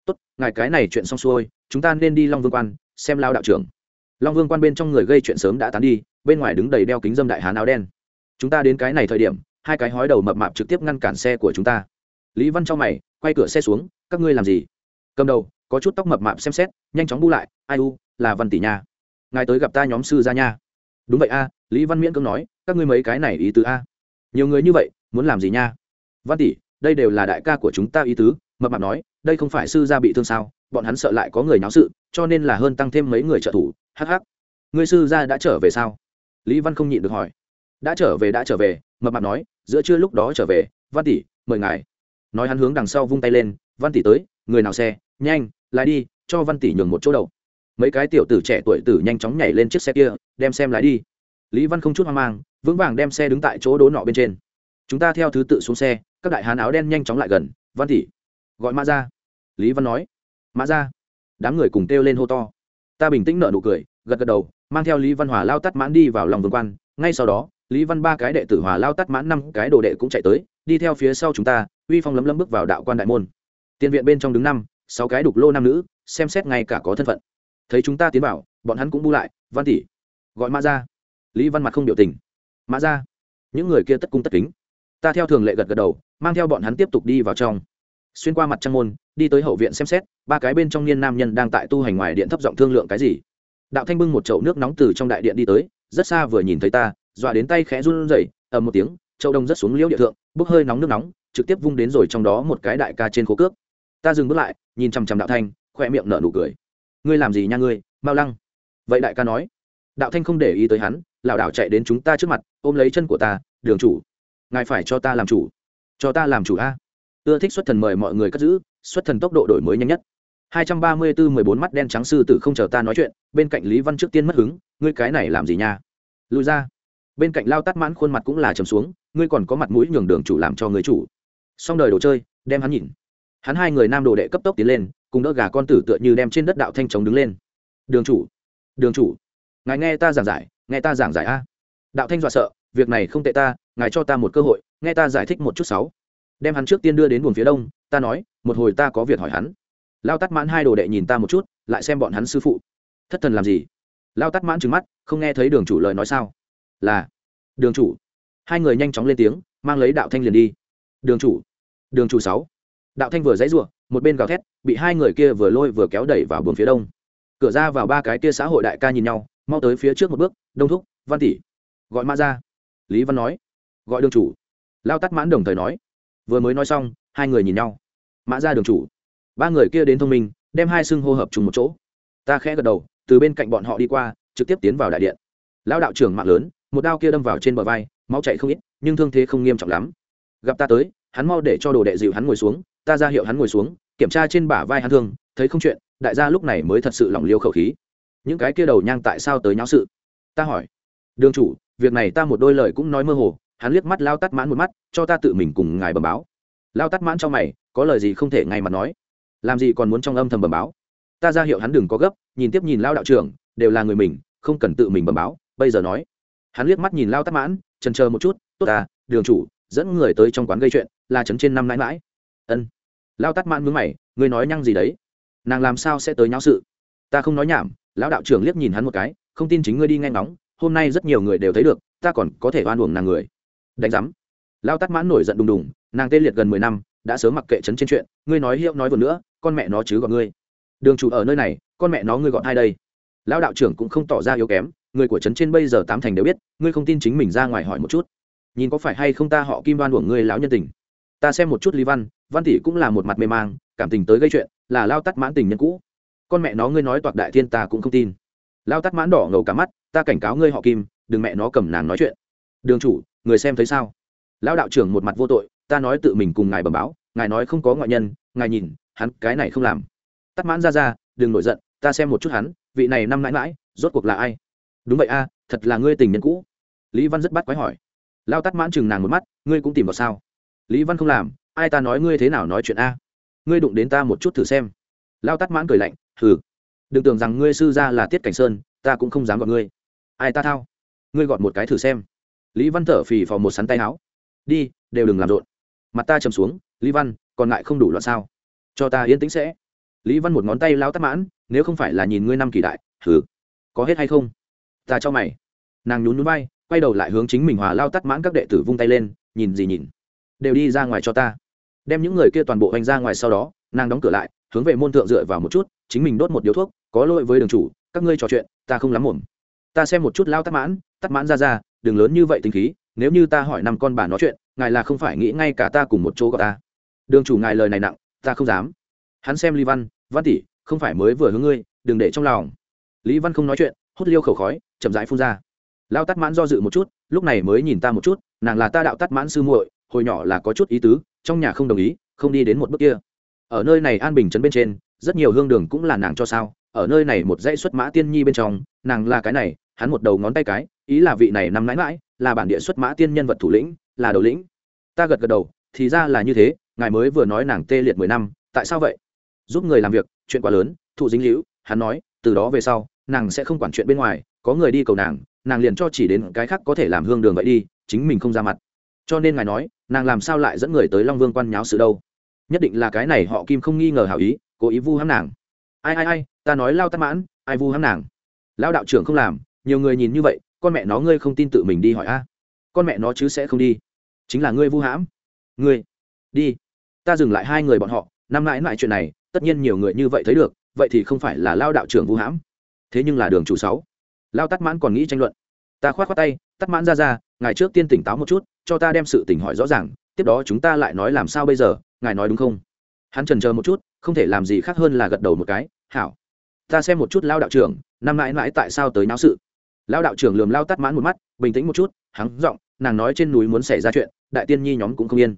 Tốt, ngài cái này chuyện xong xuôi, chúng ta nên đi long vương quan, xem lao đạo trưởng. Long vương quan bên trong người gây chuyện sớm đã tán đi, bên ngoài đứng đầy đeo kính dâm đại hán áo đen. Chúng ta đến cái này thời điểm, hai cái hói đầu mập mạp trực tiếp ngăn cản xe của chúng ta lý văn cho mày, quay cửa xe xuống, các ngươi làm gì? Cầm đầu, có chút tóc mập mạp xem xét, nhanh chóng bu lại, ai u, là văn tỷ nha. Ngài tới gặp ta nhóm sư gia nha. Đúng vậy a, lý văn miễn cưỡng nói, các ngươi mấy cái này ý tứ a. Nhiều người như vậy, muốn làm gì nha? Văn tỷ, đây đều là đại ca của chúng ta ý tứ, mập mạp nói, đây không phải sư gia bị thương sao, bọn hắn sợ lại có người náo sự, cho nên là hơn tăng thêm mấy người trợ thủ hh ngươi sư gia đã trở về sao? Lý văn không nhịn được hỏi. Đã trở về, đã trở về, mập mạp nói, giữa trưa lúc đó trở về, văn tỷ, mời ngài nói hắn hướng đằng sau vung tay lên, văn tỷ tới, người nào xe? Nhanh, lái đi, cho văn tỷ nhường một chỗ đầu. Mấy cái tiểu tử trẻ tuổi tử nhanh chóng nhảy lên chiếc xe kia, đem xem lái đi. Lý văn không chút hoang mang, vững vàng đem xe đứng tại chỗ đố nọ bên trên. Chúng ta theo thứ tự xuống xe, các đại hán áo đen nhanh chóng lại gần, văn tỷ. Gọi mã ra lý văn nói. Mã ra đám người cùng kêu lên hô to. Ta bình tĩnh nợ nụ cười, gật gật đầu, mang theo lý văn hòa lao tắt mãn đi vào lòng vương quan. Ngay sau đó, lý văn ba cái đệ tử hòa lao tắt mãn năm cái đồ đệ cũng chạy tới đi theo phía sau chúng ta, uy phong lấm lấm bước vào đạo quan đại môn. Tiền viện bên trong đứng năm, sáu cái đục lô nam nữ, xem xét ngay cả có thân phận. Thấy chúng ta tiến vào, bọn hắn cũng bu lại, văn tỷ. Gọi mã ra lý văn mặt không biểu tình. Mã ra những người kia tất cung tất kính. Ta theo thường lệ gật gật đầu, mang theo bọn hắn tiếp tục đi vào trong. Xuyên qua mặt trăng môn, đi tới hậu viện xem xét, ba cái bên trong niên nam nhân đang tại tu hành ngoài điện thấp giọng thương lượng cái gì. Đạo thanh bưng một chậu nước nóng từ trong đại điện đi tới, rất xa vừa nhìn thấy ta, dọa đến tay khẽ run rẩy, ầm một tiếng, chậu đông rất xuống liễu địa thượng bốc hơi nóng nước nóng, trực tiếp vung đến rồi trong đó một cái đại ca trên khố cước. Ta dừng bước lại, nhìn chằm chằm đạo thanh khoe miệng nở nụ cười. Ngươi làm gì nha ngươi mau lăng? Vậy đại ca nói. Đạo thanh không để ý tới hắn, lảo đảo chạy đến chúng ta trước mặt, ôm lấy chân của ta, đường chủ, ngài phải cho ta làm chủ. Cho ta làm chủ a. Ưa thích xuất thần mời mọi người cất giữ, xuất thần tốc độ đổi mới nhanh nhất. Hai trăm ba mươi bốn mười bốn mắt đen trắng sư tử không chờ ta nói chuyện, bên cạnh lý văn trước tiên mất hứng, ngươi cái này làm gì nha? Lùi ra. Bên cạnh lao tắt mãn khuôn mặt cũng là trầm xuống ngươi còn có mặt mũi nhường đường chủ làm cho người chủ. Xong đời đồ chơi, đem hắn nhìn. Hắn hai người nam đồ đệ cấp tốc tiến lên, cùng đỡ gà con tử tựa như đem trên đất đạo thanh chống đứng lên. Đường chủ đường chủ, ngài nghe ta giảng giải, nghe ta giảng giải a. Đạo thanh dọa sợ, việc này không tệ ta, ngài cho ta một cơ hội, nghe ta giải thích một chút sáu. Đem hắn trước tiên đưa đến buồng phía đông, ta nói, một hồi ta có việc hỏi hắn. Lao tắt mãn hai đồ đệ nhìn ta một chút, lại xem bọn hắn sư phụ. Thất thần làm gì? Lao tắt mãn trừng mắt, không nghe thấy đường chủ lời nói sao? Là, đường chủ hai người nhanh chóng lên tiếng, mang lấy đạo thanh liền đi. Đường chủ. Đường chủ sáu. Đạo thanh vừa dãy r u ộ một bên gào thét, bị hai người kia vừa lôi vừa kéo đẩy vào buồng phía đông. Cửa ra vào ba cái kia xã hội đại ca nhìn nhau, mau tới phía trước một bước, đông thúc, văn tỷ. Gọi mã ra. Lý văn nói. Gọi đường chủ. Lao tắt mãn đồng thời nói. Vừa mới nói xong, hai người nhìn nhau. Mã ra đường chủ. Ba người kia đến thông minh, đem hai xưng hô hợp trùng một chỗ. Ta khẽ gật đầu, từ bên cạnh bọn họ đi qua, trực tiếp tiến vào đại điện. Lao đạo trưởng mạng lớn, một đao kia đâm vào trên bờ vai máu chạy không ít, nhưng thương thế không nghiêm trọng lắm. Gặp ta tới, hắn mau để cho đồ đệ dịu hắn ngồi xuống, ta ra hiệu hắn ngồi xuống, kiểm tra trên bả vai hắn thương, thấy không chuyện, đại gia lúc này mới thật sự lỏng liêu khẩu khí. Những cái kia đầu nhang tại sao tới nháo sự? Ta hỏi. Đường chủ, việc này ta một đôi lời cũng nói mơ hồ, hắn liếc mắt lao tắt mãn một mắt, cho ta tự mình cùng ngài bẩm báo. Lao tắt mãn cho mày, có lời gì không thể ngay mặt nói. Làm gì còn muốn trong âm thầm bẩm báo? Ta ra hiệu hắn đừng có gấp, nhìn tiếp nhìn lao đạo trưởng, đều là người mình, không cần tự mình bẩm báo, bây giờ nói. Hắn liếc mắt nhìn lao tắt mãn trần chờ một chút, tốt ta đường chủ, dẫn người tới trong quán gây chuyện, là chấn trên năm mãi mãi. Ân. Lao tắt mãn mướn mày, ngươi nói nhăng gì đấy? Nàng làm sao sẽ tới nháo sự? Ta không nói nhảm. Lão đạo trưởng liếc nhìn hắn một cái, không tin chính ngươi đi nghe ngóng, hôm nay rất nhiều người đều thấy được, ta còn có thể oan uổng nàng người. Đánh giám. Lao tắt mãn nổi giận đùng đùng, nàng tê liệt gần mười năm, đã sớm mặc kệ chấn trên chuyện, ngươi nói hiệu nói vừa nữa, con mẹ nó chứ gọi ngươi. Đường chủ ở nơi này, con mẹ nó ngươi gọi ai đây? Lão đạo trưởng cũng không tỏ ra yếu kém người của trấn trên bây giờ tám thành đều biết, ngươi không tin chính mình ra ngoài hỏi một chút. Nhìn có phải hay không ta họ kim đoan của ngươi lão nhân tình. Ta xem một chút lý văn văn tỷ cũng là một mặt mê mang, cảm tình tới gây chuyện, là lao tắt mãn tình nhân cũ. Con mẹ nó ngươi nói toạc đại thiên ta cũng không tin. Lao tắt mãn đỏ ngầu cả mắt, ta cảnh cáo ngươi họ kim, đừng mẹ nó cầm nàng nói chuyện. Đường chủ, người xem thấy sao? Lão đạo trưởng một mặt vô tội, ta nói tự mình cùng ngài bẩm báo, ngài nói không có ngoại nhân, ngài nhìn, hắn cái này không làm. Tắt mãn ra ra, đừng nổi giận, ta xem một chút hắn, vị này năm mãi mãi, rốt cuộc là ai? Đúng vậy a, thật là ngươi tình nhân cũ. Lý văn rất bắt quái hỏi. Lao tắt mãn chừng nàng một mắt, ngươi cũng tìm vào sao? Lý văn không làm, ai ta nói ngươi thế nào nói chuyện a? Ngươi đụng đến ta một chút thử xem. Lao tắt mãn cười lạnh, hừ. Đừng tưởng rằng ngươi sư gia là tiết cảnh sơn, ta cũng không dám gọi ngươi. Ai ta thao? Ngươi gọt một cái thử xem. Lý văn thở phì phò một sắn tay áo. Đi, đều đừng làm rộn. Mặt ta chầm xuống, lý văn, còn lại không đủ loạn sao? Cho ta yên tĩnh sẽ. Lý văn một ngón tay lao tắt mãn, nếu không phải là nhìn ngươi năm kỳ đại thử có hết hay không? Ta cho mày. Nàng nhún nhún bay quay đầu lại hướng chính mình hòa lao tắt mãn các đệ tử vung tay lên, nhìn gì nhìn. Đều đi ra ngoài cho ta. Đem những người kia toàn bộ hành ra ngoài sau đó, nàng đóng cửa lại, hướng về môn thượng dựa vào một chút, chính mình đốt một điếu thuốc, có lỗi với đường chủ, các ngươi trò chuyện, ta không lắm mồm ta xem một chút lao tắt mãn tắt mãn ra ra, đừng lớn như vậy tính khí, nếu như ta hỏi năm con bà nói chuyện, ngài là không phải nghĩ ngay cả ta cùng một chỗ gọi ta. Đường chủ ngài lời này nặng, ta không dám. Hắn xem ly văn văn tỷ, không phải mới vừa hướng ngươi, đừng để trong lòng. Lý văn không nói chuyện, hút liêu khẩu khói chậm rãi phun ra. Lao tắt mãn do dự một chút, lúc này mới nhìn ta một chút, nàng là ta đạo tắt mãn sư muội, hồi nhỏ là có chút ý tứ, trong nhà không đồng ý, không đi đến một bước kia. Ở nơi này an bình trấn bên trên, rất nhiều hương đường cũng là nàng cho sao, ở nơi này một dãy xuất mã tiên nhi bên trong, nàng là cái này, hắn một đầu ngón tay cái, ý là vị này nằm mãi mãi, là bản địa xuất mã tiên nhân vật thủ lĩnh, là đầu lĩnh. Ta gật gật đầu, thì ra là như thế, ngài mới vừa nói nàng tê liệt mười năm, tại sao vậy? Giúp người làm việc, chuyện quá lớn, thụ dính hữu hắn nói, từ đó về sau, nàng sẽ không quản chuyện bên ngoài có người đi cầu nàng nàng liền cho chỉ đến cái khác có thể làm hương đường vậy đi, chính mình không ra mặt. Cho nên ngài nói, nàng làm sao lại dẫn người tới long vương quan nháo sự đâu? Nhất định là cái này họ kim không nghi ngờ hảo ý, cố ý vu hãm nàng. Ai ai ai, ta nói lao tắc mãn, ai vu hãm nàng? Lao đạo trưởng không làm, nhiều người nhìn như vậy, con mẹ nó ngươi không tin tự mình đi hỏi a. Con mẹ nó chứ sẽ không đi. Chính là ngươi vu hãm. Ngươi, đi. Ta dừng lại hai người bọn họ, năm mãi mãi chuyện này, tất nhiên nhiều người như vậy thấy được, vậy thì không phải là lao đạo trưởng vu hãm. Thế nhưng là đường chủ sáu lao tắt mãn còn nghĩ tranh luận. Ta khoát khoát tay tắt mãn ra ra, ngài trước tiên tỉnh táo một chút, cho ta đem sự tỉnh hỏi rõ ràng, tiếp đó chúng ta lại nói làm sao bây giờ, ngài nói đúng không? Hắn trần chờ một chút, không thể làm gì khác hơn là gật đầu một cái, hảo, ta xem một chút lao đạo trưởng, năm mãi mãi tại sao tới náo sự. Lao đạo trưởng lườm lao tắt mãn một mắt, bình tĩnh một chút, hắn giọng, nàng nói trên núi muốn xảy ra chuyện, đại tiên nhi nhóm cũng không yên.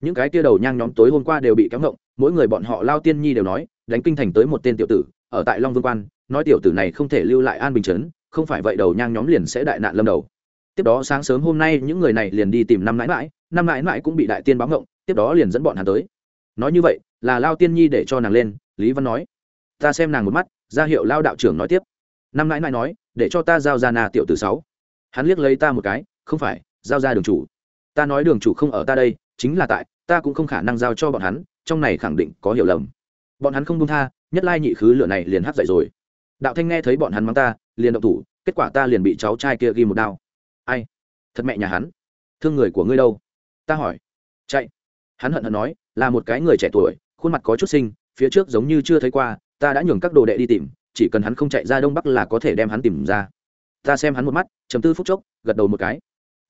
Những cái tia đầu nhang nhóm tối hôm qua đều bị kéo ngộng, mỗi người bọn họ lao tiên nhi đều nói, đánh kinh thành tới một tên tiểu tử, ở tại long vương quan, nói tiểu tử này không thể lưu lại an bình chấn không phải vậy đầu nhang nhóm liền sẽ đại nạn lâm đầu. Tiếp đó sáng sớm hôm nay những người này liền đi tìm năm mãi mãi, năm mãi mãi cũng bị đại tiên báo ngộng, tiếp đó liền dẫn bọn hắn tới. Nói như vậy, là lao tiên nhi để cho nàng lên, lý văn nói. Ta xem nàng một mắt, ra hiệu lao đạo trưởng nói tiếp. Năm mãi mãi nói, để cho ta giao ra nà tiểu tử sáu. Hắn liếc lấy ta một cái, không phải, giao ra đường chủ. Ta nói đường chủ không ở ta đây, chính là tại, ta cũng không khả năng giao cho bọn hắn, trong này khẳng định có hiểu lầm. Bọn hắn không công tha, nhất lai nhị khứ lửa này liền hát dậy rồi đạo thanh nghe thấy bọn hắn mắng ta, liền động thủ, kết quả ta liền bị cháu trai kia ghi một đao. Ai? Thật mẹ nhà hắn. Thương người của ngươi đâu? Ta hỏi. Chạy. Hắn hận hận nói, là một cái người trẻ tuổi, khuôn mặt có chút sinh phía trước giống như chưa thấy qua, ta đã nhường các đồ đệ đi tìm, chỉ cần hắn không chạy ra đông bắc là có thể đem hắn tìm ra. Ta xem hắn một mắt chấm tư phút chốc, gật đầu một cái.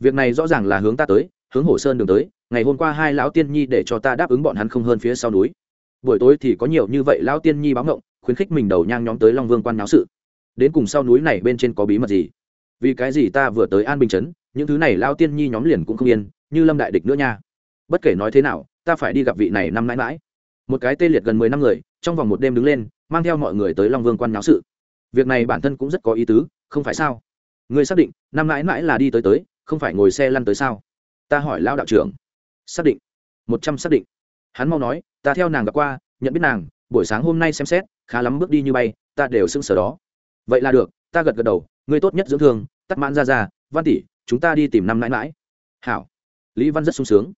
Việc này rõ ràng là hướng ta tới, hướng hồ sơn đường tới, ngày hôm qua hai lão tiên nhi để cho ta đáp ứng bọn hắn không hơn phía sau núi. Buổi tối thì có nhiều như vậy lão tiên nhi báo ngộng khuyến khích mình đầu nhang nhóm tới long vương quan náo sự. Đến cùng sau núi này bên trên có bí mật gì? Vì cái gì ta vừa tới an bình chấn những thứ này lao tiên nhi nhóm liền cũng không yên, như lâm đại địch nữa nha. Bất kể nói thế nào, ta phải đi gặp vị này năm mãi mãi. Một cái tê liệt gần mười năm người, trong vòng một đêm đứng lên, mang theo mọi người tới long vương quan náo sự. Việc này bản thân cũng rất có ý tứ, không phải sao? Người xác định, năm mãi mãi là đi tới tới, không phải ngồi xe lăn tới sao? Ta hỏi lao đạo trưởng. Xác định. Một trăm xác định. Hắn mau nói, ta theo nàng gặp qua, nhận biết nàng, buổi sáng hôm nay xem xét khá lắm bước đi như bay, ta đều sững sờ đó. Vậy là được, ta gật gật đầu, ngươi tốt nhất dưỡng thương, tắt mãn ra ra, văn tỷ, chúng ta đi tìm năm mãi mãi. Hảo. Lý văn rất sung sướng.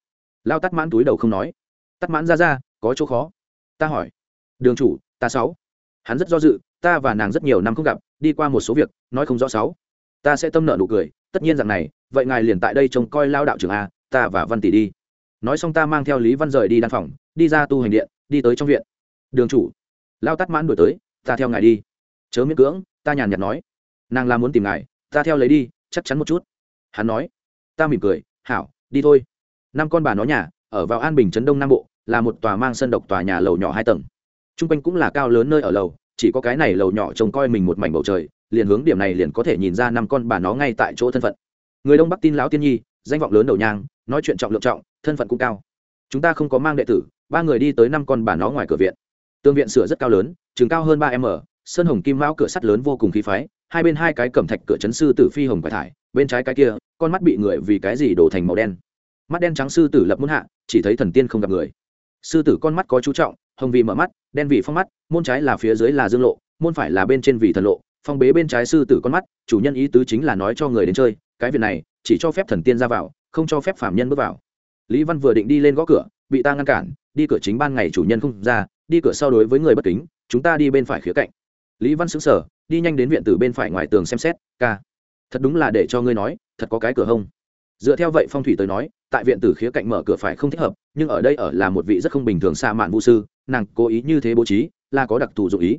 Lao tắt mãn túi đầu không nói. Tắt mãn ra ra, có chỗ khó. Ta hỏi. Đường chủ, ta sáu. Hắn rất do dự, ta và nàng rất nhiều năm không gặp, đi qua một số việc, nói không rõ sáu. Ta sẽ tâm nợ nụ cười, tất nhiên rằng này, vậy ngài liền tại đây trông coi lao đạo trưởng a, ta và văn tỷ đi. Nói xong ta mang theo lý văn rời đi đan phòng, đi ra tu hành điện, đi tới trong viện. Đường chủ lao tắt mãn đổi tới, ta theo ngài đi. Chớ miễn cưỡng, ta nhàn nhạt nói. Nàng là muốn tìm ngài, ta theo lấy đi, chắc chắn một chút. Hắn nói. Ta mỉm cười, hảo, đi thôi. Năm con bà nó nhà, ở vào an bình trấn đông nam bộ, là một tòa mang sân độc tòa nhà lầu nhỏ hai tầng. T r u n g quanh cũng là cao lớn nơi ở lầu, chỉ có cái này lầu nhỏ trông coi mình một mảnh bầu trời, liền hướng điểm này liền có thể nhìn ra năm con bà nó ngay tại chỗ thân phận. Người đông bắc tin lão tiên nhi, danh vọng lớn đầu nhang, nói chuyện trọng lượng trọng, thân phận cũng cao. Chúng ta không có mang đệ tử, ba người đi tới năm con bà nó ngoài cửa viện tương viện sửa rất cao lớn chừng cao hơn ba m, sơn hồng kim mão cửa sắt lớn vô cùng khí phái, hai bên hai cái cẩm thạch cửa chấn sư tử phi hồng phải thải, bên trái cái kia, con mắt bị người vì cái gì đổ thành màu đen. Mắt đen trắng sư tử lập muôn hạ, chỉ thấy thần tiên không gặp người. Sư tử con mắt có chú trọng, hồng vì mở mắt, đen vì phong mắt, môn trái là phía dưới là dương lộ, môn phải là bên trên vì thần lộ, phong bế bên trái sư tử con mắt, chủ nhân ý tứ chính là nói cho người đến chơi, cái việc này, chỉ cho phép thần tiên ra vào, không cho phép phạm nhân bước vào. Lý văn vừa định đi lên gõ cửa, bị ta ngăn cản, đi cửa chính ban ngày chủ nhân không ra đi cửa sau đối với người bất kính, chúng ta đi bên phải khía cạnh. Lý văn xứng sở đi nhanh đến viện từ bên phải ngoài tường xem xét, ca. Thật đúng là để cho ngươi nói, thật có cái cửa hông. Dựa theo vậy phong thủy tới nói, tại viện tử khía cạnh mở cửa phải không thích hợp, nhưng ở đây ở là một vị rất không bình thường xa mạn vũ sư, nàng cố ý như thế bố trí, là có đặc thù dụng ý.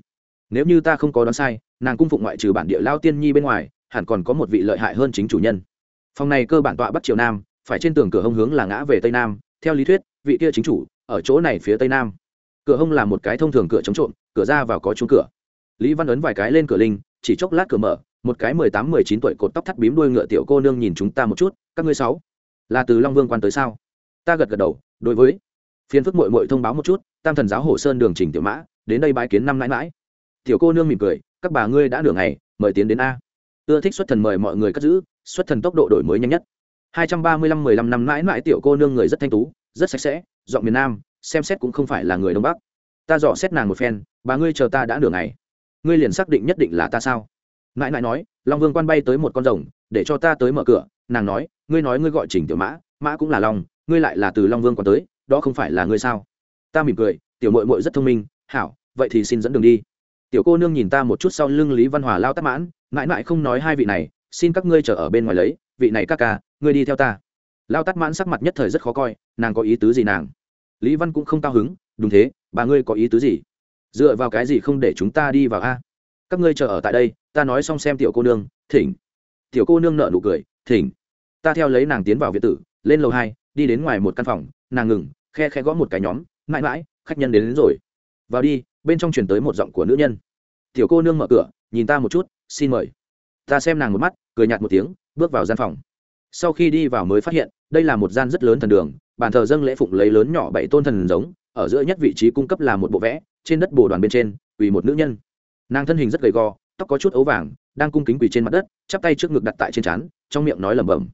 Nếu như ta không có đoán sai, nàng cung phụng ngoại trừ bản địa lao tiên nhi bên ngoài, hẳn còn có một vị lợi hại hơn chính chủ nhân. Phòng này cơ bản tọa bắc triều nam, phải trên tường cửa hông hướng là ngã về tây nam. Theo lý thuyết, vị kia chính chủ, ở chỗ này phía tây nam cửa hông là một cái thông thường cửa chống trộm, cửa ra vào có chuông cửa. Lý văn ấn vài cái lên cửa linh, chỉ chốc lát cửa mở, một cái mười tám, mười chín tuổi cột tóc thắt bím đuôi ngựa tiểu cô nương nhìn chúng ta một chút, các ngươi sáu, là từ long vương quan tới sao? Ta gật gật đầu, đối với. Phiên phức mội mội thông báo một chút, tam thần giáo hồ sơn đường trình tiểu mã, đến đây bái kiến năm mãi mãi tiểu cô nương mỉm cười, các bà ngươi đã nửa ngày, mời tiến đến a. Ưa thích xuất thần mời mọi người cất giữ, xuất thần tốc độ đổi mới nhanh nhất. Hai trăm ba mươi lăm, mười lăm năm mãi mãi tiểu cô nương người rất thanh tú, rất sạch sẽ, giọng miền nam xem xét cũng không phải là người đông bắc. Ta dò xét nàng một phen, bà ngươi chờ ta đã nửa ngày. Ngươi liền xác định nhất định là ta sao? Mãi mãi nói, long vương quan bay tới một con rồng, để cho ta tới mở cửa. Nàng nói, ngươi nói ngươi gọi trình tiểu mã mã cũng là long, ngươi lại là từ long vương còn tới, đó không phải là ngươi sao? Ta mỉm cười, tiểu mội mội rất thông minh, hảo, vậy thì xin dẫn đường đi. Tiểu cô nương nhìn ta một chút sau lưng lý văn hòa lao tắc mãn mãi mãi không nói hai vị này, xin các ngươi chờ ở bên ngoài lấy, vị này các ca, ngươi đi theo ta. Lao tắc mãn sắc mặt nhất thời rất khó coi, nàng có ý tứ gì nàng? Lý văn cũng không cao hứng đúng thế bà ngươi có ý tứ gì? Dựa vào cái gì không để chúng ta đi vào a? Các ngươi chờ ở tại đây ta nói xong xem tiểu cô nương thỉnh. Tiểu cô nương nợ nụ cười thỉnh. Ta theo lấy nàng tiến vào viện tử lên lầu hai đi đến ngoài một căn phòng nàng ngừng khe khe gõ một cái nhóm mãi mãi khách nhân đến, đến rồi. Vào đi bên trong truyền tới một giọng của nữ nhân. Tiểu cô nương mở cửa nhìn ta một chút xin mời. Ta xem nàng một mắt cười nhạt một tiếng bước vào gian phòng sau khi đi vào mới phát hiện, đây là một gian rất lớn thần đường, bàn thờ dâng lễ phụng lấy lớn nhỏ bảy tôn thần giống, ở giữa nhất vị trí cung cấp là một bộ vẽ, trên đất bồ đoàn bên trên, quỳ một nữ nhân. Nàng thân hình rất gầy gò, tóc có chút ấu vàng, đang cung kính quỳ trên mặt đất, chắp tay trước ngực đặt tại trên trán, trong miệng nói lẩm bẩm.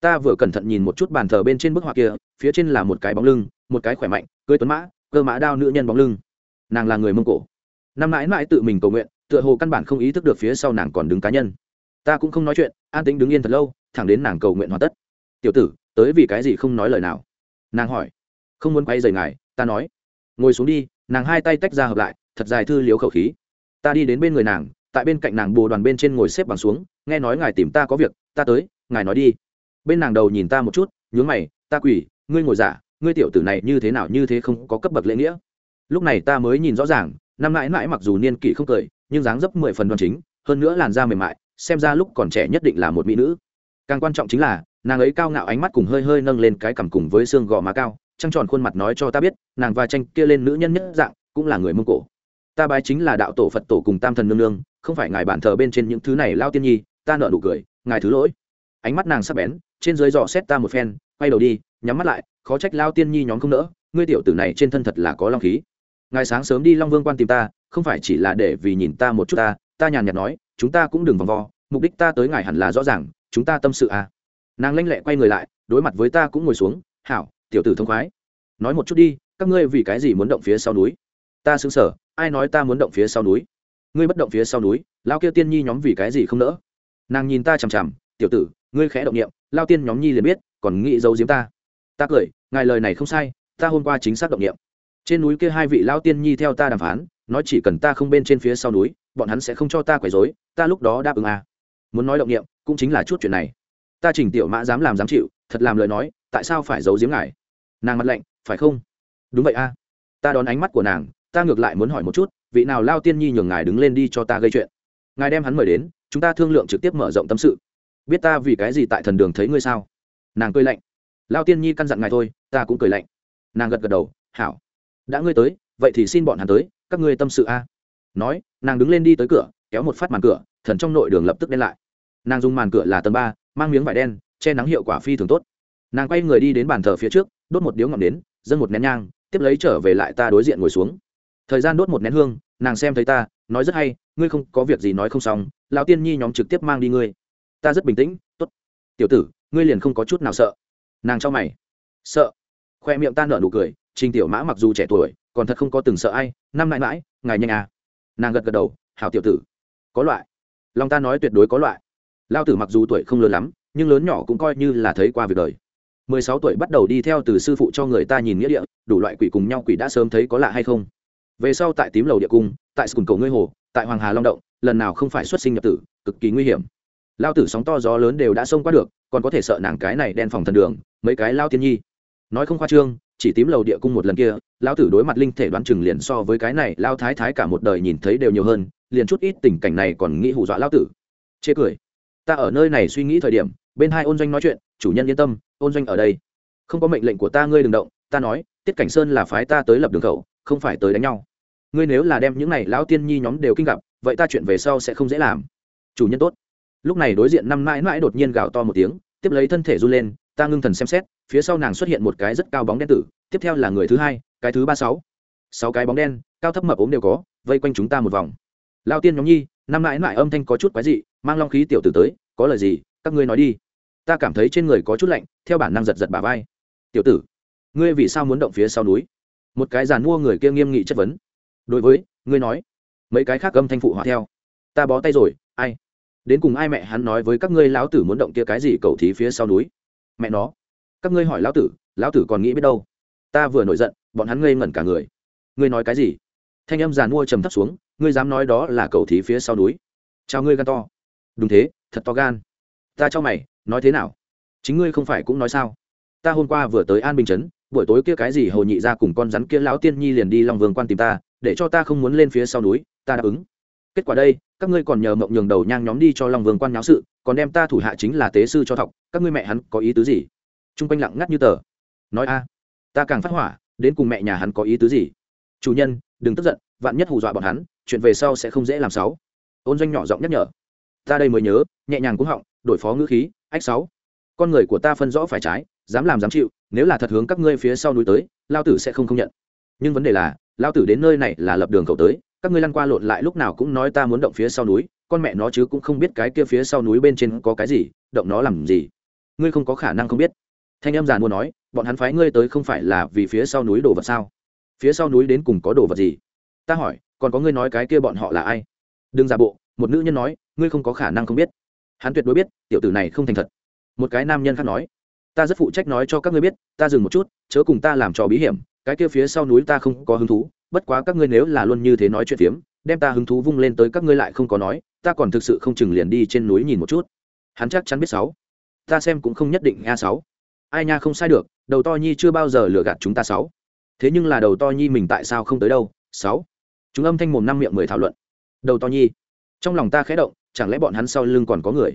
Ta vừa cẩn thận nhìn một chút bàn thờ bên trên bức họa kia, phía trên là một cái bóng lưng, một cái khỏe mạnh, cưới tuấn mã, cơ mã đao nữ nhân bóng lưng. Nàng là người mông cổ. Năm mãi mãi tự mình cầu nguyện, tựa hồ căn bản không ý thức được phía sau nàng còn đứng cá nhân. Ta cũng không nói chuyện, an tĩnh đứng yên thật lâu thẳng đến nàng cầu nguyện hoàn tất. Tiểu tử, tới vì cái gì không nói lời nào? Nàng hỏi. Không muốn quay rời ngài, ta nói. Ngồi xuống đi. Nàng hai tay tách ra hợp lại, thật dài thư liếu khẩu khí. Ta đi đến bên người nàng, tại bên cạnh nàng bồ đoàn bên trên ngồi xếp bằng xuống, nghe nói ngài tìm ta có việc, ta tới, ngài nói đi. Bên nàng đầu nhìn ta một chút, nhướng mày, ta quỳ ngươi ngồi giả, ngươi tiểu tử này như thế nào như thế không có cấp bậc lễ nghĩa? Lúc này ta mới nhìn rõ ràng, năm mãi mãi mặc dù niên kỷ không cười, nhưng dáng dấp mười phần đoan chính, hơn nữa làn da mềm mại, xem ra lúc còn trẻ nhất định là một mỹ nữ càng quan trọng chính là, nàng ấy cao ngạo ánh mắt cùng hơi hơi nâng lên cái cằm cùng với xương gò má cao, trăng tròn khuôn mặt nói cho ta biết, nàng và tranh kia lên nữ nhân nhất dạng, cũng là người mông cổ. Ta bái chính là đạo tổ phật tổ cùng tam thần nương nương, không phải ngài bản thờ bên trên những thứ này lao tiên nhi, ta nợ nụ cười, ngài thứ lỗi. Ánh mắt nàng sắp bén, trên dưới dò xét ta một phen, quay đầu đi, nhắm mắt lại, khó trách lao tiên nhi nhóm không nỡ, ngươi tiểu tử này trên thân thật là có long khí. Ngài sáng sớm đi long vương quan tìm ta, không phải chỉ là để vì nhìn ta một chút ta ta nhàn nhạt nói, chúng ta cũng đừng vòng vo, mục đích ta tới ngài hẳn là rõ ràng chúng ta tâm sự à. Nàng lanh lẹ quay người lại, đối mặt với ta cũng ngồi xuống, hảo, tiểu tử thông khoái. Nói một chút đi, các ngươi vì cái gì muốn động phía sau núi? Ta xứng sở, ai nói ta muốn động phía sau núi? Ngươi bất động phía sau núi lao kia tiên nhi nhóm vì cái gì không nỡ? Nàng nhìn ta chằm chằm, tiểu tử, ngươi khẽ động nghiệm lao tiên nhóm nhi liền biết, còn nghĩ giấu giếm ta. Ta cười, ngài lời này không sai, ta hôm qua chính xác động nghiệm trên núi kia hai vị lao tiên nhi theo ta đàm phán, nói chỉ cần ta không bên trên phía sau núi, bọn hắn sẽ không cho ta quấy dối ta lúc đó đáp ứng à muốn nói động nghiệm cũng chính là chút chuyện này. Ta chỉnh tiểu mã dám làm dám chịu, thật làm lời nói, tại sao phải giấu giếm ngài? Nàng mặt lạnh, phải không? Đúng vậy a. Ta đón ánh mắt của nàng, ta ngược lại muốn hỏi một chút, vị nào lao tiên nhi nhường ngài đứng lên đi cho ta gây chuyện? Ngài đem hắn mời đến, chúng ta thương lượng trực tiếp mở rộng tâm sự. Biết ta vì cái gì tại thần đường thấy ngươi sao? Nàng cười lạnh. Lao tiên nhi căn dặn ngài thôi, ta cũng cười lạnh. Nàng gật gật đầu, hảo. Đã ngươi tới, vậy thì xin bọn hắn tới, các ngươi tâm sự a. Nói, nàng đứng lên đi tới cửa, kéo một phát màn cửa thần trong nội đường lập tức đen lại. Nàng dùng màn cửa là tầng ba, mang miếng vải đen, che nắng hiệu quả phi thường tốt. Nàng quay người đi đến bàn thờ phía trước, đốt một điếu ngọn đến, dâng một nén nhang, tiếp lấy trở về lại ta đối diện ngồi xuống. Thời gian đốt một nén hương, nàng xem thấy ta, nói rất hay, ngươi không có việc gì nói không xong, lão tiên nhi nhóm trực tiếp mang đi ngươi. Ta rất bình tĩnh t ố t tiểu tử, ngươi liền không có chút nào sợ. Nàng cho mày. Sợ. Khoe miệng ta nở nụ cười, trình tiểu mã mặc dù trẻ tuổi, còn thật không có từng sợ ai, năm mãi mãi, ngài nhanh à. Nàng gật gật đầu, hảo tiểu tử, có loại long ta nói tuyệt đối có loại. Lao tử mặc dù tuổi không lớn lắm, nhưng lớn nhỏ cũng coi như là thấy qua việc đời. Mười sáu tuổi bắt đầu đi theo từ sư phụ cho người ta nhìn nghĩa địa, đủ loại quỷ cùng nhau quỷ đã sớm thấy có lạ hay không. Về sau tại tím lầu địa cung, tại sùng cầu ngươi hồ, tại hoàng hà long động, lần nào không phải xuất sinh nhập tử, cực kỳ nguy hiểm. Lao tử sóng to gió lớn đều đã xông qua được, còn có thể sợ nàng cái này đen phòng thần đường, mấy cái lao tiên nhi. Nói không khoa trương, chỉ tím lầu địa cung một lần kia, lao tử đối mặt linh thể đoán chừng liền so với cái này lao thái thái cả một đời nhìn thấy đều nhiều hơn liền chút ít tình cảnh này còn nghĩ hù dọa lao tử. Chê cười. Ta ở nơi này suy nghĩ thời điểm, bên hai ôn doanh nói chuyện, chủ nhân yên tâm, ôn doanh ở đây. Không có mệnh lệnh của ta ngươi đừng động, ta nói, tiết cảnh sơn là phái ta tới lập đường khẩu, không phải tới đánh nhau. Ngươi nếu là đem những này lão tiên nhi nhóm đều kinh gặp, vậy ta chuyện về sau sẽ không dễ làm. Chủ nhân tốt. Lúc này đối diện năm mãi mãi đột nhiên gào to một tiếng, tiếp lấy thân thể run lên, ta ngưng thần xem xét, phía sau nàng xuất hiện một cái rất cao bóng đen tử, tiếp theo là người thứ hai, cái thứ ba sáu. Sáu cái bóng đen, cao thấp mập ốm đều có, vây quanh chúng ta một vòng lao tiên nhóm nhi, năm mãi mãi âm thanh có chút quái dị, mang long khí tiểu tử tới, có lời gì, các ngươi nói đi. Ta cảm thấy trên người có chút lạnh, theo bản năng giật giật bà vai. Tiểu tử, ngươi vì sao muốn động phía sau núi? Một cái giàn mua người kia nghiêm nghị chất vấn. Đối với, ngươi nói, mấy cái khác âm thanh phụ họa theo. Ta bó tay rồi, ai? Đến cùng ai mẹ hắn nói với các ngươi lão tử muốn động kia cái gì cầu thí phía sau núi? Mẹ nó, các ngươi hỏi lão tử lão tử còn nghĩ biết đâu. Ta vừa nổi giận, bọn hắn ngây ngẩn cả người. Ngươi nói cái gì? Thanh âm giàn mua trầm thấp xuống ngươi dám nói đó là cầu thí phía sau núi. Chào ngươi gan to. Đúng thế, thật to gan. Ta cho mày, nói thế nào? Chính ngươi không phải cũng nói sao? Ta hôm qua vừa tới an bình chấn buổi tối kia cái gì hồ nhị ra cùng con rắn kia lão tiên nhi liền đi long vương quan tìm ta, để cho ta không muốn lên phía sau núi, ta đáp ứng. Kết quả đây, các ngươi còn nhờ mộng nhường đầu nhang nhóm đi cho long vương quan nháo sự, còn đem ta thủ hạ chính là tế sư cho thọc, các ngươi mẹ hắn có ý tứ gì? T r u n g quanh lặng ngắt như tờ. Nói a, ta càng phát hỏa, đến cùng mẹ nhà hắn có ý tứ gì? Chủ nhân, đừng tức giận, vạn nhất hù dọa bọn hắn chuyện về sau sẽ không dễ làm sáu. Ôn doanh nhỏ giọng nhắc nhở. Ta đây mới nhớ, nhẹ nhàng cũng họng, đổi phó ngữ khí, ách sáu, con người của ta phân rõ phải trái, dám làm dám chịu, nếu là thật hướng các ngươi phía sau núi tới, lao tử sẽ không công nhận. Nhưng vấn đề là, lao tử đến nơi này là lập đường cầu tới, các ngươi lăn qua lộn lại lúc nào cũng nói ta muốn động phía sau núi, con mẹ nó chứ cũng không biết cái kia phía sau núi bên trên có cái gì, động nó làm gì. Ngươi không có khả năng không biết. Thanh em giàn mua nói, bọn hắn phái ngươi tới không phải là vì phía sau núi đồ vật sao? Phía sau núi đến cùng có đồ vật gì? Ta hỏi còn có ngươi nói cái kia bọn họ là ai? Đừng giả bộ, một nữ nhân nói, ngươi không có khả năng không biết. Hắn tuyệt đối biết, tiểu tử này không thành thật. Một cái nam nhân khác nói, ta rất phụ trách nói cho các ngươi biết, ta dừng một chút, chớ cùng ta làm trò bí hiểm, cái kia phía sau núi ta không có hứng thú, bất quá các ngươi nếu là luôn như thế nói chuyện phiếm, đem ta hứng thú vung lên tới các ngươi lại không có nói, ta còn thực sự không chừng liền đi trên núi nhìn một chút. Hắn chắc chắn biết sáu. Ta xem cũng không nhất định a sáu. Ai nha không sai được, đầu to nhi chưa bao giờ lừa gạt chúng ta sáu. Thế nhưng là đầu to nhi mình tại sao không tới đâu, sáu? Chúng âm thanh mồm năm miệng mười thảo luận. Đầu to nhi. Trong lòng ta khẽ động, chẳng lẽ bọn hắn sau lưng còn có người?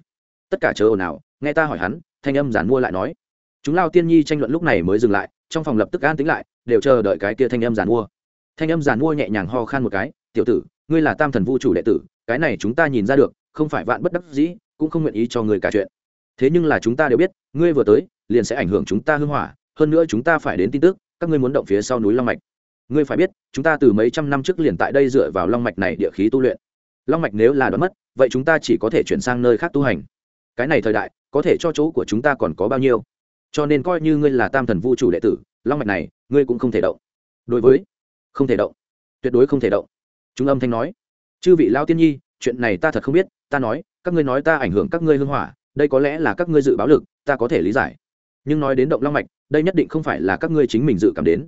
Tất cả chớ ồn ào, nghe ta hỏi hắn, thanh âm giản mua lại nói. Chúng lao tiên nhi tranh luận lúc này mới dừng lại, trong phòng lập tức an tính lại, đều chờ đợi cái kia thanh âm giản mua. Thanh âm giản mua nhẹ nhàng ho khan một cái, tiểu tử, ngươi là tam thần vu chủ đệ tử, cái này chúng ta nhìn ra được, không phải vạn bất đắc dĩ, cũng không nguyện ý cho người cả chuyện. Thế nhưng là chúng ta đều biết, ngươi vừa tới, liền sẽ ảnh hưởng chúng ta hưng hỏa, hơn nữa chúng ta phải đến tin tức, các ngươi muốn động phía sau núi long mạch ngươi phải biết, chúng ta từ mấy trăm năm trước liền tại đây dựa vào long mạch này địa khí tu luyện. Long mạch nếu là đoán mất, vậy chúng ta chỉ có thể chuyển sang nơi khác tu hành. Cái này thời đại, có thể cho chỗ của chúng ta còn có bao nhiêu? Cho nên coi như ngươi là tam thần vu chủ đệ tử, long mạch này, ngươi cũng không thể động. Đối với, không thể động. Tuyệt đối không thể động. Chúng âm thanh nói, chư vị lao tiên nhi, chuyện này ta thật không biết, ta nói, các ngươi nói ta ảnh hưởng các ngươi hưng hỏa, đây có lẽ là các ngươi dự báo lực, ta có thể lý giải. Nhưng nói đến động long mạch, đây nhất định không phải là các ngươi chính mình dự cảm đến.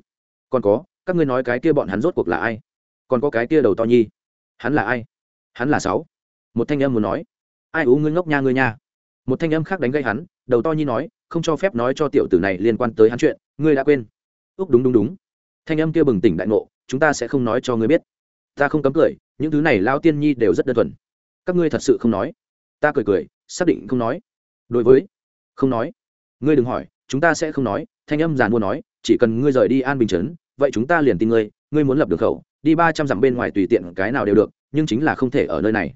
Còn có các ngươi nói cái kia bọn hắn rốt cuộc là ai? Còn có cái kia đầu to nhi. Hắn là ai? Hắn là sáu. Một thanh âm muốn nói. Ai ú ngươi ngốc nha ngươi nha. Một thanh âm khác đánh gây hắn, đầu to nhi nói, không cho phép nói cho tiểu tử này liên quan tới hắn chuyện, ngươi đã quên. Úc đúng đúng đúng. Thanh âm kia bừng tỉnh đại ngộ, chúng ta sẽ không nói cho ngươi biết. Ta không cấm cười, những thứ này lao tiên nhi đều rất đơn thuần. Các ngươi thật sự không nói. Ta cười cười, xác định không nói. Đối với, không nói. Ngươi đừng hỏi, chúng ta sẽ không nói, thanh âm giàn mua nói, chỉ cần ngươi rời đi an bình chấn vậy chúng ta liền tin ngươi ngươi muốn lập đường khẩu, đi ba trăm dặm bên ngoài tùy tiện cái nào đều được, nhưng chính là không thể ở nơi này.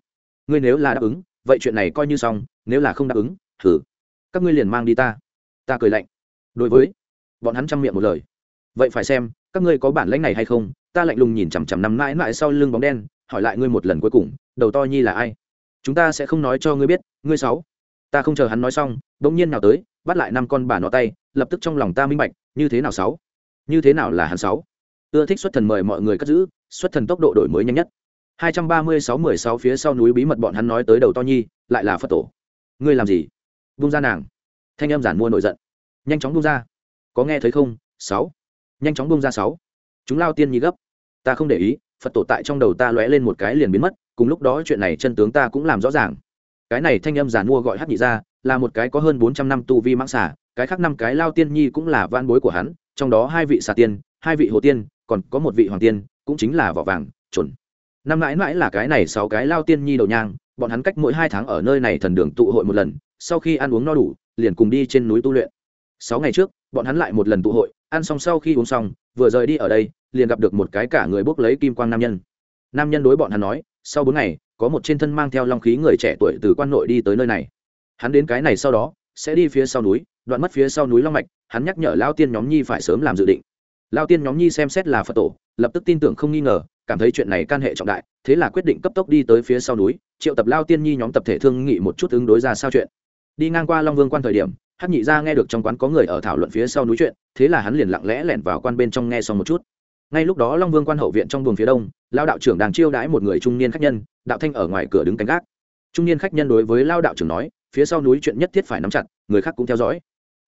Ngươi nếu là đáp ứng, vậy chuyện này coi như xong, nếu là không đáp ứng, thử. Các ngươi liền mang đi ta. Ta cười lạnh. Đối với bọn hắn chăm miệng một lời. Vậy phải xem, các ngươi có bản lãnh này hay không? Ta lạnh lùng nhìn chằm chằm nằm mãi mãi sau lưng bóng đen, hỏi lại ngươi một lần cuối cùng, đầu to nhi là ai? Chúng ta sẽ không nói cho ngươi biết, ngươi sáu. Ta không chờ hắn nói xong bỗng nhiên nào tới, bắt lại năm con bà nó tay, lập tức trong lòng ta minh bạch, như thế nào sáu? Như thế nào là hắn sáu? Ưa thích xuất thần mời mọi người cất giữ, xuất thần tốc độ đổi mới nhanh nhất. 236-16 phía sau núi bí mật bọn hắn nói tới đầu to nhi, lại là phật tổ. Ngươi làm gì? Vung ra nàng. Thanh em giản mua nổi giận. Nhanh chóng bung ra. Có nghe thấy không? Sáu. Nhanh chóng bung ra sáu. Chúng lao tiên nhi gấp. Ta không để ý, phật tổ tại trong đầu ta lóe lên một cái liền biến mất, cùng lúc đó chuyện này chân tướng ta cũng làm rõ ràng. Cái này thanh âm giản mua gọi hát nhị ra, là một cái có hơn bốn trăm năm tu vi mãng xả cái khác năm cái lao tiên nhi cũng là van bối của hắn trong đó hai vị xà tiên, hai vị hồ tiên, còn có một vị hoàng tiên, cũng chính là vỏ vàng, chuẩn. Năm mãi mãi là cái này sáu cái lao tiên nhi đầu nhang, bọn hắn cách mỗi hai tháng ở nơi này thần đường tụ hội một lần, sau khi ăn uống no đủ, liền cùng đi trên núi tu luyện. Sáu ngày trước, bọn hắn lại một lần tụ hội, ăn xong sau khi uống xong, vừa rời đi ở đây, liền gặp được một cái cả người bốc lấy kim quang nam nhân. Nam nhân đối bọn hắn nói, sau bốn ngày, có một trên thân mang theo long khí người trẻ tuổi từ quan nội đi tới nơi này. Hắn đến cái này sau đó, sẽ đi phía sau núi đoạn mất phía sau núi long mạch, hắn nhắc nhở lao tiên nhóm nhi phải sớm làm dự định. Lao tiên nhóm nhi xem xét là phật tổ, lập tức tin tưởng không nghi ngờ, cảm thấy chuyện này can hệ trọng đại, thế là quyết định cấp tốc đi tới phía sau núi, triệu tập lao tiên nhi nhóm tập thể thương nghị một chút ứng đối ra sao chuyện. Đi ngang qua long vương quan thời điểm hát nhị ra nghe được trong quán có người ở thảo luận phía sau núi chuyện, thế là hắn liền lặng lẽ lẻn vào quan bên trong nghe xong một chút. Ngay lúc đó long vương quan hậu viện trong buồng phía đông, lao đạo trưởng đang chiêu đãi một người trung niên khách nhân, đạo thanh ở ngoài cửa đứng canh gác. Trung niên khách nhân đối với lao đạo trưởng nói, phía sau núi chuyện nhất thiết phải nắm chặt, người khác cũng theo dõi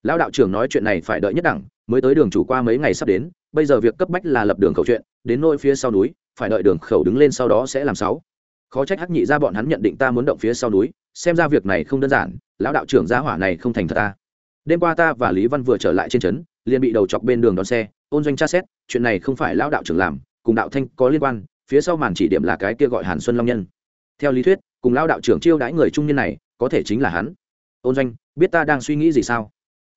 lão đạo trưởng nói chuyện này phải đợi nhất đẳng, mới tới đường chủ qua mấy ngày sắp đến, bây giờ việc cấp bách là lập đường khẩu chuyện, đến nôi phía sau núi, phải đợi đường khẩu đứng lên sau đó sẽ làm sáu. Khó trách hắc nhị ra bọn hắn nhận định ta muốn động phía sau núi, xem ra việc này không đơn giản, lão đạo trưởng gia hỏa này không thành thật ta. Đêm qua ta và lý văn vừa trở lại trên trấn, liền bị đầu chọc bên đường đón xe, ôn doanh tra xét, chuyện này không phải lão đạo trưởng làm, cùng đạo thanh có liên quan, phía sau màn chỉ điểm là cái kia gọi hàn xuân long nhân. Theo lý thuyết, cùng lão đạo trưởng chiêu đãi người trung niên này, có thể chính là hắn. Ôn doanh, biết ta đang suy nghĩ gì sao?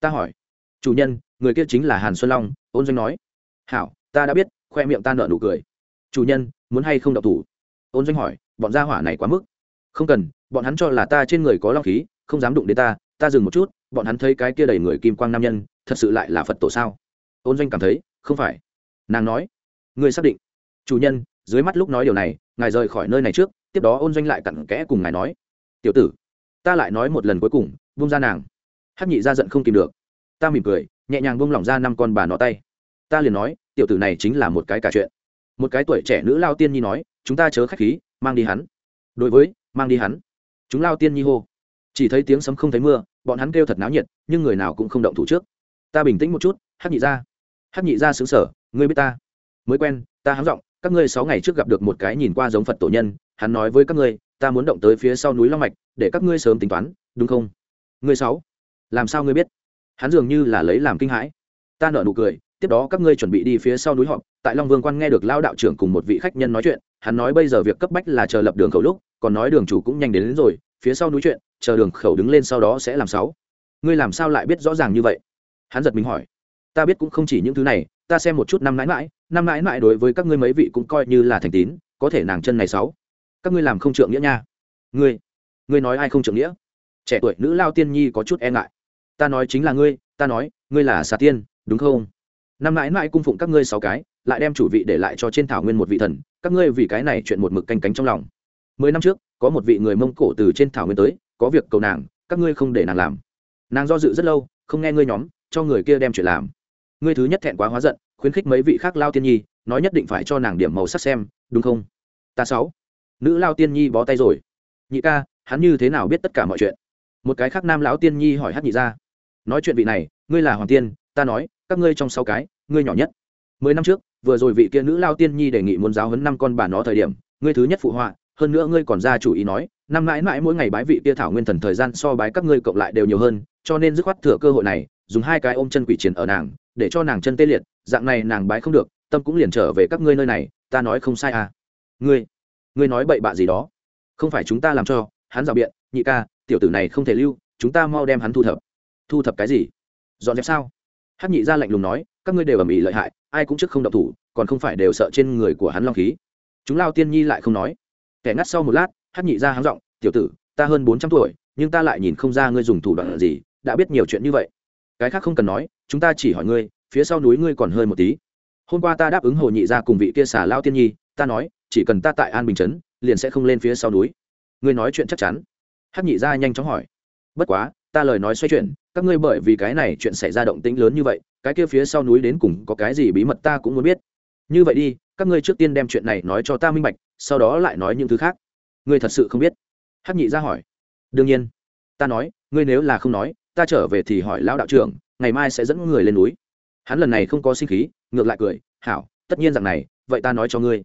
Ta hỏi. Chủ nhân, người kia chính là hàn xuân long, ôn doanh nói. Hảo, ta đã biết, khoe miệng ta nợ nụ cười. Chủ nhân, muốn hay không đậu thủ? Ôn doanh hỏi, bọn gia hỏa này quá mức. Không cần, bọn hắn cho là ta trên người có long khí, không dám đụng đến ta ta dừng một chút, bọn hắn thấy cái kia đầy người kim quang nam nhân, thật sự lại là phật tổ sao? Ôn doanh cảm thấy, không phải. Nàng nói người xác định. Chủ nhân, dưới mắt lúc nói điều này, ngài rời khỏi nơi này trước, tiếp đó ôn doanh lại cặn kẽ cùng ngài nói. Tiểu tử, ta lại nói một lần cuối cùng vung ra nàng hắc nhị ra giận không kìm được. Ta mỉm cười, nhẹ nhàng bông lỏng ra năm con bà nó tay. Ta liền nói, tiểu tử này chính là một cái cả chuyện. Một cái tuổi trẻ nữ lao tiên nhi nói, chúng ta chớ khách khí, mang đi hắn. Đối với, mang đi hắn. Chúng lao tiên nhi hô. Chỉ thấy tiếng sấm không thấy mưa, bọn hắn kêu thật náo nhiệt, nhưng người nào cũng không động thủ trước. Ta bình tĩnh một chút, hắc nhị ra. Hắc nhị ra xứng sở ngươi biết ta. Mới quen, ta hám giọng, các ngươi sáu ngày trước gặp được một cái nhìn qua giống phật tổ nhân, hắn nói với các ngươi, ta muốn động tới phía sau núi long mạch, để các ngươi sớm tính toán, đúng không? Ngươi sáu làm sao ngươi biết? Hắn dường như là lấy làm kinh hãi. Ta nợ nụ cười tiếp đó các ngươi chuẩn bị đi phía sau núi họp tại long vương quan nghe được lao đạo trưởng cùng một vị khách nhân nói chuyện hắn nói bây giờ việc cấp bách là chờ lập đường khẩu lúc còn nói đường chủ cũng nhanh đến, đến rồi phía sau núi chuyện chờ đường khẩu đứng lên sau đó sẽ làm sáu. Ngươi làm sao lại biết rõ ràng như vậy? Hắn giật mình hỏi. Ta biết cũng không chỉ những thứ này ta xem một chút năm mãi mãi năm mãi mãi đối với các ngươi mấy vị cũng coi như là thành tín có thể nàng chân này sáu. Các ngươi làm không trượng nghĩa nha. Ngươi ngươi nói ai không trượng nghĩa? Trẻ tuổi nữ lao tiên nhi có chút e ngại ta nói chính là ngươi, ta nói, ngươi là xà tiên, đúng không? Năm mãi mãi cung phụng các ngươi sáu cái, lại đem chủ vị để lại cho trên thảo nguyên một vị thần, các ngươi vì cái này chuyện một mực canh cánh trong lòng. Mười năm trước, có một vị người mông cổ từ trên thảo nguyên tới, có việc cầu nàng, các ngươi không để nàng làm. Nàng do dự rất lâu, không nghe ngươi nhóm, cho người kia đem chuyện làm. Ngươi thứ nhất thẹn quá hóa giận, khuyến khích mấy vị khác lao tiên nhi, nói nhất định phải cho nàng điểm màu sắc xem, đúng không? Ta sáu. Nữ lao tiên nhi bó tay rồi. Nhị ca, hắn như thế nào biết tất cả mọi chuyện? Một cái khác nam lão tiên nhi hỏi hát nhị ra nói chuyện vị này, ngươi là hoàng tiên, ta nói, các ngươi trong sáu cái, ngươi nhỏ nhất. Mười năm trước, vừa rồi vị kia nữ lao tiên nhi đề nghị muốn giáo hấn năm con bà nó thời điểm, ngươi thứ nhất phụ họa, hơn nữa ngươi còn ra chủ ý nói, năm mãi mãi mỗi ngày bái vị kia thảo nguyên thần thời gian so bái các ngươi cộng lại đều nhiều hơn, cho nên dứt khoát thừa cơ hội này, dùng hai cái ôm chân quỷ chiến ở nàng, để cho nàng chân tê liệt, dạng này nàng bái không được, tâm cũng liền trở về các ngươi nơi này, ta nói không sai à. Ngươi ngươi nói bậy bạ gì đó? Không phải chúng ta làm cho, hắn rào biện, nhị ca, tiểu tử này không thể lưu, chúng ta mau đem hắn thu thập thu thập cái gì? Dọn dẹp sao? Hát nhị ra lạnh lùng nói, các ngươi đều ầm ĩ lợi hại, ai cũng trước không động thủ, còn không phải đều sợ trên người của hắn long khí. Chúng lao tiên nhi lại không nói. Kẻ ngắt sau một lát hát nhị ra háng giọng, tiểu tử, ta hơn bốn trăm tuổi, nhưng ta lại nhìn không ra ngươi dùng thủ đoạn gì, đã biết nhiều chuyện như vậy. Cái khác không cần nói, chúng ta chỉ hỏi ngươi, phía sau núi ngươi còn hơi một tí. Hôm qua ta đáp ứng hồ nhị ra cùng vị kia xả lao tiên nhi, ta nói, chỉ cần ta tại an bình chấn liền sẽ không lên phía sau núi. Ngươi nói chuyện chắc chắn. Hát nhị ra nhanh chóng hỏi. Bất quá ta lời nói xoay chuyển, các ngươi bởi vì cái này chuyện xảy ra động tĩnh lớn như vậy, cái kia phía sau núi đến cùng có cái gì bí mật ta cũng muốn biết. Như vậy đi, các ngươi trước tiên đem chuyện này nói cho ta minh bạch, sau đó lại nói những thứ khác. Ngươi thật sự không biết? Hắc nhị ra hỏi. Đương nhiên. Ta nói, ngươi nếu là không nói, ta trở về thì hỏi lão đạo trưởng, ngày mai sẽ dẫn người lên núi. Hắn lần này không có sinh khí, ngược lại cười, hảo, tất nhiên rằng này, vậy ta nói cho ngươi.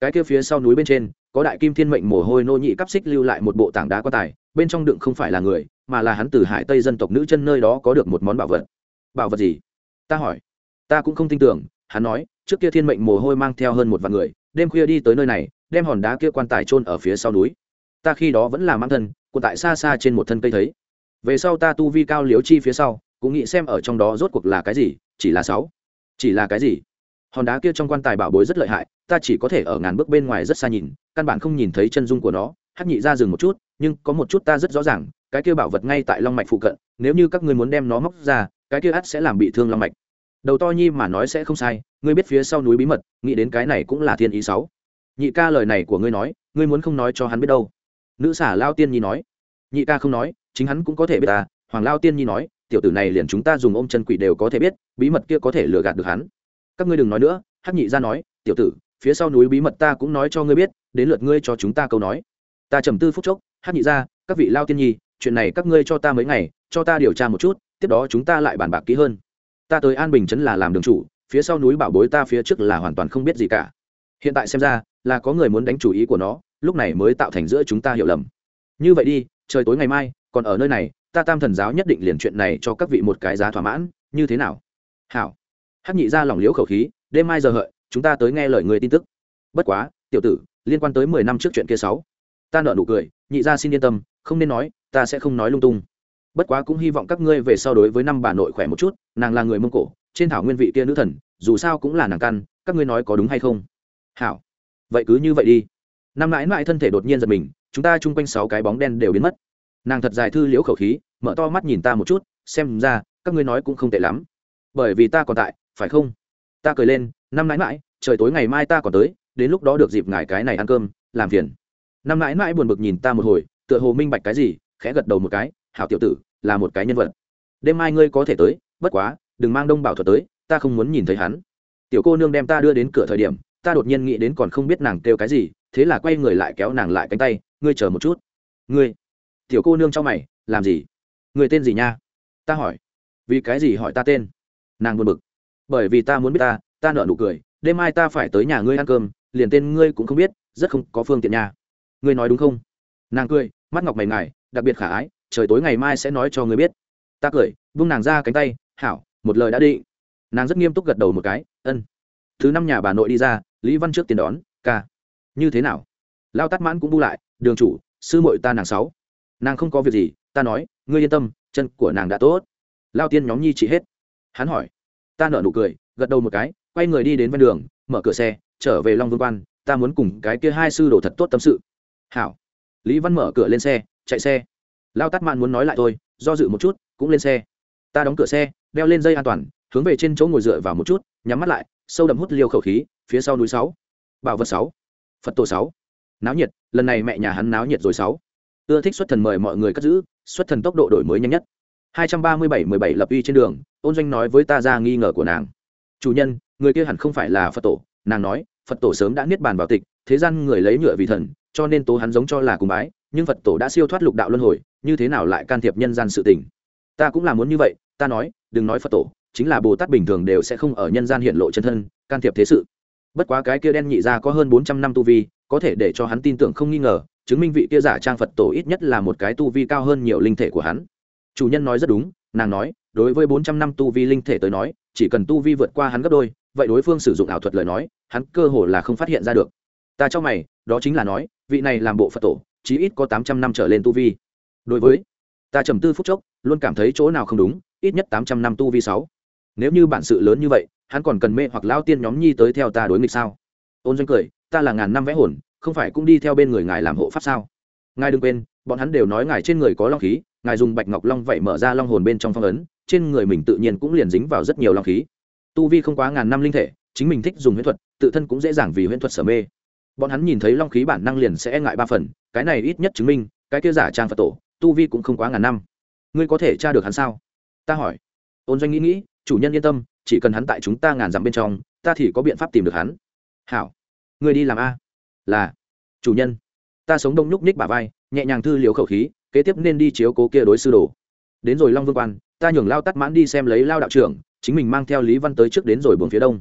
Cái kia phía sau núi bên trên có đại kim thiên mệnh mồ hôi nô nhị cắp xích lưu lại một bộ tảng đá quan tài, bên trong đựng không phải là người, mà là hắn từ hải tây dân tộc nữ chân nơi đó có được một món bảo vật. Bảo vật gì? Ta hỏi. Ta cũng không tin tưởng, hắn nói, trước kia thiên mệnh mồ hôi mang theo hơn một vạn người, đêm khuya đi tới nơi này, đem hòn đá kia quan tài trôn ở phía sau núi. Ta khi đó vẫn là mang thân quần tại xa xa trên một thân cây thấy. Về sau ta tu vi cao liếu chi phía sau, cũng nghĩ xem ở trong đó rốt cuộc là cái gì, chỉ là sáu. Chỉ là cái gì? Hòn đá kia trong quan tài bảo bối rất lợi hại, ta chỉ có thể ở ngàn bước bên ngoài rất xa nhìn, căn bản không nhìn thấy chân dung của nó. Hắc nhị ra dừng một chút, nhưng có một chút ta rất rõ ràng, cái kia bảo vật ngay tại long mạch phụ cận, nếu như các ngươi muốn đem nó móc ra, cái kia ắt sẽ làm bị thương long mạch. Đầu to nhi mà nói sẽ không sai, ngươi biết phía sau núi bí mật, nghĩ đến cái này cũng là thiên ý sáu. Nhị ca lời này của ngươi nói, ngươi muốn không nói cho hắn biết đâu. Nữ xả lao tiên nhi nói. Nhị ca không nói, chính hắn cũng có thể biết ta hoàng lao tiên nhi nói, tiểu tử này liền chúng ta dùng ôm chân quỷ đều có thể biết, bí mật kia có thể lừa gạt được hắn các ngươi đừng nói nữa, hắc nhị ra nói, tiểu tử, phía sau núi bí mật ta cũng nói cho ngươi biết, đến lượt ngươi cho chúng ta câu nói. Ta trầm tư phúc chốc, hắc nhị ra các vị lao tiên nhi, chuyện này các ngươi cho ta mấy ngày, cho ta điều tra một chút, tiếp đó chúng ta lại bàn bạc kỹ hơn. Ta tới an bình chấn là làm đường chủ, phía sau núi bảo bối ta phía trước là hoàn toàn không biết gì cả. Hiện tại xem ra, là có người muốn đánh chủ ý của nó, lúc này mới tạo thành giữa chúng ta hiểu lầm. Như vậy đi, trời tối ngày mai, còn ở nơi này, ta tam thần giáo nhất định liền chuyện này cho các vị một cái giá thỏa mãn, như thế nào? Hảo hắc nhị ra lỏng liễu khẩu khí, đêm mai giờ hợi, chúng ta tới nghe lời người tin tức. Bất quá, tiểu tử, liên quan tới mười năm trước chuyện kia sáu. Ta nợ nụ cười, nhị ra xin yên tâm, không nên nói, ta sẽ không nói lung tung. Bất quá cũng hy vọng các ngươi về sau đối với năm bà nội khỏe một chút, nàng là người mông cổ, trên thảo nguyên vị kia nữ thần, dù sao cũng là nàng căn, các ngươi nói có đúng hay không? Hảo. Vậy cứ như vậy đi. Năm mãi mãi thân thể đột nhiên giật mình, chúng ta chung quanh sáu cái bóng đen đều biến mất. Nàng thật dài thư liễu khẩu khí, mở to mắt nhìn ta một chút, xem ra, các ngươi nói cũng không tệ lắm bởi vì ta còn tại, phải không? Ta cười lên, năm mãi mãi, trời tối ngày mai ta còn tới, đến lúc đó được dịp ngài cái này ăn cơm, làm phiền. Năm mãi mãi buồn bực nhìn ta một hồi, tựa hồ minh bạch cái gì, khẽ gật đầu một cái, hảo tiểu tử, là một cái nhân vật. Đêm mai ngươi có thể tới, bất quá, đừng mang đông bảo thuật tới, ta không muốn nhìn thấy hắn. Tiểu cô nương đem ta đưa đến cửa thời điểm, ta đột nhiên nghĩ đến còn không biết nàng kêu cái gì, thế là quay người lại kéo nàng lại cánh tay, ngươi chờ một chút. Ngươi? Tiểu cô nương cho mày, làm gì? Người tên gì nha? Ta hỏi. Vì cái gì hỏi ta tên? Nàng buồn bực. Bởi vì ta muốn biết ta ta nợ nụ cười, đêm mai ta phải tới nhà ngươi ăn cơm, liền tên ngươi cũng không biết, rất không có phương tiện nha. Ngươi nói đúng không? Nàng cười, mắt ngọc mày ngài, đặc biệt khả ái, trời tối ngày mai sẽ nói cho ngươi biết. Ta cười, vung nàng ra cánh tay, hảo, một lời đã định. Nàng rất nghiêm túc gật đầu một cái, ân. Thứ năm nhà bà nội đi ra, lý văn trước tiền đón, ca. Như thế nào? Lao tắt mãn cũng bu lại, đường chủ, sư mội ta nàng sáu. Nàng không có việc gì, ta nói, ngươi yên tâm, chân của nàng đã tốt. Lao tiên nhóm nhi chỉ hết hắn hỏi. Ta nở nụ cười, gật đầu một cái, quay người đi đến ven đường, mở cửa xe, trở về long vương quan. Ta muốn cùng cái kia hai sư đồ thật tốt tâm sự. Hảo. Lý văn mở cửa lên xe, chạy xe. Lao tắt mạn muốn nói lại thôi, do dự một chút, cũng lên xe. Ta đóng cửa xe, đeo lên dây an toàn, hướng về trên chỗ ngồi dựa vào một chút, nhắm mắt lại, sâu đậm hút liều khẩu khí, phía sau núi sáu. Bảo vật sáu. Phật tổ sáu. Náo nhiệt, lần này mẹ nhà hắn náo nhiệt rồi sáu. Ưa thích xuất thần mời mọi người cất giữ, xuất thần tốc độ đổi mới nhanh nhất. Hai trăm ba mươi bảy mười bảy lập uy trên đường ôn doanh nói với ta ra nghi ngờ của nàng. Chủ nhân, người kia hẳn không phải là phật tổ. Nàng nói, phật tổ sớm đã niết bàn vào tịch, thế gian người lấy nhựa vì thần, cho nên tố hắn giống cho là cùng bái, nhưng phật tổ đã siêu thoát lục đạo luân hồi, như thế nào lại can thiệp nhân gian sự tình? Ta cũng là muốn như vậy, ta nói, đừng nói phật tổ, chính là bồ tát bình thường đều sẽ không ở nhân gian hiện lộ chân thân, can thiệp thế sự. Bất quá cái kia đen nhị ra có hơn bốn trăm năm tu vi, có thể để cho hắn tin tưởng không nghi ngờ, chứng minh vị kia giả trang phật tổ ít nhất là một cái tu vi cao hơn nhiều linh thể của hắn. Chủ nhân nói rất đúng nàng nói, đối với bốn trăm năm tu vi linh thể tới nói, chỉ cần tu vi vượt qua hắn gấp đôi, vậy đối phương sử dụng ảo thuật lời nói, hắn cơ hồ là không phát hiện ra được. Ta cho mày, đó chính là nói, vị này làm bộ phật tổ, chí ít có tám trăm năm trở lên tu vi. Đối với, ta trầm tư phúc chốc, luôn cảm thấy chỗ nào không đúng, ít nhất tám trăm năm tu vi sáu. Nếu như bản sự lớn như vậy, hắn còn cần mê hoặc lao tiên nhóm nhi tới theo ta đối nghịch sao? Ôn doanh cười, ta là ngàn năm vẽ hồn, không phải cũng đi theo bên người ngài làm hộ pháp sao? Ngài đừng quên bọn hắn đều nói ngài trên người có long khí, ngài dùng bạch ngọc long vậy mở ra long hồn bên trong phong ấn, trên người mình tự nhiên cũng liền dính vào rất nhiều long khí. Tu vi không quá ngàn năm linh thể, chính mình thích dùng huyễn thuật, tự thân cũng dễ dàng vì huyễn thuật sở mê. Bọn hắn nhìn thấy long khí bản năng liền sẽ e ngại ba phần, cái này ít nhất chứng minh, cái kia giả trang phật tổ, tu vi cũng không quá ngàn năm. Ngươi có thể tra được hắn sao? Ta hỏi. Ôn doanh nghĩ nghĩ, chủ nhân yên tâm, chỉ cần hắn tại chúng ta ngàn dặm bên trong, ta thì có biện pháp tìm được hắn. Hảo. Ngươi đi làm a. Là. Chủ nhân ta sống đông nhúc ních bà vai, nhẹ nhàng thư liều khẩu khí, kế tiếp nên đi chiếu cố kia đối sư đồ. Đến rồi long vương quan, ta nhường lao tắt mãn đi xem lấy lao đạo trưởng, chính mình mang theo lý văn tới trước đến rồi buồng phía đông.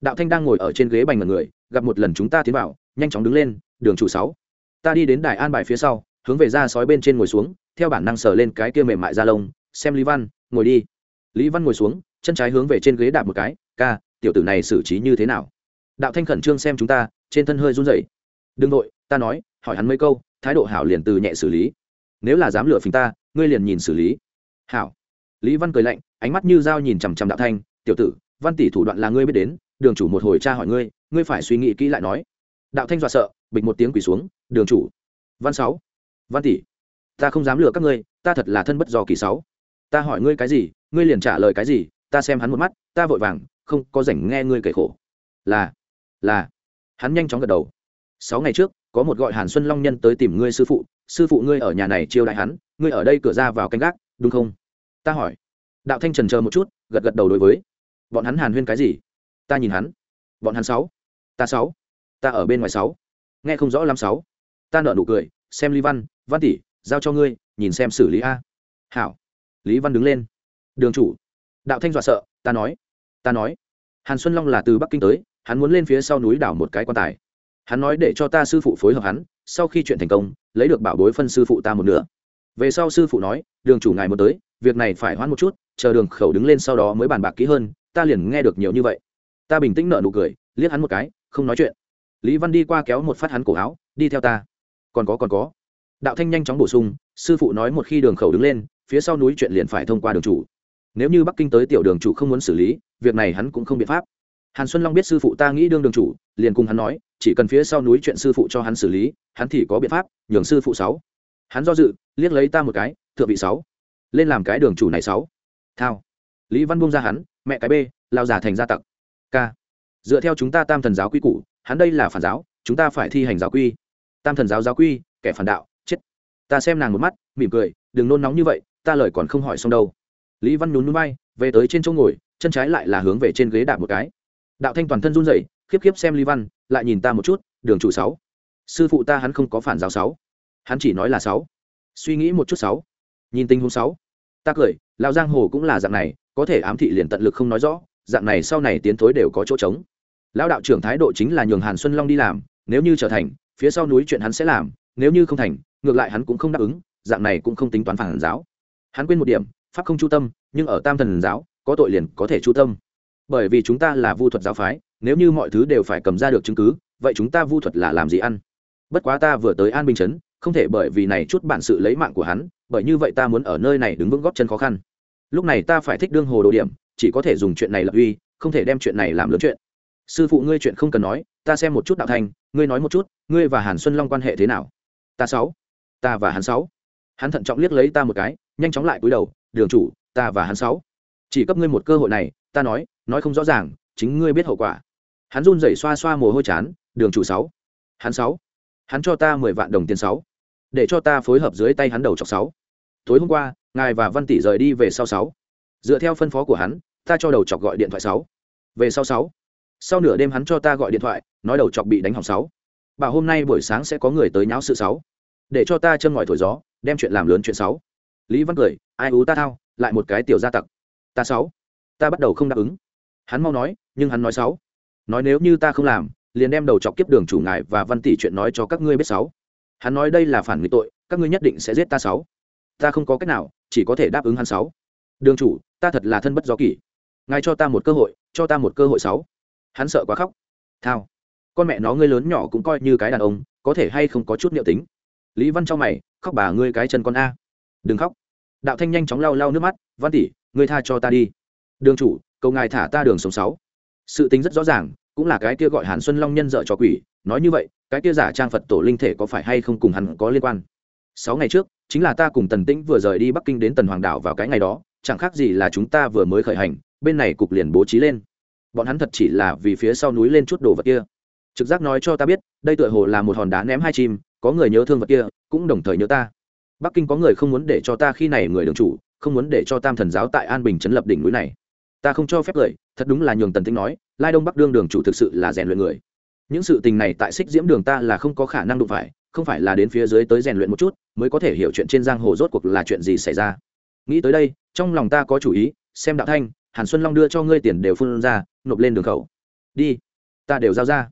Đạo thanh đang ngồi ở trên ghế bành ngần người, gặp một lần chúng ta tiến vào, nhanh chóng đứng lên, đường chủ sáu, ta đi đến đài an bài phía sau, hướng về ra sói bên trên ngồi xuống, theo bản năng sờ lên cái kia mềm mại ra lông, xem lý văn, ngồi đi. Lý văn ngồi xuống, chân trái hướng về trên ghế đạp một cái, ca, tiểu tử này xử trí như thế nào? Đạo thanh khẩn trương xem chúng ta, trên thân hơi run rẩy. Đừng nội ta nói hỏi hắn mấy câu, thái độ hảo liền từ nhẹ xử lý. Nếu là dám lừa phình ta, ngươi liền nhìn xử lý. Hảo. Lý văn cười lạnh, ánh mắt như dao nhìn chằm chằm đạo thanh, tiểu tử, văn tỷ thủ đoạn là ngươi biết đến, đường chủ một hồi cha hỏi ngươi ngươi phải suy nghĩ kỹ lại nói. Đạo thanh dọa sợ, bịch một tiếng quỳ xuống, đường chủ. Văn sáu. Văn tỷ, ta không dám lừa các ngươi, ta thật là thân bất do kỳ sáu. Ta hỏi ngươi cái gì, ngươi liền trả lời cái gì, ta xem hắn một mắt, ta vội vàng, không có rảnh nghe ngươi kể khổ. Là là. Hắn nhanh chóng gật đầu. Sáu ngày trước có một gọi hàn xuân long nhân tới tìm ngươi sư phụ sư phụ ngươi ở nhà này chiêu đại hắn, ngươi ở đây cửa ra vào canh gác, đúng không? Ta hỏi. Đạo thanh trần chờ một chút, gật gật đầu đối với. Bọn hắn hàn huyên cái gì? Ta nhìn hắn. Bọn hắn sáu. Ta sáu. Ta ở bên ngoài sáu. Nghe không rõ lắm sáu. Ta nợ nụ cười, xem lý văn văn tỷ, giao cho ngươi, nhìn xem xử lý a. Hảo. Lý văn đứng lên. Đường chủ. Đạo thanh dọa sợ, ta nói. Ta nói. Hàn xuân long là từ bắc kinh tới, hắn muốn lên phía sau núi đảo một cái quan tài hắn nói để cho ta sư phụ phối hợp hắn, sau khi chuyện thành công, lấy được bảo bối phân sư phụ ta một nửa. Về sau sư phụ nói, đường chủ ngài một tới, việc này phải hoãn một chút, chờ đường khẩu đứng lên sau đó mới bàn bạc kỹ hơn, ta liền nghe được nhiều như vậy. Ta bình tĩnh nợ nụ cười, liếc hắn một cái, không nói chuyện. Lý văn đi qua kéo một phát hắn cổ áo, đi theo ta. Còn có còn có. Đạo thanh nhanh chóng bổ sung, sư phụ nói một khi đường khẩu đứng lên, phía sau núi chuyện liền phải thông qua đường chủ. Nếu như bắc kinh tới tiểu đường chủ không muốn xử lý, việc này hắn cũng không biện pháp. Hàn xuân long biết sư phụ ta nghĩ đương đường chủ, liền cùng hắn nói chỉ cần phía sau núi chuyện sư phụ cho hắn xử lý, hắn thì có biện pháp, nhường sư phụ sáu. Hắn do dự, liếc lấy ta một cái, thượng vị sáu. Lên làm cái đường chủ này sáu. Thao. Lý văn buông ra hắn, mẹ cái b lao giả thành gia tặc. K dựa theo chúng ta tam thần giáo quy củ, hắn đây là phản giáo, chúng ta phải thi hành giáo quy. Tam thần giáo giáo quy, kẻ phản đạo, chết. Ta xem nàng một mắt, mỉm cười, đừng nôn nóng như vậy, ta lời còn không hỏi xong đâu. Lý văn nhún núi bay về tới trên chỗ ngồi, chân trái lại là hướng về trên ghế đạp một cái. Đạo thanh toàn thân run rẩy khiếp khiếp xem lý văn, lại nhìn ta một chút, đường chủ sáu. Sư phụ ta hắn không có phản giáo sáu. Hắn chỉ nói là sáu. Suy nghĩ một chút sáu. Nhìn tình huống sáu. Ta cười, lão giang hồ cũng là dạng này, có thể ám thị liền tận lực không nói rõ, dạng này sau này tiến thối đều có chỗ trống. Lão đạo trưởng thái độ chính là nhường hàn xuân long đi làm, nếu như trở thành, phía sau núi chuyện hắn sẽ làm, nếu như không thành, ngược lại hắn cũng không đáp ứng, dạng này cũng không tính toán phản giáo. Hắn quên một điểm, pháp không chu tâm, nhưng ở tam thần giáo, có tội liền có thể chu tâm. Bởi vì chúng ta là vu thuật giáo phái nếu như mọi thứ đều phải cầm ra được chứng cứ, vậy chúng ta vu thuật là làm gì ăn? Bất quá ta vừa tới an bình chấn không thể bởi vì này chút bản sự lấy mạng của hắn, bởi như vậy ta muốn ở nơi này đứng vững góp chân khó khăn. Lúc này ta phải thích đương hồ đồ điểm, chỉ có thể dùng chuyện này lập uy, không thể đem chuyện này làm lớn chuyện. Sư phụ ngươi chuyện không cần nói, ta xem một chút đạo thành. ngươi nói một chút, ngươi và hàn xuân long quan hệ thế nào? Ta sáu. Ta và hắn sáu. Hắn thận trọng liếc lấy ta một cái, nhanh chóng lại cúi đầu, đường chủ, ta và hắn sáu. Chỉ cấp ngươi một cơ hội này, ta nói nói không rõ ràng, chính ngươi biết hậu quả hắn run rẩy xoa xoa mồ hôi chán, đường chủ sáu, hắn sáu, hắn cho ta mười vạn đồng tiền sáu, để cho ta phối hợp dưới tay hắn đầu chọc sáu. Tối hôm qua, ngài và văn tỷ rời đi về sau sáu. Dựa theo phân phó của hắn, ta cho đầu chọc gọi điện thoại sáu. Về sau sáu. Sau nửa đêm hắn cho ta gọi điện thoại, nói đầu chọc bị đánh hỏng sáu. Bảo hôm nay buổi sáng sẽ có người tới nháo sự sáu. Để cho ta châm ngòi thổi gió, đem chuyện làm lớn chuyện sáu. Lý văn cười, ai ú ta thao, lại một cái tiểu gia tặc. Ta sáu. Ta bắt đầu không đáp ứng. Hắn mau nói, nhưng hắn nói sáu nói nếu như ta không làm, liền đem đầu chọc kiếp đường chủ ngài và văn tỷ chuyện nói cho các ngươi biết sáu. Hắn nói đây là phản nghịch tội, các ngươi nhất định sẽ giết ta sáu. Ta không có cách nào, chỉ có thể đáp ứng hắn sáu. Đường chủ, ta thật là thân bất do kỷ. Ngài cho ta một cơ hội, cho ta một cơ hội sáu. Hắn sợ quá khóc. Thao. Con mẹ nó ngươi lớn nhỏ cũng coi như cái đàn ông, có thể hay không có chút niệu tính. Lý văn cho mày, khóc bà ngươi cái chân con a. Đừng khóc. Đạo thanh nhanh chóng lau lau nước mắt, văn tỷ, ngươi tha cho ta đi. Đường chủ, cầu ngài thả ta đường sống sáu sự tính rất rõ ràng, cũng là cái kia gọi hàn xuân long nhân dợ cho quỷ, nói như vậy, cái kia giả trang phật tổ linh thể có phải hay không cùng hắn có liên quan? Sáu ngày trước, chính là ta cùng tần tĩnh vừa rời đi bắc kinh đến tần hoàng đảo vào cái ngày đó, chẳng khác gì là chúng ta vừa mới khởi hành, bên này cục liền bố trí lên. Bọn hắn thật chỉ là vì phía sau núi lên chút đồ vật kia. Trực giác nói cho ta biết, đây tựa hồ là một hòn đá ném hai chim, có người nhớ thương vật kia, cũng đồng thời nhớ ta. Bắc kinh có người không muốn để cho ta khi này người đường chủ, không muốn để cho tam thần giáo tại an bình chấn lập đỉnh núi này ta không cho phép lời, thật đúng là nhường tần tính nói, lai đông bắc đương đường chủ thực sự là rèn luyện người. Những sự tình này tại xích diễm đường ta là không có khả năng đụng phải, không phải là đến phía dưới tới rèn luyện một chút, mới có thể hiểu chuyện trên giang hồ rốt cuộc là chuyện gì xảy ra. Nghĩ tới đây, trong lòng ta có chủ ý, xem đạo thanh, hàn xuân long đưa cho ngươi tiền đều phun ra, nộp lên đường khẩu. Đi, ta đều giao ra.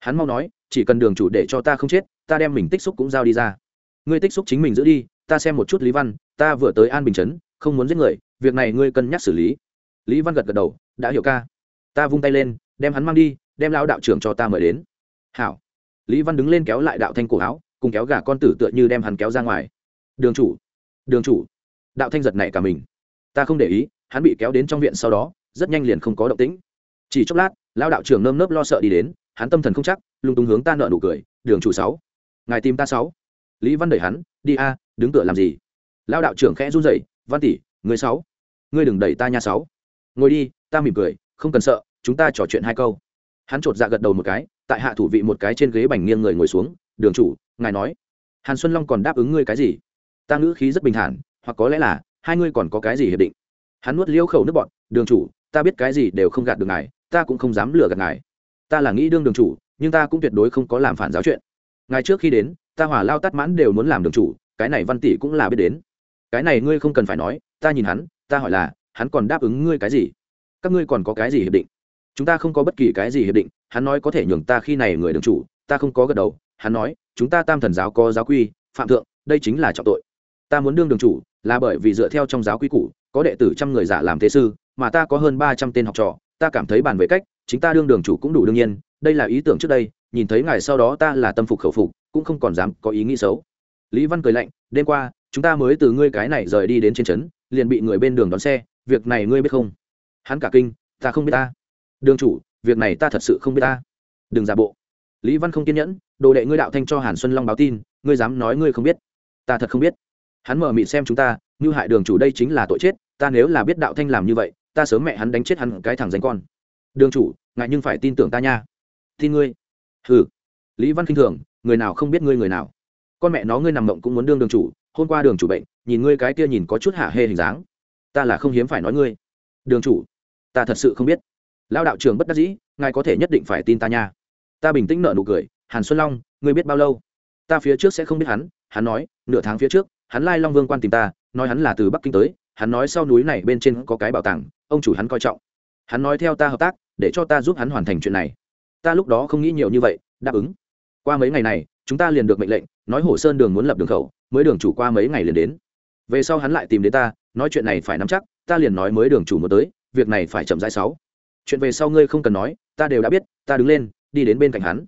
Hắn mau nói, chỉ cần đường chủ để cho ta không chết, ta đem mình tích xúc cũng giao đi ra. Ngươi tích xúc chính mình giữ đi, ta xem một chút lý văn, ta vừa tới an bình chấn không muốn giết người, việc này ngươi cân nhắc xử lý lý văn gật gật đầu, đã hiểu ca. Ta vung tay lên, đem hắn mang đi, đem lão đạo trưởng cho ta mời đến. Hảo. Lý văn đứng lên kéo lại đạo thanh cổ áo, cùng kéo gà con tử tựa như đem hắn kéo ra ngoài. Đường chủ đường chủ. Đạo thanh giật này cả mình. Ta không để ý, hắn bị kéo đến trong viện sau đó, rất nhanh liền không có động tĩnh. Chỉ chốc lát lao đạo trưởng nơm nớp lo sợ đi đến, hắn tâm thần không chắc, lung tung hướng ta nợ nụ cười, đường chủ sáu, ngài tìm ta sáu. Lý văn đẩy hắn, đi a, đứng tựa làm gì? Lao đạo trưởng khẽ run rẩy, văn tỷ người sáu, ngươi đừng đẩy ta nha sáu ngồi đi, ta mỉm cười, không cần sợ, chúng ta trò chuyện hai câu. Hắn chột dạ gật đầu một cái, tại hạ thủ vị một cái trên ghế bành nghiêng người ngồi xuống, đường chủ, ngài nói. Hàn xuân long còn đáp ứng ngươi cái gì? Ta ngữ khí rất bình thản, hoặc có lẽ là, hai ngươi còn có cái gì hiệp định? Hắn nuốt liêu khẩu nước bọn đường chủ, ta biết cái gì đều không gạt được ngài, ta cũng không dám lừa gạt ngài. Ta là nghĩ đương đường chủ, nhưng ta cũng tuyệt đối không có làm phản giáo chuyện. Ngài trước khi đến, ta hỏa lao tắt mãn đều muốn làm đường chủ, cái này văn tỷ cũng là biết đến. Cái này ngươi không cần phải nói, ta nhìn hắn, ta hỏi là hắn còn đáp ứng ngươi cái gì? Các ngươi còn có cái gì hiệp định? Chúng ta không có bất kỳ cái gì hiệp định, hắn nói có thể nhường ta khi này người đường chủ, ta không có gật đầu, hắn nói, chúng ta tam thần giáo có giáo quy, phạm thượng, đây chính là trọng tội. Ta muốn đương đường chủ, là bởi vì dựa theo trong giáo quy củ, có đệ tử trăm người giả làm thế sư, mà ta có hơn ba trăm tên học trò, ta cảm thấy bàn về cách, chính ta đương đường chủ cũng đủ đương nhiên, đây là ý tưởng trước đây, nhìn thấy ngài sau đó ta là tâm phục khẩu phục, cũng không còn dám có ý nghĩ xấu. Lý văn cười lạnh, đêm qua, chúng ta mới từ ngươi cái này rời đi đến trên trấn, liền bị người bên đường đón xe việc này ngươi biết không? Hắn cả kinh, ta không biết ta. Đường chủ, việc này ta thật sự không biết ta. Đừng giả bộ. Lý văn không kiên nhẫn, đồ đệ ngươi đạo thanh cho hàn xuân long báo tin, ngươi dám nói ngươi không biết. Ta thật không biết. Hắn mở mị xem chúng ta, như hại đường chủ đây chính là tội chết, ta nếu là biết đạo thanh làm như vậy, ta sớm mẹ hắn đánh chết hắn cái thằng danh con. Đường chủ ngại nhưng phải tin tưởng ta nha. Tin ngươi. Hừ. Lý văn k i n h thường, người nào không biết ngươi người nào. Con mẹ nó ngươi nằm mộng cũng muốn đương đường chủ, hôm qua đường chủ bệnh, nhìn ngươi cái kia nhìn có chút hạ hê hình dáng ta là không hiếm phải nói ngươi. Đường chủ, ta thật sự không biết. Lao đạo trưởng bất đắc dĩ, ngài có thể nhất định phải tin ta nha. Ta bình tĩnh nợ nụ cười, hàn xuân long, ngươi biết bao lâu? Ta phía trước sẽ không biết hắn hắn nói, nửa tháng phía trước, hắn lai long vương quan tìm ta, nói hắn là từ bắc kinh tới, hắn nói sau núi này bên trên có cái bảo tàng, ông chủ hắn coi trọng. Hắn nói theo ta hợp tác, để cho ta giúp hắn hoàn thành chuyện này. Ta lúc đó không nghĩ nhiều như vậy, đáp ứng. Qua mấy ngày này, chúng ta liền được mệnh lệnh, nói hồ sơn đường muốn lập đường khẩu, mới đường chủ qua mấy ngày liền đến. Về sau hắn lại tìm đến ta nói chuyện này phải nắm chắc, ta liền nói mới đường chủ muốn tới, việc này phải chậm rãi sáu. Chuyện về sau ngươi không cần nói, ta đều đã biết, ta đứng lên, đi đến bên cạnh hắn.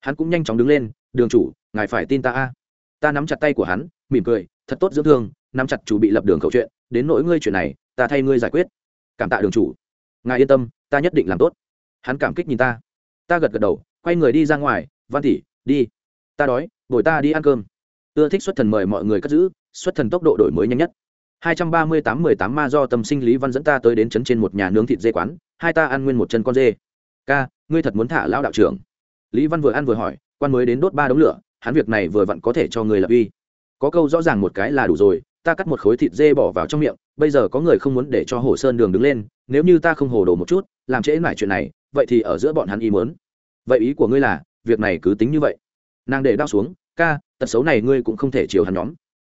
Hắn cũng nhanh chóng đứng lên, đường chủ, ngài phải tin ta a. Ta nắm chặt tay của hắn, mỉm cười, thật tốt dưỡng thương, nắm chặt chủ bị lập đường khẩu chuyện, đến nỗi ngươi chuyện này, ta thay ngươi giải quyết. Cảm tạ đường chủ. Ngài yên tâm, ta nhất định làm tốt. Hắn cảm kích nhìn ta. Ta gật gật đầu, quay người đi ra ngoài, văn tỷ, đi. Ta đói, bồi ta đi ăn cơm. Ưa thích xuất thần mời mọi người cất giữ, xuất thần tốc độ đổi mới nhanh nhất hai trăm ba mươi tám mười tám ma do tâm sinh lý văn dẫn ta tới đến trấn trên một nhà nướng thịt dê quán, hai ta ăn nguyên một chân con dê. Ca, ngươi thật muốn thả lão đạo trưởng? Lý văn vừa ăn vừa hỏi, quan mới đến đốt ba đống lửa, hắn việc này vừa vặn có thể cho người lập uy. Có câu rõ ràng một cái là đủ rồi, ta cắt một khối thịt dê bỏ vào trong miệng, bây giờ có người không muốn để cho hồ sơn đường đứng lên, nếu như ta không hồ đồ một chút, làm trễ nải chuyện này, vậy thì ở giữa bọn hắn ý muốn. Vậy ý của ngươi là, việc này cứ tính như vậy. Nàng để đao xuống, ca, tật xấu này ngươi cũng không thể chiều hắn nhóm.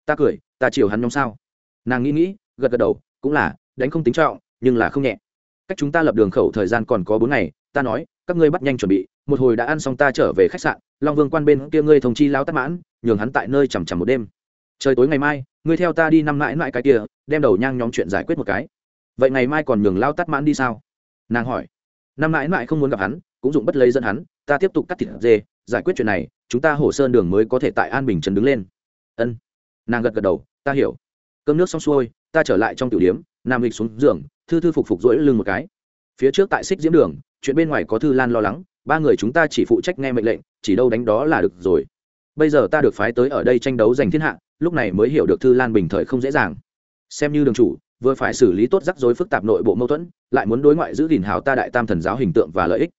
Ta cười, ta chiều hắn nhóm sao? Nàng nghĩ nghĩ, gật gật đầu, cũng là, đánh không tính trọng, nhưng là không nhẹ. Cách chúng ta lập đường khẩu thời gian còn có bốn ngày, ta nói, các ngươi bắt nhanh chuẩn bị, một hồi đã ăn xong ta trở về khách sạn, long vương quan bên kia ngươi thông chi lao tắc mãn, nhường hắn tại nơi chằm chằm một đêm. Trời tối ngày mai, ngươi theo ta đi năm mãi mãi cái kia, đem đầu nhang nhóm chuyện giải quyết một cái. Vậy ngày mai còn nhường lao tắc mãn đi sao? Nàng hỏi. Năm mãi mãi không muốn gặp hắn, cũng dụng bất lấy dẫn hắn, ta tiếp tục cắt thịt dê, giải quyết chuyện này, chúng ta hồ sơn đường mới có thể tại an bình trần đứng lên. Ân. Nàng gật gật đầu, ta hiểu cơm nước xong xuôi, ta trở lại trong tiểu điếm nam lịch xuống giường, thư thư phục phục rỗi lưng một cái. Phía trước tại xích diễm đường, chuyện bên ngoài có thư lan lo lắng, ba người chúng ta chỉ phụ trách nghe mệnh lệnh, chỉ đâu đánh đó là được rồi. Bây giờ ta được phái tới ở đây tranh đấu giành thiên hạ, lúc này mới hiểu được thư lan bình thời không dễ dàng. Xem như đường chủ, vừa phải xử lý tốt rắc rối phức tạp nội bộ mâu thuẫn, lại muốn đối ngoại giữ gìn hào ta đại tam thần giáo hình tượng và lợi ích.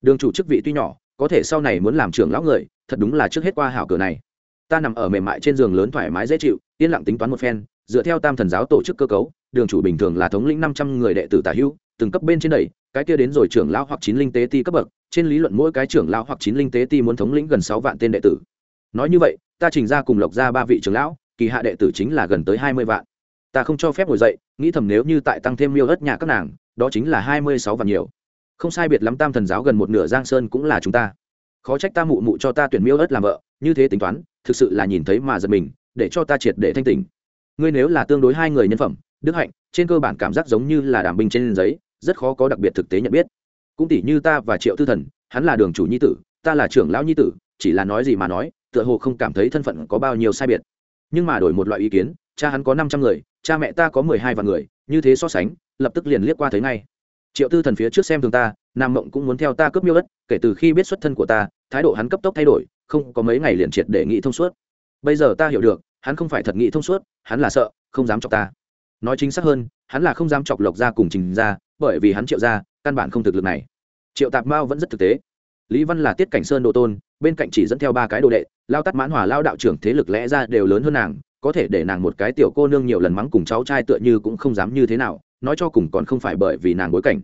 Đường chủ chức vị tuy nhỏ, có thể sau này muốn làm trưởng lão người, thật đúng là trước hết qua hảo cửa này. Ta nằm ở mềm mại trên giường lớn thoải mái dễ chịu, yên lặng tính toán một phen dựa theo tam thần giáo tổ chức cơ cấu, đường chủ bình thường là thống lĩnh năm trăm người đệ tử tả hữu từng cấp bên trên đầy, cái kia đến rồi trưởng lão hoặc chín linh tế ti cấp bậc, trên lý luận mỗi cái trưởng lão hoặc chín linh tế ti muốn thống lĩnh gần sáu vạn tên đệ tử. Nói như vậy, ta trình ra cùng lộc ra ba vị trưởng lão, kỳ hạ đệ tử chính là gần tới hai mươi vạn. Ta không cho phép ngồi dậy, nghĩ thầm nếu như tại tăng thêm miêu ớt nhà các nàng, đó chính là hai mươi sáu vạn nhiều. Không sai biệt lắm tam thần giáo gần một nửa giang sơn cũng là chúng ta. Khó trách ta mụ mụ cho ta tuyển miêu ớt làm vợ, như thế tính toán, thực sự là nhìn thấy mà giật mình, để cho ta triệt để thanh tình ngươi nếu là tương đối hai người nhân phẩm, đức hạnh, trên cơ bản cảm giác giống như là đảm binh trên giấy, rất khó có đặc biệt thực tế nhận biết. Cũng tỷ như ta và triệu tư thần, hắn là đường chủ nhi tử, ta là trưởng lão nhi tử, chỉ là nói gì mà nói, tựa hồ không cảm thấy thân phận có bao nhiêu sai biệt. Nhưng mà đổi một loại ý kiến, cha hắn có năm trăm người, cha mẹ ta có mười hai vạn người, như thế so sánh, lập tức liền liếc qua thấy ngay. Triệu tư thần phía trước xem thường ta, nam mộng cũng muốn theo ta cướp miêu đất, kể từ khi biết xuất thân của ta, thái độ hắn cấp tốc thay đổi, không có mấy ngày liền triệt để nghĩ thông suốt. Bây giờ ta hiểu được hắn không phải thật nghĩ thông suốt, hắn là sợ, không dám chọc ta. Nói chính xác hơn, hắn là không dám chọc lộc ra cùng trình ra bởi vì hắn triệu ra căn bản không thực lực này. Triệu tạp mao vẫn rất thực tế. Lý văn là tiết cảnh sơn đồ tôn, bên cạnh chỉ dẫn theo ba cái đồ đệ, lao tắt mãn hòa lao đạo trưởng thế lực lẽ ra đều lớn hơn nàng, có thể để nàng một cái tiểu cô nương nhiều lần mắng cùng cháu trai tựa như cũng không dám như thế nào, nói cho cùng còn không phải bởi vì nàng bối cảnh.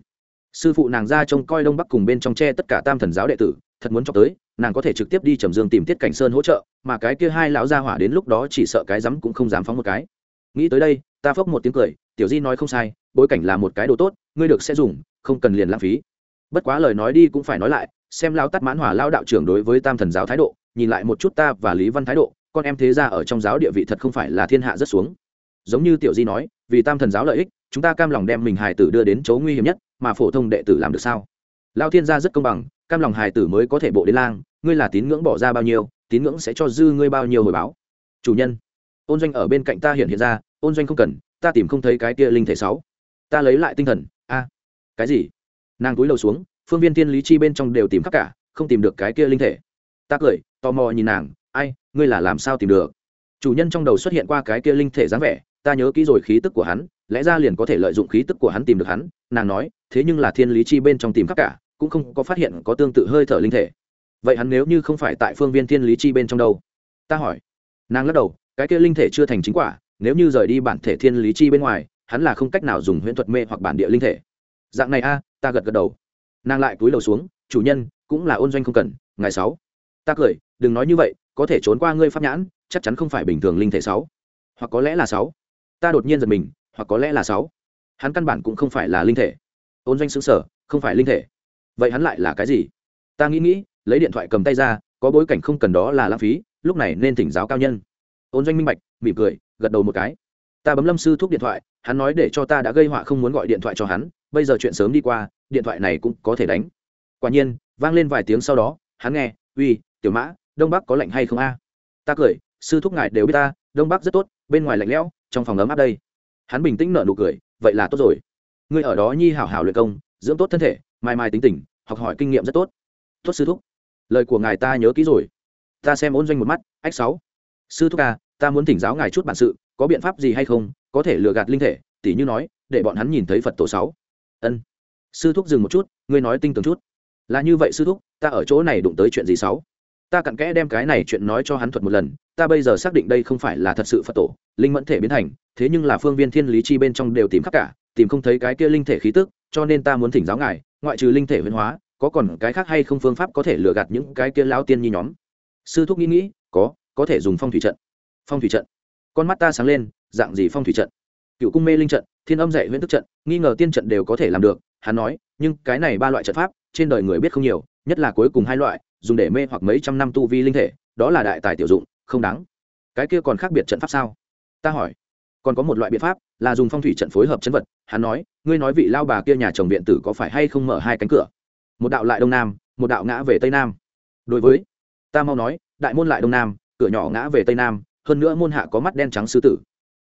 Sư phụ nàng ra trông coi đông bắc cùng bên trong tre tất cả tam thần giáo đệ tử, thật muốn cho tới, nàng có thể trực tiếp đi trầm dương tìm tiết cảnh sơn hỗ trợ mà cái kia hai lão gia hỏa đến lúc đó chỉ sợ cái rắm cũng không dám phóng một cái. Nghĩ tới đây, ta phốc một tiếng cười, tiểu di nói không sai, bối cảnh là một cái đồ tốt, ngươi được sẽ dùng, không cần liền lãng phí. Bất quá lời nói đi cũng phải nói lại, xem lao tắt mãn hỏa lao đạo trưởng đối với tam thần giáo thái độ, nhìn lại một chút ta và lý văn thái độ, con em thế ra ở trong giáo địa vị thật không phải là thiên hạ rất xuống. Giống như tiểu di nói, vì tam thần giáo lợi ích, chúng ta cam lòng đem mình hài tử đưa đến chỗ nguy hiểm nhất, mà phổ thông đệ tử làm được sao? Lao thiên gia rất công bằng, cam lòng hài tử mới có thể bộ đến lang, ngươi là tín ngưỡng bỏ ra bao nhiêu tín ngưỡng sẽ cho dư ngươi bao nhiêu hồi báo. Chủ nhân, ôn doanh ở bên cạnh ta hiện hiện ra, ôn doanh không cần, ta tìm không thấy cái kia linh thể sáu. Ta lấy lại tinh thần, a, cái gì? Nàng túi lầu xuống, phương viên thiên lý chi bên trong đều tìm khắp cả, không tìm được cái kia linh thể. Ta cười, tò mò nhìn nàng, ai, ngươi là làm sao tìm được? Chủ nhân trong đầu xuất hiện qua cái kia linh thể dáng vẻ, ta nhớ kỹ rồi khí tức của hắn, lẽ ra liền có thể lợi dụng khí tức của hắn tìm được hắn. Nàng nói, thế nhưng là thiên lý chi bên trong tìm khắp cả, cũng không có phát hiện có tương tự hơi thở linh thể vậy hắn nếu như không phải tại phương viên thiên lý chi bên trong đâu? Ta hỏi. Nàng lắc đầu, cái kia linh thể chưa thành chính quả, nếu như rời đi bản thể thiên lý chi bên ngoài, hắn là không cách nào dùng huyễn thuật mê hoặc bản địa linh thể. Dạng này a, ta gật gật đầu. Nàng lại cúi đầu xuống, chủ nhân, cũng là ôn doanh không cần ngày sáu. Ta cười, đừng nói như vậy, có thể trốn qua ngươi pháp nhãn, chắc chắn không phải bình thường linh thể sáu. Hoặc có lẽ là sáu. Ta đột nhiên giật mình, hoặc có lẽ là sáu. Hắn căn bản cũng không phải là linh thể. Ôn doanh xứng sở không phải linh thể. Vậy hắn lại là cái gì? Ta nghĩ nghĩ lấy điện thoại cầm tay ra, có bối cảnh không cần đó là lãng phí, lúc này nên thỉnh giáo cao nhân. Ôn doanh minh bạch, mỉm cười, gật đầu một cái. Ta bấm lâm sư thúc điện thoại, hắn nói để cho ta đã gây họa không muốn gọi điện thoại cho hắn, bây giờ chuyện sớm đi qua, điện thoại này cũng có thể đánh. Quả nhiên, vang lên vài tiếng sau đó, hắn nghe, uy, tiểu mã, đông bắc có lạnh hay không a? Ta cười, sư thúc ngài đều biết ta, đông bắc rất tốt, bên ngoài lạnh lẽo, trong phòng ấm áp đây. Hắn bình tĩnh nở nụ cười, vậy là tốt rồi. Ngươi ở đó nhi hảo hảo luyện công, dưỡng tốt thân thể, mai mai tính tình, học hỏi kinh nghiệm rất tốt. Tốt sư thúc lời của ngài ta nhớ kỹ rồi. Ta xem ôn doanh một mắt, ách sáu. Sư thúc à ta muốn thỉnh giáo ngài chút bản sự, có biện pháp gì hay không, có thể lừa gạt linh thể, tỉ như nói, để bọn hắn nhìn thấy phật tổ sáu. Ân. Sư thúc dừng một chút, ngươi nói tinh tường chút. Là như vậy sư thúc, ta ở chỗ này đụng tới chuyện gì sáu? Ta cặn kẽ đem cái này chuyện nói cho hắn thuật một lần, ta bây giờ xác định đây không phải là thật sự phật tổ, linh mẫn thể biến thành, thế nhưng là phương viên thiên lý chi bên trong đều tìm khắp cả, tìm không thấy cái kia linh thể khí tức, cho nên ta muốn thỉnh giáo ngài, ngoại trừ linh thể huyền hóa có còn cái khác hay không phương pháp có thể lừa gạt những cái kia lao tiên nhi nhóm? Sư thúc nghĩ nghĩ, có có thể dùng phong thủy trận. Phong thủy trận. Con mắt ta sáng lên, dạng gì phong thủy trận? Cựu cung mê linh trận, thiên âm dạy huyễn tức trận, nghi ngờ tiên trận đều có thể làm được, hắn nói, nhưng cái này ba loại trận pháp, trên đời người biết không nhiều, nhất là cuối cùng hai loại, dùng để mê hoặc mấy trăm năm tu vi linh thể, đó là đại tài tiểu dụng, không đáng. Cái kia còn khác biệt trận pháp sao? Ta hỏi. Còn có một loại biện pháp, là dùng phong thủy trận phối hợp chân vật, hắn nói, ngươi nói vị lao bà kia nhà chồng viện tử có phải hay không mở hai cánh cửa? Một đạo lại đông nam, một đạo ngã về tây nam. Đối với, ta mau nói, đại môn lại đông nam, cửa nhỏ ngã về tây nam, hơn nữa môn hạ có mắt đen trắng sư tử.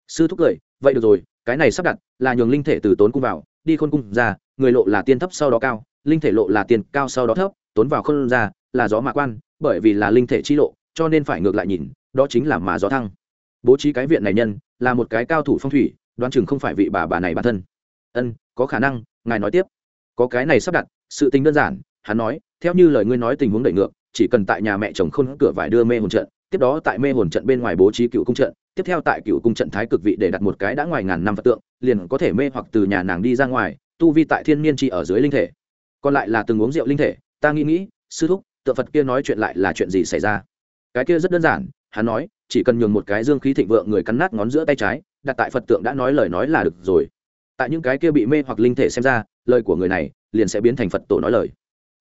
Sư thúc cười, vậy được rồi, cái này sắp đặt là nhường linh thể từ tốn cung vào, đi khôn cung ra, người lộ là tiên thấp sau đó cao, linh thể lộ là tiền cao sau đó thấp, tốn vào khôn ra là gió mạ quan, bởi vì là linh thể chi lộ, cho nên phải ngược lại nhìn, đó chính là mà gió thăng. Bố trí cái viện này nhân, là một cái cao thủ phong thủy, đoán chừng không phải vị bà bà này bản thân. Ân, có khả năng, ngài nói tiếp. Có cái này sắp đặt sự tính đơn giản, hắn nói, theo như lời ngươi nói tình huống đẩy ngược, chỉ cần tại nhà mẹ chồng khôn cửa vải đưa mê hồn trận, tiếp đó tại mê hồn trận bên ngoài bố trí cựu cung trận, tiếp theo tại cựu cung trận thái cực vị để đặt một cái đã ngoài ngàn năm phật tượng, liền có thể mê hoặc từ nhà nàng đi ra ngoài, tu vi tại thiên niên chỉ ở dưới linh thể. Còn lại là từng uống rượu linh thể, ta nghĩ nghĩ, sư thúc tượng phật kia nói chuyện lại là chuyện gì xảy ra? Cái kia rất đơn giản, hắn nói, chỉ cần nhường một cái dương khí thịnh vượng người cắn nát ngón giữa tay trái, đặt tại phật tượng đã nói lời nói là được rồi. Tại những cái kia bị mê hoặc linh thể xem ra, lời của người này liền sẽ biến thành phật tổ nói lời.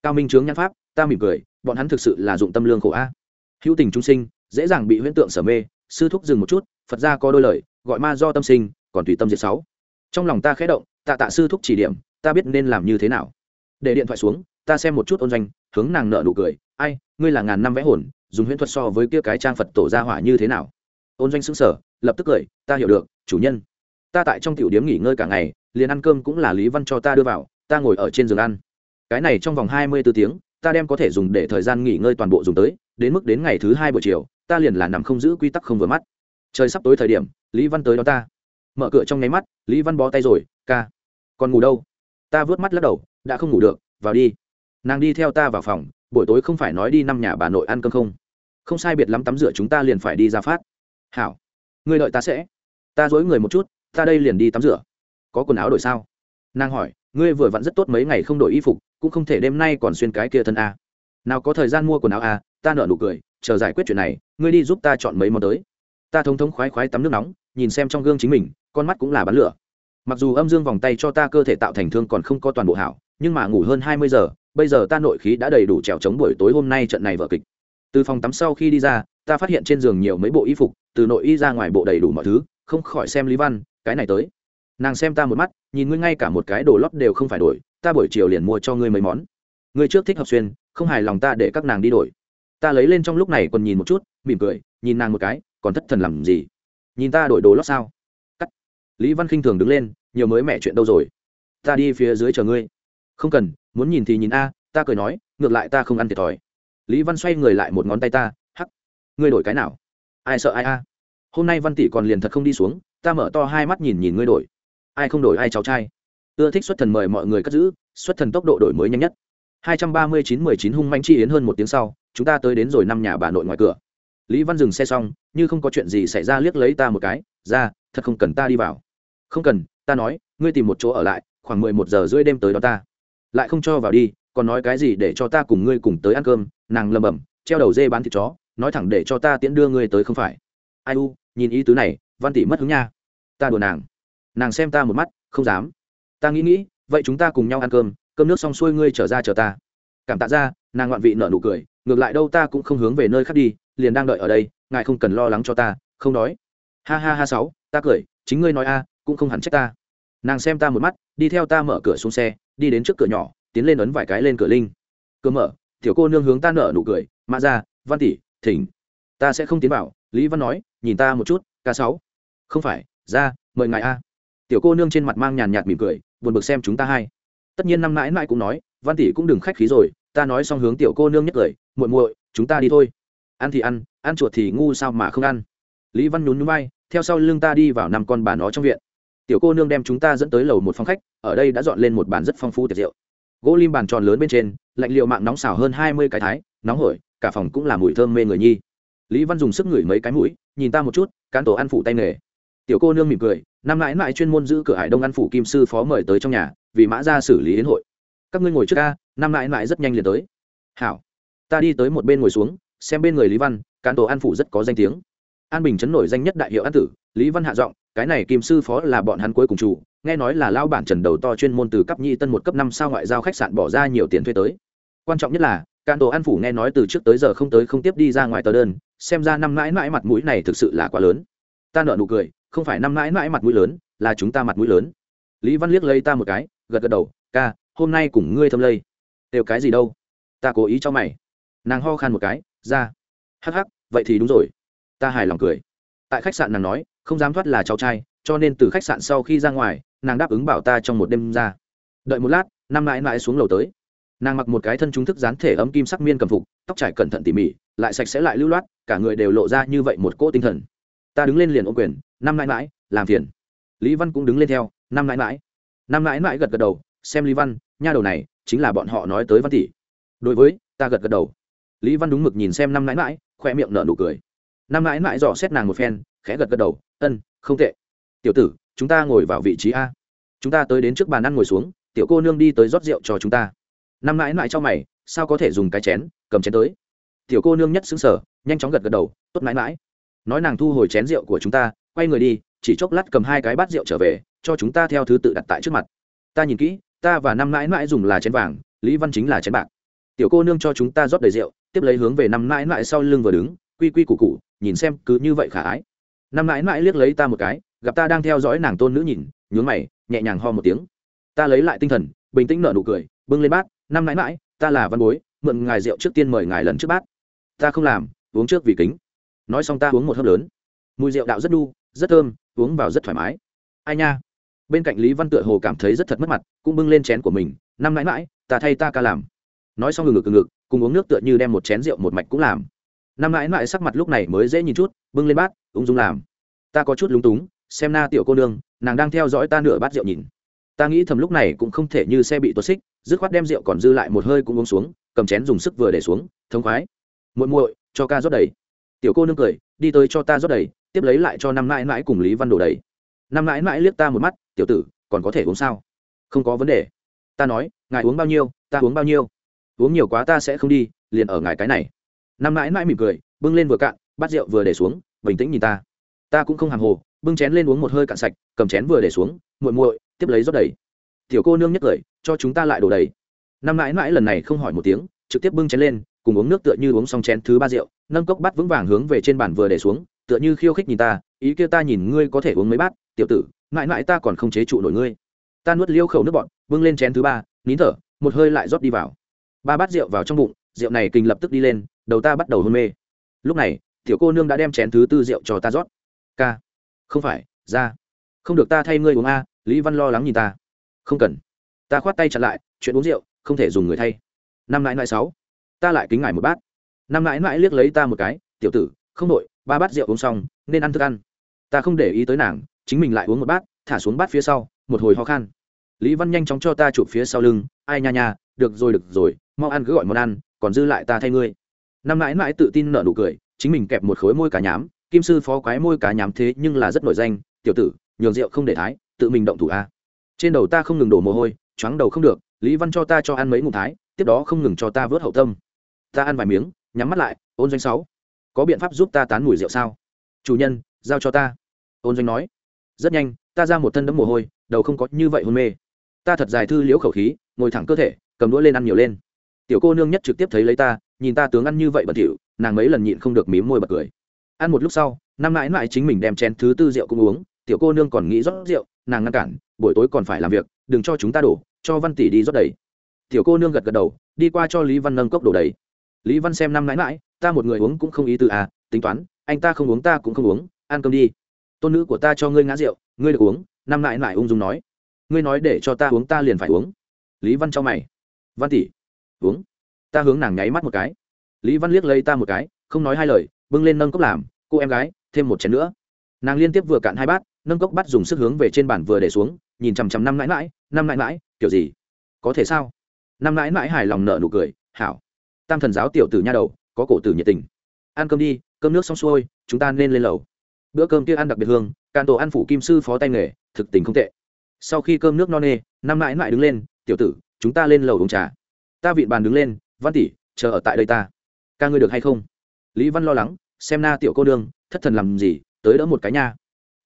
Cao minh trướng nhãn pháp, ta mỉm cười, bọn hắn thực sự là dụng tâm lương khổ a. Hữu tình trung sinh, dễ dàng bị huyễn tượng sở mê, sư thúc dừng một chút, phật ra có đôi lời, gọi ma do tâm sinh, còn tùy tâm diệt sáu. Trong lòng ta khẽ động, tạ tạ sư thúc chỉ điểm, ta biết nên làm như thế nào. Để điện thoại xuống, ta xem một chút ôn doanh, hướng nàng nợ nụ cười, ai, ngươi là ngàn năm vẽ hồn, dùng huyễn thuật so với kia cái trang phật tổ ra hỏa như thế nào? Ôn doanh xứng sở lập tức cười, ta hiểu được, chủ nhân. Ta tại trong tiểu điếm nghỉ ngơi cả ngày, liền ăn cơm cũng là lý văn cho ta đưa vào ta ngồi ở trên giường ăn. Cái này trong vòng hai mươi 24 tiếng, ta đem có thể dùng để thời gian nghỉ ngơi toàn bộ dùng tới, đến mức đến ngày thứ hai buổi chiều, ta liền là nằm không giữ quy tắc không vừa mắt. Trời sắp tối thời điểm, lý văn tới đó ta. Mở cửa trong nháy mắt, lý văn bó tay rồi, ca, còn ngủ đâu? Ta vớt mắt lắc đầu, đã không ngủ được, vào đi. Nàng đi theo ta vào phòng, buổi tối không phải nói đi năm nhà bà nội ăn cơm không? Không sai biệt lắm tắm rửa chúng ta liền phải đi ra phát. Hảo, ngươi đợi ta sẽ. Ta dối người một chút, ta đây liền đi tắm rửa. Có quần áo đổi sao? Nàng hỏi ngươi vừa vặn rất tốt mấy ngày không đổi y phục, cũng không thể đêm nay còn xuyên cái kia thân a. Nào có thời gian mua quần áo a, ta nợ nụ cười, chờ giải quyết chuyện này, ngươi đi giúp ta chọn mấy món tới. Ta thống thống khoái khoái tắm nước nóng, nhìn xem trong gương chính mình, con mắt cũng là bắn lửa. Mặc dù âm dương vòng tay cho ta cơ thể tạo thành thương còn không có toàn bộ hảo, nhưng mà ngủ hơn hai mươi giờ, bây giờ ta nội khí đã đầy đủ trèo chống buổi tối hôm nay trận này vở kịch. Từ phòng tắm sau khi đi ra, ta phát hiện trên giường nhiều mấy bộ y phục, từ nội y ra ngoài bộ đầy đủ mọi thứ, không khỏi xem lý văn, cái này tới nàng xem ta một mắt, nhìn ngươi ngay cả một cái đồ lót đều không phải đổi, ta buổi chiều liền mua cho ngươi mấy món. Ngươi trước thích hợp xuyên, không hài lòng ta để các nàng đi đổi. Ta lấy lên trong lúc này còn nhìn một chút, mỉm cười, nhìn nàng một cái, còn thất thần làm gì? Nhìn ta đổi đồ lót sao? Cắt. Lý văn khinh thường đứng lên, nhiều mới mẹ chuyện đâu rồi? Ta đi phía dưới chờ ngươi. Không cần, muốn nhìn thì nhìn a, ta cười nói, ngược lại ta không ăn thiệt thòi. Lý văn xoay người lại một ngón tay ta, hắc. Ngươi đổi cái nào? Ai sợ ai a? Hôm nay văn tỷ còn liền thật không đi xuống, ta mở to hai mắt nhìn nhìn ngươi đổi ai không đổi ai cháu trai. Ưa thích xuất thần mời mọi người cất giữ, xuất thần tốc độ đổi mới nhanh nhất. Hai trăm ba mươi chín mười chín hung manh chi yến hơn một tiếng sau, chúng ta tới đến rồi năm nhà bà nội ngoài cửa. Lý văn dừng xe xong, như không có chuyện gì xảy ra liếc lấy ta một cái, ra, thật không cần ta đi vào. Không cần, ta nói, ngươi tìm một chỗ ở lại, khoảng mười một giờ rưỡi đêm tới đó ta. Lại không cho vào đi, còn nói cái gì để cho ta cùng ngươi cùng tới ăn cơm? Nàng lầm bầm treo đầu dê bán thịt chó, nói thẳng để cho ta tiễn đưa ngươi tới không phải. Ai u, nhìn ý tứ này, văn tỷ mất hứng nha. Ta đùa nàng nàng xem ta một mắt, không dám. Ta nghĩ nghĩ, vậy chúng ta cùng nhau ăn cơm cơm nước xong xuôi ngươi trở ra chờ ta. Cảm tạ ra, nàng ngoạn vị nở nụ cười, ngược lại đâu ta cũng không hướng về nơi khác đi, liền đang đợi ở đây, ngài không cần lo lắng cho ta, không đói ha ha ha sáu, ta cười, chính ngươi nói a, cũng không hẳn trách ta. Nàng xem ta một mắt, đi theo ta mở cửa xuống xe, đi đến trước cửa nhỏ, tiến lên ấn vài cái lên cửa linh. Cửa mở, tiểu cô nương hướng ta nở nụ cười, mã ra văn tỷ, thỉnh. Ta sẽ không tiến vào, lý văn nói, nhìn ta một chút, ca sáu. Không phải, ra, mời ngài a tiểu cô nương trên mặt mang nhàn nhạt mỉm cười buồn bực xem chúng ta hai. Tất nhiên năm mãi mãi cũng nói văn tỷ cũng đừng khách khí rồi ta nói xong hướng tiểu cô nương nhất cười muội muội chúng ta đi thôi. Ăn thì ăn ăn chuột thì ngu sao mà không ăn. Lý văn nhún núi vai, theo sau lưng ta đi vào năm con bà nó trong viện. Tiểu cô nương đem chúng ta dẫn tới lầu một phòng khách ở đây đã dọn lên một bàn rất phong phú tiệc rượu. Gỗ lim bàn tròn lớn bên trên lạnh liệu mạng nóng xào hơn hai mươi cái thái nóng hổi cả phòng cũng là mùi thơm mê người nhi. Lý văn dùng sức ngửi mấy cái mũi nhìn ta một chút cán tổ ăn phụ tay nghề tiểu cô nương mỉm cười, năm mãi mãi chuyên môn giữ cửa hải đông ăn phủ kim sư phó mời tới trong nhà, vì mã ra xử lý đến hội. Các ngươi ngồi trước ca năm mãi mãi rất nhanh liền tới. Hảo, ta đi tới một bên ngồi xuống, xem bên người lý văn, cán tổ an phủ rất có danh tiếng. An bình chấn nổi danh nhất đại hiệu an tử, lý văn hạ giọng, cái này kim sư phó là bọn hắn cuối cùng chủ, nghe nói là lao bản trần đầu to chuyên môn từ cấp nhị tân một cấp năm sao ngoại giao khách sạn bỏ ra nhiều tiền thuê tới. Quan trọng nhất là, cán tổ an phủ nghe nói từ trước tới giờ không tới không tiếp đi ra ngoài tờ đơn, xem ra năm mãi mãi mặt mũi này thực sự là quá lớn. Ta nợ nụ cười không phải năm mãi mãi mặt mũi lớn, là chúng ta mặt mũi lớn. Lý văn liếc lây ta một cái, gật gật đầu, ca, hôm nay cùng ngươi thâm lây. Đều cái gì đâu? Ta cố ý cho mày. Nàng ho khan một cái, ra. Hắc hắc, vậy thì đúng rồi. Ta hài lòng cười. Tại khách sạn nàng nói, không dám thoát là cháu trai, cho nên từ khách sạn sau khi ra ngoài, nàng đáp ứng bảo ta trong một đêm ra. Đợi một lát, năm mãi mãi xuống lầu tới. Nàng mặc một cái thân trung thức dán thể ấm kim sắc miên cầm phục, tóc trải cẩn thận tỉ mỉ, lại sạch sẽ lại lưu loát, cả người đều lộ ra như vậy một cỗ tinh thần. Ta đứng lên liền ô quyền năm mãi mãi, làm phiền. Lý văn cũng đứng lên theo, năm mãi mãi. Năm mãi mãi gật gật đầu, xem lý văn, nha đầu này, chính là bọn họ nói tới văn tỷ. Đối với, ta gật gật đầu. Lý văn đúng mực nhìn xem năm mãi mãi, khoe miệng nở nụ cười. Năm mãi mãi dò xét nàng một phen, khẽ gật gật đầu, ân, không tệ. Tiểu tử, chúng ta ngồi vào vị trí a. Chúng ta tới đến trước bàn ăn ngồi xuống, tiểu cô nương đi tới rót rượu cho chúng ta. Năm mãi mãi cho mày, sao có thể dùng cái chén, cầm chén tới? Tiểu cô nương nhất xứng sở nhanh chóng gật gật đầu, tốt mãi mãi. Nói nàng thu hồi chén rượu của chúng ta quay người đi, chỉ chốc lát cầm hai cái bát rượu trở về, cho chúng ta theo thứ tự đặt tại trước mặt. Ta nhìn kỹ, ta và năm mãi mãi dùng là chén vàng, lý văn chính là chén bạc. Tiểu cô nương cho chúng ta rót đầy rượu, tiếp lấy hướng về năm mãi mãi sau lưng vừa đứng, quy quy củ cụ nhìn xem cứ như vậy khả ái. Năm mãi mãi liếc lấy ta một cái, gặp ta đang theo dõi nàng tôn nữ nhìn nhún mày, nhẹ nhàng ho một tiếng. Ta lấy lại tinh thần, bình tĩnh nở nụ cười, bưng lên bát, năm mãi mãi, ta là văn bối, mượn ngài rượu trước tiên mời ngài lần trước bát. Ta không làm, uống trước vì kính. Nói xong ta uống một hớp lớn. Mùi rượu đạo rất đu rất thơm, uống vào rất thoải mái. Ai nha. Bên cạnh lý văn tựa hồ cảm thấy rất thật mất mặt, cũng bưng lên chén của mình, năm mãi mãi, ta thay ta ca làm. Nói xong ngừng ngực ngực ngực, cùng uống nước tựa như đem một chén rượu một mạch cũng làm. Năm mãi mãi sắc mặt lúc này mới dễ nhìn chút, bưng lên bát, ung dung làm. Ta có chút lúng túng, xem na tiểu cô nương, nàng đang theo dõi ta nửa bát rượu nhìn. Ta nghĩ thầm lúc này cũng không thể như xe bị tuột xích, dứt khoát đem rượu còn dư lại một hơi cũng uống xuống, cầm chén dùng sức vừa để xuống thống khoái, muội muội, cho ca rót đầy. Tiểu cô nương cười, đi tới cho ta rót đầy tiếp lấy lại cho năm mãi mãi cùng lý văn đổ đầy năm mãi mãi liếc ta một mắt, tiểu tử, còn có thể uống sao? Không có vấn đề. Ta nói, ngài uống bao nhiêu, ta uống bao nhiêu. Uống nhiều quá ta sẽ không đi, liền ở ngài cái này. Năm mãi mãi mỉm cười, bưng lên vừa cạn, bát rượu vừa để xuống, bình tĩnh nhìn ta. Ta cũng không hàng hồ, bưng chén lên uống một hơi cạn sạch, cầm chén vừa để xuống, muội muội, tiếp lấy rót đầy. Tiểu cô nương nhất cười cho chúng ta lại đổ đầy. Năm mãi mãi lần này không hỏi một tiếng, trực tiếp bưng chén lên, cùng uống nước tựa như uống xong chén thứ ba rượu, nâng cốc bắt vững vàng hướng về trên bàn vừa để xuống tựa như khiêu khích nhìn ta, ý kia ta nhìn ngươi có thể uống mấy bát, tiểu tử, mãi mãi ta còn không chế trụ nổi ngươi. Ta nuốt liêu khẩu nước bọn bưng lên chén thứ ba, nín thở, một hơi lại rót đi vào. Ba bát rượu vào trong bụng, rượu này kinh lập tức đi lên, đầu ta bắt đầu hôn mê. Lúc này, tiểu cô nương đã đem chén thứ tư rượu cho ta rót. Ca, không phải, ra. Không được ta thay ngươi uống a, lý văn lo lắng nhìn ta. Không cần. Ta khoát tay chặn lại, chuyện uống rượu, không thể dùng người thay. Năm mãi mãi sáu, ta lại kính ngài một bát. Năm mãi mãi liếc lấy ta một cái, tiểu tử, không đội ba bát rượu uống xong, nên ăn thức ăn. Ta không để ý tới nàng, chính mình lại uống một bát, thả xuống bát phía sau, một hồi ho khan. Lý văn nhanh chóng cho ta chụp phía sau lưng, ai nha nha, được rồi được rồi, mau ăn cứ gọi món ăn, còn dư lại ta thay ngươi. Năm mãi mãi tự tin nở nụ cười, chính mình kẹp một khối môi cá nhám, kim sư phó quái môi cá nhám thế nhưng là rất nổi danh, tiểu tử, nhường rượu không để thái, tự mình động thủ a. Trên đầu ta không ngừng đổ mồ hôi, choáng đầu không được, lý văn cho ta cho ăn mấy ngụm thái, tiếp đó không ngừng cho ta vớt hậu tâm. Ta ăn vài miếng, nhắm mắt lại, ôn doanh sáu có biện pháp giúp ta tán mùi rượu sao? Chủ nhân, giao cho ta. Ôn doanh nói. Rất nhanh, ta ra một thân đấm mồ hôi, đầu không có như vậy hôn mê. Ta thật dài thư liễu khẩu khí, ngồi thẳng cơ thể, cầm đũa lên ăn nhiều lên. Tiểu cô nương nhất trực tiếp thấy lấy ta, nhìn ta tướng ăn như vậy bẩn thỉu, nàng mấy lần nhịn không được mím môi bật cười. Ăn một lúc sau, năm mãi mãi chính mình đem chén thứ tư rượu cũng uống, tiểu cô nương còn nghĩ rót rượu, nàng ngăn cản, buổi tối còn phải làm việc, đừng cho chúng ta đổ, cho văn tỷ đi rót đầy. Tiểu cô nương gật gật đầu, đi qua cho lý văn nâng cốc đổ đầy. Lý văn xem năm mãi mãi ta một người uống cũng không ý từ à tính toán, anh ta không uống ta cũng không uống, ăn cơm đi. Tôn nữ của ta cho ngươi ngã rượu, ngươi được uống, năm lại lại ung dung nói. Ngươi nói để cho ta uống ta liền phải uống. Lý văn cho mày. Văn tỷ, uống. Ta hướng nàng nháy mắt một cái. Lý văn liếc lấy ta một cái, không nói hai lời, bưng lên nâng cốc làm, cô em gái, thêm một chén nữa. Nàng liên tiếp vừa cạn hai bát, nâng cốc bắt dùng sức hướng về trên bàn vừa để xuống, nhìn chằm chằm năm mãi mãi năm mãi mãi kiểu gì? Có thể sao? Năm mãi mãi hài lòng nợ nụ cười, hảo. Tam thần giáo tiểu tử nha đầu có cổ tử nhiệt tình. Ăn cơm đi, cơm nước xong xuôi, chúng ta nên lên lầu. Bữa cơm kia ăn đặc biệt hương can tổ ăn phủ kim sư phó tay nghề, thực tình không tệ. Sau khi cơm nước no nê, năm mãi mãi đứng lên, tiểu tử, chúng ta lên lầu uống trà. Ta vịn bàn đứng lên, văn tỷ, chờ ở tại đây ta. Ca ngươi được hay không? Lý văn lo lắng, xem na tiểu cô nương, thất thần làm gì, tới đỡ một cái nha.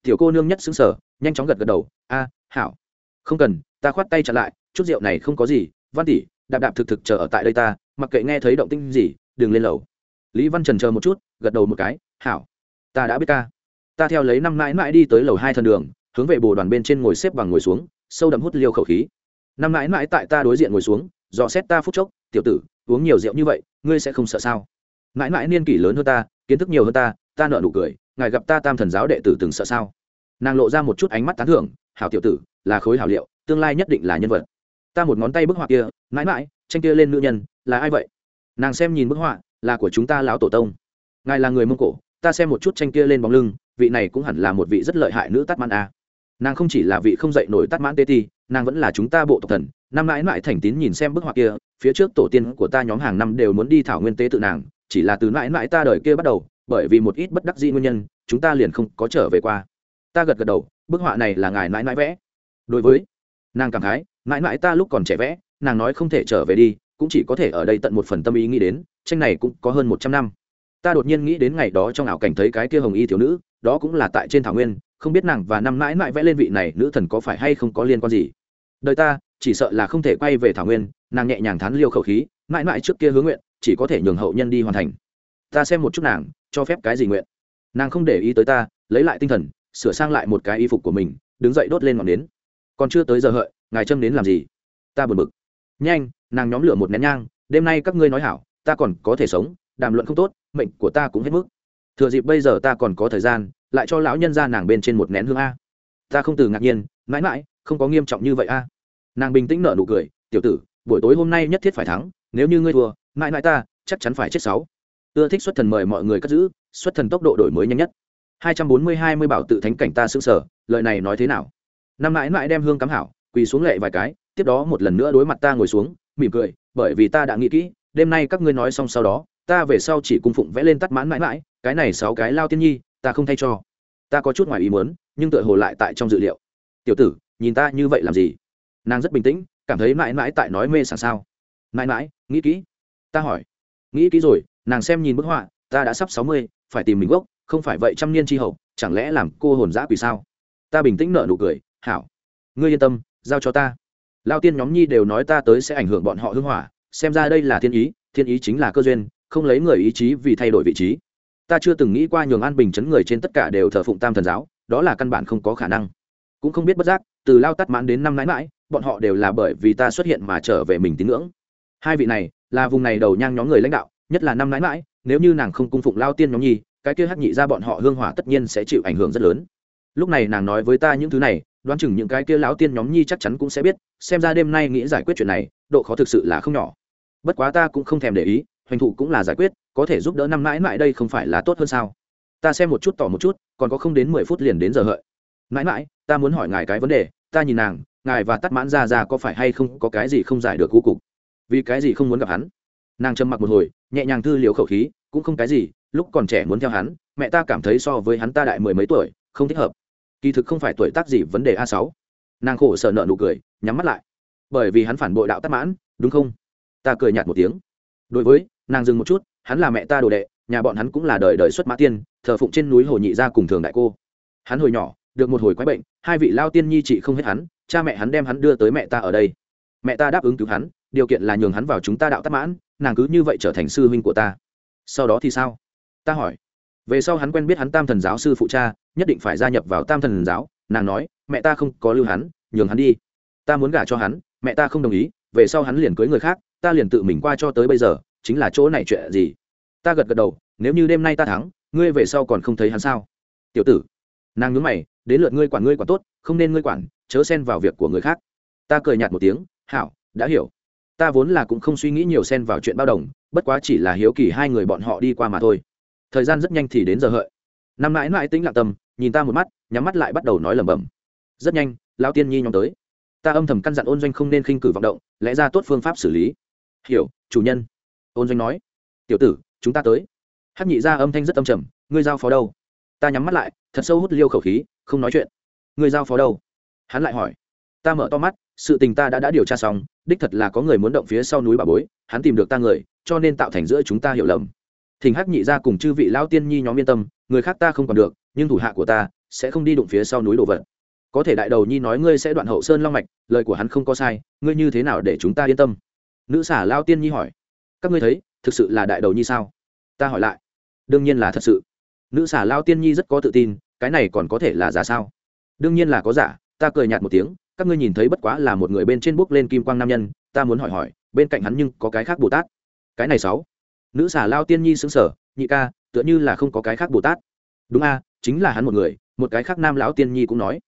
Tiểu cô nương nhất xứng sở nhanh chóng gật gật đầu, a, hảo. Không cần, ta khoát tay chặn lại, chút rượu này không có gì, văn tỷ, đạp đạp thực thực chờ ở tại đây ta, mặc kệ nghe thấy động tinh gì đừng lên lầu. Lý văn trần chờ một chút, gật đầu một cái, hảo, ta đã biết ca. Ta theo lấy năm mãi mãi đi tới lầu hai thần đường, hướng về bồ đoàn bên trên ngồi xếp bằng ngồi xuống, sâu đậm hút liêu khẩu khí. Năm mãi mãi tại ta đối diện ngồi xuống, dò xét ta phút chốc, tiểu tử, uống nhiều rượu như vậy, ngươi sẽ không sợ sao? Mãi mãi niên kỷ lớn hơn ta, kiến thức nhiều hơn ta ta nợ nụ cười, ngài gặp ta tam thần giáo đệ tử từng sợ sao? Nàng lộ ra một chút ánh mắt tán thưởng, hảo tiểu tử, là khối hảo liệu, tương lai nhất định là nhân vật. Ta một ngón tay bức họa kia, mãi mãi, tranh kia lên nữ nhân, là ai vậy? Nàng xem nhìn bức họa, là của chúng ta lão tổ tông. Ngài là người mông cổ, ta xem một chút tranh kia lên bóng lưng, vị này cũng hẳn là một vị rất lợi hại nữ tát mãn a. Nàng không chỉ là vị không dạy nổi tát mãn tê ti, nàng vẫn là chúng ta bộ tộc thần, năm mãi mãi thành tín nhìn xem bức họa kia, phía trước tổ tiên của ta nhóm hàng năm đều muốn đi thảo nguyên tế tự nàng, chỉ là từ mãi mãi ta đời kia bắt đầu, bởi vì một ít bất đắc dĩ nguyên nhân, chúng ta liền không có trở về qua. Ta gật gật đầu, bức họa này là ngài mãi mãi vẽ. Đối với nàng cảm khái, mãi mãi ta lúc còn trẻ vẽ, nàng nói không thể trở về đi cũng chỉ có thể ở đây tận một phần tâm ý nghĩ đến, tranh này cũng có hơn một trăm năm. Ta đột nhiên nghĩ đến ngày đó trong ảo cảnh thấy cái kia hồng y thiếu nữ, đó cũng là tại trên thảo nguyên, không biết nàng và năm mãi mãi vẽ lên vị này nữ thần có phải hay không có liên quan gì. Đời ta, chỉ sợ là không thể quay về thảo nguyên, nàng nhẹ nhàng thán liêu khẩu khí, mãi mãi trước kia hứa nguyện, chỉ có thể nhường hậu nhân đi hoàn thành. Ta xem một chút nàng, cho phép cái gì nguyện? Nàng không để ý tới ta, lấy lại tinh thần, sửa sang lại một cái y phục của mình, đứng dậy đốt lên ngọn nến. Còn chưa tới giờ hợi, ngài châm đến làm gì? Ta buồn bực. Nhanh nàng nhóm lửa một nén nhang, đêm nay các ngươi nói hảo, ta còn có thể sống, đàm luận không tốt, mệnh của ta cũng hết mức. Thừa dịp bây giờ ta còn có thời gian, lại cho lão nhân ra nàng bên trên một nén hương a. Ta không từ ngạc nhiên, mãi mãi, không có nghiêm trọng như vậy a. Nàng bình tĩnh nở nụ cười, tiểu tử, buổi tối hôm nay nhất thiết phải thắng, nếu như ngươi thua, mãi mãi ta, chắc chắn phải chết sáu. Ưa thích xuất thần mời mọi người cất giữ, xuất thần tốc độ đổi mới nhanh nhất. Hai trăm bốn mươi hai mươi bảo tự thánh cảnh ta xứng sở lời này nói thế nào? Năm mãi mãi đem hương cắm hảo, quỳ xuống lệ vài cái, tiếp đó một lần nữa đối mặt ta ngồi xuống mỉm cười, bởi vì ta đã nghĩ kỹ, đêm nay các ngươi nói xong sau đó, ta về sau chỉ cung phụng vẽ lên tắt mãn mãi mãi, cái này sáu cái lao tiên nhi, ta không thay cho. Ta có chút ngoài ý muốn, nhưng tựa hồ lại tại trong dự liệu. Tiểu tử, nhìn ta như vậy làm gì? Nàng rất bình tĩnh, cảm thấy mãi mãi tại nói mê sảng sao. Mãi mãi, nghĩ kỹ. Ta hỏi. Nghĩ kỹ rồi, nàng xem nhìn bức họa, ta đã sắp sáu mươi, phải tìm mình gốc, không phải vậy trăm niên tri hậu, chẳng lẽ làm cô hồn giã quỷ sao? Ta bình tĩnh nợ nụ cười, hảo. Ngươi yên tâm, giao cho ta lao tiên nhóm nhi đều nói ta tới sẽ ảnh hưởng bọn họ hưng hỏa, xem ra đây là thiên ý thiên ý chính là cơ duyên, không lấy người ý chí vì thay đổi vị trí. Ta chưa từng nghĩ qua nhường an bình chấn người trên tất cả đều thờ phụng tam thần giáo, đó là căn bản không có khả năng. Cũng không biết bất giác, từ lao tắt mãn đến năm mãi mãi, bọn họ đều là bởi vì ta xuất hiện mà trở về mình tín ngưỡng. Hai vị này, là vùng này đầu nhang nhóm người lãnh đạo, nhất là năm mãi mãi, nếu như nàng không cung phụng lao tiên nhóm nhi, cái kia hắc nhị ra bọn họ hương hỏa tất nhiên sẽ chịu ảnh hưởng rất lớn. Lúc này nàng nói với ta những thứ này đoán chừng những cái kia lão tiên nhóm nhi chắc chắn cũng sẽ biết, xem ra đêm nay nghĩ giải quyết chuyện này, độ khó thực sự là không nhỏ. Bất quá ta cũng không thèm để ý, hoành thụ cũng là giải quyết, có thể giúp đỡ năm mãi mãi đây không phải là tốt hơn sao? Ta xem một chút tỏ một chút, còn có không đến mười phút liền đến giờ hợi. Mãi mãi, ta muốn hỏi ngài cái vấn đề, ta nhìn nàng, ngài và tắt mãn ra ra có phải hay không có cái gì không giải được cú cục? Vì cái gì không muốn gặp hắn? Nàng trầm mặc một hồi, nhẹ nhàng thư liều khẩu khí, cũng không cái gì, lúc còn trẻ muốn theo hắn, mẹ ta cảm thấy so với hắn ta đại mười mấy tuổi, không thích hợp kỳ thực không phải tuổi tác gì vấn đề a sáu. Nàng khổ sở nợ nụ cười, nhắm mắt lại. Bởi vì hắn phản bội đạo tắc mãn, đúng không? Ta cười nhạt một tiếng. Đối với, nàng dừng một chút, hắn là mẹ ta đồ đệ, nhà bọn hắn cũng là đời đời xuất mã tiên, thờ phụng trên núi hồ nhị gia cùng thường đại cô. Hắn hồi nhỏ, được một hồi quái bệnh, hai vị lao tiên nhi trị không hết hắn, cha mẹ hắn đem hắn đưa tới mẹ ta ở đây. Mẹ ta đáp ứng cứu hắn, điều kiện là nhường hắn vào chúng ta đạo tắc mãn, nàng cứ như vậy trở thành sư huynh của ta. Sau đó thì sao? Ta hỏi về sau hắn quen biết hắn tam thần giáo sư phụ cha, nhất định phải gia nhập vào tam thần giáo. Nàng nói, mẹ ta không có lưu hắn, nhường hắn đi. Ta muốn gả cho hắn, mẹ ta không đồng ý, về sau hắn liền cưới người khác, ta liền tự mình qua cho tới bây giờ, chính là chỗ này chuyện gì? Ta gật gật đầu, nếu như đêm nay ta thắng, ngươi về sau còn không thấy hắn sao? Tiểu tử, nàng nhớ mày, đến lượt ngươi quản ngươi quản tốt, không nên ngươi quản, chớ xen vào việc của người khác. Ta cười nhạt một tiếng, hảo, đã hiểu. Ta vốn là cũng không suy nghĩ nhiều xen vào chuyện bao đồng, bất quá chỉ là hiếu kỳ hai người bọn họ đi qua mà thôi thời gian rất nhanh thì đến giờ hợi. Năm mãi mãi tính lặng tâm nhìn ta một mắt, nhắm mắt lại bắt đầu nói lẩm bẩm. Rất nhanh lao tiên nhi nhóm tới. Ta âm thầm căn dặn ôn doanh không nên khinh cử vọng động, lẽ ra tốt phương pháp xử lý. Hiểu, chủ nhân. Ôn doanh nói. Tiểu tử, chúng ta tới. Hắc nhị ra âm thanh rất âm trầm, ngươi giao phó đâu? Ta nhắm mắt lại, thật sâu hút liêu khẩu khí, không nói chuyện. Ngươi giao phó đâu? Hắn lại hỏi. Ta mở to mắt, sự tình ta đã đã điều tra xong, đích thật là có người muốn động phía sau núi bà bối, hắn tìm được ta người, cho nên tạo thành giữa chúng ta hiểu lầm thỉnh hắc nhị ra cùng chư vị lao tiên nhi nhóm yên tâm, người khác ta không còn được, nhưng thủ hạ của ta sẽ không đi đụng phía sau núi đồ vật. Có thể đại đầu nhi nói ngươi sẽ đoạn hậu sơn long mạch, lời của hắn không có sai, ngươi như thế nào để chúng ta yên tâm? Nữ xả lao tiên nhi hỏi. Các ngươi thấy, thực sự là đại đầu nhi sao? Ta hỏi lại. Đương nhiên là thật sự. Nữ xả lao tiên nhi rất có tự tin, cái này còn có thể là giả sao? Đương nhiên là có giả, ta cười nhạt một tiếng, các ngươi nhìn thấy bất quá là một người bên trên bước lên kim quang nam nhân, ta muốn hỏi hỏi, bên cạnh hắn nhưng có cái khác bồ tát. Cái này sáu nữ xà lao tiên nhi xứng sở, nhị ca, tựa như là không có cái khác bồ tát. Đúng a, chính là hắn một người, một cái khác nam lão tiên nhi cũng nói.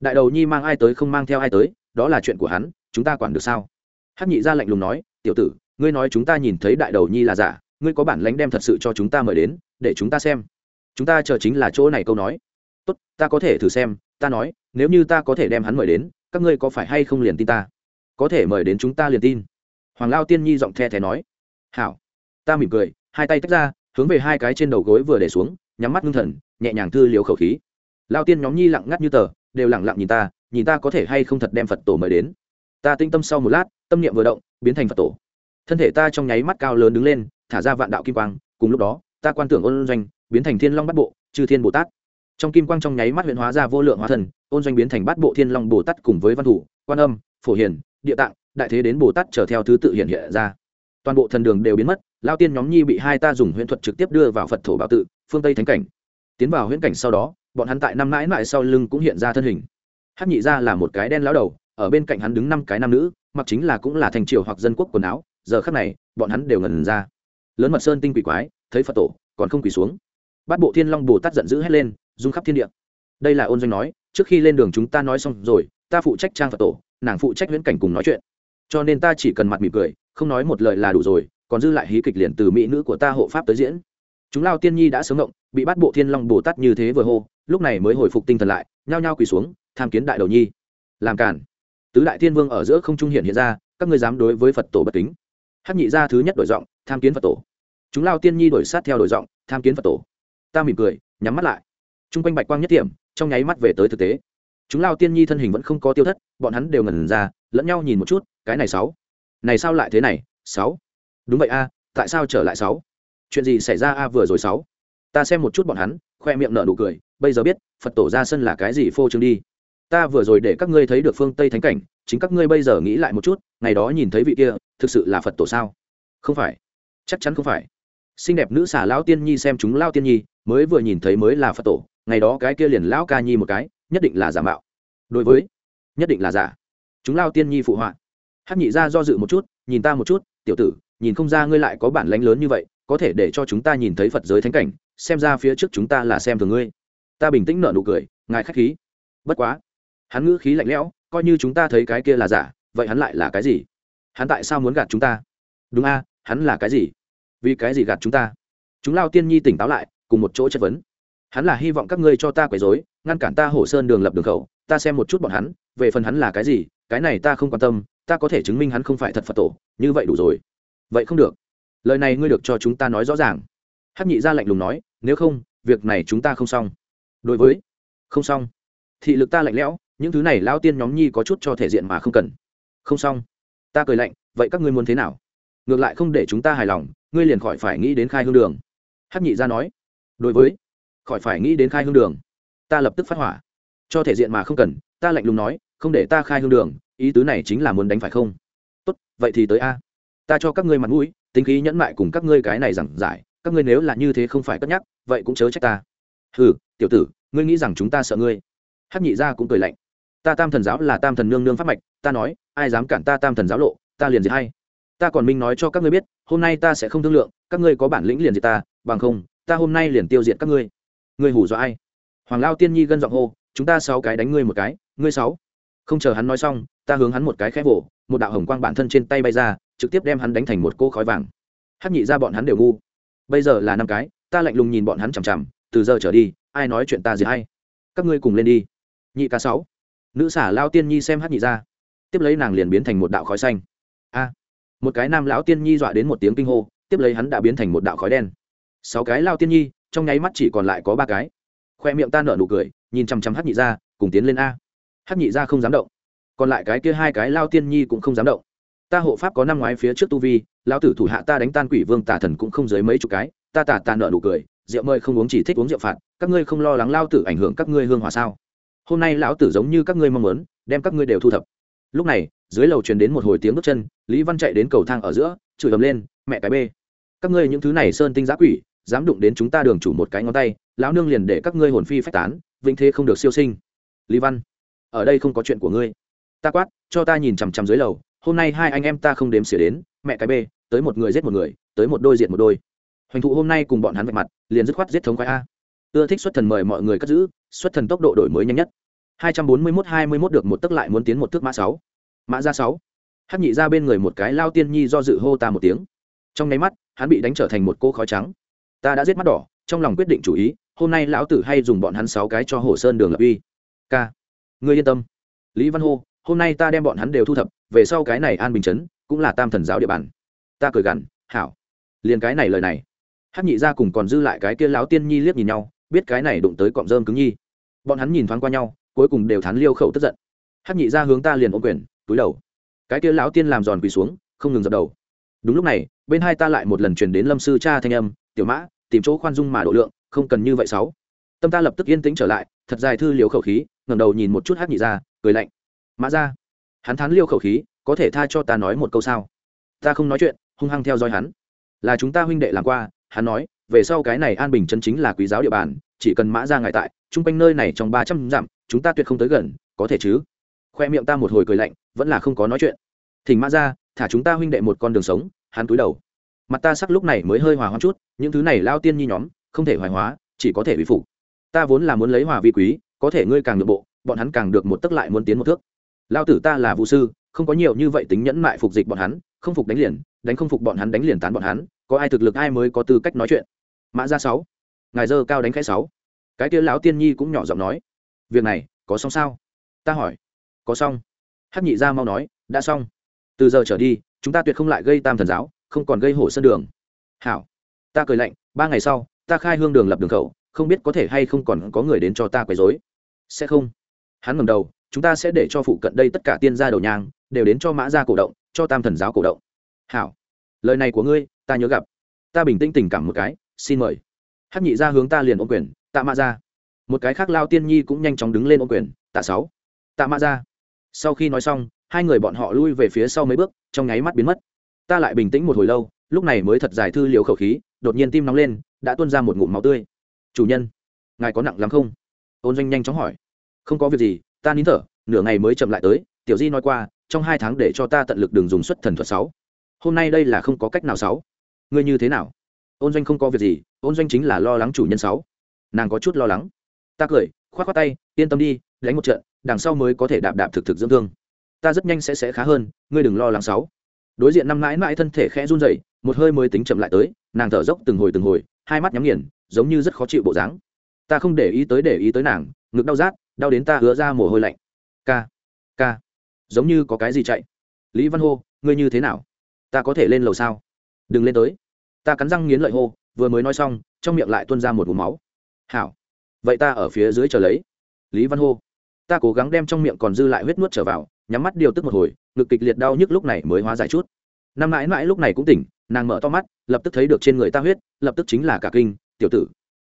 Đại đầu nhi mang ai tới không mang theo ai tới, đó là chuyện của hắn, chúng ta quản được sao? Hắc nhị ra lạnh lùng nói, tiểu tử, ngươi nói chúng ta nhìn thấy đại đầu nhi là giả, ngươi có bản lánh đem thật sự cho chúng ta mời đến, để chúng ta xem. Chúng ta chờ chính là chỗ này câu nói. Tốt, ta có thể thử xem, ta nói, nếu như ta có thể đem hắn mời đến, các ngươi có phải hay không liền tin ta? Có thể mời đến chúng ta liền tin. Hoàng lao tiên nhi giọng the thé nói. Hảo ta mỉm cười, hai tay tách ra, hướng về hai cái trên đầu gối vừa để xuống, nhắm mắt ngưng thần, nhẹ nhàng thư liều khẩu khí. Lao tiên nhóm nhi lặng ngắt như tờ, đều lặng lặng nhìn ta nhìn ta có thể hay không thật đem phật tổ mời đến. Ta tinh tâm sau một lát, tâm niệm vừa động, biến thành phật tổ. Thân thể ta trong nháy mắt cao lớn đứng lên, thả ra vạn đạo kim quang, cùng lúc đó, ta quan tưởng ôn doanh, biến thành thiên long bắt bộ, chư thiên bồ tát. Trong kim quang trong nháy mắt huyện hóa ra vô lượng hóa thần, ôn doanh biến thành bát bộ thiên long bồ tát cùng với văn thủ, quan âm, phổ hiền, địa tạng, đại thế đến bồ tát trở theo thứ tự hiện hiện ra toàn bộ thần đường đều biến mất, lao tiên nhóm nhi bị hai ta dùng huyễn thuật trực tiếp đưa vào phật thổ bảo tự, phương tây thánh cảnh. Tiến vào huyễn cảnh sau đó, bọn hắn tại năm mãi mãi sau lưng cũng hiện ra thân hình. Hát nhị ra là một cái đen lão đầu, ở bên cạnh hắn đứng năm cái nam nữ, mặc chính là cũng là thành triều hoặc dân quốc quần áo, giờ khắc này, bọn hắn đều ngần ra. Lớn mật sơn tinh quỷ quái, thấy phật tổ, còn không quỳ xuống. Bát bộ thiên long bồ tát giận dữ hét lên, rung khắp thiên địa. Đây là ôn doanh nói, trước khi lên đường chúng ta nói xong rồi, ta phụ trách trang phật tổ, nàng phụ trách huyễn cảnh cùng nói chuyện cho nên ta chỉ cần mặt mỉm cười, không nói một lời là đủ rồi, còn dư lại hí kịch liền từ mỹ nữ của ta hộ pháp tới diễn. Chúng lao tiên nhi đã sớm ngộng bị bắt bộ thiên long bồ tát như thế vừa hô, lúc này mới hồi phục tinh thần lại, nhao nhao quỳ xuống, tham kiến đại đầu nhi. Làm cản tứ đại thiên vương ở giữa không trung hiện hiện ra, các ngươi dám đối với phật tổ bất kính. Hắc nhị gia thứ nhất đổi giọng, tham kiến phật tổ. Chúng lao tiên nhi đổi sát theo đổi giọng, tham kiến phật tổ. Ta mỉm cười, nhắm mắt lại. T r u n g quanh bạch quang nhất điểm trong nháy mắt về tới thực tế. Chúng lao tiên nhi thân hình vẫn không có tiêu thất, bọn hắn đều ngẩn ra, lẫn nhau nhìn một chút cái này sáu. Này sao lại thế này, sáu? Đúng vậy a, tại sao trở lại sáu? Chuyện gì xảy ra a vừa rồi sáu? Ta xem một chút bọn hắn, khoe miệng nở nụ cười, bây giờ biết, phật tổ ra sân là cái gì phô trương đi. Ta vừa rồi để các ngươi thấy được phương tây thánh cảnh, chính các ngươi bây giờ nghĩ lại một chút, ngày đó nhìn thấy vị kia, thực sự là phật tổ sao? Không phải. Chắc chắn không phải. Xinh đẹp nữ xả lão tiên nhi xem chúng lao tiên nhi, mới vừa nhìn thấy mới là phật tổ, ngày đó cái kia liền lão ca nhi một cái, nhất định là giả mạo. Đối với, nhất định là giả. Chúng lao tiên nhi phụ họa hắc nhị ra do dự một chút, nhìn ta một chút, tiểu tử, nhìn không ra ngươi lại có bản lánh lớn như vậy, có thể để cho chúng ta nhìn thấy phật giới thánh cảnh, xem ra phía trước chúng ta là xem thường ngươi. Ta bình tĩnh nở nụ cười, ngài khách khí. Bất quá. Hắn ngữ khí lạnh lẽo, coi như chúng ta thấy cái kia là giả, vậy hắn lại là cái gì? Hắn tại sao muốn gạt chúng ta? Đúng a, hắn là cái gì? Vì cái gì gạt chúng ta? Chúng lao tiên nhi tỉnh táo lại, cùng một chỗ chất vấn. Hắn là hy vọng các ngươi cho ta quấy dối ngăn cản ta hổ sơn đường lập đường khẩu, ta xem một chút bọn hắn, về phần hắn là cái gì, cái này ta không quan tâm ta có thể chứng minh hắn không phải thật phật tổ, như vậy đủ rồi. Vậy không được. Lời này ngươi được cho chúng ta nói rõ ràng. Hắc nhị ra lạnh lùng nói, nếu không, việc này chúng ta không xong. Đối với, không xong. Thị lực ta lạnh lẽo, những thứ này lao tiên nhóm nhi có chút cho thể diện mà không cần. Không xong. Ta cười lạnh, vậy các ngươi muốn thế nào? Ngược lại không để chúng ta hài lòng, ngươi liền khỏi phải nghĩ đến khai hương đường. Hắc nhị ra nói, đối với, khỏi phải nghĩ đến khai hương đường. Ta lập tức phát hỏa. Cho thể diện mà không cần, ta lạnh lùng nói, không để ta khai hương đường ý tứ này chính là muốn đánh phải không? Tốt, vậy thì tới a. Ta cho các ngươi mặt mũi, tính khí nhẫn mại cùng các ngươi cái này giảng giải, các ngươi nếu là như thế không phải cất nhắc, vậy cũng chớ trách ta. Hừ, tiểu tử, ngươi nghĩ rằng chúng ta sợ ngươi? Hắc nhị ra cũng cười lạnh. Ta tam thần giáo là tam thần nương nương pháp mạch, ta nói, ai dám cản ta tam thần giáo lộ, ta liền gì hay. Ta còn minh nói cho các ngươi biết, hôm nay ta sẽ không thương lượng, các ngươi có bản lĩnh liền diệt ta, bằng không, ta hôm nay liền tiêu diệt các ngươi. Ngươi hủ dọa ai? Hoàng lao tiên nhi gân giọng hô, chúng ta sáu cái đánh ngươi một cái, ngươi sáu không chờ hắn nói xong, ta hướng hắn một cái khép vỗ một đạo hồng quang bản thân trên tay bay ra, trực tiếp đem hắn đánh thành một cô khói vàng. Hắc nhị ra bọn hắn đều ngu. Bây giờ là năm cái, ta lạnh lùng nhìn bọn hắn chằm chằm, từ giờ trở đi, ai nói chuyện ta gì hay các ngươi cùng lên đi. Nhị ca sáu. Nữ xả lao tiên nhi xem hắc nhị ra. Tiếp lấy nàng liền biến thành một đạo khói xanh. A. Một cái nam lão tiên nhi dọa đến một tiếng kinh hô, tiếp lấy hắn đã biến thành một đạo khói đen. Sáu cái lao tiên nhi, trong nháy mắt chỉ còn lại có ba cái. Khoe miệng ta nở nụ cười, nhìn chằm chằm Hắc nhị ra, cùng tiến lên a hát nhị ra không dám động. Còn lại cái kia hai cái lao tiên nhi cũng không dám động. Ta hộ pháp có năm ngoái phía trước tu vi lao tử thủ hạ ta đánh tan quỷ vương tà thần cũng không dưới mấy chục cái, ta tà tà nợ nụ cười, rượu mời không uống chỉ thích uống rượu phạt, các ngươi không lo lắng lao tử ảnh hưởng các ngươi hương hòa sao? Hôm nay lão tử giống như các ngươi mong muốn, đem các ngươi đều thu thập. Lúc này, dưới lầu truyền đến một hồi tiếng bước chân, lý văn chạy đến cầu thang ở giữa, chửi ầm lên, mẹ cái bê! Các ngươi những thứ này sơn tinh giã quỷ, dám đụng đến chúng ta đường chủ một cái ngón tay, lão nương liền để các ngươi hồn phi phách tán vinh thế không được siêu sinh. Lý văn ở đây không có chuyện của ngươi. Ta quát, cho ta nhìn chằm chằm dưới lầu, hôm nay hai anh em ta không đếm xỉa đến, mẹ cái bê, tới một người giết một người, tới một đôi diệt một đôi. Hoành thụ hôm nay cùng bọn hắn vạch mặt, liền dứt khoát giết thống khoái a. Ưa thích xuất thần mời mọi người cất giữ, xuất thần tốc độ đổi mới nhanh nhất. Hai trăm bốn mươi mốt hai mươi mốt được một tức lại muốn tiến một thước mã sáu. Mã ra sáu. Hắc nhị ra bên người một cái lao tiên nhi do dự hô ta một tiếng. Trong nháy mắt, hắn bị đánh trở thành một cô khói trắng. Ta đã giết mắt đỏ, trong lòng quyết định chủ ý, hôm nay lão tử hay dùng bọn hắn sáu cái cho hồ sơn đường lập uy. K ngươi yên tâm. Lý văn hô, hôm nay ta đem bọn hắn đều thu thập, về sau cái này an bình chấn cũng là tam thần giáo địa bàn. Ta cười gằn, hảo. Liền cái này lời này. Hắc nhị ra cùng còn dư lại cái kia lão tiên nhi liếc nhìn nhau, biết cái này đụng tới cọng rơm cứng nhi. Bọn hắn nhìn thoáng qua nhau, cuối cùng đều thán liêu khẩu tức giận. Hắc nhị ra hướng ta liền ôm quyền, túi đầu. Cái kia lão tiên làm giòn quỳ xuống, không ngừng dập đầu. Đúng lúc này, bên hai ta lại một lần truyền đến lâm sư cha thanh âm, tiểu mã, tìm chỗ khoan dung mà độ lượng, không cần như vậy sáu. Tâm ta lập tức yên tĩnh trở lại thật dài thư liều khẩu khí, ngẩng đầu nhìn một chút hát nhị ra cười lạnh. Mã ra hắn thán liêu khẩu khí, có thể tha cho ta nói một câu sao? Ta không nói chuyện, hung hăng theo dõi hắn. Là chúng ta huynh đệ làm qua, hắn nói, về sau cái này an bình chân chính là quý giáo địa bàn, chỉ cần mã ra ngài tại, chung quanh nơi này trong ba trăm dặm, chúng ta tuyệt không tới gần, có thể chứ? Khoe miệng ta một hồi cười lạnh, vẫn là không có nói chuyện. Thỉnh mã ra thả chúng ta huynh đệ một con đường sống, hắn túi đầu. Mặt ta sắc lúc này mới hơi hòa hoãn chút, những thứ này lao tiên nhi nhóm, không thể hoài hóa, chỉ có thể bị phục ta vốn là muốn lấy hòa vi quý, có thể ngươi càng được bộ, bọn hắn càng được một tức lại muốn tiến một thước. Lao tử ta là vũ sư, không có nhiều như vậy tính nhẫn mại phục dịch bọn hắn, không phục đánh liền, đánh không phục bọn hắn đánh liền tán bọn hắn, có ai thực lực ai mới có tư cách nói chuyện. Mã ra sáu, ngài dơ cao đánh khẽ sáu. Cái kia lão tiên nhi cũng nhỏ giọng nói, việc này, có xong sao? Ta hỏi, có xong. Hắc nhị ra mau nói, đã xong. Từ giờ trở đi, chúng ta tuyệt không lại gây tam thần giáo, không còn gây hổ sân đường. Hảo. Ta cười lạnh, ba ngày sau, ta khai hương đường lập đường khẩu không biết có thể hay không còn có người đến cho ta quấy rối. Sẽ không. Hắn ngầm đầu, chúng ta sẽ để cho phụ cận đây tất cả tiên gia đầu nhang, đều đến cho mã gia cổ động, cho tam thần giáo cổ động. Hảo. Lời này của ngươi, ta nhớ gặp. Ta bình tĩnh tình cảm một cái, xin mời. Hắc nhị ra hướng ta liền ôm quyền, tạ mã ra một cái khác lao tiên nhi cũng nhanh chóng đứng lên ôm quyền, tạ sáu. Tạ mã ra sau khi nói xong, hai người bọn họ lui về phía sau mấy bước, trong nháy mắt biến mất. Ta lại bình tĩnh một hồi lâu, lúc này mới thật dài thư liều khẩu khí, đột nhiên tim nóng lên, đã tuôn ra một ngụm máu tươi chủ nhân, ngài có nặng lắm không? Ôn doanh nhanh chóng hỏi. Không có việc gì, ta nín thở, nửa ngày mới chậm lại tới, tiểu di nói qua, trong hai tháng để cho ta tận lực đường dùng xuất thần thuật sáu. Hôm nay đây là không có cách nào sáu. Ngươi như thế nào? Ôn doanh không có việc gì, ôn doanh chính là lo lắng chủ nhân sáu. Nàng có chút lo lắng. Ta cười k h o á t k tay, yên tâm đi, đánh một trận, đằng sau mới có thể đạp đạp thực thực dưỡng thương. Ta rất nhanh sẽ sẽ khá hơn, ngươi đừng lo lắng sáu. Đối diện năm mãi mãi thân thể khẽ run dậy một hơi mới tính chậm lại tới, nàng thở dốc từng hồi từng hồi, hai mắt nhắm nghiền giống như rất khó chịu bộ dáng. Ta không để ý tới để ý tới nàng, ngực đau rát, đau đến ta hứa ra mồ hôi lạnh. Ca ca, giống như có cái gì chạy. Lý văn hô, ngươi như thế nào? Ta có thể lên lầu sao? Đừng lên tới. Ta cắn răng nghiến lợi hô, vừa mới nói xong, trong miệng lại tuôn ra một vùng máu. Hảo. Vậy ta ở phía dưới chờ lấy. Lý văn hô. Ta cố gắng đem trong miệng còn dư lại huyết nuốt trở vào, nhắm mắt điều tức một hồi, ngực kịch liệt đau nhức lúc này mới hóa giải chút. Năm mãi mãi lúc này cũng tỉnh, nàng mở to mắt, lập tức thấy được trên người ta huyết, lập tức chính là cả kinh tiểu tử,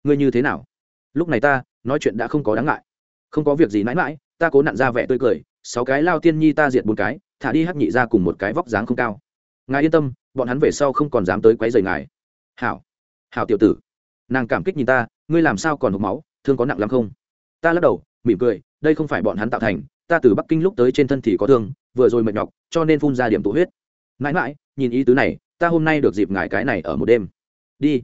ngươi như thế nào? Lúc này ta, nói chuyện đã không có đáng ngại. Không có việc gì mãi mãi, ta cố nặn ra vẻ tươi cười, sáu cái lao tiên nhi ta diệt bốn cái, thả đi hắc nhị ra cùng một cái vóc dáng không cao. Ngài yên tâm, bọn hắn về sau không còn dám tới quấy rầy ngài. Hảo hảo tiểu tử. Nàng cảm kích nhìn ta, ngươi làm sao còn hộp máu, thương có nặng lắm không? Ta lắc đầu, mỉm cười, đây không phải bọn hắn tạo thành, ta từ bắc kinh lúc tới trên thân thì có thương, vừa rồi mệt nhọc, cho nên phun ra điểm tụ huyết. Mãi mãi, nhìn ý tứ này, ta hôm nay được dịp ngài cái này ở một đêm. Đi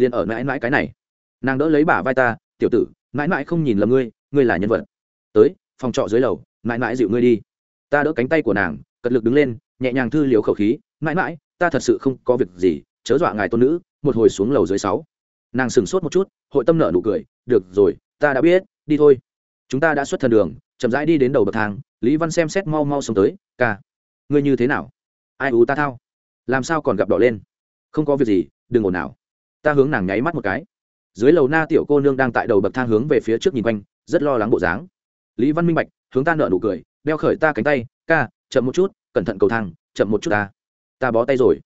liền ở mãi mãi cái này. Nàng đỡ lấy bả vai ta, tiểu tử, mãi mãi không nhìn lầm ngươi ngươi là nhân vật. Tới, phòng trọ dưới lầu, mãi mãi dịu ngươi đi. Ta đỡ cánh tay của nàng, cật lực đứng lên, nhẹ nhàng thư liều khẩu khí, mãi mãi, ta thật sự không có việc gì, chớ dọa ngài tôn nữ, một hồi xuống lầu dưới sáu. Nàng sửng sốt một chút, hội tâm nợ nụ cười, được rồi, ta đã biết, đi thôi. Chúng ta đã xuất thần đường, chậm rãi đi đến đầu bậc thang, lý văn xem xét mau mau sống tới, ca, ngươi như thế nào? Ai ú ta thao? Làm sao còn gặp đỏ lên? Không có việc gì, đừng ồn nào ta hướng nàng nháy mắt một cái. Dưới lầu na tiểu cô nương đang tại đầu bậc thang hướng về phía trước nhìn quanh, rất lo lắng bộ dáng. Lý văn minh bạch, hướng ta nợ nụ cười, đeo khởi ta cánh tay, ca, chậm một chút, cẩn thận cầu thang, chậm một chút ta. Ta bó tay rồi.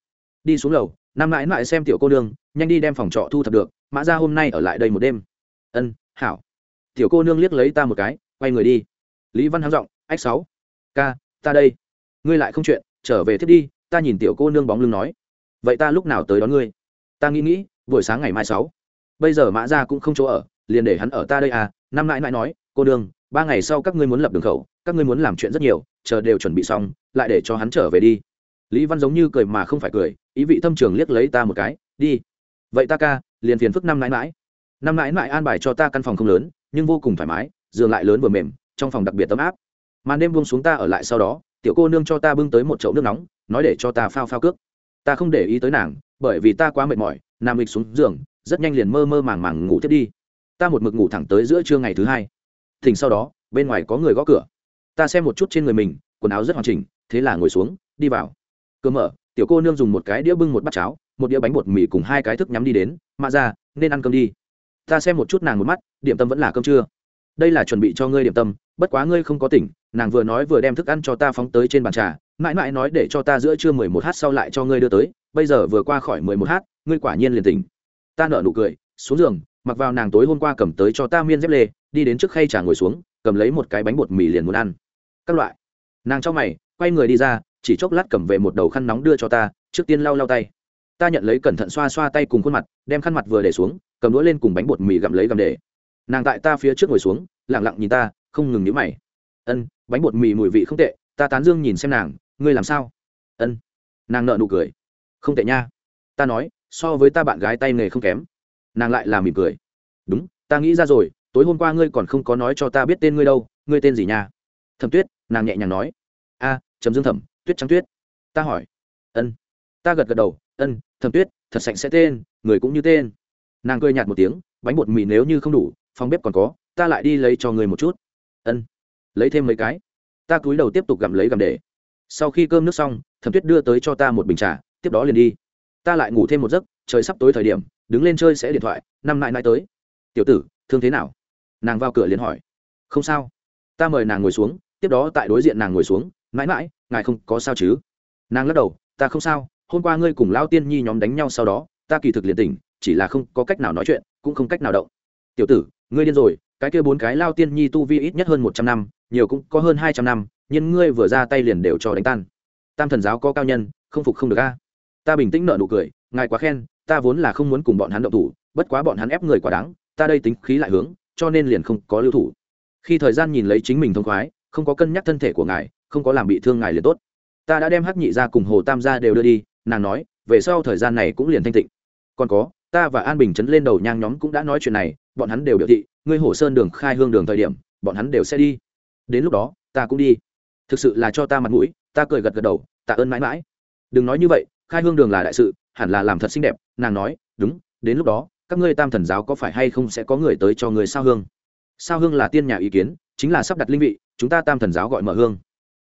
Đi xuống lầu năm mãi mãi xem tiểu cô nương, nhanh đi đem phòng trọ thu thập được, mã ra hôm nay ở lại đây một đêm. Ân, hảo. Tiểu cô nương liếc lấy ta một cái, quay người đi. Lý văn háng giọng, ách sáu, ca, ta đây. Ngươi lại không chuyện, trở về thiết đi. Ta nhìn tiểu cô nương bóng lưng nói, vậy ta lúc nào tới đón ngươi? Ta nghĩ nghĩ buổi sáng ngày mai sáu. Bây giờ mã ra cũng không chỗ ở liền để hắn ở ta đây à năm nãi nãi nói cô Đường, ba ngày sau các ngươi muốn lập đường khẩu các ngươi muốn làm chuyện rất nhiều chờ đều chuẩn bị xong lại để cho hắn trở về đi. Lý văn giống như cười mà không phải cười ý vị thâm trường liếc lấy ta một cái đi. Vậy ta ca liền phiền phức năm nãi mãi năm nãi mãi an bài cho ta căn phòng không lớn nhưng vô cùng thoải mái giường lại lớn vừa mềm trong phòng đặc biệt ấm áp. Màn đêm buông xuống ta ở lại sau đó tiểu cô nương cho ta bưng tới một chậu nước nóng nói để cho ta phao phao cước. Ta không để ý tới nàng bởi vì ta quá mệt mỏi nằm lịch xuống giường, rất nhanh liền mơ mơ màng màng ngủ thiếp đi. Ta một mực ngủ thẳng tới giữa trưa ngày thứ hai. Thỉnh sau đó, bên ngoài có người gõ cửa. Ta xem một chút trên người mình, quần áo rất hoàn chỉnh, thế là ngồi xuống, đi vào. Cửa mở, tiểu cô nương dùng một cái đĩa bưng một bát cháo, một đĩa bánh bột mì cùng hai cái thức nhắm đi đến, mạ ra, nên ăn cơm đi. Ta xem một chút nàng một mắt, điểm tâm vẫn là cơm trưa đây là chuẩn bị cho ngươi điểm tâm, bất quá ngươi không có tỉnh, nàng vừa nói vừa đem thức ăn cho ta phóng tới trên bàn trà, mãi mãi nói để cho ta giữa trưa mười một h sau lại cho ngươi đưa tới bây giờ vừa qua khỏi mười một h ngươi quả nhiên liền tỉnh. Ta nở nụ cười, xuống giường, mặc vào nàng tối hôm qua cầm tới cho ta miên dép lê, đi đến trước khay trà ngồi xuống, cầm lấy một cái bánh bột mì liền muốn ăn. Các loại. Nàng trong mày, quay người đi ra, chỉ chốc lát cầm về một đầu khăn nóng đưa cho ta, trước tiên lau lau tay. Ta nhận lấy cẩn thận xoa xoa tay cùng khuôn mặt, đem khăn mặt vừa để xuống, cầm đũa lên cùng bánh bột mì gặm lấy gặm để. Nàng tại ta phía trước ngồi xuống lẳng lặng nhìn ta, không ngừng nhíu mày. Ân, bánh bột mì mùi vị không tệ, ta tán dương nhìn xem nàng, ngươi làm sao? Ân. Nàng nợ nụ cười không tệ nha. Ta nói so với ta bạn gái tay nghề không kém. Nàng lại là mỉm cười. Đúng ta nghĩ ra rồi tối hôm qua ngươi còn không có nói cho ta biết tên ngươi đâu ngươi tên gì nha? Thẩm tuyết nàng nhẹ nhàng nói. A à, dương thẩm tuyết trắng tuyết. Ta hỏi. Ân. Ta gật gật đầu ân thẩm tuyết thật sạch sẽ tên người cũng như tên. Nàng cười nhạt một tiếng bánh bột mì nếu như không đủ phòng bếp còn có ta lại đi lấy cho người một chút. Ân. Lấy thêm mấy cái. Ta cúi đầu tiếp tục gặm lấy gặm để. Sau khi cơm nước xong thẩm tuyết đưa tới cho ta một bình trà tiếp đó liền đi. Ta lại ngủ thêm một giấc, trời sắp tối thời điểm, đứng lên chơi sẽ điện thoại, năm nại nại tới. Tiểu tử, thương thế nào? Nàng vào cửa liền hỏi. Không sao. Ta mời nàng ngồi xuống, tiếp đó tại đối diện nàng ngồi xuống, mãi mãi, ngài không có sao chứ? Nàng lắc đầu, ta không sao, hôm qua ngươi cùng lao tiên nhi nhóm đánh nhau sau đó, ta kỳ thực liền tỉnh, chỉ là không có cách nào nói chuyện, cũng không cách nào động. Tiểu tử, ngươi điên rồi, cái kia bốn cái lao tiên nhi tu vi ít nhất hơn một trăm năm, nhiều cũng có hơn hai trăm năm, nhưng ngươi vừa ra tay liền đều cho đánh tan. Tam thần giáo có cao nhân, không phục không được a ta bình tĩnh nợ nụ cười, ngài quá khen, ta vốn là không muốn cùng bọn hắn động thủ, bất quá bọn hắn ép người quá đáng, ta đây tính khí lại hướng, cho nên liền không có lưu thủ. Khi thời gian nhìn lấy chính mình thông khoái, không có cân nhắc thân thể của ngài, không có làm bị thương ngài liền tốt. Ta đã đem hắc nhị ra cùng hồ tam gia đều đưa đi, nàng nói, về sau thời gian này cũng liền thanh tịnh. Còn có, ta và an bình chấn lên đầu nhang nhóm cũng đã nói chuyện này, bọn hắn đều biểu thị, ngươi hồ sơn đường khai hương đường thời điểm, bọn hắn đều sẽ đi. Đến lúc đó, ta cũng đi. Thực sự là cho ta mặt mũi, ta cười gật gật đầu, tạ ơn mãi mãi. Đừng nói như vậy khai hương đường là đại sự, hẳn là làm thật xinh đẹp, nàng nói, đúng, đến lúc đó, các ngươi tam thần giáo có phải hay không sẽ có người tới cho người sao hương? Sao hương là tiên nhà ý kiến, chính là sắp đặt linh vị, chúng ta tam thần giáo gọi mở hương.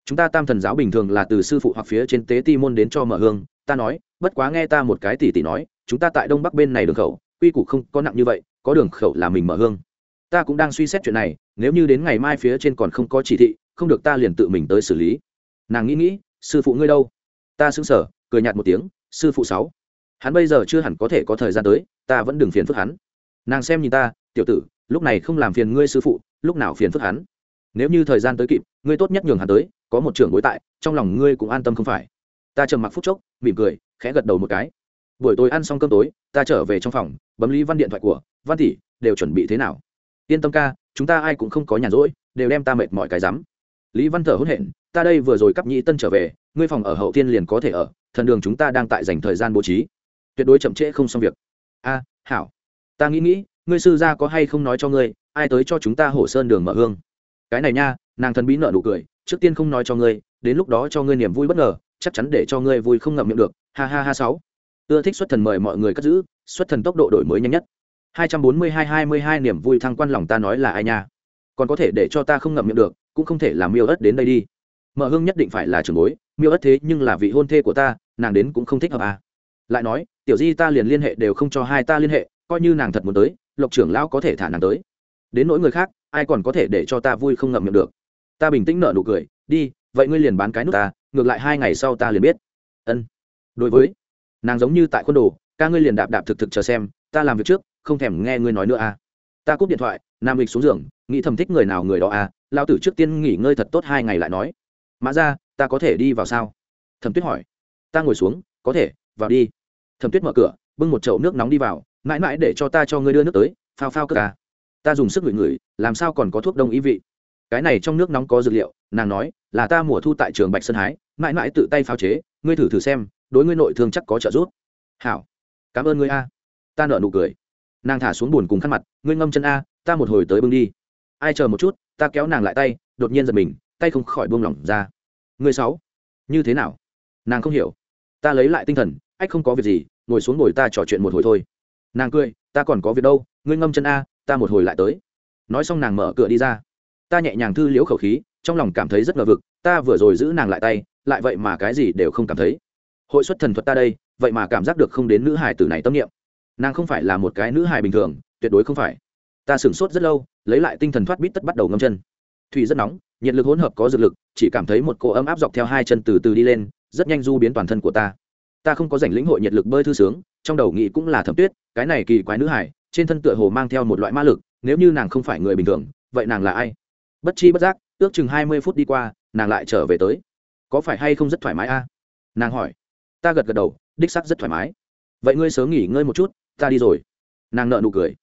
Chúng ta tam thần giáo bình thường là từ sư phụ hoặc phía trên tế ti môn đến cho mở hương, ta nói, bất quá nghe ta một cái tỉ tỉ nói, chúng ta tại đông bắc bên này đường khẩu, quy củ không có nặng như vậy, có đường khẩu là mình mở hương. Ta cũng đang suy xét chuyện này, nếu như đến ngày mai phía trên còn không có chỉ thị, không được ta liền tự mình tới xử lý. Nàng nghĩ nghĩ, sư phụ ngươi đâu? Ta xứng sở cười nhạt một tiếng, sư phụ sáu, hắn bây giờ chưa hẳn có thể có thời gian tới, ta vẫn đừng phiền phức hắn. Nàng xem nhìn ta, tiểu tử, lúc này không làm phiền ngươi sư phụ, lúc nào phiền phức hắn? Nếu như thời gian tới kịp, ngươi tốt nhất nhường hắn tới, có một trưởng bối tại, trong lòng ngươi cũng an tâm không phải. Ta trầm mặc phút chốc, mỉm cười, khẽ gật đầu một cái. Buổi tối ăn xong cơm tối, ta trở về trong phòng, bấm lý văn điện thoại của, văn tỷ, đều chuẩn bị thế nào? Yên tâm ca, chúng ta ai cũng không có nhàn rỗi, đều đem ta mệt mọi cái rắm. Lý văn thở hốt hển, ta đây vừa rồi cắp nhĩ tân trở về, ngươi phòng ở hậu tiên liền có thể ở thần đường chúng ta đang tại dành thời gian bố trí. Tuyệt đối chậm trễ không xong việc. A, hảo. Ta nghĩ nghĩ, ngươi sư gia có hay không nói cho ngươi, ai tới cho chúng ta hổ sơn đường mở hương? Cái này nha. Nàng thần bí nợ nụ cười, trước tiên không nói cho ngươi, đến lúc đó cho ngươi niềm vui bất ngờ, chắc chắn để cho ngươi vui không ngậm miệng được. Ha ha ha sáu. Ưa thích xuất thần mời mọi người cất giữ, xuất thần tốc độ đổi mới nhanh nhất. 242-22 niềm vui thăng quan lòng ta nói là ai nha? Còn có thể để cho ta không ngậm miệng được, cũng không thể làm miêu ớt đến đây đi mợ hương nhất định phải là trường bối, miêu ất thế nhưng là vị hôn thê của ta, nàng đến cũng không thích hợp à. Lại nói, tiểu di ta liền liên hệ đều không cho hai ta liên hệ, coi như nàng thật muốn tới, lộc trưởng lão có thể thả nàng tới. Đến nỗi người khác, ai còn có thể để cho ta vui không ngậm miệng được. Ta bình tĩnh nợ nụ cười, đi, vậy ngươi liền bán cái nút ta, ngược lại hai ngày sau ta liền biết. Ân. Đối với, nàng giống như tại quân đồ, ca ngươi liền đạp đạp thực thực chờ xem, ta làm việc trước, không thèm nghe ngươi nói nữa à. Ta cúp điện thoại, nam lịch xuống giường, nghĩ thầm thích người nào người đó à lao tử trước tiên nghỉ ngơi thật tốt hai ngày lại nói mã ra ta có thể đi vào sao? Thẩm tuyết hỏi. Ta ngồi xuống, có thể, vào đi. Thẩm tuyết mở cửa, bưng một chậu nước nóng đi vào, mãi mãi để cho ta cho ngươi đưa nước tới, phao phao cơ ca. Ta dùng sức ngửi ngửi, làm sao còn có thuốc đông ý vị. Cái này trong nước nóng có dược liệu, nàng nói, là ta mùa thu tại trường bạch sơn hái, mãi mãi tự tay phao chế, ngươi thử thử xem, đối ngươi nội thương chắc có trợ giúp. Hảo, cảm ơn ngươi a. Ta nợ nụ cười. Nàng thả xuống buồn cùng khăn mặt, ngươi ngâm chân a, ta một hồi tới bưng đi. Ai chờ một chút, ta kéo nàng lại tay, đột nhiên giật mình tay không khỏi buông lỏng ra. Người sáu, như thế nào? Nàng không hiểu. Ta lấy lại tinh thần, ách không có việc gì, ngồi xuống ngồi ta trò chuyện một hồi thôi. Nàng cười, ta còn có việc đâu, ngươi ngâm chân a, ta một hồi lại tới. Nói xong nàng mở cửa đi ra. Ta nhẹ nhàng thư liễu khẩu khí, trong lòng cảm thấy rất ngờ vực, ta vừa rồi giữ nàng lại tay, lại vậy mà cái gì đều không cảm thấy. Hội xuất thần thuật ta đây, vậy mà cảm giác được không đến nữ hài tử này tâm niệm. Nàng không phải là một cái nữ hài bình thường, tuyệt đối không phải. Ta sửng sốt rất lâu, lấy lại tinh thần thoát bít tất bắt đầu ngâm chân. Thủy rất nóng nhiệt lực hỗn hợp có dược lực, chỉ cảm thấy một cô ấm áp dọc theo hai chân từ từ đi lên, rất nhanh du biến toàn thân của ta. Ta không có giành lĩnh hội nhiệt lực bơi thư sướng, trong đầu nghĩ cũng là thẩm tuyết, cái này kỳ quái nữ hải, trên thân tựa hồ mang theo một loại ma lực, nếu như nàng không phải người bình thường, vậy nàng là ai? Bất chi bất giác, ước chừng hai mươi phút đi qua, nàng lại trở về tới. Có phải hay không rất thoải mái a? Nàng hỏi. Ta gật gật đầu, đích sắc rất thoải mái. Vậy ngươi sớm nghỉ ngơi một chút, ta đi rồi. Nàng nợ nụ cười.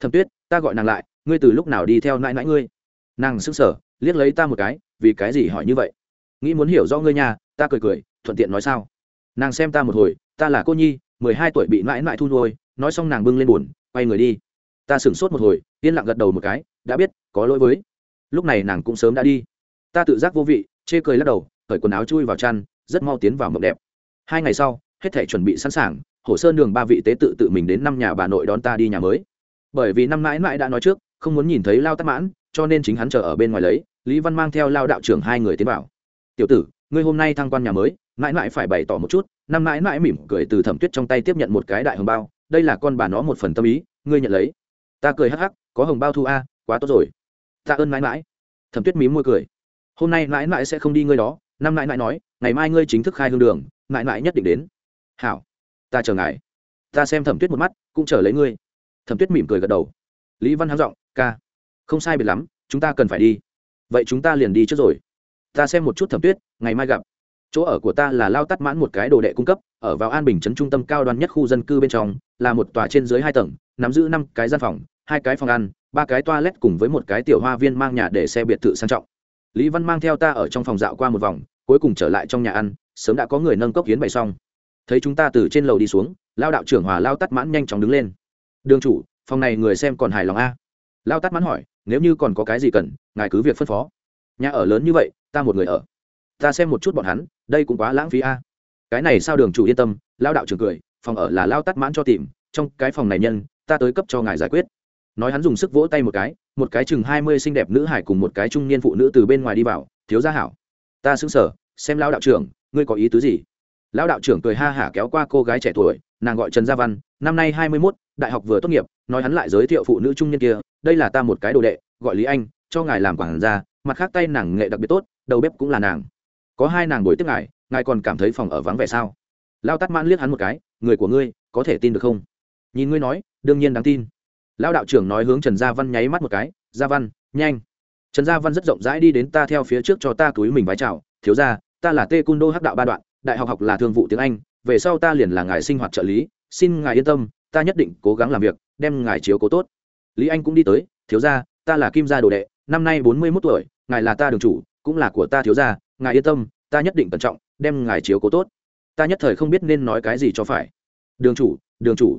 Thẩm tuyết, ta gọi nàng lại, ngươi từ lúc nào đi theo nãi nãi ngươi? Nàng sững sờ liếc lấy ta một cái, vì cái gì hỏi như vậy? Nghĩ muốn hiểu do ngươi nhà ta cười cười, thuận tiện nói sao? Nàng xem ta một hồi, ta là cô nhi, mười hai tuổi bị mãi mãi thu nuôi, nói xong nàng bưng lên b u ồ n quay người đi. Ta sửng sốt một hồi, yên lặng gật đầu một cái, đã biết, có lỗi với. Lúc này nàng cũng sớm đã đi. Ta tự giác vô vị, chê cười lắc đầu khởi quần áo chui vào chăn, rất mau tiến vào mộng đẹp. Hai ngày sau, hết thể chuẩn bị sẵn sàng, hồ sơn đường ba vị tế tự tự mình đến năm nhà bà nội đón ta đi nhà mới. Bởi vì năm mãi mãi đã nói trước, không muốn nhìn thấy lao tắc mãn cho nên chính hắn chờ ở bên ngoài lấy, lý văn mang theo lao đạo trưởng hai người tiến vào. Tiểu tử, ngươi hôm nay thăng quan nhà mới, mãi mãi phải bày tỏ một chút. Năm mãi mãi mỉm cười từ thẩm tuyết trong tay tiếp nhận một cái đại hồng bao, đây là con bà nó một phần tâm ý, ngươi nhận lấy. Ta cười hắc hắc, có hồng bao thu a, quá tốt rồi. Tạ ơn mãi mãi. Thẩm tuyết mím môi cười. Hôm nay mãi mãi sẽ không đi ngươi đó. Năm mãi mãi nói, ngày mai ngươi chính thức khai hương đường, mãi mãi nhất định đến. Hảo, ta chờ ngài. Ta xem thẩm tuyết một mắt, cũng chờ lấy ngươi. Thẩm tuyết mỉm cười gật đầu. Lý văn hắng giọng, ca không sai biệt lắm, chúng ta cần phải đi. Vậy chúng ta liền đi trước rồi. Ta xem một chút thẩm tuyết, ngày mai gặp. Chỗ ở của ta là lao tắt mãn một cái đồ đệ cung cấp, ở vào an bình trấn trung tâm cao đoan nhất khu dân cư bên trong, là một tòa trên dưới hai tầng, nắm giữ năm cái gian phòng, hai cái phòng ăn, ba cái toilet cùng với một cái tiểu hoa viên mang nhà để xe biệt thự sang trọng. Lý văn mang theo ta ở trong phòng dạo qua một vòng, cuối cùng trở lại trong nhà ăn, sớm đã có người nâng cốc hiến bày xong. Thấy chúng ta từ trên lầu đi xuống, lao đạo trưởng hòa lao tắt mãn nhanh chóng đứng lên. Đường chủ, phòng này người xem còn hài lòng a? Lao tắt mãn hỏi nếu như còn có cái gì cần, ngài cứ việc phân phó. Nhà ở lớn như vậy, ta một người ở. Ta xem một chút bọn hắn, đây cũng quá lãng phí a. Cái này sao đường chủ yên tâm, lao đạo trưởng cười, phòng ở là lao tắt mãn cho tìm, trong cái phòng này nhân, ta tới cấp cho ngài giải quyết. Nói hắn dùng sức vỗ tay một cái một cái chừng hai mươi xinh đẹp nữ hải cùng một cái trung niên phụ nữ từ bên ngoài đi vào, thiếu gia hảo. Ta xứng sở, xem lao đạo trưởng, ngươi có ý tứ gì? Lao đạo trưởng cười ha hả kéo qua cô gái trẻ tuổi, nàng gọi trần gia văn, năm nay hai mươi mốt, đại học vừa tốt nghiệp, nói hắn lại giới thiệu phụ nữ trung niên kia đây là ta một cái đồ đệ, gọi lý anh, cho ngài làm quản gia, mặt khác tay nàng nghệ đặc biệt tốt, đầu bếp cũng là nàng. Có hai nàng buổi tiếp ngài ngài còn cảm thấy phòng ở vắng vẻ sao? Lao tắt mãn liếc hắn một cái, người của ngươi, có thể tin được không? Nhìn ngươi nói, đương nhiên đáng tin. Lao đạo trưởng nói hướng trần gia văn nháy mắt một cái, gia văn, nhanh. Trần gia văn rất rộng rãi đi đến ta theo phía trước cho ta túi mình vái chào, thiếu ra ta là tê cung đô hắc đạo ba đoạn, đại học học là thương vụ tiếng anh, về sau ta liền là ngài sinh hoạt trợ lý, xin ngài yên tâm, ta nhất định cố gắng làm việc, đem ngài chiếu cố tốt lý anh cũng đi tới thiếu gia, ta là kim gia đồ đệ năm nay bốn mươi mốt tuổi ngài là ta đường chủ cũng là của ta thiếu gia ngài yên tâm ta nhất định cẩn trọng đem ngài chiếu cố tốt. Ta nhất thời không biết nên nói cái gì cho phải. Đường chủ đường chủ.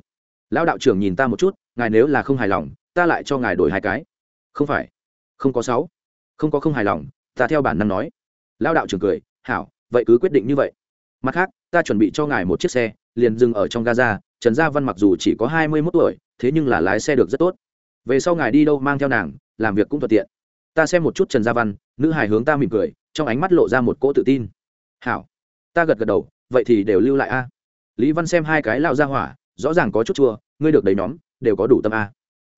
Lão đạo trưởng nhìn ta một chút ngài nếu là không hài lòng ta lại cho ngài đổi hai cái. Không phải. Không có sáu. Không có không hài lòng ta theo bản năng nói. Lão đạo trưởng cười hảo vậy cứ quyết định như vậy. Mặt khác ta chuẩn bị cho ngài một chiếc xe liền dừng ở trong gaza trần gia văn mặc dù chỉ có hai mươi mốt tuổi thế nhưng là lái xe được rất tốt về sau ngài đi đâu mang theo nàng, làm việc cũng thuận tiện. Ta xem một chút trần gia văn, nữ hài hướng ta mỉm cười, trong ánh mắt lộ ra một cỗ tự tin. Hảo. Ta gật gật đầu, vậy thì đều lưu lại a. Lý văn xem hai cái lao ra hỏa, rõ ràng có chút chua, ngươi được đầy nhóm, đều có đủ tâm a.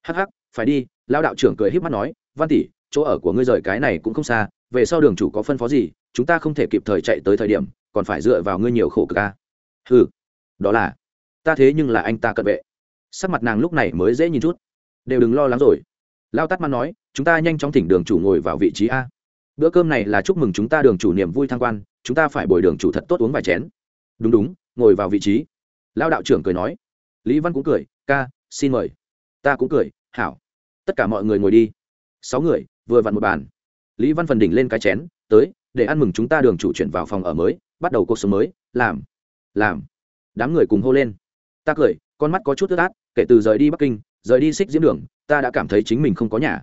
Hh phải đi lao đạo trưởng cười h í p mắt nói, văn tỷ, chỗ ở của ngươi rời cái này cũng không xa, về sau đường chủ có phân phó gì, chúng ta không thể kịp thời chạy tới thời điểm, còn phải dựa vào ngươi nhiều khổ cực a. ừ đó là, ta thế nhưng là anh ta cận vệ. Sắc mặt nàng lúc này mới dễ nhìn chút đều đừng lo lắng rồi. Lao tắt man nói, chúng ta nhanh chóng thỉnh đường chủ ngồi vào vị trí a. Bữa cơm này là chúc mừng chúng ta đường chủ niềm vui thăng quan, chúng ta phải bồi đường chủ thật tốt uống vài chén. Đúng đúng, ngồi vào vị trí. Lao đạo trưởng cười nói. Lý văn cũng cười, ca, xin mời. Ta cũng cười, hảo. Tất cả mọi người ngồi đi. Sáu người, vừa vặn một bàn. Lý văn phần đỉnh lên cái chén, tới, để ăn mừng chúng ta đường chủ chuyển vào phòng ở mới, bắt đầu cuộc sống mới, làm làm. Đám người cùng hô lên. Ta cười, con mắt có chút ướt át, kể từ rời đi bắc kinh rời đi xích diễm đường, ta đã cảm thấy chính mình không có nhà.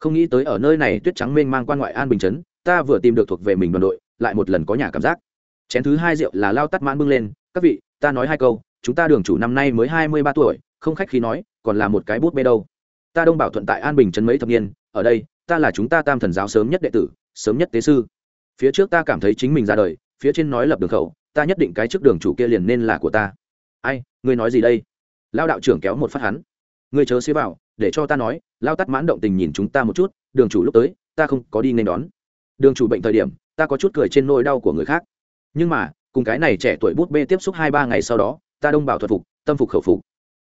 Không nghĩ tới ở nơi này tuyết trắng mênh mang quan ngoại an bình chấn, ta vừa tìm được thuộc về mình đoàn đội, lại một lần có nhà cảm giác. Chén thứ hai rượu là lao tắt mãn bưng lên, các vị, ta nói hai câu, chúng ta đường chủ năm nay mới hai mươi ba tuổi, không khách khí nói, còn là một cái bút bê đâu. Ta đông bảo thuận tại an bình trấn mấy thập niên, ở đây, ta là chúng ta tam thần giáo sớm nhất đệ tử, sớm nhất tế sư. Phía trước ta cảm thấy chính mình ra đời, phía trên nói lập đường khẩu, ta nhất định cái trước đường chủ kia liền nên là của ta. Ai, ngươi nói gì đây? Lao đạo trưởng kéo một phát hắn ngươi chớ xế vào, để cho ta nói, lao tắt mãn động tình nhìn chúng ta một chút, đường chủ lúc tới, ta không có đi nên đón. Đường chủ bệnh thời điểm, ta có chút cười trên nỗi đau của người khác. Nhưng mà, cùng cái này trẻ tuổi bút bê tiếp xúc hai ba ngày sau đó, ta đông bảo thuật phục, tâm phục khẩu phục.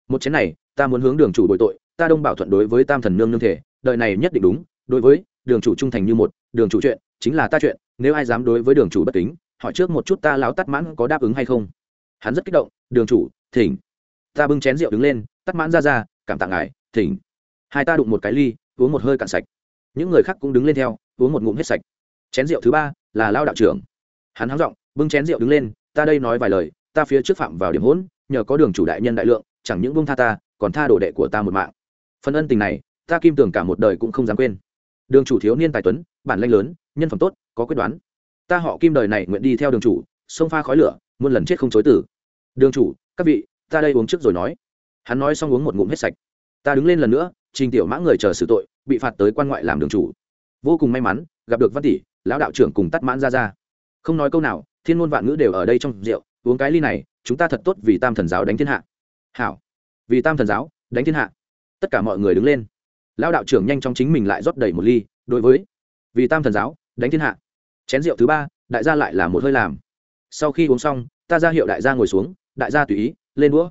Một chén này, ta muốn hướng đường chủ bội tội, ta đông bảo thuận đối với tam thần nương nương thể đợi này nhất định đúng, đối với, đường chủ trung thành như một, đường chủ chuyện, chính là ta chuyện, nếu ai dám đối với đường chủ bất kính, hỏi trước một chút ta láo tắt mãn có đáp ứng hay không. Hắn rất kích động, đường chủ, thỉnh. Ta bưng chén rượu đứng lên, tắt mãn ra ra cảm tạ ngài, thỉnh. Hai ta đụng một cái ly, uống một hơi cạn sạch. Những người khác cũng đứng lên theo, uống một ngụm hết sạch. Chén rượu thứ ba, là lao đạo trưởng. Hắn hắng g bưng chén rượu đứng lên, ta đây nói vài lời, ta phía trước phạm vào điểm hỗn, nhờ có đường chủ đại nhân đại lượng, chẳng những bông tha ta, còn tha đồ đệ của ta một mạng. Phần ân tình này, ta kim tưởng cả một đời cũng không dám quên. Đường chủ thiếu niên tài tuấn, bản lanh lớn, nhân phẩm tốt, có quyết đoán. Ta họ kim đời này nguyện đi theo đường chủ, sông pha khói lửa, muôn lần chết không chối tử đường chủ, các vị, ta đây uống trước rồi nói hắn nói xong uống một ngụm hết sạch. Ta đứng lên lần nữa, trình tiểu mã người chờ xử tội, bị phạt tới quan ngoại làm đường chủ. Vô cùng may mắn, gặp được văn tỷ, lão đạo trưởng cùng tắt mãn ra ra không nói câu nào, thiên ngôn vạn ngữ đều ở đây trong rượu, uống cái ly này, chúng ta thật tốt vì tam thần giáo đánh thiên hạ. Hảo. Vì tam thần giáo đánh thiên hạ. Tất cả mọi người đứng lên. Lão đạo trưởng nhanh chóng chính mình lại rót đầy một ly, đối với vì tam thần giáo đánh thiên hạ. Chén rượu thứ ba, đại gia lại là một hơi làm. Sau khi uống xong, ta ra hiệu đại gia ngồi xuống, đại gia tùy ý, lên đũa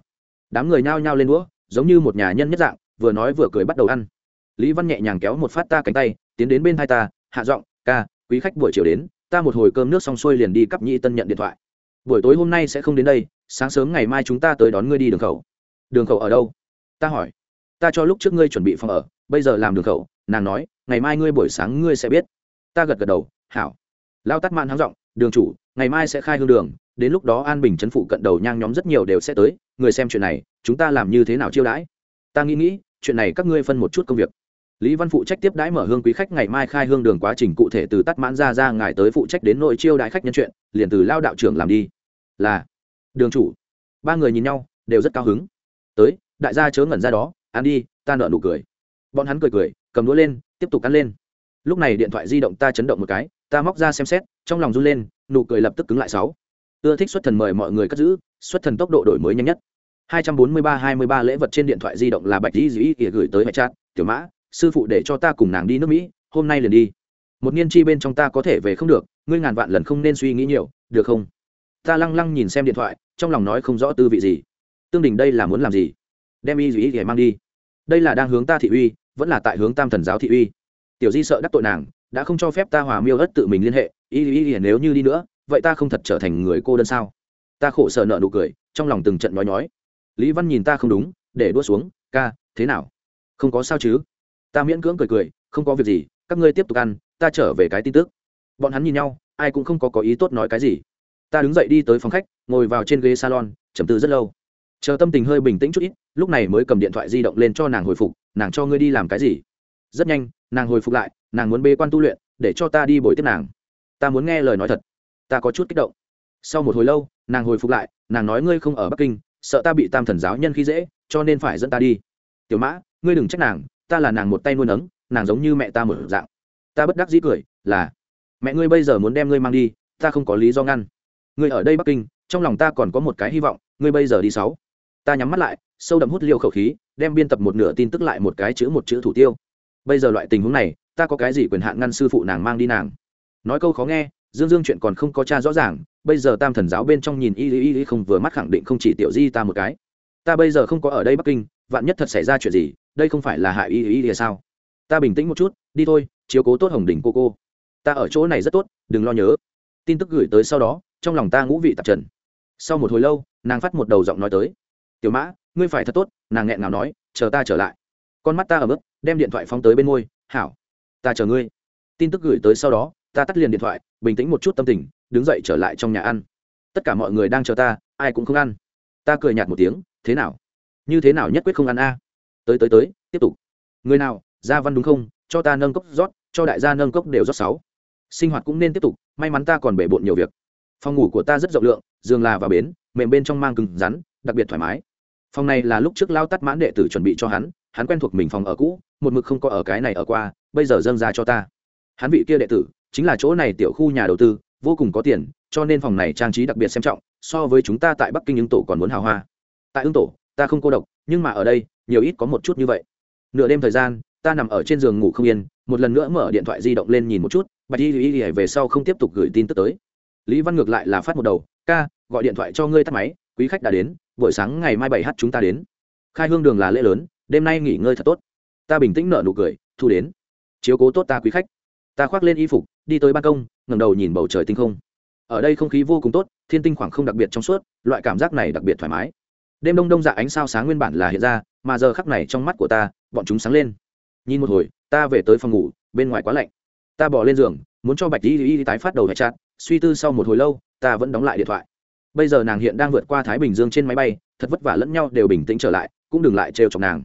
đám người nhao nhao lên đũa, giống như một nhà nhân nhất dạng, vừa nói vừa cười bắt đầu ăn. Lý văn nhẹ nhàng kéo một phát ta cánh tay, tiến đến bên hai ta, hạ giọng, ca, quý khách buổi chiều đến, ta một hồi cơm nước xong xuôi liền đi cắp nhị tân nhận điện thoại. Buổi tối hôm nay sẽ không đến đây, sáng sớm ngày mai chúng ta tới đón ngươi đi đường khẩu. Đường khẩu ở đâu? ta hỏi. Ta cho lúc trước ngươi chuẩn bị phòng ở, bây giờ làm đường khẩu. Nàng nói, ngày mai ngươi buổi sáng ngươi sẽ biết. Ta gật gật đầu, hảo. Lao tắt mạn háng r đường chủ, ngày mai sẽ khai hương đường đến lúc đó an bình chấn phụ cận đầu nhang nhóm rất nhiều đều sẽ tới, người xem chuyện này, chúng ta làm như thế nào chiêu đãi? Ta nghĩ nghĩ, chuyện này các ngươi phân một chút công việc. Lý văn phụ trách tiếp đãi mở hương quý khách, ngày mai khai hương đường quá trình cụ thể từ tắt mãn ra ra, ngài tới phụ trách đến nội chiêu đãi khách nhân chuyện, liền từ lao đạo trưởng làm đi. Là, đường chủ. Ba người nhìn nhau, đều rất cao hứng. Tới, đại gia chớ ngẩn ra đó, ăn đi, ta nợ nụ cười. Bọn hắn cười cười, cầm đũa lên, tiếp tục ăn lên. Lúc này điện thoại di động ta chấn động một cái, ta móc ra xem xét, trong lòng run lên, nụ cười lập tức cứng lại sáu ưa thích xuất thần mời mọi người cất giữ, xuất thần tốc độ đổi mới nhanh nhất. 243-23 lễ vật trên điện thoại di động là bạch dĩ dĩ ỉa gửi tới mẹ chat tiểu mã, sư phụ để cho ta cùng nàng đi nước mỹ, hôm nay liền đi. Một niên chi bên trong ta có thể về không được, ngươi ngàn vạn lần không nên suy nghĩ nhiều, được không? Ta lăng lăng nhìn xem điện thoại, trong lòng nói không rõ tư vị gì. Tương đình đây là muốn làm gì? Đem y dĩ ỉa mang đi. Đây là đang hướng ta thị uy, vẫn là tại hướng tam thần giáo thị uy. Tiểu di sợ đắc tội nàng, đã không cho phép ta hòa miêu ất tự mình liên hệ y y y nếu như đi nữa vậy ta không thật trở thành người cô đơn sao? Ta khổ sở nợ nụ cười, trong lòng từng trận nói nhói. Lý văn nhìn ta không đúng, để đua xuống, ca, thế nào? Không có sao chứ. Ta miễn cưỡng cười cười, không có việc gì, các ngươi tiếp tục ăn, ta trở về cái tin tức. Bọn hắn nhìn nhau, ai cũng không có có ý tốt nói cái gì. Ta đứng dậy đi tới phòng khách, ngồi vào trên ghế salon chầm tư rất lâu. Chờ tâm tình hơi bình tĩnh chút ít, lúc này mới cầm điện thoại di động lên cho nàng hồi phục, nàng cho ngươi đi làm cái gì? Rất nhanh, nàng hồi phục lại, nàng muốn bê quan tu luyện, để cho ta đi bồi tiếp nàng. Ta muốn nghe lời nói thật ta có chút kích động. Sau một hồi lâu, nàng hồi phục lại, nàng nói ngươi không ở bắc kinh, sợ ta bị tam thần giáo nhân khi dễ, cho nên phải dẫn ta đi. Tiểu mã, ngươi đừng trách nàng, ta là nàng một tay nuôi nấng, nàng giống như mẹ ta một dạng. Ta bất đắc dĩ cười, là, mẹ ngươi bây giờ muốn đem ngươi mang đi, ta không có lý do ngăn. Ngươi ở đây bắc kinh, trong lòng ta còn có một cái hy vọng, ngươi bây giờ đi sáu. Ta nhắm mắt lại, sâu đậm hút liều khẩu khí, đem biên tập một nửa tin tức lại một cái chữ một chữ thủ tiêu. Bây giờ loại tình huống này, ta có cái gì quyền hạn ngăn sư phụ nàng mang đi nàng? Nói câu khó nghe dương dương chuyện còn không có cha rõ ràng, bây giờ tam thần giáo bên trong nhìn y y y không vừa mắt khẳng định không chỉ tiểu di ta một cái. Ta bây giờ không có ở đây bắc kinh, vạn nhất thật xảy ra chuyện gì, đây không phải là hại y y y sao? Ta bình tĩnh một chút, đi thôi, chiếu cố tốt hồng đỉnh cô cô. Ta ở chỗ này rất tốt, đừng lo nhớ. Tin tức gửi tới sau đó, trong lòng ta ngũ vị tạp trần. Sau một hồi lâu, nàng phát một đầu giọng nói tới. Tiểu mã, ngươi phải thật tốt, nàng nghẹn ngào nói, chờ ta trở lại. Con mắt ta ở mức đem điện thoại phóng tới bên môi, hảo, ta chờ ngươi. Tin tức gửi tới sau đó, ta tắt liền điện thoại bình tĩnh một chút tâm tình, đứng dậy trở lại trong nhà ăn. Tất cả mọi người đang chờ ta, ai cũng không ăn. Ta cười nhạt một tiếng, thế nào? Như thế nào nhất quyết không ăn a? Tới tới tới, tiếp tục. Người nào? Gia văn đúng không? Cho ta nâng cốc rót, cho đại gia nâng cốc đều rót sáu. Sinh hoạt cũng nên tiếp tục, may mắn ta còn bể bộn nhiều việc. Phòng ngủ của ta rất rộng lượng, giường là và bến, mềm bên trong mang cứng rắn, đặc biệt thoải mái. Phòng này là lúc trước lao tắt mãn đệ tử chuẩn bị cho hắn hắn quen thuộc mình phòng ở cũ, một mực không có ở cái này ở qua, bây giờ dâng ra cho ta. Hắn vị kia đệ tử chính là chỗ này tiểu khu nhà đầu tư, vô cùng có tiền, cho nên phòng này trang trí đặc biệt xem trọng, so với chúng ta tại bắc kinh ứng tổ còn muốn hào hoa. Tại ứng tổ, ta không cô độc, nhưng mà ở đây, nhiều ít có một chút như vậy. Nửa đêm thời gian, ta nằm ở trên giường ngủ không yên, một lần nữa mở điện thoại di động lên nhìn một chút bạch y y về sau không tiếp tục gửi tin tức tới. Lý văn ngược lại là phát một đầu, ca, gọi điện thoại cho ngươi tắt máy, quý khách đã đến, buổi sáng ngày mai bảy h chúng ta đến. Khai hương đường là lễ lớn, đêm nay nghỉ ngơi thật tốt. Ta bình tĩnh nợ nụ cười, thu đến. Chiếu cố tốt ta quý khách ta khoác lên y phục, đi tới ban công, ngẩng đầu nhìn bầu trời tinh không. Ở đây không khí vô cùng tốt, thiên tinh khoảng không đặc biệt trong suốt, loại cảm giác này đặc biệt thoải mái. Đêm đông đông dạ ánh sao sáng nguyên bản là hiện ra, mà giờ khắc này trong mắt của ta, bọn chúng sáng lên. Nhìn một hồi, ta về tới phòng ngủ, bên ngoài quá lạnh. Ta bỏ lên giường, muốn cho bạch y y tái phát đầu hệ chặt suy tư sau một hồi lâu, ta vẫn đóng lại điện thoại. Bây giờ nàng hiện đang vượt qua thái bình dương trên máy bay, thật vất vả lẫn nhau đều bình tĩnh trở lại, cũng đừng lại trêu chọc nàng.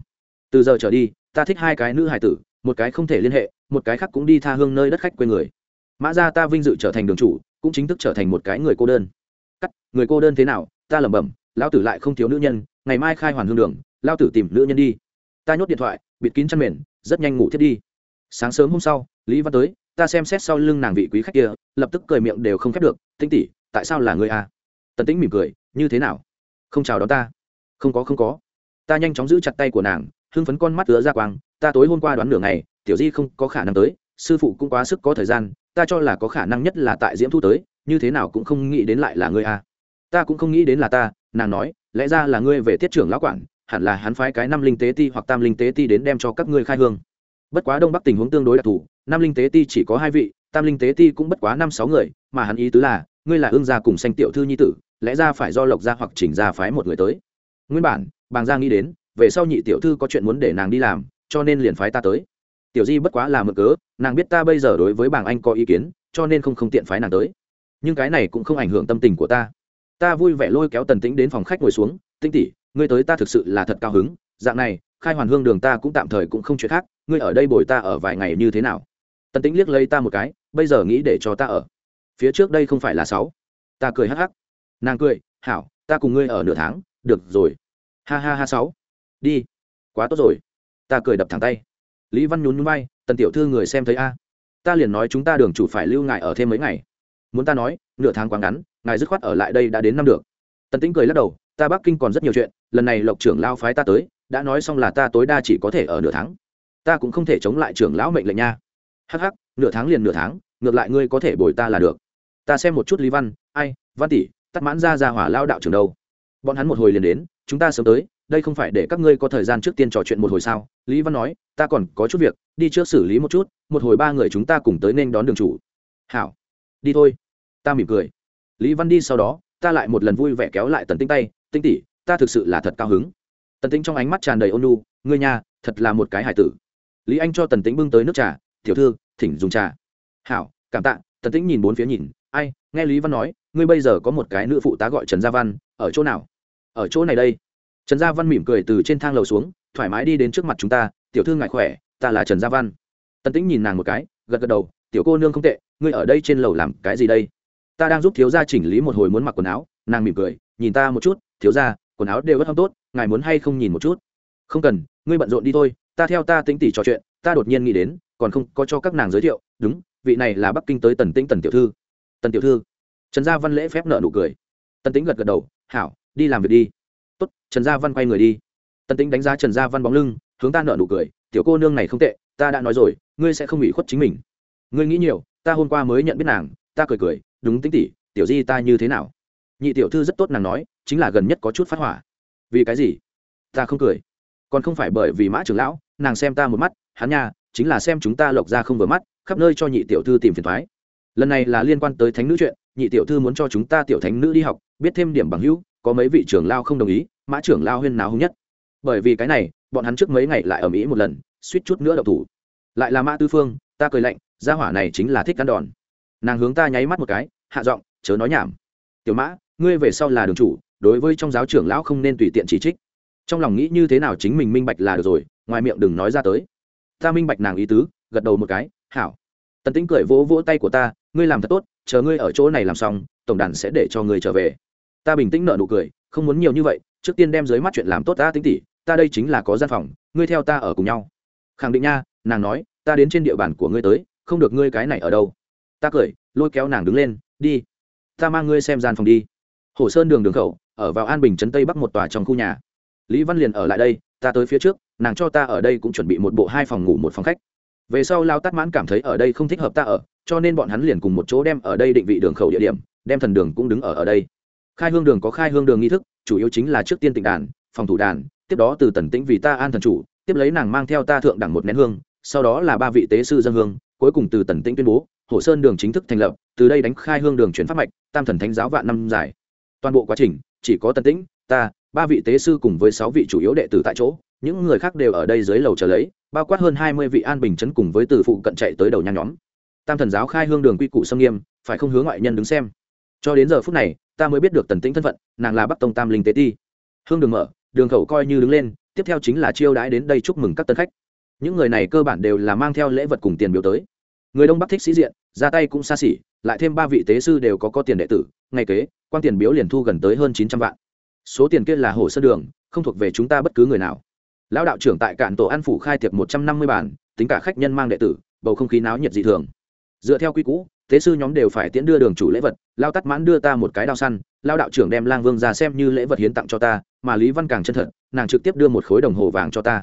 Từ giờ trở đi, ta thích hai cái nữ hài tử một cái không thể liên hệ, một cái khác cũng đi tha hương nơi đất khách quê người. Mã ra ta vinh dự trở thành đường chủ, cũng chính thức trở thành một cái người cô đơn. Cắt, người cô đơn thế nào? Ta lẩm bẩm, lão tử lại không thiếu nữ nhân, ngày mai khai hoàn hương đường lao tử tìm nữ nhân đi. Ta nhốt điện thoại, bịt kín chăn mền, rất nhanh ngủ thiết đi. Sáng sớm hôm sau, lý văn tới, ta xem xét sau lưng nàng vị quý khách kia, lập tức cười miệng đều không khép được tinh tỉ tại sao là người a? Tần tĩnh mỉm cười, như thế nào? Không chào đón ta. Không có không có. Ta nhanh chóng giữ chặt tay của nàng hưng phấn con mắt ứa ra quang, ta tối hôm qua đoán nửa ngày, tiểu di không có khả năng tới, sư phụ cũng quá sức có thời gian, ta cho là có khả năng nhất là tại diễm thu tới, như thế nào cũng không nghĩ đến lại là ngươi a ta cũng không nghĩ đến là ta, nàng nói, lẽ ra là ngươi về tiết trưởng lão quản, hẳn là hắn phái cái năm linh tế ti hoặc tam linh tế ti đến đem cho các ngươi khai hương. Bất quá đông bắc tình huống tương đối đặc thù, năm linh tế ti chỉ có hai vị, tam linh tế ti cũng bất quá năm sáu người, mà hắn ý tứ là, ngươi là ương gia cùng sanh tiểu thư nhi tử, lẽ ra phải do lộc gia hoặc chỉnh gia phái một người tới. Nguyên bản, bàng gia nghĩ đến về sau nhị tiểu thư có chuyện muốn để nàng đi làm, cho nên liền phái ta tới. Tiểu di bất quá là mực cớ, nàng biết ta bây giờ đối với bảng anh có ý kiến, cho nên không không tiện phái nàng tới. Nhưng cái này cũng không ảnh hưởng tâm tình của ta. Ta vui vẻ lôi kéo tần tĩnh đến phòng khách ngồi xuống tinh tỉ ngươi tới ta thực sự là thật cao hứng, dạng này, khai hoàn hương đường ta cũng tạm thời cũng không chuyện khác, ngươi ở đây bồi ta ở vài ngày như thế nào? Tần tĩnh liếc lấy ta một cái, bây giờ nghĩ để cho ta ở. Phía trước đây không phải là sáu. Ta cười hắc hắc. Nàng cười, hảo, ta cùng ngươi ở nửa tháng, được rồi. Ha ha ha sáu đi. Quá tốt rồi. Ta cười đập thẳng tay. Lý văn nhún nhún vai, tần tiểu thư người xem thấy a. Ta liền nói chúng ta đường chủ phải lưu ngại ở thêm mấy ngày. Muốn ta nói, nửa tháng quá ngắn, ngài dứt khoát ở lại đây đã đến năm được. Tần tĩnh cười lắc đầu, ta bắc kinh còn rất nhiều chuyện, lần này lộc trưởng lao phái ta tới, đã nói xong là ta tối đa chỉ có thể ở nửa tháng. Ta cũng không thể chống lại trưởng lão mệnh lệnh nha. Hắc hắc, nửa tháng liền nửa tháng, ngược lại ngươi có thể bồi ta là được. Ta xem một chút lý văn, ai, văn tỷ, tắt mãn ra ra hỏa lao đạo trưởng đâu. Bọn hắn một hồi liền đến, chúng ta sớm tới đây không phải để các ngươi có thời gian trước tiên trò chuyện một hồi sao? Lý văn nói, ta còn có chút việc, đi trước xử lý một chút, một hồi ba người chúng ta cùng tới nên đón đường chủ. Hảo, đi thôi. Ta mỉm cười. Lý văn đi sau đó, ta lại một lần vui vẻ kéo lại tần tinh tay tinh tỷ, ta thực sự là thật cao hứng. Tần tinh trong ánh mắt tràn đầy ôn lu ngươi nhà thật là một cái hải tử. Lý anh cho tần tính bưng tới nước trà, tiểu thư, thỉnh dùng trà. Hảo, cảm tạ. Tần tĩnh nhìn bốn phía nhìn, ai? Nghe lý văn nói, ngươi bây giờ có một cái nữ phụ tá gọi trần gia văn, ở chỗ nào? Ở chỗ này đây trần gia văn mỉm cười từ trên thang lầu xuống, thoải mái đi đến trước mặt chúng ta, tiểu thư ngại khỏe, ta là trần gia văn. Tần tĩnh nhìn nàng một cái, gật gật đầu, tiểu cô nương không tệ, ngươi ở đây trên lầu làm cái gì đây? Ta đang giúp thiếu gia chỉnh lý một hồi muốn mặc quần áo. Nàng mỉm cười, nhìn ta một chút, thiếu gia, quần áo đều rất không tốt, ngài muốn hay không nhìn một chút? Không cần, ngươi bận rộn đi thôi, ta theo ta tĩnh tỉ trò chuyện, ta đột nhiên nghĩ đến, còn không có cho các nàng giới thiệu, đúng, vị này là bắc kinh tới tần tĩnh tần tiểu thư. Tần tiểu thư? Trần gia văn lễ phép nợ nụ cười. Tần tĩnh gật gật đầu, hảo, đi làm việc đi tốt, trần gia văn quay người đi. Tần tĩnh đánh giá trần gia văn bóng lưng, hướng ta nợ nụ cười, tiểu cô nương này không tệ, ta đã nói rồi, ngươi sẽ không bị khuất chính mình. Ngươi nghĩ nhiều, ta hôm qua mới nhận biết nàng, ta cười cười, đúng tính tỷ, tiểu di ta như thế nào? Nhị tiểu thư rất tốt nàng nói, chính là gần nhất có chút phát hỏa. Vì cái gì? Ta không cười. Còn không phải bởi vì mã trưởng lão, nàng xem ta một mắt, hắn nha, chính là xem chúng ta lộc ra không vừa mắt, khắp nơi cho nhị tiểu thư tìm phiền thoái. Lần này là liên quan tới thánh nữ chuyện, nhị tiểu thư muốn cho chúng ta tiểu thánh nữ đi học, biết thêm điểm bằng hữu có mấy vị trưởng lao không đồng ý, mã trưởng lao huyên náo hứng nhất. Bởi vì cái này, bọn hắn trước mấy ngày lại ở mỹ một lần, suýt chút nữa đậu thủ. Lại là mã tư phương, ta cười lạnh, gia hỏa này chính là thích ăn đòn. Nàng hướng ta nháy mắt một cái, hạ giọng, chớ nói nhảm. Tiểu mã, ngươi về sau là đường chủ, đối với trong giáo trưởng lão không nên tùy tiện chỉ trích. Trong lòng nghĩ như thế nào chính mình minh bạch là được rồi, ngoài miệng đừng nói ra tới. Ta minh bạch nàng ý tứ, gật đầu một cái, hảo. Tần tính cười vỗ vỗ tay của ta, ngươi làm thật tốt, chờ ngươi ở chỗ này làm xong, tổng đàn sẽ để cho ngươi trở về ta bình tĩnh nợ nụ cười, không muốn nhiều như vậy, trước tiên đem dưới mắt chuyện làm tốt ta tính tỉ, ta đây chính là có gian phòng, ngươi theo ta ở cùng nhau. Khẳng định nha, nàng nói, ta đến trên địa bàn của ngươi tới, không được ngươi cái này ở đâu. Ta cười, lôi kéo nàng đứng lên, đi. Ta mang ngươi xem gian phòng đi. Hồ sơn đường đường khẩu, ở vào an bình trấn tây bắc một tòa trong khu nhà. Lý văn liền ở lại đây, ta tới phía trước, nàng cho ta ở đây cũng chuẩn bị một bộ hai phòng ngủ một phòng khách. Về sau lao tắt mãn cảm thấy ở đây không thích hợp ta ở, cho nên bọn hắn liền cùng một chỗ đem ở đây định vị đường khẩu địa điểm, đem thần đường cũng đứng ở ở đây khai hương đường có khai hương đường nghi thức, chủ yếu chính là trước tiên tịnh đàn, phòng thủ đàn, tiếp đó từ tần tĩnh vì ta an thần chủ, tiếp lấy nàng mang theo ta thượng đẳng một nén hương, sau đó là ba vị tế sư dân hương, cuối cùng từ tần tĩnh tuyên bố, hồ sơn đường chính thức thành lập, từ đây đánh khai hương đường chuyển pháp mạch, tam thần thánh giáo vạn năm dài. Toàn bộ quá trình, chỉ có tần tĩnh, ta, ba vị tế sư cùng với sáu vị chủ yếu đệ tử tại chỗ, những người khác đều ở đây dưới lầu chờ lấy, bao quát hơn hai mươi vị an bình chấn cùng với từ phụ cận chạy tới đầu nhang nhóm. Tam thần giáo khai hương đường quy củ xâm nghiêm, phải không hướng ngoại nhân đứng xem cho đến giờ phút này, ta mới biết được tần tĩnh thân phận, nàng là bắc tông tam linh tế ti. Hương đường mở, đường khẩu coi như đứng lên, tiếp theo chính là chiêu đãi đến đây chúc mừng các tân khách. Những người này cơ bản đều là mang theo lễ vật cùng tiền biểu tới. Người đông bắc thích sĩ diện, ra tay cũng xa xỉ, lại thêm ba vị tế sư đều có có tiền đệ tử, ngay kế quan tiền biếu liền thu gần tới hơn chín trăm vạn. Số tiền kia là hồ sơ đường, không thuộc về chúng ta bất cứ người nào. Lão đạo trưởng tại cạn tổ an phủ khai tiệc một trăm năm mươi bản, tính cả khách nhân mang đệ tử, bầu không khí náo nhiệt dị thường. Dựa theo quy cũ tế sư nhóm đều phải tiễn đưa đường chủ lễ vật, lao tắt mãn đưa ta một cái đao săn, lao đạo trưởng đem lang vương ra xem như lễ vật hiến tặng cho ta, mà lý văn càng chân thật, nàng trực tiếp đưa một khối đồng hồ vàng cho ta.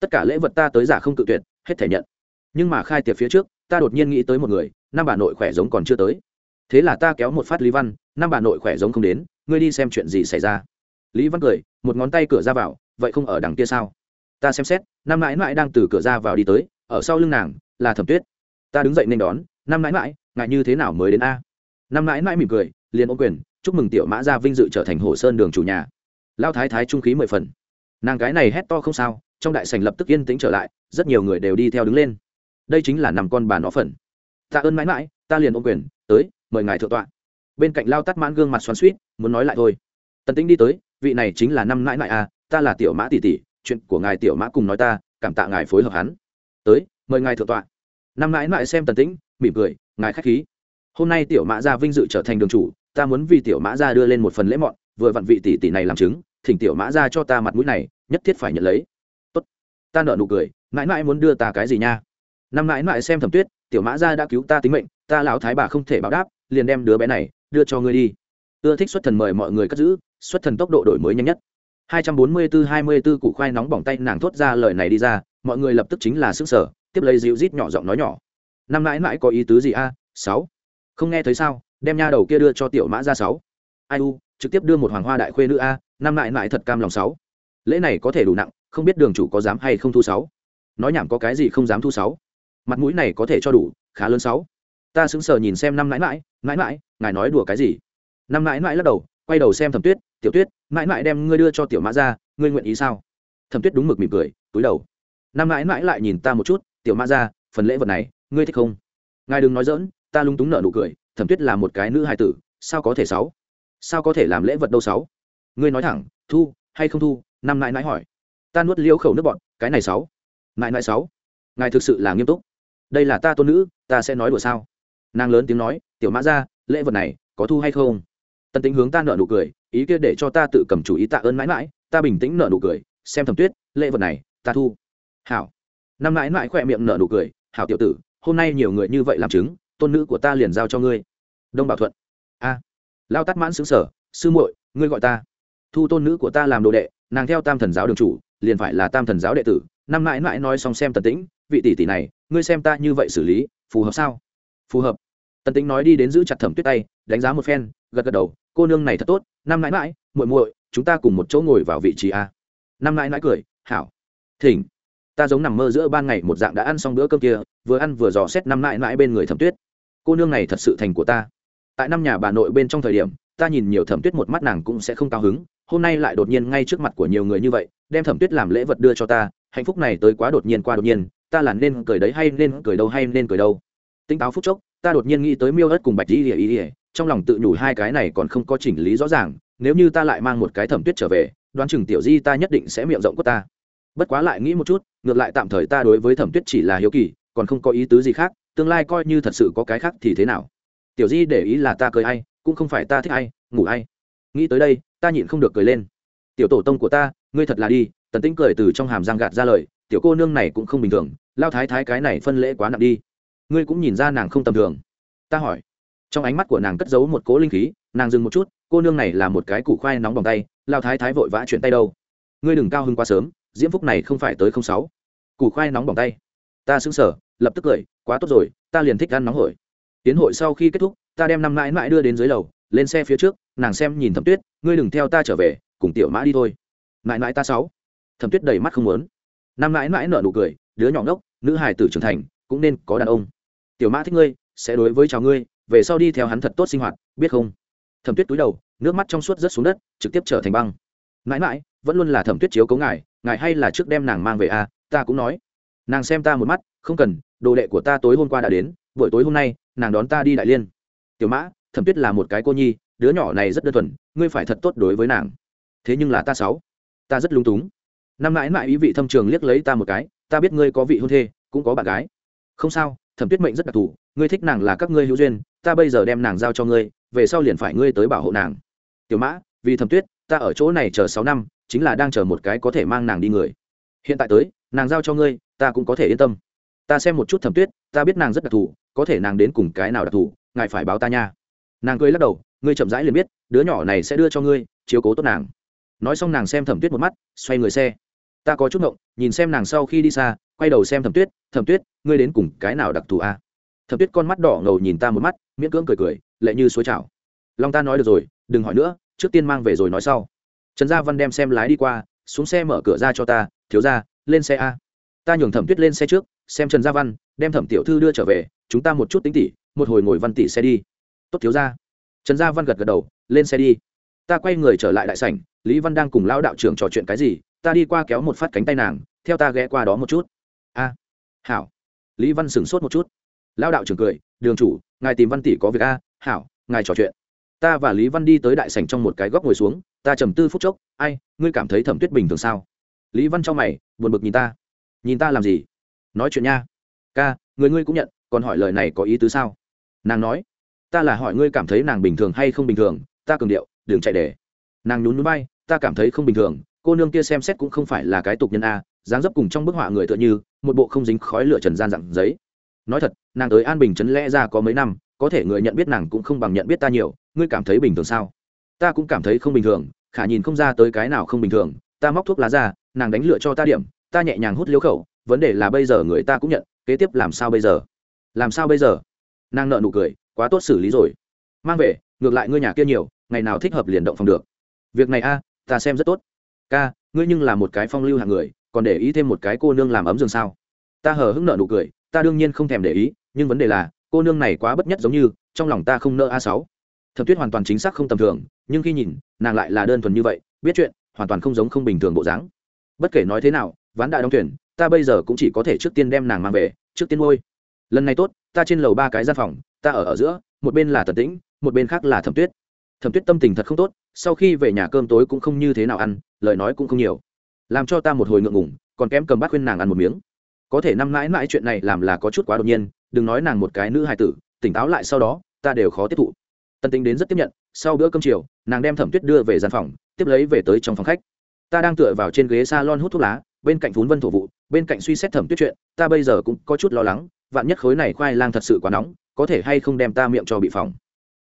Tất cả lễ vật ta tới giả không cự tuyệt, hết thể nhận. Nhưng mà khai tiệc phía trước, ta đột nhiên nghĩ tới một người, năm bà nội khỏe giống còn chưa tới. Thế là ta kéo một phát lý văn, năm bà nội khỏe giống không đến, ngươi đi xem chuyện gì xảy ra. Lý văn cười, một ngón tay cửa ra vào, vậy không ở đằng kia sao? Ta xem xét, năm mãi mãi đang từ cửa ra vào đi tới, ở sau lưng nàng, là thẩm tuyết. Ta đứng dậy nên đón, năm mãi mãi ngại như thế nào mới đến a? Năm mãi mãi mỉm cười, liền ô quyền, chúc mừng tiểu mã gia vinh dự trở thành hồ sơn đường chủ nhà. Lao thái thái trung khí mười phần. Nàng cái này hét to không sao, trong đại sành lập tức yên tĩnh trở lại, rất nhiều người đều đi theo đứng lên. Đây chính là nằm con bà nó phần. Tạ ơn mãi mãi, ta liền ô quyền, tới, mời ngài thượng tọa. Bên cạnh lao tắt mãn gương mặt xoắn suýt muốn nói lại thôi. Tần tĩnh đi tới, vị này chính là năm mãi mãi à ta là tiểu mã tỷ tỷ, chuyện của ngài tiểu mã cùng nói ta, cảm tạ ngài phối hợp hắn. Tới, mời ngài thượng tọa. Năm mãi mãi xem tần tĩnh mỉm cười, ngài khách khí. Hôm nay tiểu mã gia vinh dự trở thành đường chủ, ta muốn vì tiểu mã gia đưa lên một phần lễ mọn, vừa vặn vị tỷ tỷ này làm chứng, thỉnh tiểu mã gia cho ta mặt mũi này, nhất thiết phải nhận lấy. Tốt. Ta nợ nụ cười, mãi mãi muốn đưa ta cái gì nha? Năm mãi mãi xem thẩm tuyết, tiểu mã gia đã cứu ta tính mệnh, ta lão thái bà không thể báo đáp, liền đem đứa bé này đưa cho ngươi đi. Ưa thích xuất thần mời mọi người cất giữ, xuất thần tốc độ đổi mới nhanh nhất. 244-24 củ khoai nóng bỏng tay nàng thốt ra lời này đi ra, mọi người lập tức chính là sức sở tiếp lấy dịu rít nhỏ giọng nói nhỏ năm mãi mãi có ý tứ gì a? Sáu. Không nghe thấy sao? Đem nha đầu kia đưa cho tiểu mã ra sáu. Ai u, trực tiếp đưa một hoàng hoa đại khuê nữ a, năm mãi mãi thật cam lòng sáu. Lễ này có thể đủ nặng, không biết đường chủ có dám hay không thu sáu. Nói nhảm có cái gì không dám thu sáu. Mặt mũi này có thể cho đủ, khá lớn sáu. Ta sững sờ nhìn xem năm mãi mãi mãi mãi, ngài nói đùa cái gì? Năm mãi mãi lắc đầu, quay đầu xem thẩm tuyết, tiểu tuyết, mãi mãi đem ngươi đưa cho tiểu mã ra, ngươi nguyện ý sao? Thẩm tuyết đúng mực mỉm cười, túi đầu. Năm mãi mãi lại nhìn ta một chút, tiểu mã ra, phần lễ vật này ngươi thích không? Ngài đừng nói dỡn ta lung túng nợ nụ cười, thẩm tuyết là một cái nữ hài tử, sao có thể sáu? Sao có thể làm lễ vật đâu sáu? Ngươi nói thẳng, thu hay không thu? Năm nãi nãi hỏi. Ta nuốt liễu khẩu nước bọn, cái này sáu. Nãi nãi sáu. Ngài thực sự là nghiêm túc. Đây là ta tôn nữ, ta sẽ nói đùa sao? Nàng lớn tiếng nói, tiểu mã ra, lễ vật này, có thu hay không? Tần tính hướng ta nợ nụ cười, ý kia để cho ta tự cầm chủ ý tạ ơn mãi mãi, ta bình tĩnh nợ nụ cười, xem thẩm tuyết, lễ vật này, ta thu. Hảo. Năm mãi mãi khỏe miệng nợ nụ cười, hảo tiểu tử hôm nay nhiều người như vậy làm chứng, tôn nữ của ta liền giao cho ngươi. Đông bảo thuận. A. Lao tắt mãn xứng sở sư muội, ngươi gọi ta. Thu tôn nữ của ta làm đồ đệ, nàng theo tam thần giáo đường chủ, liền phải là tam thần giáo đệ tử. Năm mãi mãi nói xong xem tần tĩnh, vị tỷ tỷ này, ngươi xem ta như vậy xử lý, phù hợp sao? Phù hợp. Tần tĩnh nói đi đến giữ chặt thẩm tuyết tay, đánh giá một phen, gật gật đầu, cô nương này thật tốt, năm mãi mãi, muội muội, chúng ta cùng một chỗ ngồi vào vị trí a. Năm mãi mãi cười, hảo. Thỉnh. Ta giống nằm mơ giữa ban ngày một dạng đã ăn xong bữa cơm kia vừa ăn vừa dò xét năm mãi mãi bên người thẩm tuyết. Cô nương này thật sự thành của ta. Tại năm nhà bà nội bên trong thời điểm, ta nhìn nhiều thẩm tuyết một mắt nàng cũng sẽ không cao hứng. Hôm nay lại đột nhiên ngay trước mặt của nhiều người như vậy, đem thẩm tuyết làm lễ vật đưa cho ta. Hạnh phúc này tới quá đột nhiên qua đột nhiên, ta là nên cười đấy hay nên cười đâu hay nên cười đâu. Tinh táo phút chốc, ta đột nhiên nghĩ tới miêu ớt cùng bạch y ỉa ỉa trong lòng tự nhủ hai cái này còn không có chỉnh lý rõ ràng, nếu như ta lại mang một cái thẩm tuyết trở về, đoán chừng tiểu di ta nhất định sẽ miệng rộng của ta. Bất quá lại nghĩ một chút, ngược lại tạm thời ta đối với thẩm tuyết chỉ là hiếu kỳ còn không có ý tứ gì khác, tương lai coi như thật sự có cái khác thì thế nào? Tiểu di để ý là ta cười ai, cũng không phải ta thích ai, ngủ ai. Nghĩ tới đây, ta nhịn không được cười lên. Tiểu tổ tông của ta, ngươi thật là đi, tần tĩnh cười từ trong hàm răng gạt ra lời, tiểu cô nương này cũng không bình thường, lao thái thái cái này phân lễ quá nặng đi. Ngươi cũng nhìn ra nàng không tầm thường. Ta hỏi. Trong ánh mắt của nàng cất giấu một cố linh khí, nàng dừng một chút, cô nương này là một cái củ khoai nóng bằng tay, lao thái thái vội vã chuyển tay đâu. Ngươi đừng cao hơn quá sớm, diễm phúc này không phải tới không sáu. Củ khoai nóng bằng tay ta xứng sở, lập tức cười, quá tốt rồi, ta liền thích ăn nóng hổi. Tiến hội sau khi kết thúc, ta đem năm mãi mãi đưa đến dưới lầu, lên xe phía trước, nàng xem nhìn thẩm tuyết, ngươi đừng theo ta trở về, cùng tiểu mã đi thôi. Mãi mãi ta sáu. Thẩm tuyết đầy mắt không muốn. Năm mãi mãi nở nụ cười, đứa nhỏ ngốc, nữ hài tử trưởng thành, cũng nên có đàn ông. Tiểu mã thích ngươi, sẽ đối với chào ngươi, về sau đi theo hắn thật tốt sinh hoạt, biết không? Thẩm tuyết túi đầu, nước mắt trong suốt rớt xuống đất, trực tiếp trở thành băng. Mãi mãi, vẫn luôn là thẩm tuyết chiếu cấu ngài ngài hay là trước đem nàng mang về à ta cũng nói nàng xem ta một mắt, không cần, đồ đệ của ta tối hôm qua đã đến, buổi tối hôm nay, nàng đón ta đi đại liên. Tiểu mã, thẩm tuyết là một cái cô nhi, đứa nhỏ này rất đơn thuần, ngươi phải thật tốt đối với nàng. Thế nhưng là ta sáu, ta rất lung túng. Năm mãi mãi ý vị thâm trường liếc lấy ta một cái, ta biết ngươi có vị hôn thê, cũng có bạn gái. Không sao, thẩm tuyết mệnh rất đặc thù, ngươi thích nàng là các ngươi hữu duyên, ta bây giờ đem nàng giao cho ngươi, về sau liền phải ngươi tới bảo hộ nàng. Tiểu mã, vì thẩm tuyết, ta ở chỗ này chờ sáu năm, chính là đang chờ một cái có thể mang nàng đi người. Hiện tại tới nàng giao cho ngươi, ta cũng có thể yên tâm. Ta xem một chút thẩm tuyết, ta biết nàng rất đặc thù, có thể nàng đến cùng cái nào đặc thù, ngài phải báo ta nha. Nàng cười lắc đầu, ngươi chậm rãi liền biết, đứa nhỏ này sẽ đưa cho ngươi, chiếu cố tốt nàng. Nói xong nàng xem thẩm tuyết một mắt, xoay người xe. Ta có chút ngộng, nhìn xem nàng sau khi đi xa, quay đầu xem thẩm tuyết thẩm tuyết, ngươi đến cùng cái nào đặc thù a à? thẩm tuyết con mắt đỏ ngầu nhìn ta một mắt, miễn cưỡng cười cười, lệ như suối chảo long ta nói được rồi, đừng hỏi nữa, trước tiên mang về rồi nói sau. Trần gia văn đem xem lái đi qua, xuống xe mở cửa ra cho ta, thiếu ra lên xe a. Ta nhường thẩm tuyết lên xe trước, xem trần gia văn, đem thẩm tiểu thư đưa trở về, chúng ta một chút tính tỉ, một hồi ngồi văn tỷ xe đi. Tốt thiếu ra trần gia văn gật gật đầu, lên xe đi. Ta quay người trở lại đại sảnh, lý văn đang cùng lão đạo trưởng trò chuyện cái gì, ta đi qua kéo một phát cánh tay nàng, theo ta ghé qua đó một chút. A. Hảo. Lý văn sửng sốt một chút. Lão đạo trưởng cười, đường chủ, ngài tìm văn tỷ có việc a, hảo, ngài trò chuyện. Ta và lý văn đi tới đại sảnh trong một cái góc ngồi xuống, ta trầm tư phút chốc, ai, ngươi cảm thấy thẩm tuyết bình thường sao? Lý văn trong mày, buồn bực nhìn ta. Nhìn ta làm gì? Nói chuyện nha. Ca, người ngươi cũng nhận, còn hỏi lời này có ý tứ sao? Nàng nói, ta là hỏi ngươi cảm thấy nàng bình thường hay không bình thường, ta cường điệu, đừng chạy để. Nàng nhún núi bay ta cảm thấy không bình thường, cô nương kia xem xét cũng không phải là cái tục nhân a, dáng dấp cùng trong bức họa người tựa như, một bộ không dính khói lửa trần gian dặn giấy. Nói thật, nàng tới an bình chấn lẽ ra có mấy năm, có thể người nhận biết nàng cũng không bằng nhận biết ta nhiều, ngươi cảm thấy bình thường sao? Ta cũng cảm thấy không bình thường, khả nhìn không ra tới cái nào không bình thường, ta móc thuốc lá ra nàng đánh lựa cho ta điểm, ta nhẹ nhàng hút liếu khẩu, vấn đề là bây giờ người ta cũng nhận, kế tiếp làm sao bây giờ? Làm sao bây giờ? Nàng nợ nụ cười, quá tốt xử lý rồi. Mang về, ngược lại ngươi nhà kia nhiều, ngày nào thích hợp liền động phòng được. Việc này a, ta xem rất tốt. Ca, ngươi nhưng là một cái phong lưu hạng người, còn để ý thêm một cái cô nương làm ấm giường sao? Ta hờ hững nợ nụ cười, ta đương nhiên không thèm để ý, nhưng vấn đề là, cô nương này quá bất nhất giống như, trong lòng ta không nợ a sáu. Thập tuyết hoàn toàn chính xác không tầm thường, nhưng khi nhìn, nàng lại là đơn thuần như vậy, biết chuyện, hoàn toàn không giống không bình thường bộ dáng bất kể nói thế nào, ván đại đóng tuyển ta bây giờ cũng chỉ có thể trước tiên đem nàng mang về, trước tiên ngôi lần này tốt, ta trên lầu ba cái gian phòng, ta ở ở giữa, một bên là tần tĩnh, một bên khác là thẩm tuyết. Thẩm tuyết tâm tình thật không tốt, sau khi về nhà cơm tối cũng không như thế nào ăn, lời nói cũng không nhiều. Làm cho ta một hồi ngượng ngủng còn kém cầm bát khuyên nàng ăn một miếng. Có thể năm mãi mãi chuyện này làm là có chút quá đột nhiên, đừng nói nàng một cái nữ hài tử, tỉnh táo lại sau đó, ta đều khó tiếp thụ. Tân tính đến rất tiếp nhận, sau bữa cơm chiều, nàng đem thẩm tuyết đưa về gian phòng, tiếp lấy về tới trong phòng khách ta đang tựa vào trên ghế s a lon hút thuốc lá, bên cạnh phún vân thổ vụ, bên cạnh suy xét thẩm tuyết chuyện, ta bây giờ cũng có chút lo lắng, vạn nhất khối này khoai lang thật sự quá nóng, có thể hay không đem ta miệng cho bị phòng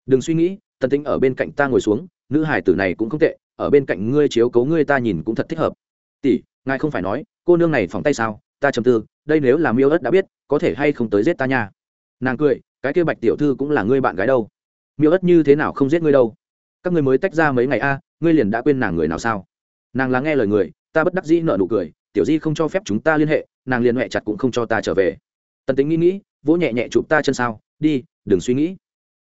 đừng suy nghĩ, tần tính ở bên cạnh ta ngồi xuống, nữ hải tử này cũng không tệ, ở bên cạnh ngươi chiếu cấu ngươi ta nhìn cũng thật thích hợp. Tỷ, ngài không phải nói, cô nương này phòng tay sao, ta chầm tư, đây nếu là miêu ớt đã biết, có thể hay không tới giết ta nha. Nàng cười, cái kia bạch tiểu thư cũng là ngươi bạn gái đâu. Miêu ất như thế nào không giết ngươi đâu? Các ngươi mới tách ra mấy ngày a, ngươi liền đã quên nàng người nào sao? Nàng lắng nghe lời người, ta bất đắc dĩ nợ nụ cười, tiểu di không cho phép chúng ta liên hệ, nàng liền huệ chặt cũng không cho ta trở về. Tần tính nghĩ nghĩ, vỗ nhẹ nhẹ chụp ta chân sao, đi, đừng suy nghĩ.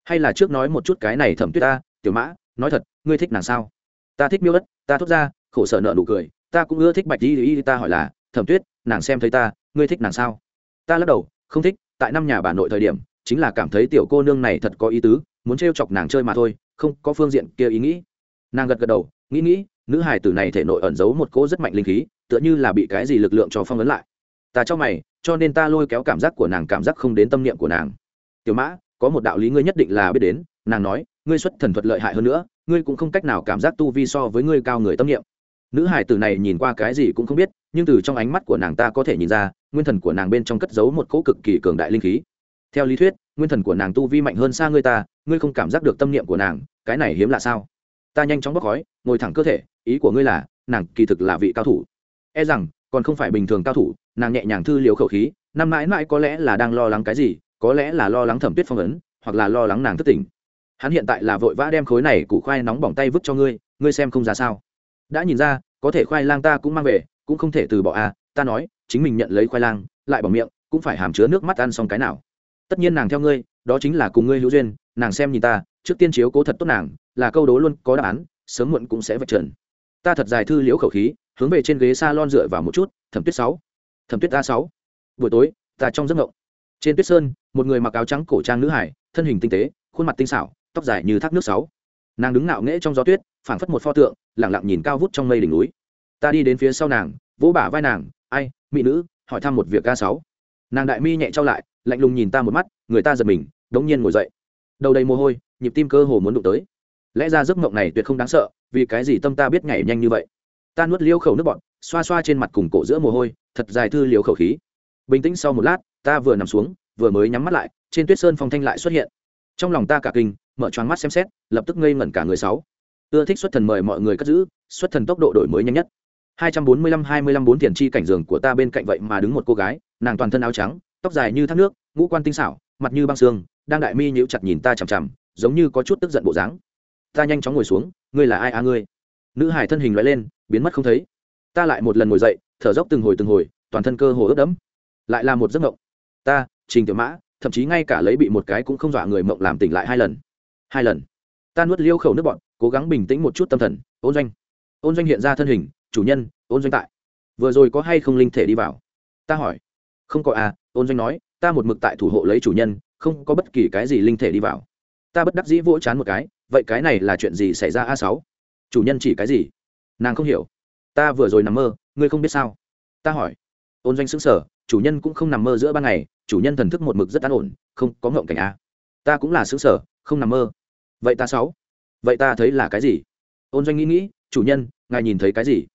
Hay là trước nói một chút cái này thẩm tuyết ta, tiểu mã, nói thật, ngươi thích nàng sao? Ta thích miêu đất, ta thốt ra, khổ sở nợ nụ cười, ta cũng ưa thích bạch di y, ta hỏi là, thẩm tuyết, nàng xem thấy ta, ngươi thích nàng sao? Ta lắc đầu, không thích, tại năm nhà bà nội thời điểm, chính là cảm thấy tiểu cô nương này thật có ý tứ, muốn t chọc nàng chơi mà thôi, không có phương diện kia ý nghĩ. Nàng gật gật đầu, nghĩ nghĩ nữ hài tử này thể nội ẩn giấu một cỗ rất mạnh linh khí, tựa như là bị cái gì lực lượng cho phong ấn lại. Ta cho mày, cho nên ta lôi kéo cảm giác của nàng cảm giác không đến tâm niệm của nàng. Tiểu mã, có một đạo lý ngươi nhất định là biết đến, nàng nói, ngươi xuất thần thuật lợi hại hơn nữa, ngươi cũng không cách nào cảm giác tu vi so với ngươi cao người tâm niệm. Nữ hải tử này nhìn qua cái gì cũng không biết, nhưng từ trong ánh mắt của nàng ta có thể nhìn ra, nguyên thần của nàng bên trong cất giấu một cỗ cực kỳ cường đại linh khí. Theo lý thuyết, nguyên thần của nàng tu vi mạnh hơn xa ngươi ta, ngươi không cảm giác được tâm niệm của nàng, cái này hiếm là sao? Ta nhanh chóng bóc khói, ngồi thẳng cơ thể ý của ngươi là, nàng kỳ thực là vị cao thủ. E rằng, còn không phải bình thường cao thủ, nàng nhẹ nhàng thư liều khẩu khí, năm mãi mãi có lẽ là đang lo lắng cái gì, có lẽ là lo lắng thẩm tuyết phong ấn, hoặc là lo lắng nàng thất tình. Hắn hiện tại là vội vã đem khối này củ khoai nóng bỏng tay vứt cho ngươi ngươi xem không ra sao. Đã nhìn ra, có thể khoai lang ta cũng mang về, cũng không thể từ bỏ à ta nói, chính mình nhận lấy khoai lang, lại bỏ miệng, cũng phải hàm chứa nước mắt ăn xong cái nào. Tất nhiên nàng theo ngươi, đó chính là cùng ngươi hữu duyên, nàng xem nhìn ta, trước tiên chiếu cố thật tốt nàng, là câu đố luôn có đáp án, sớm muộn cũng sẽ vạch trần ta thật dài thư liễu khẩu khí, hướng về trên ghế s a lon dựa vào một chút, thẩm tuyết sáu. Thẩm tuyết a sáu. Buổi tối, ta trong giấc ngộng. Trên tuyết sơn, một người mặc áo trắng cổ trang nữ hải, thân hình tinh tế, khuôn mặt tinh xảo, tóc dài như thác nước sáu. Nàng đứng ngạo nghễ trong gió tuyết, phảng phất một pho tượng lẳng lặng nhìn cao vút trong mây đỉnh núi. Ta đi đến phía sau nàng, vỗ bả vai nàng, ai, mỹ nữ, hỏi thăm một việc ca sáu. Nàng đại mi nhẹ trao lại, lạnh lùng nhìn ta một mắt, người ta giật mình, đống nhiên ngồi dậy. Đầu đầy mồ hôi, nhịp tim cơ hồ muốn đụng tới lẽ ra giấc mộng này tuyệt không đáng sợ, vì cái gì tâm ta biết nhảy nhanh như vậy? Ta nuốt liêu khẩu nước bọt, xoa xoa trên mặt cùng cổ giữa mồ hôi, thật dài thư liều khẩu khí. Bình tĩnh sau một lát, ta vừa nằm xuống, vừa mới nhắm mắt lại, trên tuyết sơn phong thanh lại xuất hiện. Trong lòng ta cả kinh, mở choáng mắt xem xét, lập tức ngây ngẩn cả người sáu. Ưa thích xuất thần mời mọi người cất giữ, xuất thần tốc độ đổi mới nhanh nhất. 245-25 bốn tiền chi cảnh giường của ta bên cạnh vậy mà đứng một cô gái, nàng toàn thân áo trắng, tóc dài như thác nước, ngũ quan tinh xảo, mặt như băng xương, đang đại mi nhíu chặt nhìn ta chằm chằm, giống như có chút tức giận bộ dáng ta nhanh chóng ngồi xuống, ngươi là ai a ngươi? Nữ hải thân hình loại lên, biến mất không thấy. Ta lại một lần ngồi dậy, thở dốc từng hồi từng hồi, toàn thân cơ hồ ướt đẫm. Lại là một giấc mộng. Ta, trình tiểu mã, thậm chí ngay cả lấy bị một cái cũng không dọa người mộng làm tỉnh lại hai lần. Hai lần. Ta nuốt liêu khẩu nước bọn cố gắng bình tĩnh một chút tâm thần. Ôn doanh. Ôn doanh hiện ra thân hình, chủ nhân, ôn doanh tại. Vừa rồi có hay không linh thể đi vào? Ta hỏi. Không có à ôn doanh nói, ta một mực tại thủ hộ lấy chủ nhân, không có bất kỳ cái gì linh thể đi vào. Ta bất đắc dĩ vỗ chán một cái vậy cái này là chuyện gì xảy ra a sáu? Chủ nhân chỉ cái gì? Nàng không hiểu. Ta vừa rồi nằm mơ, ngươi không biết sao? Ta hỏi. Ôn doanh xứng sở chủ nhân cũng không nằm mơ giữa ban ngày, chủ nhân thần thức một mực rất an ổn, không có ngộng cảnh a. Ta cũng là xứng sở không nằm mơ. Vậy ta sáu? Vậy ta thấy là cái gì? Ôn doanh nghĩ nghĩ, chủ nhân, ngài nhìn thấy cái gì?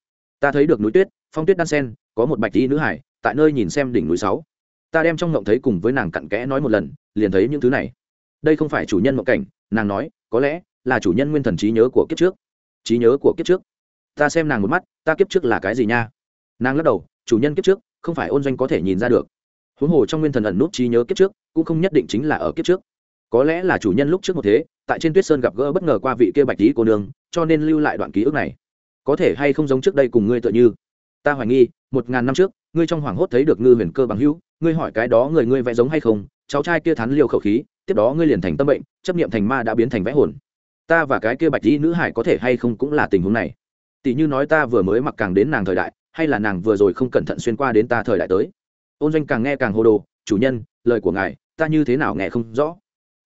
Ta thấy được núi tuyết, phong tuyết đan sen, có một bạch y nữ hải, tại nơi nhìn xem đỉnh núi sáu. Ta đem trong ngộng thấy cùng với nàng cặn kẽ nói một lần, liền thấy những thứ này. Đây không phải chủ nhân ngộng cảnh, nàng nói có lẽ là chủ nhân nguyên thần trí nhớ của kiếp trước. Trí nhớ của kiếp trước. Ta xem nàng một mắt, ta kiếp trước là cái gì nha? Nàng lắc đầu, chủ nhân kiếp trước, không phải ôn doanh có thể nhìn ra được. Huống hồ trong nguyên thần ẩn nút trí nhớ kiếp trước, cũng không nhất định chính là ở kiếp trước. Có lẽ là chủ nhân lúc trước một thế, tại trên tuyết sơn gặp gỡ bất ngờ qua vị kia bạch tí cô nương, cho nên lưu lại đoạn ký ức này. Có thể hay không giống trước đây cùng ngươi tựa như? Ta hoài nghi, một ngàn năm trước, ngươi trong hoàng hốt thấy được ngư huyền cơ bằng hữu, ngươi hỏi cái đó người ngươi vẽ giống hay không? Cháu trai kia thắn liều khẩu khí, tiếp đó ngươi liền thành tâm bệnh chấp niệm thành ma đã biến thành vẽ hồn. Ta và cái kia bạch y nữ hải có thể hay không cũng là tình huống này. Tỷ như nói ta vừa mới mặc càng đến nàng thời đại, hay là nàng vừa rồi không cẩn thận xuyên qua đến ta thời đại tới. Ôn doanh càng nghe càng hô đồ, chủ nhân, lời của ngài, ta như thế nào nghe không rõ?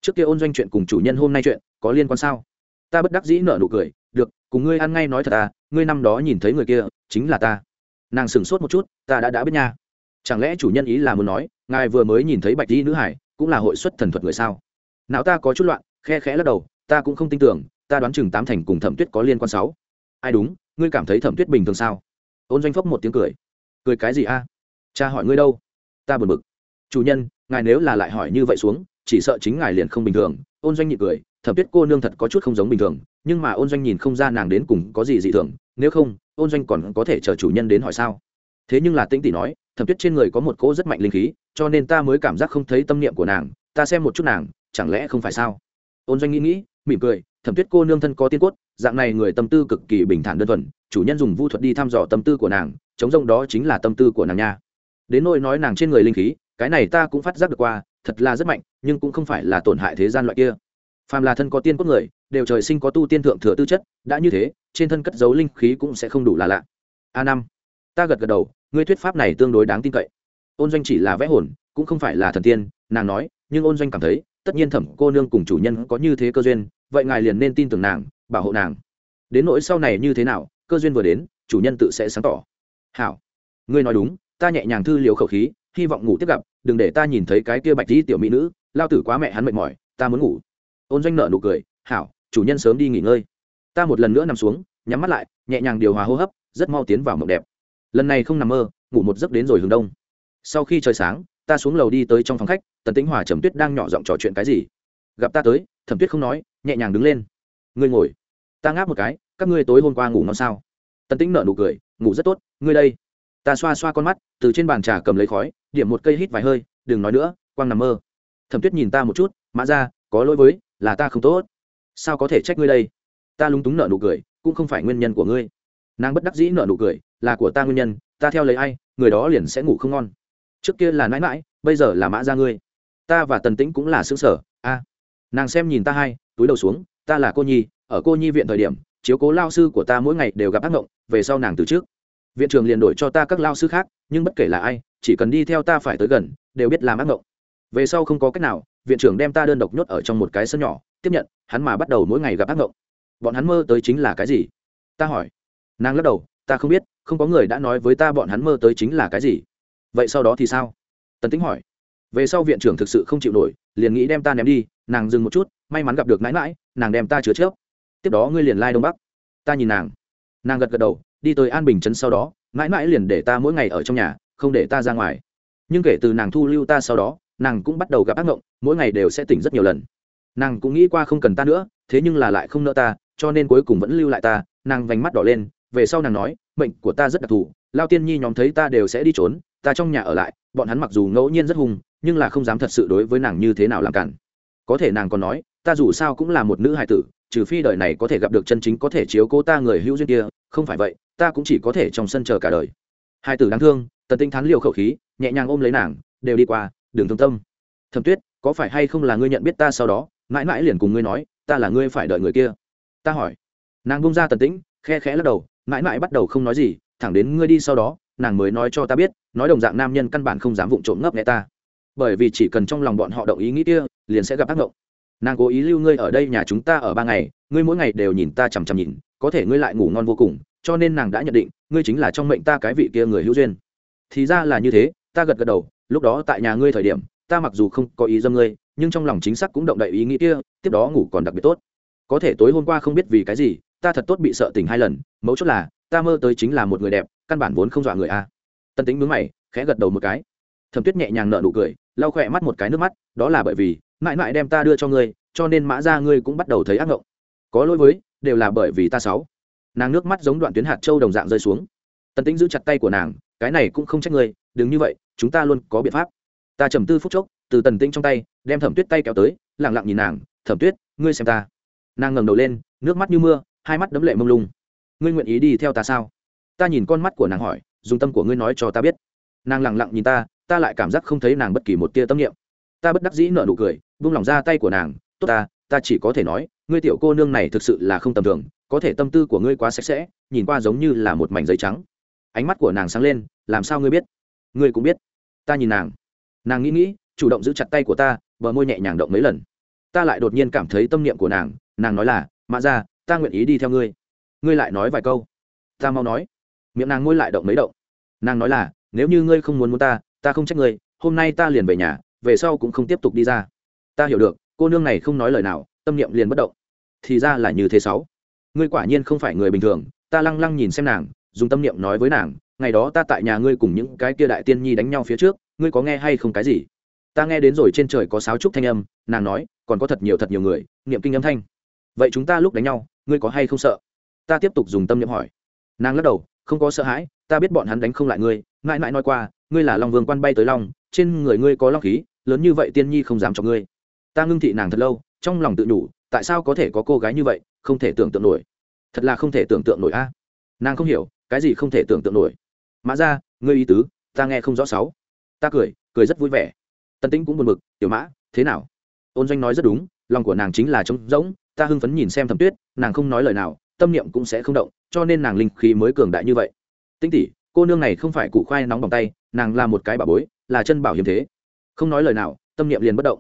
Trước kia ôn doanh chuyện cùng chủ nhân hôm nay chuyện có liên quan sao? Ta bất đắc dĩ nở nụ cười, được, cùng ngươi ăn ngay nói thật à ngươi năm đó nhìn thấy người kia, chính là ta. Nàng sửng sốt một chút, ta đã đã biết nha. Chẳng lẽ chủ nhân ý là muốn nói, ngài vừa mới nhìn thấy bạch di nữ hải, cũng là hội xuất thần thuật người sao? Não ta có chút loạn, khe khẽ lắc đầu, ta cũng không tin tưởng, ta đoán chừng tám thành cùng thẩm tuyết có liên quan sáu. Ai đúng, ngươi cảm thấy thẩm tuyết bình thường sao? Ôn doanh phốc một tiếng cười. Cười cái gì a? Cha hỏi ngươi đâu? Ta buồn bực. Chủ nhân, ngài nếu là lại hỏi như vậy xuống, chỉ sợ chính ngài liền không bình thường. Ôn doanh nhị cười, thẩm tuyết cô nương thật có chút không giống bình thường, nhưng mà ôn doanh nhìn không ra nàng đến cùng có gì dị thường, nếu không, ôn doanh còn có thể chờ chủ nhân đến hỏi sao? Thế nhưng là tĩnh tỷ nói, thẩm tuyết trên người có một cỗ rất mạnh linh khí, cho nên ta mới cảm giác không thấy tâm niệm của nàng. Ta xem một chút nàng chẳng lẽ không phải sao? Ôn doanh nghĩ nghĩ, mỉm cười, thẩm tuyết cô nương thân có tiên cốt, dạng này người tâm tư cực kỳ bình thản đơn thuần, chủ nhân dùng vu thuật đi thăm dò tâm tư của nàng, chống rông đó chính là tâm tư của nàng nha. Đến nỗi nói nàng trên người linh khí, cái này ta cũng phát giác được qua, thật là rất mạnh, nhưng cũng không phải là tổn hại thế gian loại kia. Phàm là thân có tiên cốt người, đều trời sinh có tu tiên thượng thừa tư chất, đã như thế, trên thân cất giấu linh khí cũng sẽ không đủ là lạ. A năm, ta gật gật đầu, ngươi thuyết pháp này tương đối đáng tin cậy. Ôn doanh chỉ là vẽ hồn, cũng không phải là thần tiên, nàng nói, nhưng ôn doanh cảm thấy tất nhiên thẩm cô nương cùng chủ nhân có như thế cơ duyên, vậy ngài liền nên tin tưởng nàng, bảo hộ nàng. Đến nỗi sau này như thế nào, cơ duyên vừa đến, chủ nhân tự sẽ sáng tỏ. Hảo. Ngươi nói đúng, ta nhẹ nhàng thư liều khẩu khí, hy vọng ngủ tiếp gặp, đừng để ta nhìn thấy cái kia bạch tí tiểu mỹ nữ, lao tử quá mẹ hắn mệt mỏi, ta muốn ngủ. Ôn doanh nợ nụ cười, hảo, chủ nhân sớm đi nghỉ ngơi. Ta một lần nữa nằm xuống, nhắm mắt lại, nhẹ nhàng điều hòa hô hấp, rất mau tiến vào mộng đẹp. Lần này không nằm mơ, ngủ một giấc đến rồi hướng đông. Sau khi trời sáng ta xuống lầu đi tới trong phòng khách, tần tĩnh hòa trầm tuyết đang nhỏ giọng trò chuyện cái gì? Gặp ta tới, thẩm tuyết không nói, nhẹ nhàng đứng lên. Ngươi ngồi. Ta ngáp một cái, các ngươi tối hôm qua ngủ ngon sao? Tần tĩnh nở nụ cười, ngủ rất tốt, ngươi đây. Ta xoa xoa con mắt, từ trên bàn trà cầm lấy khói, điểm một cây hít vài hơi, đừng nói nữa, quang nằm mơ. Thẩm tuyết nhìn ta một chút, mã ra, có lỗi với, là ta không tốt. Sao có thể trách ngươi đây? Ta lúng túng nợ nụ cười, cũng không phải nguyên nhân của ngươi. Nàng bất đắc dĩ nợ nụ cười, là của ta nguyên nhân, ta theo lấy ai, người đó liền sẽ ngủ không ngon trước kia là nãi mãi bây giờ là mã ra ngươi. Ta và tần tĩnh cũng là xứ sở, a. Nàng xem nhìn ta hai, túi đầu xuống, ta là cô nhi, ở cô nhi viện thời điểm, chiếu cố lao sư của ta mỗi ngày đều gặp ác mộng về sau nàng từ trước. Viện trưởng liền đổi cho ta các lao sư khác, nhưng bất kể là ai, chỉ cần đi theo ta phải tới gần, đều biết làm ác mộng về sau không có cách nào, viện trưởng đem ta đơn độc nhốt ở trong một cái sân nhỏ, tiếp nhận, hắn mà bắt đầu mỗi ngày gặp ác mộng bọn hắn mơ tới chính là cái gì? Ta hỏi. Nàng lắc đầu, ta không biết, không có người đã nói với ta bọn hắn mơ tới chính là cái gì vậy sau đó thì sao? Tần tính hỏi. Về sau viện trưởng thực sự không chịu nổi, liền nghĩ đem ta ném đi, nàng dừng một chút, may mắn gặp được mãi mãi nàng đem ta chứa trước. Tiếp đó ngươi liền lai đông bắc. Ta nhìn nàng. Nàng gật gật đầu, đi tới an bình trấn sau đó mãi mãi liền để ta mỗi ngày ở trong nhà, không để ta ra ngoài. Nhưng kể từ nàng thu lưu ta sau đó, nàng cũng bắt đầu gặp ác mộng, mỗi ngày đều sẽ tỉnh rất nhiều lần. Nàng cũng nghĩ qua không cần ta nữa, thế nhưng là lại không nợ ta, cho nên cuối cùng vẫn lưu lại ta. Nàng vành mắt đỏ lên, về sau nàng nói, mệnh của ta rất đặc thù, lao tiên nhi nhóm thấy ta đều sẽ đi trốn ta trong nhà ở lại, bọn hắn mặc dù ngẫu nhiên rất hung, nhưng là không dám thật sự đối với nàng như thế nào làm cản. Có thể nàng còn nói, ta dù sao cũng là một nữ hài tử, trừ phi đời này có thể gặp được chân chính có thể chiếu cố ta người hữu duyên kia, không phải vậy, ta cũng chỉ có thể trong sân chờ cả đời. Hai tử đáng thương, tần tinh thắn liều khẩu khí, nhẹ nhàng ôm lấy nàng, đều đi qua, đừng thương tâm. Thẩm tuyết, có phải hay không là ngươi nhận biết ta sau đó, mãi mãi liền cùng ngươi nói, ta là ngươi phải đợi người kia. Ta hỏi. Nàng bông ra tần tĩnh, khe khẽ lắc đầu, mãi mãi bắt đầu không nói gì, thẳng đến ngươi đi sau đó nàng mới nói cho ta biết, nói đồng dạng nam nhân căn bản không dám vụng trộm ngấp nghe ta. Bởi vì chỉ cần trong lòng bọn họ động ý nghĩ kia, liền sẽ gặp ác mộng. Nàng cố ý lưu ngươi ở đây nhà chúng ta ở ba ngày, ngươi mỗi ngày đều nhìn ta chằm chằm nhìn, có thể ngươi lại ngủ ngon vô cùng, cho nên nàng đã nhận định, ngươi chính là trong mệnh ta cái vị kia người hữu duyên. Thì ra là như thế, ta gật gật đầu, lúc đó tại nhà ngươi thời điểm, ta mặc dù không có ý dâm ngươi, nhưng trong lòng chính xác cũng động đậy ý nghĩ kia, tiếp đó ngủ còn đặc biệt tốt. Có thể tối hôm qua không biết vì cái gì ta thật tốt bị sợ tỉnh hai lần, mấu chốt là, ta mơ tới chính là một người đẹp, căn bản vốn không dọa người a. Tân tính mướn mày, khẽ gật đầu một cái. Thẩm tuyết nhẹ nhàng nợ nụ cười, lau khỏe mắt một cái nước mắt, đó là bởi vì, mãi mãi đem ta đưa cho ngươi, cho nên mã ra ngươi cũng bắt đầu thấy ác ngộng. Có lỗi với, đều là bởi vì ta sáu nàng nước mắt giống đoạn tuyến hạt châu đồng dạng rơi xuống. Tần tĩnh giữ chặt tay của nàng, cái này cũng không trách ngươi, đừng như vậy, chúng ta luôn có biện pháp. Ta trầm tư phút chốc, từ tần tĩnh trong tay, đem thẩm tuyết tay kéo tới lẳng lặng nhìn nàng, thẩm tuyết, ngươi xem ta. Nàng ngẩng đầu lên, nước mắt như mưa hai mắt đấm lệ mông lung. Ngươi nguyện ý đi theo ta sao? Ta nhìn con mắt của nàng hỏi, dùng tâm của ngươi nói cho ta biết. Nàng lẳng lặng nhìn ta ta lại cảm giác không thấy nàng bất kỳ một tia tâm niệm. Ta bất đắc dĩ nở nụ cười vung lòng ra tay của nàng, tốt ta ta chỉ có thể nói, ngươi tiểu cô nương này thực sự là không tầm thường, có thể tâm tư của ngươi quá sạch sẽ, nhìn qua giống như là một mảnh giấy trắng. Ánh mắt của nàng sáng lên, làm sao ngươi biết? Ngươi cũng biết. Ta nhìn nàng. Nàng nghĩ nghĩ, chủ động giữ chặt tay của ta, bờ môi nhẹ nhàng động mấy lần. Ta lại đột nhiên cảm thấy tâm niệm của nàng nàng nói là, mã ra ta nguyện ý đi theo ngươi. Ngươi lại nói vài câu. Ta mau nói. Miệng nàng ngôi lại động mấy động. Nàng nói là, nếu như ngươi không muốn muốn ta ta không trách ngươi, hôm nay ta liền về nhà, về sau cũng không tiếp tục đi ra. Ta hiểu được, cô nương này không nói lời nào, tâm niệm liền bất động. Thì ra là như thế sáu. Ngươi quả nhiên không phải người bình thường, ta lăng lăng nhìn xem nàng, dùng tâm niệm nói với nàng, ngày đó ta tại nhà ngươi cùng những cái kia đại tiên nhi đánh nhau phía trước, ngươi có nghe hay không cái gì? Ta nghe đến rồi trên trời có sáo trúc thanh âm, nàng nói, còn có thật nhiều thật nhiều người, niệm kinh âm thanh. Vậy chúng ta lúc đánh nhau ngươi có hay không sợ? Ta tiếp tục dùng tâm niệm hỏi. Nàng lắc đầu, không có sợ hãi, ta biết bọn hắn đánh không lại ngươi. Mãi mãi nói qua, ngươi là long vương quan bay tới long, trên người ngươi có long khí, lớn như vậy tiên nhi không dám cho ngươi. Ta ngưng thị nàng thật lâu, trong lòng tự nhủ, tại sao có thể có cô gái như vậy, không thể tưởng tượng nổi. Thật là không thể tưởng tượng nổi a. Nàng không hiểu, cái gì không thể tưởng tượng nổi. Mã ra ngươi ý tứ, ta nghe không rõ sáu. Ta cười cười rất vui vẻ. Tân tĩnh cũng buồn bực, tiểu mã, thế nào? Ôn doanh nói rất đúng, lòng của nàng chính là trống rỗng ta hưng phấn nhìn xem thẩm tuyết, nàng không nói lời nào, tâm niệm cũng sẽ không động, cho nên nàng linh khí mới cường đại như vậy. Tinh tỷ, cô nương này không phải củ khoai nóng bằng tay, nàng là một cái bảo bối, là chân bảo hiểm thế. Không nói lời nào, tâm niệm liền bất động.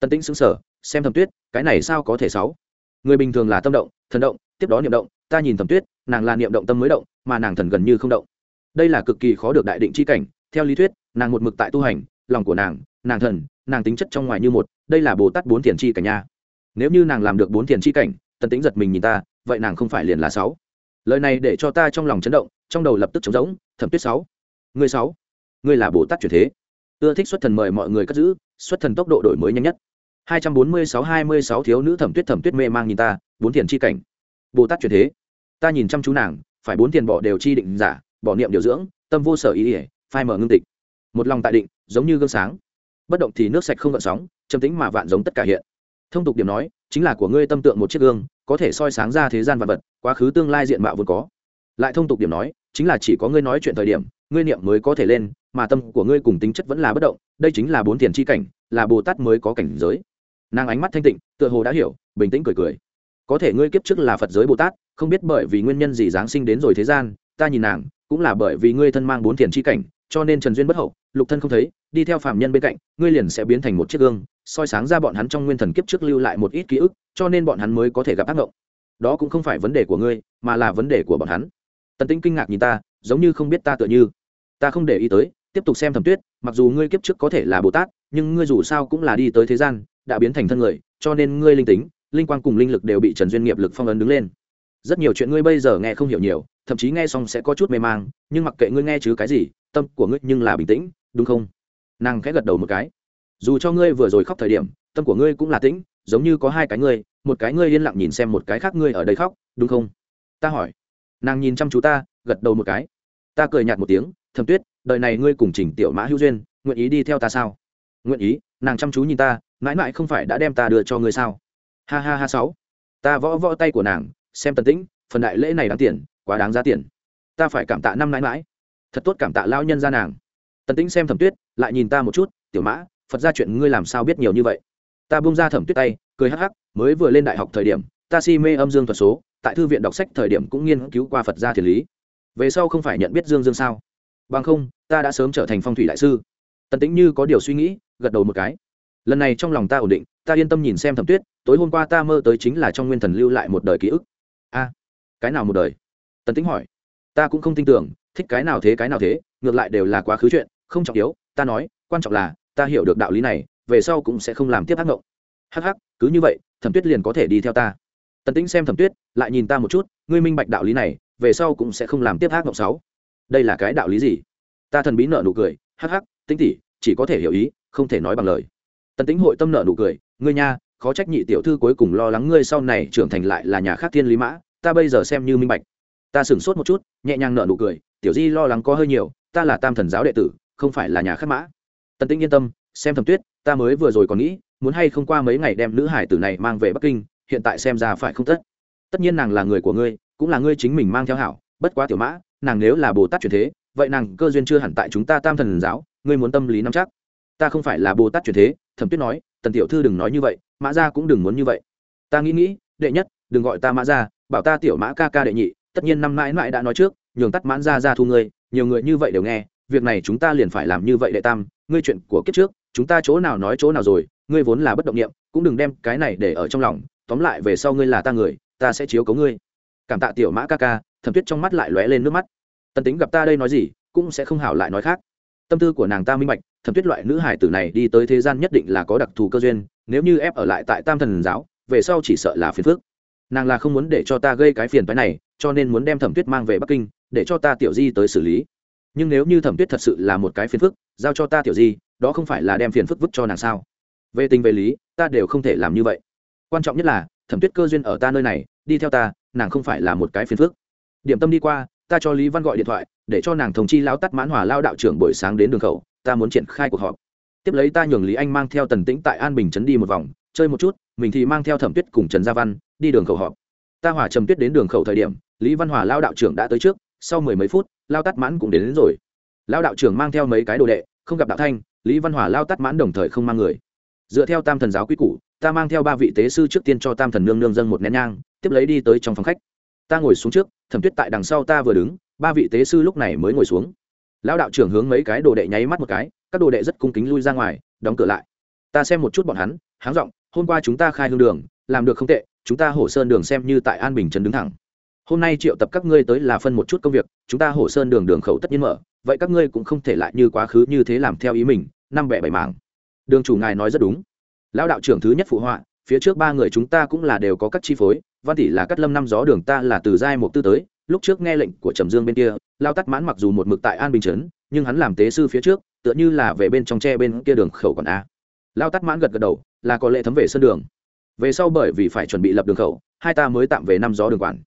Tân tĩnh xứng sở xem thẩm tuyết, cái này sao có thể sáu? Người bình thường là tâm động, thần động, tiếp đó niệm động, ta nhìn thẩm tuyết, nàng là niệm động tâm mới động, mà nàng thần gần như không động. Đây là cực kỳ khó được đại định chi cảnh, theo lý thuyết, nàng một mực tại tu hành, lòng của nàng nàng thần, nàng tính chất trong ngoài như một, đây là bồ tát bốn tiền chi cảnh nha nếu như nàng làm được bốn tiền chi cảnh tần tính giật mình nhìn ta, vậy nàng không phải liền là sáu. Lời này để cho ta trong lòng chấn động, trong đầu lập tức trống rỗng, thẩm tuyết sáu. Người sáu? Người là bồ tát chuyển thế. Ưa thích xuất thần mời mọi người cất giữ, xuất thần tốc độ đổi mới nhanh nhất. 246-26 thiếu nữ thẩm tuyết thẩm tuyết mê mang nhìn ta, bốn tiền chi cảnh. Bồ tát chuyển thế. Ta nhìn chăm chú nàng, phải bốn tiền bỏ đều chi định giả, bỏ niệm điều dưỡng, tâm vô sở ý ỉa, phai mở ngưng tịch. Một lòng tại định, giống như gương sáng. Bất động thì nước sạch không gợn sóng, châm tính mà vạn giống tất cả hiện thông tục điểm nói, chính là của ngươi tâm tượng một chiếc gương, có thể soi sáng ra thế gian vật vật, quá khứ tương lai diện mạo vốn có. Lại thông tục điểm nói, chính là chỉ có ngươi nói chuyện thời điểm, ngươi niệm mới có thể lên, mà tâm của ngươi cùng tính chất vẫn là bất động, đây chính là bốn tiền chi cảnh, là bồ tát mới có cảnh giới. Nàng ánh mắt thanh tịnh, tựa hồ đã hiểu, bình tĩnh cười cười. Có thể ngươi kiếp trước là phật giới bồ tát, không biết bởi vì nguyên nhân gì giáng sinh đến rồi thế gian, ta nhìn nàng, cũng là bởi vì ngươi thân mang bốn tiền chi cảnh cho nên trần duyên bất hậu, lục thân không thấy, đi theo phạm nhân bên cạnh, ngươi liền sẽ biến thành một chiếc gương, soi sáng ra bọn hắn trong nguyên thần kiếp trước lưu lại một ít ký ức, cho nên bọn hắn mới có thể gặp ác mộng đó cũng không phải vấn đề của ngươi, mà là vấn đề của bọn hắn. Tần tính kinh ngạc nhìn ta, giống như không biết ta tựa như. Ta không để ý tới, tiếp tục xem thẩm tuyết, mặc dù ngươi kiếp trước có thể là bồ tát, nhưng ngươi dù sao cũng là đi tới thế gian, đã biến thành thân người, cho nên ngươi linh tính, linh quang cùng linh lực đều bị trần duyên nghiệp lực phong ấn đứng lên. Rất nhiều chuyện ngươi bây giờ nghe không hiểu nhiều, thậm chí nghe xong sẽ có chút mê mang, nhưng mặc kệ ngươi nghe chứ cái gì tâm của ngươi nhưng là bình tĩnh, đúng không? Nàng khẽ gật đầu một cái. Dù cho ngươi vừa rồi khóc thời điểm, tâm của ngươi cũng là tĩnh, giống như có hai cái ngươi, một cái ngươi yên lặng nhìn xem một cái khác ngươi ở đây khóc, đúng không? Ta hỏi. Nàng nhìn chăm chú ta, gật đầu một cái. Ta cười nhạt một tiếng, thầm tuyết, đời này ngươi cùng trình tiểu mã hữu duyên, nguyện ý đi theo ta sao? Nguyện ý, nàng chăm chú nhìn ta, mãi mãi không phải đã đem ta đưa cho ngươi sao? Ha ha ha sáu. Ta võ võ tay của nàng, xem tần tĩnh, phần đại lễ này đáng tiền, quá đáng giá tiền. Ta phải cảm tạ năm mãi mãi thật tốt cảm tạ lao nhân ra nàng. Tần tĩnh xem thẩm tuyết, lại nhìn ta một chút, tiểu mã, phật ra chuyện ngươi làm sao biết nhiều như vậy? Ta bung ra thẩm tuyết tay, cười hắc hắc, mới vừa lên đại học thời điểm, ta si mê âm dương thuật số, tại thư viện đọc sách thời điểm cũng nghiên cứu qua phật gia thiền lý. Về sau không phải nhận biết dương dương sao? Bằng không, ta đã sớm trở thành phong thủy đại sư. Tần tĩnh như có điều suy nghĩ, gật đầu một cái. Lần này trong lòng ta ổn định, ta yên tâm nhìn xem thẩm tuyết, tối hôm qua ta mơ tới chính là trong nguyên thần lưu lại một đời ký ức. A, cái nào một đời? Tần tĩnh hỏi. Ta cũng không tin tưởng thích cái nào thế cái nào thế, ngược lại đều là quá khứ chuyện, không trọng yếu, ta nói, quan trọng là, ta hiểu được đạo lý này, về sau cũng sẽ không làm tiếp ác ngộng. Hắc hắc, cứ như vậy, thẩm tuyết liền có thể đi theo ta. Tần tĩnh xem thẩm tuyết, lại nhìn ta một chút, ngươi minh bạch đạo lý này, về sau cũng sẽ không làm tiếp ác ngộng sáu. Đây là cái đạo lý gì? Ta thần bí nợ nụ cười, hắc hắc, tĩnh tỉ chỉ có thể hiểu ý, không thể nói bằng lời. Tần tĩnh hội tâm nợ nụ cười, ngươi nha, khó trách nhị tiểu thư cuối cùng lo lắng ngươi sau này trưởng thành lại là nhà khác thiên lý mã, ta bây giờ xem như minh bạch. Ta sửng sốt một chút, nhẹ nhàng nợ nụ cười tiểu di lo lắng có hơi nhiều, ta là tam thần giáo đệ tử, không phải là nhà khác mã. Tần tĩnh yên tâm, xem thẩm tuyết, ta mới vừa rồi còn nghĩ, muốn hay không qua mấy ngày đem nữ hải tử này mang về bắc kinh, hiện tại xem ra phải không tất? Tất nhiên nàng là người của ngươi, cũng là ngươi chính mình mang theo hảo, bất quá tiểu mã, nàng nếu là bồ tát truyền thế, vậy nàng cơ duyên chưa hẳn tại chúng ta tam thần giáo, ngươi muốn tâm lý nắm chắc. Ta không phải là bồ tát truyền thế, thẩm tuyết nói, tần tiểu thư đừng nói như vậy, mã gia cũng đừng muốn như vậy. Ta nghĩ nghĩ, đệ nhất, đừng gọi ta mã gia, bảo ta tiểu mã ca ca đệ nhị, tất nhiên năm mãi mãi đã nói trước nhường tắt mãn ra ra thu ngươi, nhiều người như vậy đều nghe, việc này chúng ta liền phải làm như vậy đệ tam, ngươi chuyện của kiếp trước, chúng ta chỗ nào nói chỗ nào rồi, ngươi vốn là bất động nghiệm cũng đừng đem cái này để ở trong lòng, tóm lại về sau ngươi là ta người, ta sẽ chiếu cấu ngươi. Cảm tạ tiểu mã ca ca, thẩm tuyết trong mắt lại lóe lên nước mắt. Tần tính gặp ta đây nói gì, cũng sẽ không hảo lại nói khác. Tâm tư của nàng ta minh bạch, thẩm tuyết loại nữ hải tử này đi tới thế gian nhất định là có đặc thù cơ duyên, nếu như ép ở lại tại tam thần giáo, về sau chỉ sợ là phiền phước nàng là không muốn để cho ta gây cái phiền phái này, cho nên muốn đem thẩm tuyết mang về bắc kinh để cho ta tiểu di tới xử lý. Nhưng nếu như thẩm tuyết thật sự là một cái phiền phức, giao cho ta tiểu di, đó không phải là đem phiền phức vứt cho nàng sao? Về tình về lý, ta đều không thể làm như vậy. Quan trọng nhất là, thẩm tuyết cơ duyên ở ta nơi này, đi theo ta, nàng không phải là một cái phiền phức. Điểm tâm đi qua, ta cho lý văn gọi điện thoại, để cho nàng thống chi lao tắt mãn hòa lao đạo trưởng buổi sáng đến đường khẩu, ta muốn triển khai cuộc họp. Tiếp lấy ta nhường lý anh mang theo tần tĩnh tại an bình trấn đi một vòng, chơi một chút, mình thì mang theo thẩm tuyết cùng trần gia văn, đi đường khẩu họp. Ta hỏa trầm tuyết đến đường khẩu thời điểm, lý văn hòa lao đạo trưởng đã tới trước sau mười mấy phút lao tắt mãn cũng đến, đến rồi. Lao đạo trưởng mang theo mấy cái đồ đệ không gặp đạo thanh lý văn hòa lao tắt mãn đồng thời không mang người. Dựa theo tam thần giáo quy củ ta mang theo ba vị tế sư trước tiên cho tam thần nương nương dân một nén nhang tiếp lấy đi tới trong phòng khách. Ta ngồi xuống trước thẩm tuyết tại đằng sau ta vừa đứng ba vị tế sư lúc này mới ngồi xuống. Lão đạo trưởng hướng mấy cái đồ đệ nháy mắt một cái các đồ đệ rất cung kính lui ra ngoài đóng cửa lại. Ta xem một chút bọn hắn háng r ộ n g hôm qua chúng ta khai hương đường làm được không tệ chúng ta hổ sơn đường xem như tại an bình trấn đứng thẳng hôm nay triệu tập các ngươi tới là phân một chút công việc, chúng ta hổ sơn đường đường khẩu tất nhiên mở, vậy các ngươi cũng không thể lại như quá khứ như thế làm theo ý mình, năm bẻ bảy mảng. Đường chủ ngài nói rất đúng. Lão đạo trưởng thứ nhất phụ họa, phía trước ba người chúng ta cũng là đều có các chi phối, văn tỷ là cắt lâm năm gió đường ta là từ giai mục tư tới, lúc trước nghe lệnh của trầm dương bên kia lao tắt mãn mặc dù một mực tại an bình trấn, nhưng hắn làm tế sư phía trước, tựa như là về bên trong tre bên kia đường khẩu còn a. Lao tắt mãn gật gật đầu, là có lệ thấm về sân đường. Về sau bởi vì phải chuẩn bị lập đường khẩu, hai ta mới tạm về năm gió đường quản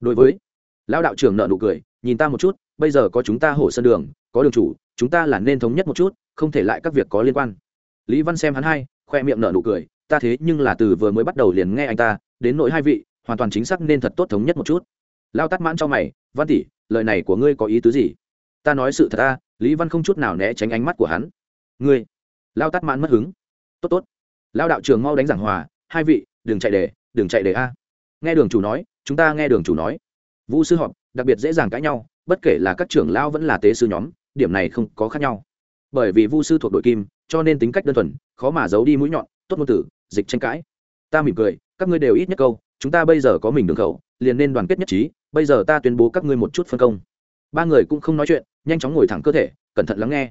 đối với lão đạo trưởng nợ nụ cười, nhìn ta một chút, bây giờ có chúng ta hổ sân đường, có đường chủ, chúng ta là nên thống nhất một chút, không thể lại các việc có liên quan. Lý văn xem hắn hai, khoe miệng nợ nụ cười, ta thế nhưng là từ vừa mới bắt đầu liền nghe anh ta, đến nội hai vị, hoàn toàn chính xác nên thật tốt thống nhất một chút. Lao tắt mãn cho mày, văn tỷ, lời này của ngươi có ý tứ gì? Ta nói sự thật ta lý văn không chút nào né tránh ánh mắt của hắn. Ngươi? Lao tắt mãn mất hứng. Tốt tốt. Lao đạo trường mau đánh giảng hòa, hai vị, đừng chạy đề đừng chạy đề a. Nghe đường chủ nói chúng ta nghe đường chủ nói. Vu sư họp, đặc biệt dễ dàng cãi nhau, bất kể là các trưởng lao vẫn là tế sư nhóm, điểm này không có khác nhau. Bởi vì vu sư thuộc đội kim, cho nên tính cách đơn thuần, khó mà giấu đi mũi nhọn, tốt ngôn tử, dịch tranh cãi. Ta mỉm cười, các ngươi đều ít nhất câu, chúng ta bây giờ có mình đường khẩu, liền nên đoàn kết nhất trí, bây giờ ta tuyên bố các ngươi một chút phân công. Ba người cũng không nói chuyện, nhanh chóng ngồi thẳng cơ thể, cẩn thận lắng nghe.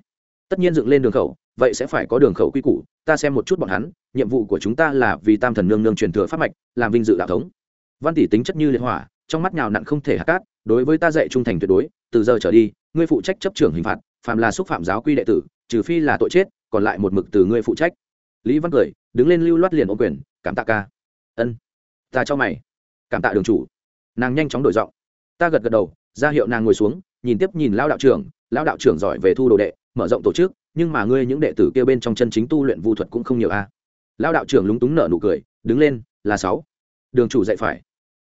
Tất nhiên dựng lên đường khẩu, vậy sẽ phải có đường khẩu quy củ, ta xem một chút bọn hắn, nhiệm vụ của chúng ta là vì tam thần nương nương truyền thừa pháp mạch, làm vinh dự đạo thống văn tỷ tính chất như liệt hỏa, trong mắt nhào nặn không thể hạ cát, đối với ta dạy trung thành tuyệt đối, từ giờ trở đi, ngươi phụ trách chấp trưởng hình phạt phạm là xúc phạm giáo quy đệ tử, trừ phi là tội chết, còn lại một mực từ ngươi phụ trách. Lý văn cười, đứng lên lưu loát liền ô quyền, cảm tạ ca. Ân. Ta cho mày. Cảm tạ đường chủ. Nàng nhanh chóng đổi giọng. Ta gật gật đầu, ra hiệu nàng ngồi xuống, nhìn tiếp nhìn lao đạo trưởng lao đạo trưởng giỏi về thu đồ đệ, mở rộng tổ chức, nhưng mà ngươi những đệ tử kia bên trong chân chính tu luyện vu thuật cũng không nhiều a. À. lao đạo trưởng lúng túng nở nụ cười, đứng lên, là sáu. Đường chủ dạy phải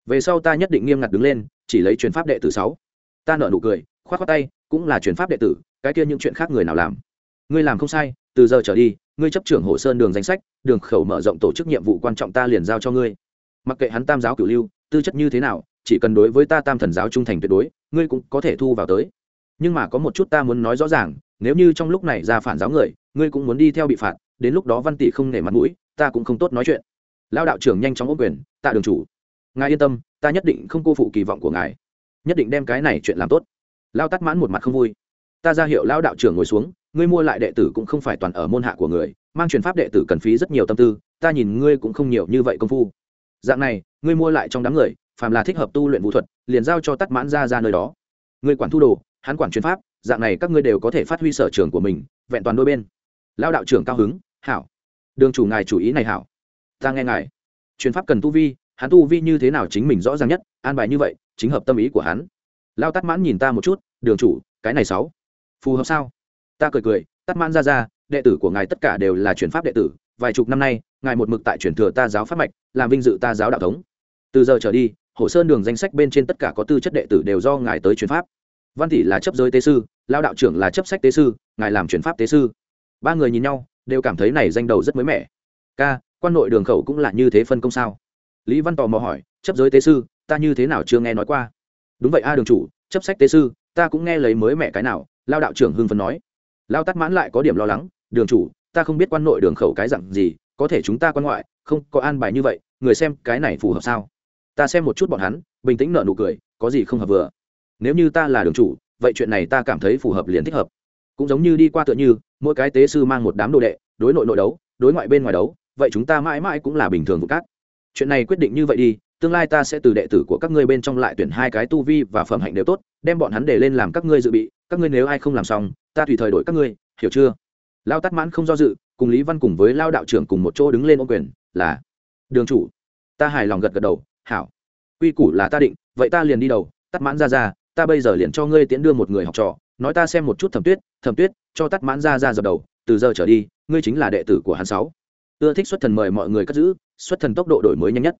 về sau ta nhất định nghiêm ngặt đứng lên, chỉ lấy truyền pháp đệ tử sáu. Ta nở nụ cười k h o á t khoác tay, cũng là truyền pháp đệ tử, cái kia những chuyện khác người nào làm? Ngươi làm không sai, từ giờ trở đi, ngươi chấp trưởng hồ sơn đường danh sách, đường khẩu mở rộng tổ chức nhiệm vụ quan trọng ta liền giao cho ngươi. Mặc kệ hắn tam giáo cửu lưu, tư chất như thế nào, chỉ cần đối với ta tam thần giáo trung thành tuyệt đối, ngươi cũng có thể thu vào tới. Nhưng mà có một chút ta muốn nói rõ ràng, nếu như trong lúc này ra phản giáo người, ngươi cũng muốn đi theo bị phạt, đến lúc đó văn tỷ không nể mặt mũi, ta cũng không tốt nói chuyện. Lao đạo trưởng nhanh chóng ốc quyền, tạ đường chủ ngài yên tâm, ta nhất định không cô phụ kỳ vọng của ngài. Nhất định đem cái này chuyện làm tốt. Lao tắt mãn một mặt không vui. Ta ra hiệu lao đạo trưởng ngồi xuống, ngươi mua lại đệ tử cũng không phải toàn ở môn hạ của người, mang truyền pháp đệ tử cần phí rất nhiều tâm tư, ta nhìn ngươi cũng không nhiều như vậy công phu. Dạng này, ngươi mua lại trong đám người, phàm là thích hợp tu luyện vũ thuật, liền giao cho tắt mãn ra ra nơi đó. Ngươi quản thu đồ, hắn quản truyền pháp, dạng này các ngươi đều có thể phát huy sở trường của mình, vẹn toàn đôi bên. Lao đạo trưởng cao hứng, hảo. Đường chủ ngài chủ ý này hảo. Ta nghe ngài. Truyền pháp cần tu vi hắn tu vi như thế nào chính mình rõ ràng nhất, an bài như vậy, chính hợp tâm ý của hắn. Lao tắt mãn nhìn ta một chút, đường chủ, cái này sáu, phù hợp sao? Ta cười cười tắt mãn ra ra, đệ tử của ngài tất cả đều là chuyển pháp đệ tử, vài chục năm nay, ngài một mực tại chuyển thừa ta giáo pháp mạch, làm vinh dự ta giáo đạo thống. Từ giờ trở đi hồ sơn đường danh sách bên trên tất cả có tư chất đệ tử đều do ngài tới chuyển pháp. Văn Thị là chấp giới tế sư, lao đạo trưởng là chấp sách tế sư, ngài làm chuyển pháp tế sư. Ba người nhìn nhau, đều cảm thấy này danh đầu rất mới mẻ. Ca, quan nội đường khẩu cũng là như thế phân công sao? Lý văn tò mò hỏi, chấp giới tế sư, ta như thế nào chưa nghe nói qua? Đúng vậy a, đường chủ, chấp sách tế sư, ta cũng nghe lấy mới mẹ cái nào, lao đạo trưởng hưng phấn nói. Lao tắt mãn lại có điểm lo lắng, đường chủ, ta không biết quan nội đường khẩu cái dặn gì, có thể chúng ta quan ngoại, không có an bài như vậy, người xem cái này phù hợp sao? Ta xem một chút bọn hắn, bình tĩnh nợ nụ cười, có gì không hợp vừa. Nếu như ta là đường chủ, vậy chuyện này ta cảm thấy phù hợp liền thích hợp. Cũng giống như đi qua tựa như, mỗi cái tế sư mang một đám đồ đệ, đối nội nội đấu, đối ngoại bên ngoài đấu, vậy chúng ta mãi mãi cũng là bình thường vụ cát chuyện này quyết định như vậy đi, tương lai ta sẽ từ đệ tử của các ngươi bên trong lại tuyển hai cái tu vi và phẩm hạnh đều tốt, đem bọn hắn để lên làm các ngươi dự bị, các ngươi nếu ai không làm xong, ta tùy thời đổi các ngươi, hiểu chưa? Lao tắt mãn không do dự, cùng lý văn cùng với lao đạo trưởng cùng một chỗ đứng lên ô quyền, là, đường chủ. Ta hài lòng gật gật đầu, hảo. Quy củ là ta định, vậy ta liền đi đầu. Tắt mãn ra ra, ta bây giờ liền cho ngươi tiễn đưa một người học trò, nói ta xem một chút thẩm tuyết thẩm tuyết, cho tắt mãn ra ra dập đầu, từ giờ trở đi, ngươi chính là đệ tử của hắn sáu ưa thích xuất thần mời mọi người cất giữ xuất thần tốc độ đổi mới nhanh nhất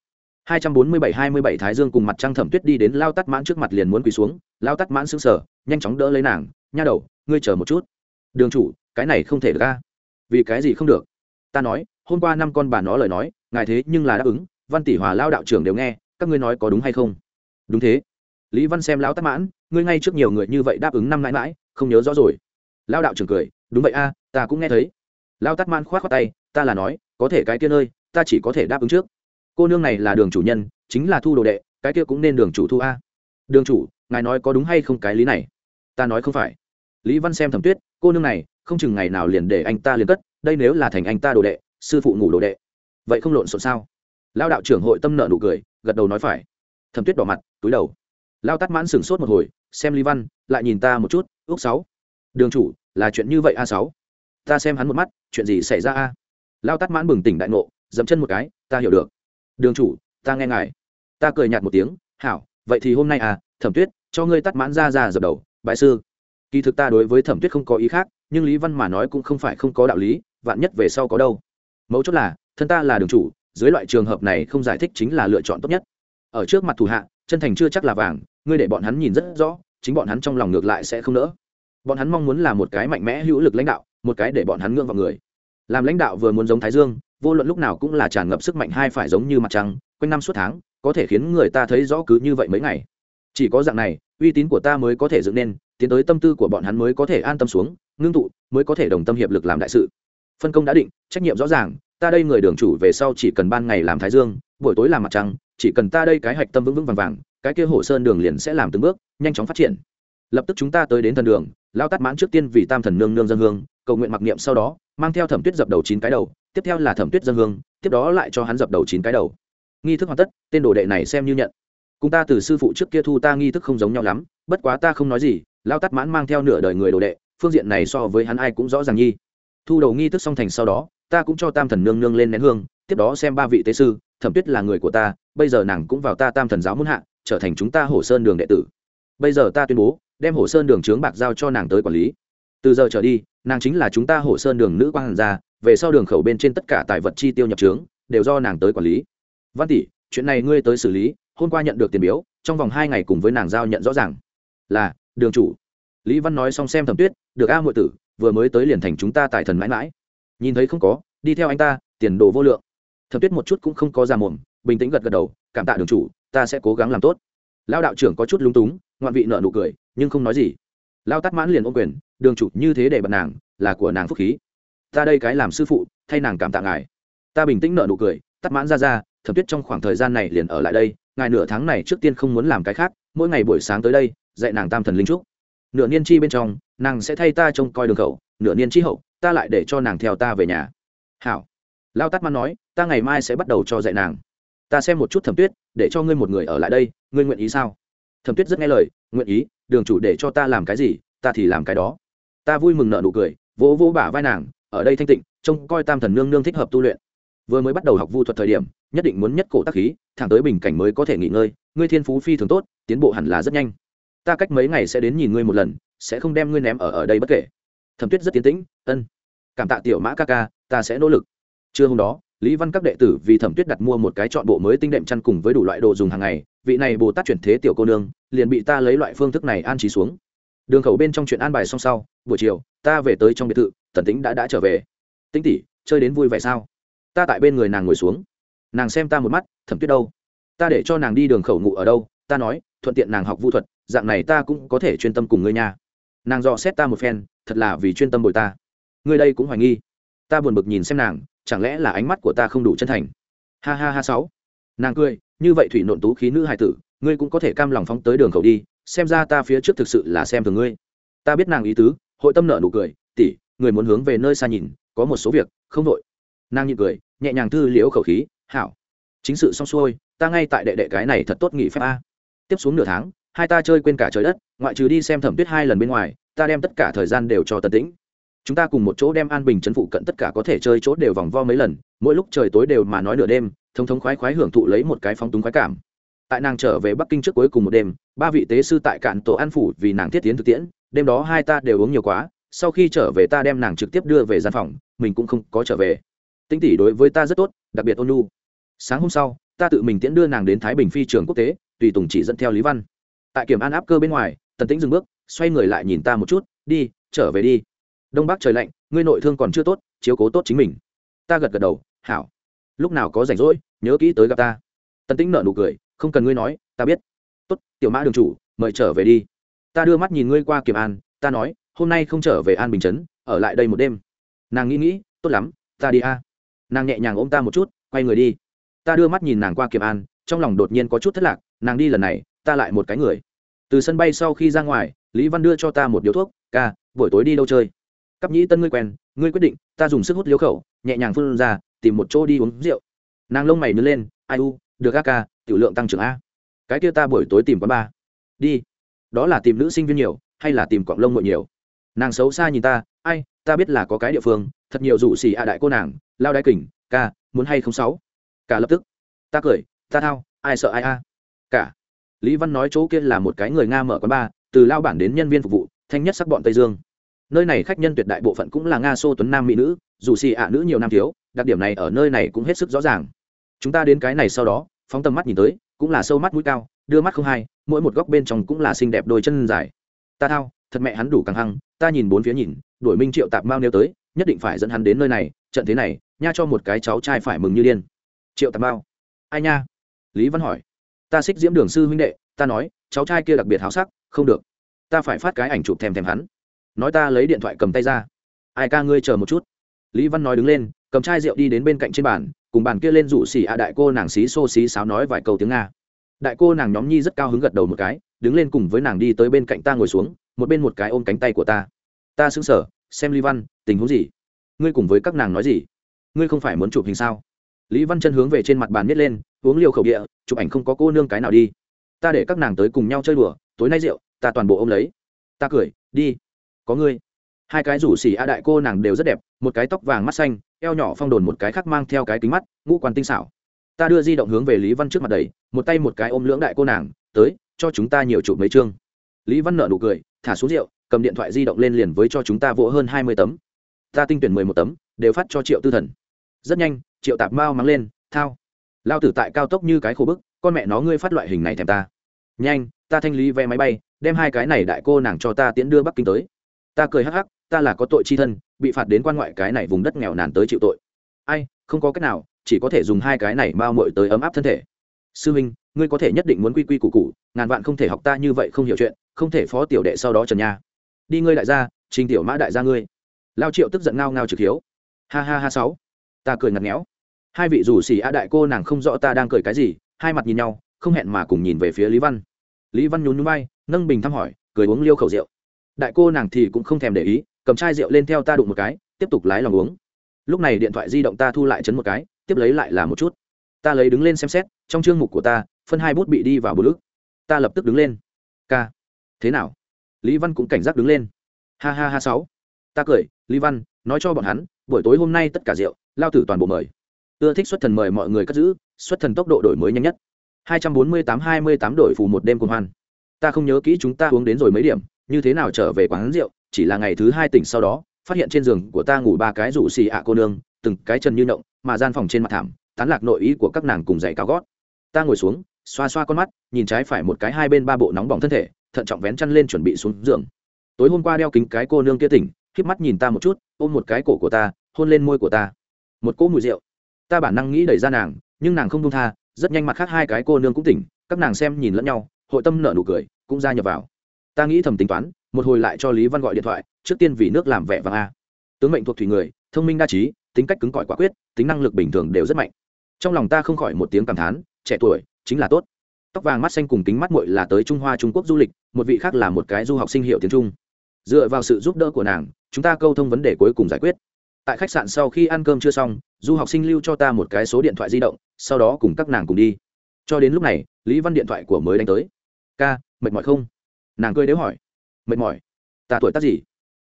247-27 Thái Dương cùng mặt trăng thẩm tuyết đi đến Lao tắt Mãn trước mặt liền muốn quỳ xuống, Lao tắt Mãn sững sờ, nhanh chóng đỡ lấy nàng, nha đầu, ngươi chờ một chút. Đường chủ, cái này không thể được a. Vì cái gì không được? Ta nói, hôm qua năm con bà nó lời nói, ngài thế nhưng là đáp ứng, Văn tỷ Hòa Lao đạo trưởng đều nghe, các ngươi nói có đúng hay không? Đúng thế. Lý Văn xem lão tắt Mãn, ngươi ngay trước nhiều người như vậy đáp ứng năm mãi mãi, không nhớ rõ rồi. Lao đạo trưởng cười, đúng vậy a, ta cũng nghe thấy. Lao tắt Mãn khoát khoát tay, ta là nói, có thể cái kia nơi, ta chỉ có thể đáp ứng trước. Cô nương này là đường chủ nhân chính là thu đồ đệ cái kia cũng nên đường chủ thu a. Đường chủ ngài nói có đúng hay không cái lý này? Ta nói không phải. Lý văn xem thẩm tuyết cô nương này không chừng ngày nào liền để anh ta liền cất đây nếu là thành anh ta đồ đệ sư phụ ngủ đồ đệ. Vậy không lộn xộn sao? Lao đạo trưởng hội tâm nợ nụ cười gật đầu nói phải. Thẩm tuyết đỏ mặt túi đầu. Lao tắt mãn sửng sốt một hồi xem lý văn lại nhìn ta một chút ước sáu. Đường chủ là chuyện như vậy a sáu? Ta xem hắn một mắt chuyện gì xảy ra a? Lao tắt mãn bừng tỉnh đại ngộ, dẫm chân một cái, ta hiểu được. Đường chủ, ta nghe ngài. Ta cười nhạt một tiếng, hảo, vậy thì hôm nay à thẩm tuyết, cho ngươi tắt mãn ra ra dập đầu bại sư. Kỳ thực ta đối với thẩm tuyết không có ý khác, nhưng lý văn mà nói cũng không phải không có đạo lý, vạn nhất về sau có đâu. Mấu chốt là, thân ta là đường chủ, dưới loại trường hợp này không giải thích chính là lựa chọn tốt nhất. Ở trước mặt thủ hạ, chân thành chưa chắc là vàng, ngươi để bọn hắn nhìn rất rõ, chính bọn hắn trong lòng ngược lại sẽ không nỡ. Bọn hắn mong muốn là một cái mạnh mẽ hữu lực lãnh đạo, một cái để bọn hắn ngưỡng vào người làm lãnh đạo vừa muốn giống thái dương, vô luận lúc nào cũng là tràn ngập sức mạnh hai phải giống như mặt trăng, quanh năm suốt tháng, có thể khiến người ta thấy rõ cứ như vậy mấy ngày. Chỉ có dạng này, uy tín của ta mới có thể dựng nên, tiến tới tâm tư của bọn hắn mới có thể an tâm xuống, ngưng tụ, mới có thể đồng tâm hiệp lực làm đại sự. Phân công đã định, trách nhiệm rõ ràng, ta đây người đường chủ về sau chỉ cần ban ngày làm thái dương, buổi tối làm mặt trăng, chỉ cần ta đây cái hạch tâm vững vững vàng vàng, cái kia hồ sơn đường liền sẽ làm từng bước, nhanh chóng phát triển. Lập tức chúng ta tới đến thần đường, lao tắt mãn trước tiên vì tam thần nương nương dân hương cầu nguyện mặc niệm sau đó, mang theo thẩm tuyết dập đầu chín cái đầu, tiếp theo là thẩm tuyết dân hương, tiếp đó lại cho hắn dập đầu chín cái đầu. Nghi thức hoàn tất, tên đồ đệ này xem như nhận. Cùng ta từ sư phụ trước kia thu ta nghi thức không giống nhau lắm, bất quá ta không nói gì, lao tắt mãn mang theo nửa đời người đồ đệ, phương diện này so với hắn ai cũng rõ ràng nhi thu đầu nghi thức xong thành sau đó, ta cũng cho tam thần nương nương lên nén hương, tiếp đó xem ba vị tế sư, thẩm tuyết là người của ta, bây giờ nàng cũng vào ta tam thần giáo muôn hạ, trở thành chúng ta hồ sơn đường đệ tử. Bây giờ ta tuyên bố, đem hồ sơn đường trướng bạc giao cho nàng tới quản lý từ giờ trở đi, nàng chính là chúng ta Hổ sơn đường nữ quang hàn gia, về sau đường khẩu bên trên tất cả tài vật chi tiêu nhập trướng, đều do nàng tới quản lý. Văn tỷ, chuyện này ngươi tới xử lý, hôm qua nhận được tiền biếu, trong vòng hai ngày cùng với nàng giao nhận rõ ràng. Là, đường chủ. Lý văn nói xong xem thẩm tuyết, được a ngụy tử, vừa mới tới liền thành chúng ta tài thần mãi mãi. Nhìn thấy không có, đi theo anh ta, tiền đồ vô lượng. Thẩm tuyết một chút cũng không có ra mồm, bình tĩnh gật gật đầu, cảm tạ đường chủ, ta sẽ cố gắng làm tốt. Lao đạo trưởng có chút lung túng, ngoạn vị nợ nụ cười, nhưng không nói gì. Lao tắt mãn liền ôm quyền đường chủ như thế để bật nàng, là của nàng phúc khí. Ta đây cái làm sư phụ, thay nàng cảm tạ ngài. Ta bình tĩnh nợ nụ cười, tắt mãn ra ra, thẩm tuyết trong khoảng thời gian này liền ở lại đây, ngài nửa tháng này trước tiên không muốn làm cái khác, mỗi ngày buổi sáng tới đây, dạy nàng tam thần linh trúc. Nửa niên chi bên trong, nàng sẽ thay ta trông coi đường khẩu, nửa niên chi hậu, ta lại để cho nàng theo ta về nhà. Hảo. Lao tắt mãn nói, ta ngày mai sẽ bắt đầu cho dạy nàng. Ta xem một chút thẩm tuyết để cho ngươi một người ở lại đây, ngươi nguyện ý sao? Thẩm tuyết rất nghe lời, nguyện ý, đường chủ để cho ta làm cái gì, ta thì làm cái đó ta vui mừng nợ nụ cười, vỗ vỗ bả vai nàng, ở đây thanh tịnh, trông coi tam thần nương nương thích hợp tu luyện. Vừa mới bắt đầu học vu thuật thời điểm, nhất định muốn nhất cổ tác khí, thẳng tới bình cảnh mới có thể nghỉ ngơi, ngươi thiên phú phi thường tốt, tiến bộ hẳn là rất nhanh. Ta cách mấy ngày sẽ đến nhìn ngươi một lần, sẽ không đem ngươi ném ở ở đây bất kể. Thẩm tuyết rất tiến tĩnh, ân, cảm tạ tiểu mã ca ca, ta sẽ nỗ lực. Trưa hôm đó, lý văn các đệ tử vì thẩm tuyết đặt mua một cái chọn bộ mới tinh đệm chăn cùng với đủ loại đồ dùng hàng ngày, vị này bồ tát chuyển thế tiểu cô nương, liền bị ta lấy loại phương thức này an trí xuống đường khẩu bên trong chuyện an bài xong sau, buổi chiều, ta về tới trong biệt thự, tần tính đã đã trở về. Tính tỉ chơi đến vui vẻ sao? Ta tại bên người nàng ngồi xuống. Nàng xem ta một mắt, thẩm tuyết đâu? Ta để cho nàng đi đường khẩu ngụ ở đâu, ta nói, thuận tiện nàng học vũ thuật, dạng này ta cũng có thể chuyên tâm cùng ngươi nha. Nàng dò xét ta một phen, thật là vì chuyên tâm bồi ta. Ngươi đây cũng hoài nghi. Ta buồn bực nhìn xem nàng, chẳng lẽ là ánh mắt của ta không đủ chân thành? Ha ha ha sáu. Nàng cười, như vậy thủy nộn tú khí nữ hài tử, ngươi cũng có thể cam lòng phóng tới đường khẩu đi xem ra ta phía trước thực sự là xem thường ngươi. Ta biết nàng ý tứ, hội tâm nợ nụ cười tỉ người muốn hướng về nơi xa nhìn, có một số việc, không đội nàng nhịn cười, nhẹ nhàng thư liễu khẩu khí, hảo, chính sự xong xuôi, ta ngay tại đệ đệ cái này thật tốt nghỉ phép a. Tiếp xuống nửa tháng, hai ta chơi quên cả trời đất, ngoại trừ đi xem thẩm tuyết hai lần bên ngoài, ta đem tất cả thời gian đều cho tần tĩnh. Chúng ta cùng một chỗ đem an bình trấn phụ cận tất cả có thể chơi chỗ đều vòng vo mấy lần, mỗi lúc trời tối đều mà nói nửa đêm thông thống khoái khoái hưởng thụ lấy một cái phóng túng khoái cảm tại nàng trở về bắc kinh trước cuối cùng một đêm, ba vị tế sư tại cạn tổ an phủ vì nàng thiết tiến thực tiễn, đêm đó hai ta đều uống nhiều quá, sau khi trở về ta đem nàng trực tiếp đưa về gian phòng, mình cũng không có trở về. Tinh tỷ đối với ta rất tốt, đặc biệt ôn lu sáng hôm sau, ta tự mình tiễn đưa nàng đến thái bình phi trường quốc tế, tùy tùng chỉ dẫn theo lý văn. Tại kiểm an áp cơ bên ngoài, tần tĩnh dừng bước, xoay người lại nhìn ta một chút, đi, trở về đi. Đông bắc trời lạnh, ngươi nội thương còn chưa tốt, chiếu cố tốt chính mình. Ta gật gật đầu, hảo. Lúc nào có rảnh rỗi, nhớ kỹ tới gặp ta. Tần tĩnh nợ nụ cười không cần ngươi nói, ta biết. Tốt, tiểu mã đường chủ, mời trở về đi. Ta đưa mắt nhìn ngươi qua kiểm an, ta nói, hôm nay không trở về an bình chấn ở lại đây một đêm. Nàng nghĩ nghĩ, tốt lắm, ta đi a. Nàng nhẹ nhàng ôm ta một chút, quay người đi. Ta đưa mắt nhìn nàng qua kiểm an, trong lòng đột nhiên có chút thất lạc, nàng đi lần này, ta lại một cái người. Từ sân bay sau khi ra ngoài, lý văn đưa cho ta một điếu thuốc, ca, buổi tối đi đâu chơi? Cắp nhĩ tân ngươi quen, ngươi quyết định, ta dùng sức hút liếu khẩu, nhẹ nhàng phun ra, tìm một chỗ đi uống rượu. Nàng lông mày nứt lên, ai u được ca ca tiểu lượng tăng trưởng a. Cái kia ta buổi tối tìm quán ba. Đi. Đó là tìm nữ sinh viên nhiều hay là tìm quặng lông muội nhiều? Nàng xấu xa nhìn ta ai ta biết là có cái địa phương thật nhiều rủ xì a đại cô nàng lao đai kỉnh ca muốn hay không sáu? Cả lập tức. Ta cười ta thao ai sợ ai a? Cả. Lý văn nói chỗ kia là một cái người nga mở quán ba, từ lao bản đến nhân viên phục vụ thanh nhất sắc bọn tây dương. Nơi này khách nhân tuyệt đại bộ phận cũng là nga xô tuấn nam mỹ nữ dù xì ạ nữ nhiều nam thiếu đặc điểm này ở nơi này cũng hết sức rõ ràng chúng ta đến cái này sau đó, phóng tầm mắt nhìn tới, cũng là sâu mắt mũi cao, đưa mắt không hai, mỗi một góc bên trong cũng là xinh đẹp đôi chân dài. Ta thao, thật mẹ hắn đủ căng hăng, ta nhìn bốn phía nhìn, đuổi minh triệu tạp mao nêu tới, nhất định phải dẫn hắn đến nơi này, trận thế này, nha cho một cái cháu trai phải mừng như điên. Triệu tạp mao, ai nha? Lý văn hỏi. Ta xích diễm đường sư huynh đệ, ta nói, cháu trai kia đặc biệt háo sắc, không được. Ta phải phát cái ảnh chụp thèm thèm hắn. Nói ta lấy điện thoại cầm tay ra. Ai ca ngươi chờ một chút? Lý văn nói đứng lên, cầm chai rượu đi đến bên cạnh trên bàn cùng bàn kia lên rủ xỉ ạ đại cô nàng xí xô xí sáo nói vài câu tiếng nga. Đại cô nàng nhóm nhi rất cao hứng gật đầu một cái, đứng lên cùng với nàng đi tới bên cạnh ta ngồi xuống, một bên một cái ôm cánh tay của ta. Ta xứng sở xem lý văn, tình huống gì? Ngươi cùng với các nàng nói gì? Ngươi không phải muốn chụp hình sao? Lý văn chân hướng về trên mặt bàn nhét lên, uống liều khẩu địa, chụp ảnh không có cô nương cái nào đi. Ta để các nàng tới cùng nhau chơi đùa, tối nay rượu, ta toàn bộ ôm lấy. Ta cười, đi, có ngươi. Hai cái rủ xỉ a đại cô nàng đều rất đẹp, một cái tóc vàng mắt xanh eo nhỏ phong đồn một cái khác mang theo cái kính mắt, ngũ quan tinh xảo. Ta đưa di động hướng về lý văn trước mặt đầy một tay một cái ôm lưỡng đại cô nàng, tới, cho chúng ta nhiều chụp mấy chương. Lý văn nợ nụ cười, thả xuống rượu, cầm điện thoại di động lên liền với cho chúng ta vỗ hơn hai mươi tấm. Ta tinh tuyển mười một tấm, đều phát cho triệu tư thần. Rất nhanh, triệu tạp mao mắng lên, thao, lao tử tại cao tốc như cái khổ bức, con mẹ nó ngươi phát loại hình này thèm ta. Nhanh, ta thanh lý vé máy bay, đem hai cái này đại cô nàng cho ta tiễn đưa bắc kinh tới. Ta cười hắc hắc ta là có tội chi thân, bị phạt đến quan ngoại cái này vùng đất nghèo nàn tới chịu tội. Ai, không có cách nào, chỉ có thể dùng hai cái này bao mội tới ấm áp thân thể. Sư minh, ngươi có thể nhất định muốn quy quy củ củ, ngàn vạn không thể học ta như vậy không hiểu chuyện, không thể phó tiểu đệ sau đó trần nha. Đi ngươi đại gia, trình tiểu mã đại gia ngươi. Lao triệu tức giận ngao ngao trực hiếu. Ha ha ha sáu. Ta cười ngặt nghẽo. Hai vị rủ xì a đại cô nàng không rõ ta đang cười cái gì, hai mặt nhìn nhau, không hẹn mà cùng nhìn về phía lý văn. Lý văn nhún nhún bay nâng bình thăm hỏi, cười uống liêu khẩu rượu. Đại cô nàng thì cũng không thèm để ý cầm chai rượu lên theo ta đụng một cái, tiếp tục lái lòng uống. Lúc này điện thoại di động ta thu lại chấn một cái, tiếp lấy lại là một chút. Ta lấy đứng lên xem xét, trong chương mục của ta, phân hai bút bị đi vào bù lức. ta lập tức đứng lên. K thế nào? Lý văn cũng cảnh giác đứng lên. Ha ha ha sáu. Ta cười, lý văn, nói cho bọn hắn, buổi tối hôm nay tất cả rượu, lao tử toàn bộ mời. Ưa thích xuất thần mời mọi người cất giữ, xuất thần tốc độ đổi mới nhanh nhất. 248-28 đổi phù một đêm cùng hoan ta không nhớ kỹ chúng ta uống đến rồi mấy điểm, như thế nào trở về quán rượu chỉ là ngày thứ hai tỉnh sau đó, phát hiện trên giường của ta ngủ ba cái rủ xì ạ cô nương, từng cái chân như động mà gian phòng trên mặt thảm, tán lạc nội ý của các nàng cùng dậy cao gót. Ta ngồi xuống, xoa xoa con mắt, nhìn trái phải một cái hai bên ba bộ nóng bỏng thân thể, thận trọng vén chăn lên chuẩn bị xuống giường. Tối hôm qua đeo kính cái cô nương kia tỉnh khiếp mắt nhìn ta một chút, ôm một cái cổ của ta, hôn lên môi của ta. Một cỗ mùi rượu. Ta bản năng nghĩ đẩy ra nàng, nhưng nàng không buông tha, rất nhanh mặt khác hai cái cô nương cũng tỉnh, các nàng xem nhìn lẫn nhau, hội tâm nợ nụ cười, cũng ra nhập vào. Ta nghĩ thầm tính toán một hồi lại cho lý văn gọi điện thoại, trước tiên vì nước làm vẻ vàng a. Tướng mệnh thuộc thủy người, thông minh đa trí, tính cách cứng cỏi quả quyết, tính năng lực bình thường đều rất mạnh. Trong lòng ta không khỏi một tiếng cảm thán, trẻ tuổi, chính là tốt. Tóc vàng mắt xanh cùng kính mắt muội là tới trung hoa, trung quốc du lịch, một vị khác là một cái du học sinh hiệu tiếng trung. Dựa vào sự giúp đỡ của nàng, chúng ta câu thông vấn đề cuối cùng giải quyết. Tại khách sạn sau khi ăn cơm chưa xong, du học sinh lưu cho ta một cái số điện thoại di động, sau đó cùng các nàng cùng đi. Cho đến lúc này, lý văn điện thoại của mới đánh tới. Ca, mệt mỏi không? Nàng cười đếu hỏi mệt mỏi. Ta tuổi tác gì?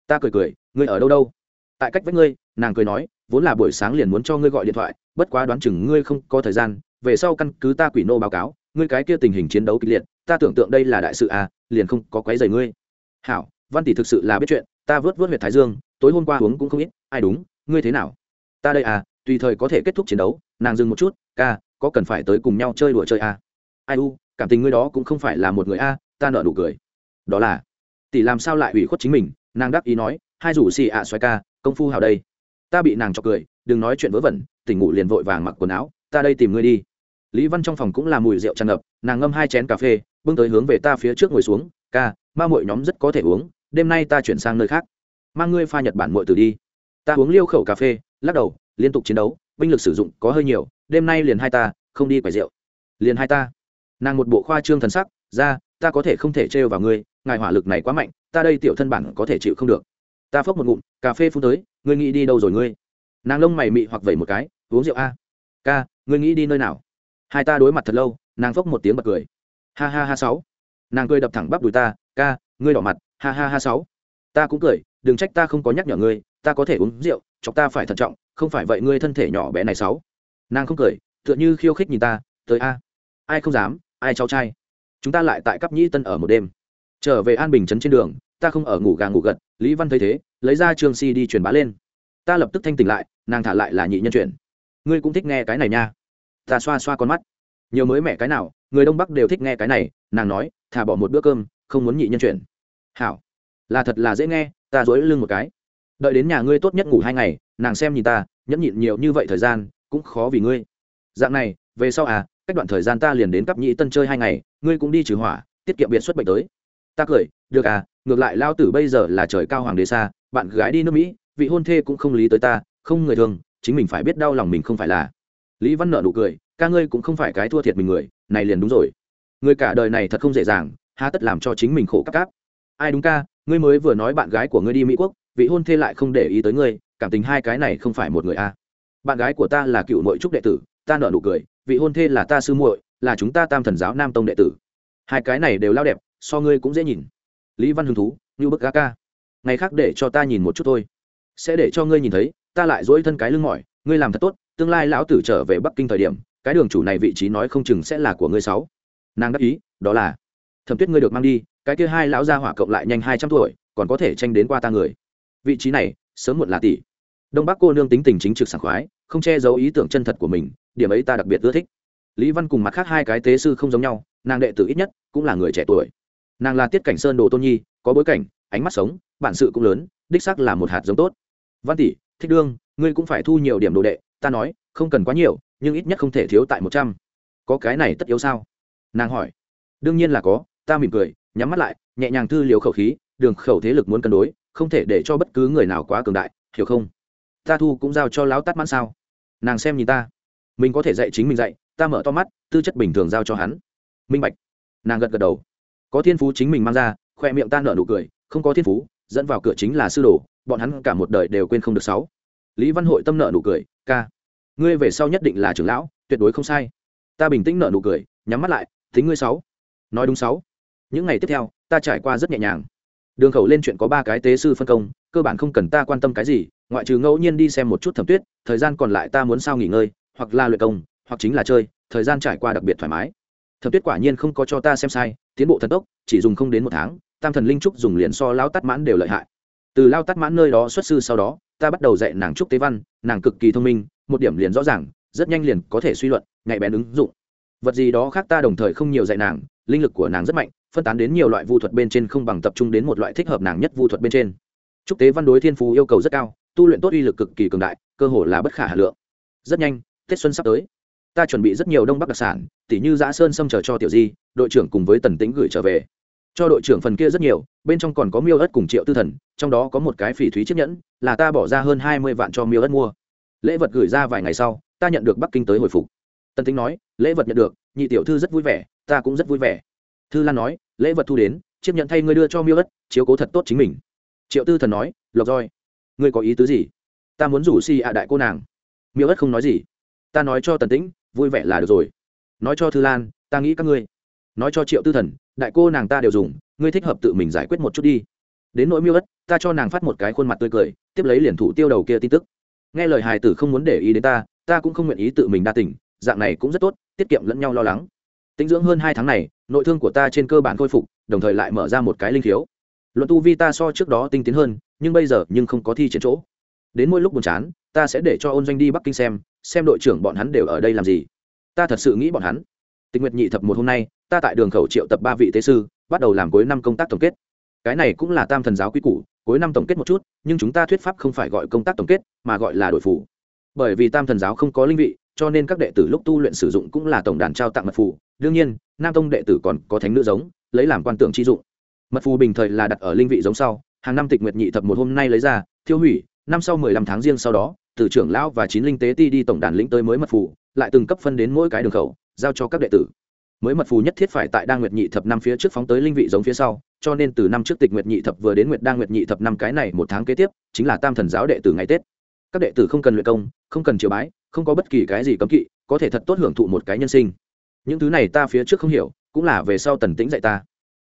Ta cười cười, ngươi ở đâu đâu? Tại cách với ngươi, nàng cười nói, vốn là buổi sáng liền muốn cho ngươi gọi điện thoại, bất quá đoán chừng ngươi không có thời gian, về sau căn cứ ta quỷ nô báo cáo, ngươi cái kia tình hình chiến đấu kịch liệt, ta tưởng tượng đây là đại sự à liền không có quấy rầy ngươi. Hảo, văn tỷ thực sự là biết chuyện, ta vớt vớt huyệt thái dương, tối hôm qua uống cũng không ít, ai đúng, ngươi thế nào? Ta đây à tùy thời có thể kết thúc chiến đấu, nàng dừng một chút, ca, có cần phải tới cùng nhau chơi đùa chơi à? ai u, cảm tình ngươi đó cũng không phải là một người a, ta nợ đủ cười. Đó là tỷ làm sao lại ủy khuất chính mình? Nàng đáp ý nói, hai rủ xì ạ xoay ca, công phu hào đây. Ta bị nàng cho cười, đừng nói chuyện vớ vẩn, tỉnh ngủ liền vội vàng mặc quần áo, ta đây tìm ngươi đi. Lý văn trong phòng cũng là mùi rượu tràn ngập, nàng ngâm hai chén cà phê bưng tới hướng về ta phía trước ngồi xuống, ca, ma mội nhóm rất có thể uống, đêm nay ta chuyển sang nơi khác. Mang ngươi pha nhật bản mội từ đi. Ta uống liêu khẩu cà phê, lắc đầu, liên tục chiến đấu, binh lực sử dụng có hơi nhiều, đêm nay liền hai ta, không đi quẻ rượu. Liền hai ta. Nàng một bộ khoa trương thần sắc, ra, ta có thể không thể trêu vào ngươi ngài hỏa lực này quá mạnh, ta đây tiểu thân bản có thể chịu không được. Ta phốc một ngụm, cà phê phun tới, ngươi nghĩ đi đâu rồi ngươi? Nàng lông mày mị hoặc vẩy một cái, uống rượu a. Ca, ngươi nghĩ đi nơi nào? Hai ta đối mặt thật lâu, nàng phốc một tiếng bật cười. Ha ha ha sáu. Nàng cười đập thẳng bắp đùi ta, ca, ngươi đỏ mặt, ha ha ha sáu. Ta cũng cười, đừng trách ta không có nhắc nhở ngươi, ta có thể uống rượu, chọc ta phải thận trọng, không phải vậy ngươi thân thể nhỏ bé này sáu. Nàng không cười, tựa như khiêu khích nhìn ta, tới a. Ai không dám, ai cháu trai. Chúng ta lại tại cấp nhĩ tân ở một đêm trở về an bình trấn trên đường, ta không ở ngủ gà ngủ gật, lý văn thấy thế, lấy ra trường si đi truyền bá lên. Ta lập tức thanh tỉnh lại, nàng thả lại là nhị nhân chuyện. Ngươi cũng thích nghe cái này nha. Ta xoa xoa con mắt. Nhiều mới mẹ cái nào, người đông bắc đều thích nghe cái này, nàng nói, thả bỏ một bữa cơm, không muốn nhị nhân chuyện. Hảo. Là thật là dễ nghe, ta dối lưng một cái. Đợi đến nhà ngươi tốt nhất ngủ hai ngày, nàng xem nhìn ta, nhẫn nhịn nhiều như vậy thời gian, cũng khó vì ngươi. Dạng này, về sau à cách đoạn thời gian ta liền đến cấp nhị tân chơi hai ngày, ngươi cũng đi trừ hỏa, tiết kiệm biệt xuất bệnh tới ta cười, được à ngược lại lao tử bây giờ là trời cao hoàng đế xa, bạn gái đi nước mỹ, vị hôn thê cũng không lý tới ta, không người thường chính mình phải biết đau lòng mình không phải là. Lý văn nợ nụ cười, ca ngươi cũng không phải cái thua thiệt mình người, này liền đúng rồi. Người cả đời này thật không dễ dàng, há tất làm cho chính mình khổ cắp cáp. Ai đúng ca, ngươi mới vừa nói bạn gái của ngươi đi mỹ quốc, vị hôn thê lại không để ý tới ngươi, cảm tình hai cái này không phải một người a bạn gái của ta là cựu nội trúc đệ tử, ta nợ nụ cười, vị hôn thê là ta sư muội, là chúng ta tam thần giáo nam tông đệ tử. Hai cái này đều lao đẹp so ngươi cũng dễ nhìn. Lý văn hứng thú, như bức ga ca. Ngày khác để cho ta nhìn một chút thôi. Sẽ để cho ngươi nhìn thấy, ta lại dỗi thân cái lưng mỏi, ngươi làm thật tốt, tương lai lão tử trở về bắc kinh thời điểm, cái đường chủ này vị trí nói không chừng sẽ là của ngươi sáu. Nàng đáp ý, đó là, thẩm tuyết ngươi được mang đi, cái kia hai lão gia hỏa cộng lại nhanh hai trăm tuổi, còn có thể tranh đến qua ta người. Vị trí này, sớm muộn là tỷ. Đông bắc cô nương tính tình chính trực sảng khoái, không che giấu ý tưởng chân thật của mình, điểm ấy ta đặc biệt ưa thích. Lý văn cùng mặt khác hai cái tế sư không giống nhau, nàng đệ tử ít nhất cũng là người trẻ tuổi nàng là tiết cảnh sơn đồ tôn nhi, có bối cảnh, ánh mắt sống, bản sự cũng lớn, đích sắc là một hạt giống tốt. Văn tỷ, thích đương, ngươi cũng phải thu nhiều điểm đồ đệ, ta nói, không cần quá nhiều, nhưng ít nhất không thể thiếu tại một trăm. Có cái này tất yếu sao? Nàng hỏi. Đương nhiên là có, ta mỉm cười, nhắm mắt lại, nhẹ nhàng thư liều khẩu khí, đường khẩu thế lực muốn cân đối, không thể để cho bất cứ người nào quá cường đại, hiểu không? Ta thu cũng giao cho lão tắt mãn sao? Nàng xem nhìn ta. Mình có thể dạy chính mình dạy, ta mở to mắt, tư chất bình thường giao cho hắn. Minh bạch. Nàng gật gật đầu có thiên phú chính mình mang ra, khoe miệng ta nở nụ cười, không có thiên phú, dẫn vào cửa chính là sư đồ, bọn hắn cả một đời đều quên không được sáu. Lý văn hội tâm nợ nụ cười, ca, ngươi về sau nhất định là trưởng lão, tuyệt đối không sai. Ta bình tĩnh nợ nụ cười, nhắm mắt lại, tính ngươi sáu. Nói đúng sáu. Những ngày tiếp theo, ta trải qua rất nhẹ nhàng. Đường khẩu lên chuyện có ba cái tế sư phân công, cơ bản không cần ta quan tâm cái gì, ngoại trừ ngẫu nhiên đi xem một chút thẩm tuyết, thời gian còn lại ta muốn sao nghỉ ngơi, hoặc là luyện công, hoặc chính là chơi, thời gian trải qua đặc biệt thoải mái. Thẩm tuyết quả nhiên không có cho ta xem sai tiến bộ thần tốc, chỉ dùng không đến một tháng, tam thần linh trúc dùng liền so lao tắt mãn đều lợi hại. Từ lao tắt mãn nơi đó xuất sư sau đó, ta bắt đầu dạy nàng trúc tế văn, nàng cực kỳ thông minh, một điểm liền rõ ràng, rất nhanh liền có thể suy luận, nhạy bén ứng dụng. Vật gì đó khác ta đồng thời không nhiều dạy nàng, linh lực của nàng rất mạnh, phân tán đến nhiều loại vu thuật bên trên không bằng tập trung đến một loại thích hợp nàng nhất vu thuật bên trên. Trúc tế văn đối thiên phú yêu cầu rất cao, tu luyện tốt uy lực cực kỳ cường đại, cơ hồ là bất khả hà lượng. Rất nhanh, tết xuân sắp tới ta chuẩn bị rất nhiều đông bắc đặc sản, tỉ như giã sơn xâm chờ cho tiểu di, đội trưởng cùng với tần tĩnh gửi trở về. Cho đội trưởng phần kia rất nhiều, bên trong còn có miêu ất cùng triệu tư thần, trong đó có một cái phỉ thúy chiếc nhẫn, là ta bỏ ra hơn hai mươi vạn cho miêu ất mua. Lễ vật gửi ra vài ngày sau, ta nhận được bắc kinh tới hồi phục. Tần tĩnh nói, lễ vật nhận được, nhị tiểu thư rất vui vẻ, ta cũng rất vui vẻ. Thư lan nói, lễ vật thu đến, chiếc nhẫn thay ngươi đưa cho miêu ất, chiếu cố thật tốt chính mình. Triệu tư thần nói, lộc roi, ngươi có ý tứ gì? Ta muốn rủ si ạ đại cô nàng. Miêu ất không nói gì. Ta nói cho tần tĩnh vui vẻ là được rồi. Nói cho thư lan, ta nghĩ các ngươi. Nói cho triệu tư thần, đại cô nàng ta đều dùng, ngươi thích hợp tự mình giải quyết một chút đi. Đến nỗi miêu ất, ta cho nàng phát một cái khuôn mặt tươi cười, tiếp lấy liền thủ tiêu đầu kia tin tức. Nghe lời hài tử không muốn để ý đến ta ta cũng không nguyện ý tự mình đa tỉnh dạng này cũng rất tốt, tiết kiệm lẫn nhau lo lắng. Tính dưỡng hơn hai tháng này, nội thương của ta trên cơ bản khôi phục, đồng thời lại mở ra một cái linh khiếu. Luận tu vi ta so trước đó tinh tiến hơn, nhưng bây giờ nhưng không có thi triển chỗ. Đến mỗi lúc buồn chán, ta sẽ để cho ôn doanh đi bắc kinh xem xem đội trưởng bọn hắn đều ở đây làm gì. Ta thật sự nghĩ bọn hắn. Tình nguyệt nhị thập một hôm nay, ta tại đường khẩu triệu tập ba vị tế sư, bắt đầu làm cuối năm công tác tổng kết. Cái này cũng là tam thần giáo quy củ, cuối năm tổng kết một chút, nhưng chúng ta thuyết pháp không phải gọi công tác tổng kết, mà gọi là đội phủ. Bởi vì tam thần giáo không có linh vị, cho nên các đệ tử lúc tu luyện sử dụng cũng là tổng đàn trao tặng mật phù. Đương nhiên, nam tông đệ tử còn có thánh nữ giống, lấy làm quan tượng chi dụng. Mật phù bình thời là đặt ở linh vị giống sau, hàng năm tịch nguyệt nhị thập một hôm nay lấy ra, thiêu hủy, năm sau mười lăm tháng riêng sau đó từ trưởng lão và chín linh tế ti đi tổng đàn lĩnh tới mới mật phù, lại từng cấp phân đến mỗi cái đường khẩu, giao cho các đệ tử. Mới mật phù nhất thiết phải tại đa nguyệt nhị thập năm phía trước phóng tới linh vị giống phía sau, cho nên từ năm trước tịch nguyệt nhị thập vừa đến nguyệt đa nguyệt nhị thập năm cái này một tháng kế tiếp, chính là tam thần giáo đệ tử ngày tết. Các đệ tử không cần luyện công, không cần chiều bái, không có bất kỳ cái gì cấm kỵ, có thể thật tốt hưởng thụ một cái nhân sinh. Những thứ này ta phía trước không hiểu, cũng là về sau tần tĩnh dạy ta.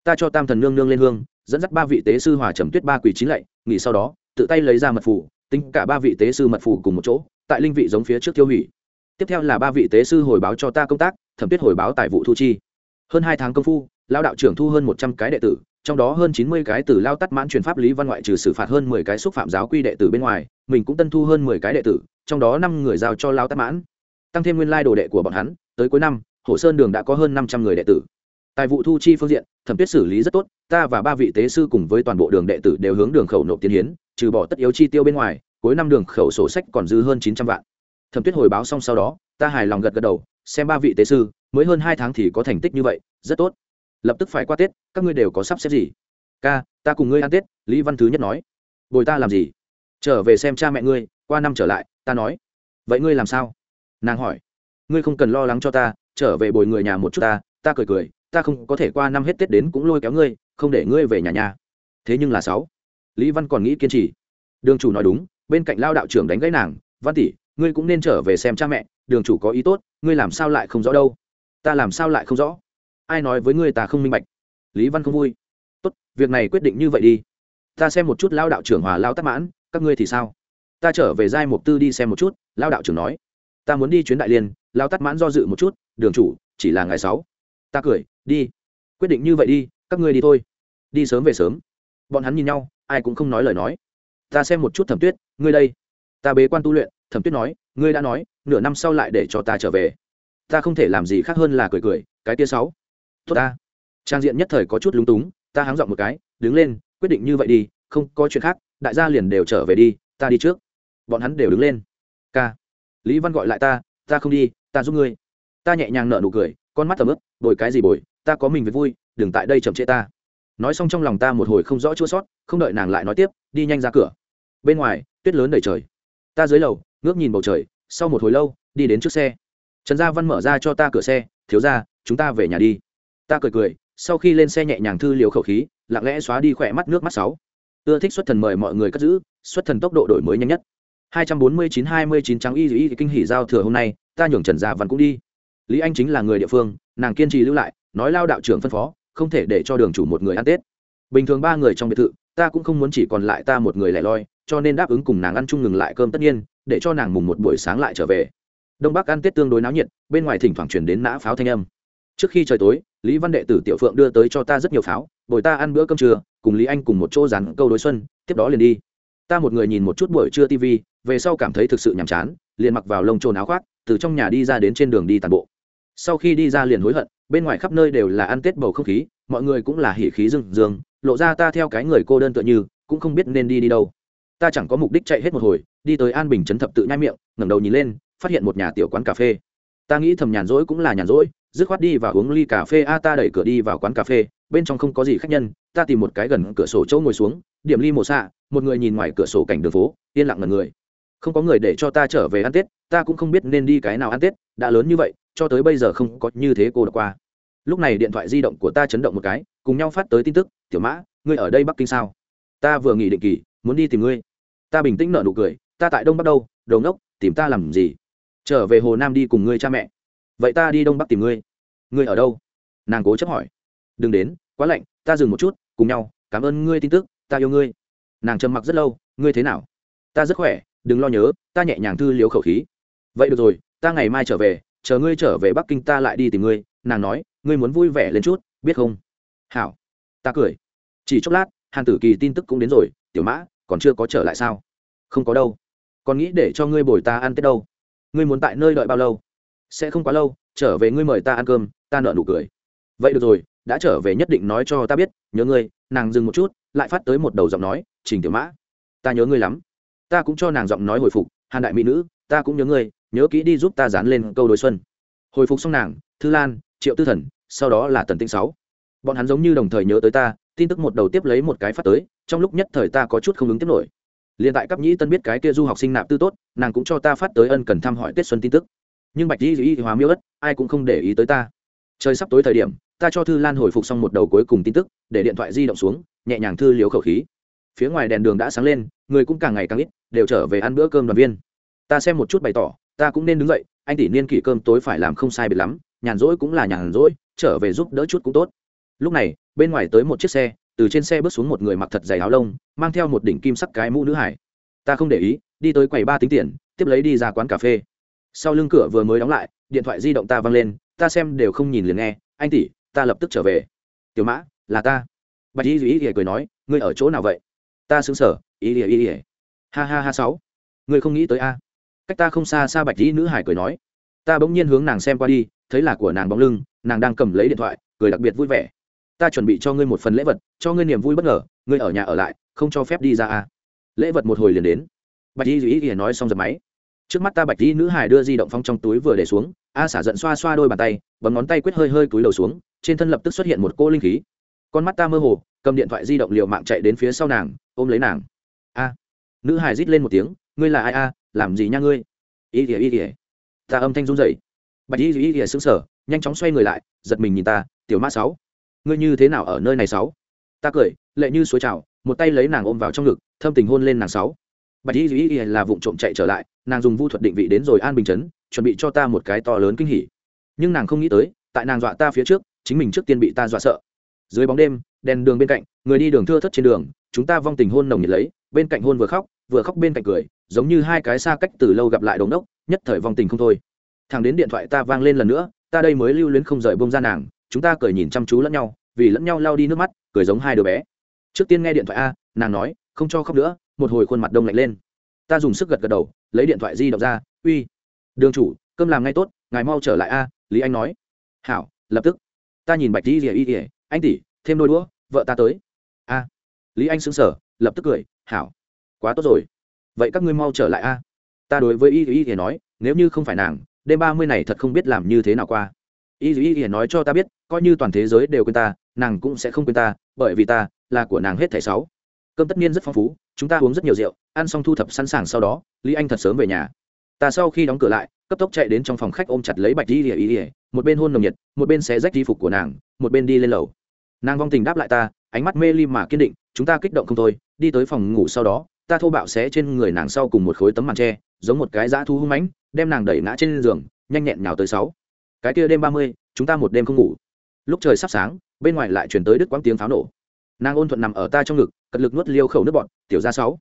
Ta cho tam thần nương nương lên hương, dẫn dắt ba vị tế sư hòa trầm tuyết ba quỷ chín lạy, nghỉ sau đó, tự tay lấy ra mật phù tính cả ba vị tế sư mật phù cùng một chỗ, tại linh vị giống phía trước tiêu hủy. Tiếp theo là ba vị tế sư hồi báo cho ta công tác, thẩm tuyết hồi báo tại vụ thu chi. Hơn hai tháng công phu lao đạo trưởng thu hơn một trăm cái đệ tử, trong đó hơn chín mươi cái từ lao tắt mãn truyền pháp lý văn ngoại trừ xử phạt hơn mười cái xúc phạm giáo quy đệ tử bên ngoài, mình cũng tân thu hơn mười cái đệ tử, trong đó năm người giao cho lao tắt mãn. Tăng thêm nguyên lai đồ đệ của bọn hắn, tới cuối năm, hồ sơn đường đã có hơn năm trăm người đệ tử tài vụ thu chi phương diện, thẩm tuyết xử lý rất tốt, ta và ba vị tế sư cùng với toàn bộ đường đệ tử đều hướng đường khẩu nộp tiền hiến, trừ bỏ tất yếu chi tiêu bên ngoài, cuối năm đường khẩu sổ sách còn dư hơn chín trăm vạn. Thẩm tuyết hồi báo xong sau đó, ta hài lòng gật gật đầu, xem ba vị tế sư, mới hơn hai tháng thì có thành tích như vậy, rất tốt. Lập tức phải qua tết, các ngươi đều có sắp xếp gì? Ca, ta cùng ngươi ăn tết, lý văn thứ nhất nói. Bồi ta làm gì? Trở về xem cha mẹ ngươi, qua năm trở lại, ta nói. Vậy ngươi làm sao? Nàng hỏi. Ngươi không cần lo lắng cho ta, trở về bồi người nhà một chút ta ta cười cười ta không có thể qua năm hết tết đến cũng lôi kéo ngươi, không để ngươi về nhà nhà. Thế nhưng là sáu. Lý văn còn nghĩ kiên trì. Đường chủ nói đúng, bên cạnh lao đạo trưởng đánh gãy nàng, văn tỷ, ngươi cũng nên trở về xem cha mẹ, đường chủ có ý tốt, ngươi làm sao lại không rõ đâu? Ta làm sao lại không rõ? Ai nói với ngươi ta không minh bạch? Lý văn không vui. Tốt, việc này quyết định như vậy đi. Ta xem một chút lao đạo trưởng hòa lao tắc mãn, các ngươi thì sao? Ta trở về giai mục tư đi xem một chút, lao đạo trưởng nói. Ta muốn đi chuyến đại liên, lao tắc mãn do dự một chút, đường chủ, chỉ là ngày sáu. Ta cười đi. Quyết định như vậy đi, các ngươi đi thôi. Đi sớm về sớm. Bọn hắn nhìn nhau, ai cũng không nói lời nói. Ta xem một chút thẩm tuyết, ngươi đây. Ta bế quan tu luyện, thẩm tuyết nói, ngươi đã nói, nửa năm sau lại để cho ta trở về. Ta không thể làm gì khác hơn là cười cười, cái tia sáu. Tốt ta. Trang diện nhất thời có chút lúng túng, ta háng dọn một cái, đứng lên, quyết định như vậy đi, không có chuyện khác, đại gia liền đều trở về đi, ta đi trước. Bọn hắn đều đứng lên. Ca lý văn gọi lại ta ta không đi, ta giúp ngươi. Ta nhẹ nhàng nở nụ cười, con mắt tầm ướp bồi cái gì bồi? Ta có mình với vui, đừng tại đây chậm trễ ta. Nói xong trong lòng ta một hồi không rõ chua sót, không đợi nàng lại nói tiếp, đi nhanh ra cửa. Bên ngoài, tuyết lớn đầy trời. Ta dưới lầu, ngước nhìn bầu trời, sau một hồi lâu, đi đến trước xe. Trần gia văn mở ra cho ta cửa xe, thiếu ra chúng ta về nhà đi. Ta cười cười, sau khi lên xe nhẹ nhàng thư liều khẩu khí, lặng lẽ xóa đi khỏe mắt nước mắt sáu. Ưa thích xuất thần mời mọi người cất giữ, xuất thần tốc độ đổi mới nhanh nhất. 249-29 trắng y y kinh hỉ giao thừa hôm nay, ta nhường trần gia văn cũng đi. Lý anh chính là người địa phương, nàng kiên trì lưu lại nói lao đạo trưởng phân phó, không thể để cho đường chủ một người ăn tết. Bình thường ba người trong biệt thự, ta cũng không muốn chỉ còn lại ta một người lẻ loi, cho nên đáp ứng cùng nàng ăn chung ngừng lại cơm tất nhiên, để cho nàng mùng một buổi sáng lại trở về. Đông bắc ăn tết tương đối náo nhiệt, bên ngoài thỉnh thoảng chuyển đến nã pháo thanh âm. Trước khi trời tối, lý văn đệ tử tiểu phượng đưa tới cho ta rất nhiều pháo, bồi ta ăn bữa cơm trưa, cùng lý anh cùng một chỗ dàn câu đối xuân, tiếp đó liền đi. Ta một người nhìn một chút buổi trưa tv về sau cảm thấy thực sự nhàm chán, liền mặc vào lông trồn áo khoác, từ trong nhà đi ra đến trên đường đi tàn bộ. Sau khi đi ra liền hối hận bên ngoài khắp nơi đều là ăn tết bầu không khí, mọi người cũng là hỉ khí rừng dương lộ ra ta theo cái người cô đơn tựa như, cũng không biết nên đi đi đâu. Ta chẳng có mục đích chạy hết một hồi, đi tới an bình chấn thập tự nhai miệng, ngẩng đầu nhìn lên, phát hiện một nhà tiểu quán cà phê. Ta nghĩ thầm nhàn rỗi cũng là nhàn rỗi, dứt khoát đi và uống ly cà phê, a, ta đẩy cửa đi vào quán cà phê, bên trong không có gì khách nhân, ta tìm một cái gần cửa sổ chỗ ngồi xuống, điểm ly mổ xạ, một người nhìn ngoài cửa sổ cảnh đường phố, yên lặng ngần người không có người để cho ta trở về ăn tết, ta cũng không biết nên đi cái nào ăn tết, đã lớn như vậy, cho tới bây giờ không có như thế cô đọc qua. Lúc này điện thoại di động của ta chấn động một cái, cùng nhau phát tới tin tức, tiểu mã, ngươi ở đây bắc kinh sao? Ta vừa nghỉ định kỳ, muốn đi tìm ngươi. Ta bình tĩnh nở nụ cười, ta tại đông bắc đâu đầu ngốc, tìm ta làm gì? Trở về hồ nam đi cùng ngươi cha mẹ. Vậy ta đi đông bắc tìm ngươi. Ngươi ở đâu? Nàng cố chấp hỏi. Đừng đến, quá lạnh, ta dừng một chút, cùng nhau, cảm ơn ngươi tin tức, ta yêu ngươi. Nàng trầm mặc rất lâu, ngươi thế nào? Ta rất khỏe đừng lo nhớ, ta nhẹ nhàng thư liếu khẩu khí. Vậy được rồi, ta ngày mai trở về, chờ ngươi trở về bắc kinh ta lại đi tìm ngươi, nàng nói, ngươi muốn vui vẻ lên chút, biết không? Hảo. Ta cười. Chỉ chốc lát, hàn tử kỳ tin tức cũng đến rồi, tiểu mã, còn chưa có trở lại sao? Không có đâu. Còn nghĩ để cho ngươi bồi ta ăn tết đâu? Ngươi muốn tại nơi đợi bao lâu? Sẽ không quá lâu, trở về ngươi mời ta ăn cơm, ta nợ nụ cười. Vậy được rồi, đã trở về nhất định nói cho ta biết, nhớ ngươi, nàng dừng một chút, lại phát tới một đầu giọng nói, trình tiểu mã, ta nhớ ngươi lắm ta cũng cho nàng giọng nói hồi phục, hàn đại mỹ nữ, ta cũng nhớ ngươi, nhớ kỹ đi giúp ta dán lên câu đối xuân. Hồi phục xong nàng, thư lan, triệu tư thần, sau đó là tần tinh sáu. Bọn hắn giống như đồng thời nhớ tới ta, tin tức một đầu tiếp lấy một cái phát tới, trong lúc nhất thời ta có chút không ứng tiếp nổi. Liền tại cấp nhĩ tân biết cái kia du học sinh nạp tư tốt, nàng cũng cho ta phát tới ân cần thăm hỏi tết xuân tin tức. Nhưng bạch di dĩ hóa miêu ất, ai cũng không để ý tới ta. Trời sắp tối thời điểm, ta cho thư lan hồi phục xong một đầu cuối cùng tin tức, để điện thoại di động xuống, nhẹ nhàng thư liếu khẩu khí. Phía ngoài đèn đường đã sáng lên, người cũng càng ngày càng ít đều trở về ăn bữa cơm đoàn viên. Ta xem một chút bày tỏ, ta cũng nên đứng dậy, anh tỷ niên kỷ cơm tối phải làm không sai biệt lắm, nhàn rỗi cũng là nhàn rỗi, trở về giúp đỡ chút cũng tốt. Lúc này, bên ngoài tới một chiếc xe, từ trên xe bước xuống một người mặc thật dày áo lông, mang theo một đỉnh kim sắc cái mũ nữ hải. Ta không để ý, đi tới quầy ba tính tiền, tiếp lấy đi ra quán cà phê. Sau lưng cửa vừa mới đóng lại, điện thoại di động ta văng lên, ta xem đều không nhìn liền nghe, anh tỷ, ta lập tức trở về. Tiểu mã, là ta. Bạch y duy ý cười nói, ngươi ở chỗ nào vậy? Ta xứng sở ý ỉa ý ỉa ha ha ha sáu. Ngươi không nghĩ tới a? Cách ta không xa xa bạch dĩ nữ hải cười nói. Ta bỗng nhiên hướng nàng xem qua đi, thấy là của nàng bóng lưng, nàng đang cầm lấy điện thoại, cười đặc biệt vui vẻ. Ta chuẩn bị cho ngươi một phần lễ vật, cho ngươi niềm vui bất ngờ, ngươi ở nhà ở lại, không cho phép đi ra a. Lễ vật một hồi liền đến. Bạch dĩ dĩ ý nói xong giật máy. Trước mắt ta bạch dĩ nữ hải đưa di động phong trong túi vừa để xuống, a xả giận xoa xoa đôi bàn tay, bấm ngón tay quyết hơi hơi túi đầu xuống, trên thân lập tức xuất hiện một cô linh khí. Con mắt ta mơ hồ, cầm điện thoại di động liều mạng chạy đến phía sau nàng, ôm lấy nàng. A nữ hài rít lên một tiếng, ngươi là ai a? Làm gì nha ngươi? Ý ỉa ý ỉa ta âm thanh run rẩy. Bạch y ý ỉa xứng sở nhanh chóng xoay người lại, giật mình nhìn ta, tiểu mã sáu, ngươi như thế nào ở nơi này sáu? Ta cười, lệ như suối trào, một tay lấy nàng ôm vào trong ngực, thâm tình hôn lên nàng sáu. Bạch y ý ỉa là vụng trộm chạy trở lại, nàng dùng vu thuật định vị đến rồi an bình chấn, chuẩn bị cho ta một cái to lớn kinh hỉ. Nhưng nàng không nghĩ tới, tại nàng dọa ta phía trước, chính mình trước tiên bị ta dọa sợ. Dưới bóng đêm, đèn đường bên cạnh, người đi đường thưa thất trên đường chúng ta vong tình hôn nồng nhiệt lấy, bên cạnh hôn vừa khóc vừa khóc bên cạnh cười, giống như hai cái xa cách từ lâu gặp lại đống đốc, nhất thời vong tình không thôi. Thằng đến điện thoại ta vang lên lần nữa, ta đây mới lưu luyến không rời bông ra nàng, chúng ta cười nhìn chăm chú lẫn nhau, vì lẫn nhau lao đi nước mắt, cười giống hai đứa bé. Trước tiên nghe điện thoại a, nàng nói, không cho khóc nữa, một hồi khuôn mặt đông lạnh lên. Ta dùng sức gật gật đầu, lấy điện thoại di động ra, uy, đường chủ, cơm làm ngay tốt, ngài mau trở lại a, lý anh nói. Hảo, lập tức. Ta nhìn bạch di rỉa y rỉa anh tỷ, thêm đôi đũa, vợ ta tới lý anh xứng sở lập tức cười, hảo, quá tốt rồi. Vậy các ngươi mau trở lại a. Ta đối với y y thì nói, nếu như không phải nàng, đêm ba mươi này thật không biết làm như thế nào qua. Y y y nói cho ta biết, coi như toàn thế giới đều quên ta, nàng cũng sẽ không quên ta, bởi vì ta là của nàng hết thẻ sáu. Cơm tất nhiên rất phong phú, chúng ta uống rất nhiều rượu, ăn xong thu thập sẵn sàng sau đó, lý anh thật sớm về nhà. Ta sau khi đóng cửa lại, cấp tốc chạy đến trong phòng khách ôm chặt lấy bạch y y y một bên hôn nồng nhiệt, một bên xé rách y phục của nàng, một bên đi lên lầu. Nàng vong tình đáp lại ta, ánh mắt mê ly mà kiên định chúng ta kích động không thôi, đi tới phòng ngủ sau đó, ta thô bạo xé trên người nàng sau cùng một khối tấm màn tre, giống một cái dã thu hung mãnh, đem nàng đẩy ngã trên giường, nhanh nhẹn nhào tới sáu. Cái kia đêm ba mươi, chúng ta một đêm không ngủ. Lúc trời sắp sáng, bên ngoài lại chuyển tới đứt quãng tiếng pháo nổ. Nàng ôn thuận nằm ở ta trong ngực, cật lực nuốt liêu khẩu nước bọn tiểu ra sáu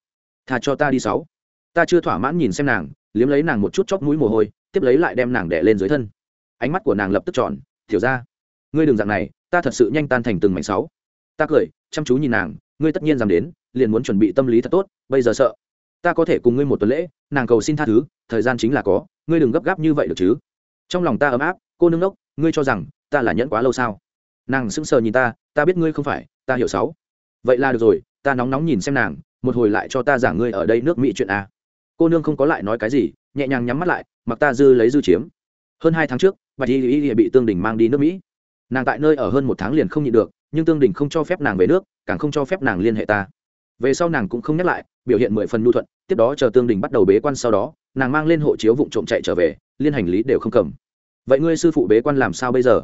thà cho ta đi sáu. Ta chưa thỏa mãn nhìn xem nàng, liếm lấy nàng một chút chóc mũi mồ hôi, tiếp lấy lại đem nàng đẻ lên dưới thân. Ánh mắt của nàng lập tức tròn, tiểu ra ngươi đừng dạng này, ta thật sự nhanh tan thành từng mảnh sáu. Ta cười, chăm chú nhìn nàng ngươi tất nhiên dám đến, liền muốn chuẩn bị tâm lý thật tốt, bây giờ sợ. Ta có thể cùng ngươi một tuần lễ, nàng cầu xin tha thứ, thời gian chính là có, ngươi đừng gấp gáp như vậy được chứ. Trong lòng ta ấm áp, cô nương đốc, ngươi cho rằng ta là nhẫn quá lâu sao? Nàng sững sờ nhìn ta ta biết ngươi không phải, ta hiểu sáu. Vậy là được rồi, ta nóng nóng nhìn xem nàng, một hồi lại cho ta giảng ngươi ở đây nước mỹ chuyện a. Cô nương không có lại nói cái gì, nhẹ nhàng nhắm mắt lại, mặc ta dư lấy dư chiếm. Hơn hai tháng trước bạch y y bị tương đình mang đi nước mỹ. Nàng tại nơi ở hơn một tháng liền không nhịn được nhưng tương đình không cho phép nàng về nước, càng không cho phép nàng liên hệ ta. Về sau nàng cũng không nhắc lại, biểu hiện mười phần nhu thuận, tiếp đó chờ tương đình bắt đầu bế quan sau đó, nàng mang lên hộ chiếu vụ trộm chạy trở về, liên hành lý đều không cầm. Vậy ngươi sư phụ bế quan làm sao bây giờ?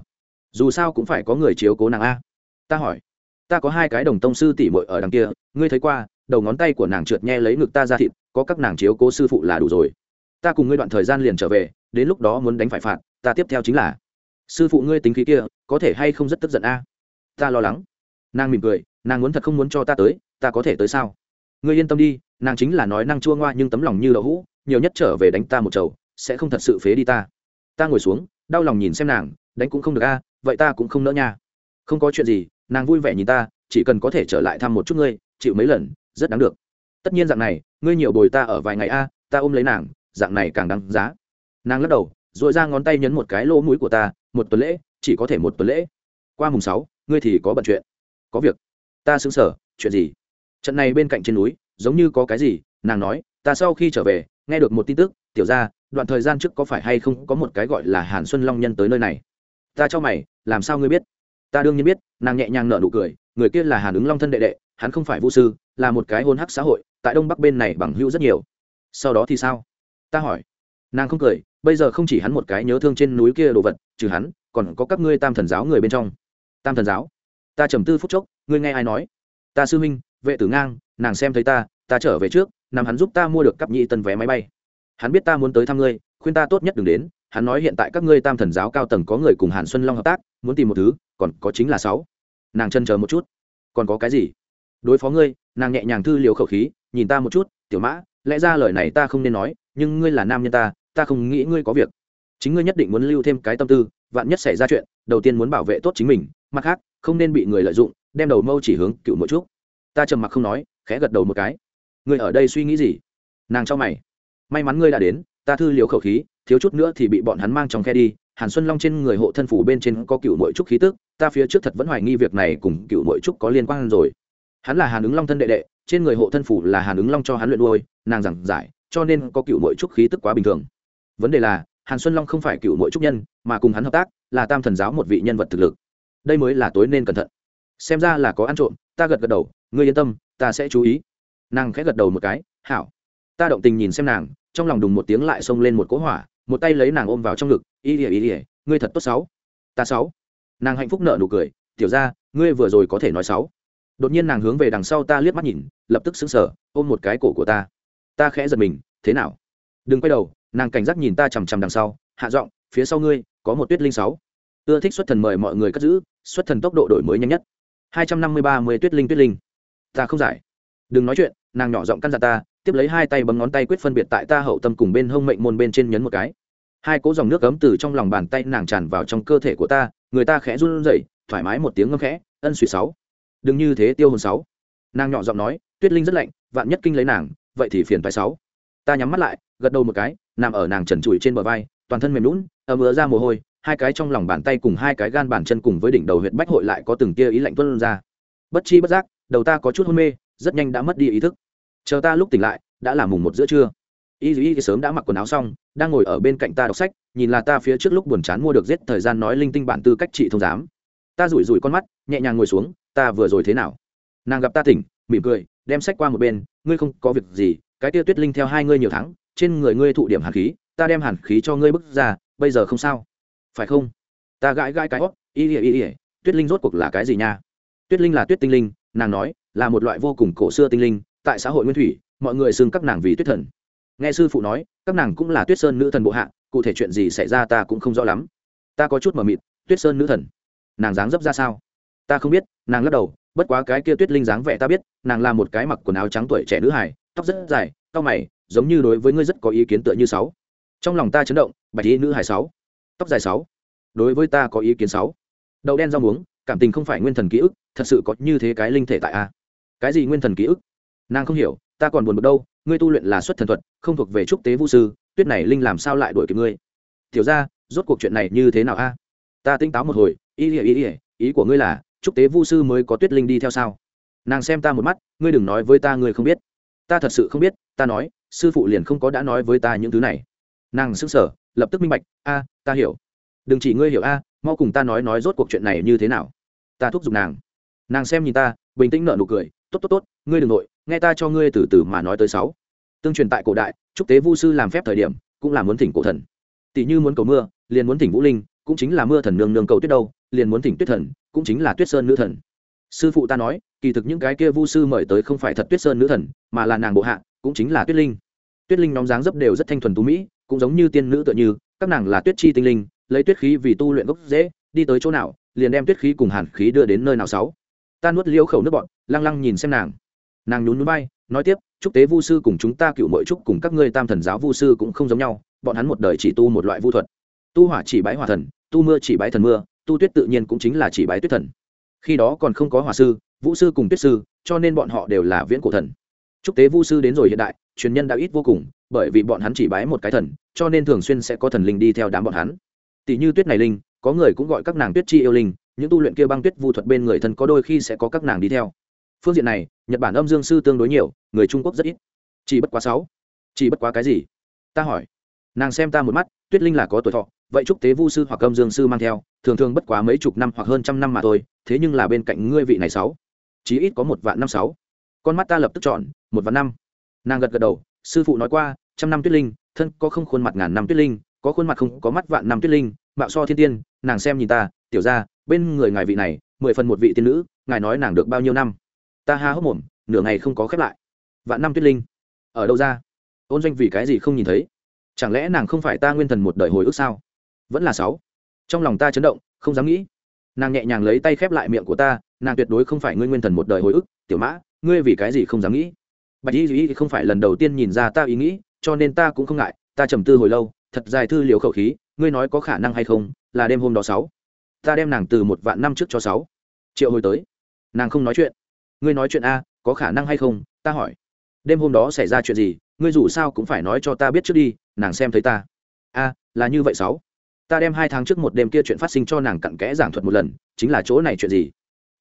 Dù sao cũng phải có người chiếu cố nàng a. Ta hỏi. Ta có hai cái đồng tông sư tỷ muội ở đằng kia, ngươi thấy qua, đầu ngón tay của nàng trượt nhe lấy ngực ta ra thịt, có các nàng chiếu cố sư phụ là đủ rồi. Ta cùng ngươi đoạn thời gian liền trở về, đến lúc đó muốn đánh phải phạt, ta tiếp theo chính là, sư phụ ngươi tính khí kia, có thể hay không rất tức giận a? Ta lo lắng. Nàng mỉm cười, nàng muốn thật không muốn cho ta tới, ta có thể tới sao? Ngươi yên tâm đi, nàng chính là nói năng chua ngoa nhưng tấm lòng như đậu hũ, nhiều nhất trở về đánh ta một chầu, sẽ không thật sự phế đi ta. Ta ngồi xuống, đau lòng nhìn xem nàng, đánh cũng không được a, vậy ta cũng không nỡ nha. Không có chuyện gì, nàng vui vẻ nhìn ta, chỉ cần có thể trở lại thăm một chút ngươi, chịu mấy lần, rất đáng được. Tất nhiên dạng này, ngươi nhiều bồi ta ở vài ngày a, ta ôm lấy nàng, dạng này càng đáng giá. Nàng lắc đầu dội ra ngón tay nhấn một cái lỗ mũi của ta, một tuần lễ, chỉ có thể một tuần lễ qua mùng sáu, ngươi thì có bận chuyện. Có việc. Ta xứng sở chuyện gì? Trận này bên cạnh trên núi, giống như có cái gì, nàng nói, ta sau khi trở về, nghe được một tin tức, tiểu ra đoạn thời gian trước có phải hay không có một cái gọi là hàn xuân long nhân tới nơi này? Ta cho mày, làm sao ngươi biết? Ta đương nhiên biết, nàng nhẹ nhàng nở nụ cười, người kia là hàn ứng long thân đệ đệ, hắn không phải vũ sư, là một cái hôn hắc xã hội, tại đông bắc bên này bằng hữu rất nhiều. Sau đó thì sao? Ta hỏi. Nàng không cười, bây giờ không chỉ hắn một cái nhớ thương trên núi kia đồ vật, trừ hắn, còn có các ngươi tam thần giáo người bên trong tam thần giáo. Ta trầm tư phút chốc, ngươi nghe ai nói? Ta sư minh vệ tử ngang, nàng xem thấy ta ta trở về trước, nằm hắn giúp ta mua được cặp nhị tân vé máy bay. Hắn biết ta muốn tới thăm ngươi, khuyên ta tốt nhất đừng đến, hắn nói hiện tại các ngươi tam thần giáo cao tầng có người cùng hàn xuân long hợp tác, muốn tìm một thứ, còn có chính là sáu. Nàng chân chờ một chút. Còn có cái gì? Đối phó ngươi, nàng nhẹ nhàng thư liều khẩu khí, nhìn ta một chút, tiểu mã, lẽ ra lời này ta không nên nói, nhưng ngươi là nam nhân ta ta không nghĩ ngươi có việc. Chính ngươi nhất định muốn lưu thêm cái tâm tư, vạn nhất xảy ra chuyện, đầu tiên muốn bảo vệ tốt chính mình mặt khác, không nên bị người lợi dụng, đem đầu mâu chỉ hướng cựu mỗi chút ta trầm mặc không nói, khẽ gật đầu một cái. Ngươi ở đây suy nghĩ gì? Nàng cho mày. May mắn ngươi đã đến, ta thư liều khẩu khí, thiếu chút nữa thì bị bọn hắn mang trong khe đi. Hàn xuân long trên người hộ thân phủ bên trên có cựu mỗi trúc khí tức, ta phía trước thật vẫn hoài nghi việc này cùng cựu mỗi trúc có liên quan rồi. Hắn là hàn ứng long thân đệ đệ, trên người hộ thân phủ là hàn ứng long cho hắn luyện đôi nàng giảng giải, cho nên có cựu mỗi trúc khí tức quá bình thường. Vấn đề là, hàn xuân long không phải cựu mỗi trúc nhân, mà cùng hắn hợp tác, là tam thần giáo một vị nhân vật thực lực đây mới là tối nên cẩn thận. Xem ra là có ăn trộm ta gật gật đầu ngươi yên tâm ta sẽ chú ý. Nàng khẽ gật đầu một cái hảo. Ta động tình nhìn xem nàng trong lòng đùng một tiếng lại xông lên một cỗ hỏa một tay lấy nàng ôm vào trong ngực ý ỉa ý ỉa ngươi thật tốt sáu. Ta sáu. Nàng hạnh phúc nợ nụ cười tiểu ra ngươi vừa rồi có thể nói sáu. Đột nhiên nàng hướng về đằng sau ta liếc mắt nhìn lập tức sững sờ, ôm một cái cổ của ta. Ta khẽ giật mình thế nào? Đừng quay đầu. Nàng cảnh giác nhìn ta chằm chằm đằng sau hạ giọng phía sau ngươi có một tuyết linh sáu ưa thích xuất thần mời mọi người cất giữ, xuất thần tốc độ đổi mới nhanh nhất. Hai trăm năm mươi ba mươi tuyết linh tuyết linh. Ta không giải. Đừng nói chuyện, nàng nhỏ giọng căn dặn ta, tiếp lấy hai tay bấm ngón tay quyết phân biệt tại ta hậu tâm cùng bên hông mệnh môn bên trên nhấn một cái. Hai cỗ dòng nước cấm từ trong lòng bàn tay nàng tràn vào trong cơ thể của ta, người ta khẽ run rẩy, thoải mái một tiếng ngâm khẽ, ân suy sáu. Đừng như thế tiêu hồn sáu. Nàng nhỏ giọng nói, tuyết linh rất lạnh, vạn nhất kinh lấy nàng, vậy thì phiền phải sáu. Ta nhắm mắt lại, gật đầu một cái, nằm ở nàng trần trụi trên bờ vai, toàn thân mềm lún ấm ứa ra mồ hôi hai cái trong lòng bàn tay cùng hai cái gan bàn chân cùng với đỉnh đầu huyện bách hội lại có từng tia ý lạnh tuân ra. Bất chi bất giác, đầu ta có chút hôn mê, rất nhanh đã mất đi ý thức. Chờ ta lúc tỉnh lại, đã là mùng một giữa trưa. Y y sớm đã mặc quần áo xong, đang ngồi ở bên cạnh ta đọc sách, nhìn là ta phía trước lúc buồn chán mua được giết thời gian nói linh tinh bản tư cách trị thông giám. Ta rủi rủi con mắt, nhẹ nhàng ngồi xuống, ta vừa rồi thế nào? Nàng gặp ta tỉnh, mỉm cười, đem sách qua một bên, ngươi không có việc gì, cái tia tuyết linh theo hai ngươi nhiều tháng, trên người ngươi thụ điểm hàn khí, ta đem hàn khí cho ngươi bước ra, bây giờ không sao phải không? Ta gãi gãi cái hót y ỉa y ỉa tuyết linh rốt cuộc là cái gì nha? Tuyết linh là tuyết tinh linh, nàng nói, là một loại vô cùng cổ xưa tinh linh, tại xã hội nguyên thủy, mọi người xưng các nàng vì tuyết thần. Nghe sư phụ nói, các nàng cũng là tuyết sơn nữ thần bộ hạ, cụ thể chuyện gì xảy ra ta cũng không rõ lắm. Ta có chút mờ mịt, tuyết sơn nữ thần. Nàng dáng dấp ra sao? Ta không biết, nàng lắc đầu, bất quá cái kia tuyết linh dáng vẻ ta biết, nàng là một cái mặc quần áo trắng tuổi trẻ nữ hải tóc rất dài tóc mày, giống như đối với ngươi rất có ý kiến tựa như sáu. Trong lòng ta chấn động, bạch y nữ hải sáu tóc dài sáu. Đối với ta có ý kiến sáu. Đậu đen rau muống cảm tình không phải nguyên thần ký ức thật sự có như thế cái linh thể tại a. Cái gì nguyên thần ký ức? Nàng không hiểu ta còn buồn bực đâu ngươi tu luyện là xuất thần thuật không thuộc về trúc tế vũ sư tuyết này linh làm sao lại đuổi kịp ngươi? Tiểu ra rốt cuộc chuyện này như thế nào a? Ta tinh táo một hồi ý ý ý ý, ý của ngươi là trúc tế vu sư mới có tuyết linh đi theo sao? Nàng xem ta một mắt ngươi đừng nói với ta ngươi không biết. Ta thật sự không biết ta nói sư phụ liền không có đã nói với ta những thứ này. Nàng sững sờ lập tức minh bạch, a, ta hiểu. Đừng chỉ ngươi hiểu, a, mau cùng ta nói nói rốt cuộc chuyện này như thế nào. Ta thúc giục nàng. Nàng xem nhìn ta, bình tĩnh nở nụ cười, tốt tốt tốt, ngươi đừng nội, nghe ta cho ngươi từ từ mà nói tới sáu. Tương truyền tại cổ đại, trúc tế vu sư làm phép thời điểm, cũng là muốn thỉnh cổ thần. Tỷ như muốn cầu mưa, liền muốn thỉnh vũ linh, cũng chính là mưa thần nương nương cầu tuyết đâu, liền muốn thỉnh tuyết thần, cũng chính là tuyết sơn nữ thần. Sư phụ ta nói, kỳ thực những cái kia vu sư mời tới không phải thật tuyết sơn nữ thần, mà là nàng bộ hạ, cũng chính là tuyết linh. Tuyết linh nóng dáng dấp đều rất thanh thuần tú mỹ cũng giống như tiên nữ tựa như, các nàng là tuyết chi tinh linh, lấy tuyết khí vì tu luyện gốc dễ đi tới chỗ nào, liền đem tuyết khí cùng hàn khí đưa đến nơi nào sáu. Ta nuốt liêu khẩu nước bọn, lăng lăng nhìn xem nàng. Nàng nhún núi bay nói tiếp trúc tế vu sư cùng chúng ta cựu mỗi trúc cùng các ngươi tam thần giáo vu sư cũng không giống nhau, bọn hắn một đời chỉ tu một loại vu thuật. Tu hỏa chỉ bái hỏa thần, tu mưa chỉ bái thần mưa, tu tuyết tự nhiên cũng chính là chỉ bái tuyết thần. Khi đó còn không có hỏa sư, vũ sư cùng tuyết sư, cho nên bọn họ đều là viễn cổ thần. Trúc tế vu sư đến rồi hiện đại, truyền nhân đã ít vô cùng bởi vì bọn hắn chỉ bái một cái thần, cho nên thường xuyên sẽ có thần linh đi theo đám bọn hắn. Tỷ như tuyết này linh, có người cũng gọi các nàng tuyết chi yêu linh, những tu luyện kia băng tuyết vu thuật bên người thân có đôi khi sẽ có các nàng đi theo. Phương diện này, nhật bản âm dương sư tương đối nhiều, người trung quốc rất ít. Chỉ bất quá sáu. Chỉ bất quá cái gì? Ta hỏi. Nàng xem ta một mắt, tuyết linh là có tuổi thọ, vậy trúc tế vu sư hoặc âm dương sư mang theo, thường thường bất quá mấy chục năm hoặc hơn trăm năm mà thôi, thế nhưng là bên cạnh ngươi vị này sáu. Chí ít có một vạn năm sáu. Con mắt ta lập tức chọn một vạn năm. Nàng gật gật đầu sư phụ nói qua, trăm năm tuyết linh, thân có không khuôn mặt ngàn năm tuyết linh, có khuôn mặt không có mắt vạn năm tuyết linh, mạo so thiên tiên, nàng xem nhìn ta, tiểu ra bên người ngài vị này, mười phần một vị tiên nữ, ngài nói nàng được bao nhiêu năm? Ta ha hốc mồm, nửa ngày không có khép lại. Vạn năm tuyết linh, ở đâu ra? Ôn doanh vì cái gì không nhìn thấy? Chẳng lẽ nàng không phải ta nguyên thần một đời hồi ức sao? Vẫn là sáu. Trong lòng ta chấn động, không dám nghĩ. Nàng nhẹ nhàng lấy tay khép lại miệng của ta, nàng tuyệt đối không phải ngươi nguyên thần một đời hồi ức, tiểu mã, ngươi vì cái gì không dám nghĩ? Bạch y duy không phải lần đầu tiên nhìn ra ta ý nghĩ, cho nên ta cũng không ngại, ta trầm tư hồi lâu, thật dài thư liều khẩu khí, ngươi nói có khả năng hay không, là đêm hôm đó sáu. Ta đem nàng từ một vạn năm trước cho sáu. Triệu hồi tới. Nàng không nói chuyện. Ngươi nói chuyện a, có khả năng hay không, ta hỏi. Đêm hôm đó xảy ra chuyện gì, ngươi dù sao cũng phải nói cho ta biết trước đi, nàng xem thấy ta. A, là như vậy sáu. Ta đem hai tháng trước một đêm kia chuyện phát sinh cho nàng cặn kẽ giảng thuật một lần, chính là chỗ này chuyện gì?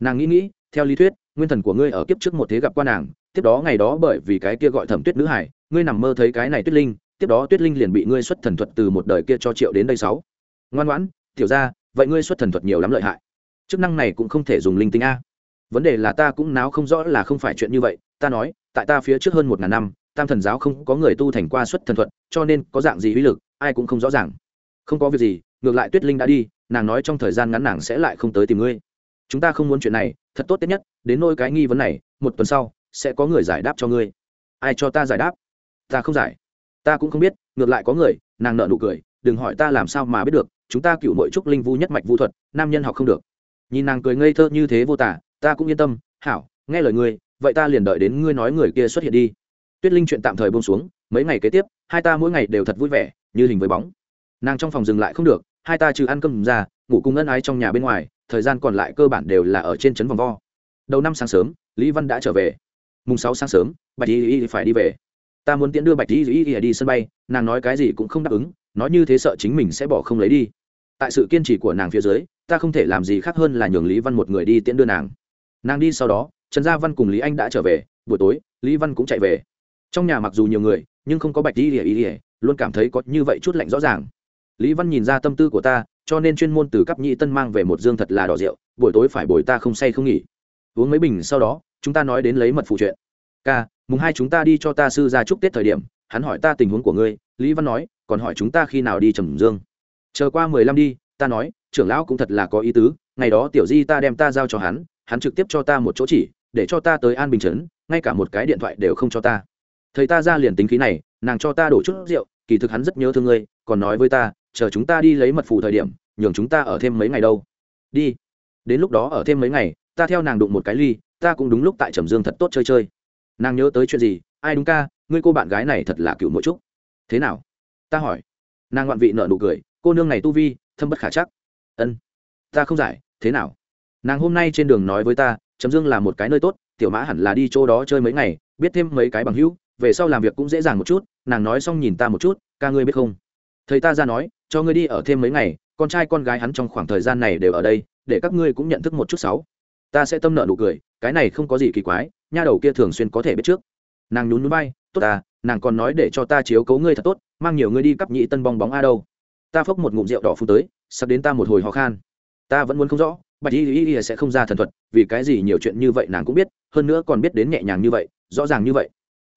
Nàng nghĩ nghĩ, theo lý thuyết, nguyên thần của ngươi ở kiếp trước một thế gặp qua nàng tiếp đó ngày đó bởi vì cái kia gọi thẩm tuyết nữ hải, ngươi nằm mơ thấy cái này tuyết linh, tiếp đó tuyết linh liền bị ngươi xuất thần thuật từ một đời kia cho triệu đến đây sáu. Ngoan ngoãn, tiểu ra vậy ngươi xuất thần thuật nhiều lắm lợi hại. Chức năng này cũng không thể dùng linh tinh a. Vấn đề là ta cũng náo không rõ là không phải chuyện như vậy, ta nói, tại ta phía trước hơn một ngàn năm, tam thần giáo không có người tu thành qua xuất thần thuật, cho nên có dạng gì uy lực, ai cũng không rõ ràng. Không có việc gì, ngược lại tuyết linh đã đi, nàng nói trong thời gian ngắn nàng sẽ lại không tới tìm ngươi. Chúng ta không muốn chuyện này, thật tốt nhất đến nôi cái nghi vấn này, một tuần sau sẽ có người giải đáp cho ngươi. Ai cho ta giải đáp? Ta không giải. Ta cũng không biết, ngược lại có người, nàng nợ nụ cười, đừng hỏi ta làm sao mà biết được, chúng ta cựu mỗi trúc linh vu nhất mạch vu thuật, nam nhân học không được. Nhìn nàng cười ngây thơ như thế vô tả, ta cũng yên tâm, hảo, nghe lời ngươi, vậy ta liền đợi đến ngươi nói người kia xuất hiện đi. Tuyết linh chuyện tạm thời bông xuống, mấy ngày kế tiếp, hai ta mỗi ngày đều thật vui vẻ, như hình với bóng. Nàng trong phòng dừng lại không được, hai ta trừ ăn cơm ra, ngủ cùng ân ái trong nhà bên ngoài, thời gian còn lại cơ bản đều là ở trên trấn vòng vo. Đầu năm sáng sớm, lý văn đã trở về mùng sáu sáng sớm, bạch y y phải đi về. Ta muốn tiễn đưa bạch y y đi sân bay, nàng nói cái gì cũng không đáp ứng, nói như thế sợ chính mình sẽ bỏ không lấy đi. Tại sự kiên trì của nàng phía dưới, ta không thể làm gì khác hơn là nhường lý văn một người đi tiễn đưa nàng. Nàng đi sau đó, trần gia văn cùng lý anh đã trở về, buổi tối, lý văn cũng chạy về. Trong nhà mặc dù nhiều người, nhưng không có bạch y y luôn cảm thấy có như vậy chút lạnh rõ ràng. Lý văn nhìn ra tâm tư của ta, cho nên chuyên môn từ cấp nhị tân mang về một dương thật là đỏ rượu, buổi tối phải bồi ta không say không nghỉ. Uống mấy bình sau đó chúng ta nói đến lấy mật phụ chuyện. Ca mùng hai chúng ta đi cho ta sư ra chúc tết thời điểm, hắn hỏi ta tình huống của ngươi, lý văn nói, còn hỏi chúng ta khi nào đi trầm dương. Chờ qua mười lăm đi, ta nói, trưởng lão cũng thật là có ý tứ, ngày đó tiểu di ta đem ta giao cho hắn hắn trực tiếp cho ta một chỗ chỉ, để cho ta tới an bình chấn ngay cả một cái điện thoại đều không cho ta. Thầy ta ra liền tính khí này, nàng cho ta đổ chút rượu, kỳ thực hắn rất nhớ thương ngươi, còn nói với ta, chờ chúng ta đi lấy mật phù thời điểm, nhường chúng ta ở thêm mấy ngày đâu. Đi. Đến lúc đó ở thêm mấy ngày, ta theo nàng đụng một cái ly ta cũng đúng lúc tại trầm dương thật tốt chơi chơi. Nàng nhớ tới chuyện gì? Ai đúng ca? Ngươi cô bạn gái này thật là cựu mỗi trúc. Thế nào? Ta hỏi. Nàng ngoạn vị nợ nụ cười. Cô nương này tu vi, thâm bất khả chắc. Ân. Ta không giải. Thế nào? Nàng hôm nay trên đường nói với ta, trầm dương là một cái nơi tốt, tiểu mã hẳn là đi chỗ đó chơi mấy ngày, biết thêm mấy cái bằng hữu, về sau làm việc cũng dễ dàng một chút. Nàng nói xong nhìn ta một chút, ca ngươi biết không? Thầy ta ra nói, cho ngươi đi ở thêm mấy ngày, con trai con gái hắn trong khoảng thời gian này đều ở đây, để các ngươi cũng nhận thức một chút sáu ta sẽ tâm nợ nụ cười, cái này không có gì kỳ quái, nha đầu kia thường xuyên có thể biết trước. Nàng nhún núi bay tốt ta, nàng còn nói để cho ta chiếu cấu ngươi thật tốt, mang nhiều ngươi đi cắp nhị tân bong bóng a đâu. Ta phốc một ngụm rượu đỏ phun tới sắp đến ta một hồi ho khan. Ta vẫn muốn không rõ, bạch y y y sẽ không ra thần thuật, vì cái gì nhiều chuyện như vậy nàng cũng biết, hơn nữa còn biết đến nhẹ nhàng như vậy, rõ ràng như vậy.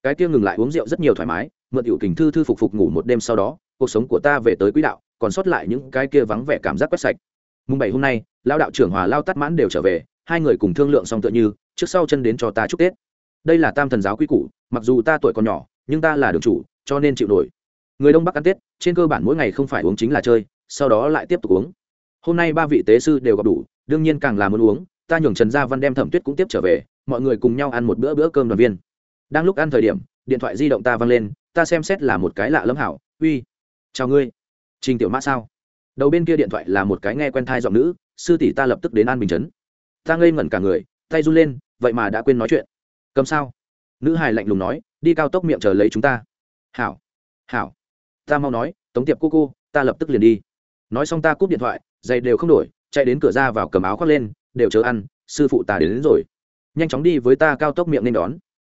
Cái kia ngừng lại uống rượu rất nhiều thoải mái, mượn tiểu kình thư thư phục phục ngủ một đêm sau đó, cuộc sống của ta về tới quỹ đạo, còn sót lại những cái kia vắng vẻ cảm giác quét sạch. Mùng bảy hôm nay lao đạo trưởng hòa lao tắt mãn đều trở về hai người cùng thương lượng xong tựa như, trước sau chân đến cho ta chúc tết. Đây là tam thần giáo quy củ, mặc dù ta tuổi còn nhỏ, nhưng ta là đường chủ, cho nên chịu nổi. Người đông bắc ăn tết, trên cơ bản mỗi ngày không phải uống chính là chơi, sau đó lại tiếp tục uống. Hôm nay ba vị tế sư đều gặp đủ, đương nhiên càng là muốn uống, ta nhường trần gia văn đem thẩm tuyết cũng tiếp trở về, mọi người cùng nhau ăn một bữa bữa cơm đoàn viên. Đang lúc ăn thời điểm, điện thoại di động ta văng lên, ta xem xét là một cái lạ lẫm hảo, uy, chào ngươi. Trình tiểu mã sao? Đầu bên kia điện thoại là một cái nghe quen thai giọng nữ, sư tỷ ta lập tức đến an bình chấn ta ngây ngẩn cả người tay run lên vậy mà đã quên nói chuyện. Cầm sao? Nữ hài lạnh lùng nói đi cao tốc miệng chờ lấy chúng ta. Hảo hảo. Ta mau nói tống tiệp cô cô ta lập tức liền đi. Nói xong ta cúp điện thoại giày đều không đổi chạy đến cửa ra vào cầm áo khoác lên đều chờ ăn sư phụ ta đến, đến rồi. Nhanh chóng đi với ta cao tốc miệng nên đón.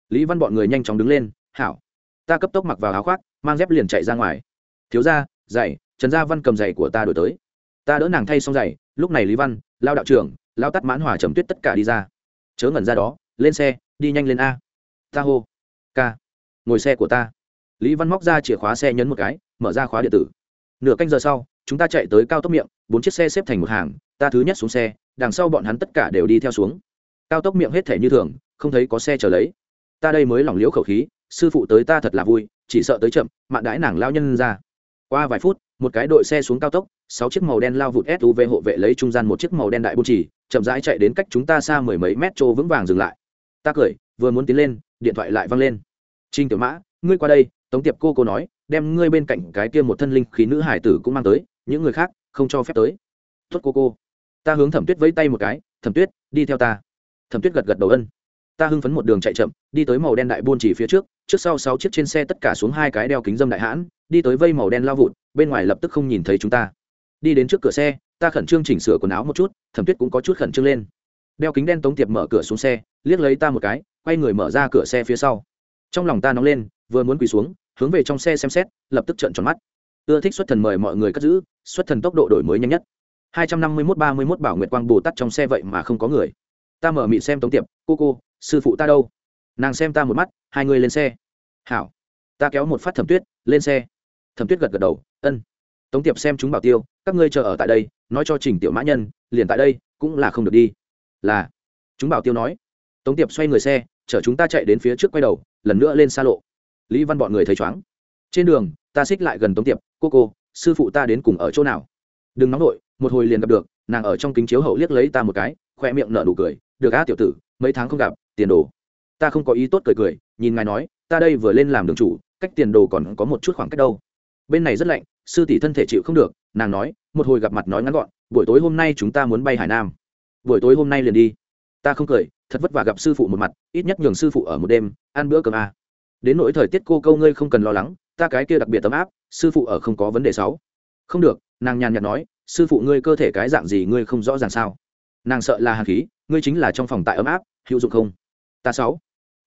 Lý văn bọn người nhanh chóng đứng lên hảo ta cấp tốc mặc vào áo khoác mang dép liền chạy ra ngoài. Thiếu ra giày trần gia văn cầm giày của ta đổi tới. Ta đỡ nàng thay xong giày lúc này lý văn lao đạo trưởng lao tắt mãn hòa trầm tuyết tất cả đi ra. Chớ ngẩn ra đó, lên xe, đi nhanh lên a. Ta hô. Ca ngồi xe của ta. Lý văn móc ra chìa khóa xe nhấn một cái, mở ra khóa điện tử. Nửa canh giờ sau, chúng ta chạy tới cao tốc miệng, bốn chiếc xe xếp thành một hàng, ta thứ nhất xuống xe, đằng sau bọn hắn tất cả đều đi theo xuống. Cao tốc miệng hết thể như thường, không thấy có xe chờ lấy. Ta đây mới lỏng liễu khẩu khí, sư phụ tới ta thật là vui, chỉ sợ tới chậm, mạn đãi nàng lao nhân ra. Qua vài phút một cái đội xe xuống cao tốc, sáu chiếc màu đen lao vụt suv hộ vệ lấy trung gian một chiếc màu đen đại bút chỉ chậm rãi chạy đến cách chúng ta xa mười mấy mét chỗ vững vàng dừng lại. Ta cười, vừa muốn tiến lên, điện thoại lại văng lên. Trinh tiểu mã, ngươi qua đây, tống tiệp cô cô nói, đem ngươi bên cạnh cái kia một thân linh khí nữ hải tử cũng mang tới, những người khác không cho phép tới. Tuất cô cô, ta hướng thẩm tuyết vẫy tay một cái, thẩm tuyết, đi theo ta. Thẩm tuyết gật gật đầu ân. Ta hưng phấn một đường chạy chậm, đi tới màu đen đại buôn chỉ phía trước trước sau sáu chiếc trên xe tất cả xuống hai cái đeo kính dâm đại hãn, đi tới vây màu đen lao vụt bên ngoài lập tức không nhìn thấy chúng ta. Đi đến trước cửa xe, ta khẩn trương chỉnh sửa quần áo một chút, thẩm tuyết cũng có chút khẩn trương lên. Đeo kính đen tống tiệp mở cửa xuống xe, liếc lấy ta một cái, quay người mở ra cửa xe phía sau. Trong lòng ta nóng lên, vừa muốn quỳ xuống, hướng về trong xe xem xét, lập tức trợn tròn mắt. Ưa thích xuất thần mời mọi người cất giữ, xuất thần tốc độ đổi mới nhanh nhất. Hai trăm năm mươi mốt ba mươi mốt bảo nguyệt quang bồ tắt trong xe vậy mà không có người. Ta mở mị xem tống tiệp, cô cô, sư phụ ta đâu? Nàng xem ta một mắt, hai người lên xe. Hảo. Ta kéo một phát thẩm tuyết lên xe. Thẩm tuyết gật gật đầu ân. Tống tiệp xem chúng bảo tiêu, các ngươi chờ ở tại đây, nói cho trình tiểu mã nhân, liền tại đây, cũng là không được đi. Là. Chúng bảo tiêu nói. Tống tiệp xoay người xe, chở chúng ta chạy đến phía trước quay đầu, lần nữa lên xa lộ. Lý văn bọn người thấy chóng trên đường, ta xích lại gần tống tiệp, cô cô, sư phụ ta đến cùng ở chỗ nào? Đừng nóng nổi một hồi liền gặp được, nàng ở trong kính chiếu hậu liếc lấy ta một cái, khoe miệng nở nụ cười, được á, tiểu tử, mấy tháng không gặp, tiền đồ. Ta không có ý tốt cười cười, nhìn ngài nói, ta đây vừa lên làm đường chủ, cách tiền đồ còn có một chút khoảng cách đâu bên này rất lạnh, sư tỷ thân thể chịu không được, nàng nói, một hồi gặp mặt nói ngắn gọn, buổi tối hôm nay chúng ta muốn bay hải nam. Buổi tối hôm nay liền đi. Ta không cười, thật vất vả gặp sư phụ một mặt, ít nhất nhường sư phụ ở một đêm, ăn bữa cơm a à. đến nỗi thời tiết cô câu ngươi không cần lo lắng, ta cái kia đặc biệt tấm áp, sư phụ ở không có vấn đề sáu không được, nàng nhàn nhạt nói, sư phụ ngươi cơ thể cái dạng gì ngươi không rõ ràng sao? Nàng sợ là hàn khí, ngươi chính là trong phòng tại ấm áp, hữu dụng không? Ta sáu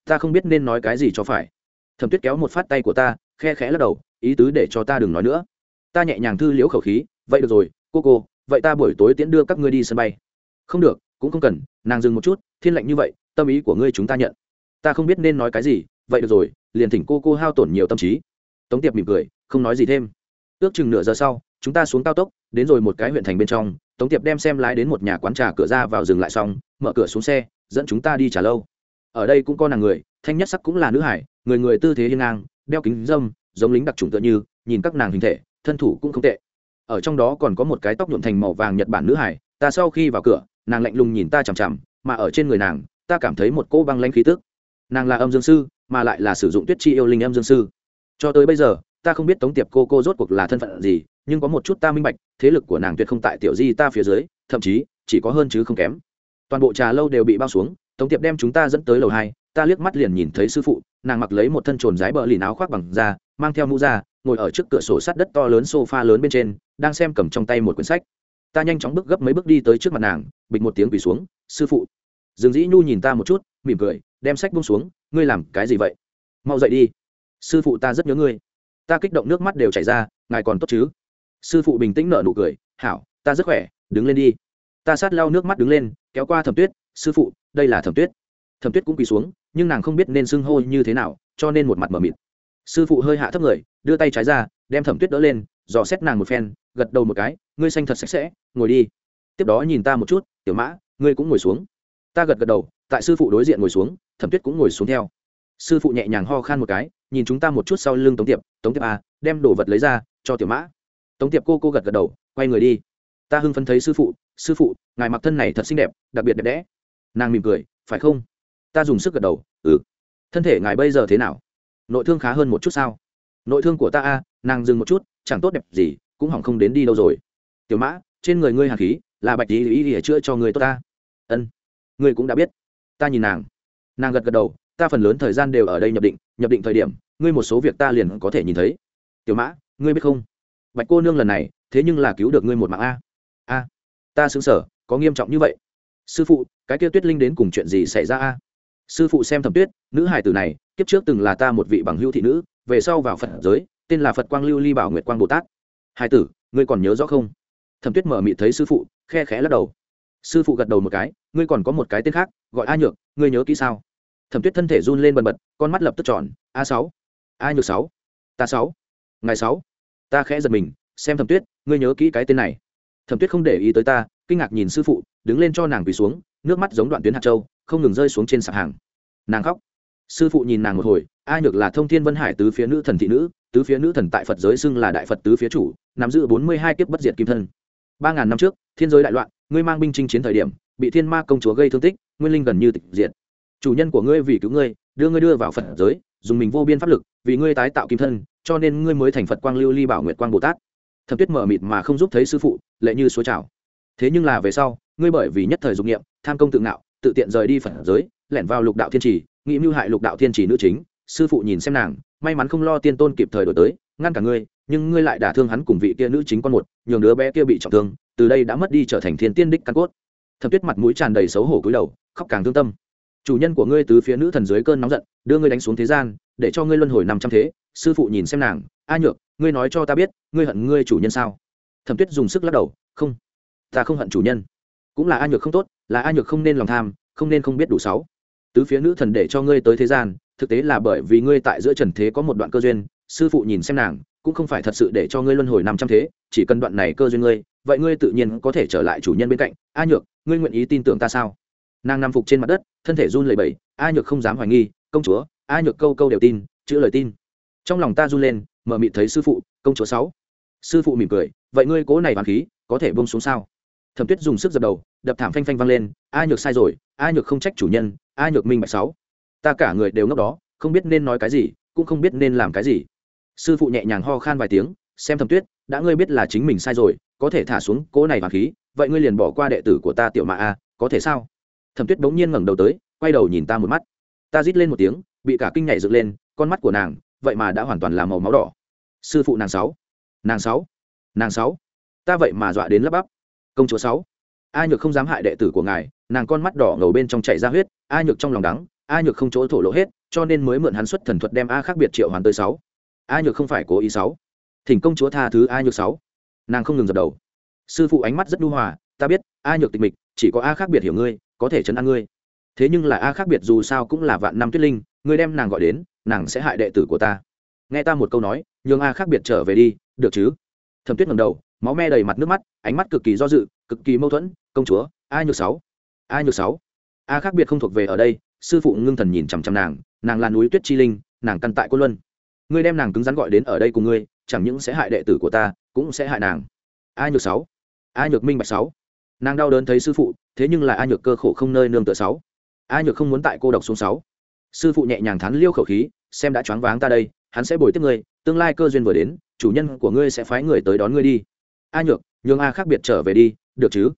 ta không biết nên nói cái gì cho phải. Thẩm tuyết kéo một phát tay của ta, khe khẽ lắc đầu ý tứ để cho ta đừng nói nữa. Ta nhẹ nhàng thư liễu khẩu khí, vậy được rồi, cô cô, vậy ta buổi tối tiễn đưa các ngươi đi sân bay. Không được, cũng không cần, nàng dừng một chút, thiên lệnh như vậy, tâm ý của ngươi chúng ta nhận. Ta không biết nên nói cái gì, vậy được rồi, liền thỉnh cô cô hao tổn nhiều tâm trí. Tống tiệp mỉm cười, không nói gì thêm. Ước chừng nửa giờ sau, chúng ta xuống cao tốc, đến rồi một cái huyện thành bên trong, tống tiệp đem xem lái đến một nhà quán trà cửa ra vào dừng lại xong, mở cửa xuống xe, dẫn chúng ta đi trả lâu. Ở đây cũng có nàng người, thanh nhất sắc cũng là nữ hải, người người tư thế hiên ngang, đeo kính dâm giống lính đặc trùng tựa như, nhìn các nàng hình thể, thân thủ cũng không tệ. Ở trong đó còn có một cái tóc nhuộm thành màu vàng nhật bản nữ hải ta sau khi vào cửa, nàng lạnh lùng nhìn ta chằm chằm, mà ở trên người nàng, ta cảm thấy một cô băng lanh khí tức. Nàng là âm dương sư, mà lại là sử dụng tuyết chi yêu linh âm dương sư. Cho tới bây giờ, ta không biết tống tiệp cô cô rốt cuộc là thân phận gì, nhưng có một chút ta minh bạch, thế lực của nàng tuyệt không tại tiểu di ta phía dưới, thậm chí, chỉ có hơn chứ không kém. Toàn bộ trà lâu đều bị bao xuống, tống tiệp đem chúng ta dẫn tới lầu hai, ta liếc mắt liền nhìn thấy sư phụ, nàng mặc lấy một thân trồn rái bờ lì áo khoác bằng da mang theo mũ da ngồi ở trước cửa sổ sắt đất to lớn sofa lớn bên trên, đang xem cầm trong tay một quyển sách. Ta nhanh chóng bước gấp mấy bước đi tới trước mặt nàng, bịch một tiếng quỳ xuống, sư phụ. Dương dĩ nhu nhìn ta một chút, mỉm cười, đem sách buông xuống, ngươi làm cái gì vậy? Mau dậy đi. Sư phụ ta rất nhớ ngươi. Ta kích động nước mắt đều chảy ra, ngài còn tốt chứ? Sư phụ bình tĩnh nở nụ cười, hảo, ta rất khỏe, đứng lên đi. Ta sát lau nước mắt đứng lên, kéo qua thẩm tuyết, sư phụ, đây là thẩm tuyết. Thẩm tuyết cũng quỳ xuống, nhưng nàng không biết nên xưng hô như thế nào, cho nên một mặt mờ mịt sư phụ hơi hạ thấp người, đưa tay trái ra, đem thẩm tuyết đỡ lên, dò xét nàng một phen, gật đầu một cái, ngươi xanh thật sạch sẽ, ngồi đi. Tiếp đó nhìn ta một chút, tiểu mã, ngươi cũng ngồi xuống. Ta gật gật đầu, tại sư phụ đối diện ngồi xuống, thẩm tuyết cũng ngồi xuống theo. Sư phụ nhẹ nhàng ho khan một cái, nhìn chúng ta một chút sau lưng tống tiệp tống tiệp à đem đồ vật lấy ra, cho tiểu mã. Tống tiệp cô cô gật gật đầu, quay người đi. Ta hưng phấn thấy sư phụ sư phụ, ngài mặc thân này thật xinh đẹp, đặc biệt đẹp đẽ. Nàng mỉm cười, phải không? Ta dùng sức gật đầu ừ. Thân thể ngài bây giờ thế nào? Nội thương khá hơn một chút sao? Nội thương của ta a, nàng dừng một chút, chẳng tốt đẹp gì, cũng hỏng không đến đi đâu rồi. Tiểu mã, trên người ngươi hàn khí, là bạch lý lý để chữa cho người tốt ta. Ân, ngươi cũng đã biết. Ta nhìn nàng. Nàng gật gật đầu, ta phần lớn thời gian đều ở đây nhập định nhập định thời điểm, ngươi một số việc ta liền có thể nhìn thấy. Tiểu mã, ngươi biết không? Bạch cô nương lần này, thế nhưng là cứu được ngươi một mạng a. A, ta xứng sở, có nghiêm trọng như vậy. Sư phụ, cái kia tuyết linh đến cùng chuyện gì xảy ra a? Sư phụ xem thẩm tuyết, nữ hải tử này kiếp trước từng là ta một vị bằng hữu thị nữ, về sau vào phật giới, tên là phật quang lưu ly bảo nguyệt quang bồ tát. Hai tử, ngươi còn nhớ rõ không? Thẩm tuyết mở mị thấy sư phụ, khe khẽ lắc đầu. Sư phụ gật đầu một cái, ngươi còn có một cái tên khác, gọi a nhược, ngươi nhớ kỹ sao? Thẩm tuyết thân thể run lên bần bật, con mắt lập tức tròn, a sáu, a nhược sáu, ta sáu ngày sáu. Ta khẽ giật mình, xem thẩm tuyết, ngươi nhớ kỹ cái tên này. Thẩm tuyết không để ý tới ta, kinh ngạc nhìn sư phụ, đứng lên cho nàng quỳ xuống, nước mắt giống đoạn tuyến hạt châu, không ngừng rơi xuống trên sạp hàng. Nàng khóc sư phụ nhìn nàng một hồi, a nhược là thông thiên vân hải tứ phía nữ thần thị nữ, tứ phía nữ thần tại phật giới xưng là đại phật tứ phía chủ, nắm giữ bốn mươi hai kiếp bất diệt kim thân. ba ngàn năm trước, thiên giới đại loạn, ngươi mang binh chinh chiến thời điểm, bị thiên ma công chúa gây thương tích, nguyên linh gần như tịch diệt. Chủ nhân của ngươi vì cứu ngươi, đưa ngươi đưa vào phật giới, dùng mình vô biên pháp lực, vì ngươi tái tạo kim thân, cho nên ngươi mới thành phật quang lưu ly bảo nguyệt quang bồ tát. Thập tuyết mở mịt mà không giúp thấy sư phụ, lệ như số trào. Thế nhưng là về sau, ngươi bởi vì nhất thời dục nghiệm tham công tự ngạo tự tiện rời đi phật giới, lẻn vào lục đạo thiên trì, nghĩ mưu hại lục đạo thiên trì nữ chính, sư phụ nhìn xem nàng, may mắn không lo tiên tôn kịp thời đổi tới, ngăn cả ngươi, nhưng ngươi lại đả thương hắn cùng vị kia nữ chính con một, nhường đứa bé kia bị trọng thương, từ đây đã mất đi trở thành thiên tiên đích căn cốt. Thập tuyết mặt mũi tràn đầy xấu hổ cúi đầu, khóc càng thương tâm. Chủ nhân của ngươi từ phía nữ thần dưới cơn nóng giận, đưa ngươi đánh xuống thế gian, để cho ngươi luân hồi năm trăm thế. Sư phụ nhìn xem nàng, a nhược, ngươi nói cho ta biết, ngươi hận ngươi chủ nhân sao? Thẩm tuyết dùng sức lắc đầu, không, ta không hận chủ nhân cũng là a nhược không tốt, là a nhược không nên lòng tham, không nên không biết đủ sáu. Tứ phía nữ thần để cho ngươi tới thế gian, thực tế là bởi vì ngươi tại giữa trần thế có một đoạn cơ duyên, sư phụ nhìn xem nàng, cũng không phải thật sự để cho ngươi luân hồi năm trăm thế, chỉ cần đoạn này cơ duyên ngươi, vậy ngươi tự nhiên có thể trở lại chủ nhân bên cạnh. A nhược, ngươi nguyện ý tin tưởng ta sao? Nàng nằm phục trên mặt đất, thân thể run lẩy bẩy, a nhược không dám hoài nghi, công chúa, a nhược câu câu đều tin, chữ lời tin. Trong lòng ta run lên, mở mị thấy sư phụ, công chúa sáu. Sư phụ mỉm cười, vậy ngươi cố này hoàn khí, có thể bông xuống sao? Thẩm tuyết dùng sức dập đầu, đập thảm phanh phanh vang lên, a nhược sai rồi, a nhược không trách chủ nhân, a nhược minh bạch sáu. Ta cả người đều ngốc đó, không biết nên nói cái gì, cũng không biết nên làm cái gì. Sư phụ nhẹ nhàng ho khan vài tiếng, xem thẩm tuyết, đã ngươi biết là chính mình sai rồi, có thể thả xuống cỗ này và khí, vậy ngươi liền bỏ qua đệ tử của ta tiểu mã a, có thể sao? Thẩm tuyết bỗng nhiên ngẩng đầu tới, quay đầu nhìn ta một mắt. Ta rít lên một tiếng, bị cả kinh nhảy dựng lên, con mắt của nàng, vậy mà đã hoàn toàn là màu máu đỏ. Sư phụ nàng sáu nàng sáu nàng sáu. Ta vậy mà dọa đến lắp bắp công chúa sáu, a nhược không dám hại đệ tử của ngài, nàng con mắt đỏ ngầu bên trong chảy ra huyết, a nhược trong lòng đắng, a nhược không chỗ thổ lộ hết, cho nên mới mượn hắn xuất thần thuật đem a khác biệt triệu hoàn tới sáu. A nhược không phải cố ý sáu. Thỉnh công chúa tha thứ a nhược sáu. Nàng không ngừng dập đầu. Sư phụ ánh mắt rất nhu hòa, ta biết, a nhược tịch mịch, chỉ có a khác biệt hiểu ngươi, có thể chấn an ngươi. Thế nhưng là a khác biệt dù sao cũng là vạn năm tuyết linh, ngươi đem nàng gọi đến, nàng sẽ hại đệ tử của ta. Nghe ta một câu nói, nhường a khác biệt trở về đi, được chứ? Thẩm tuyết ngầm đầu máu me đầy mặt nước mắt, ánh mắt cực kỳ do dự, cực kỳ mâu thuẫn, công chúa, a nhược sáu, a nhược sáu. A khác biệt không thuộc về ở đây, sư phụ ngưng thần nhìn chằm chằm nàng nàng là núi tuyết chi linh, nàng căn tại cô luân. Ngươi đem nàng cứng rắn gọi đến ở đây cùng ngươi, chẳng những sẽ hại đệ tử của ta, cũng sẽ hại nàng. A nhược sáu, a nhược minh bạch sáu. Nàng đau đớn thấy sư phụ, thế nhưng là a nhược cơ khổ không nơi nương tựa sáu. A nhược không muốn tại cô độc xuống sáu. Sư phụ nhẹ nhàng thắn liêu khẩu khí, xem đã choáng váng ta đây, hắn sẽ bồi tiếp ngươi, tương lai cơ duyên vừa đến, chủ nhân của ngươi sẽ phái người tới đón ngươi đi a nhược nhường a khác biệt trở về đi được chứ?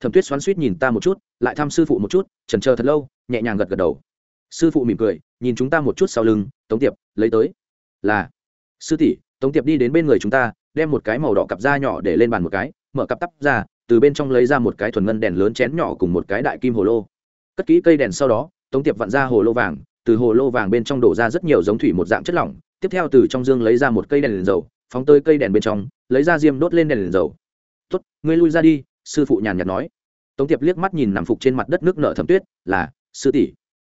Thẩm tuyết xoắn suýt nhìn ta một chút lại thăm sư phụ một chút trần chờ thật lâu nhẹ nhàng gật gật đầu. Sư phụ mỉm cười nhìn chúng ta một chút sau lưng tống tiệp lấy tới. Là sư tỷ tống tiệp đi đến bên người chúng ta đem một cái màu đỏ cặp da nhỏ để lên bàn một cái mở cặp tắp ra từ bên trong lấy ra một cái thuần ngân đèn lớn chén nhỏ cùng một cái đại kim hồ lô. Cất kỹ cây đèn sau đó tống tiệp vặn ra hồ lô vàng từ hồ lô vàng bên trong đổ ra rất nhiều giống thủy một dạng chất lỏng tiếp theo từ trong dương lấy ra một cây đèn, đèn dầu phóng tới cây đèn bên trong lấy ra diêm đốt lên đèn, đèn dầu. Tốt ngươi lui ra đi sư phụ nhàn nhạt nói. Tống tiệp liếc mắt nhìn nằm phục trên mặt đất nước nợ thẩm tuyết là sư tỷ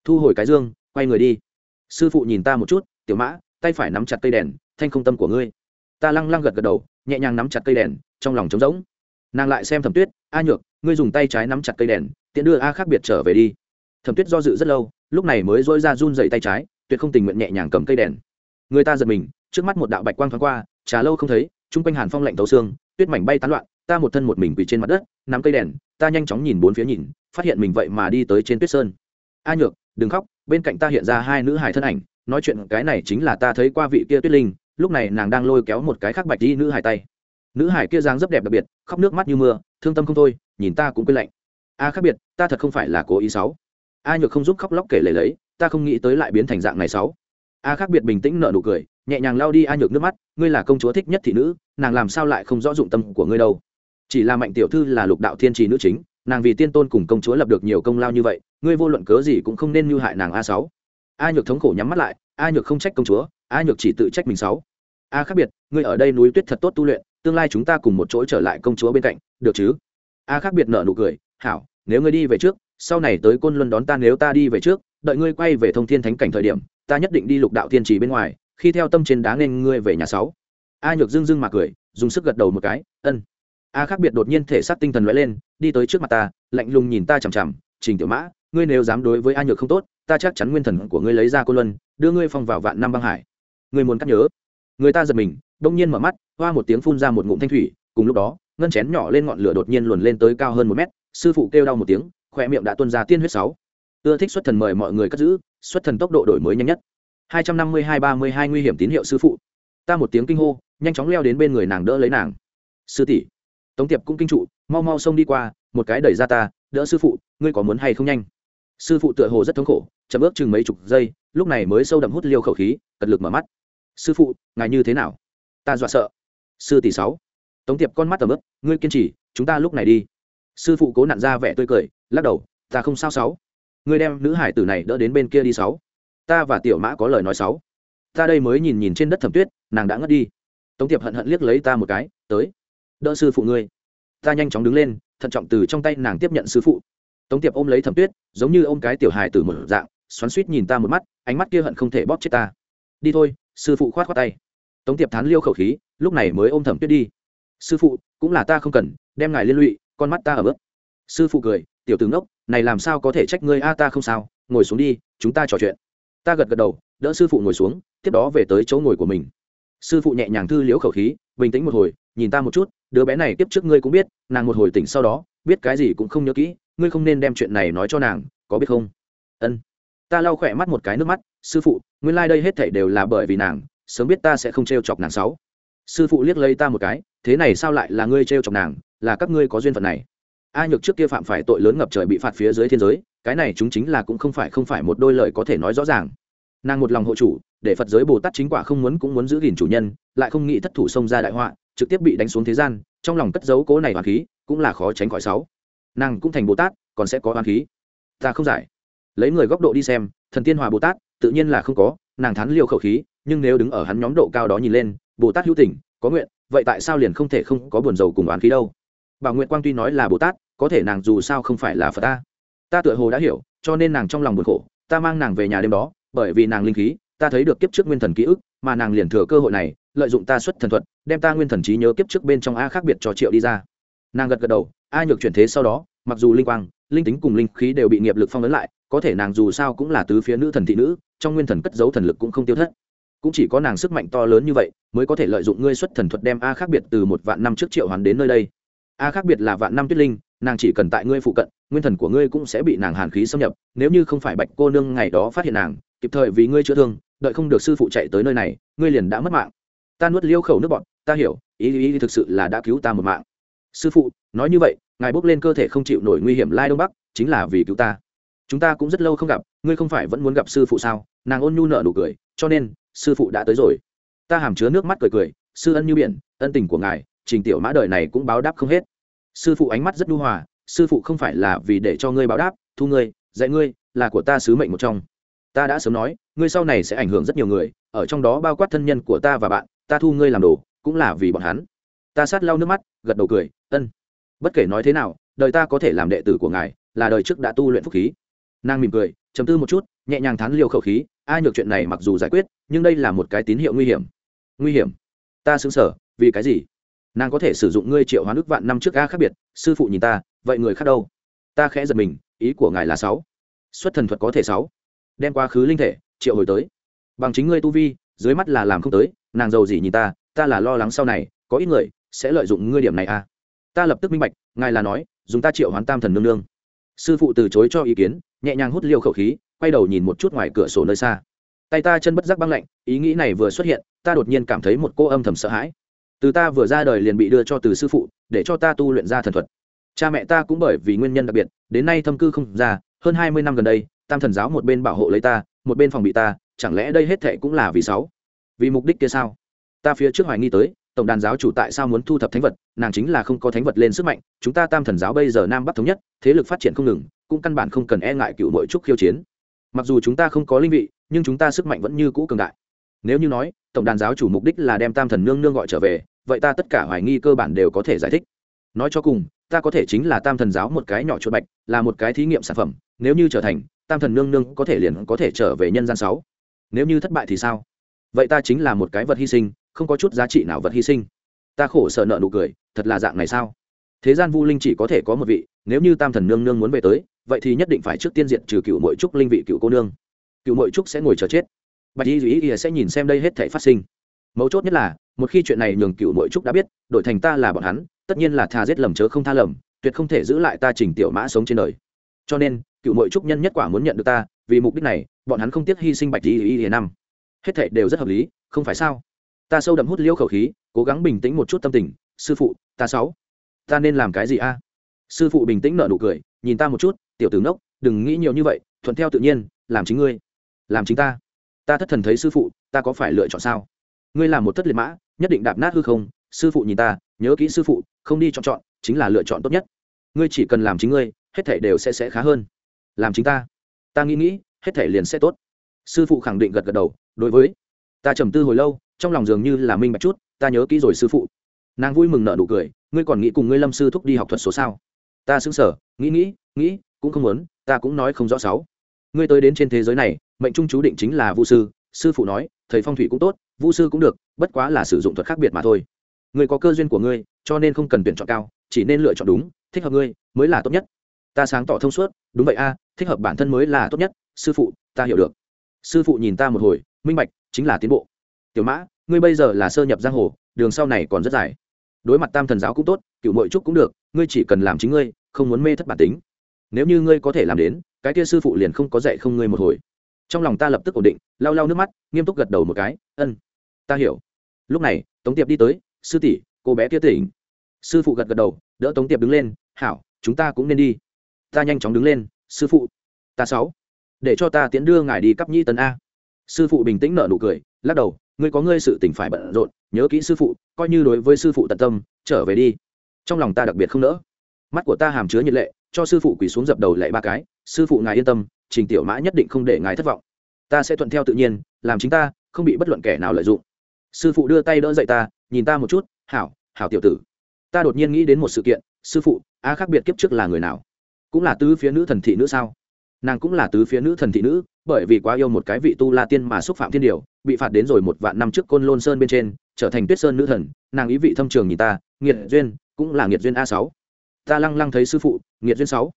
thu hồi cái dương quay người đi. Sư phụ nhìn ta một chút tiểu mã tay phải nắm chặt cây đèn thanh không tâm của ngươi. Ta lăng lăng gật gật đầu nhẹ nhàng nắm chặt cây đèn trong lòng trống rỗng. Nàng lại xem thẩm tuyết a nhược ngươi dùng tay trái nắm chặt cây đèn tiện đưa a khác biệt trở về đi. Thẩm tuyết do dự rất lâu lúc này mới dỗi ra run dậy tay trái tuyệt không tình nguyện nhẹ nhàng cầm cây đèn. Người ta giật mình trước mắt một đạo bạch quang thoáng qua trà lâu không thấy, chung quanh hàn phong lạnh tấu xương, tuyết mảnh bay tán loạn, ta một thân một mình quỳ trên mặt đất, nắm cây đèn, ta nhanh chóng nhìn bốn phía nhìn, phát hiện mình vậy mà đi tới trên tuyết sơn. A nhược, đừng khóc, bên cạnh ta hiện ra hai nữ hài thân ảnh, nói chuyện cái này chính là ta thấy qua vị kia tuyết linh, lúc này nàng đang lôi kéo một cái khắc bạch đi nữ hài tay. Nữ hải kia dáng rất đẹp đặc biệt, khóc nước mắt như mưa, thương tâm không thôi, nhìn ta cũng quên lạnh. A khác biệt, ta thật không phải là cố ý sáu a nhược không giúp khóc lóc kể lể lấy, ta không nghĩ tới lại biến thành dạng này sáu a khác biệt bình tĩnh nở nụ cười nhẹ nhàng lao đi a nhược nước mắt, ngươi là công chúa thích nhất thị nữ, nàng làm sao lại không rõ dụng tâm của ngươi đâu? Chỉ là mạnh tiểu thư là lục đạo thiên trì nữ chính, nàng vì tiên tôn cùng công chúa lập được nhiều công lao như vậy, ngươi vô luận cớ gì cũng không nên mưu hại nàng a sáu. A nhược thống khổ nhắm mắt lại, a nhược không trách công chúa, a nhược chỉ tự trách mình sáu. A khác biệt, ngươi ở đây núi tuyết thật tốt tu luyện, tương lai chúng ta cùng một chỗ trở lại công chúa bên cạnh, được chứ? A khác biệt nở nụ cười, hảo, nếu ngươi đi về trước, sau này tới côn luân đón ta nếu ta đi về trước, đợi ngươi quay về thông thiên thánh cảnh thời điểm, ta nhất định đi lục đạo thiên trì bên ngoài khi theo tâm trên đá nên ngươi về nhà sáu. A nhược dưng dưng mà cười, dùng sức gật đầu một cái, ân. A khác biệt đột nhiên thể xác tinh thần lóe lên, đi tới trước mặt ta, lạnh lùng nhìn ta chằm chằm, trình tiểu mã, ngươi nếu dám đối với a nhược không tốt, ta chắc chắn nguyên thần của ngươi lấy ra cô luân, đưa ngươi phong vào vạn năm băng hải. Ngươi muốn cắt nhớ. Người ta giật mình, đông nhiên mở mắt, hoa một tiếng phun ra một ngụm thanh thủy, cùng lúc đó, ngân chén nhỏ lên ngọn lửa đột nhiên luồn lên tới cao hơn một mét, sư phụ kêu đau một tiếng, khỏe miệng đã tuôn ra tiên huyết sáu. Ưa thích xuất thần mời mọi người cất giữ, xuất thần tốc độ đổi mới nhanh nhất hai trăm năm mươi hai ba mươi hai nguy hiểm tín hiệu sư phụ. Ta một tiếng kinh hô, nhanh chóng leo đến bên người nàng đỡ lấy nàng. Sư tỷ. Tống tiệp cũng kinh trụ, mau mau xông đi qua, một cái đẩy ra ta, đỡ sư phụ, ngươi có muốn hay không nhanh? Sư phụ tựa hồ rất thống khổ, chậm ước chừng mấy chục giây, lúc này mới sâu đậm hút liêu khẩu khí, cật lực mở mắt. Sư phụ, ngài như thế nào? Ta dọa sợ. Sư tỷ sáu. Tống tiệp con mắt tầm ướp ngươi kiên trì, chúng ta lúc này đi. Sư phụ cố nặn ra vẻ tươi cười, lắc đầu, ta không sao sáu. Ngươi đem nữ hải tử này đỡ đến bên kia đi sáu ta và tiểu mã có lời nói sáu. Ta đây mới nhìn nhìn trên đất thẩm tuyết, nàng đã ngất đi. Tống tiệp hận hận liếc lấy ta một cái, tới. Đỡ sư phụ ngươi. Ta nhanh chóng đứng lên, thận trọng từ trong tay nàng tiếp nhận sư phụ. Tống tiệp ôm lấy thẩm tuyết, giống như ôm cái tiểu hài từ một dạng, xoắn suýt nhìn ta một mắt, ánh mắt kia hận không thể bóp chết ta. Đi thôi, sư phụ khoát khoát tay. Tống tiệp thán liêu khẩu khí, lúc này mới ôm thẩm tuyết đi. Sư phụ, cũng là ta không cần, đem ngài liên lụy, con mắt ta ở bước sư phụ cười, tiểu tướng đốc này làm sao có thể trách ngươi, a ta không sao, ngồi xuống đi, chúng ta trò chuyện ta gật gật đầu, đỡ sư phụ ngồi xuống, tiếp đó về tới chỗ ngồi của mình. Sư phụ nhẹ nhàng thư liễu khẩu khí, bình tĩnh một hồi, nhìn ta một chút, đứa bé này tiếp trước ngươi cũng biết, nàng một hồi tỉnh sau đó, biết cái gì cũng không nhớ kỹ, ngươi không nên đem chuyện này nói cho nàng, có biết không? Ân. Ta lau khỏe mắt một cái nước mắt, sư phụ, nguyên lai、like、đây hết thảy đều là bởi vì nàng, sớm biết ta sẽ không t r e o chọc nàng sáu. Sư phụ liếc lấy ta một cái, thế này sao lại là ngươi t r e o chọc nàng, là các ngươi có duyên phận này. A nhược trước kia phạm phải tội lớn ngập trời bị phạt phía dưới thiên giới, cái này chúng chính là cũng không phải không phải một đôi lời có thể nói rõ ràng nàng một lòng hộ chủ, để phật giới bồ tát chính quả không muốn cũng muốn giữ gìn chủ nhân, lại không nghĩ thất thủ xông ra đại họa, trực tiếp bị đánh xuống thế gian, trong lòng cất giấu cố này hoàn khí, cũng là khó tránh khỏi sáu. Nàng cũng thành bồ tát, còn sẽ có hoàn khí. Ta không giải. Lấy người góc độ đi xem, thần tiên hòa bồ tát, tự nhiên là không có, nàng thắn liều khẩu khí, nhưng nếu đứng ở hắn nhóm độ cao đó nhìn lên, bồ tát hữu tình, có nguyện, vậy tại sao liền không thể không có buồn dầu cùng oán khí đâu? Bà nguyện quang tuy nói là bồ tát, có thể nàng dù sao không phải là phật ta. Ta tựa hồ đã hiểu, cho nên nàng trong lòng buồn khổ, ta mang nàng về nhà đêm đó bởi vì nàng linh khí, ta thấy được kiếp trước nguyên thần ký ức, mà nàng liền thừa cơ hội này, lợi dụng ta xuất thần thuật, đem ta nguyên thần trí nhớ kiếp trước bên trong a khác biệt cho triệu đi ra. Nàng gật gật đầu, a nhược chuyển thế sau đó, mặc dù linh quang, linh tính cùng linh khí đều bị nghiệp lực phong ấn lại, có thể nàng dù sao cũng là tứ phía nữ thần thị nữ, trong nguyên thần cất giấu thần lực cũng không tiêu thất. Cũng chỉ có nàng sức mạnh to lớn như vậy, mới có thể lợi dụng ngươi xuất thần thuật đem a khác biệt từ một vạn năm trước triệu hoàn đến nơi đây. A khác biệt là vạn năm tuyết linh, nàng chỉ cần tại ngươi phụ cận, nguyên thần của ngươi cũng sẽ bị nàng hàn khí xâm nhập, nếu như không phải bạch cô nương ngày đó phát hiện nàng kịp thời vì ngươi chữa thương, đợi không được sư phụ chạy tới nơi này, ngươi liền đã mất mạng. Ta nuốt liêu khẩu nước bọn, ta hiểu, ý ý thực sự là đã cứu ta một mạng. Sư phụ, nói như vậy, ngài bước lên cơ thể không chịu nổi nguy hiểm lai đông bắc, chính là vì cứu ta. Chúng ta cũng rất lâu không gặp, ngươi không phải vẫn muốn gặp sư phụ sao? Nàng ôn nhu nợ nụ cười, cho nên, sư phụ đã tới rồi. Ta hàm chứa nước mắt cười cười, sư ân như biển, ân tình của ngài, trình tiểu mã đời này cũng báo đáp không hết. Sư phụ ánh mắt rất nhu hòa, sư phụ không phải là vì để cho ngươi báo đáp, thu ngươi, dạy ngươi, là của ta sứ mệnh một trong ta đã sớm nói, ngươi sau này sẽ ảnh hưởng rất nhiều người, ở trong đó bao quát thân nhân của ta và bạn, ta thu ngươi làm đồ, cũng là vì bọn hắn. Ta sát lau nước mắt, gật đầu cười, ân, bất kể nói thế nào, đời ta có thể làm đệ tử của ngài, là đời trước đã tu luyện phúc khí. Nàng mỉm cười chấm tư một chút, nhẹ nhàng thán liều khẩu khí, ai nhược chuyện này mặc dù giải quyết, nhưng đây là một cái tín hiệu nguy hiểm. Nguy hiểm? Ta xứng sở vì cái gì? Nàng có thể sử dụng ngươi triệu hoán nước vạn năm trước a khác biệt, sư phụ nhìn ta, vậy người khác đâu? Ta khẽ giật mình, ý của ngài là sáu. Xuất thần thuật có thể sáu đem quá khứ linh thể, triệu hồi tới. Bằng chính ngươi tu vi, dưới mắt là làm không tới, nàng giàu gì nhìn ta ta là lo lắng sau này, có ít người sẽ lợi dụng ngươi điểm này à. Ta lập tức minh bạch, ngài là nói, dùng ta triệu hoán tam thần nương nương. Sư phụ từ chối cho ý kiến, nhẹ nhàng hút liêu khẩu khí, quay đầu nhìn một chút ngoài cửa sổ nơi xa. Tay ta chân bất giác băng lạnh, ý nghĩ này vừa xuất hiện, ta đột nhiên cảm thấy một cô âm thầm sợ hãi. Từ ta vừa ra đời liền bị đưa cho từ sư phụ, để cho ta tu luyện ra thần thuật. Cha mẹ ta cũng bởi vì nguyên nhân đặc biệt, đến nay thâm cư không ra, hơn hai mươi năm gần đây tam thần giáo một bên bảo hộ lấy ta, một bên phòng bị ta, chẳng lẽ đây hết thệ cũng là vì sáu? Vì mục đích kia sao? Ta phía trước hoài nghi tới, tổng đàn giáo chủ tại sao muốn thu thập thánh vật, nàng chính là không có thánh vật lên sức mạnh, chúng ta tam thần giáo bây giờ nam bắc thống nhất, thế lực phát triển không ngừng, cũng căn bản không cần e ngại cựu mỗi trúc khiêu chiến. Mặc dù chúng ta không có linh vị, nhưng chúng ta sức mạnh vẫn như cũ cường đại. Nếu như nói, tổng đàn giáo chủ mục đích là đem tam thần nương nương gọi trở về, vậy ta tất cả hoài nghi cơ bản đều có thể giải thích. Nói cho cùng, ta có thể chính là tam thần giáo một cái nhỏ chuột bạch, là một cái thí nghiệm sản phẩm, nếu như trở thành tam thần nương nương có thể liền có thể trở về nhân gian sáu. Nếu như thất bại thì sao? Vậy ta chính là một cái vật hy sinh, không có chút giá trị nào vật hy sinh. Ta khổ sợ nợ nụ cười, thật là dạng này sao? Thế gian vu linh chỉ có thể có một vị, nếu như tam thần nương nương muốn về tới, vậy thì nhất định phải trước tiên diện trừ cựu mội trúc linh vị cựu cô nương. Cựu mội trúc sẽ ngồi chờ chết. Bạch y duy ý sẽ nhìn xem đây hết thể phát sinh. Mấu chốt nhất là, một khi chuyện này nhường cựu mội trúc đã biết, đổi thành ta là bọn hắn, tất nhiên là tha giết lầm chớ không tha lầm, tuyệt không thể giữ lại ta trình tiểu mã sống trên đời. Cho nên cựu mội trúc nhân nhất quả muốn nhận được ta vì mục đích này bọn hắn không tiếc hy sinh bạch y y y năm. Hết thệ đều rất hợp lý không phải sao? Ta sâu đậm hút liễu khẩu khí cố gắng bình tĩnh một chút tâm tình. Sư phụ ta sáu. Ta nên làm cái gì a? Sư phụ bình tĩnh nở nụ cười nhìn ta một chút tiểu tử nốc, đừng nghĩ nhiều như vậy thuận theo tự nhiên làm chính ngươi. Làm chính ta. Ta thất thần thấy sư phụ ta có phải lựa chọn sao? Ngươi làm một thất liệt mã nhất định đạp nát hư không. Sư phụ nhìn ta nhớ kỹ sư phụ không đi chọn chọn chính là lựa chọn tốt nhất. Ngươi chỉ cần làm chính ngươi hết thể đều sẽ sẽ khá hơn làm chính ta. Ta nghĩ nghĩ, hết thể liền sẽ tốt. Sư phụ khẳng định gật gật đầu, đối với. Ta trầm tư hồi lâu, trong lòng dường như là minh bạch chút, ta nhớ kỹ rồi sư phụ. Nàng vui mừng nợ nụ cười, ngươi còn nghĩ cùng ngươi lâm sư thúc đi học thuật số sao? Ta xứng sở nghĩ nghĩ nghĩ, cũng không muốn, ta cũng nói không rõ sáu. Ngươi tới đến trên thế giới này, mệnh trung chú định chính là vu sư sư phụ nói, thầy phong thủy cũng tốt, vu sư cũng được, bất quá là sử dụng thuật khác biệt mà thôi. Ngươi có cơ duyên của ngươi, cho nên không cần tuyển chọn cao, chỉ nên lựa chọn đúng, thích hợp ngươi, mới là tốt nhất ta sáng tỏ thông suốt, đúng vậy a, thích hợp bản thân mới là tốt nhất, sư phụ, ta hiểu được. Sư phụ nhìn ta một hồi, minh bạch, chính là tiến bộ. Tiểu mã, ngươi bây giờ là sơ nhập giang hồ, đường sau này còn rất dài. Đối mặt tam thần giáo cũng tốt cựu mội trúc cũng được, ngươi chỉ cần làm chính ngươi, không muốn mê thất bản tính. Nếu như ngươi có thể làm đến, cái kia sư phụ liền không có dạy không ngươi một hồi. Trong lòng ta lập tức ổn định, lau lau nước mắt, nghiêm túc gật đầu một cái, ân, ta hiểu. Lúc này, tống tiệp đi tới, sư tỷ, cô bé kia tỉnh. Sư phụ gật gật đầu, đỡ tống tiệp đứng lên, hảo, chúng ta cũng nên đi ta nhanh chóng đứng lên, sư phụ. Ta sáu. Để cho ta tiễn đưa ngài đi cấp nhi tấn a. Sư phụ bình tĩnh nở nụ cười, lắc đầu, ngươi có ngươi sự tỉnh phải bận rộn, nhớ kỹ sư phụ, coi như đối với sư phụ tận tâm, trở về đi. Trong lòng ta đặc biệt không nỡ. Mắt của ta hàm chứa nhiệt lệ, cho sư phụ quỳ xuống dập đầu lạy ba cái, sư phụ ngài yên tâm, trình tiểu mã nhất định không để ngài thất vọng. Ta sẽ thuận theo tự nhiên, làm chính ta, không bị bất luận kẻ nào lợi dụng. Sư phụ đưa tay đỡ dậy ta, nhìn ta một chút, hảo hảo tiểu tử. Ta đột nhiên nghĩ đến một sự kiện, sư phụ, a khác biệt kiếp trước là người nào? Cũng là tứ phía nữ thần thị nữ sao? Nàng cũng là tứ phía nữ thần thị nữ, bởi vì quá yêu một cái vị tu la tiên mà xúc phạm thiên điều, bị phạt đến rồi một vạn năm trước côn lôn sơn bên trên, trở thành tuyết sơn nữ thần. Nàng ý vị thâm trường nhìn ta, nghiệt duyên, cũng là nghiệt duyên a sáu. Ta lăng lăng thấy sư phụ, nghiệt duyên sáu.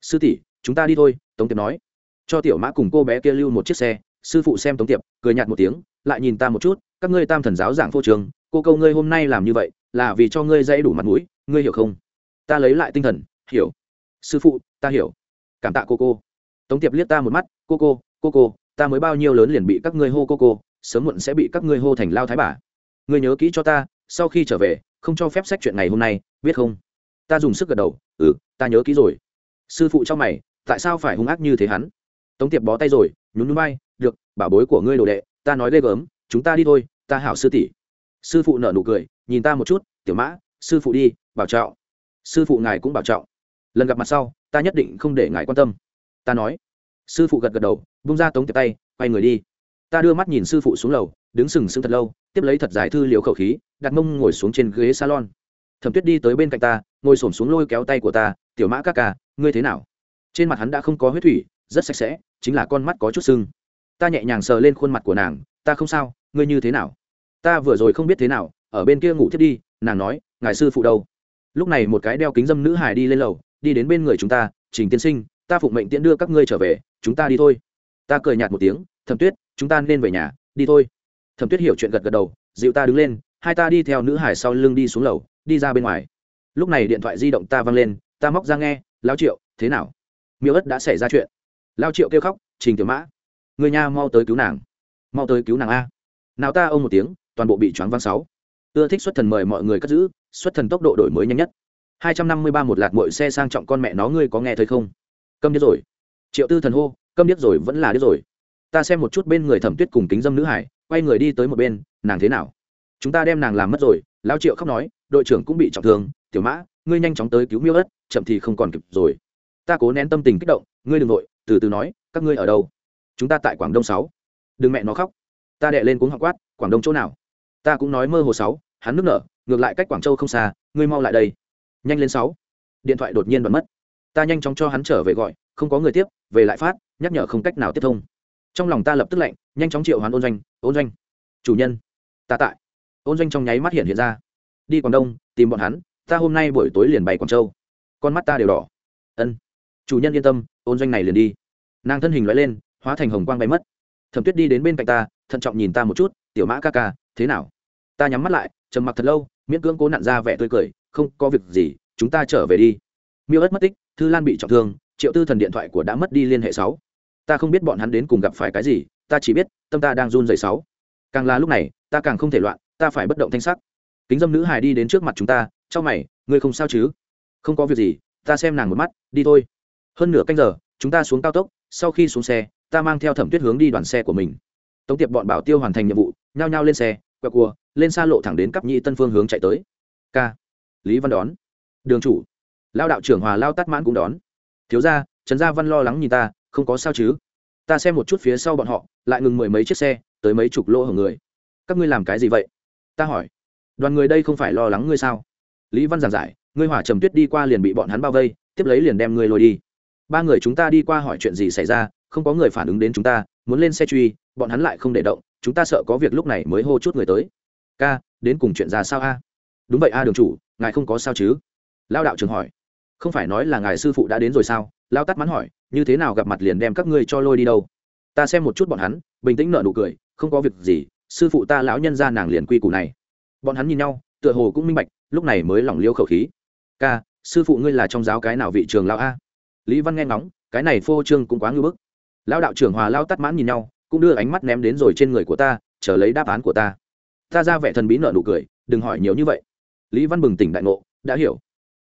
Sư tỷ, chúng ta đi thôi, tống tiệp nói. Cho tiểu mã cùng cô bé kia lưu một chiếc xe, sư phụ xem tống tiệp, cười nhạt một tiếng, lại nhìn ta một chút, các ngươi tam thần giáo giảng phô trường, cô câu ngươi hôm nay làm như vậy, là vì cho ngươi dãy đủ mặt mũi, ngươi hiểu không? Ta lấy lại tinh thần, hiểu sư phụ, ta hiểu. Cảm tạ cô cô. Tống tiệp liếc ta một mắt, cô cô cô cô, ta mới bao nhiêu lớn liền bị các ngươi hô cô cô, sớm muộn sẽ bị các ngươi hô thành lao thái bà. Ngươi nhớ kỹ cho ta, sau khi trở về, không cho phép sách chuyện ngày hôm nay, biết không? Ta dùng sức gật đầu ừ ta nhớ kỹ rồi. Sư phụ cho mày, tại sao phải hung ác như thế hắn? Tống tiệp bó tay rồi, nhún núi bay được bảo bối của ngươi đồ đệ, ta nói ghê gớm, chúng ta đi thôi, ta hảo sư tỷ. Sư phụ nở nụ cười, nhìn ta một chút, tiểu mã, sư phụ đi, bảo trọng. Sư phụ ngài cũng bảo trọng lần gặp mặt sau, ta nhất định không để ngài quan tâm. Ta nói. Sư phụ gật gật đầu bung ra tống tiệp tay, quay người đi. Ta đưa mắt nhìn sư phụ xuống lầu, đứng sừng sững thật lâu, tiếp lấy thật giải thư liều khẩu khí, đặt mông ngồi xuống trên ghế salon. Thẩm tuyết đi tới bên cạnh ta, ngồi s ổ m xuống lôi kéo tay của ta, tiểu mã các ca, ngươi thế nào? Trên mặt hắn đã không có huyết thủy, rất sạch sẽ, chính là con mắt có chút sưng. Ta nhẹ nhàng sờ lên khuôn mặt của nàng, ta không sao, ngươi như thế nào? Ta vừa rồi không biết thế nào, ở bên kia ngủ thiết đi, nàng nói, ngài sư phụ đâu? Lúc này một cái đeo kính dâm nữ hải đi lên lầu đi đến bên người chúng ta, trình tiên sinh, ta phụng mệnh tiễn đưa các ngươi trở về, chúng ta đi thôi. Ta cười nhạt một tiếng, thẩm tuyết, chúng ta nên về nhà, đi thôi. Thẩm tuyết hiểu chuyện gật gật đầu, dịu ta đứng lên, hai ta đi theo nữ hải sau lưng đi xuống lầu, đi ra bên ngoài. Lúc này điện thoại di động ta văng lên, ta móc ra nghe lao triệu, thế nào? Miêu ất đã xảy ra chuyện. Lao triệu kêu khóc, trình tiểu mã, người nhà mau tới cứu nàng, mau tới cứu nàng a. Nào ta ông một tiếng, toàn bộ bị choáng văng sáu. Ưa thích xuất thần mời mọi người cất giữ, xuất thần tốc độ đổi mới nhanh nhất hai trăm năm mươi ba một lạt mội xe sang trọng con mẹ nó ngươi có nghe thấy không? Câm điếc rồi. Triệu tư thần hô, câm điếc rồi vẫn là điếc rồi. Ta xem một chút bên người thẩm tuyết cùng kính dâm nữ hải, quay người đi tới một bên, nàng thế nào? Chúng ta đem nàng làm mất rồi, lão triệu khóc nói, đội trưởng cũng bị trọng thương, tiểu mã, ngươi nhanh chóng tới cứu miêu ất, chậm thì không còn kịp rồi. Ta cố nén tâm tình kích động, ngươi đừng nội từ từ nói, các ngươi ở đâu? Chúng ta tại quảng đông sáu. Đừng mẹ nó khóc. Ta đệ lên cuống học quát, quảng đông chỗ nào? Ta cũng nói mơ hồ sáu, hắn nước nở, ngược lại cách quảng châu không xa, ngươi mau lại đây nhanh lên sáu. Điện thoại đột nhiên bật mất. Ta nhanh chóng cho hắn trở về gọi, không có người tiếp, về lại phát, nhắc nhở không cách nào tiếp thông. Trong lòng ta lập tức lạnh, nhanh chóng triệu hoán ôn doanh ôn doanh, chủ nhân, ta tại. Ôn doanh trong nháy mắt hiện hiện ra. Đi quảng đông, tìm bọn hắn, ta hôm nay buổi tối liền bày quảng châu. Con mắt ta đều đỏ. Ân, chủ nhân yên tâm, ôn doanh này liền đi. Nàng thân hình loại lên, hóa thành hồng quang bay mất. Thẩm tuyết đi đến bên cạnh ta, thận trọng nhìn ta một chút, tiểu mã ca ca, thế nào? Ta nhắm mắt lại, trầm mặc thật lâu, miễn cưỡng cố nặn ra vẻ tươi cười không có việc gì, chúng ta trở về đi. Miêu ất mất tích, thư lan bị trọng thương, triệu tư thần điện thoại của đã mất đi liên hệ sáu. Ta không biết bọn hắn đến cùng gặp phải cái gì, ta chỉ biết, tâm ta đang run dày sáu. Càng là lúc này, ta càng không thể loạn, ta phải bất động thanh sắc. Kính dâm nữ hài đi đến trước mặt chúng ta trong mày, ngươi không sao chứ? Không có việc gì, ta xem nàng một mắt, đi thôi. Hơn nửa canh giờ, chúng ta xuống cao tốc, sau khi xuống xe, ta mang theo thẩm tuyết hướng đi đoàn xe của mình. Tống tiệp bọn bảo tiêu hoàn thành nhiệm vụ, nhao nhao lên xe, quẹo cua, lên xa lộ thẳng đến cắp nhị tân phương hướng chạy tới. K lý văn đón. Đường chủ. Lao đạo trưởng hòa lao tắt mãn cũng đón. Thiếu ra trần gia văn lo lắng nhìn ta, không có sao chứ? Ta xem một chút phía sau bọn họ, lại ngừng mười mấy chiếc xe, tới mấy chục lỗ hở người. Các ngươi làm cái gì vậy? Ta hỏi. Đoàn người đây không phải lo lắng ngươi sao? Lý văn giảng giải, ngươi hỏa trầm tuyết đi qua liền bị bọn hắn bao vây, tiếp lấy liền đem ngươi lôi đi. Ba người chúng ta đi qua hỏi chuyện gì xảy ra, không có người phản ứng đến chúng ta, muốn lên xe truy, bọn hắn lại không để động, chúng ta sợ có việc lúc này mới hô chút người tới. Ca, đến cùng chuyện ra sao a? Đúng vậy a, đường chủ ngài không có sao chứ? Lao đạo trường hỏi. Không phải nói là ngài sư phụ đã đến rồi sao? Lao tắt mắn hỏi, như thế nào gặp mặt liền đem các ngươi cho lôi đi đâu? Ta xem một chút bọn hắn, bình tĩnh nở nụ cười, không có việc gì, sư phụ ta lão nhân ra nàng liền quy củ này. Bọn hắn nhìn nhau, tựa hồ cũng minh bạch, lúc này mới lỏng liêu khẩu khí. Ca, sư phụ ngươi là trong giáo cái nào vị trường lão a? Lý văn nghe ngóng, cái này phô trương cũng quá ngưỡng bức. Lão đạo trưởng hòa lao tắt mãn nhìn nhau, cũng đưa ánh mắt ném đến rồi trên người của ta, chờ lấy đáp án của ta. Ta ra vẻ thần bí nợ nụ cười, đừng hỏi nhiều như vậy lý văn bừng tỉnh đại ngộ, đã hiểu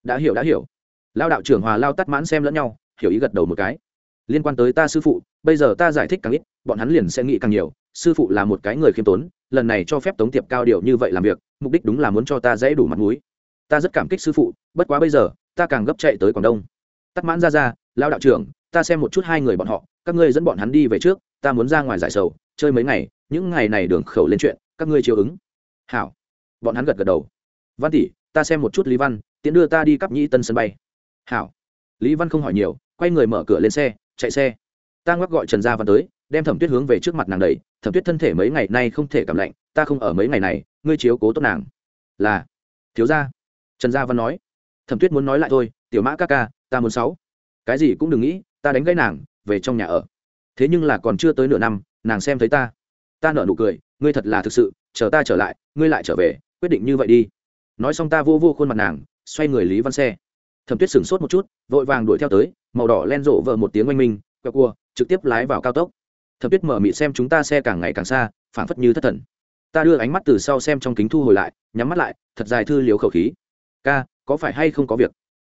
đã hiểu đã hiểu. Lao đạo trưởng hòa lao tắt mãn xem lẫn nhau, hiểu ý gật đầu một cái. Liên quan tới ta sư phụ, bây giờ ta giải thích càng ít, bọn hắn liền sẽ nghĩ càng nhiều. Sư phụ là một cái người khiêm tốn, lần này cho phép tống tiệp cao điều như vậy làm việc, mục đích đúng là muốn cho ta dễ đủ mặt mũi. Ta rất cảm kích sư phụ, bất quá bây giờ, ta càng gấp chạy tới quảng đông. Tắt mãn ra ra lao đạo trưởng, ta xem một chút hai người bọn họ, các ngươi dẫn bọn hắn đi về trước, ta muốn ra ngoài giải sầu, chơi mấy ngày, những ngày này đường khẩu lên chuyện, các ngươi chiều ứng. Hảo. Bọn hắn gật gật đầu văn tỷ, ta xem một chút lý văn tiễn đưa ta đi cắp nhĩ tân sân bay. Hảo. Lý văn không hỏi nhiều, quay người mở cửa lên xe, chạy xe. Ta ngoắc gọi trần gia văn tới, đem thẩm tuyết hướng về trước mặt nàng đầy thẩm tuyết thân thể mấy ngày nay không thể cảm lạnh, ta không ở mấy ngày này, ngươi chiếu cố tốt nàng. Là. Thiếu gia. Trần gia văn nói. Thẩm tuyết muốn nói lại thôi, tiểu mã ca ca, ta muốn sáu. Cái gì cũng đừng nghĩ, ta đánh gãy nàng, về trong nhà ở. Thế nhưng là còn chưa tới nửa năm, nàng xem thấy ta. Ta nở nụ cười, ngươi thật là thực sự, chờ ta trở lại, ngươi lại trở về, quyết định như vậy đi nói xong ta vô vô khuôn mặt nàng, xoay người lý văn xe. Thẩm tuyết sửng sốt một chút, vội vàng đuổi theo tới, màu đỏ len rộ vợ một tiếng oanh minh, quẹo cua, trực tiếp lái vào cao tốc. Thẩm tuyết mở mị xem chúng ta xe càng ngày càng xa, phảng phất như thất thần. Ta đưa ánh mắt từ sau xem trong kính thu hồi lại, nhắm mắt lại, thật dài thư liều khẩu khí. Ca, có phải hay không có việc?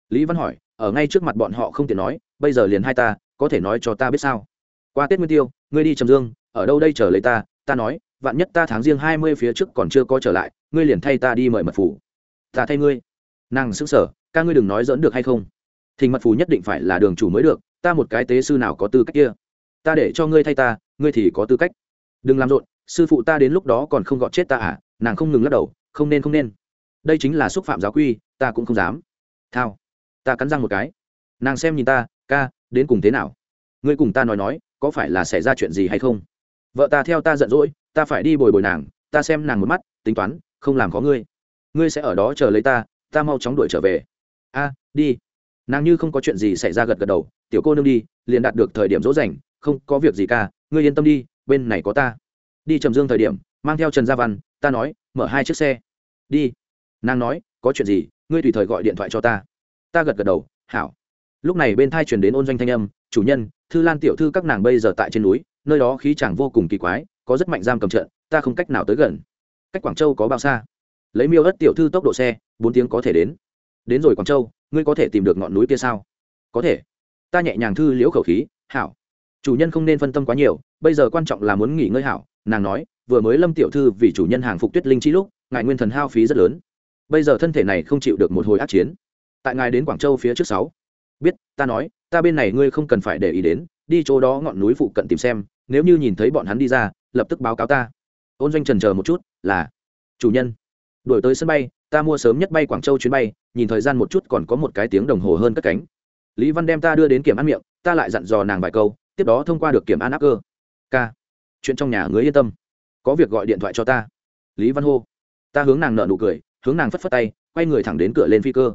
Lý văn hỏi, ở ngay trước mặt bọn họ không tiện nói, bây giờ liền hai ta, có thể nói cho ta biết sao? Qua tết nguyên tiêu, ngươi đi trầm dương, ở đâu đây chờ lấy ta? Ta nói, vạn nhất ta tháng riêng hai mươi phía trước còn chưa có trở lại, ngươi liền thay ta đi mời mật phủ ta thay ngươi. Nàng xứng sở ca ngươi đừng nói dẫn được hay không? Thình mật phù nhất định phải là đường chủ mới được, ta một cái tế sư nào có tư cách kia? Ta để cho ngươi thay ta, ngươi thì có tư cách. Đừng làm rộn, sư phụ ta đến lúc đó còn không gọt chết ta à? Nàng không ngừng lắc đầu, không nên không nên. Đây chính là xúc phạm giáo quy, ta cũng không dám. Thao, ta cắn răng một cái. Nàng xem nhìn ta, ca, đến cùng thế nào? Ngươi cùng ta nói nói, có phải là xảy ra chuyện gì hay không? Vợ ta theo ta giận dỗi, ta phải đi bồi bồi nàng, ta xem nàng một mắt, tính toán, không làm có ngươi ngươi sẽ ở đó chờ lấy ta ta mau chóng đuổi trở về. A, đi. Nàng như không có chuyện gì xảy ra gật gật đầu, tiểu cô nương đi, liền đạt được thời điểm dỗ dành, không có việc gì cả ngươi yên tâm đi, bên này có ta. Đi trầm dương thời điểm, mang theo trần gia văn, ta nói, mở hai chiếc xe. Đi. Nàng nói, có chuyện gì, ngươi tùy thời gọi điện thoại cho ta. Ta gật gật đầu, hảo. Lúc này bên thai chuyển đến ôn doanh thanh âm, chủ nhân, thư lan tiểu thư các nàng bây giờ tại trên núi, nơi đó khí chẳng vô cùng kỳ quái, có rất mạnh giam cầm trận, ta không cách nào tới gần. Cách quảng châu có bao xa? Lấy miêu ất tiểu thư tốc độ xe, bốn tiếng có thể đến. Đến rồi quảng châu, ngươi có thể tìm được ngọn núi kia sao? Có thể. Ta nhẹ nhàng thư liễu khẩu khí, hảo. Chủ nhân không nên phân tâm quá nhiều, bây giờ quan trọng là muốn nghỉ ngơi hảo, nàng nói, vừa mới lâm tiểu thư vì chủ nhân hàng phục tuyết linh chi lúc, ngài nguyên thần hao phí rất lớn. Bây giờ thân thể này không chịu được một hồi ác chiến. Tại ngài đến quảng châu phía trước sáu. Biết, ta nói, ta bên này ngươi không cần phải để ý đến, đi chỗ đó ngọn núi phụ cận tìm xem, nếu như nhìn thấy bọn hắn đi ra, lập tức báo cáo ta. Ôn doanh trần chờ một chút, là, chủ nhân đổi tới sân bay, ta mua sớm nhất bay quảng châu chuyến bay, nhìn thời gian một chút còn có một cái tiếng đồng hồ hơn cất cánh. Lý văn đem ta đưa đến kiểm ăn miệng, ta lại dặn dò nàng vài câu, tiếp đó thông qua được kiểm an áp cơ k chuyện trong nhà ngươi yên tâm. Có việc gọi điện thoại cho ta. Lý văn hô. Ta hướng nàng nợ nụ cười, hướng nàng phất phất tay, quay người thẳng đến cửa lên phi cơ.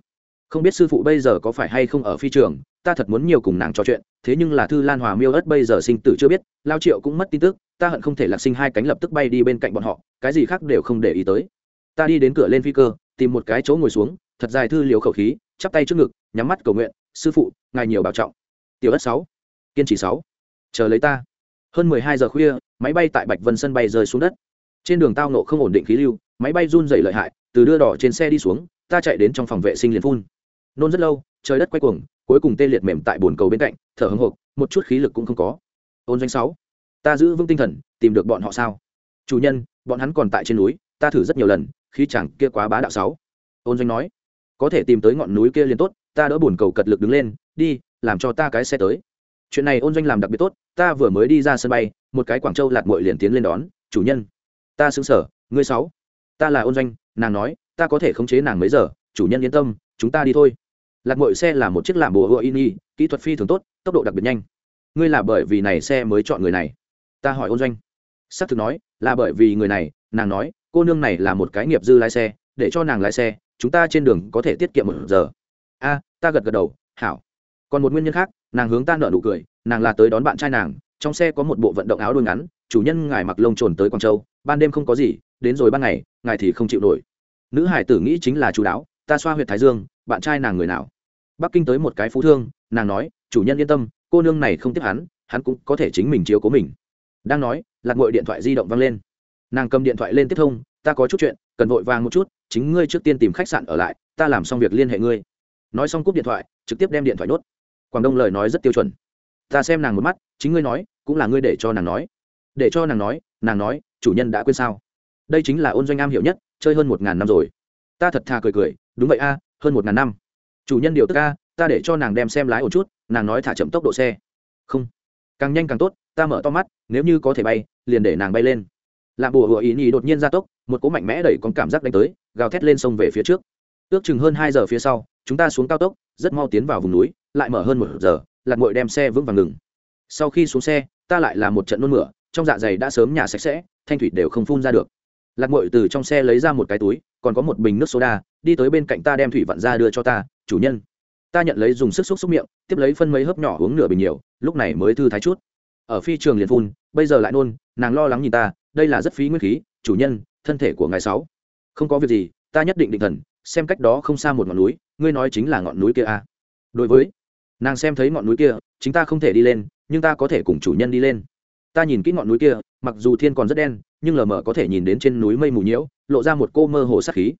Không biết sư phụ bây giờ có phải hay không ở phi trường, ta thật muốn nhiều cùng nàng trò chuyện, thế nhưng là thư lan hòa miêu ớt bây giờ sinh tử chưa biết, lao triệu cũng mất tin tức, ta hận không thể lạc sinh hai cánh lập tức bay đi bên cạnh bọn họ, cái gì khác đều không để ý tới ta đi đến cửa lên phi cơ, tìm một cái chỗ ngồi xuống, thật dài thư liều khẩu khí, chắp tay trước ngực, nhắm mắt cầu nguyện, sư phụ, ngài nhiều bảo trọng. Tiểu đất sáu, kiên trì sáu, chờ lấy ta. Hơn mười hai giờ khuya, máy bay tại bạch vân sân bay rơi xuống đất. Trên đường tao nộ không ổn định khí lưu, máy bay run dày lợi hại, từ đưa đỏ trên xe đi xuống, ta chạy đến trong phòng vệ sinh liền phun. Nôn rất lâu, trời đất quay cuồng, cuối cùng tê liệt mềm tại bồn cầu bên cạnh, thở hưng hộp một chút khí lực cũng không có. Ôn doanh sáu, ta giữ vững tinh thần, tìm được bọn họ sao? Chủ nhân, bọn hắn còn tại trên núi, ta thử rất nhiều lần khi chẳng kia quá bá đạo sáu. Ôn doanh nói, có thể tìm tới ngọn núi kia liền tốt, ta đỡ buồn cầu cật lực đứng lên, đi, làm cho ta cái xe tới. Chuyện này ôn doanh làm đặc biệt tốt, ta vừa mới đi ra sân bay, một cái quảng châu lạt mội liền tiến lên đón, chủ nhân, ta xứng sở, ngươi sáu. Ta là ôn doanh, nàng nói, ta có thể khống chế nàng mấy giờ, chủ nhân yên tâm, chúng ta đi thôi. Lạc mội xe là một chiếc làm bùa ưa in y kỹ thuật phi thường tốt, tốc độ đặc biệt nhanh. Ngươi là bởi vì này xe mới chọn người này? Ta hỏi ôn doanh. S ắ c thực nói, là bởi vì người này, nàng nói cô nương này là một cái nghiệp dư lái xe, để cho nàng lái xe, chúng ta trên đường có thể tiết kiệm một giờ. A, ta gật gật đầu, hảo. Còn một nguyên nhân khác, nàng hướng ta nợ nụ cười, nàng là tới đón bạn trai nàng, trong xe có một bộ vận động áo đôi ngắn, chủ nhân ngài mặc lông trồn tới quảng châu, ban đêm không có gì, đến rồi ban ngày, ngài thì không chịu nổi. Nữ hải tử nghĩ chính là chú đáo, ta xoa h u y ệ t thái dương, bạn trai nàng người nào? Bắc kinh tới một cái phú thương, nàng nói, chủ nhân yên tâm, cô nương này không tiếp hắn hắn cũng có thể chính mình chiếu cố mình. Đang nói, lạc ngội điện thoại di động văng lên. Nàng cầm điện thoại lên tiếp thông ta có chút chuyện, cần vội vàng một chút, chính ngươi trước tiên tìm khách sạn ở lại, ta làm xong việc liên hệ ngươi. Nói xong cúp điện thoại, trực tiếp đem điện thoại nốt quảng đông lời nói rất tiêu chuẩn. Ta xem nàng một mắt, chính ngươi nói, cũng là ngươi để cho nàng nói. Để cho nàng nói nàng nói, chủ nhân đã quên sao? Đây chính là ôn doanh am hiểu nhất, chơi hơn một ngàn năm rồi. Ta thật thà cười cười, đúng vậy a, hơn một ngàn năm. Chủ nhân điều tức a, ta để cho nàng đem xem lái một chút, nàng nói thả chậm tốc độ xe. Không, càng nhanh càng tốt, ta mở to mắt, nếu như có thể bay, liền để nàng bay lên là bùa hựa ý nhì đột nhiên ra tốc, một cỗ mạnh mẽ đẩy con cảm giác đánh tới, gào thét lên sông về phía trước. Ước chừng hơn hai giờ phía sau, chúng ta xuống cao tốc, rất mau tiến vào vùng núi, lại mở hơn một giờ, lạc ngội đem xe vững vàng ngừng. Sau khi xuống xe, ta lại là một trận nôn mửa, trong dạ dày đã sớm nhà sạch sẽ, thanh thủy đều không phun ra được. Lạc ngội từ trong xe lấy ra một cái túi, còn có một bình nước soda, đi tới bên cạnh ta đem thủy vặn ra đưa cho ta, chủ nhân. Ta nhận lấy dùng sức xúc xúc miệng, tiếp lấy phân mấy hớp nhỏ uống nửa bình nhiều, lúc này mới thư thái chút. Ở phi trường liền phun, bây giờ lại nôn, nàng lo lắng nhìn ta đây là rất phí nguyên khí, chủ nhân, thân thể của ngài sáu. Không có việc gì, ta nhất định định thần, xem cách đó không xa một ngọn núi, ngươi nói chính là ngọn núi kia à. đối với, nàng xem thấy ngọn núi kia, chính ta không thể đi lên, nhưng ta có thể cùng chủ nhân đi lên. Ta nhìn kỹ ngọn núi kia, mặc dù thiên còn rất đen, nhưng lờ mờ có thể nhìn đến trên núi mây mù nhiễu, lộ ra một cô mơ hồ sắc khí.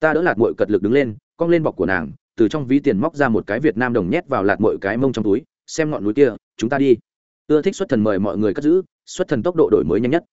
Ta đỡ lạt mội cật lực đứng lên, cong lên bọc của nàng, từ trong ví tiền móc ra một cái việt nam đồng nhét vào lạt mội cái mông trong túi, xem ngọn núi kia, chúng ta đi. Ưa thích xuất thần mời mọi người cất giữ, xuất thần tốc độ đổi mới nhanh nhất.